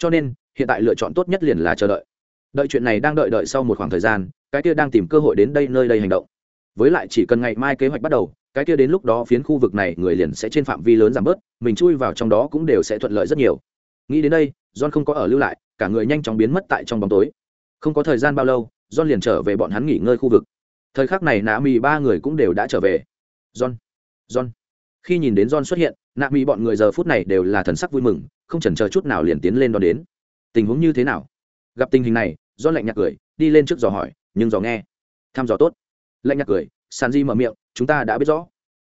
cho nên, hiện tại lựa chọn tốt nhất liền là chờ đợi. Đợi chuyện này đang đợi đợi sau một khoảng thời gian, cái kia đang tìm cơ hội đến đây nơi đây hành động. Với lại chỉ cần ngày mai kế hoạch bắt đầu, cái kia đến lúc đó phiến khu vực này người liền sẽ trên phạm vi lớn giảm bớt, mình chui vào trong đó cũng đều sẽ thuận lợi rất nhiều. Nghĩ đến đây, john không có ở lưu lại, cả người nhanh chóng biến mất tại trong bóng tối. Không có thời gian bao lâu, john liền trở về bọn hắn nghỉ ngơi khu vực. Thời khắc này nạ mì ba người cũng đều đã trở về. John john. Khi nhìn đến john xuất hiện, nạ mì bọn người giờ phút này đều là thần sắc vui mừng không chần chờ chút nào liền tiến lên đón đến. Tình huống như thế nào? Gặp tình hình này do lạnh nhạt cười đi lên trước dò hỏi nhưng dò nghe. Thăm dò tốt. Lạnh nhạt cười sàn di mở miệng chúng ta đã biết rõ.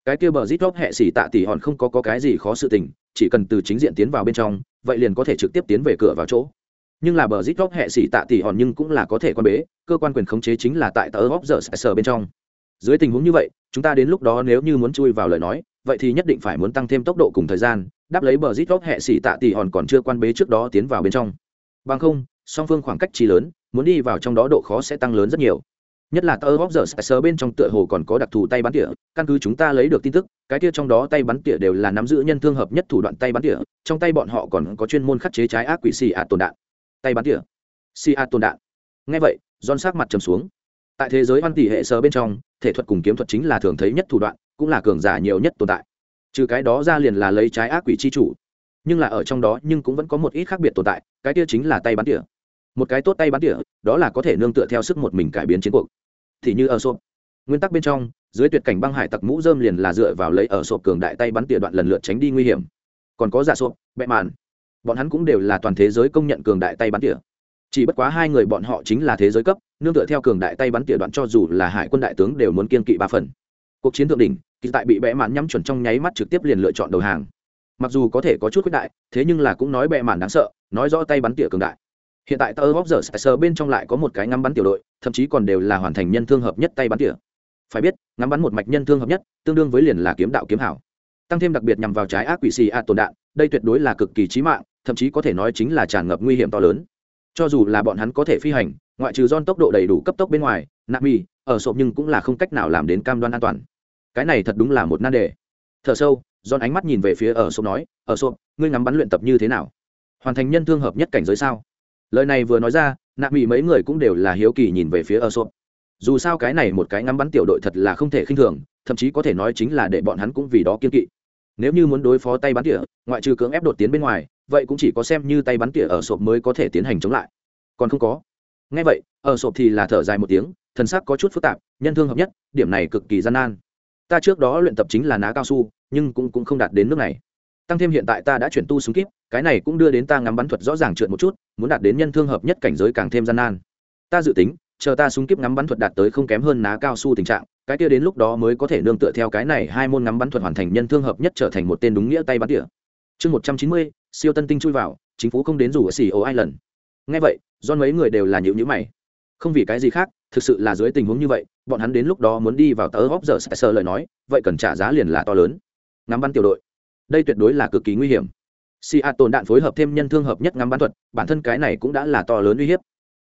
Cái kia bờ rít lóp hệ xỉ tạ tỉ hòn không có, có cái gì khó sự tình chỉ cần từ chính diện tiến vào bên trong vậy liền có thể trực tiếp tiến về cửa vào chỗ. Nhưng là bờ rít lóp hệ xỉ tạ tỉ hòn nhưng cũng là có thể quan bế cơ quan quyền khống chế chính là tại tờ góp giờ sờ bên trong. Dưới tình huống như vậy chúng ta đến lúc đó nếu như muốn chui vào lời nói vậy thì nhất định phải muốn tăng thêm tốc độ cùng thời gian đáp lấy bờ rít lóp hệ xỉ tạ tỉ hòn còn chưa quan bế trước đó tiến vào bên trong. Bằng không, song phương khoảng cách chi lớn, muốn đi vào trong đó độ khó sẽ tăng lớn rất nhiều. Nhất là tờ bóp giờ sờ bên trong tựa hồ còn có đặc thù tay bắn tỉa, căn cứ chúng ta lấy được tin tức, cái kia trong đó tay bắn tỉa đều là nắm giữ nhân thương hợp nhất thủ đoạn tay bắn tỉa, trong tay bọn họ còn có chuyên môn khắc chế trái ác quỷ xì a tồn đạn. Tay bắn tỉa. Xì a tồn đạn. Ngay vậy don sát mặt trầm xuống. Tại thế giới văn tỷ hệ sờ bên trong, thể thuật cùng kiếm thuật chính là thường thấy nhất thủ đoạn, cũng là cường giả nhiều nhất tồn tại trừ cái đó ra liền là lấy trái ác quỷ chi chủ. Nhưng là ở trong đó nhưng cũng vẫn có một ít khác biệt tồn tại, cái kia chính là tay bắn tỉa. Một cái tốt tay bắn tỉa, đó là có thể nương tựa theo sức một mình cải biến chiến cuộc. Thì như ở sộp. Nguyên tắc bên trong, dưới tuyệt cảnh băng hải tặc mũ dơm liền là dựa vào lấy ở sộp cường đại tay bắn tỉa đoạn lần lượt tránh đi nguy hiểm. Còn có giả sộp, bẹ màn. Bọn hắn cũng đều là toàn thế giới công nhận cường đại tay bắn tỉa. Chỉ bất quá hai người bọn họ chính là thế giới cấp, nương tựa theo cường đại tay bắn tỉa đoạn cho dù là hải quân đại tướng đều muốn kiên kỵ ba phần. Cuộc chiến thượng đỉnh kỳ tại bị bẽ mạn nhắm chuẩn trong nháy mắt trực tiếp liền lựa chọn đầu hàng. Mặc dù có thể có chút quyết đại, thế nhưng là cũng nói bẽ mạn đáng sợ, nói rõ tay bắn tỉa cường đại. Hiện tại tờ bóp giờ sờ bên trong lại có một cái ngắm bắn tiểu đội, thậm chí còn đều là hoàn thành nhân thương hợp nhất tay bắn tỉa. Phải biết, ngắm bắn một mạch nhân thương hợp nhất, tương đương với liền là kiếm đạo kiếm hảo. Tăng thêm đặc biệt nhằm vào trái ác quỷ xì a tồn đạn, đây tuyệt đối là cực kỳ chí mạng, thậm chí có thể nói chính là tràn ngập nguy hiểm to lớn. Cho dù là bọn hắn có thể phi hành, ngoại trừ don tốc độ đầy đủ cấp tốc bên ngoài nạp mi ở sộp nhưng cũng là không cách nào làm đến cam đoan an toàn cái này thật đúng là một nan đề. Thở sâu don ánh mắt nhìn về phía ở sộp nói, ở sộp, ngươi ngắm bắn luyện tập như thế nào? Hoàn thành nhân thương hợp nhất cảnh giới sao? Lời này vừa nói ra nạp mỹ mấy người cũng đều là hiếu kỳ nhìn về phía ở sộp. Dù sao cái này một cái ngắm bắn tiểu đội thật là không thể khinh thường, thậm chí có thể nói chính là để bọn hắn cũng vì đó kiên kỵ. Nếu như muốn đối phó tay bắn tỉa, ngoại trừ cưỡng ép đột tiến bên ngoài, vậy cũng chỉ có xem như tay bắn tỉa ở sộp mới có thể tiến hành chống lại. Còn không có. Ngay vậy, ở sộp thì là thở dài một tiếng, thần sắc có chút phức tạp, nhân thương hợp nhất, điểm này cực kỳ gian nan ta trước đó luyện tập chính là ná cao su nhưng cũng, cũng không đạt đến nước này. Tăng thêm hiện tại ta đã chuyển tu súng kíp cái này cũng đưa đến ta ngắm bắn thuật rõ ràng trượt một chút muốn đạt đến nhân thương hợp nhất cảnh giới càng thêm gian nan. Ta dự tính chờ ta súng kíp ngắm bắn thuật đạt tới không kém hơn ná cao su tình trạng cái kia đến lúc đó mới có thể nương tựa theo cái này hai môn ngắm bắn thuật hoàn thành nhân thương hợp nhất trở thành một tên đúng nghĩa tay bắn tỉa. Chương một trăm chín mươi siêu tân tinh chui vào chính phủ không đến rủ ở xì ô ai lần ngay vậy do mấy người đều là nhịu nhữ mày. Không vì cái gì khác thực sự là dưới tình huống như vậy, bọn hắn đến lúc đó muốn đi vào tớ góp giờ sẽ sơ lời nói, vậy cần trả giá liền là to lớn. Ngắm bắn tiểu đội. Đây tuyệt đối là cực kỳ nguy hiểm. Si a tồn đạn phối hợp thêm nhân thương hợp nhất ngắm bắn thuật, bản thân cái này cũng đã là to lớn uy hiếp.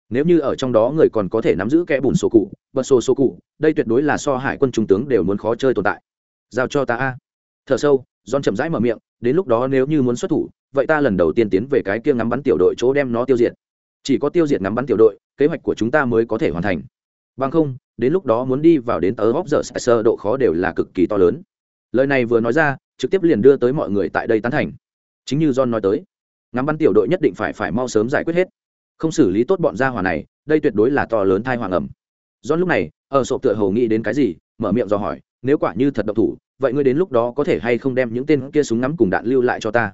Nếu như ở trong đó người còn có thể nắm giữ kẽ bùn sổ cụ, bật sổ sổ cụ, đây tuyệt đối là so hải quân trung tướng đều muốn khó chơi tồn tại. Giao cho ta a. Thở sâu don chậm rãi mở miệng, đến lúc đó nếu như muốn xuất thủ, vậy ta lần đầu tiên tiến về cái kia ngắm bắn tiểu đội chỗ đem nó tiêu diệt. Chỉ có tiêu diệt ngắm bắn tiểu đội, kế hoạch của chúng ta mới có thể hoàn thành bằng không, đến lúc đó muốn đi vào đến tớ góp giờ sơ độ khó đều là cực kỳ to lớn. Lời này vừa nói ra, trực tiếp liền đưa tới mọi người tại đây tán thành. Chính như john nói tới, ngắm bắn tiểu đội nhất định phải phải mau sớm giải quyết hết. Không xử lý tốt bọn gia hỏa này, đây tuyệt đối là to lớn thai hoàng ẩm. John lúc này, ở sộp tựa hầu nghĩ đến cái gì, mở miệng dò hỏi, nếu quả như thật độc thủ, vậy ngươi đến lúc đó có thể hay không đem những tên kia súng ngắm cùng đạn lưu lại cho ta?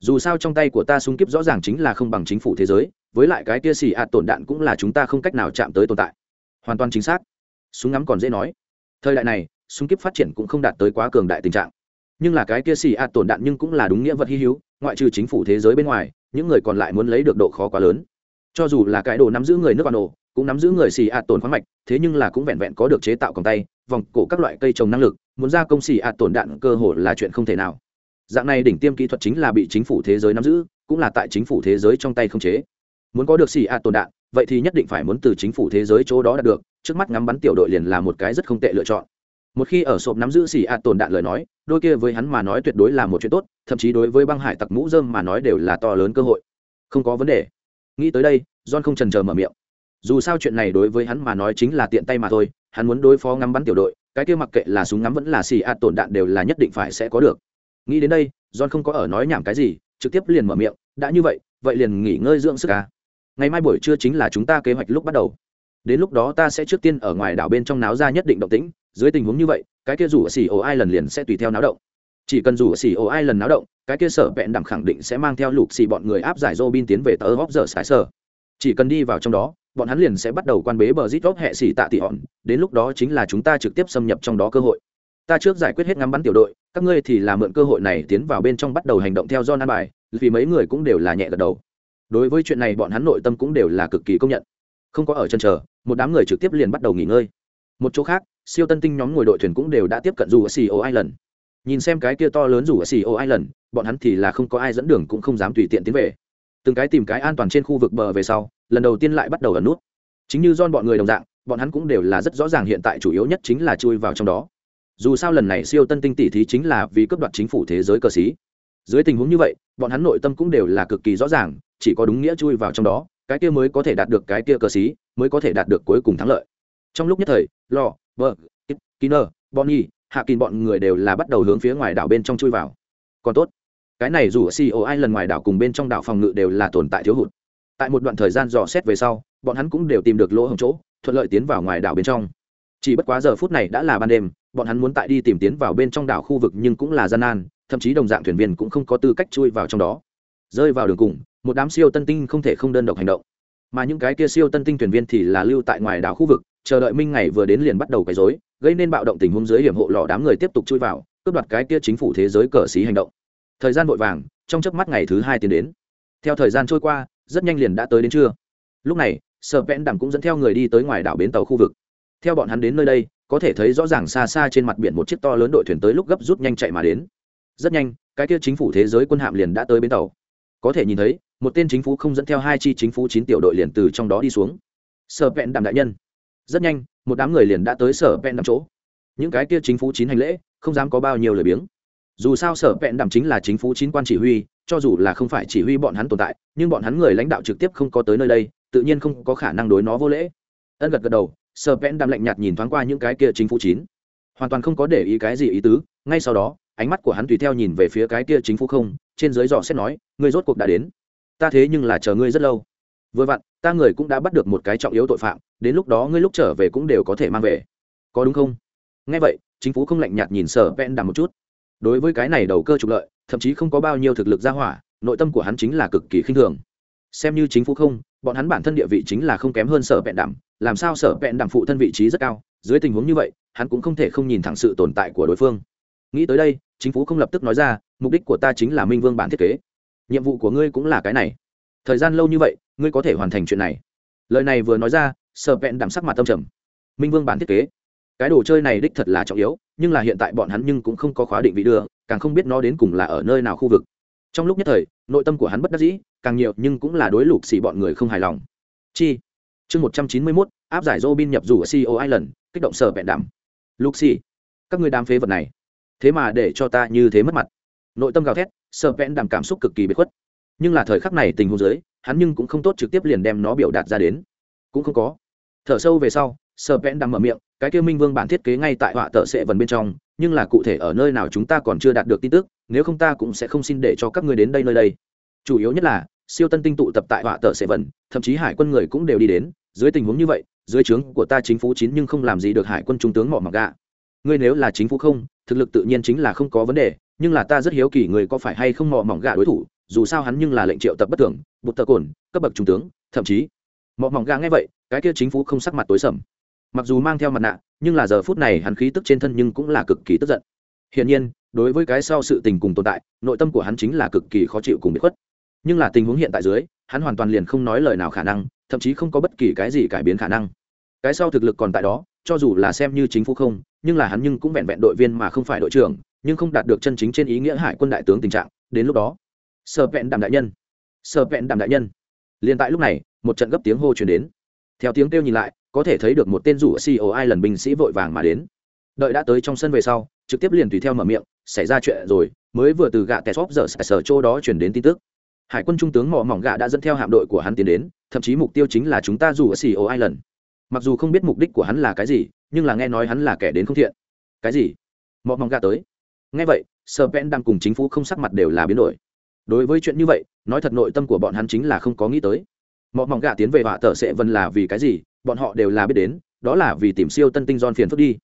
Dù sao trong tay của ta súng kiếp rõ ràng chính là không bằng chính phủ thế giới, với lại cái kia xì ạt tổn đạn cũng là chúng ta không cách nào chạm tới tồn tại hoàn toàn chính xác. Súng ngắm còn dễ nói. Thời đại này, súng kiếp phát triển cũng không đạt tới quá cường đại tình trạng. Nhưng là cái kia xì ạt tổn đạn nhưng cũng là đúng nghĩa vật hy hữu, ngoại trừ chính phủ thế giới bên ngoài, những người còn lại muốn lấy được độ khó quá lớn. Cho dù là cái đồ nắm giữ người nước quan ổ cũng nắm giữ người xì ạt tổn khoáng mạch, thế nhưng là cũng vẹn vẹn có được chế tạo còng tay, vòng cổ các loại cây trồng năng lực, muốn ra công xì ạt tổn đạn cơ hội là chuyện không thể nào. Dạng này đỉnh tiêm kỹ thuật chính là bị chính phủ thế giới nắm giữ, cũng là tại chính phủ thế giới trong tay không chế. Muốn có được xì ạt tổn đạn vậy thì nhất định phải muốn từ chính phủ thế giới chỗ đó đạt được, trước mắt ngắm bắn tiểu đội liền là một cái rất không tệ lựa chọn. Một khi ở sộp nắm giữ xì ạt tồn đạn lời nói, đôi kia với hắn mà nói tuyệt đối là một chuyện tốt, thậm chí đối với băng hải tặc mũ dơm mà nói đều là to lớn cơ hội. Không có vấn đề. Nghĩ tới đây, john không trần chờ mở miệng. Dù sao chuyện này đối với hắn mà nói chính là tiện tay mà thôi, hắn muốn đối phó ngắm bắn tiểu đội, cái kia mặc kệ là súng ngắm vẫn là xì ạt tồn đạn đều là nhất định phải sẽ có được. Nghĩ đến đây, john không có ở nói nhảm cái gì, trực tiếp liền mở miệng, đã như vậy vậy liền nghỉ ngơi dưỡng sức à ngày mai buổi trưa chính là chúng ta kế hoạch lúc bắt đầu. Đến lúc đó ta sẽ trước tiên ở ngoài đảo bên trong náo ra nhất định động tĩnh, dưới tình huống như vậy, cái kia rủ xì ồ ai lần liền sẽ tùy theo náo động. Chỉ cần rủ xì ồ ai lần náo động, cái kia sở vẹn đẳng khẳng định sẽ mang theo lục xì bọn người áp giải robin tiến về tờ hóc giờ sải sở chỉ cần đi vào trong đó, bọn hắn liền sẽ bắt đầu quan bế bờ rít góp hệ xì tạ tị hòn, đến lúc đó chính là chúng ta trực tiếp xâm nhập trong đó cơ hội. Ta trước giải quyết hết ngắm bắn tiểu đội, các ngươi thì là mượn cơ hội này tiến vào bên trong bắt đầu hành động theo do an bài, vì mấy người cũng đều là nhẹ gật đầu đối với chuyện này bọn hắn nội tâm cũng đều là cực kỳ công nhận không có ở chân chờ một đám người trực tiếp liền bắt đầu nghỉ ngơi một chỗ khác siêu tân tinh nhóm ngồi đội thuyền cũng đều đã tiếp cận dù ở CEO Island. Nhìn xem cái kia to lớn dù ở CEO Island, bọn hắn thì là không có ai dẫn đường cũng không dám tùy tiện tiến về. Từng cái tìm cái an toàn trên khu vực bờ về sau, lần đầu tiên lại bắt đầu ẩn nút. Chính như John bọn người đồng dạng, bọn hắn cũng đều là rất rõ ràng hiện tại chủ yếu nhất chính là chui vào trong đó. Dù sao lần này siêu tân tinh tỷ thí chính là vì cấp đoạt chính phủ thế giới cơ sĩ. Dưới tình huống như vậy, bọn hắn nội tâm cũng đều là cực kỳ rõ ràng, chỉ có đúng nghĩa chui vào trong đó, cái kia mới có thể đạt được cái kia cơ xí mới có thể đạt được cuối cùng thắng lợi. Trong lúc nhất thời, lo, vợ Kinner, Bonnie, Hạ Kín bọn người đều là bắt đầu hướng phía ngoài đảo bên trong chui vào. Còn tốt, cái này dù CEO ai lần ngoài đảo cùng bên trong đảo phòng ngự đều là tồn tại thiếu hụt. Tại một đoạn thời gian dò xét về sau, bọn hắn cũng đều tìm được lỗ hồng chỗ, thuận lợi tiến vào ngoài đảo bên trong. Chỉ bất quá giờ phút này đã là ban đêm, bọn hắn muốn tại đi tìm tiến vào bên trong đảo khu vực nhưng cũng là gian nan, thậm chí đồng dạng thuyền viên cũng không có tư cách chui vào trong đó. Rơi vào đường cùng, một đám siêu tân tinh không thể không đơn độc hành động. Mà những cái kia siêu tân tinh thuyền viên thì là lưu tại ngoài đảo khu vực, chờ đợi minh ngày vừa đến liền bắt đầu quấy rối, gây nên bạo động tình huống dưới hiểm hộ lò đám người tiếp tục chui vào cướp đoạt cái kia chính phủ thế giới cờ xí hành động. Thời gian vội vàng trong chớp mắt ngày thứ hai tiến đến. Theo thời gian trôi qua rất nhanh liền đã tới đến trưa. Lúc này sợ vẽn đàm cũng dẫn theo người đi tới ngoài đảo bến tàu khu vực. Theo bọn hắn đến nơi đây có thể thấy rõ ràng xa xa trên mặt biển một chiếc to lớn đội thuyền tới lúc gấp rút nhanh chạy mà đến rất nhanh, cái kia chính phủ thế giới quân hạm liền đã tới bến tàu. Có thể nhìn thấy, một tên chính phủ không dẫn theo hai chi chính phủ chín tiểu đội liền từ trong đó đi xuống. Sở vẹn đàm đại nhân. Rất nhanh, một đám người liền đã tới sở vẹn đạm chỗ. Những cái kia chính phủ chín hành lễ, không dám có bao nhiêu lời biếng. Dù sao sở vẹn đạm chính là chính phủ chín quan chỉ huy, cho dù là không phải chỉ huy bọn hắn tồn tại, nhưng bọn hắn người lãnh đạo trực tiếp không có tới nơi đây, tự nhiên không có khả năng đối nó vô lễ. Ân gật gật đầu, sở vẹn đạm lạnh nhạt nhìn thoáng qua những cái kia chính phủ chín. Hoàn toàn không có để ý cái gì ý tứ, ngay sau đó ánh mắt của hắn tùy theo nhìn về phía cái kia chính phủ không, trên dưới dò xét nói, ngươi rốt cuộc đã đến. Ta thế nhưng là chờ ngươi rất lâu. Vừa vặn, ta người cũng đã bắt được một cái trọng yếu tội phạm, đến lúc đó ngươi lúc trở về cũng đều có thể mang về. Có đúng không? Nghe vậy, chính phủ không lạnh nhạt nhìn sở ven đàm một chút. Đối với cái này đầu cơ trục lợi, thậm chí không có bao nhiêu thực lực ra hỏa, nội tâm của hắn chính là cực kỳ khinh thường. Xem như chính phủ không, bọn hắn bản thân địa vị chính là không kém hơn sở vẹn đảm làm sao sở vẹn đảm phụ thân vị trí rất cao, dưới tình huống như vậy, hắn cũng không thể không nhìn thẳng sự tồn tại của đối phương nghĩ tới đây, chính phủ không lập tức nói ra, mục đích của ta chính là minh vương bản thiết kế. Nhiệm vụ của ngươi cũng là cái này. Thời gian lâu như vậy, ngươi có thể hoàn thành chuyện này. Lời này vừa nói ra sợ vẹn đảm sắc mặt tâm trầm. Minh vương bản thiết kế. Cái đồ chơi này đích thật là trọng yếu, nhưng là hiện tại bọn hắn nhưng cũng không có khóa định vị đưa, càng không biết nó đến cùng là ở nơi nào khu vực. Trong lúc nhất thời, nội tâm của hắn bất đắc dĩ, càng nhiều nhưng cũng là đối lục xỉ bọn người không hài lòng. Chi? Chương một trăm chín mươi mốt, áp giải robin nhập rủ ở co island, kích động sở vẹn đảm lục xỉ các người đám phế vật này thế mà để cho ta như thế mất mặt. Nội tâm gào thét sợ vẹn đảm cảm xúc cực kỳ bất khuất. Nhưng là thời khắc này tình huống dưới, hắn nhưng cũng không tốt trực tiếp liền đem nó biểu đạt ra đến. Cũng không có. Thở sâu về sau sợ vẽn đang mở miệng, cái kêu minh vương bản thiết kế ngay tại họa tợ sệ vần bên trong, nhưng là cụ thể ở nơi nào chúng ta còn chưa đạt được tin tức, nếu không ta cũng sẽ không xin để cho các ngươi đến đây nơi đây. Chủ yếu nhất là, siêu tân tinh tụ tập tại họa tợ sệ vần, thậm chí hải quân người cũng đều đi đến, dưới tình huống như vậy, dưới trướng của ta chính phủ chín nhưng không làm gì được hải quân trung tướng mỏ mặc gạ ngươi nếu là chính phủ không, thực lực tự nhiên chính là không có vấn đề, nhưng là ta rất hiếu kỳ người có phải hay không mò mỏng gạ đối thủ, dù sao hắn nhưng là lệnh triệu tập bất thường, bụt tờ cồn, cấp bậc trung tướng, thậm chí, mò mỏng gạ nghe vậy, cái kia chính phủ không sắc mặt tối sầm. Mặc dù mang theo mặt nạ, nhưng là giờ phút này hắn khí tức trên thân nhưng cũng là cực kỳ tức giận. Hiển nhiên, đối với cái sau sự tình cùng tồn tại, nội tâm của hắn chính là cực kỳ khó chịu cùng bị khuất. Nhưng là tình huống hiện tại dưới, hắn hoàn toàn liền không nói lời nào khả năng, thậm chí không có bất kỳ cái gì cải biến khả năng. Cái sau thực lực còn tại đó cho dù là xem như chính phủ không, nhưng là hắn nhưng cũng vẹn vẹn đội viên mà không phải đội trưởng, nhưng không đạt được chân chính trên ý nghĩa hải quân đại tướng tình trạng, đến lúc đó sợ vẹn đạm đại nhân sợ vẹn đạm đại nhân. Liền tại lúc này, một trận gấp tiếng hô chuyển đến. Theo tiếng kêu nhìn lại, có thể thấy được một tên rủ CEO ai lần binh sĩ vội vàng mà đến. Đợi đã tới trong sân về sau, trực tiếp liền tùy theo mở miệng, xảy ra chuyện rồi, mới vừa từ gạ tè xóp giờ sở chỗ đó chuyển đến tin tức. Hải quân trung tướng mỏ mỏng gạ đã dẫn theo hạm đội của hắn tiến đến, thậm chí mục tiêu chính là chúng ta rủ ở xì ô ai lần mặc dù không biết mục đích của hắn là cái gì nhưng là nghe nói hắn là kẻ đến không thiện. Cái gì? Mọi mỏng gạ tới. Nghe vậy sơ pen đang cùng chính phủ không sắc mặt đều là biến đổi. Đối với chuyện như vậy nói thật nội tâm của bọn hắn chính là không có nghĩ tới. Mọi mỏng gạ tiến về họa tờ sẽ vân là vì cái gì bọn họ đều là biết đến đó là vì tìm siêu tân tinh don phiền phức đi.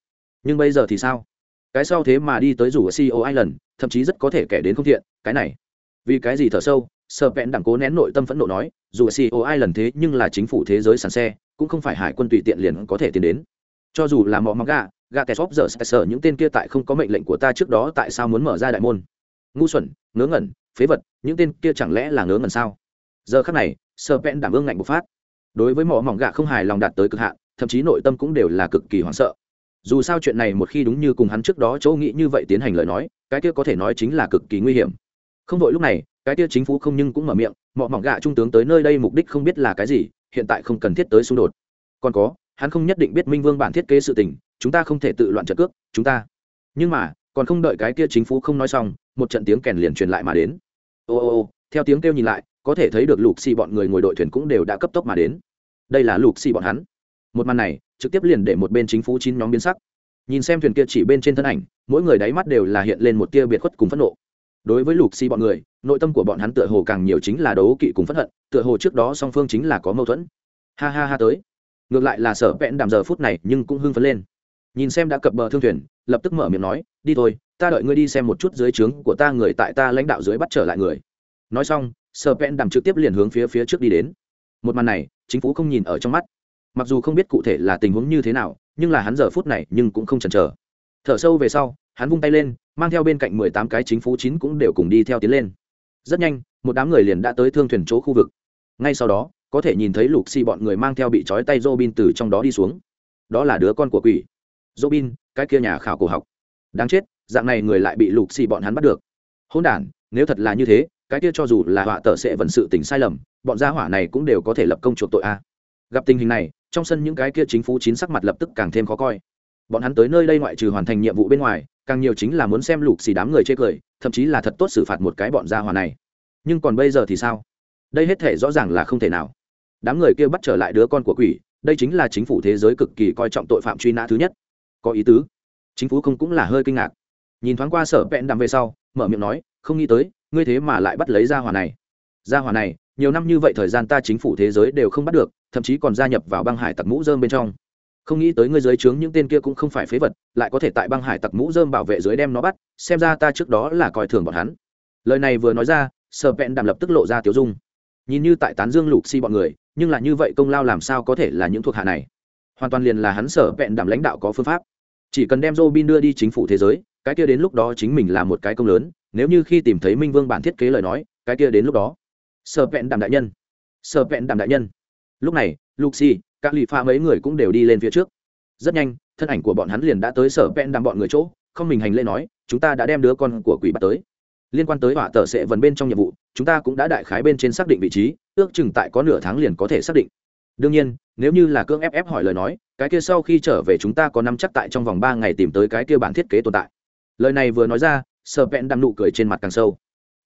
Nhưng bây giờ thì sao? Cái sau thế mà đi tới rủ ở CEO Island, thậm chí rất có thể kẻ đến không thiện, cái này. Vì cái gì thở sâu, Sở Vẹn đẳng cố nén nội tâm phẫn nộ nói, dù ở CEO Island thế nhưng là chính phủ thế giới sàn xe, cũng không phải hải quân tùy tiện liền có thể tiến đến. Cho dù là mỏ mọc gà, gà tè xóp giờ sở những tên kia tại không có mệnh lệnh của ta trước đó tại sao muốn mở ra đại môn? Ngu xuẩn, ngớ ngẩn, phế vật, những tên kia chẳng lẽ là ngớ ngẩn sao? Giờ khắc này, sơ pen đảm ương ngạnh bộc phát. Đối với mỏ mỏng gà không hài lòng đạt tới cực hạn, thậm chí nội tâm cũng đều là cực kỳ hoảng sợ dù sao chuyện này một khi đúng như cùng hắn trước đó chỗ nghĩ như vậy tiến hành lời nói cái kia có thể nói chính là cực kỳ nguy hiểm không vội lúc này cái kia chính phủ không nhưng cũng mở miệng Mỏ mỏng gạ trung tướng tới nơi đây mục đích không biết là cái gì hiện tại không cần thiết tới xung đột. Còn có, hắn không nhất định biết minh vương bản thiết kế sự tình, chúng ta không thể tự loạn trận cước, chúng ta. Nhưng mà, còn không đợi cái kia chính phủ không nói xong, một trận tiếng kèn liền truyền lại mà đến. Ô ô ô, theo tiếng kêu nhìn lại, có thể thấy được lục xì bọn người ngồi đội thuyền cũng đều đã cấp tốc mà đến. Đây là lục xì bọn hắn. Một màn này, trực tiếp liền để một bên chính phủ chín nhóm biến sắc. Nhìn xem thuyền kia chỉ bên trên thân ảnh, mỗi người đáy mắt đều là hiện lên một tia biệt khuất cùng phẫn nộ đối với lục xi bọn người, nội tâm của bọn hắn tựa hồ càng nhiều chính là đấu kỵ cùng phẫn hận, tựa hồ trước đó song phương chính là có mâu thuẫn. Ha ha ha tới. Ngược lại là sở vẹn đàm giờ phút này nhưng cũng hưng phấn lên. Nhìn xem đã cập bờ thương thuyền, lập tức mở miệng nói, đi thôi, ta đợi ngươi đi xem một chút dưới trướng của ta người tại ta lãnh đạo dưới bắt trở lại người. Nói xong, sở vẹn đàm trực tiếp liền hướng phía phía trước đi đến. Một màn này, chính phủ không nhìn ở trong mắt. Mặc dù không biết cụ thể là tình huống như thế nào, nhưng là hắn giờ phút này nhưng cũng không chần chờ. Thở sâu về sau hắn vung tay lên, mang theo bên cạnh mười tám cái chính phủ chín cũng đều cùng đi theo tiến lên. Rất nhanh, một đám người liền đã tới thương thuyền chỗ khu vực. Ngay sau đó, có thể nhìn thấy lục xì bọn người mang theo bị trói tay robin từ trong đó đi xuống. Đó là đứa con của quỷ. Robin, cái kia nhà khảo cổ học. Đáng chết, dạng này người lại bị lục xì bọn hắn bắt được. Hôn đ nếu thật là như thế, cái kia cho dù là họa tờ sẽ vận sự tình sai lầm, bọn gia hỏa này cũng đều có thể lập công chuộc tội a. Gặp tình hình này, trong sân những cái kia chính phủ chín sắc mặt lập tức càng thêm khó coi bọn hắn tới nơi đây ngoại trừ hoàn thành nhiệm vụ bên ngoài, càng nhiều chính là muốn xem lục xì đám người chê cười, thậm chí là thật tốt xử phạt một cái bọn gia hòa này. Nhưng còn bây giờ thì sao? Đây hết thể rõ ràng là không thể nào. Đám người kia bắt trở lại đứa con của quỷ, đây chính là chính phủ thế giới cực kỳ coi trọng tội phạm truy nã thứ nhất. Có ý tứ. Chính phủ không cũng là hơi kinh ngạc. Nhìn thoáng qua sở vẹn đàm về sau, mở miệng nói, không nghĩ tới, ngươi thế mà lại bắt lấy gia hòa này. Gia hòa này, nhiều năm như vậy thời gian ta chính phủ thế giới đều không bắt được, thậm chí còn gia nhập vào băng hải tặc mũ dơm bên trong không nghĩ tới ngươi dưới trướng những tên kia cũng không phải phế vật, lại có thể tại băng hải tặc mũ dơm bảo vệ dưới đem nó bắt, xem ra ta trước đó là coi thường bọn hắn. Lời này vừa nói ra sợ vẹn đàm lập tức lộ ra tiểu dung. Nhìn như tại tán dương lục si bọn người, nhưng là như vậy công lao làm sao có thể là những thuộc hạ này? Hoàn toàn liền là hắn sở vẹn đảm lãnh đạo có phương pháp. Chỉ cần đem Robin đưa đi chính phủ thế giới, cái kia đến lúc đó chính mình là một cái công lớn, nếu như khi tìm thấy minh vương bản thiết kế lời nói, cái kia đến lúc đó. Sở vẹn đảm đại nhân. Sở vẹn đảm đại nhân. Lúc này luxi các lì pha mấy người cũng đều đi lên phía trước. Rất nhanh, thân ảnh của bọn hắn liền đã tới sở vẹn đằng bọn người chỗ, không mình hành lễ nói, chúng ta đã đem đứa con của quỷ bắt tới. Liên quan tới họa tờ sẽ vần bên trong nhiệm vụ, chúng ta cũng đã đại khái bên trên xác định vị trí, ước chừng tại có nửa tháng liền có thể xác định. Đương nhiên, nếu như là cưỡng ép ép hỏi lời nói, cái kia sau khi trở về chúng ta có năm chắc tại trong vòng ba ngày tìm tới cái kia bản thiết kế tồn tại. Lời này vừa nói ra, sở vẹn đang nụ cười trên mặt càng sâu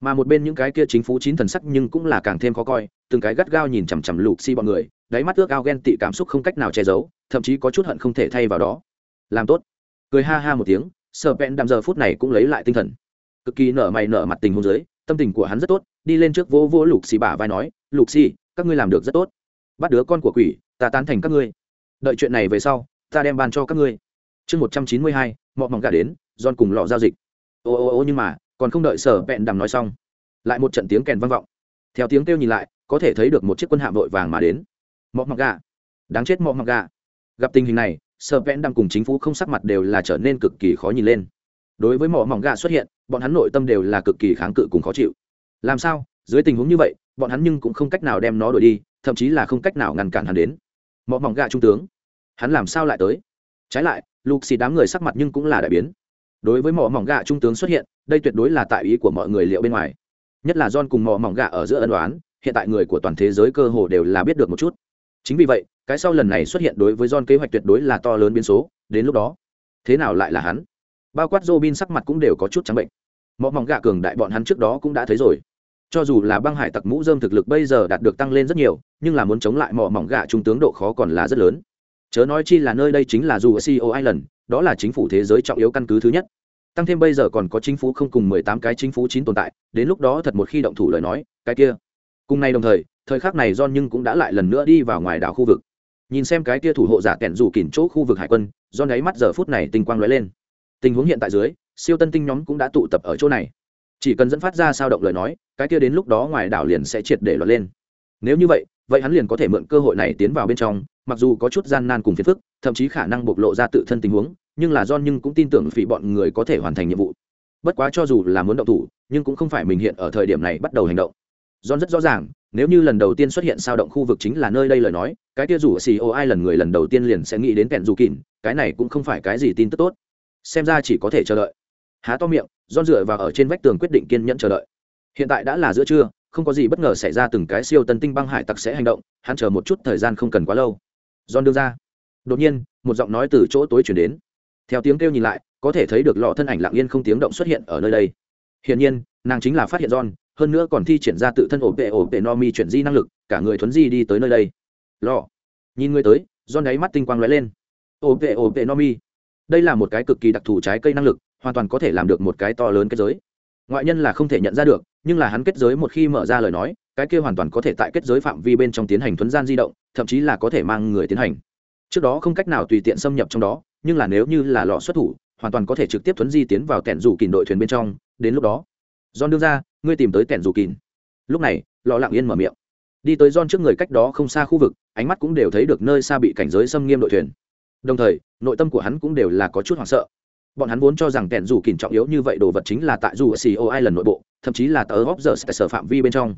mà một bên những cái kia chính phủ chín thần sắc nhưng cũng là càng thêm khó coi, từng cái gắt gao nhìn chằm chằm lục xi bọn người, đáy mắt ước ao ghen tị cảm xúc không cách nào che giấu, thậm chí có chút hận không thể thay vào đó. Làm tốt. Cười ha ha một tiếng sợ vẹn đạm giờ phút này cũng lấy lại tinh thần. Cực kỳ nở mày nở mặt tình hôn giới tâm tình của hắn rất tốt, đi lên trước vỗ vỗ lục xì bả vai nói, lục xì các ngươi làm được rất tốt. Bắt đứa con của quỷ, ta tán thành các ngươi. Đợi chuyện này về sau, ta đem ban cho các ngươi. Chương một trăm chín mươi hai mọi mỏng gà đến giòn cùng lọ giao dịch. Ô ô ô nhưng mà còn không đợi sở vẹn đàm nói xong, lại một trận tiếng kèn vang vọng. Theo tiếng kêu nhìn lại, có thể thấy được một chiếc quân hạm vội vàng mà đến. Mọ mặc gà. Đáng chết mọ mặc gà. Gặp tình hình này, sở vẹn đàm cùng chính phủ không sắc mặt đều là trở nên cực kỳ khó nhìn lên. Đối với mỏ mỏng gà xuất hiện, bọn hắn nội tâm đều là cực kỳ kháng cự cùng khó chịu. Làm sao? Dưới tình huống như vậy, bọn hắn nhưng cũng không cách nào đem nó đuổi đi, thậm chí là không cách nào ngăn cản hắn đến. Mỏ mỏng gà trung tướng, hắn làm sao lại tới? Trái lại lục xì đám người sắc mặt nhưng cũng là đại biến. Đối với mỏ mỏng gà trung tướng xuất hiện đây tuyệt đối là tại ý của mọi người liệu bên ngoài. Nhất là john cùng mỏ mỏng gạ ở giữa ân đoán hiện tại người của toàn thế giới cơ hồ đều là biết được một chút. Chính vì vậy cái sau lần này xuất hiện đối với john kế hoạch tuyệt đối là to lớn biến số đến lúc đó thế nào lại là hắn? Bao quát Robin sắc mặt cũng đều có chút trắng bệnh. Mỏ mỏng gạ cường đại bọn hắn trước đó cũng đã thấy rồi. Cho dù là băng hải tặc mũ dơm thực lực bây giờ đạt được tăng lên rất nhiều nhưng là muốn chống lại mỏ mỏng gạ trung tướng độ khó còn là rất lớn. Chớ nói chi là nơi đây chính là dù ở CEO Island, đó là chính phủ thế giới trọng yếu căn cứ thứ nhất tăng thêm bây giờ còn có chính phủ không cùng mười tám cái chính phủ chín tồn tại, đến lúc đó thật một khi động thủ lời nói, cái kia. Cùng này đồng thời thời khắc này john nhưng cũng đã lại lần nữa đi vào ngoài đảo khu vực. Nhìn xem cái kia thủ hộ giả kẹn dù kỉnh chỗ khu vực hải quân, john ấy mắt giờ phút này tinh quang lóe lên. Tình huống hiện tại dưới, siêu tân tinh nhóm cũng đã tụ tập ở chỗ này. Chỉ cần dẫn phát ra sao động lời nói, cái kia đến lúc đó ngoài đảo liền sẽ triệt để lọt lên. Nếu như vậy vậy hắn liền có thể mượn cơ hội này tiến vào bên trong, mặc dù có chút gian nan cùng phiền phức, thậm chí khả năng bộc lộ ra tự thân tình huống nhưng là John nhưng cũng tin tưởng phỉ bọn người có thể hoàn thành nhiệm vụ. Bất quá cho dù là muốn động thủ, nhưng cũng không phải mình hiện ở thời điểm này bắt đầu hành động. John rất rõ ràng, nếu như lần đầu tiên xuất hiện sao động khu vực chính là nơi đây lời nói, cái kia rủ CEO ai lần người lần đầu tiên liền sẽ nghĩ đến kẹn dù kỉn, cái này cũng không phải cái gì tin tức tốt. Xem ra chỉ có thể chờ đợi. Há to miệng, John dựa vào ở trên vách tường quyết định kiên nhẫn chờ đợi. Hiện tại đã là giữa trưa, không có gì bất ngờ xảy ra từng cái siêu tân tinh băng hải tặc sẽ hành động, hắn chờ một chút thời gian không cần quá lâu. John đưa ra. Đột nhiên, một giọng nói từ chỗ tối truyền đến theo tiếng kêu nhìn lại, có thể thấy được lọ thân ảnh lặng yên không tiếng động xuất hiện ở nơi đây. Hiển nhiên, nàng chính là phát hiện john, hơn nữa còn thi triển ra tự thân ổn vệ ổn vệ no mi chuyển di năng lực, cả người thuấn di đi tới nơi đây. Lọ. Nhìn người tới, john đáy mắt tinh quang lóe lên. Ổn vệ ổn vệ no mi. Đây là một cái cực kỳ đặc thù trái cây năng lực, hoàn toàn có thể làm được một cái to lớn kết giới. Ngoại nhân là không thể nhận ra được, nhưng là hắn kết giới một khi mở ra lời nói, cái kia hoàn toàn có thể tại kết giới phạm vi bên trong tiến hành thuấn gian di động, thậm chí là có thể mang người tiến hành. Trước đó không cách nào tùy tiện xâm nhập trong đó nhưng là nếu như là lọ xuất thủ, hoàn toàn có thể trực tiếp thuấn di tiến vào tẻn rủ kìn đội thuyền bên trong. Đến lúc đó, john đưa ra, ngươi tìm tới tẻn rủ kìn. Lúc này lọ lặng yên mở miệng. Đi tới john trước người cách đó không xa khu vực, ánh mắt cũng đều thấy được nơi xa bị cảnh giới xâm nghiêm đội thuyền. Đồng thời, nội tâm của hắn cũng đều là có chút hoảng sợ. Bọn hắn vốn cho rằng tẻn rủ kìn trọng yếu như vậy đồ vật chính là tại dù ở xì lần nội bộ, thậm chí là tờ góp giờ sở phạm vi bên trong.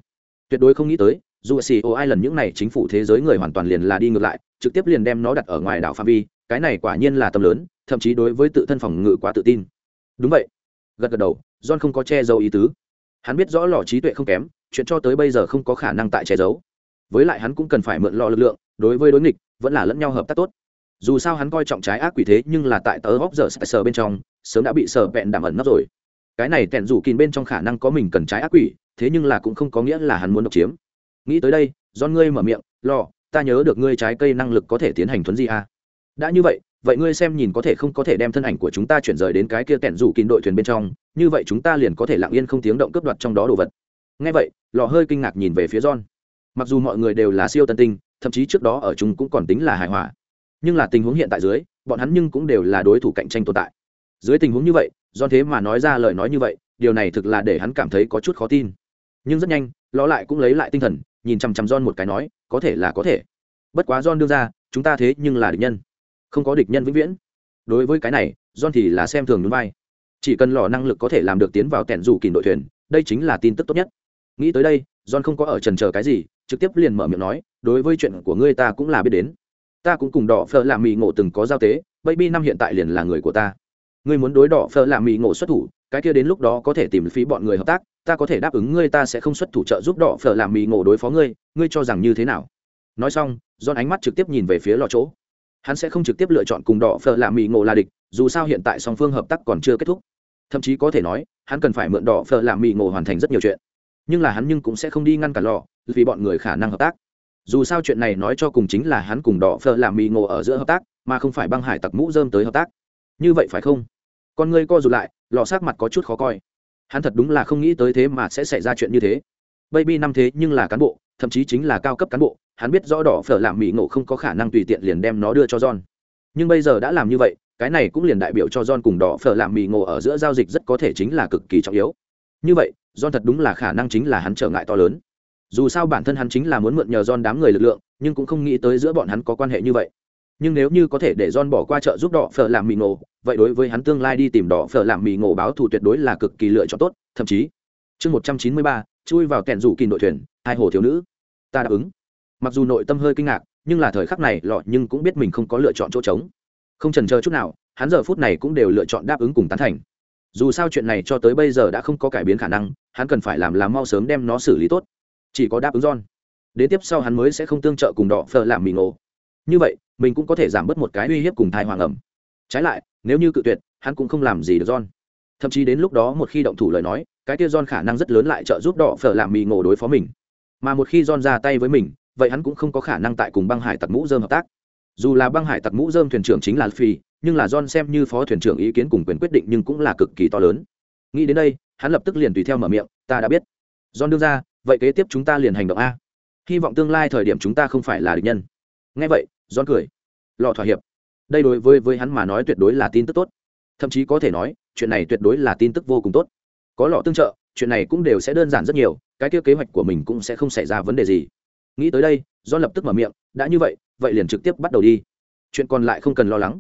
Tuyệt đối không nghĩ tới dù ở ai lần những này chính phủ thế giới người hoàn toàn liền là đi ngược lại, trực tiếp liền đem nó đặt ở ngoài đảo phạm vi, cái này quả nhiên là tâm lớn, thậm chí đối với tự thân phòng ngự quá tự tin. Đúng vậy. Gật gật đầu, john không có che giấu ý tứ. Hắn biết rõ lò trí tuệ không kém, chuyện cho tới bây giờ không có khả năng tại che giấu. Với lại hắn cũng cần phải mượn lò lực lượng, đối với đối nghịch, vẫn là lẫn nhau hợp tác tốt. Dù sao hắn coi trọng trái ác quỷ thế, nhưng là tại tớ góc giờ sờ bên trong, sớm đã bị sờ vẹn đảm ẩn nấp rồi. Cái này kẹn rủ kín bên trong khả năng có mình cần trái ác quỷ, thế nhưng là cũng không có nghĩa là hắn muốn độc chiếm nghĩ tới đây do ngươi mở miệng, lò, ta nhớ được ngươi trái cây năng lực có thể tiến hành thuấn di a. Đã như vậy vậy ngươi xem nhìn có thể không có thể đem thân ảnh của chúng ta chuyển rời đến cái kia kẹn rủ kín đội thuyền bên trong, như vậy chúng ta liền có thể lặng yên không tiếng động cướp đoạt trong đó đồ vật. Ngay vậy, lò hơi kinh ngạc nhìn về phía john. Mặc dù mọi người đều là siêu tân tinh, thậm chí trước đó ở chúng cũng còn tính là hài hòa, nhưng là tình huống hiện tại dưới, bọn hắn nhưng cũng đều là đối thủ cạnh tranh tồn tại. Dưới tình huống như vậy do thế mà nói ra lời nói như vậy, điều này thực là để hắn cảm thấy có chút khó tin. Nhưng rất nhanh ló lại cũng lấy lại tinh thần nhìn chằm chằm John một cái nói, có thể là có thể. Bất quá John đưa ra, chúng ta thế nhưng là địch nhân. Không có địch nhân vĩnh viễn. Đối với cái này, john thì là xem thường núi vai. Chỉ cần lò năng lực có thể làm được tiến vào tẻn rủ kỳ đội thuyền, đây chính là tin tức tốt nhất. Nghĩ tới đây, john không có ở trần chờ cái gì, trực tiếp liền mở miệng nói, đối với chuyện của ngươi ta cũng là biết đến. Ta cũng cùng đỏ phở làm mì ngộ từng có giao tế, baby năm hiện tại liền là người của ta. Ngươi muốn đối đỏ phở làm mì ngộ xuất thủ cái kia đến lúc đó có thể tìm phí bọn người hợp tác, ta có thể đáp ứng ngươi, ta sẽ không xuất thủ trợ giúp đỏ phở làm mì ngộ đối phó ngươi ngươi cho rằng như thế nào? Nói xong don ánh mắt trực tiếp nhìn về phía lò chỗ. Hắn sẽ không trực tiếp lựa chọn cùng đỏ phở làm mì ngộ là địch, dù sao hiện tại song phương hợp tác còn chưa kết thúc. Thậm chí có thể nói, hắn cần phải mượn đỏ phở làm mì ngộ hoàn thành rất nhiều chuyện. Nhưng là hắn nhưng cũng sẽ không đi ngăn cản lò, vì bọn người khả năng hợp tác. Dù sao chuyện này nói cho cùng chính là hắn cùng đỏ phở làm mì ngộ ở giữa hợp tác, mà không phải băng hải tặc mũ dơm tới hợp tác. Như vậy phải không? Con ngươi co rụt lại lò sát mặt có chút khó coi. Hắn thật đúng là không nghĩ tới thế mà sẽ xảy ra chuyện như thế. Baby năm thế nhưng là cán bộ, thậm chí chính là cao cấp cán bộ, hắn biết rõ đỏ phở làm mỹ ngộ không có khả năng tùy tiện liền đem nó đưa cho john. Nhưng bây giờ đã làm như vậy, cái này cũng liền đại biểu cho john cùng đỏ phở làm mỹ ngộ ở giữa giao dịch rất có thể chính là cực kỳ trọng yếu. Như vậy, john thật đúng là khả năng chính là hắn trở ngại to lớn. Dù sao bản thân hắn chính là muốn mượn nhờ john đám người lực lượng, nhưng cũng không nghĩ tới giữa bọn hắn có quan hệ như vậy nhưng nếu như có thể để John bỏ qua chợ giúp đỏ phở làm mì ngộ, vậy đối với hắn tương lai đi tìm đỏ phở làm mì ngộ báo thù tuyệt đối là cực kỳ lựa chọn tốt, thậm chí. Chương 193, chui vào kẹn rủ kỳ đội thuyền hai hồ thiếu nữ. Ta đáp ứng. Mặc dù nội tâm hơi kinh ngạc nhưng là thời khắc này lọ nhưng cũng biết mình không có lựa chọn chỗ trống. Không chần chờ chút nào hắn giờ phút này cũng đều lựa chọn đáp ứng cùng tán thành. Dù sao chuyện này cho tới bây giờ đã không có cải biến khả năng hắn cần phải làm làm mau sớm đem nó xử lý tốt. Chỉ có đáp ứng john. Đến tiếp sau hắn mới sẽ không tương trợ cùng đỏ phờ làm mì ngộ. Như vậy mình cũng có thể giảm bớt một cái uy hiếp cùng thai hoàng ẩm. Trái lại, nếu như cự tuyệt, hắn cũng không làm gì được john. Thậm chí đến lúc đó một khi động thủ lời nói, cái kia john khả năng rất lớn lại trợ giúp đỏ phở làm mì ngộ đối phó mình. Mà một khi john ra tay với mình, vậy hắn cũng không có khả năng tại cùng băng hải tặc mũ dơm hợp tác. Dù là băng hải tặc mũ dơm thuyền trưởng chính là phi nhưng là john xem như phó thuyền trưởng ý kiến cùng quyền quyết định nhưng cũng là cực kỳ to lớn. Nghĩ đến đây, hắn lập tức liền tùy theo mở miệng, ta đã biết. John đưa ra, vậy kế tiếp chúng ta liền hành động a. Hy vọng tương lai thời điểm chúng ta không phải là địch nhân. Ngay vậy giòn cười. Lọ thỏa hiệp. Đây đối với với hắn mà nói tuyệt đối là tin tức tốt. Thậm chí có thể nói, chuyện này tuyệt đối là tin tức vô cùng tốt. Có lọ tương trợ, chuyện này cũng đều sẽ đơn giản rất nhiều, cái kia kế hoạch của mình cũng sẽ không xảy ra vấn đề gì. Nghĩ tới đây do lập tức mở miệng, đã như vậy vậy liền trực tiếp bắt đầu đi. Chuyện còn lại không cần lo lắng.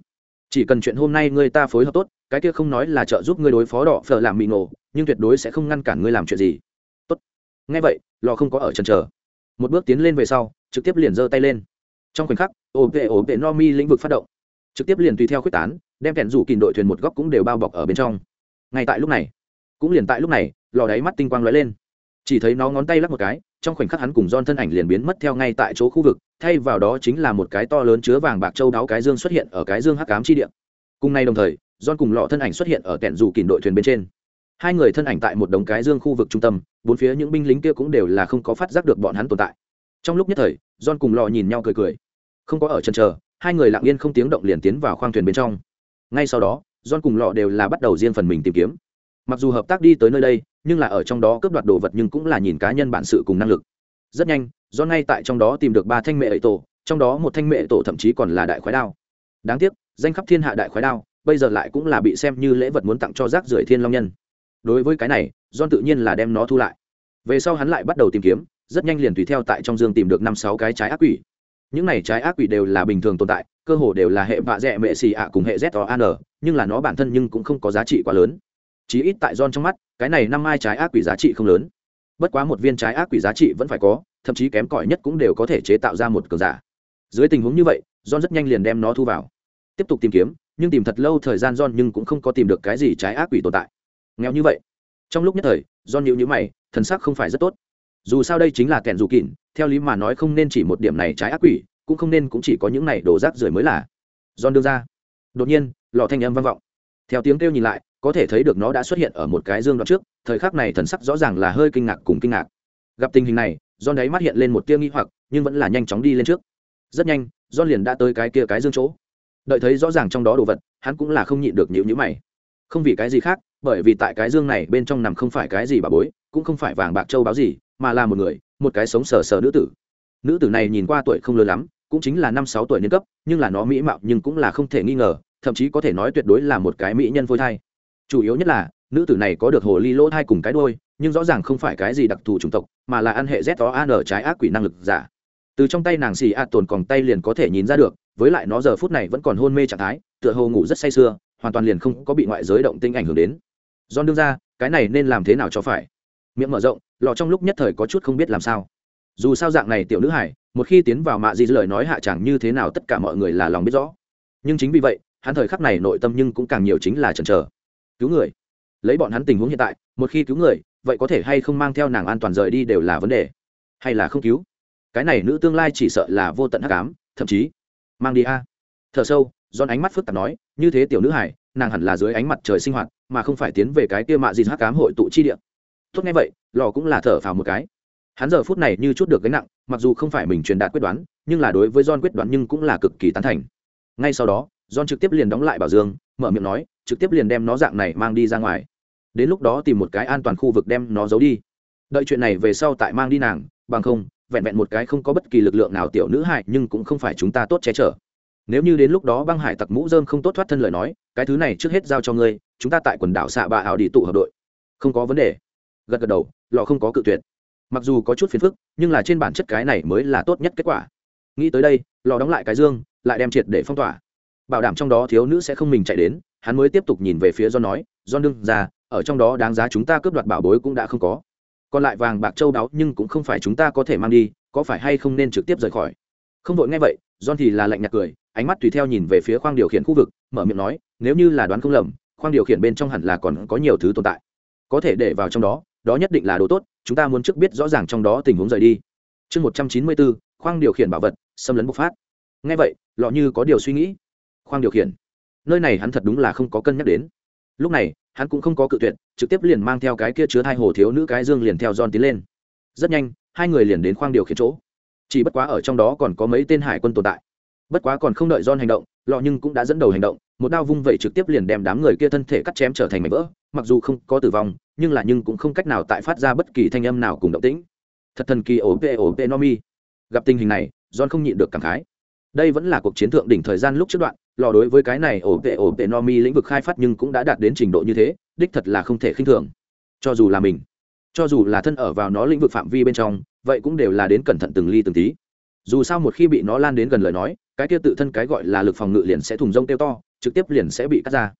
Chỉ cần chuyện hôm nay ngươi ta phối hợp tốt, cái kia không nói là trợ giúp ngươi đối phó đỏ phở làm mì nổ nhưng tuyệt đối sẽ không ngăn cản ngươi làm chuyện gì. Tốt. Ngay vậy, lò không có ở chân chờ. Một bước tiến lên về sau, trực tiếp liền giơ tay lên trong khoảnh khắc, ổ vệ ổ vệ no mi lĩnh vực phát động. Trực tiếp liền tùy theo quyết tán, đem kẹn rủ kìm đội thuyền một góc cũng đều bao bọc ở bên trong. Ngay tại lúc này, cũng liền tại lúc này, lò đáy mắt tinh quang lóe lên. Chỉ thấy nó ngón tay lắc một cái, trong khoảnh khắc hắn cùng don thân ảnh liền biến mất theo ngay tại chỗ khu vực, thay vào đó chính là một cái to lớn chứa vàng bạc châu đáo cái dương xuất hiện ở cái dương hắc cám chi điện cùng nay đồng thời don cùng lọ thân ảnh xuất hiện ở kẹn rủ kìm đội thuyền bên trên. Hai người thân ảnh tại một đống cái dương khu vực trung tâm, bốn phía những binh lính kia cũng đều là không có phát giác được bọn hắn tồn tại. Trong lúc nhất thời don cùng lọ nhìn nhau cười cười không có ở chân chờ, hai người lặng yên không tiếng động liền tiến vào khoang thuyền bên trong. Ngay sau đó, john cùng lọ đều là bắt đầu riêng phần mình tìm kiếm. Mặc dù hợp tác đi tới nơi đây, nhưng là ở trong đó cướp đoạt đồ vật nhưng cũng là nhìn cá nhân bản sự cùng năng lực. Rất nhanh, john ngay tại trong đó tìm được ba thanh mệ ấy tổ, trong đó một thanh mệ tổ thậm chí còn là đại khói đao. Đáng tiếc, danh khắp thiên hạ đại khói đao, bây giờ lại cũng là bị xem như lễ vật muốn tặng cho rác rưởi thiên long nhân. Đối với cái này, john tự nhiên là đem nó thu lại. Về sau hắn lại bắt đầu tìm kiếm, rất nhanh liền tùy theo tại trong dương tìm được năm sáu cái trái ác quỷ những này trái ác quỷ đều là bình thường tồn tại cơ hồ đều là hệ vạ dẹ mệ xì ạ cùng hệ z o an nhưng là nó bản thân nhưng cũng không có giá trị quá lớn chí ít tại John trong mắt, cái này năm mai trái ác quỷ giá trị không lớn. Bất quá một viên trái ác quỷ giá trị vẫn phải có, thậm chí kém cỏi nhất cũng đều có thể chế tạo ra một cường giả. Dưới tình huống như vậy, John rất nhanh liền đem nó thu vào. Tiếp tục tìm kiếm, nhưng tìm thật lâu thời gian John nhưng cũng không có tìm được cái gì trái ác quỷ tồn tại. Nghèo như vậy. Trong lúc nhất thời, John nhíu nhíu mày, thần sắc không phải rất tốt. Dù sao đây chính là kẹn dù kịn, theo lý mà nói không nên chỉ một điểm này trái ác quỷ, cũng không nên cũng chỉ có những này đổ rác rưởi mới là. John đưa ra. Đột nhiên, lọ thanh âm vang vọng. Theo tiếng kêu nhìn lại, có thể thấy được nó đã xuất hiện ở một cái dương đoạn trước thời khắc này thần sắc rõ ràng là hơi kinh ngạc cùng kinh ngạc gặp tình hình này giòn đấy mắt hiện lên một tia nghi hoặc nhưng vẫn là nhanh chóng đi lên trước rất nhanh giòn liền đã tới cái kia cái dương chỗ đợi thấy rõ ràng trong đó đồ vật hắn cũng là không nhịn được nhịu nhữ mày không vì cái gì khác bởi vì tại cái dương này bên trong nằm không phải cái gì bà bối cũng không phải vàng bạc châu báo gì mà là một người, một cái sống sờ sờ nữ tử. Nữ tử này nhìn qua tuổi không lớn lắm, cũng chính là năm sáu tuổi niên cấp, nhưng là nó mỹ mạo nhưng cũng là không thể nghi ngờ, thậm chí có thể nói tuyệt đối là một cái mỹ nhân phôi thai. Chủ yếu nhất là, nữ tử này có được hồ ly lỗ thai cùng cái đôi nhưng rõ ràng không phải cái gì đặc thù chủng tộc, mà là ăn hệ z o an trái ác quỷ năng lực giả. Từ trong tay nàng xì a tồn còn tay liền có thể nhìn ra được, với lại nó giờ phút này vẫn còn hôn mê trạng thái, tựa hồ ngủ rất say sưa, hoàn toàn liền không có bị ngoại giới động tinh ảnh hưởng đến. Do đương ra, cái này nên làm thế nào cho phải? Miệng mở rộng lọ trong lúc nhất thời có chút không biết làm sao. Dù sao dạng này tiểu nữ hải, một khi tiến vào mạ di lời nói hạ chẳng như thế nào tất cả mọi người là lòng biết rõ. Nhưng chính vì vậy, hắn thời khắc này nội tâm nhưng cũng càng nhiều chính là chần chờ. Cứu người. Lấy bọn hắn tình huống hiện tại, một khi cứu người, vậy có thể hay không mang theo nàng an toàn rời đi đều là vấn đề. Hay là không cứu? Cái này nữ tương lai chỉ sợ là vô tận hắc ám, thậm chí mang đi a. À. thở sâu do ánh mắt phức tạp nói, như thế tiểu nữ hải, nàng hẳn là dưới ánh mặt trời sinh hoạt, mà không phải tiến về cái kia mạ gì hắc ám hội tụ chi địa tốt nghe vậy, lò cũng là thở phào một cái. Hắn giờ phút này như chút được gánh nặng, mặc dù không phải mình truyền đạt quyết đoán, nhưng là đối với John quyết đoán nhưng cũng là cực kỳ tán thành. Ngay sau đó, John trực tiếp liền đóng lại bảo dương, mở miệng nói, trực tiếp liền đem nó dạng này mang đi ra ngoài. Đến lúc đó tìm một cái an toàn khu vực đem nó giấu đi. Đợi chuyện này về sau tại mang đi nàng, bằng không, vẹn vẹn một cái không có bất kỳ lực lượng nào tiểu nữ hại nhưng cũng không phải chúng ta tốt che chở. Nếu như đến lúc đó băng hải tặc mũ dơm không tốt thoát thân lời nói, cái thứ này trước hết giao cho ngươi, chúng ta tại quần đảo xạ bạ ảo đi tụ hợp đội. Không có vấn đề gật gật đầu lò không có cự tuyệt. Mặc dù có chút phiền phức, nhưng là trên bản chất cái này mới là tốt nhất kết quả. Nghĩ tới đây lò đóng lại cái dương, lại đem triệt để phong tỏa. Bảo đảm trong đó thiếu nữ sẽ không mình chạy đến, hắn mới tiếp tục nhìn về phía do nói do đương ra, ở trong đó đáng giá chúng ta cướp đoạt bảo bối cũng đã không có. Còn lại vàng, bạc, châu đáo nhưng cũng không phải chúng ta có thể mang đi, có phải hay không nên trực tiếp rời khỏi? Không vội nghe vậy, john thì là lạnh nhạt cười, ánh mắt tùy theo nhìn về phía khoang điều khiển khu vực, mở miệng nói, nếu như là đoán không lầm, khoang điều khiển bên trong hẳn là còn có nhiều thứ tồn tại. Có thể để vào trong đó đó nhất định là đồ tốt, chúng ta muốn trước biết rõ ràng trong đó tình huống rời đi. Chương một trăm chín mươi bốn, khoang điều khiển bảo vật, xâm lấn bộc phát. Ngay vậy, lọ như có điều suy nghĩ. Khoang điều khiển. Nơi này hắn thật đúng là không có cân nhắc đến. Lúc này, hắn cũng không có cự tuyệt, trực tiếp liền mang theo cái kia chứa hai hồ thiếu nữ cái dương liền theo John tiến lên. Rất nhanh, hai người liền đến khoang điều khiển chỗ. Chỉ bất quá ở trong đó còn có mấy tên hải quân tồn tại. Bất quá còn không đợi John hành động lọ nhưng cũng đã dẫn đầu hành động, một đao vung vẩy trực tiếp liền đem đám người kia thân thể cắt chém trở thành mảnh vỡ, mặc dù không có tử vong, nhưng là nhưng cũng không cách nào tại phát ra bất kỳ thanh âm nào cùng động tĩnh. Thật thần kỳ ổ p ổ p nomi gặp tình hình này, John không nhịn được cảm khái. Đây vẫn là cuộc chiến thượng đỉnh thời gian lúc trước đoạn lò đối với cái này ổ vệ ổ vệ no mi lĩnh vực khai phát nhưng cũng đã đạt đến trình độ như thế, đích thật là không thể khinh thường. Cho dù là mình, cho dù là thân ở vào nó lĩnh vực phạm vi bên trong, vậy cũng đều là đến cẩn thận từng ly từng tí. Dù sao một khi bị nó lan đến gần lời nói cái kia tự thân cái gọi là lực phòng ngự liền sẽ thùng rông tiêu to trực tiếp liền sẽ bị cắt ra.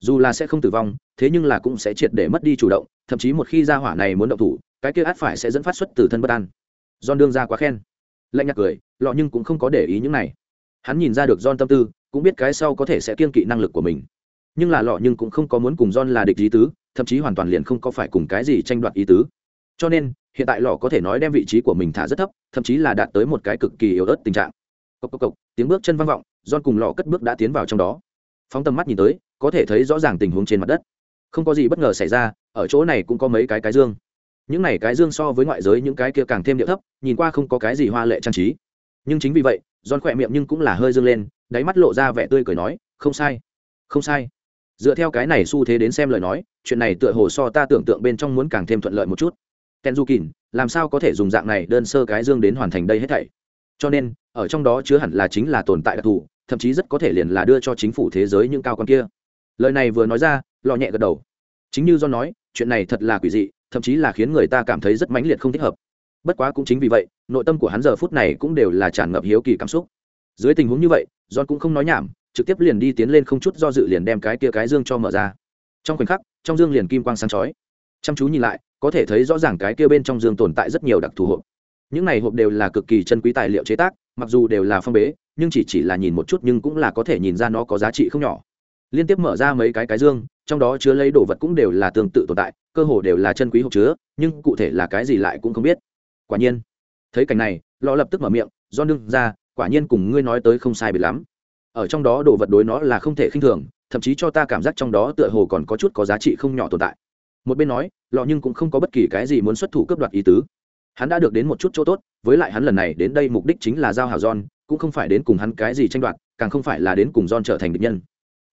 Dù là sẽ không tử vong thế nhưng là cũng sẽ triệt để mất đi chủ động thậm chí một khi ra hỏa này muốn động thủ cái kia át phải sẽ dẫn phát xuất từ thân bất an. Don đương ra quá khen. Lạnh nhạt cười lọ nhưng cũng không có để ý những này. Hắn nhìn ra được don tâm tư cũng biết cái sau có thể sẽ kiên kỵ năng lực của mình. Nhưng là lọ nhưng cũng không có muốn cùng John là địch ý tứ, thậm chí hoàn toàn liền không có phải cùng cái gì tranh đoạt ý tứ. Cho nên, hiện tại lọ có thể nói đem vị trí của mình thả rất thấp, thậm chí là đạt tới một cái cực kỳ yếu ớt tình trạng. Cộc cộc cộc, tiếng bước chân vang vọng, don cùng lò cất bước đã tiến vào trong đó. Phóng tầm mắt nhìn tới, có thể thấy rõ ràng tình huống trên mặt đất. Không có gì bất ngờ xảy ra, ở chỗ này cũng có mấy cái cái dương. Những này cái dương so với ngoại giới những cái kia càng thêm điệu thấp, nhìn qua không có cái gì hoa lệ trang trí. Nhưng chính vì vậy, don khỏe miệng nhưng cũng là hơi dương lên, đáy mắt lộ ra vẻ tươi cười nói không sai không sai dựa theo cái này xu thế đến xem lời nói chuyện này tựa hồ so ta tưởng tượng bên trong muốn càng thêm thuận lợi một chút ken du kín làm sao có thể dùng dạng này đơn sơ cái dương đến hoàn thành đây hết thảy cho nên, ở trong đó chứa hẳn là chính là tồn tại đặc thù, thậm chí rất có thể liền là đưa cho chính phủ thế giới những cao con kia. Lời này vừa nói ra, lò nhẹ gật đầu. Chính như do nói, chuyện này thật là quỷ dị, thậm chí là khiến người ta cảm thấy rất mãnh liệt không thích hợp. Bất quá cũng chính vì vậy, nội tâm của hắn giờ phút này cũng đều là tràn ngập hiếu kỳ cảm xúc. Dưới tình huống như vậy, john cũng không nói nhảm, trực tiếp liền đi tiến lên không chút do dự liền đem cái kia cái dương cho mở ra. Trong khoảnh khắc, trong dương liền kim quang sáng chói. Chăm chú nhìn lại, có thể thấy rõ ràng cái kia bên trong dương tồn tại rất nhiều đặc thù hộp những này hộp đều là cực kỳ chân quý tài liệu chế tác, mặc dù đều là phong bế, nhưng chỉ chỉ là nhìn một chút nhưng cũng là có thể nhìn ra nó có giá trị không nhỏ. Liên tiếp mở ra mấy cái cái dương, trong đó chứa lấy đồ vật cũng đều là tương tự tồn tại, cơ hồ đều là chân quý hộp chứa, nhưng cụ thể là cái gì lại cũng không biết. Quả nhiên, thấy cảnh này, lọ lập tức mở miệng do nương ra quả nhiên cùng ngươi nói tới không sai biệt lắm. Ở trong đó đồ vật đối nó là không thể khinh thường, thậm chí cho ta cảm giác trong đó tựa hồ còn có chút có giá trị không nhỏ tồn tại. Một bên nói, lọ nhưng cũng không có bất kỳ cái gì muốn xuất thủ cướp đoạt ý tứ hắn đã được đến một chút chỗ tốt, với lại hắn lần này đến đây mục đích chính là giao hảo john, cũng không phải đến cùng hắn cái gì tranh đoạt, càng không phải là đến cùng john trở thành địch nhân.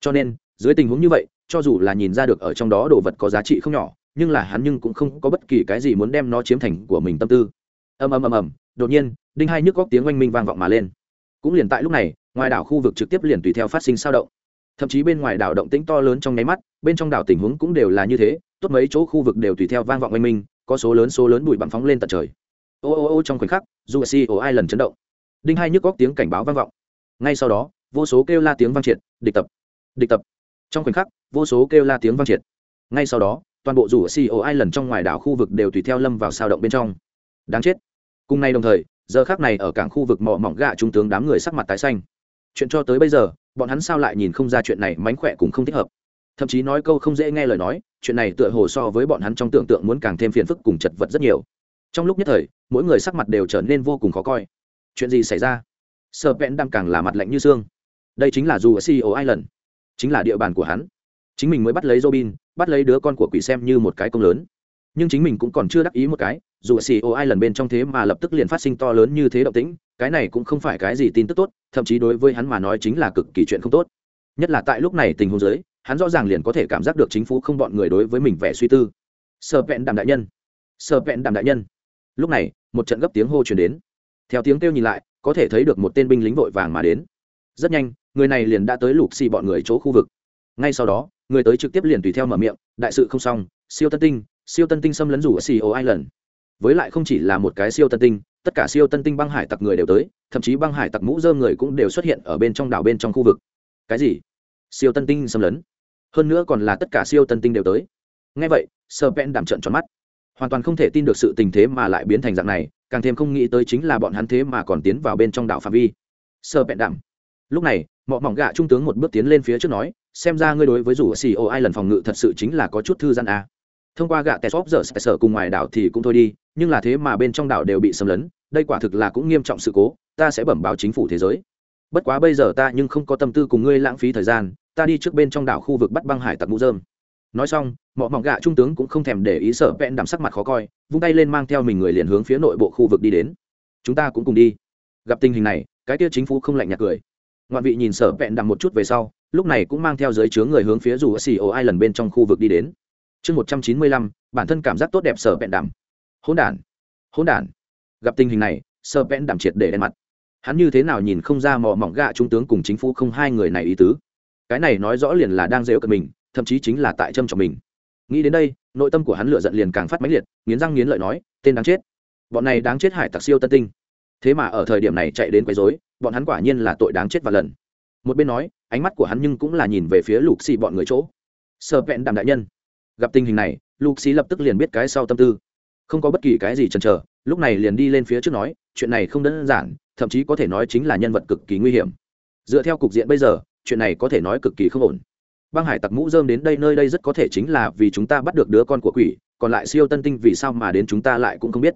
Cho nên, dưới tình huống như vậy, cho dù là nhìn ra được ở trong đó đồ vật có giá trị không nhỏ, nhưng là hắn nhưng cũng không có bất kỳ cái gì muốn đem nó chiếm thành của mình tâm tư. Ầm ầm ầm ầm, đột nhiên, đinh hai nhức góc tiếng oanh minh vang vọng mà lên. Cũng liền tại lúc này, ngoài đảo khu vực trực tiếp liền tùy theo phát sinh sao động. Thậm chí bên ngoài đảo động tĩnh to lớn trong nháy mắt, bên trong đảo tình huống cũng đều là như thế, tốt mấy chỗ khu vực đều tùy theo vang vọng oanh minh có số lớn số lớn bụi bặm phóng lên tận trời. Ô ô ô trong khoảnh khắc dù si ai lần chấn động. Đinh hai nhức góc tiếng cảnh báo vang vọng. Ngay sau đó, vô số kêu la tiếng vang triệt, địch tập địch tập. Trong khoảnh khắc, vô số kêu la tiếng vang triệt. Ngay sau đó, toàn bộ rủ si ai lần trong ngoài đảo khu vực đều tùy theo lâm vào sao động bên trong. Đáng chết. Cùng nay đồng thời, giờ khác này ở cảng khu vực mỏ mỏng gạ trung tướng đám người sắc mặt tái xanh. Chuyện cho tới bây giờ, bọn hắn sao lại nhìn không ra chuyện này mánh khỏe cũng không thích hợp thậm chí nói câu không dễ nghe lời nói, chuyện này tựa hồ so với bọn hắn trong tưởng tượng muốn càng thêm phiền phức cùng chật vật rất nhiều. Trong lúc nhất thời, mỗi người sắc mặt đều trở nên vô cùng khó coi. Chuyện gì xảy ra? Sợ vẹn đang càng là mặt lạnh như xương. Đây chính là dù ở ceo island. Chính là địa bàn của hắn. Chính mình mới bắt lấy robin, bắt lấy đứa con của quỷ xem như một cái công lớn. Nhưng chính mình cũng còn chưa đắc ý một cái, dù ở ceo island bên trong thế mà lập tức liền phát sinh to lớn như thế động tĩnh, cái này cũng không phải cái gì tin tức tốt, thậm chí đối với hắn mà nói chính là cực kỳ chuyện không tốt. Nhất là tại lúc này tình huống giới hắn rõ ràng liền có thể cảm giác được chính phủ không bọn người đối với mình vẻ suy tư sợ vẹn đàm đại nhân sợ vẹn đàm đại nhân lúc này một trận gấp tiếng hô chuyển đến theo tiếng kêu nhìn lại có thể thấy được một tên binh lính vội vàng mà đến rất nhanh người này liền đã tới lục xì bọn người chỗ khu vực ngay sau đó người tới trực tiếp liền tùy theo mở miệng đại sự không xong siêu tân tinh siêu tân tinh xâm lấn rủ ở CEO Island. Với lại không chỉ là một cái siêu tân tinh, tất cả siêu tân tinh băng hải tặc người đều tới, thậm chí băng hải tặc mũ rơm người cũng đều xuất hiện ở bên trong đảo bên trong khu vực. Cái gì? Siêu tân tinh xâm lấn? Hơn nữa còn là tất cả siêu tân tinh đều tới. Nghe vậy, Serpent đảm trận tròn mắt. hoàn toàn không thể tin được sự tình thế mà lại biến thành dạng này càng thêm không nghĩ tới chính là bọn hắn thế mà còn tiến vào bên trong đảo phạm vi sơ bẹn đạm lúc này mọ mỏng gạ trung tướng một bước tiến lên phía trước nói xem ra ngươi đối với rủ xì ô ai lần phòng ngự thật sự chính là có chút thư gian à. thông qua gạ tè xóp giờ sở cùng ngoài đảo thì cũng thôi đi nhưng là thế mà bên trong đảo đều bị xâm lấn đây quả thực là cũng nghiêm trọng sự cố ta sẽ bẩm báo chính phủ thế giới bất quá bây giờ ta nhưng không có tâm tư cùng ngươi lãng phí thời gian, ta đi trước bên trong đảo khu vực bắt băng hải tặc mũ dơm nói xong, mọ mỏng gạ trung tướng cũng không thèm để ý sở vẹn đảm sắc mặt khó coi, vung tay lên mang theo mình người liền hướng phía nội bộ khu vực đi đến. Chúng ta cũng cùng đi. Gặp tình hình này, cái kia chính phủ không lạnh nhạt cười. Ngoạn vị nhìn sở vẹn đắm một chút về sau, lúc này cũng mang theo giới chướng người hướng phía dù xì ô ai lần bên trong khu vực đi đến. Chương một trăm chín mươi lăm, bản thân cảm giác tốt đẹp sở vẹn đảm hỗn đản hỗn đản. Gặp tình hình này sở vẹn đảm triệt để đen mặt hắn như thế nào nhìn không ra mỏ mỏng gạ trung tướng cùng chính phủ không hai người này ý tứ. Cái này nói rõ liền là đang dễu cận mình, thậm chí chính là tại châm trọng mình. Nghĩ đến đây, nội tâm của hắn lựa giận liền càng phát mãnh liệt, nghiến răng nghiến lợi nói, tên đáng chết. Bọn này đáng chết hải tặc siêu tân tinh. Thế mà ở thời điểm này chạy đến quấy rối, bọn hắn quả nhiên là tội đáng chết và lần. Một bên nói, ánh mắt của hắn nhưng cũng là nhìn về phía lục xì bọn người chỗ. Sợ vẹn đàm đại nhân. Gặp tình hình này, lục xì lập tức liền biết cái sau tâm tư không có bất kỳ cái gì chần chờ, lúc này liền đi lên phía trước nói, chuyện này không đơn giản, thậm chí có thể nói chính là nhân vật cực kỳ nguy hiểm. Dựa theo cục diện bây giờ, chuyện này có thể nói cực kỳ không ổn. Băng hải tặc mũ dơm đến đây, nơi đây rất có thể chính là vì chúng ta bắt được đứa con của quỷ, còn lại siêu tân tinh vì sao mà đến chúng ta lại cũng không biết.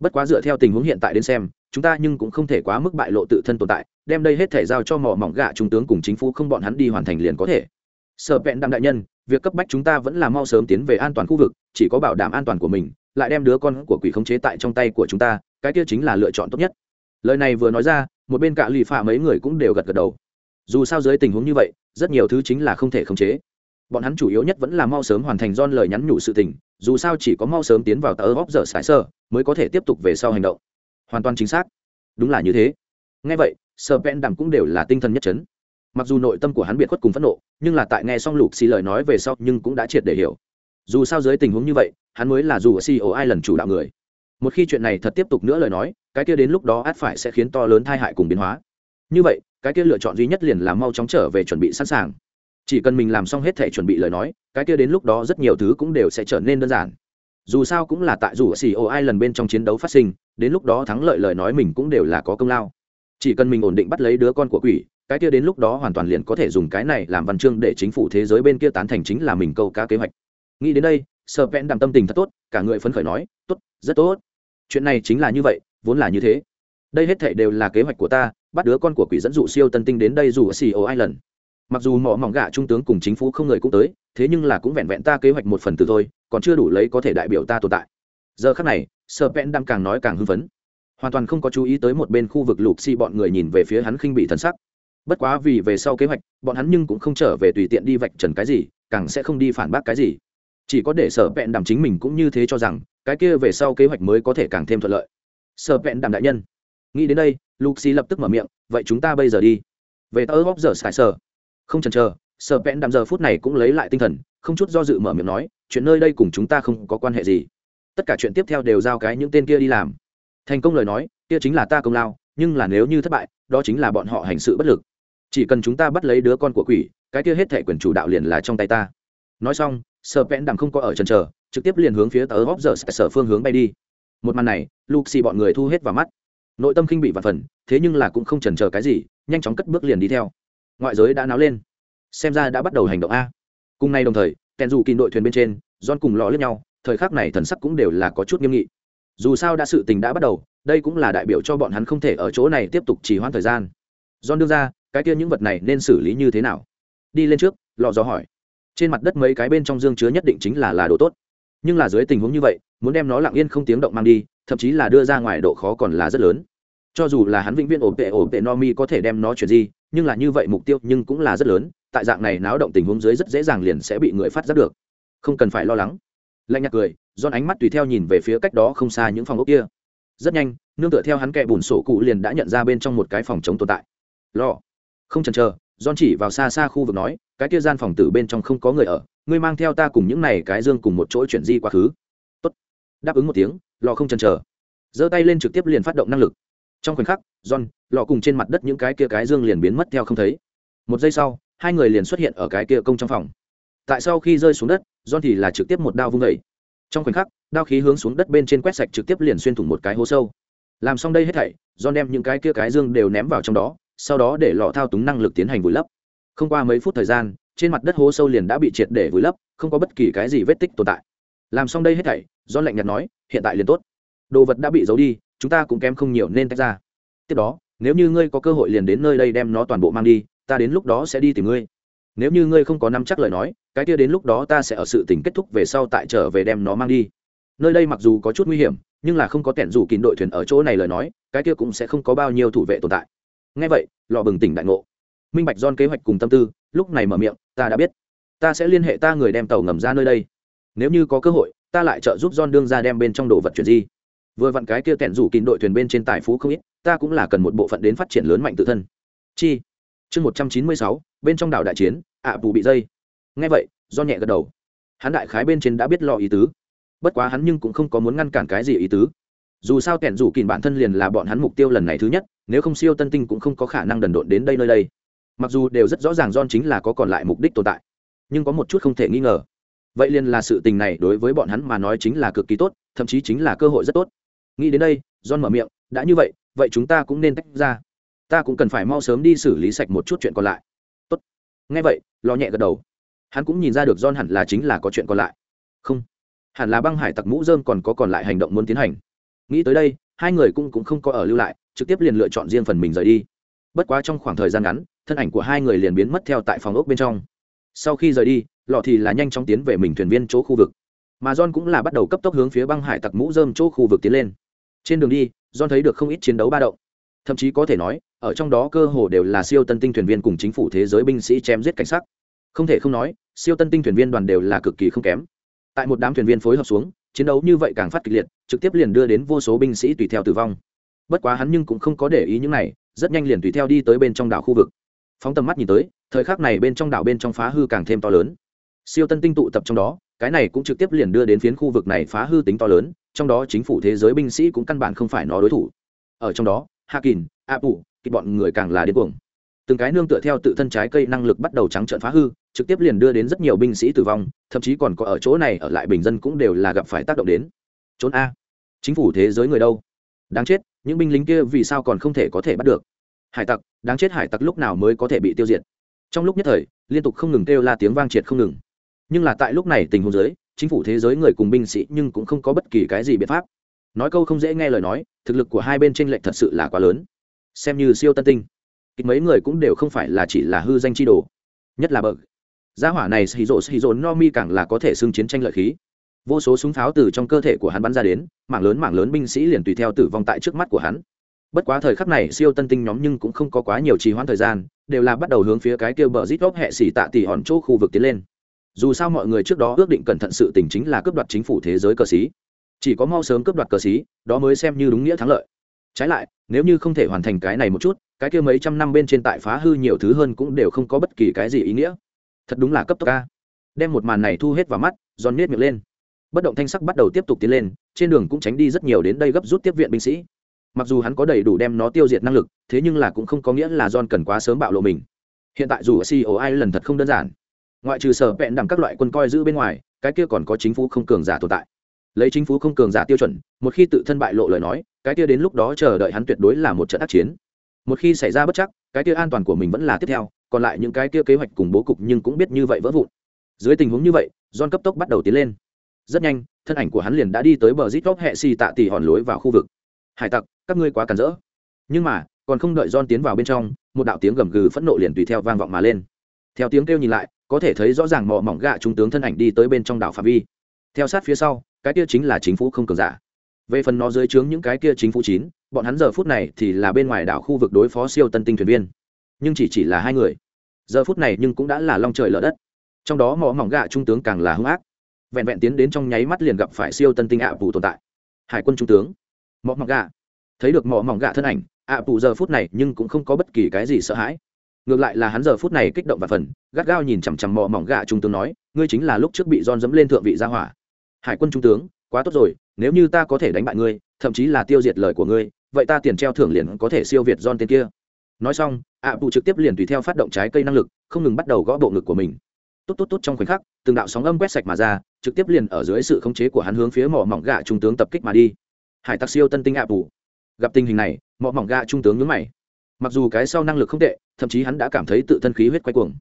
Bất quá dựa theo tình huống hiện tại đến xem, chúng ta nhưng cũng không thể quá mức bại lộ tự thân tồn tại, đem đây hết thể giao cho mỏ mỏng gạ trung tướng cùng chính phủ không bọn hắn đi hoàn thành liền có thể. Sợ vẹn đặng đại nhân, việc cấp bách chúng ta vẫn là mau sớm tiến về an toàn khu vực, chỉ có bảo đảm an toàn của mình lại đem đứa con của quỷ khống chế tại trong tay của chúng ta, cái kia chính là lựa chọn tốt nhất. Lời này vừa nói ra, một bên cạ lì phạ mấy người cũng đều gật gật đầu. Dù sao dưới tình huống như vậy, rất nhiều thứ chính là không thể khống chế. Bọn hắn chủ yếu nhất vẫn là mau sớm hoàn thành don lời nhắn nhủ sự tình, dù sao chỉ có mau sớm tiến vào tờ góp giờ sải sơ, mới có thể tiếp tục về sau hành động. Hoàn toàn chính xác. Đúng là như thế. Ngay vậy sơ pen đằng cũng đều là tinh thần nhất trấn mặc dù nội tâm của hắn biệt khuất cùng phẫn nộ, nhưng là tại nghe xong lục xì lời nói về sau, nhưng cũng đã triệt để hiểu dù sao dưới tình huống như vậy, hắn mới là dù ở ceo ai lần chủ đạo người. Một khi chuyện này thật tiếp tục nữa lời nói, cái kia đến lúc đó át phải sẽ khiến to lớn tai hại cùng biến hóa. Như vậy, cái kia lựa chọn duy nhất liền là mau chóng trở về chuẩn bị sẵn sàng. Chỉ cần mình làm xong hết thể chuẩn bị lời nói, cái kia đến lúc đó rất nhiều thứ cũng đều sẽ trở nên đơn giản. Dù sao cũng là tại dù xì ô ai lần bên trong chiến đấu phát sinh, đến lúc đó thắng lợi lời nói mình cũng đều là có công lao. Chỉ cần mình ổn định bắt lấy đứa con của quỷ, cái kia đến lúc đó hoàn toàn liền có thể dùng cái này làm văn chương để chính phủ thế giới bên kia tán thành chính là mình câu cá kế hoạch nghĩ đến đây sợ vẹn đằng tâm tình thật tốt cả người phấn khởi nói tốt rất tốt chuyện này chính là như vậy vốn là như thế đây hết thảy đều là kế hoạch của ta bắt đứa con của quỷ dẫn dụ siêu tân tinh đến đây dù ở CEO Island. Mặc dù mỏ mỏng gạ trung tướng cùng chính phủ không người cũng tới, thế nhưng là cũng vẹn vẹn ta kế hoạch một phần từ thôi, còn chưa đủ lấy có thể đại biểu ta tồn tại. Giờ khắc này, Serpent đang càng nói càng hưng phấn. Hoàn toàn không có chú ý tới một bên khu vực lục si bọn người nhìn về phía hắn khinh bị thần sắc. Bất quá vì về sau kế hoạch, bọn hắn nhưng cũng không trở về tùy tiện đi vạch trần cái gì, càng sẽ không đi phản bác cái gì. Chỉ có để sở vẹn đảm chính mình cũng như thế cho rằng, cái kia về sau kế hoạch mới có thể càng thêm thuận lợi. Sở vẹn đảm đại nhân, nghĩ đến đây luxi lập tức mở miệng vậy chúng ta bây giờ đi. Về tớ góp giờ sải sở. Không chần chờ sở vẹn đảm giờ phút này cũng lấy lại tinh thần không chút do dự mở miệng nói chuyện nơi đây cùng chúng ta không có quan hệ gì. Tất cả chuyện tiếp theo đều giao cái những tên kia đi làm. Thành công lời nói kia chính là ta công lao nhưng là nếu như thất bại đó chính là bọn họ hành sự bất lực. Chỉ cần chúng ta bắt lấy đứa con của quỷ cái kia hết thể quyền chủ đạo liền là trong tay ta. Nói xong sợ vẽn đằng không có ở trần chờ trực tiếp liền hướng phía tớ góp giờ sở phương hướng bay đi. Một màn này luxi bọn người thu hết vào mắt. Nội tâm khinh bị và phần, thế nhưng là cũng không chần chờ cái gì, nhanh chóng cất bước liền đi theo. Ngoại giới đã náo lên. Xem ra đã bắt đầu hành động a. Cùng nay đồng thời kèn dù kìm đội thuyền bên trên don cùng lò lướt nhau, thời khắc này thần sắc cũng đều là có chút nghiêm nghị. Dù sao đã sự tình đã bắt đầu, đây cũng là đại biểu cho bọn hắn không thể ở chỗ này tiếp tục trì hoãn thời gian. Don đưa ra, cái kia những vật này nên xử lý như thế nào? Đi lên trước, lò gió hỏi trên mặt đất mấy cái bên trong dương chứa nhất định chính là là đồ tốt. Nhưng là dưới tình huống như vậy, muốn đem nó lặng yên không tiếng động mang đi, thậm chí là đưa ra ngoài độ khó còn là rất lớn. Cho dù là hắn vĩnh viễn ổn tệ ổn tệ no mi có thể đem nó chuyển di, nhưng là như vậy mục tiêu nhưng cũng là rất lớn, tại dạng này náo động tình huống dưới rất dễ dàng liền sẽ bị người phát giác được. Không cần phải lo lắng. Lạnh nhạt cười don ánh mắt tùy theo nhìn về phía cách đó không xa những phòng ốc kia. Rất nhanh, nương tựa theo hắn kẹ bùn sổ cụ liền đã nhận ra bên trong một cái phòng chống tồn tại. Lo. Không chần chờ don chỉ vào xa xa khu vực nói cái kia gian phòng tử bên trong không có người ở, ngươi mang theo ta cùng những này cái dương cùng một chỗ chuyển di quá khứ. Tốt. Đáp ứng một tiếng, lò không chần chờ. Giơ tay lên trực tiếp liền phát động năng lực. Trong khoảnh khắc, john, lò cùng trên mặt đất những cái kia cái dương liền biến mất theo không thấy. Một giây sau, hai người liền xuất hiện ở cái kia công trong phòng. Tại sau khi rơi xuống đất, john thì là trực tiếp một đao vung vẩy trong khoảnh khắc, đao khí hướng xuống đất bên trên quét sạch trực tiếp liền xuyên thủng một cái hố sâu. Làm xong đây hết thảy, John đem những cái kia cái dương đều ném vào trong đó, sau đó để lọ thao túng năng lực tiến hành vùi lấp không qua mấy phút thời gian, trên mặt đất hố sâu liền đã bị triệt để vùi lấp, không có bất kỳ cái gì vết tích tồn tại. Làm xong đây hết thảy do lạnh nhạt nói, hiện tại liền tốt. Đồ vật đã bị giấu đi, chúng ta cũng kém không nhiều nên tách ra. Tiếp đó, nếu như ngươi có cơ hội liền đến nơi đây đem nó toàn bộ mang đi, ta đến lúc đó sẽ đi tìm ngươi. Nếu như ngươi không có nắm chắc lời nói, cái kia đến lúc đó ta sẽ ở sự tình kết thúc về sau tại trở về đem nó mang đi. Nơi đây mặc dù có chút nguy hiểm, nhưng là không có tẻn rủ kín đội thuyền ở chỗ này lời nói, cái kia cũng sẽ không có bao nhiêu thủ vệ tồn tại. Ngay vậy lò bừng tỉnh đại ngộ minh bạch don kế hoạch cùng tâm tư lúc này mở miệng ta đã biết. Ta sẽ liên hệ ta người đem tàu ngầm ra nơi đây. Nếu như có cơ hội ta lại trợ giúp don đương ra đem bên trong đồ vật chuyển di. Vừa vặn cái kia kẹn rủ kín đội thuyền bên trên tài phú không ít ta cũng là cần một bộ phận đến phát triển lớn mạnh tự thân. Chi? Chương một trăm chín mươi sáu bên trong đảo đại chiến ạ à, bù bị dây. Ngay vậy do nhẹ gật đầu. Hắn đại khái bên trên đã biết lo ý tứ. Bất quá hắn nhưng cũng không có muốn ngăn cản cái gì ý tứ. Dù sao kẻn rủ kìn bản thân liền là bọn hắn mục tiêu lần này thứ nhất nếu không siêu tân tinh cũng không có khả năng đần độn đến đây nơi đây mặc dù đều rất rõ ràng don chính là có còn lại mục đích tồn tại nhưng có một chút không thể nghi ngờ. Vậy liền là sự tình này đối với bọn hắn mà nói chính là cực kỳ tốt thậm chí chính là cơ hội rất tốt. Nghĩ đến đây don mở miệng đã như vậy vậy chúng ta cũng nên tách ra. Ta cũng cần phải mau sớm đi xử lý sạch một chút chuyện còn lại. Tốt. Nghe vậy lo nhẹ gật đầu. Hắn cũng nhìn ra được don hẳn là chính là có chuyện còn lại. Không hẳn là băng hải tặc mũ dơm còn có còn lại hành động muốn tiến hành. Nghĩ tới đây hai người cũng, cũng không có ở lưu lại trực tiếp liền lựa chọn riêng phần mình rời đi bất quá trong khoảng thời gian ngắn, thân ảnh của hai người liền biến mất theo tại phòng ốc bên trong. Sau khi rời đi, lọ thì là nhanh chóng tiến về mình thuyền viên chỗ khu vực. Mà john cũng là bắt đầu cấp tốc hướng phía băng hải tặc mũ dơm chỗ khu vực tiến lên. Trên đường đi, john thấy được không ít chiến đấu ba động. Thậm chí có thể nói, ở trong đó cơ hồ đều là siêu tân tinh thuyền viên cùng chính phủ thế giới binh sĩ chém giết cảnh sát. không thể không nói, siêu tân tinh thuyền viên đoàn đều là cực kỳ không kém. Tại một đám thuyền viên phối hợp xuống, chiến đấu như vậy càng phát kịch liệt, trực tiếp liền đưa đến vô số binh sĩ tùy theo tử vong. Bất quá hắn nhưng cũng không có để ý những này rất nhanh liền tùy theo đi tới bên trong đảo khu vực. Phóng tầm mắt nhìn tới, thời khắc này bên trong đảo bên trong phá hư càng thêm to lớn. Siêu tân tinh tụ tập trong đó, cái này cũng trực tiếp liền đưa đến phiến khu vực này phá hư tính to lớn, trong đó chính phủ thế giới binh sĩ cũng căn bản không phải nó đối thủ. Ở trong đó, hạ kỳn a phụ kịp bọn người càng là điên cuồng. Từng cái nương tựa theo tự thân trái cây năng lực bắt đầu trắng trợn phá hư, trực tiếp liền đưa đến rất nhiều binh sĩ tử vong, thậm chí còn có ở chỗ này, ở lại bình dân cũng đều là gặp phải tác động đến. Trốn a. Chính phủ thế giới người đâu? Đáng chết những binh lính kia vì sao còn không thể có thể bắt được? Hải tặc, đáng chết hải tặc lúc nào mới có thể bị tiêu diệt? Trong lúc nhất thời, liên tục không ngừng kêu la tiếng vang triệt không ngừng. Nhưng là tại lúc này tình huống giới chính phủ thế giới người cùng binh sĩ nhưng cũng không có bất kỳ cái gì biện pháp. Nói câu không dễ nghe lời nói, thực lực của hai bên tranh lệch thật sự là quá lớn. Xem như siêu tân tinh kịch mấy người cũng đều không phải là chỉ là hư danh chi đồ. Nhất là bậc gia hỏa này xì rộ xì rộ no mi càng là có thể xưng chiến tranh lợi khí vô số súng pháo từ trong cơ thể của hắn bắn ra đến, mảng lớn mảng lớn binh sĩ liền tùy theo tử vong tại trước mắt của hắn. Bất quá thời khắc này, siêu tân tinh nhóm nhưng cũng không có quá nhiều trì hoãn thời gian, đều là bắt đầu hướng phía cái kia bờ rít góc hệ xỉ tạ tỉ hòn chỗ khu vực tiến lên. Dù sao mọi người trước đó ước định cẩn thận sự tình chính là cướp đoạt chính phủ thế giới cờ xí. Chỉ có mau sớm cướp đoạt cờ xí, đó mới xem như đúng nghĩa thắng lợi. Trái lại, nếu như không thể hoàn thành cái này một chút, cái kia mấy trăm năm bên trên tại phá hư nhiều thứ hơn cũng đều không có bất kỳ cái gì ý nghĩa. Thật đúng là cấp tốc ca. Đem một màn này thu hết vào mắt, giòn miết miệng lên bất động thanh sắc bắt đầu tiếp tục tiến lên, trên đường cũng tránh đi rất nhiều đến đây gấp rút tiếp viện binh sĩ. Mặc dù hắn có đầy đủ đem nó tiêu diệt năng lực, thế nhưng là cũng không có nghĩa là john cần quá sớm bạo lộ mình. Hiện tại dù ceo ai lần thật không đơn giản. Ngoại trừ sở vẹn đẳng các loại quân coi giữ bên ngoài, cái kia còn có chính phủ không cường giả tồn tại. Lấy chính phủ không cường giả tiêu chuẩn, một khi tự thân bại lộ lời nói, cái kia đến lúc đó chờ đợi hắn tuyệt đối là một trận ác chiến. Một khi xảy ra bất chắc, cái kia an toàn của mình vẫn là tiếp theo, còn lại những cái kia kế hoạch cùng bố cục nhưng cũng biết như vậy vỡ vụn. Dưới tình huống như vậy, john cấp tốc bắt đầu tiến lên rất nhanh, thân ảnh của hắn liền đã đi tới bờ rít hệ xì tạ tỉ hòn lối vào khu vực. Hải tặc, các ngươi quá cản rỡ. Nhưng mà, còn không đợi john tiến vào bên trong, một đạo tiếng gầm gừ phẫn nộ liền tùy theo vang vọng mà lên. Theo tiếng kêu nhìn lại, có thể thấy rõ ràng mỏ mỏng gạ trung tướng thân ảnh đi tới bên trong đảo phạm vi. Theo sát phía sau, cái kia chính là chính phủ không cường giả. Về phần nó dưới trướng những cái kia chính phủ chín, bọn hắn giờ phút này thì là bên ngoài đảo khu vực đối phó siêu tân tinh thuyền viên. Nhưng chỉ chỉ là hai người. Giờ phút này nhưng cũng đã là long trời lở đất. Trong đó mỏ mỏng gạ trung tướng càng là hung ác vẹn vẹn tiến đến trong nháy mắt liền gặp phải siêu tân tinh ạ à tồn tại. Hải quân trung tướng mọ mỏng gà. Thấy được mọ mỏng gà thân ảnh ạ à giờ phút này nhưng cũng không có bất kỳ cái gì sợ hãi. Ngược lại là hắn giờ phút này kích động và phần gắt gao nhìn chằm chằm mọ mỏng gà trung tướng nói ngươi chính là lúc trước bị don dẫm lên thượng vị gia hỏa. Hải quân trung tướng quá tốt rồi nếu như ta có thể đánh bại ngươi thậm chí là tiêu diệt lời của ngươi vậy ta tiền treo thưởng liền có thể siêu việt don tên kia. Nói xong ạ à, trực tiếp liền tùy theo phát động trái cây năng lực không ngừng bắt đầu gõ bộ ngực của mình tốt tốt tốt trong khoảnh khắc, từng đạo sóng âm quét sạch mà ra, trực tiếp liền ở dưới sự khống chế của hắn hướng phía mỏ mỏng gạ trung tướng tập kích mà đi. Hải tặc siêu tân tinh ạ bù. Gặp tình hình này, mỏ mỏng gạ trung tướng nhướng mày. Mặc dù cái sau năng lực không tệ, thậm chí hắn đã cảm thấy tự thân khí huyết quay cuồng.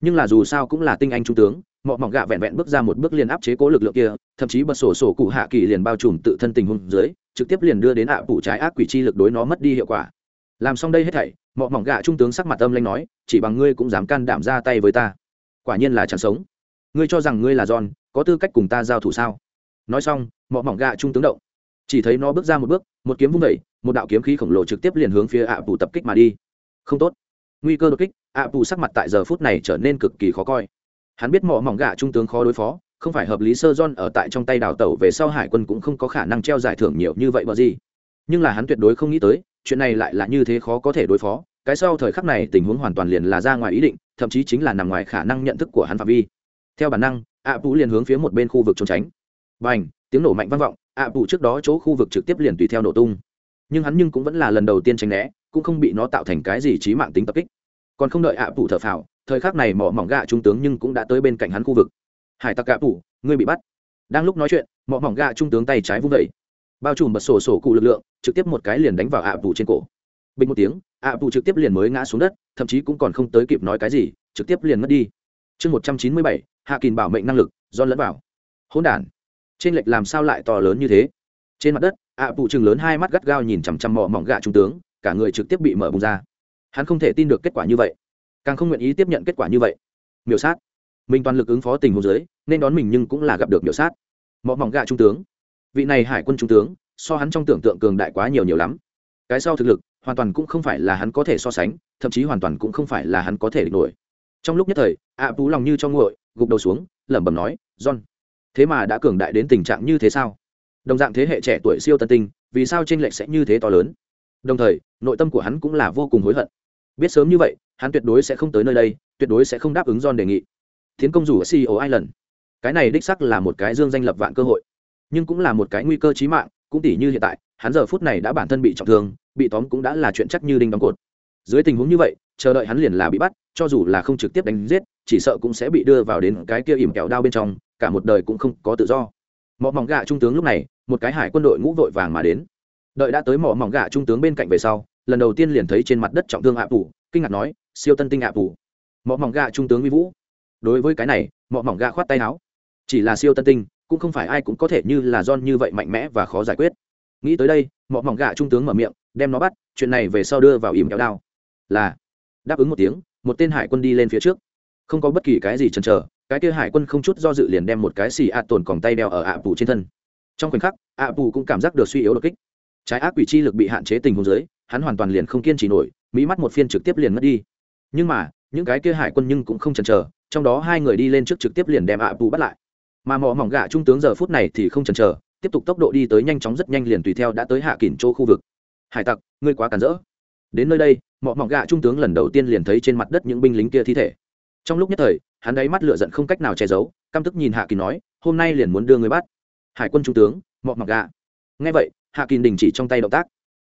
Nhưng là dù sao cũng là tinh anh trung tướng mọ mỏng gạ vẹn vẹn bước ra một bước liền áp chế cố lực lượng kia, thậm chí bật sổ sổ cụ hạ kỳ liền bao trùm tự thân tình huống dưới, trực tiếp liền đưa đến ạ à phủ trái ác quỷ chi lực đối nó mất đi hiệu quả. Làm xong đây hết thảy mọ mỏng gạ trung tướng sắc mặt âm lanh nói, chỉ bằng ngươi cũng dám can đảm ra tay với ta quả nhiên là chẳng sống. Ngươi cho rằng ngươi là giòn có tư cách cùng ta giao thủ sao? Nói xong, mọ mỏng gạ trung tướng động. Chỉ thấy nó bước ra một bước, một kiếm vung vẩy một đạo kiếm khí khổng lồ trực tiếp liền hướng phía ạ à tập kích mà đi. Không tốt. Nguy cơ đột kích, ạ à sắc mặt tại giờ phút này trở nên cực kỳ khó coi. Hắn biết mỏ mỏng gạ trung tướng khó đối phó, không phải hợp lý sơ john ở tại trong tay đào tẩu về sau hải quân cũng không có khả năng treo giải thưởng nhiều như vậy bởi gì. Nhưng là hắn tuyệt đối không nghĩ tới, chuyện này lại là như thế khó có thể đối phó cái sau thời khắc này tình huống hoàn toàn liền là ra ngoài ý định, thậm chí chính là nằm ngoài khả năng nhận thức của hắn phạm vi. Theo bản năng ạ à liền hướng phía một bên khu vực trốn tránh. B à n h tiếng nổ mạnh vang vọng ạ à trước đó chỗ khu vực trực tiếp liền tùy theo nổ tung. Nhưng hắn nhưng cũng vẫn là lần đầu tiên tránh né, cũng không bị nó tạo thành cái gì trí mạng tính tập kích. Còn không đợi ạ à thở phào, thời khắc này mỏ mỏng gạ trung tướng nhưng cũng đã tới bên cạnh hắn khu vực. Hải tặc gạ phủ ngươi bị bắt. Đang lúc nói chuyện, mỏ mỏng gạ trung tướng tay trái vung vẩy bao trùm bật sổ sổ cụ lực lượng, trực tiếp một cái liền đánh vào ạ phủ trên cổ bình một tiếng, ạ bù trực tiếp liền mới ngã xuống đất, thậm chí cũng còn không tới kịp nói cái gì, trực tiếp liền mất đi. Chương một trăm chín mươi bảy, hạ kỳn bảo mệnh năng lực, do lẫn vào. Hỗn đản. Trên lệch làm sao lại to lớn như thế? Trên mặt đất, ạ bù chừng lớn hai mắt gắt gao nhìn chằm chằm mỏ mỏng gạ trung tướng, cả người trực tiếp bị mở bùng ra. Hắn không thể tin được kết quả như vậy. Càng không nguyện ý tiếp nhận kết quả như vậy. Miểu sát. Mình toàn lực ứng phó tình huống dưới, nên đón mình nhưng cũng là gặp được miểu sát. Mỏ mỏng gạ trung tướng. Vị này hải quân trung tướng, so hắn trong tưởng tượng cường đại quá nhiều nhiều lắm. Cái sau thực lực hoàn toàn cũng không phải là hắn có thể so sánh thậm chí hoàn toàn cũng không phải là hắn có thể địch nổi. Trong lúc nhất thời ạ à, tú lòng như cho nguội gục đầu xuống lẩm bẩm nói john thế mà đã cường đại đến tình trạng như thế sao? Đồng dạng thế hệ trẻ tuổi siêu tân tinh vì sao tranh lệch sẽ như thế to lớn? Đồng thời nội tâm của hắn cũng là vô cùng hối hận. Biết sớm như vậy hắn tuyệt đối sẽ không tới nơi đây tuyệt đối sẽ không đáp ứng John đề nghị. Tiến công rủ ở ceo island. Cái này đích sắc là một cái dương danh lập vạn cơ hội nhưng cũng là một cái nguy cơ chí mạng cũng tỷ như hiện tại hắn giờ phút này đã bản thân bị trọng thương, bị tóm cũng đã là chuyện chắc như đinh đóng cột. Dưới tình huống như vậy, chờ đợi hắn liền là bị bắt, cho dù là không trực tiếp đánh giết, chỉ sợ cũng sẽ bị đưa vào đến cái kia ỉm kẹo đao bên trong, cả một đời cũng không có tự do. Mọ mỏng gạ trung tướng lúc này, một cái hải quân đội ngũ vội vàng mà đến. Đợi đã tới mỏ mỏng gạ trung tướng bên cạnh về sau, lần đầu tiên liền thấy trên mặt đất trọng thương ạ phủ, kinh ngạc nói, siêu tân tinh ạ phủ. Mỏ mỏng gạ trung tướng uy vũ. Đối với cái này mỏ mỏng gạ khoát tay áo. Chỉ là siêu tân tinh, cũng không phải ai cũng có thể như là don như vậy mạnh mẽ và khó giải quyết nghĩ tới đây mọi mỏng gạ trung tướng mở miệng, đem nó bắt, chuyện này về sau đưa vào ìm kéo đao. Là, đáp ứng một tiếng, một tên hải quân đi lên phía trước. Không có bất kỳ cái gì chần chờ, cái kia hải quân không chút do dự liền đem một cái xì ạ tồn còn tay đeo ở ạ phủ trên thân. Trong khoảnh khắc, ạ phủ cũng cảm giác được suy yếu đột kích. Trái ác quỷ chi lực bị hạn chế tình huống dưới, hắn hoàn toàn liền không kiên trì nổi, mỹ mắt một phiên trực tiếp liền mất đi. Nhưng mà, những cái kia hải quân nhưng cũng không chần chờ, trong đó hai người đi lên trước trực tiếp liền đem ạ bù bắt lại. Mà mỏ mỏng gạ trung tướng giờ phút này thì không chần chờ tiếp tục tốc độ đi tới nhanh chóng rất nhanh liền tùy theo đã tới hạ kỳn chỗ khu vực. Hải tặc, ngươi quá cản rỡ. Đến nơi đây mọi mỏng gạ trung tướng lần đầu tiên liền thấy trên mặt đất những binh lính kia thi thể. Trong lúc nhất thời, hắn đáy mắt lửa giận không cách nào che giấu, căm tức nhìn hạ kỳ nói, hôm nay liền muốn đưa người bắt. Hải quân trung tướng, mọ mỏng gạ. Nghe vậy, hạ kỳ đình chỉ trong tay động tác.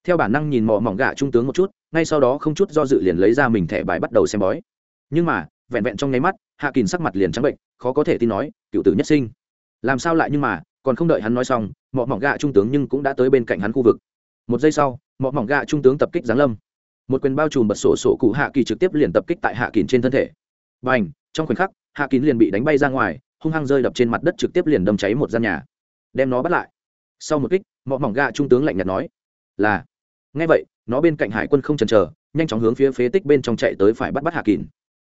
Theo bản năng nhìn mỏ mỏng gạ trung tướng một chút, ngay sau đó không chút do dự liền lấy ra mình thẻ bài bắt đầu xem bói. Nhưng mà, vẹn vẹn trong nháy mắt, hạ kỳn sắc mặt liền trắng bệnh, khó có thể tin nói, cựu tử nhất sinh. Làm sao lại nhưng mà còn không đợi hắn nói xong mỏ mỏng gạ trung tướng nhưng cũng đã tới bên cạnh hắn khu vực. Một giây sau mỏ mỏng gạ trung tướng tập kích giáng lâm. Một quyền bao trùm bật sổ sổ cụ hạ kỳ trực tiếp liền tập kích tại hạ kín trên thân thể. Và ảnh trong khoảnh khắc, hạ kín liền bị đánh bay ra ngoài, hung hăng rơi đập trên mặt đất trực tiếp liền đâm cháy một gian nhà. Đem nó bắt lại. Sau một kích, mọ mỏng gạ trung tướng lạnh nhạt nói, là. Ngay vậy, nó bên cạnh hải quân không chần chờ, nhanh chóng hướng phía phế tích bên trong chạy tới phải bắt bắt hạ kín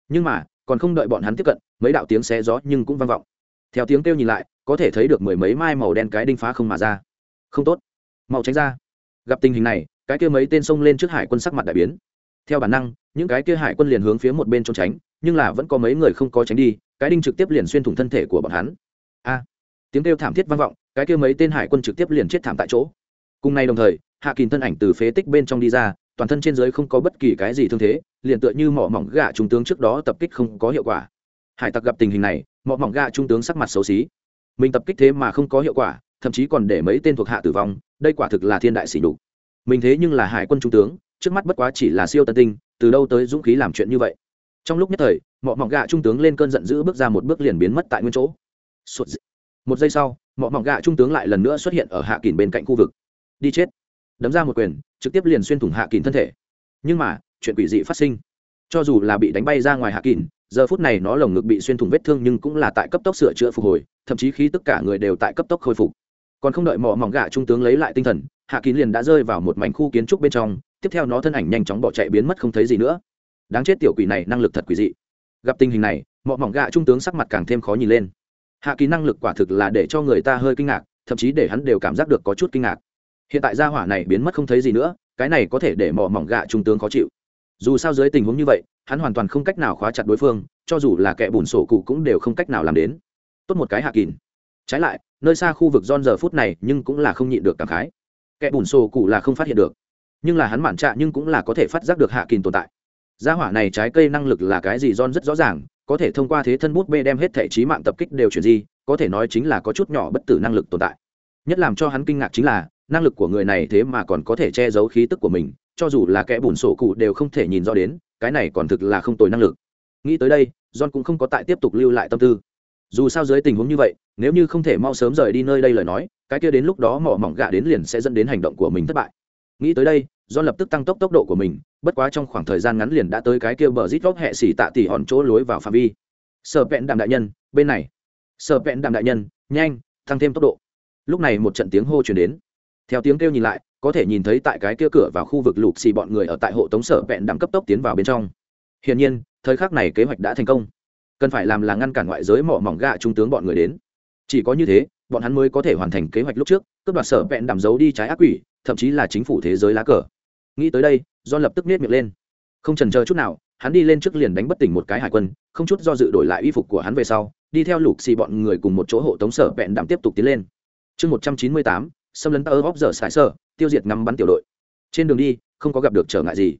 nhưng mà, còn không đợi bọn hắn tiếp cận, mấy đạo tiếng xé gió nhưng cũng vang vọng theo tiếng kêu nhìn lại, có thể thấy được mười mấy mai màu đen cái đinh phá không mà ra. Không tốt. Mau tránh ra. Gặp tình hình này, cái kia mấy tên xông lên trước hải quân sắc mặt đại biến. Theo bản năng, những cái kia hải quân liền hướng phía một bên trốn tránh, nhưng là vẫn có mấy người không có tránh đi, cái đinh trực tiếp liền xuyên thủng thân thể của bọn hắn. A. Tiếng kêu thảm thiết vang vọng, cái kia mấy tên hải quân trực tiếp liền chết thảm tại chỗ. Cùng ngày đồng thời, hạ kìn thân ảnh từ phế tích bên trong đi ra, toàn thân trên dưới không có bất kỳ cái gì thương thế, liền tựa như mỏ mỏng gạ trung tướng trước đó tập kích không có hiệu quả hải tặc gặp tình hình này mọi mỏng gạ trung tướng sắc mặt xấu xí. Mình tập kích thế mà không có hiệu quả, thậm chí còn để mấy tên thuộc hạ tử vong, đây quả thực là thiên đại sỉ nhục. Mình thế nhưng là hải quân trung tướng, trước mắt bất quá chỉ là siêu tân tinh, từ đâu tới dũng khí làm chuyện như vậy? Trong lúc nhất thời, mọ mỏng gạ trung tướng lên cơn giận dữ bước ra một bước liền biến mất tại nguyên chỗ. Một giây sau, mọ mỏng gạ trung tướng lại lần nữa xuất hiện ở hạ kỳn bên cạnh khu vực. Đi chết. Đấm ra một quyền, trực tiếp liền xuyên thủng hạ kỳn thân thể. Nhưng mà, chuyện quỷ dị phát sinh. Cho dù là bị đánh bay ra ngoài hạ kỳn giờ phút này nó lồng ngực bị xuyên thủng vết thương nhưng cũng là tại cấp tốc sửa chữa phục hồi, thậm chí khi tất cả người đều tại cấp tốc khôi phục. Còn không đợi mỏ mỏng gà trung tướng lấy lại tinh thần, hạ kín liền đã rơi vào một mảnh khu kiến trúc bên trong, tiếp theo nó thân ảnh nhanh chóng bỏ chạy biến mất không thấy gì nữa. Đáng chết tiểu quỷ này, năng lực thật quỷ dị. Gặp tình hình này mỏ mỏng gà trung tướng sắc mặt càng thêm khó nhìn lên. Hạ kín năng lực quả thực là để cho người ta hơi kinh ngạc, thậm chí để hắn đều cảm giác được có chút kinh ngạc. Hiện tại gia hỏa này biến mất không thấy gì nữa, cái này có thể để mỏ mỏng gà trung tướng khó chịu. Dù sao dưới tình huống như vậy hắn hoàn toàn không cách nào khóa chặt đối phương, cho dù là kẻ bùn sổ cụ cũng đều không cách nào làm đến. Tốt một cái hạ kín trái lại, nơi xa khu vực don giờ phút này nhưng cũng là không nhịn được cảm khái. Kẻ bùn sổ cụ là không phát hiện được. Nhưng là hắn mạn trạ nhưng cũng là có thể phát giác được hạ kín tồn tại. Gia hỏa này trái cây năng lực là cái gì don rất rõ ràng, có thể thông qua thế thân bút bê đem hết thể trí mạng tập kích đều chuyển di, có thể nói chính là có chút nhỏ bất tử năng lực tồn tại. Nhất làm cho hắn kinh ngạc chính là, năng lực của người này thế mà còn có thể che giấu khí tức của mình, cho dù là kẻ bùn sổ cụ đều không thể nhìn rõ đến cái này còn thực là không tồi năng lực. Nghĩ tới đây, john cũng không có tại tiếp tục lưu lại tâm tư. Dù sao dưới tình huống như vậy, nếu như không thể mau sớm rời đi nơi đây lời nói, cái kia đến lúc đó mỏ mỏng gạ đến liền sẽ dẫn đến hành động của mình thất bại. Nghĩ tới đây, john lập tức tăng tốc tốc độ của mình, bất quá trong khoảng thời gian ngắn liền đã tới cái kia bờ rít góc hẹ xỉ tạ tỉ hòn chỗ lối vào phạm vi. Sợ vẹn đàm đại nhân, bên này. Sợ vẹn đàm đại nhân, nhanh, tăng thêm tốc độ. Lúc này một trận tiếng hô chuyển đến. Theo tiếng kêu nhìn lại có thể nhìn thấy tại cái kia cửa vào khu vực lục xì bọn người ở tại hộ tống sở vẹn đàm cấp tốc tiến vào bên trong. Hiển nhiên, thời khắc này kế hoạch đã thành công. Cần phải làm là ngăn cản ngoại giới mỏ mỏng gạ trung tướng bọn người đến. Chỉ có như thế, bọn hắn mới có thể hoàn thành kế hoạch lúc trước, cướp đoạt sở vẹn đảm giấu đi trái ác quỷ, thậm chí là chính phủ thế giới lá cờ. Nghĩ tới đây do lập tức nết miệng lên. Không trần chờ chút nào, hắn đi lên trước liền đánh bất tỉnh một cái hải quân, không chút do dự đổi lại y phục của hắn về sau, đi theo lục xì bọn người cùng một chỗ hộ tống sở vẹn đảm tiếp tục tiến lên. Chương một trăm chín mươi tám xâm lấn tơ góp giờ sải sơ tiêu diệt ngắm bắn tiểu đội. Trên đường đi, không có gặp được trở ngại gì.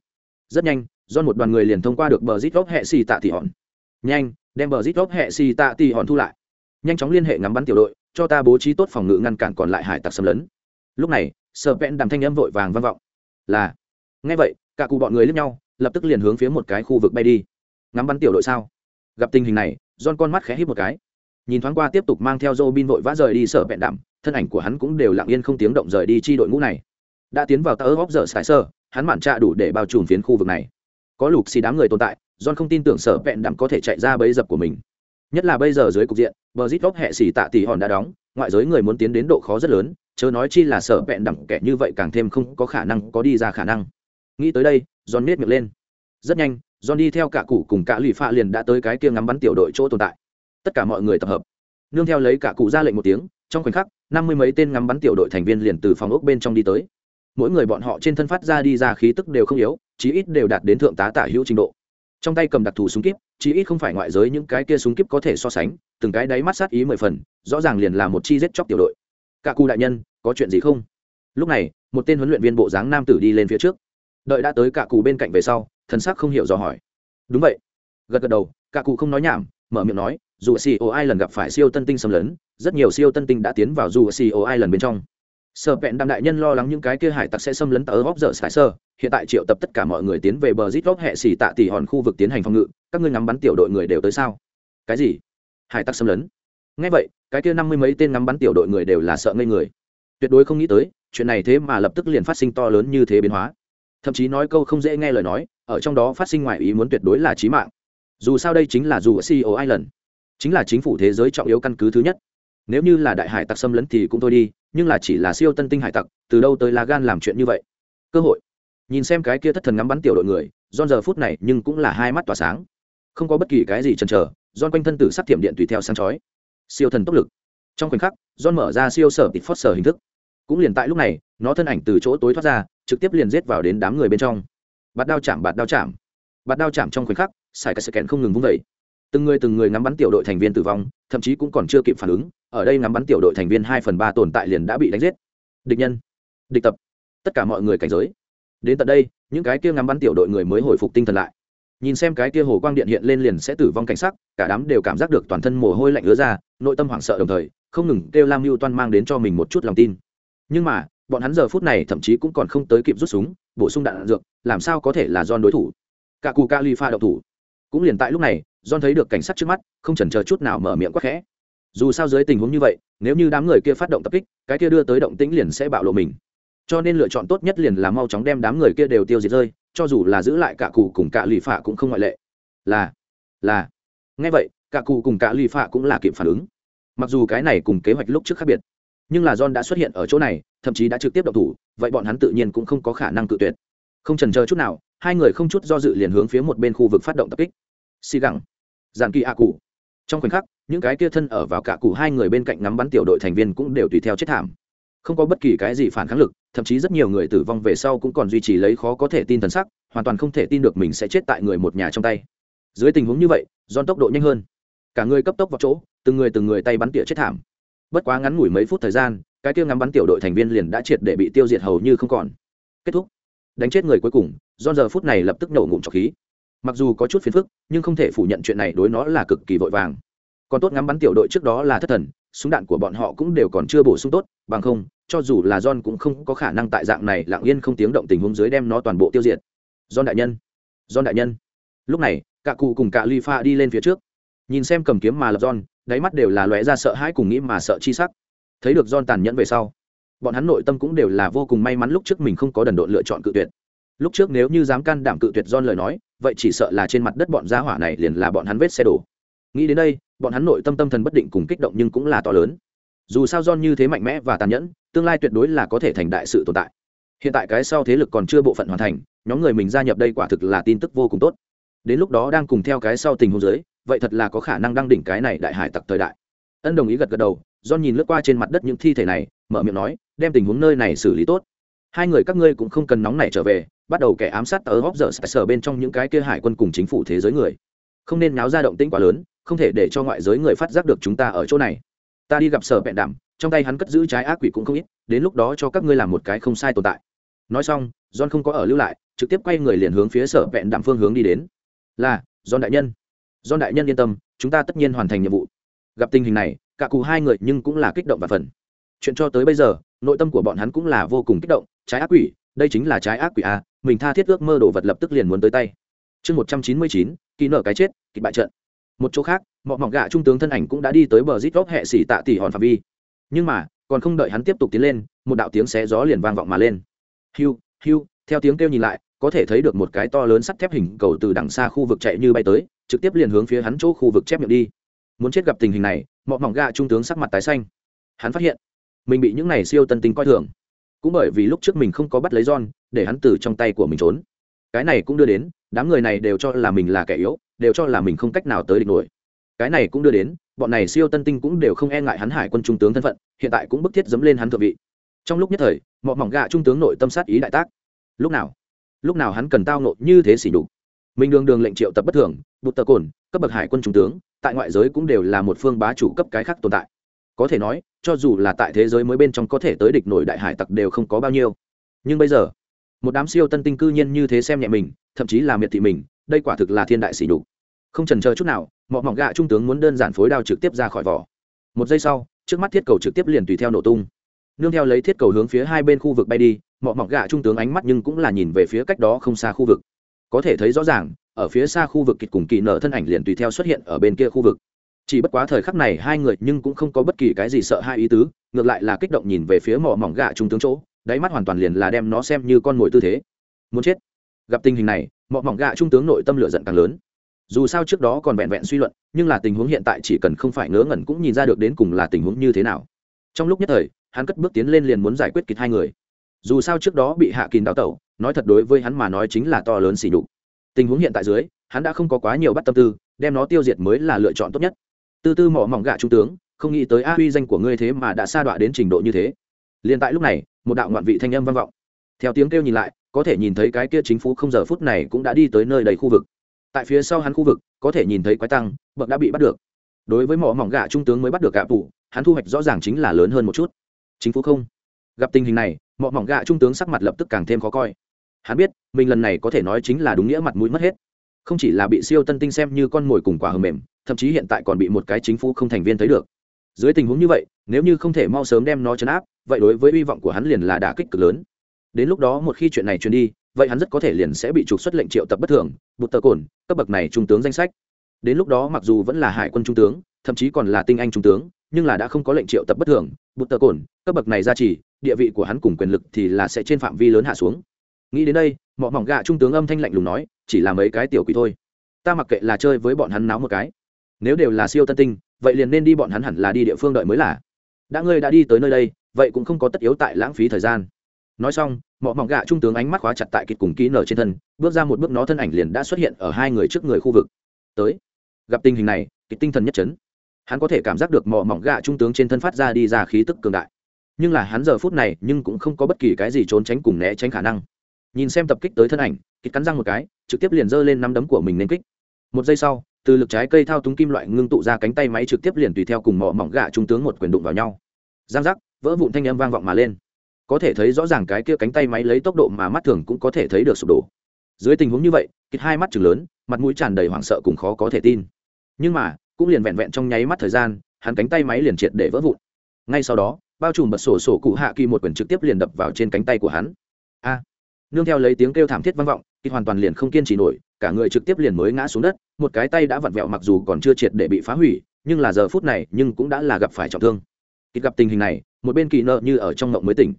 Rất nhanh do một đoàn người liền thông qua được bờ rít góp hệ xì tạ thị hòn. Nhanh, đem bờ rít góp hệ xì tạ thị hòn thu lại. Nhanh chóng liên hệ ngắm bắn tiểu đội, cho ta bố trí tốt phòng ngự ngăn cản còn lại hải tặc xâm lấn. Lúc này sợ vẹn đàm thanh âm vội vàng vang vọng. Là ngay vậy, cả cụ bọn người lướt nhau, lập tức liền hướng phía một cái khu vực bay đi. Ngắm bắn tiểu đội sao? Gặp tình hình này don con mắt khẽ hít một cái. Nhìn thoáng qua tiếp tục mang theo dô bin vội vã rời đi sở vẹn đạm thân ảnh của hắn cũng đều lặng yên không tiếng động rời đi chi đội ngũ này. Đã tiến vào tàu góp giờ sải sơ hắn mản trạ đủ để bao trùm phiến khu vực này. Có lục xì đám người tồn tại, john không tin tưởng sở vẹn đạm có thể chạy ra bẫy dập của mình. Nhất là bây giờ dưới cục diện bờ rít góc hệ xì tạ tỷ hòn đã đóng, ngoại giới người muốn tiến đến độ khó rất lớn, chớ nói chi là sở vẹn đẳng kẻ như vậy càng thêm không có khả năng, có đi ra khả năng. Nghĩ tới đây, john miết miệng lên. Rất nhanh, john đi theo cả cụ cùng cả lụy pha liền đã tới cái kia ngắm bắn tiểu đội chỗ tồn tại. Tất cả mọi người tập hợp. Nương theo lấy cả cụ ra lệnh một tiếng, trong khoảnh khắc năm mươi mấy tên ngắm bắn tiểu đội thành viên liền từ phòng ốc bên trong đi tới. Mỗi người bọn họ trên thân phát ra đi ra khí tức đều không yếu, chí ít đều đạt đến thượng tá tả hữu trình độ. Trong tay cầm đặc thù súng kíp, chí ít không phải ngoại giới những cái kia súng kíp có thể so sánh, từng cái đáy mắt sát ý mười phần, rõ ràng liền là một chi giết chóc tiểu đội. Cả cụ đại nhân, có chuyện gì không? Lúc này, một tên huấn luyện viên bộ dáng nam tử đi lên phía trước. Đợi đã tới cả cụ bên cạnh về sau, thần sắc không hiểu dò hỏi. Đúng vậy. Gật gật đầu, cả cụ không nói nhảm, mở miệng nói dù ceo ai lần gặp phải siêu tân tinh xâm lấn, rất nhiều siêu tân tinh đã tiến vào dù ceo ai lần bên trong. Sở vẹn đam đại nhân lo lắng những cái kia hải tặc sẽ xâm lấn tờ góc giờ sải sơ, hiện tại triệu tập tất cả mọi người tiến về bờ rít góp hệ xỉ tạ tỷ hòn khu vực tiến hành phòng ngự, các ngươi ngắm bắn tiểu đội người đều tới sao? Cái gì? Hải tặc xâm lấn? Nghe vậy, cái kia năm mươi mấy tên ngắm bắn tiểu đội người đều là sợ ngây người. Tuyệt đối không nghĩ tới, chuyện này thế mà lập tức liền phát sinh to lớn như thế biến hóa. Thậm chí nói câu không dễ nghe lời nói, ở trong đó phát sinh ngoài ý muốn tuyệt đối là chí mạng. Dù sao đây chính là dù ceo island chính là chính phủ thế giới trọng yếu căn cứ thứ nhất. Nếu như là đại hải tặc xâm lấn thì cũng thôi đi, nhưng là chỉ là siêu tân tinh hải tặc, từ đâu tới là gan làm chuyện như vậy? Cơ hội. Nhìn xem cái kia thất thần ngắm bắn tiểu đội người don giờ phút này nhưng cũng là hai mắt tỏa sáng. Không có bất kỳ cái gì chần chờ don quanh thân tử sắc thiểm điện tùy theo sáng chói. Siêu thần tốc lực. Trong khoảnh khắc don mở ra siêu sở tịt phót sở hình thức. Cũng liền tại lúc này, nó thân ảnh từ chỗ tối thoát ra, trực tiếp liền rết vào đến đám người bên trong. Bạt đao chạm, bạt đao chạm. Bạt đao chạm trong khoảnh khắc xài cái sự kẹn không ngừng vung vẩy từng người từng người ngắm bắn tiểu đội thành viên tử vong thậm chí cũng còn chưa kịp phản ứng ở đây ngắm bắn tiểu đội thành viên hai phần ba tồn tại liền đã bị đánh giết. Địch nhân địch tập tất cả mọi người cảnh giới. Đến tận đây những cái kia ngắm bắn tiểu đội người mới hồi phục tinh thần lại. Nhìn xem cái kia hồ quang điện hiện lên liền sẽ tử vong cảnh sắc cả đám đều cảm giác được toàn thân mồ hôi lạnh ứa ra nội tâm hoảng sợ đồng thời không ngừng kêu lam mưu toan mang đến cho mình một chút lòng tin. Nhưng mà bọn hắn giờ phút này thậm chí cũng còn không tới kịp rút súng bổ sung đạn, đạn dược làm sao có thể là don đối thủ? Cả cù ca ly pha đậu thủ. Cũng liền tại lúc này don thấy được cảnh sát trước mắt, không chần chờ chút nào mở miệng quắc khẽ. Dù sao dưới tình huống như vậy, nếu như đám người kia phát động tập kích, cái kia đưa tới động tĩnh liền sẽ bạo lộ mình. Cho nên lựa chọn tốt nhất liền là mau chóng đem đám người kia đều tiêu diệt rơi, cho dù là giữ lại cả cụ cùng cả lì phạ cũng không ngoại lệ. Là là. Ngay vậy, cả cụ cùng cả lì phạ cũng là kịp phản ứng. Mặc dù cái này cùng kế hoạch lúc trước khác biệt, nhưng là john đã xuất hiện ở chỗ này, thậm chí đã trực tiếp động thủ, vậy bọn hắn tự nhiên cũng không có khả năng cự tuyệt. Không trần chờ chút nào, hai người không chút do dự liền hướng phía một bên khu vực phát động tập kích. Xì gẳng giàn kỳ a cụ. Trong khoảnh khắc, những cái kia thân ở vào cả cụ hai người bên cạnh ngắm bắn tiểu đội thành viên cũng đều tùy theo chết thảm. Không có bất kỳ cái gì phản kháng lực, thậm chí rất nhiều người tử vong về sau cũng còn duy trì lấy khó có thể tin thần sắc, hoàn toàn không thể tin được mình sẽ chết tại người một nhà trong tay. Dưới tình huống như vậy don tốc độ nhanh hơn. Cả người cấp tốc vào chỗ, từng người từng người tay bắn tỉa chết thảm. Bất quá ngắn ngủi mấy phút thời gian, cái kia ngắm bắn tiểu đội thành viên liền đã triệt để bị tiêu diệt hầu như không còn. Kết thúc. Đánh chết người cuối cùng do giờ phút này lập tức nổ ngụm trọc khí mặc dù có chút phiền phức, nhưng không thể phủ nhận chuyện này đối nó là cực kỳ vội vàng. Còn tốt ngắm bắn tiểu đội trước đó là thất thần, súng đạn của bọn họ cũng đều còn chưa bổ sung tốt, bằng không, cho dù là john cũng không có khả năng tại dạng này lặng yên không tiếng động tình huống dưới đem nó toàn bộ tiêu diệt. John đại nhân, john đại nhân. Lúc này, cả cụ cùng cả ly pha đi lên phía trước. Nhìn xem cầm kiếm mà lập john, đáy mắt đều là lóe ra sợ hãi cùng nghĩ mà sợ chi sắc. Thấy được john tàn nhẫn về sau, bọn hắn nội tâm cũng đều là vô cùng may mắn lúc trước mình không có đần độn lựa chọn cự tuyệt. Lúc trước nếu như dám can đảm cự tuyệt John lời nói vậy chỉ sợ là trên mặt đất bọn gia hỏa này liền là bọn hắn vết xe đổ. Nghĩ đến đây, bọn hắn nội tâm tâm thần bất định cùng kích động nhưng cũng là to lớn. Dù sao John như thế mạnh mẽ và tàn nhẫn, tương lai tuyệt đối là có thể thành đại sự tồn tại. Hiện tại cái sau thế lực còn chưa bộ phận hoàn thành, nhóm người mình gia nhập đây quả thực là tin tức vô cùng tốt. Đến lúc đó đang cùng theo cái sau tình huống dưới, vậy thật là có khả năng đăng đỉnh cái này đại hải tặc thời đại. Ân đồng ý gật gật đầu, John nhìn lướt qua trên mặt đất những thi thể này, mở miệng nói, đem tình huống nơi này xử lý tốt. Hai người các ngươi cũng không cần nóng nảy trở về bắt đầu kẻ ám sát ở góc giờ sở bên trong những cái kia hải quân cùng chính phủ thế giới người. Không nên náo ra động tĩnh quá lớn, không thể để cho ngoại giới người phát giác được chúng ta ở chỗ này. Ta đi gặp sở vẹn đảm trong tay hắn cất giữ trái ác quỷ cũng không ít, đến lúc đó cho các ngươi làm một cái không sai tồn tại. Nói xong, john không có ở lưu lại, trực tiếp quay người liền hướng phía sở vẹn đảm phương hướng đi đến. Là, john đại nhân. John đại nhân yên tâm, chúng ta tất nhiên hoàn thành nhiệm vụ. Gặp tình hình này, cả cụ hai người nhưng cũng là kích động và phần chuyện cho tới bây giờ, nội tâm của bọn hắn cũng là vô cùng kích động, trái ác quỷ, đây chính là trái ác quỷ a mình tha thiết ước mơ đồ vật lập tức liền muốn tới tay. Chương một trăm chín mươi chín kỳ nở cái chết kịch bại trận. Một chỗ khác mọt mỏng gạ trung tướng thân ảnh cũng đã đi tới bờ rít góc hệ xỉ tạ tỷ hòn phạm vi. Nhưng mà còn không đợi hắn tiếp tục tiến lên một đạo tiếng xé gió liền vang vọng mà lên. Hiu hiu theo tiếng kêu nhìn lại có thể thấy được một cái to lớn sắt thép hình cầu từ đằng xa khu vực chạy như bay tới trực tiếp liền hướng phía hắn chỗ khu vực chép miệng đi. Muốn chết gặp tình hình này mọt mỏng gạ trung tướng sắc mặt tái xanh. Hắn phát hiện mình bị những này siêu tân tinh coi thường. Cũng bởi vì lúc trước mình không có bắt lấy John, để hắn từ trong tay của mình trốn. Cái này cũng đưa đến, đám người này đều cho là mình là kẻ yếu, đều cho là mình không cách nào tới địch nổi. Cái này cũng đưa đến, bọn này siêu tân tinh cũng đều không e ngại hắn hải quân trung tướng thân phận, hiện tại cũng bức thiết dẫm lên hắn thượng vị. Trong lúc nhất thời, mọ mỏng gạ trung tướng nội tâm sát ý đại tác. Lúc nào? Lúc nào hắn cần tao nộ như thế xỉ nhục. Mình đường đường lệnh triệu tập bất thường, bụt tờ cồn, cấp bậc hải quân trung tướng, tại ngoại giới cũng đều là một phương bá chủ cấp cái khác tồn tại. Có thể nói, cho dù là tại thế giới mới bên trong có thể tới địch nổi đại hải tặc đều không có bao nhiêu nhưng bây giờ một đám siêu tân tinh cư nhiên như thế xem nhẹ mình, thậm chí là miệt thị mình, đây quả thực là thiên đại sỉ nhục. Không trần chờ chút nào mọi mỏng gạ trung tướng muốn đơn giản phối đao trực tiếp ra khỏi vỏ. Một giây sau, trước mắt thiết cầu trực tiếp liền tùy theo nổ tung. Nương theo lấy thiết cầu hướng phía hai bên khu vực bay đi mọi mỏng gạ trung tướng ánh mắt nhưng cũng là nhìn về phía cách đó không xa khu vực. Có thể thấy rõ ràng, ở phía xa khu vực kịch cùng kỳ nở thân ảnh liền tùy theo xuất hiện ở bên kia khu vực. Chỉ bất quá thời khắc này hai người nhưng cũng không có bất kỳ cái gì sợ hai ý tứ, ngược lại là kích động nhìn về phía mỏ mỏng gạ trung tướng chỗ đáy mắt hoàn toàn liền là đem nó xem như con mồi tư thế. Muốn chết. Gặp tình hình này mọi mỏng gạ trung tướng nội tâm lửa giận càng lớn. Dù sao trước đó còn vẹn vẹn suy luận, nhưng là tình huống hiện tại chỉ cần không phải ngớ ngẩn cũng nhìn ra được đến cùng là tình huống như thế nào. Trong lúc nhất thời, hắn cất bước tiến lên liền muốn giải quyết kịch hai người. Dù sao trước đó bị hạ kín đào tẩu, nói thật đối với hắn mà nói chính là to lớn xỉ đục tình huống hiện tại dưới, hắn đã không có quá nhiều bắt tâm tư, đem nó tiêu diệt mới là lựa chọn tốt nhất. Tư tư mỏ mỏng gạ trung tướng, không nghĩ tới a huy danh của ngươi thế mà đã sa đọa đến trình độ như thế liền tại lúc này, một đạo ngoạn vị thanh âm vang vọng. Theo tiếng kêu nhìn lại, có thể nhìn thấy cái kia chính phủ không giờ phút này cũng đã đi tới nơi đầy khu vực. Tại phía sau hắn khu vực, có thể nhìn thấy quái tăng, bậc đã bị bắt được. Đối với mỏ mỏng gạ trung tướng mới bắt được gạ phủ hắn thu hoạch rõ ràng chính là lớn hơn một chút. Chính phủ không? Gặp tình hình này, mỏ mỏng gạ trung tướng sắc mặt lập tức càng thêm khó coi. Hắn biết, mình lần này có thể nói chính là đúng nghĩa mặt mũi mất hết. Không chỉ là bị siêu tân tinh xem như con mồi cùng quả hầm mềm, thậm chí hiện tại còn bị một cái chính phủ không thành viên thấy được. Dưới tình huống như vậy, nếu như không thể mau sớm đem nó chấn áp vậy đối với hy vọng của hắn liền là đả kích cực lớn. Đến lúc đó một khi chuyện này truyền đi, vậy hắn rất có thể liền sẽ bị trục xuất lệnh triệu tập bất thường, bụt tờ cồn, cấp bậc này trung tướng danh sách. Đến lúc đó mặc dù vẫn là hải quân trung tướng, thậm chí còn là tinh anh trung tướng, nhưng là đã không có lệnh triệu tập bất thường bút tờ cồn, cấp bậc này ra chỉ địa vị của hắn cùng quyền lực thì là sẽ trên phạm vi lớn hạ xuống. Nghĩ đến đây mọi mỏng gạ trung tướng âm thanh lạnh lùng nói, chỉ là mấy cái tiểu quỷ thôi. Ta mặc kệ là chơi với bọn hắn náo một cái. Nếu đều là siêu tân tinh, vậy liền nên đi bọn hắn hẳn là đi địa phương đợi mới là. Đã ngươi đã đi tới nơi đây vậy cũng không có tất yếu tại lãng phí thời gian. Nói xong, mọ mỏng gạ trung tướng ánh mắt khóa chặt tại kịch cùng kỹ nở trên thân, bước ra một bước nó thân ảnh liền đã xuất hiện ở hai người trước người khu vực. Tới, gặp tình hình này kịch tinh thần nhất chấn. Hắn có thể cảm giác được mọ mỏng gạ trung tướng trên thân phát ra đi ra khí tức cường đại. Nhưng là hắn giờ phút này nhưng cũng không có bất kỳ cái gì trốn tránh cùng né tránh khả năng. Nhìn xem tập kích tới thân ảnh kịch cắn răng một cái, trực tiếp liền giơ lên nắm đấm của mình nên kích. Một giây sau, từ lực trái cây thao túng kim loại ngưng tụ ra cánh tay máy trực tiếp liền tùy theo cùng mỏ mỏng gạ trung tướng một quyền đụng vào nhau. Giang giác vỡ vụn thanh âm vang vọng mà lên. Có thể thấy rõ ràng cái kia cánh tay máy lấy tốc độ mà mắt thường cũng có thể thấy được sụp đổ. Dưới tình huống như vậy kịch hai mắt chừng lớn, mặt mũi tràn đầy hoảng sợ cùng khó có thể tin. Nhưng mà, cũng liền vẹn vẹn trong nháy mắt thời gian, hắn cánh tay máy liền triệt để vỡ vụn. Ngay sau đó, bao trùm bật sổ sổ cụ hạ kỳ một quyền trực tiếp liền đập vào trên cánh tay của hắn. A! Nương theo lấy tiếng kêu thảm thiết vang vọng kịch hoàn toàn liền không kiên trì nổi, cả người trực tiếp liền mới ngã xuống đất, một cái tay đã vặn vẹo mặc dù còn chưa triệt để bị phá hủy, nhưng là giờ phút này, nhưng cũng đã là gặp phải trọng thương kịch gặp tình hình này, một bên kỳ nợ như ở trong mộng mới tỉnh.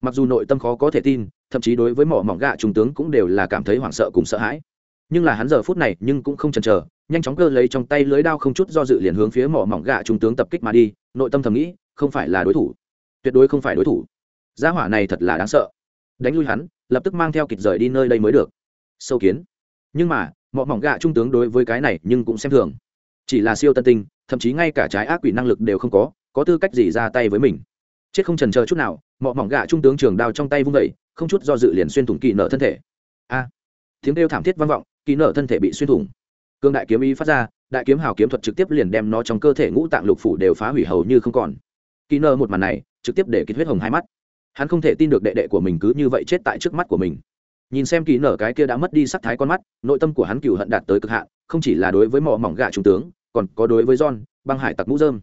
Mặc dù nội tâm khó có thể tin, thậm chí đối với mỏ mỏng gạ trung tướng cũng đều là cảm thấy hoảng sợ cùng sợ hãi. Nhưng là hắn giờ phút này nhưng cũng không chần chờ, nhanh chóng cơ lấy trong tay lưới đao không chút do dự liền hướng phía mỏ mỏng gạ trung tướng tập kích mà đi, nội tâm thầm nghĩ, không phải là đối thủ. Tuyệt đối không phải đối thủ. Gia hỏa này thật là đáng sợ. Đánh lui hắn, lập tức mang theo kịch rời đi nơi đây mới được. Sâu kiến. Nhưng mà, mỏ mỏng gạ trung tướng đối với cái này nhưng cũng xem thường. Chỉ là siêu tân tinh, thậm chí ngay cả trái ác quỷ năng lực đều không có có tư cách gì ra tay với mình? Chết không trần chờ chút nào, mọ mỏng gạ trung tướng trường đao trong tay vung vẩy không chút do dự liền xuyên thủng kỳ nợ thân thể. A! Tiếng kêu thảm thiết vang vọng kỳ nợ thân thể bị xuyên thủng. Cương đại kiếm ý phát ra, đại kiếm hào kiếm thuật trực tiếp liền đem nó trong cơ thể ngũ tạng lục phủ đều phá hủy hầu như không còn. Kỳ nợ một màn này, trực tiếp để kịch huyết hồng hai mắt. Hắn không thể tin được đệ đệ của mình cứ như vậy chết tại trước mắt của mình. Nhìn xem kỳ nở cái kia đã mất đi sắc thái con mắt, nội tâm của hắn cựu hận đạt tới cực hạn, không chỉ là đối với mỏ mỏng gạ trung tướng, còn có đối với john, băng hải tặc mũ dơm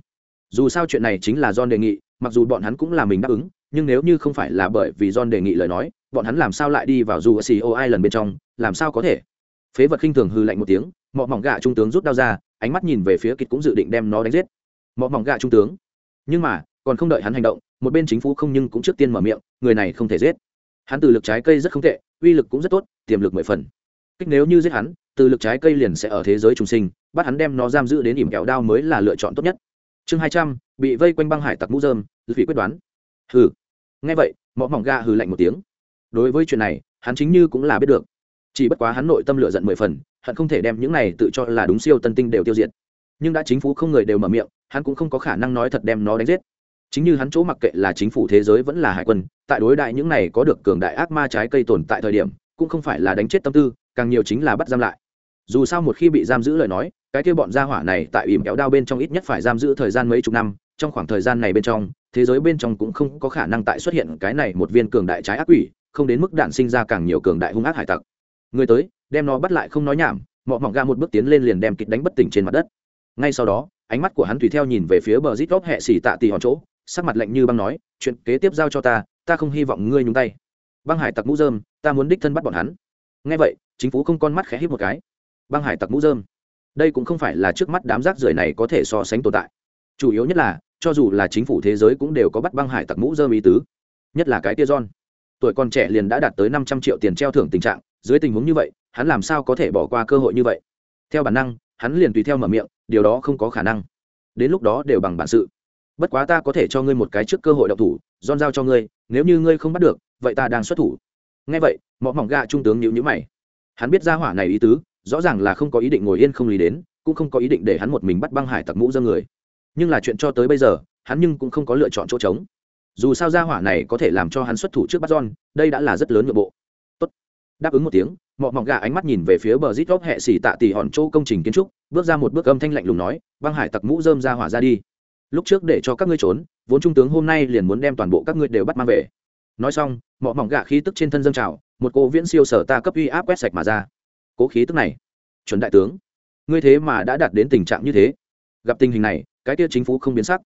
dù sao chuyện này chính là john đề nghị, mặc dù bọn hắn cũng là mình đáp ứng, nhưng nếu như không phải là bởi vì john đề nghị lời nói, bọn hắn làm sao lại đi vào dù co ai lần bên trong, làm sao có thể? Phế vật khinh thường hư lạnh một tiếng, mọ mỏng gạ trung tướng rút đao ra, ánh mắt nhìn về phía kịch cũng dự định đem nó đánh giết. Mọ mỏng gạ trung tướng. Nhưng mà, còn không đợi hắn hành động, một bên chính phủ không nhưng cũng trước tiên mở miệng, người này không thể giết. Hắn từ lực trái cây rất không tệ, uy lực cũng rất tốt, tiềm lực mười phần. Kích nếu như giết hắn, từ lực trái cây liền sẽ ở thế giới trùng sinh, bắt hắn đem nó giam giữ đến ỉm kẹo đao mới là lựa chọn tốt nhất chương hai trăm, bị vây quanh băng hải tặc mũ dơm vì quyết đoán. Hừ. Nghe vậy mỏ mỏng ga hừ lạnh một tiếng. Đối với chuyện này, hắn chính như cũng là biết được. Chỉ bất quá hắn nội tâm lựa giận mười phần, hận không thể đem những này tự cho là đúng siêu tân tinh đều tiêu diệt. Nhưng đã chính phủ không người đều mở miệng, hắn cũng không có khả năng nói thật đem nó đánh giết. Chính như hắn chỗ mặc kệ là chính phủ thế giới vẫn là hải quân, tại đối đại những này có được cường đại ác ma trái cây tồn tại thời điểm, cũng không phải là đánh chết tâm tư, càng nhiều chính là bắt giam lại. Dù sao một khi bị giam giữ lời nói cái kia bọn gia hỏa này tại ỉm kéo đao bên trong ít nhất phải giam giữ thời gian mấy chục năm, trong khoảng thời gian này bên trong, thế giới bên trong cũng không có khả năng tại xuất hiện cái này một viên cường đại trái ác quỷ, không đến mức đạn sinh ra càng nhiều cường đại hung ác hải tặc. Người tới, đem nó bắt lại không nói nhảm, mọ mỏng ga một bước tiến lên liền đem kịch đánh bất tỉnh trên mặt đất. Ngay sau đó, ánh mắt của hắn tùy theo nhìn về phía bờ rít góc hẹ xỉ tạ tì hòn chỗ, sắc mặt lạnh như băng nói, chuyện kế tiếp giao cho ta ta không hy vọng ngươi nhúng tay. Băng hải tặc mũ dơm ta muốn đích thân bắt bọn hắn. Ngay vậy, chính phủ không con mắt khẽ hít một cái. Băng hải tặc mũ dơm đây cũng không phải là trước mắt đám rác rưởi này có thể so sánh tồn tại. Chủ yếu nhất là, cho dù là chính phủ thế giới cũng đều có bắt băng hải tặc mũ dơm ý tứ. Nhất là cái tia john. Tuổi còn trẻ liền đã đạt tới năm trăm triệu tiền treo thưởng tình trạng, dưới tình huống như vậy, hắn làm sao có thể bỏ qua cơ hội như vậy? Theo bản năng, hắn liền tùy theo mở miệng, điều đó không có khả năng. Đến lúc đó đều bằng bản sự. Bất quá ta có thể cho ngươi một cái trước cơ hội độc thủ don giao cho ngươi, nếu như ngươi không bắt được, vậy ta đang xuất thủ. Ngay vậy mọi mỏng gà trung tướng nhịu nhữ mày. Hắn biết ra hỏa này ý tứ rõ ràng là không có ý định ngồi yên không lý đến cũng không có ý định để hắn một mình bắt băng hải tặc mũ dơ người. Nhưng là chuyện cho tới bây giờ hắn nhưng cũng không có lựa chọn chỗ trống. Dù sao gia hỏa này có thể làm cho hắn xuất thủ trước bắt John, đây đã là rất lớn nội bộ. Tốt. đáp ứng một tiếng mọ mỏng gà ánh mắt nhìn về phía bờ rít góc hệ xỉ tạ tỉ hòn chỗ công trình kiến trúc bước ra một bước âm thanh lạnh lùng nói băng hải tặc mũ dơm ra hỏa ra đi. Lúc trước để cho các ngươi trốn vốn trung tướng hôm nay liền muốn đem toàn bộ các ngươi đều bắt mang về. Nói xong mọ mỏng gà khí tức trên thân dâng trào một cô viễn siêu sở ta cấp uy áp quét sạch mà ra cố khí tức này. Chuẩn đại tướng, ngươi thế mà đã đạt đến tình trạng như thế. Gặp tình hình này, cái kia chính phủ không biến sắc.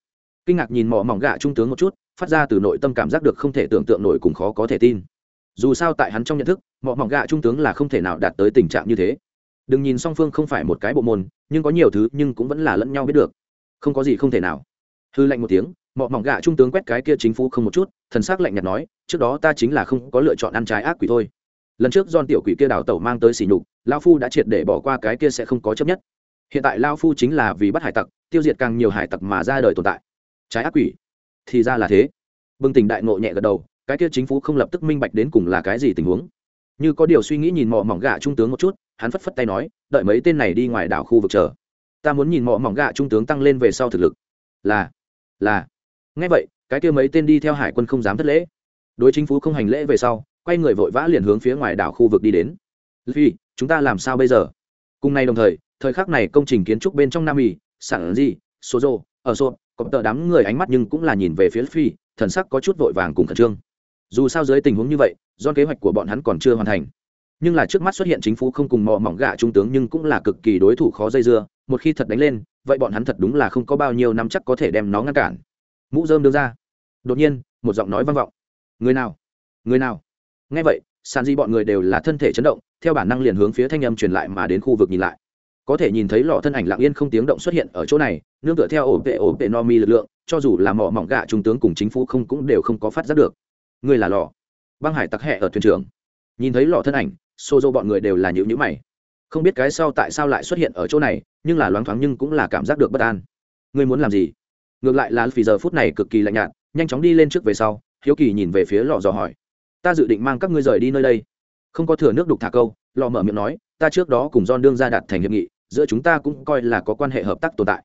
Kinh ngạc nhìn mỏ mỏng gạ trung tướng một chút, phát ra từ nội tâm cảm giác được không thể tưởng tượng nổi cùng khó có thể tin. Dù sao tại hắn trong nhận thức, mỏ mỏng gạ trung tướng là không thể nào đạt tới tình trạng như thế. Đừng nhìn song phương không phải một cái bộ môn, nhưng có nhiều thứ nhưng cũng vẫn là lẫn nhau biết được. Không có gì không thể nào. Hư lạnh một tiếng, mỏ mỏng gạ trung tướng quét cái kia chính phủ không một chút, thần s ắ c lạnh nhạt nói, trước đó ta chính là không có lựa chọn ăn trái ác quỷ thôi lần trước don tiểu quỷ kia đào tẩu mang tới xỉ nhục lao phu đã triệt để bỏ qua cái kia sẽ không có chấp nhất. Hiện tại lao phu chính là vì bắt hải tặc, tiêu diệt càng nhiều hải tặc mà ra đời tồn tại. Trái ác quỷ. Thì ra là thế. Bừng tỉnh đại ngộ nhẹ gật đầu, cái kia chính phủ không lập tức minh bạch đến cùng là cái gì tình huống. Như có điều suy nghĩ nhìn mỏ mỏng gạ trung tướng một chút, hắn phất phất tay nói, đợi mấy tên này đi ngoài đảo khu vực chờ. Ta muốn nhìn mỏ mỏng gạ trung tướng tăng lên về sau thực lực. Là là. Ngay vậy, cái kia mấy tên đi theo hải quân không dám thất lễ. Đối chính phủ không hành lễ về sau quay người vội vã liền hướng phía ngoài đảo khu vực đi đến. Vì chúng ta làm sao bây giờ? Cùng nay đồng thời thời khắc này công trình kiến trúc bên trong nam mỹ sản gì số rô ở sô có tờ đám người ánh mắt nhưng cũng là nhìn về phía phi thần sắc có chút vội vàng cùng khẩn trương. Dù sao dưới tình huống như vậy, do kế hoạch của bọn hắn còn chưa hoàn thành. Nhưng là trước mắt xuất hiện chính phủ không cùng mò mỏng gạ trung tướng nhưng cũng là cực kỳ đối thủ khó dây dưa, một khi thật đánh lên, vậy bọn hắn thật đúng là không có bao nhiêu năm chắc có thể đem nó ngăn cản. Mũ dơm đưa ra. Đột nhiên, một giọng nói vang vọng. Người nào? Người nào? Nghe vậy sàn di bọn người đều là thân thể chấn động, theo bản năng liền hướng phía thanh âm truyền lại mà đến khu vực nhìn lại. Có thể nhìn thấy lọ thân ảnh lặng yên không tiếng động xuất hiện ở chỗ này, nương tựa theo ổ vệ ổ vệ no mi lực lượng, cho dù là mỏ mỏng gạ trung tướng cùng chính phủ không cũng đều không có phát giác được. Người là lò băng hải tặc hẹ ở thuyền trưởng. Nhìn thấy lò thân ảnh xô dô bọn người đều là nhữ nhữ mày. Không biết cái sau tại sao lại xuất hiện ở chỗ này, nhưng là loáng thoáng nhưng cũng là cảm giác được bất an. Ngươi muốn làm gì? Ngược lại là vì giờ phút này cực kỳ lạnh nhạt, nhanh chóng đi lên trước về sau, hiếu kỳ nhìn về phía lò dò hỏi ta dự định mang các ngươi rời đi nơi đây. Không có thừa nước đục thả câu, lò mở miệng nói, ta trước đó cùng don đương ra đạt thành hiệp nghị, giữa chúng ta cũng coi là có quan hệ hợp tác tồn tại.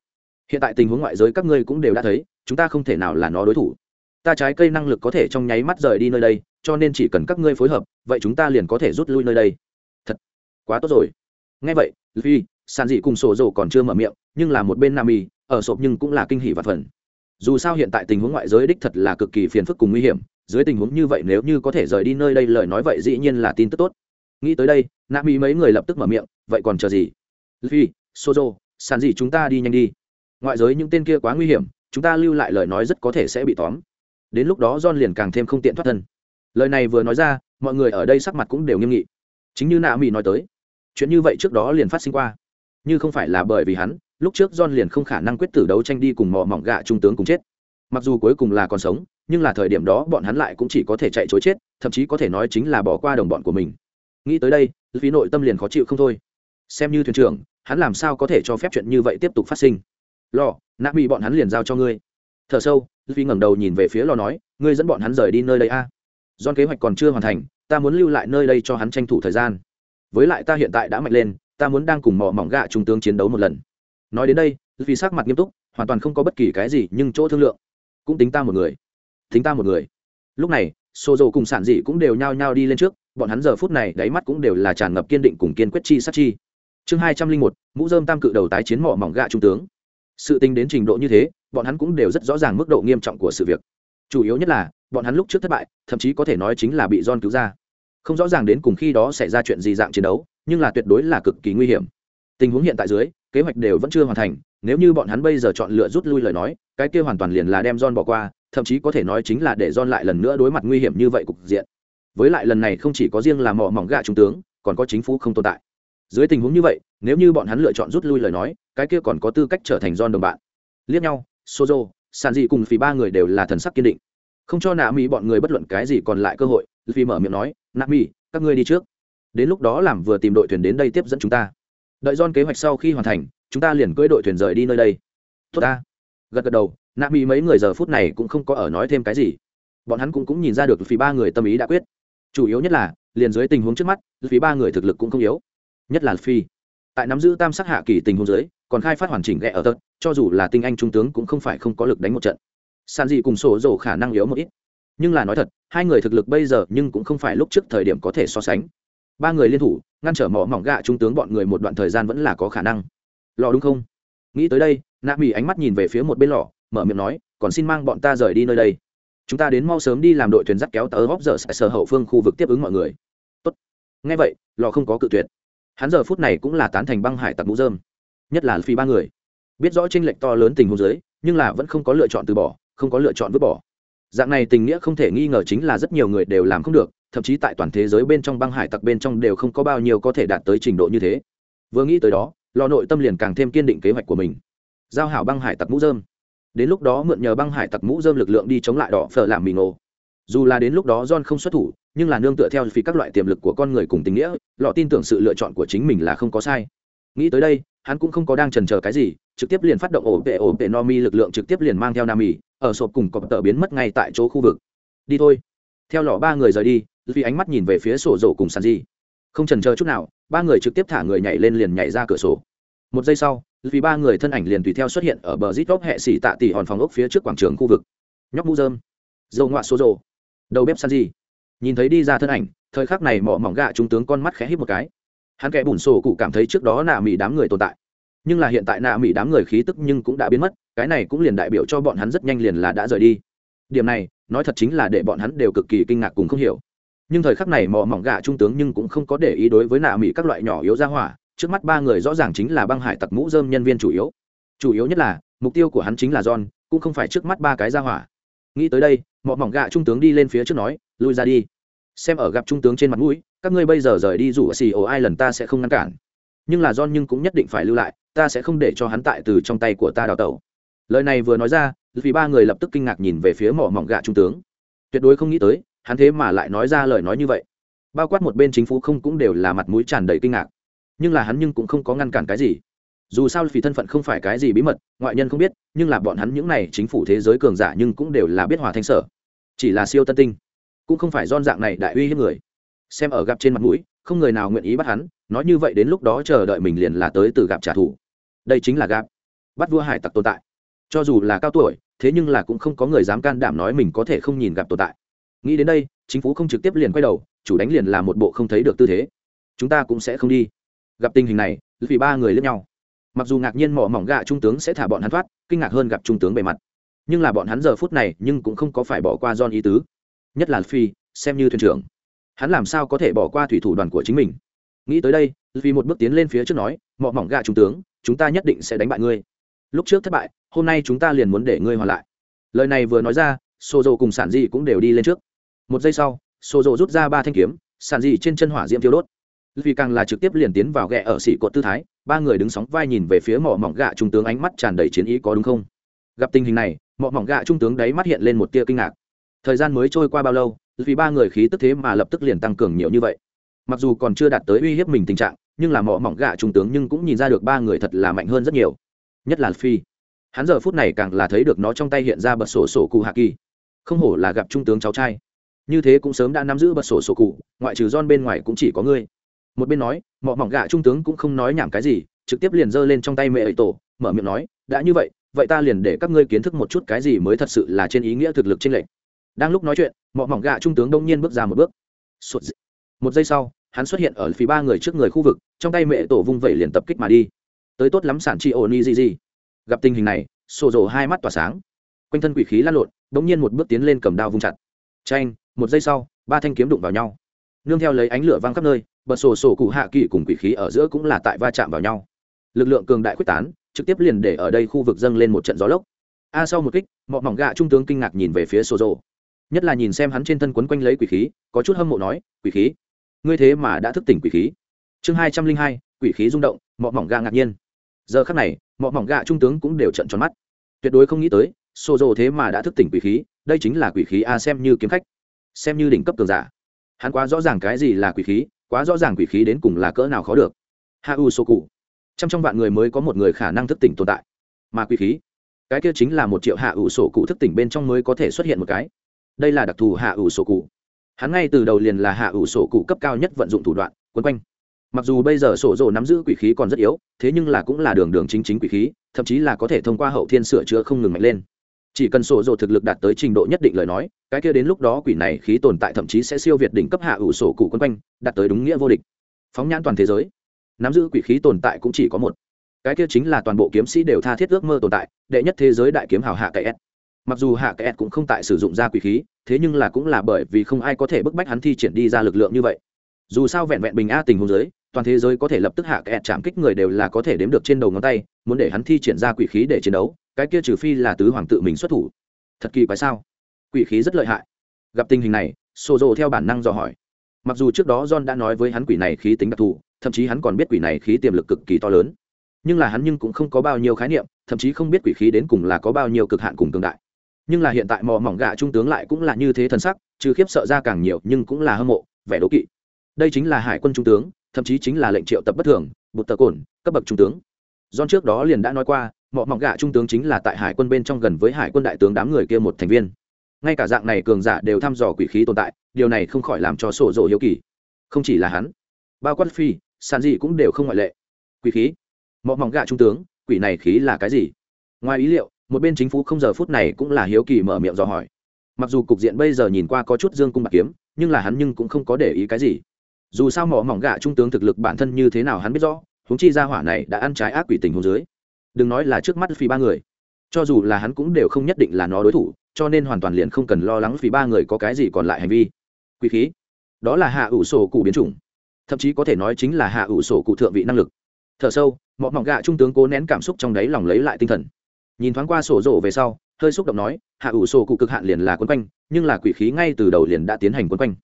Hiện tại tình huống ngoại giới các ngươi cũng đều đã thấy, chúng ta không thể nào là nó đối thủ. Ta trái cây năng lực có thể trong nháy mắt rời đi nơi đây, cho nên chỉ cần các ngươi phối hợp, vậy chúng ta liền có thể rút lui nơi đây. Thật, quá tốt rồi. Ngay vậy vì sàn dị cùng sổ dầu còn chưa mở miệng, nhưng là một bên nam y ở sộp nhưng cũng là kinh hỷ và phần dù sao hiện tại tình huống ngoại giới đích thật là cực kỳ phiền phức cùng nguy hiểm dưới tình huống như vậy nếu như có thể rời đi nơi đây lời nói vậy dĩ nhiên là tin tức tốt. Nghĩ tới đây, nạ mỹ mấy người lập tức mở miệng, vậy còn chờ gì? Luffy sozo sàn gì chúng ta đi nhanh đi. Ngoại giới những tên kia quá nguy hiểm, chúng ta lưu lại lời nói rất có thể sẽ bị tóm. Đến lúc đó john liền càng thêm không tiện thoát thân. Lời này vừa nói ra, mọi người ở đây sắc mặt cũng đều nghiêm nghị. Chính như nạ mỹ nói tới, chuyện như vậy trước đó liền phát sinh qua. Như không phải là bởi vì hắn, lúc trước john liền không khả năng quyết tử đấu tranh đi cùng mò mỏng gạ trung tướng cùng chết. Mặc dù cuối cùng là còn sống nhưng là thời điểm đó bọn hắn lại cũng chỉ có thể chạy chối chết, thậm chí có thể nói chính là bỏ qua đồng bọn của mình. Nghĩ tới đây phí nội tâm liền khó chịu không thôi. Xem như thuyền trưởng, hắn làm sao có thể cho phép chuyện như vậy tiếp tục phát sinh? Lo nạ bị bọn hắn liền giao cho ngươi. Thở sâu phi ngẩng đầu nhìn về phía lo nói, ngươi dẫn bọn hắn rời đi nơi đây a. À. do kế hoạch còn chưa hoàn thành, ta muốn lưu lại nơi đây cho hắn tranh thủ thời gian. Với lại ta hiện tại đã mạnh lên, ta muốn đang cùng mỏ mỏng gạ trung tướng chiến đấu một lần. Nói đến đây phi sắc mặt nghiêm túc, hoàn toàn không có bất kỳ cái gì, nhưng chỗ thương lượng cũng tính ta một người thính ta một người. Lúc này xô dầu cùng sản dị cũng đều nhao nhao đi lên trước, bọn hắn giờ phút này đáy mắt cũng đều là tràn ngập kiên định cùng kiên quyết chi sát chi. Chương hai trăm linh một, mũ dơm tam cự đầu tái chiến mỏ mỏng gạ trung tướng. Sự tính đến trình độ như thế, bọn hắn cũng đều rất rõ ràng mức độ nghiêm trọng của sự việc. Chủ yếu nhất là, bọn hắn lúc trước thất bại, thậm chí có thể nói chính là bị don cứu ra. Không rõ ràng đến cùng khi đó xảy ra chuyện gì dạng chiến đấu, nhưng là tuyệt đối là cực kỳ nguy hiểm. Tình huống hiện tại dưới, kế hoạch đều vẫn chưa hoàn thành nếu như bọn hắn bây giờ chọn lựa rút lui lời nói, cái kia hoàn toàn liền là đem John bỏ qua, thậm chí có thể nói chính là để John lại lần nữa đối mặt nguy hiểm như vậy cục diện. Với lại lần này không chỉ có riêng là mỏ mỏng gạ trung tướng, còn có chính phủ không tồn tại. Dưới tình huống như vậy, nếu như bọn hắn lựa chọn rút lui lời nói, cái kia còn có tư cách trở thành John đồng bạn. Liếc nhau, sozo sàn dị cùng phì ba người đều là thần sắc kiên định. Không cho nạ mỹ bọn người bất luận cái gì còn lại cơ hội, phi mở miệng nói, nạ mỹ các ngươi đi trước. Đến lúc đó làm vừa tìm đội thuyền đến đây tiếp dẫn chúng ta đợi don kế hoạch sau khi hoàn thành, chúng ta liền cưỡi đội thuyền rời đi nơi đây. Tốt ta. Gật gật đầu nạ mỹ mấy người giờ phút này cũng không có ở nói thêm cái gì. Bọn hắn cũng cũng nhìn ra được phí ba người tâm ý đã quyết. Chủ yếu nhất là, liền dưới tình huống trước mắt phí ba người thực lực cũng không yếu. Nhất là phi tại nắm giữ tam sắc hạ kỳ tình huống dưới, còn khai phát hoàn chỉnh ghẹ ở tật cho dù là tinh anh trung tướng cũng không phải không có lực đánh một trận. San dị cùng sổ dồ khả năng yếu một ít. Nhưng là nói thật, hai người thực lực bây giờ nhưng cũng không phải lúc trước thời điểm có thể so sánh ba người liên thủ ngăn trở mỏ mỏng gạ trung tướng bọn người một đoạn thời gian vẫn là có khả năng lò đúng không nghĩ tới đây nạ mỹ ánh mắt nhìn về phía một bên lò mở miệng nói còn xin mang bọn ta rời đi nơi đây chúng ta đến mau sớm đi làm đội thuyền dắt kéo tờ góp giờ sở hậu phương khu vực tiếp ứng mọi người tốt ngay vậy lò không có cự tuyệt hắn giờ phút này cũng là tán thành băng hải tặc mũ dơm nhất là phi ba người biết rõ tranh lệch to lớn tình huống giới nhưng là vẫn không có lựa chọn từ bỏ không có lựa chọn vứt bỏ dạng này tình nghĩa không thể nghi ngờ chính là rất nhiều người đều làm không được thậm chí tại toàn thế giới bên trong băng hải tặc bên trong đều không có bao nhiêu có thể đạt tới trình độ như thế. Vừa nghĩ tới đó, lò nội tâm liền càng thêm kiên định kế hoạch của mình. Giao hảo băng hải tặc mũ dơm đến lúc đó mượn nhờ băng hải tặc mũ dơm lực lượng đi chống lại đỏ phở làm mì ngộ dù là đến lúc đó john không xuất thủ, nhưng là nương tựa theo vì các loại tiềm lực của con người cùng tình nghĩa lọ tin tưởng sự lựa chọn của chính mình là không có sai. Nghĩ tới đây, hắn cũng không có đang trần chờ cái gì, trực tiếp liền phát động ổ vệ ổ vệ no mi lực lượng trực tiếp liền mang theo nam mì ở sộp cùng cọp tờ biến mất ngay tại chỗ khu vực. Đi thôi theo lọ ba người rời đi vì ánh mắt nhìn về phía sổ rổ cùng sàn di không trần chờ chút nào, ba người trực tiếp thả người nhảy lên liền nhảy ra cửa sổ. Một giây sau vì ba người thân ảnh liền tùy theo xuất hiện ở bờ rít góc hệ xỉ tạ tỉ hòn phòng ốc phía trước quảng trường khu vực. Nhóc mũ dơm dầu ngoạ số rổ. Đầu bếp san di nhìn thấy đi ra thân ảnh, thời khắc này mỏ mỏng gạ trung tướng con mắt khẽ hít một cái. Hắn kẻ bùn sổ cụ cảm thấy trước đó nạ mỹ đám người tồn tại. Nhưng là hiện tại nạ mỹ đám người khí tức nhưng cũng đã biến mất, cái này cũng liền đại biểu cho bọn hắn rất nhanh liền là đã rời đi điểm này, nói thật chính là để bọn hắn đều cực kỳ kinh ngạc cùng không hiểu. Nhưng thời khắc này mò mỏng gạ trung tướng nhưng cũng không có để ý đối với nạ mỹ các loại nhỏ yếu ra hỏa, trước mắt ba người rõ ràng chính là băng hải tặc mũ dơm nhân viên chủ yếu. Chủ yếu nhất là, mục tiêu của hắn chính là john, cũng không phải trước mắt ba cái ra hỏa. Nghĩ tới đây mọ mỏng gạ trung tướng đi lên phía trước nói, lui ra đi. Xem ở gặp trung tướng trên mặt mũi, các ngươi bây giờ rời đi rủ xì ồ ai lần ta sẽ không ngăn cản. Nhưng là john nhưng cũng nhất định phải lưu lại, ta sẽ không để cho hắn tại từ trong tay của ta đào tẩu lời này vừa nói ra, vì ba người lập tức kinh ngạc nhìn về phía mỏ mỏng gạ trung tướng. Tuyệt đối không nghĩ tới, hắn thế mà lại nói ra lời nói như vậy. Bao quát một bên chính phủ không cũng đều là mặt mũi tràn đầy kinh ngạc. Nhưng là hắn nhưng cũng không có ngăn cản cái gì. Dù sao vì thân phận không phải cái gì bí mật, ngoại nhân không biết, nhưng là bọn hắn những này chính phủ thế giới cường giả nhưng cũng đều là biết hòa thanh sở. Chỉ là siêu tân tinh, cũng không phải don dạng này đại uy hiếp người. Xem ở gặp trên mặt mũi, không người nào nguyện ý bắt hắn, nói như vậy đến lúc đó chờ đợi mình liền là tới từ gặp trả thù. Đây chính là gặp. Bắt vua hải tặc tồn tại cho dù là cao tuổi, thế nhưng là cũng không có người dám can đảm nói mình có thể không nhìn gặp tồn tại. Nghĩ đến đây, chính phủ không trực tiếp liền quay đầu, chủ đánh liền là một bộ không thấy được tư thế. Chúng ta cũng sẽ không đi. Gặp tình hình này, vì ba người lẫn nhau. Mặc dù ngạc nhiên mỏ mỏng gạ trung tướng sẽ thả bọn hắn thoát, kinh ngạc hơn gặp trung tướng bề mặt. Nhưng là bọn hắn giờ phút này nhưng cũng không có phải bỏ qua john ý tứ. Nhất là phi xem như thuyền trưởng. Hắn làm sao có thể bỏ qua thủy thủ đoàn của chính mình? Nghĩ tới đây vì một bước tiến lên phía trước nói, mỏ mỏng gạ trung tướng, chúng ta nhất định sẽ đánh bại ngươi. Lúc trước thất bại hôm nay chúng ta liền muốn để ngươi hòa lại. Lời này vừa nói ra xô dầu cùng sản dị cũng đều đi lên trước. Một giây sau xô dầu rút ra ba thanh kiếm, sản dị trên chân hỏa diễm thiêu đốt. Vì càng là trực tiếp liền tiến vào ghẹ ở xỉ cột tư thái, ba người đứng sóng vai nhìn về phía mỏ mỏng gạ trung tướng ánh mắt tràn đầy chiến ý có đúng không? Gặp tình hình này, mỏ mỏng gạ trung tướng đấy mắt hiện lên một tia kinh ngạc. Thời gian mới trôi qua bao lâu, vì ba người khí tức thế mà lập tức liền tăng cường nhiều như vậy. Mặc dù còn chưa đạt tới uy hiếp mình tình trạng, nhưng là mỏ mỏng gạ trung tướng nhưng cũng nhìn ra được ba người thật là mạnh hơn rất nhiều. Nhất là phi hắn giờ phút này càng là thấy được nó trong tay hiện ra bật sổ sổ cụ hạ kỳ. Không hổ là gặp trung tướng cháu trai. Như thế cũng sớm đã nắm giữ bật sổ sổ cụ, ngoại trừ don bên ngoài cũng chỉ có ngươi. Một bên nói, mọ mỏng gạ trung tướng cũng không nói nhảm cái gì, trực tiếp liền giơ lên trong tay mẹ ấy tổ, mở miệng nói, đã như vậy vậy ta liền để các ngươi kiến thức một chút cái gì mới thật sự là trên ý nghĩa thực lực trên lệnh đang lúc nói chuyện, mọ mỏng gạ trung tướng đông nhiên bước ra một bước. Một giây sau, hắn xuất hiện ở phía ba người trước người khu vực, trong tay mẹ tổ vung vẩy liền tập kích mà đi. Tới tốt lắm sản chi ô ni gì gì gặp tình hình này, sổ rổ hai mắt tỏa sáng. Quanh thân quỷ khí lan lộn đ ỗ n g nhiên một bước tiến lên cầm đao vung chặt. Tranh một giây sau, ba thanh kiếm đụng vào nhau. Nương theo lấy ánh lửa văng khắp nơi bật sổ sổ cụ hạ kỳ cùng quỷ khí ở giữa cũng là tại va chạm vào nhau. Lực lượng cường đại quyết tán, trực tiếp liền để ở đây khu vực dâng lên một trận gió lốc. A sau một kích mọi mỏng gạ trung tướng kinh ngạc nhìn về phía sổ rổ. Nhất là nhìn xem hắn trên thân quấn quanh lấy quỷ khí, có chút hâm mộ nói, quỷ khí? Ngươi thế mà đã thức tỉnh quỷ khí. Chương hai trăm linh hai, quỷ khí rung động mọi mỏng gạ ngạc nhiên giờ khắc này, mọi mỏng gạ trung tướng cũng đều trận tròn mắt. Tuyệt đối không nghĩ tới xô rồ thế mà đã thức tỉnh quỷ khí, đây chính là quỷ khí a xem như kiếm khách, xem như đỉnh cấp cường giả. Hắn quá rõ ràng cái gì là quỷ khí, quá rõ ràng quỷ khí đến cùng là cỡ nào khó được. Ha u sô cụ trăm trong vạn người mới có một người khả năng thức tỉnh tồn tại. Mà quỷ khí, cái kia chính là một triệu hạ ủ sổ cụ thức tỉnh bên trong mới có thể xuất hiện một cái. Đây là đặc thù hạ ủ sổ cụ hắn ngay từ đầu liền là hạ ủ sổ cụ cấp cao nhất vận dụng thủ đoạn, quấn quanh mặc dù bây giờ sổ rồ nắm giữ quỷ khí còn rất yếu, thế nhưng là cũng là đường đường chính chính quỷ khí, thậm chí là có thể thông qua hậu thiên sửa chữa không ngừng mạnh lên. Chỉ cần sổ rồ thực lực đạt tới trình độ nhất định lời nói, cái kia đến lúc đó quỷ này khí tồn tại thậm chí sẽ siêu việt đỉnh cấp hạ ủ sổ cụ quân quanh, đạt tới đúng nghĩa vô địch. Phóng nhãn toàn thế giới, nắm giữ quỷ khí tồn tại cũng chỉ có một. Cái kia chính là toàn bộ kiếm sĩ đều tha thiết ước mơ tồn tại, đệ nhất thế giới đại kiếm hào hạ cái s. Mặc dù hạ cái s cũng không tại sử dụng ra quỷ khí, thế nhưng là cũng là bởi vì không ai có thể bức bách hắn thi triển đi ra lực lượng như vậy dù sao vẹn vẹn bình a tình huống giới toàn thế giới có thể lập tức hạ kẹt chạm kích người đều là có thể đếm được trên đầu ngón tay, muốn để hắn thi triển ra quỷ khí để chiến đấu, cái kia trừ phi là tứ hoàng tự mình xuất thủ. Thật kỳ quái sao? Quỷ khí rất lợi hại. Gặp tình hình này sổ rồ theo bản năng dò hỏi. Mặc dù trước đó john đã nói với hắn quỷ này khí tính đặc thù, thậm chí hắn còn biết quỷ này khí tiềm lực cực kỳ to lớn. Nhưng là hắn nhưng cũng không có bao nhiêu khái niệm, thậm chí không biết quỷ khí đến cùng là có bao nhiêu cực hạn cùng cường đại. Nhưng là hiện tại mò mỏng gạ trung tướng lại cũng là như thế thần sắc, trừ khiếp sợ ra càng nhiều, nhưng cũng là hâm mộ, vẻ đố kỵ đây chính là hải quân trung tướng thậm chí chính là lệnh triệu tập bất thường bụt tờ cồn cấp bậc trung tướng John trước đó liền đã nói qua, mọ mỏng gạ trung tướng chính là tại hải quân bên trong gần với hải quân đại tướng đám người kia một thành viên. Ngay cả dạng này cường giả đều thăm dò quỷ khí tồn tại, điều này không khỏi làm cho sổ rộ hiếu kỳ. Không chỉ là hắn, bao quát phi, sàn gì cũng đều không ngoại lệ. Quỷ khí, mọ mỏng gạ trung tướng, quỷ này khí là cái gì? Ngoài ý liệu, một bên chính phủ không giờ phút này cũng là hiếu kỳ mở miệng dò hỏi. Mặc dù cục diện bây giờ nhìn qua có chút dương cung bạc kiếm, nhưng là hắn nhưng cũng không có để ý cái gì. Dù sao mỏ mỏng gạ trung tướng thực lực bản thân như thế nào hắn biết rõ, húng chi ra hỏa này đã ăn trái ác quỷ tình huống dưới. Đừng nói là trước mắt phi ba người. Cho dù là hắn cũng đều không nhất định là nó đối thủ cho nên hoàn toàn liền không cần lo lắng vì ba người có cái gì còn lại hành vi. Quỷ khí. Đó là hạ ủ sổ cụ biến chủng. Thậm chí có thể nói chính là hạ ủ sổ cụ thượng vị năng lực. Thở sâu mọi mỏng gạ trung tướng cố nén cảm xúc trong đáy lòng lấy lại tinh thần. Nhìn thoáng qua sổ rổ về sau hơi xúc động nói hạ ủ sổ cụ cực hạn liền là quấn quanh nhưng là quỷ khí ngay từ đầu liền đã tiến hành quấn quanh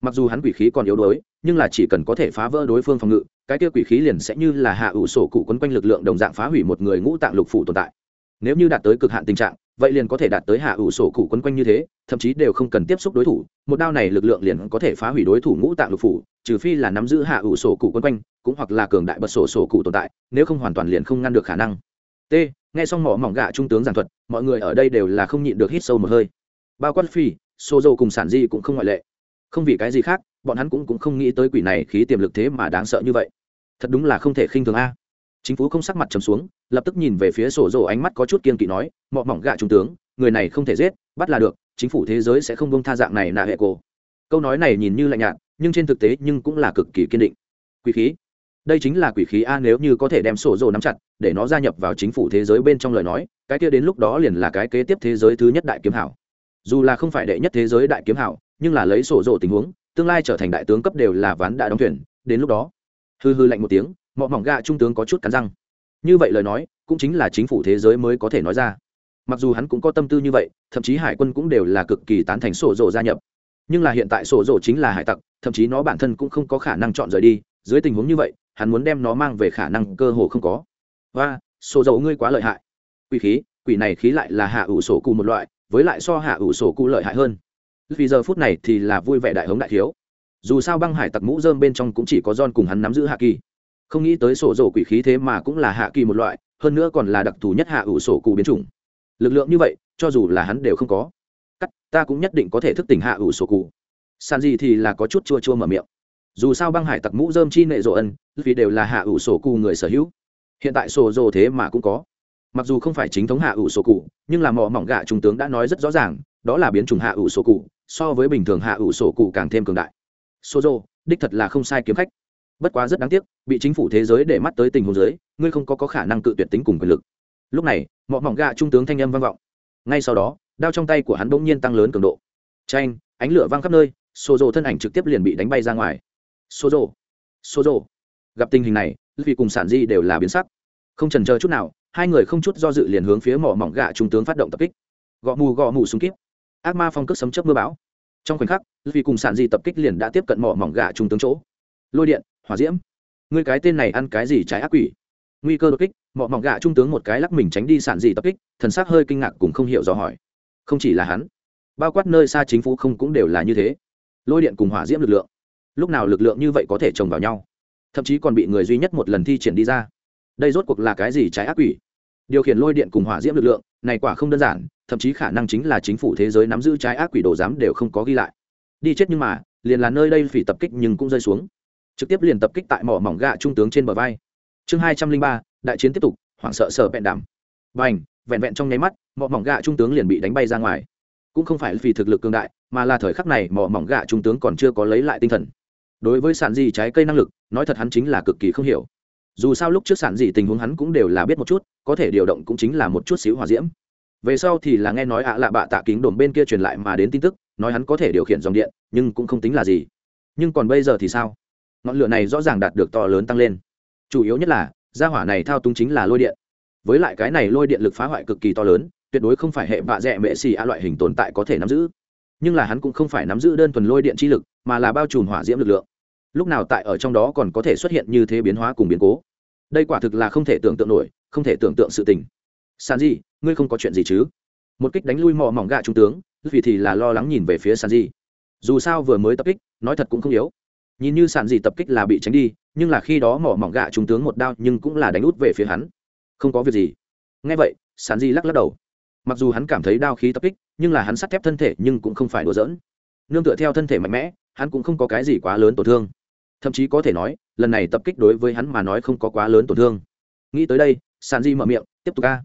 mặc dù hắn quỷ khí còn yếu đuối, nhưng là chỉ cần có thể phá vỡ đối phương phòng ngự, cái kia quỷ khí liền sẽ như là hạ ủ sổ cụ quấn quanh lực lượng đồng dạng phá hủy một người ngũ tạng lục phủ tồn tại. Nếu như đạt tới cực hạn tình trạng, vậy liền có thể đạt tới hạ ủ sổ cụ quấn quanh như thế, thậm chí đều không cần tiếp xúc đối thủ, một đao này lực lượng liền có thể phá hủy đối thủ ngũ tạng lục phủ, trừ phi là nắm giữ hạ ủ sổ cụ quấn quanh, cũng hoặc là cường đại bật sổ sổ cụ tồn tại, nếu không hoàn toàn liền không ngăn được khả năng. T, nghe xong mỏ mỏng gạ trung tướng giảng thuật, mọi người ở đây đều là không nhịn được hít sâu một hơi. Bao quát phi xô dâu cùng sản di cũng không ngoại lệ không vì cái gì khác bọn hắn cũng, cũng không nghĩ tới quỷ này khí tiềm lực thế mà đáng sợ như vậy. Thật đúng là không thể khinh thường a. Chính phủ không sắc mặt trầm xuống lập tức nhìn về phía sổ rổ ánh mắt có chút kiên kỵ nói mọ mỏng gạ trung tướng người này không thể giết bắt là được chính phủ thế giới sẽ không bông tha dạng này nạ hệ cô câu nói này nhìn như lạnh nhạt nhưng trên thực tế nhưng cũng là cực kỳ kiên định. Quỷ khí. Đây chính là quỷ khí a nếu như có thể đem sổ rồ nắm chặt để nó gia nhập vào chính phủ thế giới bên trong lời nói cái kia đến lúc đó liền là cái kế tiếp thế giới thứ nhất đại kiếm hảo. Dù là không phải đệ nhất thế giới đại kiếm hảo nhưng là lấy sổ rộ tình huống, tương lai trở thành đại tướng cấp đều là ván đã đóng thuyền, đến lúc đó hư hư lạnh một tiếng, mọ mỏng gạ trung tướng có chút cắn răng. Như vậy lời nói, cũng chính là chính phủ thế giới mới có thể nói ra. Mặc dù hắn cũng có tâm tư như vậy, thậm chí hải quân cũng đều là cực kỳ tán thành sổ rộ gia nhập. Nhưng là hiện tại sổ rộ chính là hải tặc, thậm chí nó bản thân cũng không có khả năng chọn rời đi, dưới tình huống như vậy, hắn muốn đem nó mang về khả năng cơ hồ không có. Và, sổ dầu ngươi quá lợi hại. Quỷ khí, quỷ này khí lại là hạ ủ sổ cụ một loại, với lại so hạ ủ sổ cụ lợi hại hơn vì giờ phút này thì là vui vẻ đại hống đại thiếu. Dù sao băng hải tặc mũ dơm bên trong cũng chỉ có john cùng hắn nắm giữ hạ kỳ. Không nghĩ tới sổ rổ quỷ khí thế mà cũng là hạ kỳ một loại, hơn nữa còn là đặc thù nhất hạ ủ sổ cụ biến chủng. Lực lượng như vậy, cho dù là hắn đều không có. Cắt, ta cũng nhất định có thể thức tỉnh hạ ủ sổ cụ. Sàn gì thì là có chút chua chua mở miệng. Dù sao băng hải tặc mũ dơm chi nệ rộ ân, vì đều là hạ ủ sổ cụ người sở hữu. Hiện tại sổ rồ thế mà cũng có. Mặc dù không phải chính thống hạ ủ sổ cụ, nhưng là mỏ mỏng gạ trung tướng đã nói rất rõ ràng đó là biến chủng hạ ủ sổ cụ so với bình thường hạ ủ sổ cụ càng thêm cường đại. Sô dô đích thật là không sai kiếm khách. Bất quá rất đáng tiếc bị chính phủ thế giới để mắt tới tình huống giới ngươi không có, có khả năng cự tuyệt tính cùng quyền lực. Lúc này mọi mỏng gạ trung tướng thanh âm vang vọng. Ngay sau đó đao trong tay của hắn bỗng nhiên tăng lớn cường độ. Tranh ánh lửa vang khắp nơi sô dô thân ảnh trực tiếp liền bị đánh bay ra ngoài. Sô dô sô dô gặp tình hình này vì cùng sản di đều là biến sắc. Không trần chờ chút nào hai người không chút do dự liền hướng phía mỏ mỏng gạ trung tướng phát động tập kích. Gõ mù gõ mù súng kíp ác ma phong cước sấm chớp mưa bão. Trong khoảnh khắc vì cùng sản di tập kích liền đã tiếp cận mỏ mỏng gà trung tướng chỗ. Lôi điện, hỏa diễm. Ngươi cái tên này ăn cái gì trái ác quỷ? Nguy cơ đột kích, mỏ mỏng gà trung tướng một cái lắc mình tránh đi sản di tập kích, thần sắc hơi kinh ngạc cùng không hiểu do hỏi. Không chỉ là hắn, bao quát nơi xa chính phủ không cũng đều là như thế. Lôi điện cùng hỏa diễm lực lượng. Lúc nào lực lượng như vậy có thể chồng vào nhau? Thậm chí còn bị người duy nhất một lần thi triển đi ra. Đây rốt cuộc là cái gì trái ác quỷ? Điều khiển lôi điện cùng hỏa diễm lực lượng, này quả không đơn giản, thậm chí khả năng chính là chính phủ thế giới nắm giữ trái ác quỷ đồ giám đều không có ghi lại. Đi chết nhưng mà, liền là nơi đây phỉ tập kích nhưng cũng rơi xuống. Trực tiếp liền tập kích tại mỏ mỏng gạ trung tướng trên bờ vai. Chương hai trăm linh ba, đại chiến tiếp tục, hoảng sợ sợ vẹn đảm và ảnh vẹn vẹn trong nháy mắt, mỏ mỏng gạ trung tướng liền bị đánh bay ra ngoài. Cũng không phải vì thực lực cường đại, mà là thời khắc này mỏ mỏng gạ trung tướng còn chưa có lấy lại tinh thần. Đối với sản di trái cây năng lực, nói thật hắn chính là cực kỳ không hiểu dù sao lúc trước sản dị tình huống hắn cũng đều là biết một chút, có thể điều động cũng chính là một chút xíu hòa diễm. Về sau thì là nghe nói ạ lạ bạ tạ kính đồn bên kia truyền lại mà đến tin tức, nói hắn có thể điều khiển dòng điện, nhưng cũng không tính là gì. Nhưng còn bây giờ thì sao? Ngọn lửa này rõ ràng đạt được to lớn tăng lên. Chủ yếu nhất là, gia hỏa này thao túng chính là lôi điện. Với lại cái này lôi điện lực phá hoại cực kỳ to lớn, tuyệt đối không phải hệ vạ dẹ mệ xì a loại hình tồn tại có thể nắm giữ. Nhưng là hắn cũng không phải nắm giữ đơn thuần lôi điện chi lực, mà là bao trùm hỏa diễm lực lượng lúc nào tại ở trong đó còn có thể xuất hiện như thế biến hóa cùng biến cố? Đây quả thực là không thể tưởng tượng nổi, không thể tưởng tượng sự tình. Sàn gì ngươi không có chuyện gì chứ? Một kích đánh lui mò mỏng gạ trung tướng, vì thì là lo lắng nhìn về phía sàn gì dù sao vừa mới tập kích, nói thật cũng không yếu. Nhìn như sàn gì tập kích là bị tránh đi, nhưng là khi đó mỏ mỏng gạ trung tướng một đao nhưng cũng là đánh út về phía hắn. Không có việc gì. Ngay vậy sàn gì lắc lắc đầu. Mặc dù hắn cảm thấy đao khí tập kích, nhưng là hắn sắt thép thân thể nhưng cũng không phải đùa giỡn. Nương tựa theo thân thể mạnh mẽ, hắn cũng không có cái gì quá lớn tổn thương thậm chí có thể nói, lần này tập kích đối với hắn mà nói không có quá lớn tổn thương. Nghĩ tới đây, sàn di mở miệng, tiếp tục ca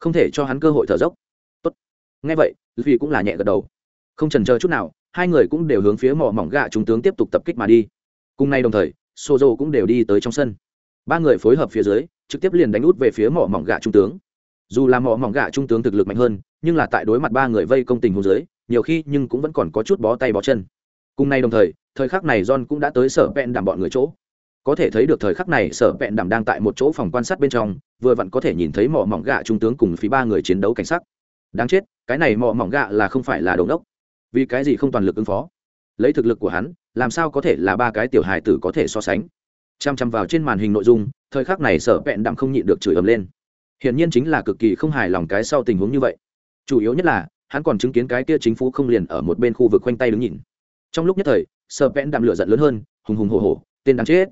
không thể cho hắn cơ hội thở dốc. Tốt. Ngay vậy vì cũng là nhẹ gật đầu. Không trần chờ chút nào, hai người cũng đều hướng phía mỏ mỏng gạ trung tướng tiếp tục tập kích mà đi. Cùng nay đồng thời sô dô cũng đều đi tới trong sân. Ba người phối hợp phía dưới, trực tiếp liền đánh út về phía mỏ mỏng gạ trung tướng. Dù là mỏ mỏng gạ trung tướng thực lực mạnh hơn, nhưng là tại đối mặt ba người vây công tình hồ dưới, nhiều khi nhưng cũng vẫn còn có chút bó tay bó chân cùng nay đồng thời thời khắc này john cũng đã tới sở vẹn đảm bọn người chỗ. Có thể thấy được thời khắc này sở vẹn đảm đang tại một chỗ phòng quan sát bên trong, vừa vặn có thể nhìn thấy mỏ mỏng gạ trung tướng cùng phí ba người chiến đấu cảnh sắc. Đáng chết, cái này mỏ mỏng gạ là không phải là đồn đốc vì cái gì không toàn lực ứng phó? Lấy thực lực của hắn, làm sao có thể là ba cái tiểu hài tử có thể so sánh? Chăm chăm vào trên màn hình nội dung, thời khắc này sở vẹn đạm không nhịn được chửi ầm lên. Hiển nhiên chính là cực kỳ không hài lòng cái sau tình huống như vậy. Chủ yếu nhất là, hắn còn chứng kiến cái kia chính phủ không liền ở một bên khu vực khoanh tay đứng nhìn trong lúc nhất thời, sở vẽn đạm lửa giận lớn hơn, hùng hùng hồ hồ tên đáng chết.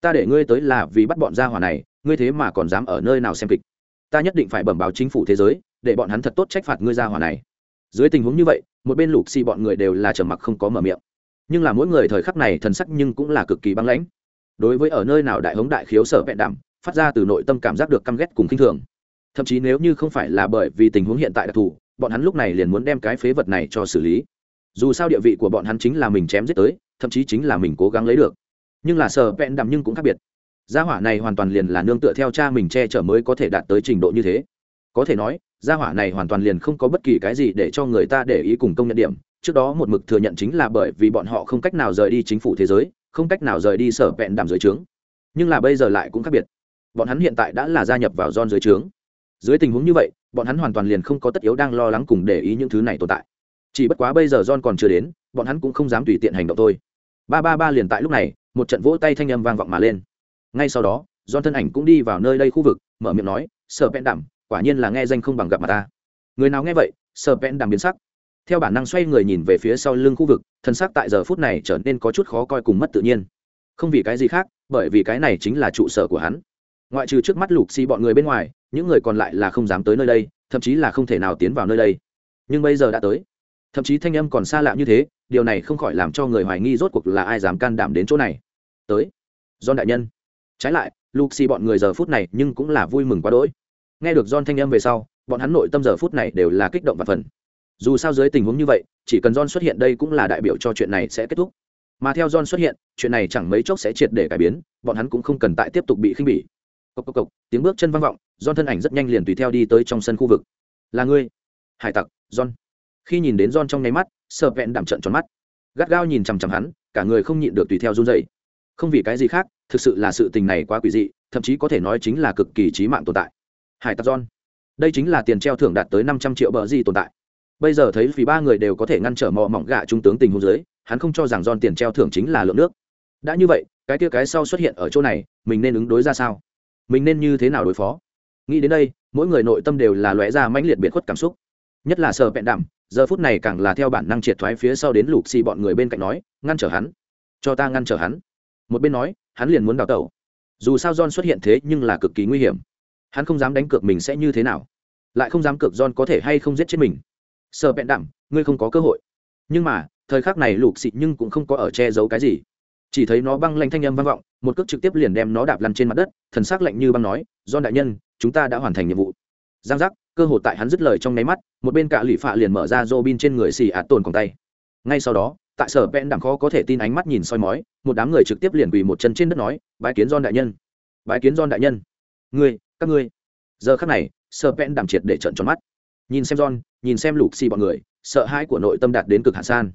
Ta để ngươi tới là vì bắt bọn gia hỏa này, ngươi thế mà còn dám ở nơi nào xem kịch. Ta nhất định phải bẩm báo chính phủ thế giới, để bọn hắn thật tốt trách phạt ngươi gia hỏa này. Dưới tình huống như vậy, một bên lục xì bọn người đều là trầm mặc không có mở miệng. Nhưng là mỗi người thời khắc này thần sắc nhưng cũng là cực kỳ băng lãnh. Đối với ở nơi nào đại hống đại khiếu sở vẹn đảm phát ra từ nội tâm cảm giác được căm ghét cùng khinh thường. Thậm chí nếu như không phải là bởi vì tình huống hiện tại đặc thù, bọn hắn lúc này liền muốn đem cái phế vật này cho xử lý dù sao địa vị của bọn hắn chính là mình chém giết tới, thậm chí chính là mình cố gắng lấy được. Nhưng là sở vẹn đảm nhưng cũng khác biệt. Gia hỏa này hoàn toàn liền là nương tựa theo cha mình che chở mới có thể đạt tới trình độ như thế. Có thể nói, gia hỏa này hoàn toàn liền không có bất kỳ cái gì để cho người ta để ý cùng công nhận điểm. Trước đó một mực thừa nhận chính là bởi vì bọn họ không cách nào rời đi chính phủ thế giới, không cách nào rời đi sở vẹn đàm dưới trướng. Nhưng là bây giờ lại cũng khác biệt. Bọn hắn hiện tại đã là gia nhập vào don dưới trướng. Dưới tình huống như vậy, bọn hắn hoàn toàn liền không có tất yếu đang lo lắng cùng để ý những thứ này tồn tại chỉ bất quá bây giờ John còn chưa đến, bọn hắn cũng không dám tùy tiện hành động thôi. Ba ba ba liền tại lúc này, một trận vỗ tay thanh âm vang vọng mà lên. Ngay sau đó, John thân ảnh cũng đi vào nơi đây khu vực, mở miệng nói, sở vẹn đảm quả nhiên là nghe danh không bằng gặp mà ta. Người nào nghe vậy, sở vẹn đảm biến sắc. Theo bản năng xoay người nhìn về phía sau lưng khu vực, thân xác tại giờ phút này trở nên có chút khó coi cùng mất tự nhiên. Không vì cái gì khác, bởi vì cái này chính là trụ sở của hắn. Ngoại trừ trước mắt lục xì bọn người bên ngoài, những người còn lại là không dám tới nơi đây, thậm chí là không thể nào tiến vào nơi đây. Nhưng bây giờ đã tới thậm chí thanh âm còn xa lạ như thế, điều này không khỏi làm cho người hoài nghi rốt cuộc là ai dám can đảm đến chỗ này. Tới don đại nhân. Trái lại, lucy bọn người giờ phút này nhưng cũng là vui mừng quá đỗi. Nghe được don thanh âm về sau, bọn hắn nội tâm giờ phút này đều là kích động và phần dù sao dưới tình huống như vậy, chỉ cần john xuất hiện đây cũng là đại biểu cho chuyện này sẽ kết thúc. Mà theo john xuất hiện, chuyện này chẳng mấy chốc sẽ triệt để cải biến, bọn hắn cũng không cần tại tiếp tục bị khinh bỉ. Cộc cộc cộc, tiếng bước chân vang vọng, john thân ảnh rất nhanh liền tùy theo đi tới trong sân khu vực. Là ngươi? Hải tặc, john khi nhìn đến john trong nháy mắt sờ vẹn đạm trận tròn mắt. Gắt gao nhìn chằm chằm hắn, cả người không nhịn được tùy theo run rẩy. không vì cái gì khác, thực sự là sự tình này quá quỷ dị, thậm chí có thể nói chính là cực kỳ chí mạng tồn tại. Hải tặc john, đây chính là tiền treo thưởng đạt tới năm trăm triệu bờ gì tồn tại. Bây giờ thấy vì ba người đều có thể ngăn trở mò mỏng gạ trung tướng tình huống dưới, hắn không cho rằng John tiền treo thưởng chính là lượng nước. Đã như vậy, cái kia cái sau xuất hiện ở chỗ này, mình nên ứng đối ra sao? Mình nên như thế nào đối phó? Nghĩ đến đây, mỗi người nội tâm đều là lóe ra mãnh liệt biệt khuất cảm xúc. Nhất là sở bẹn đạm giờ phút này càng là theo bản năng triệt thoái phía sau đến lục xì bọn người bên cạnh nói, ngăn trở hắn, cho ta ngăn trở hắn. Một bên nói, hắn liền muốn đào tẩu. Dù sao john xuất hiện thế nhưng là cực kỳ nguy hiểm. Hắn không dám đánh cược mình sẽ như thế nào. Lại không dám cược john có thể hay không giết chết mình. Sợ bẹn đạm, ngươi không có cơ hội. Nhưng mà, thời khắc này lục xì nhưng cũng không có ở che giấu cái gì. Chỉ thấy nó băng lanh thanh âm vang vọng, một cước trực tiếp liền đem nó đạp lăn trên mặt đất, thần s ắ c lạnh như băng nói, john đại nhân, chúng ta đã hoàn thành nhiệm vụ. Giang giác cơ hội tại hắn dứt lời trong nháy mắt một bên cả lụy phạ liền mở ra robin trên người xì ạt tồn còn tay. Ngay sau đó tại sở vẹn đẳng khó có thể tin ánh mắt nhìn soi mói một đám người trực tiếp liền quỳ một chân trên đất nói bái kiến don đại nhân. Bái kiến don đại nhân. Ngươi các ngươi. Giờ khắc này sở vẹn đẳng triệt để trận tròn mắt. Nhìn xem John, nhìn xem lục xì bọn người, sợ hãi của nội tâm đạt đến cực hạn san.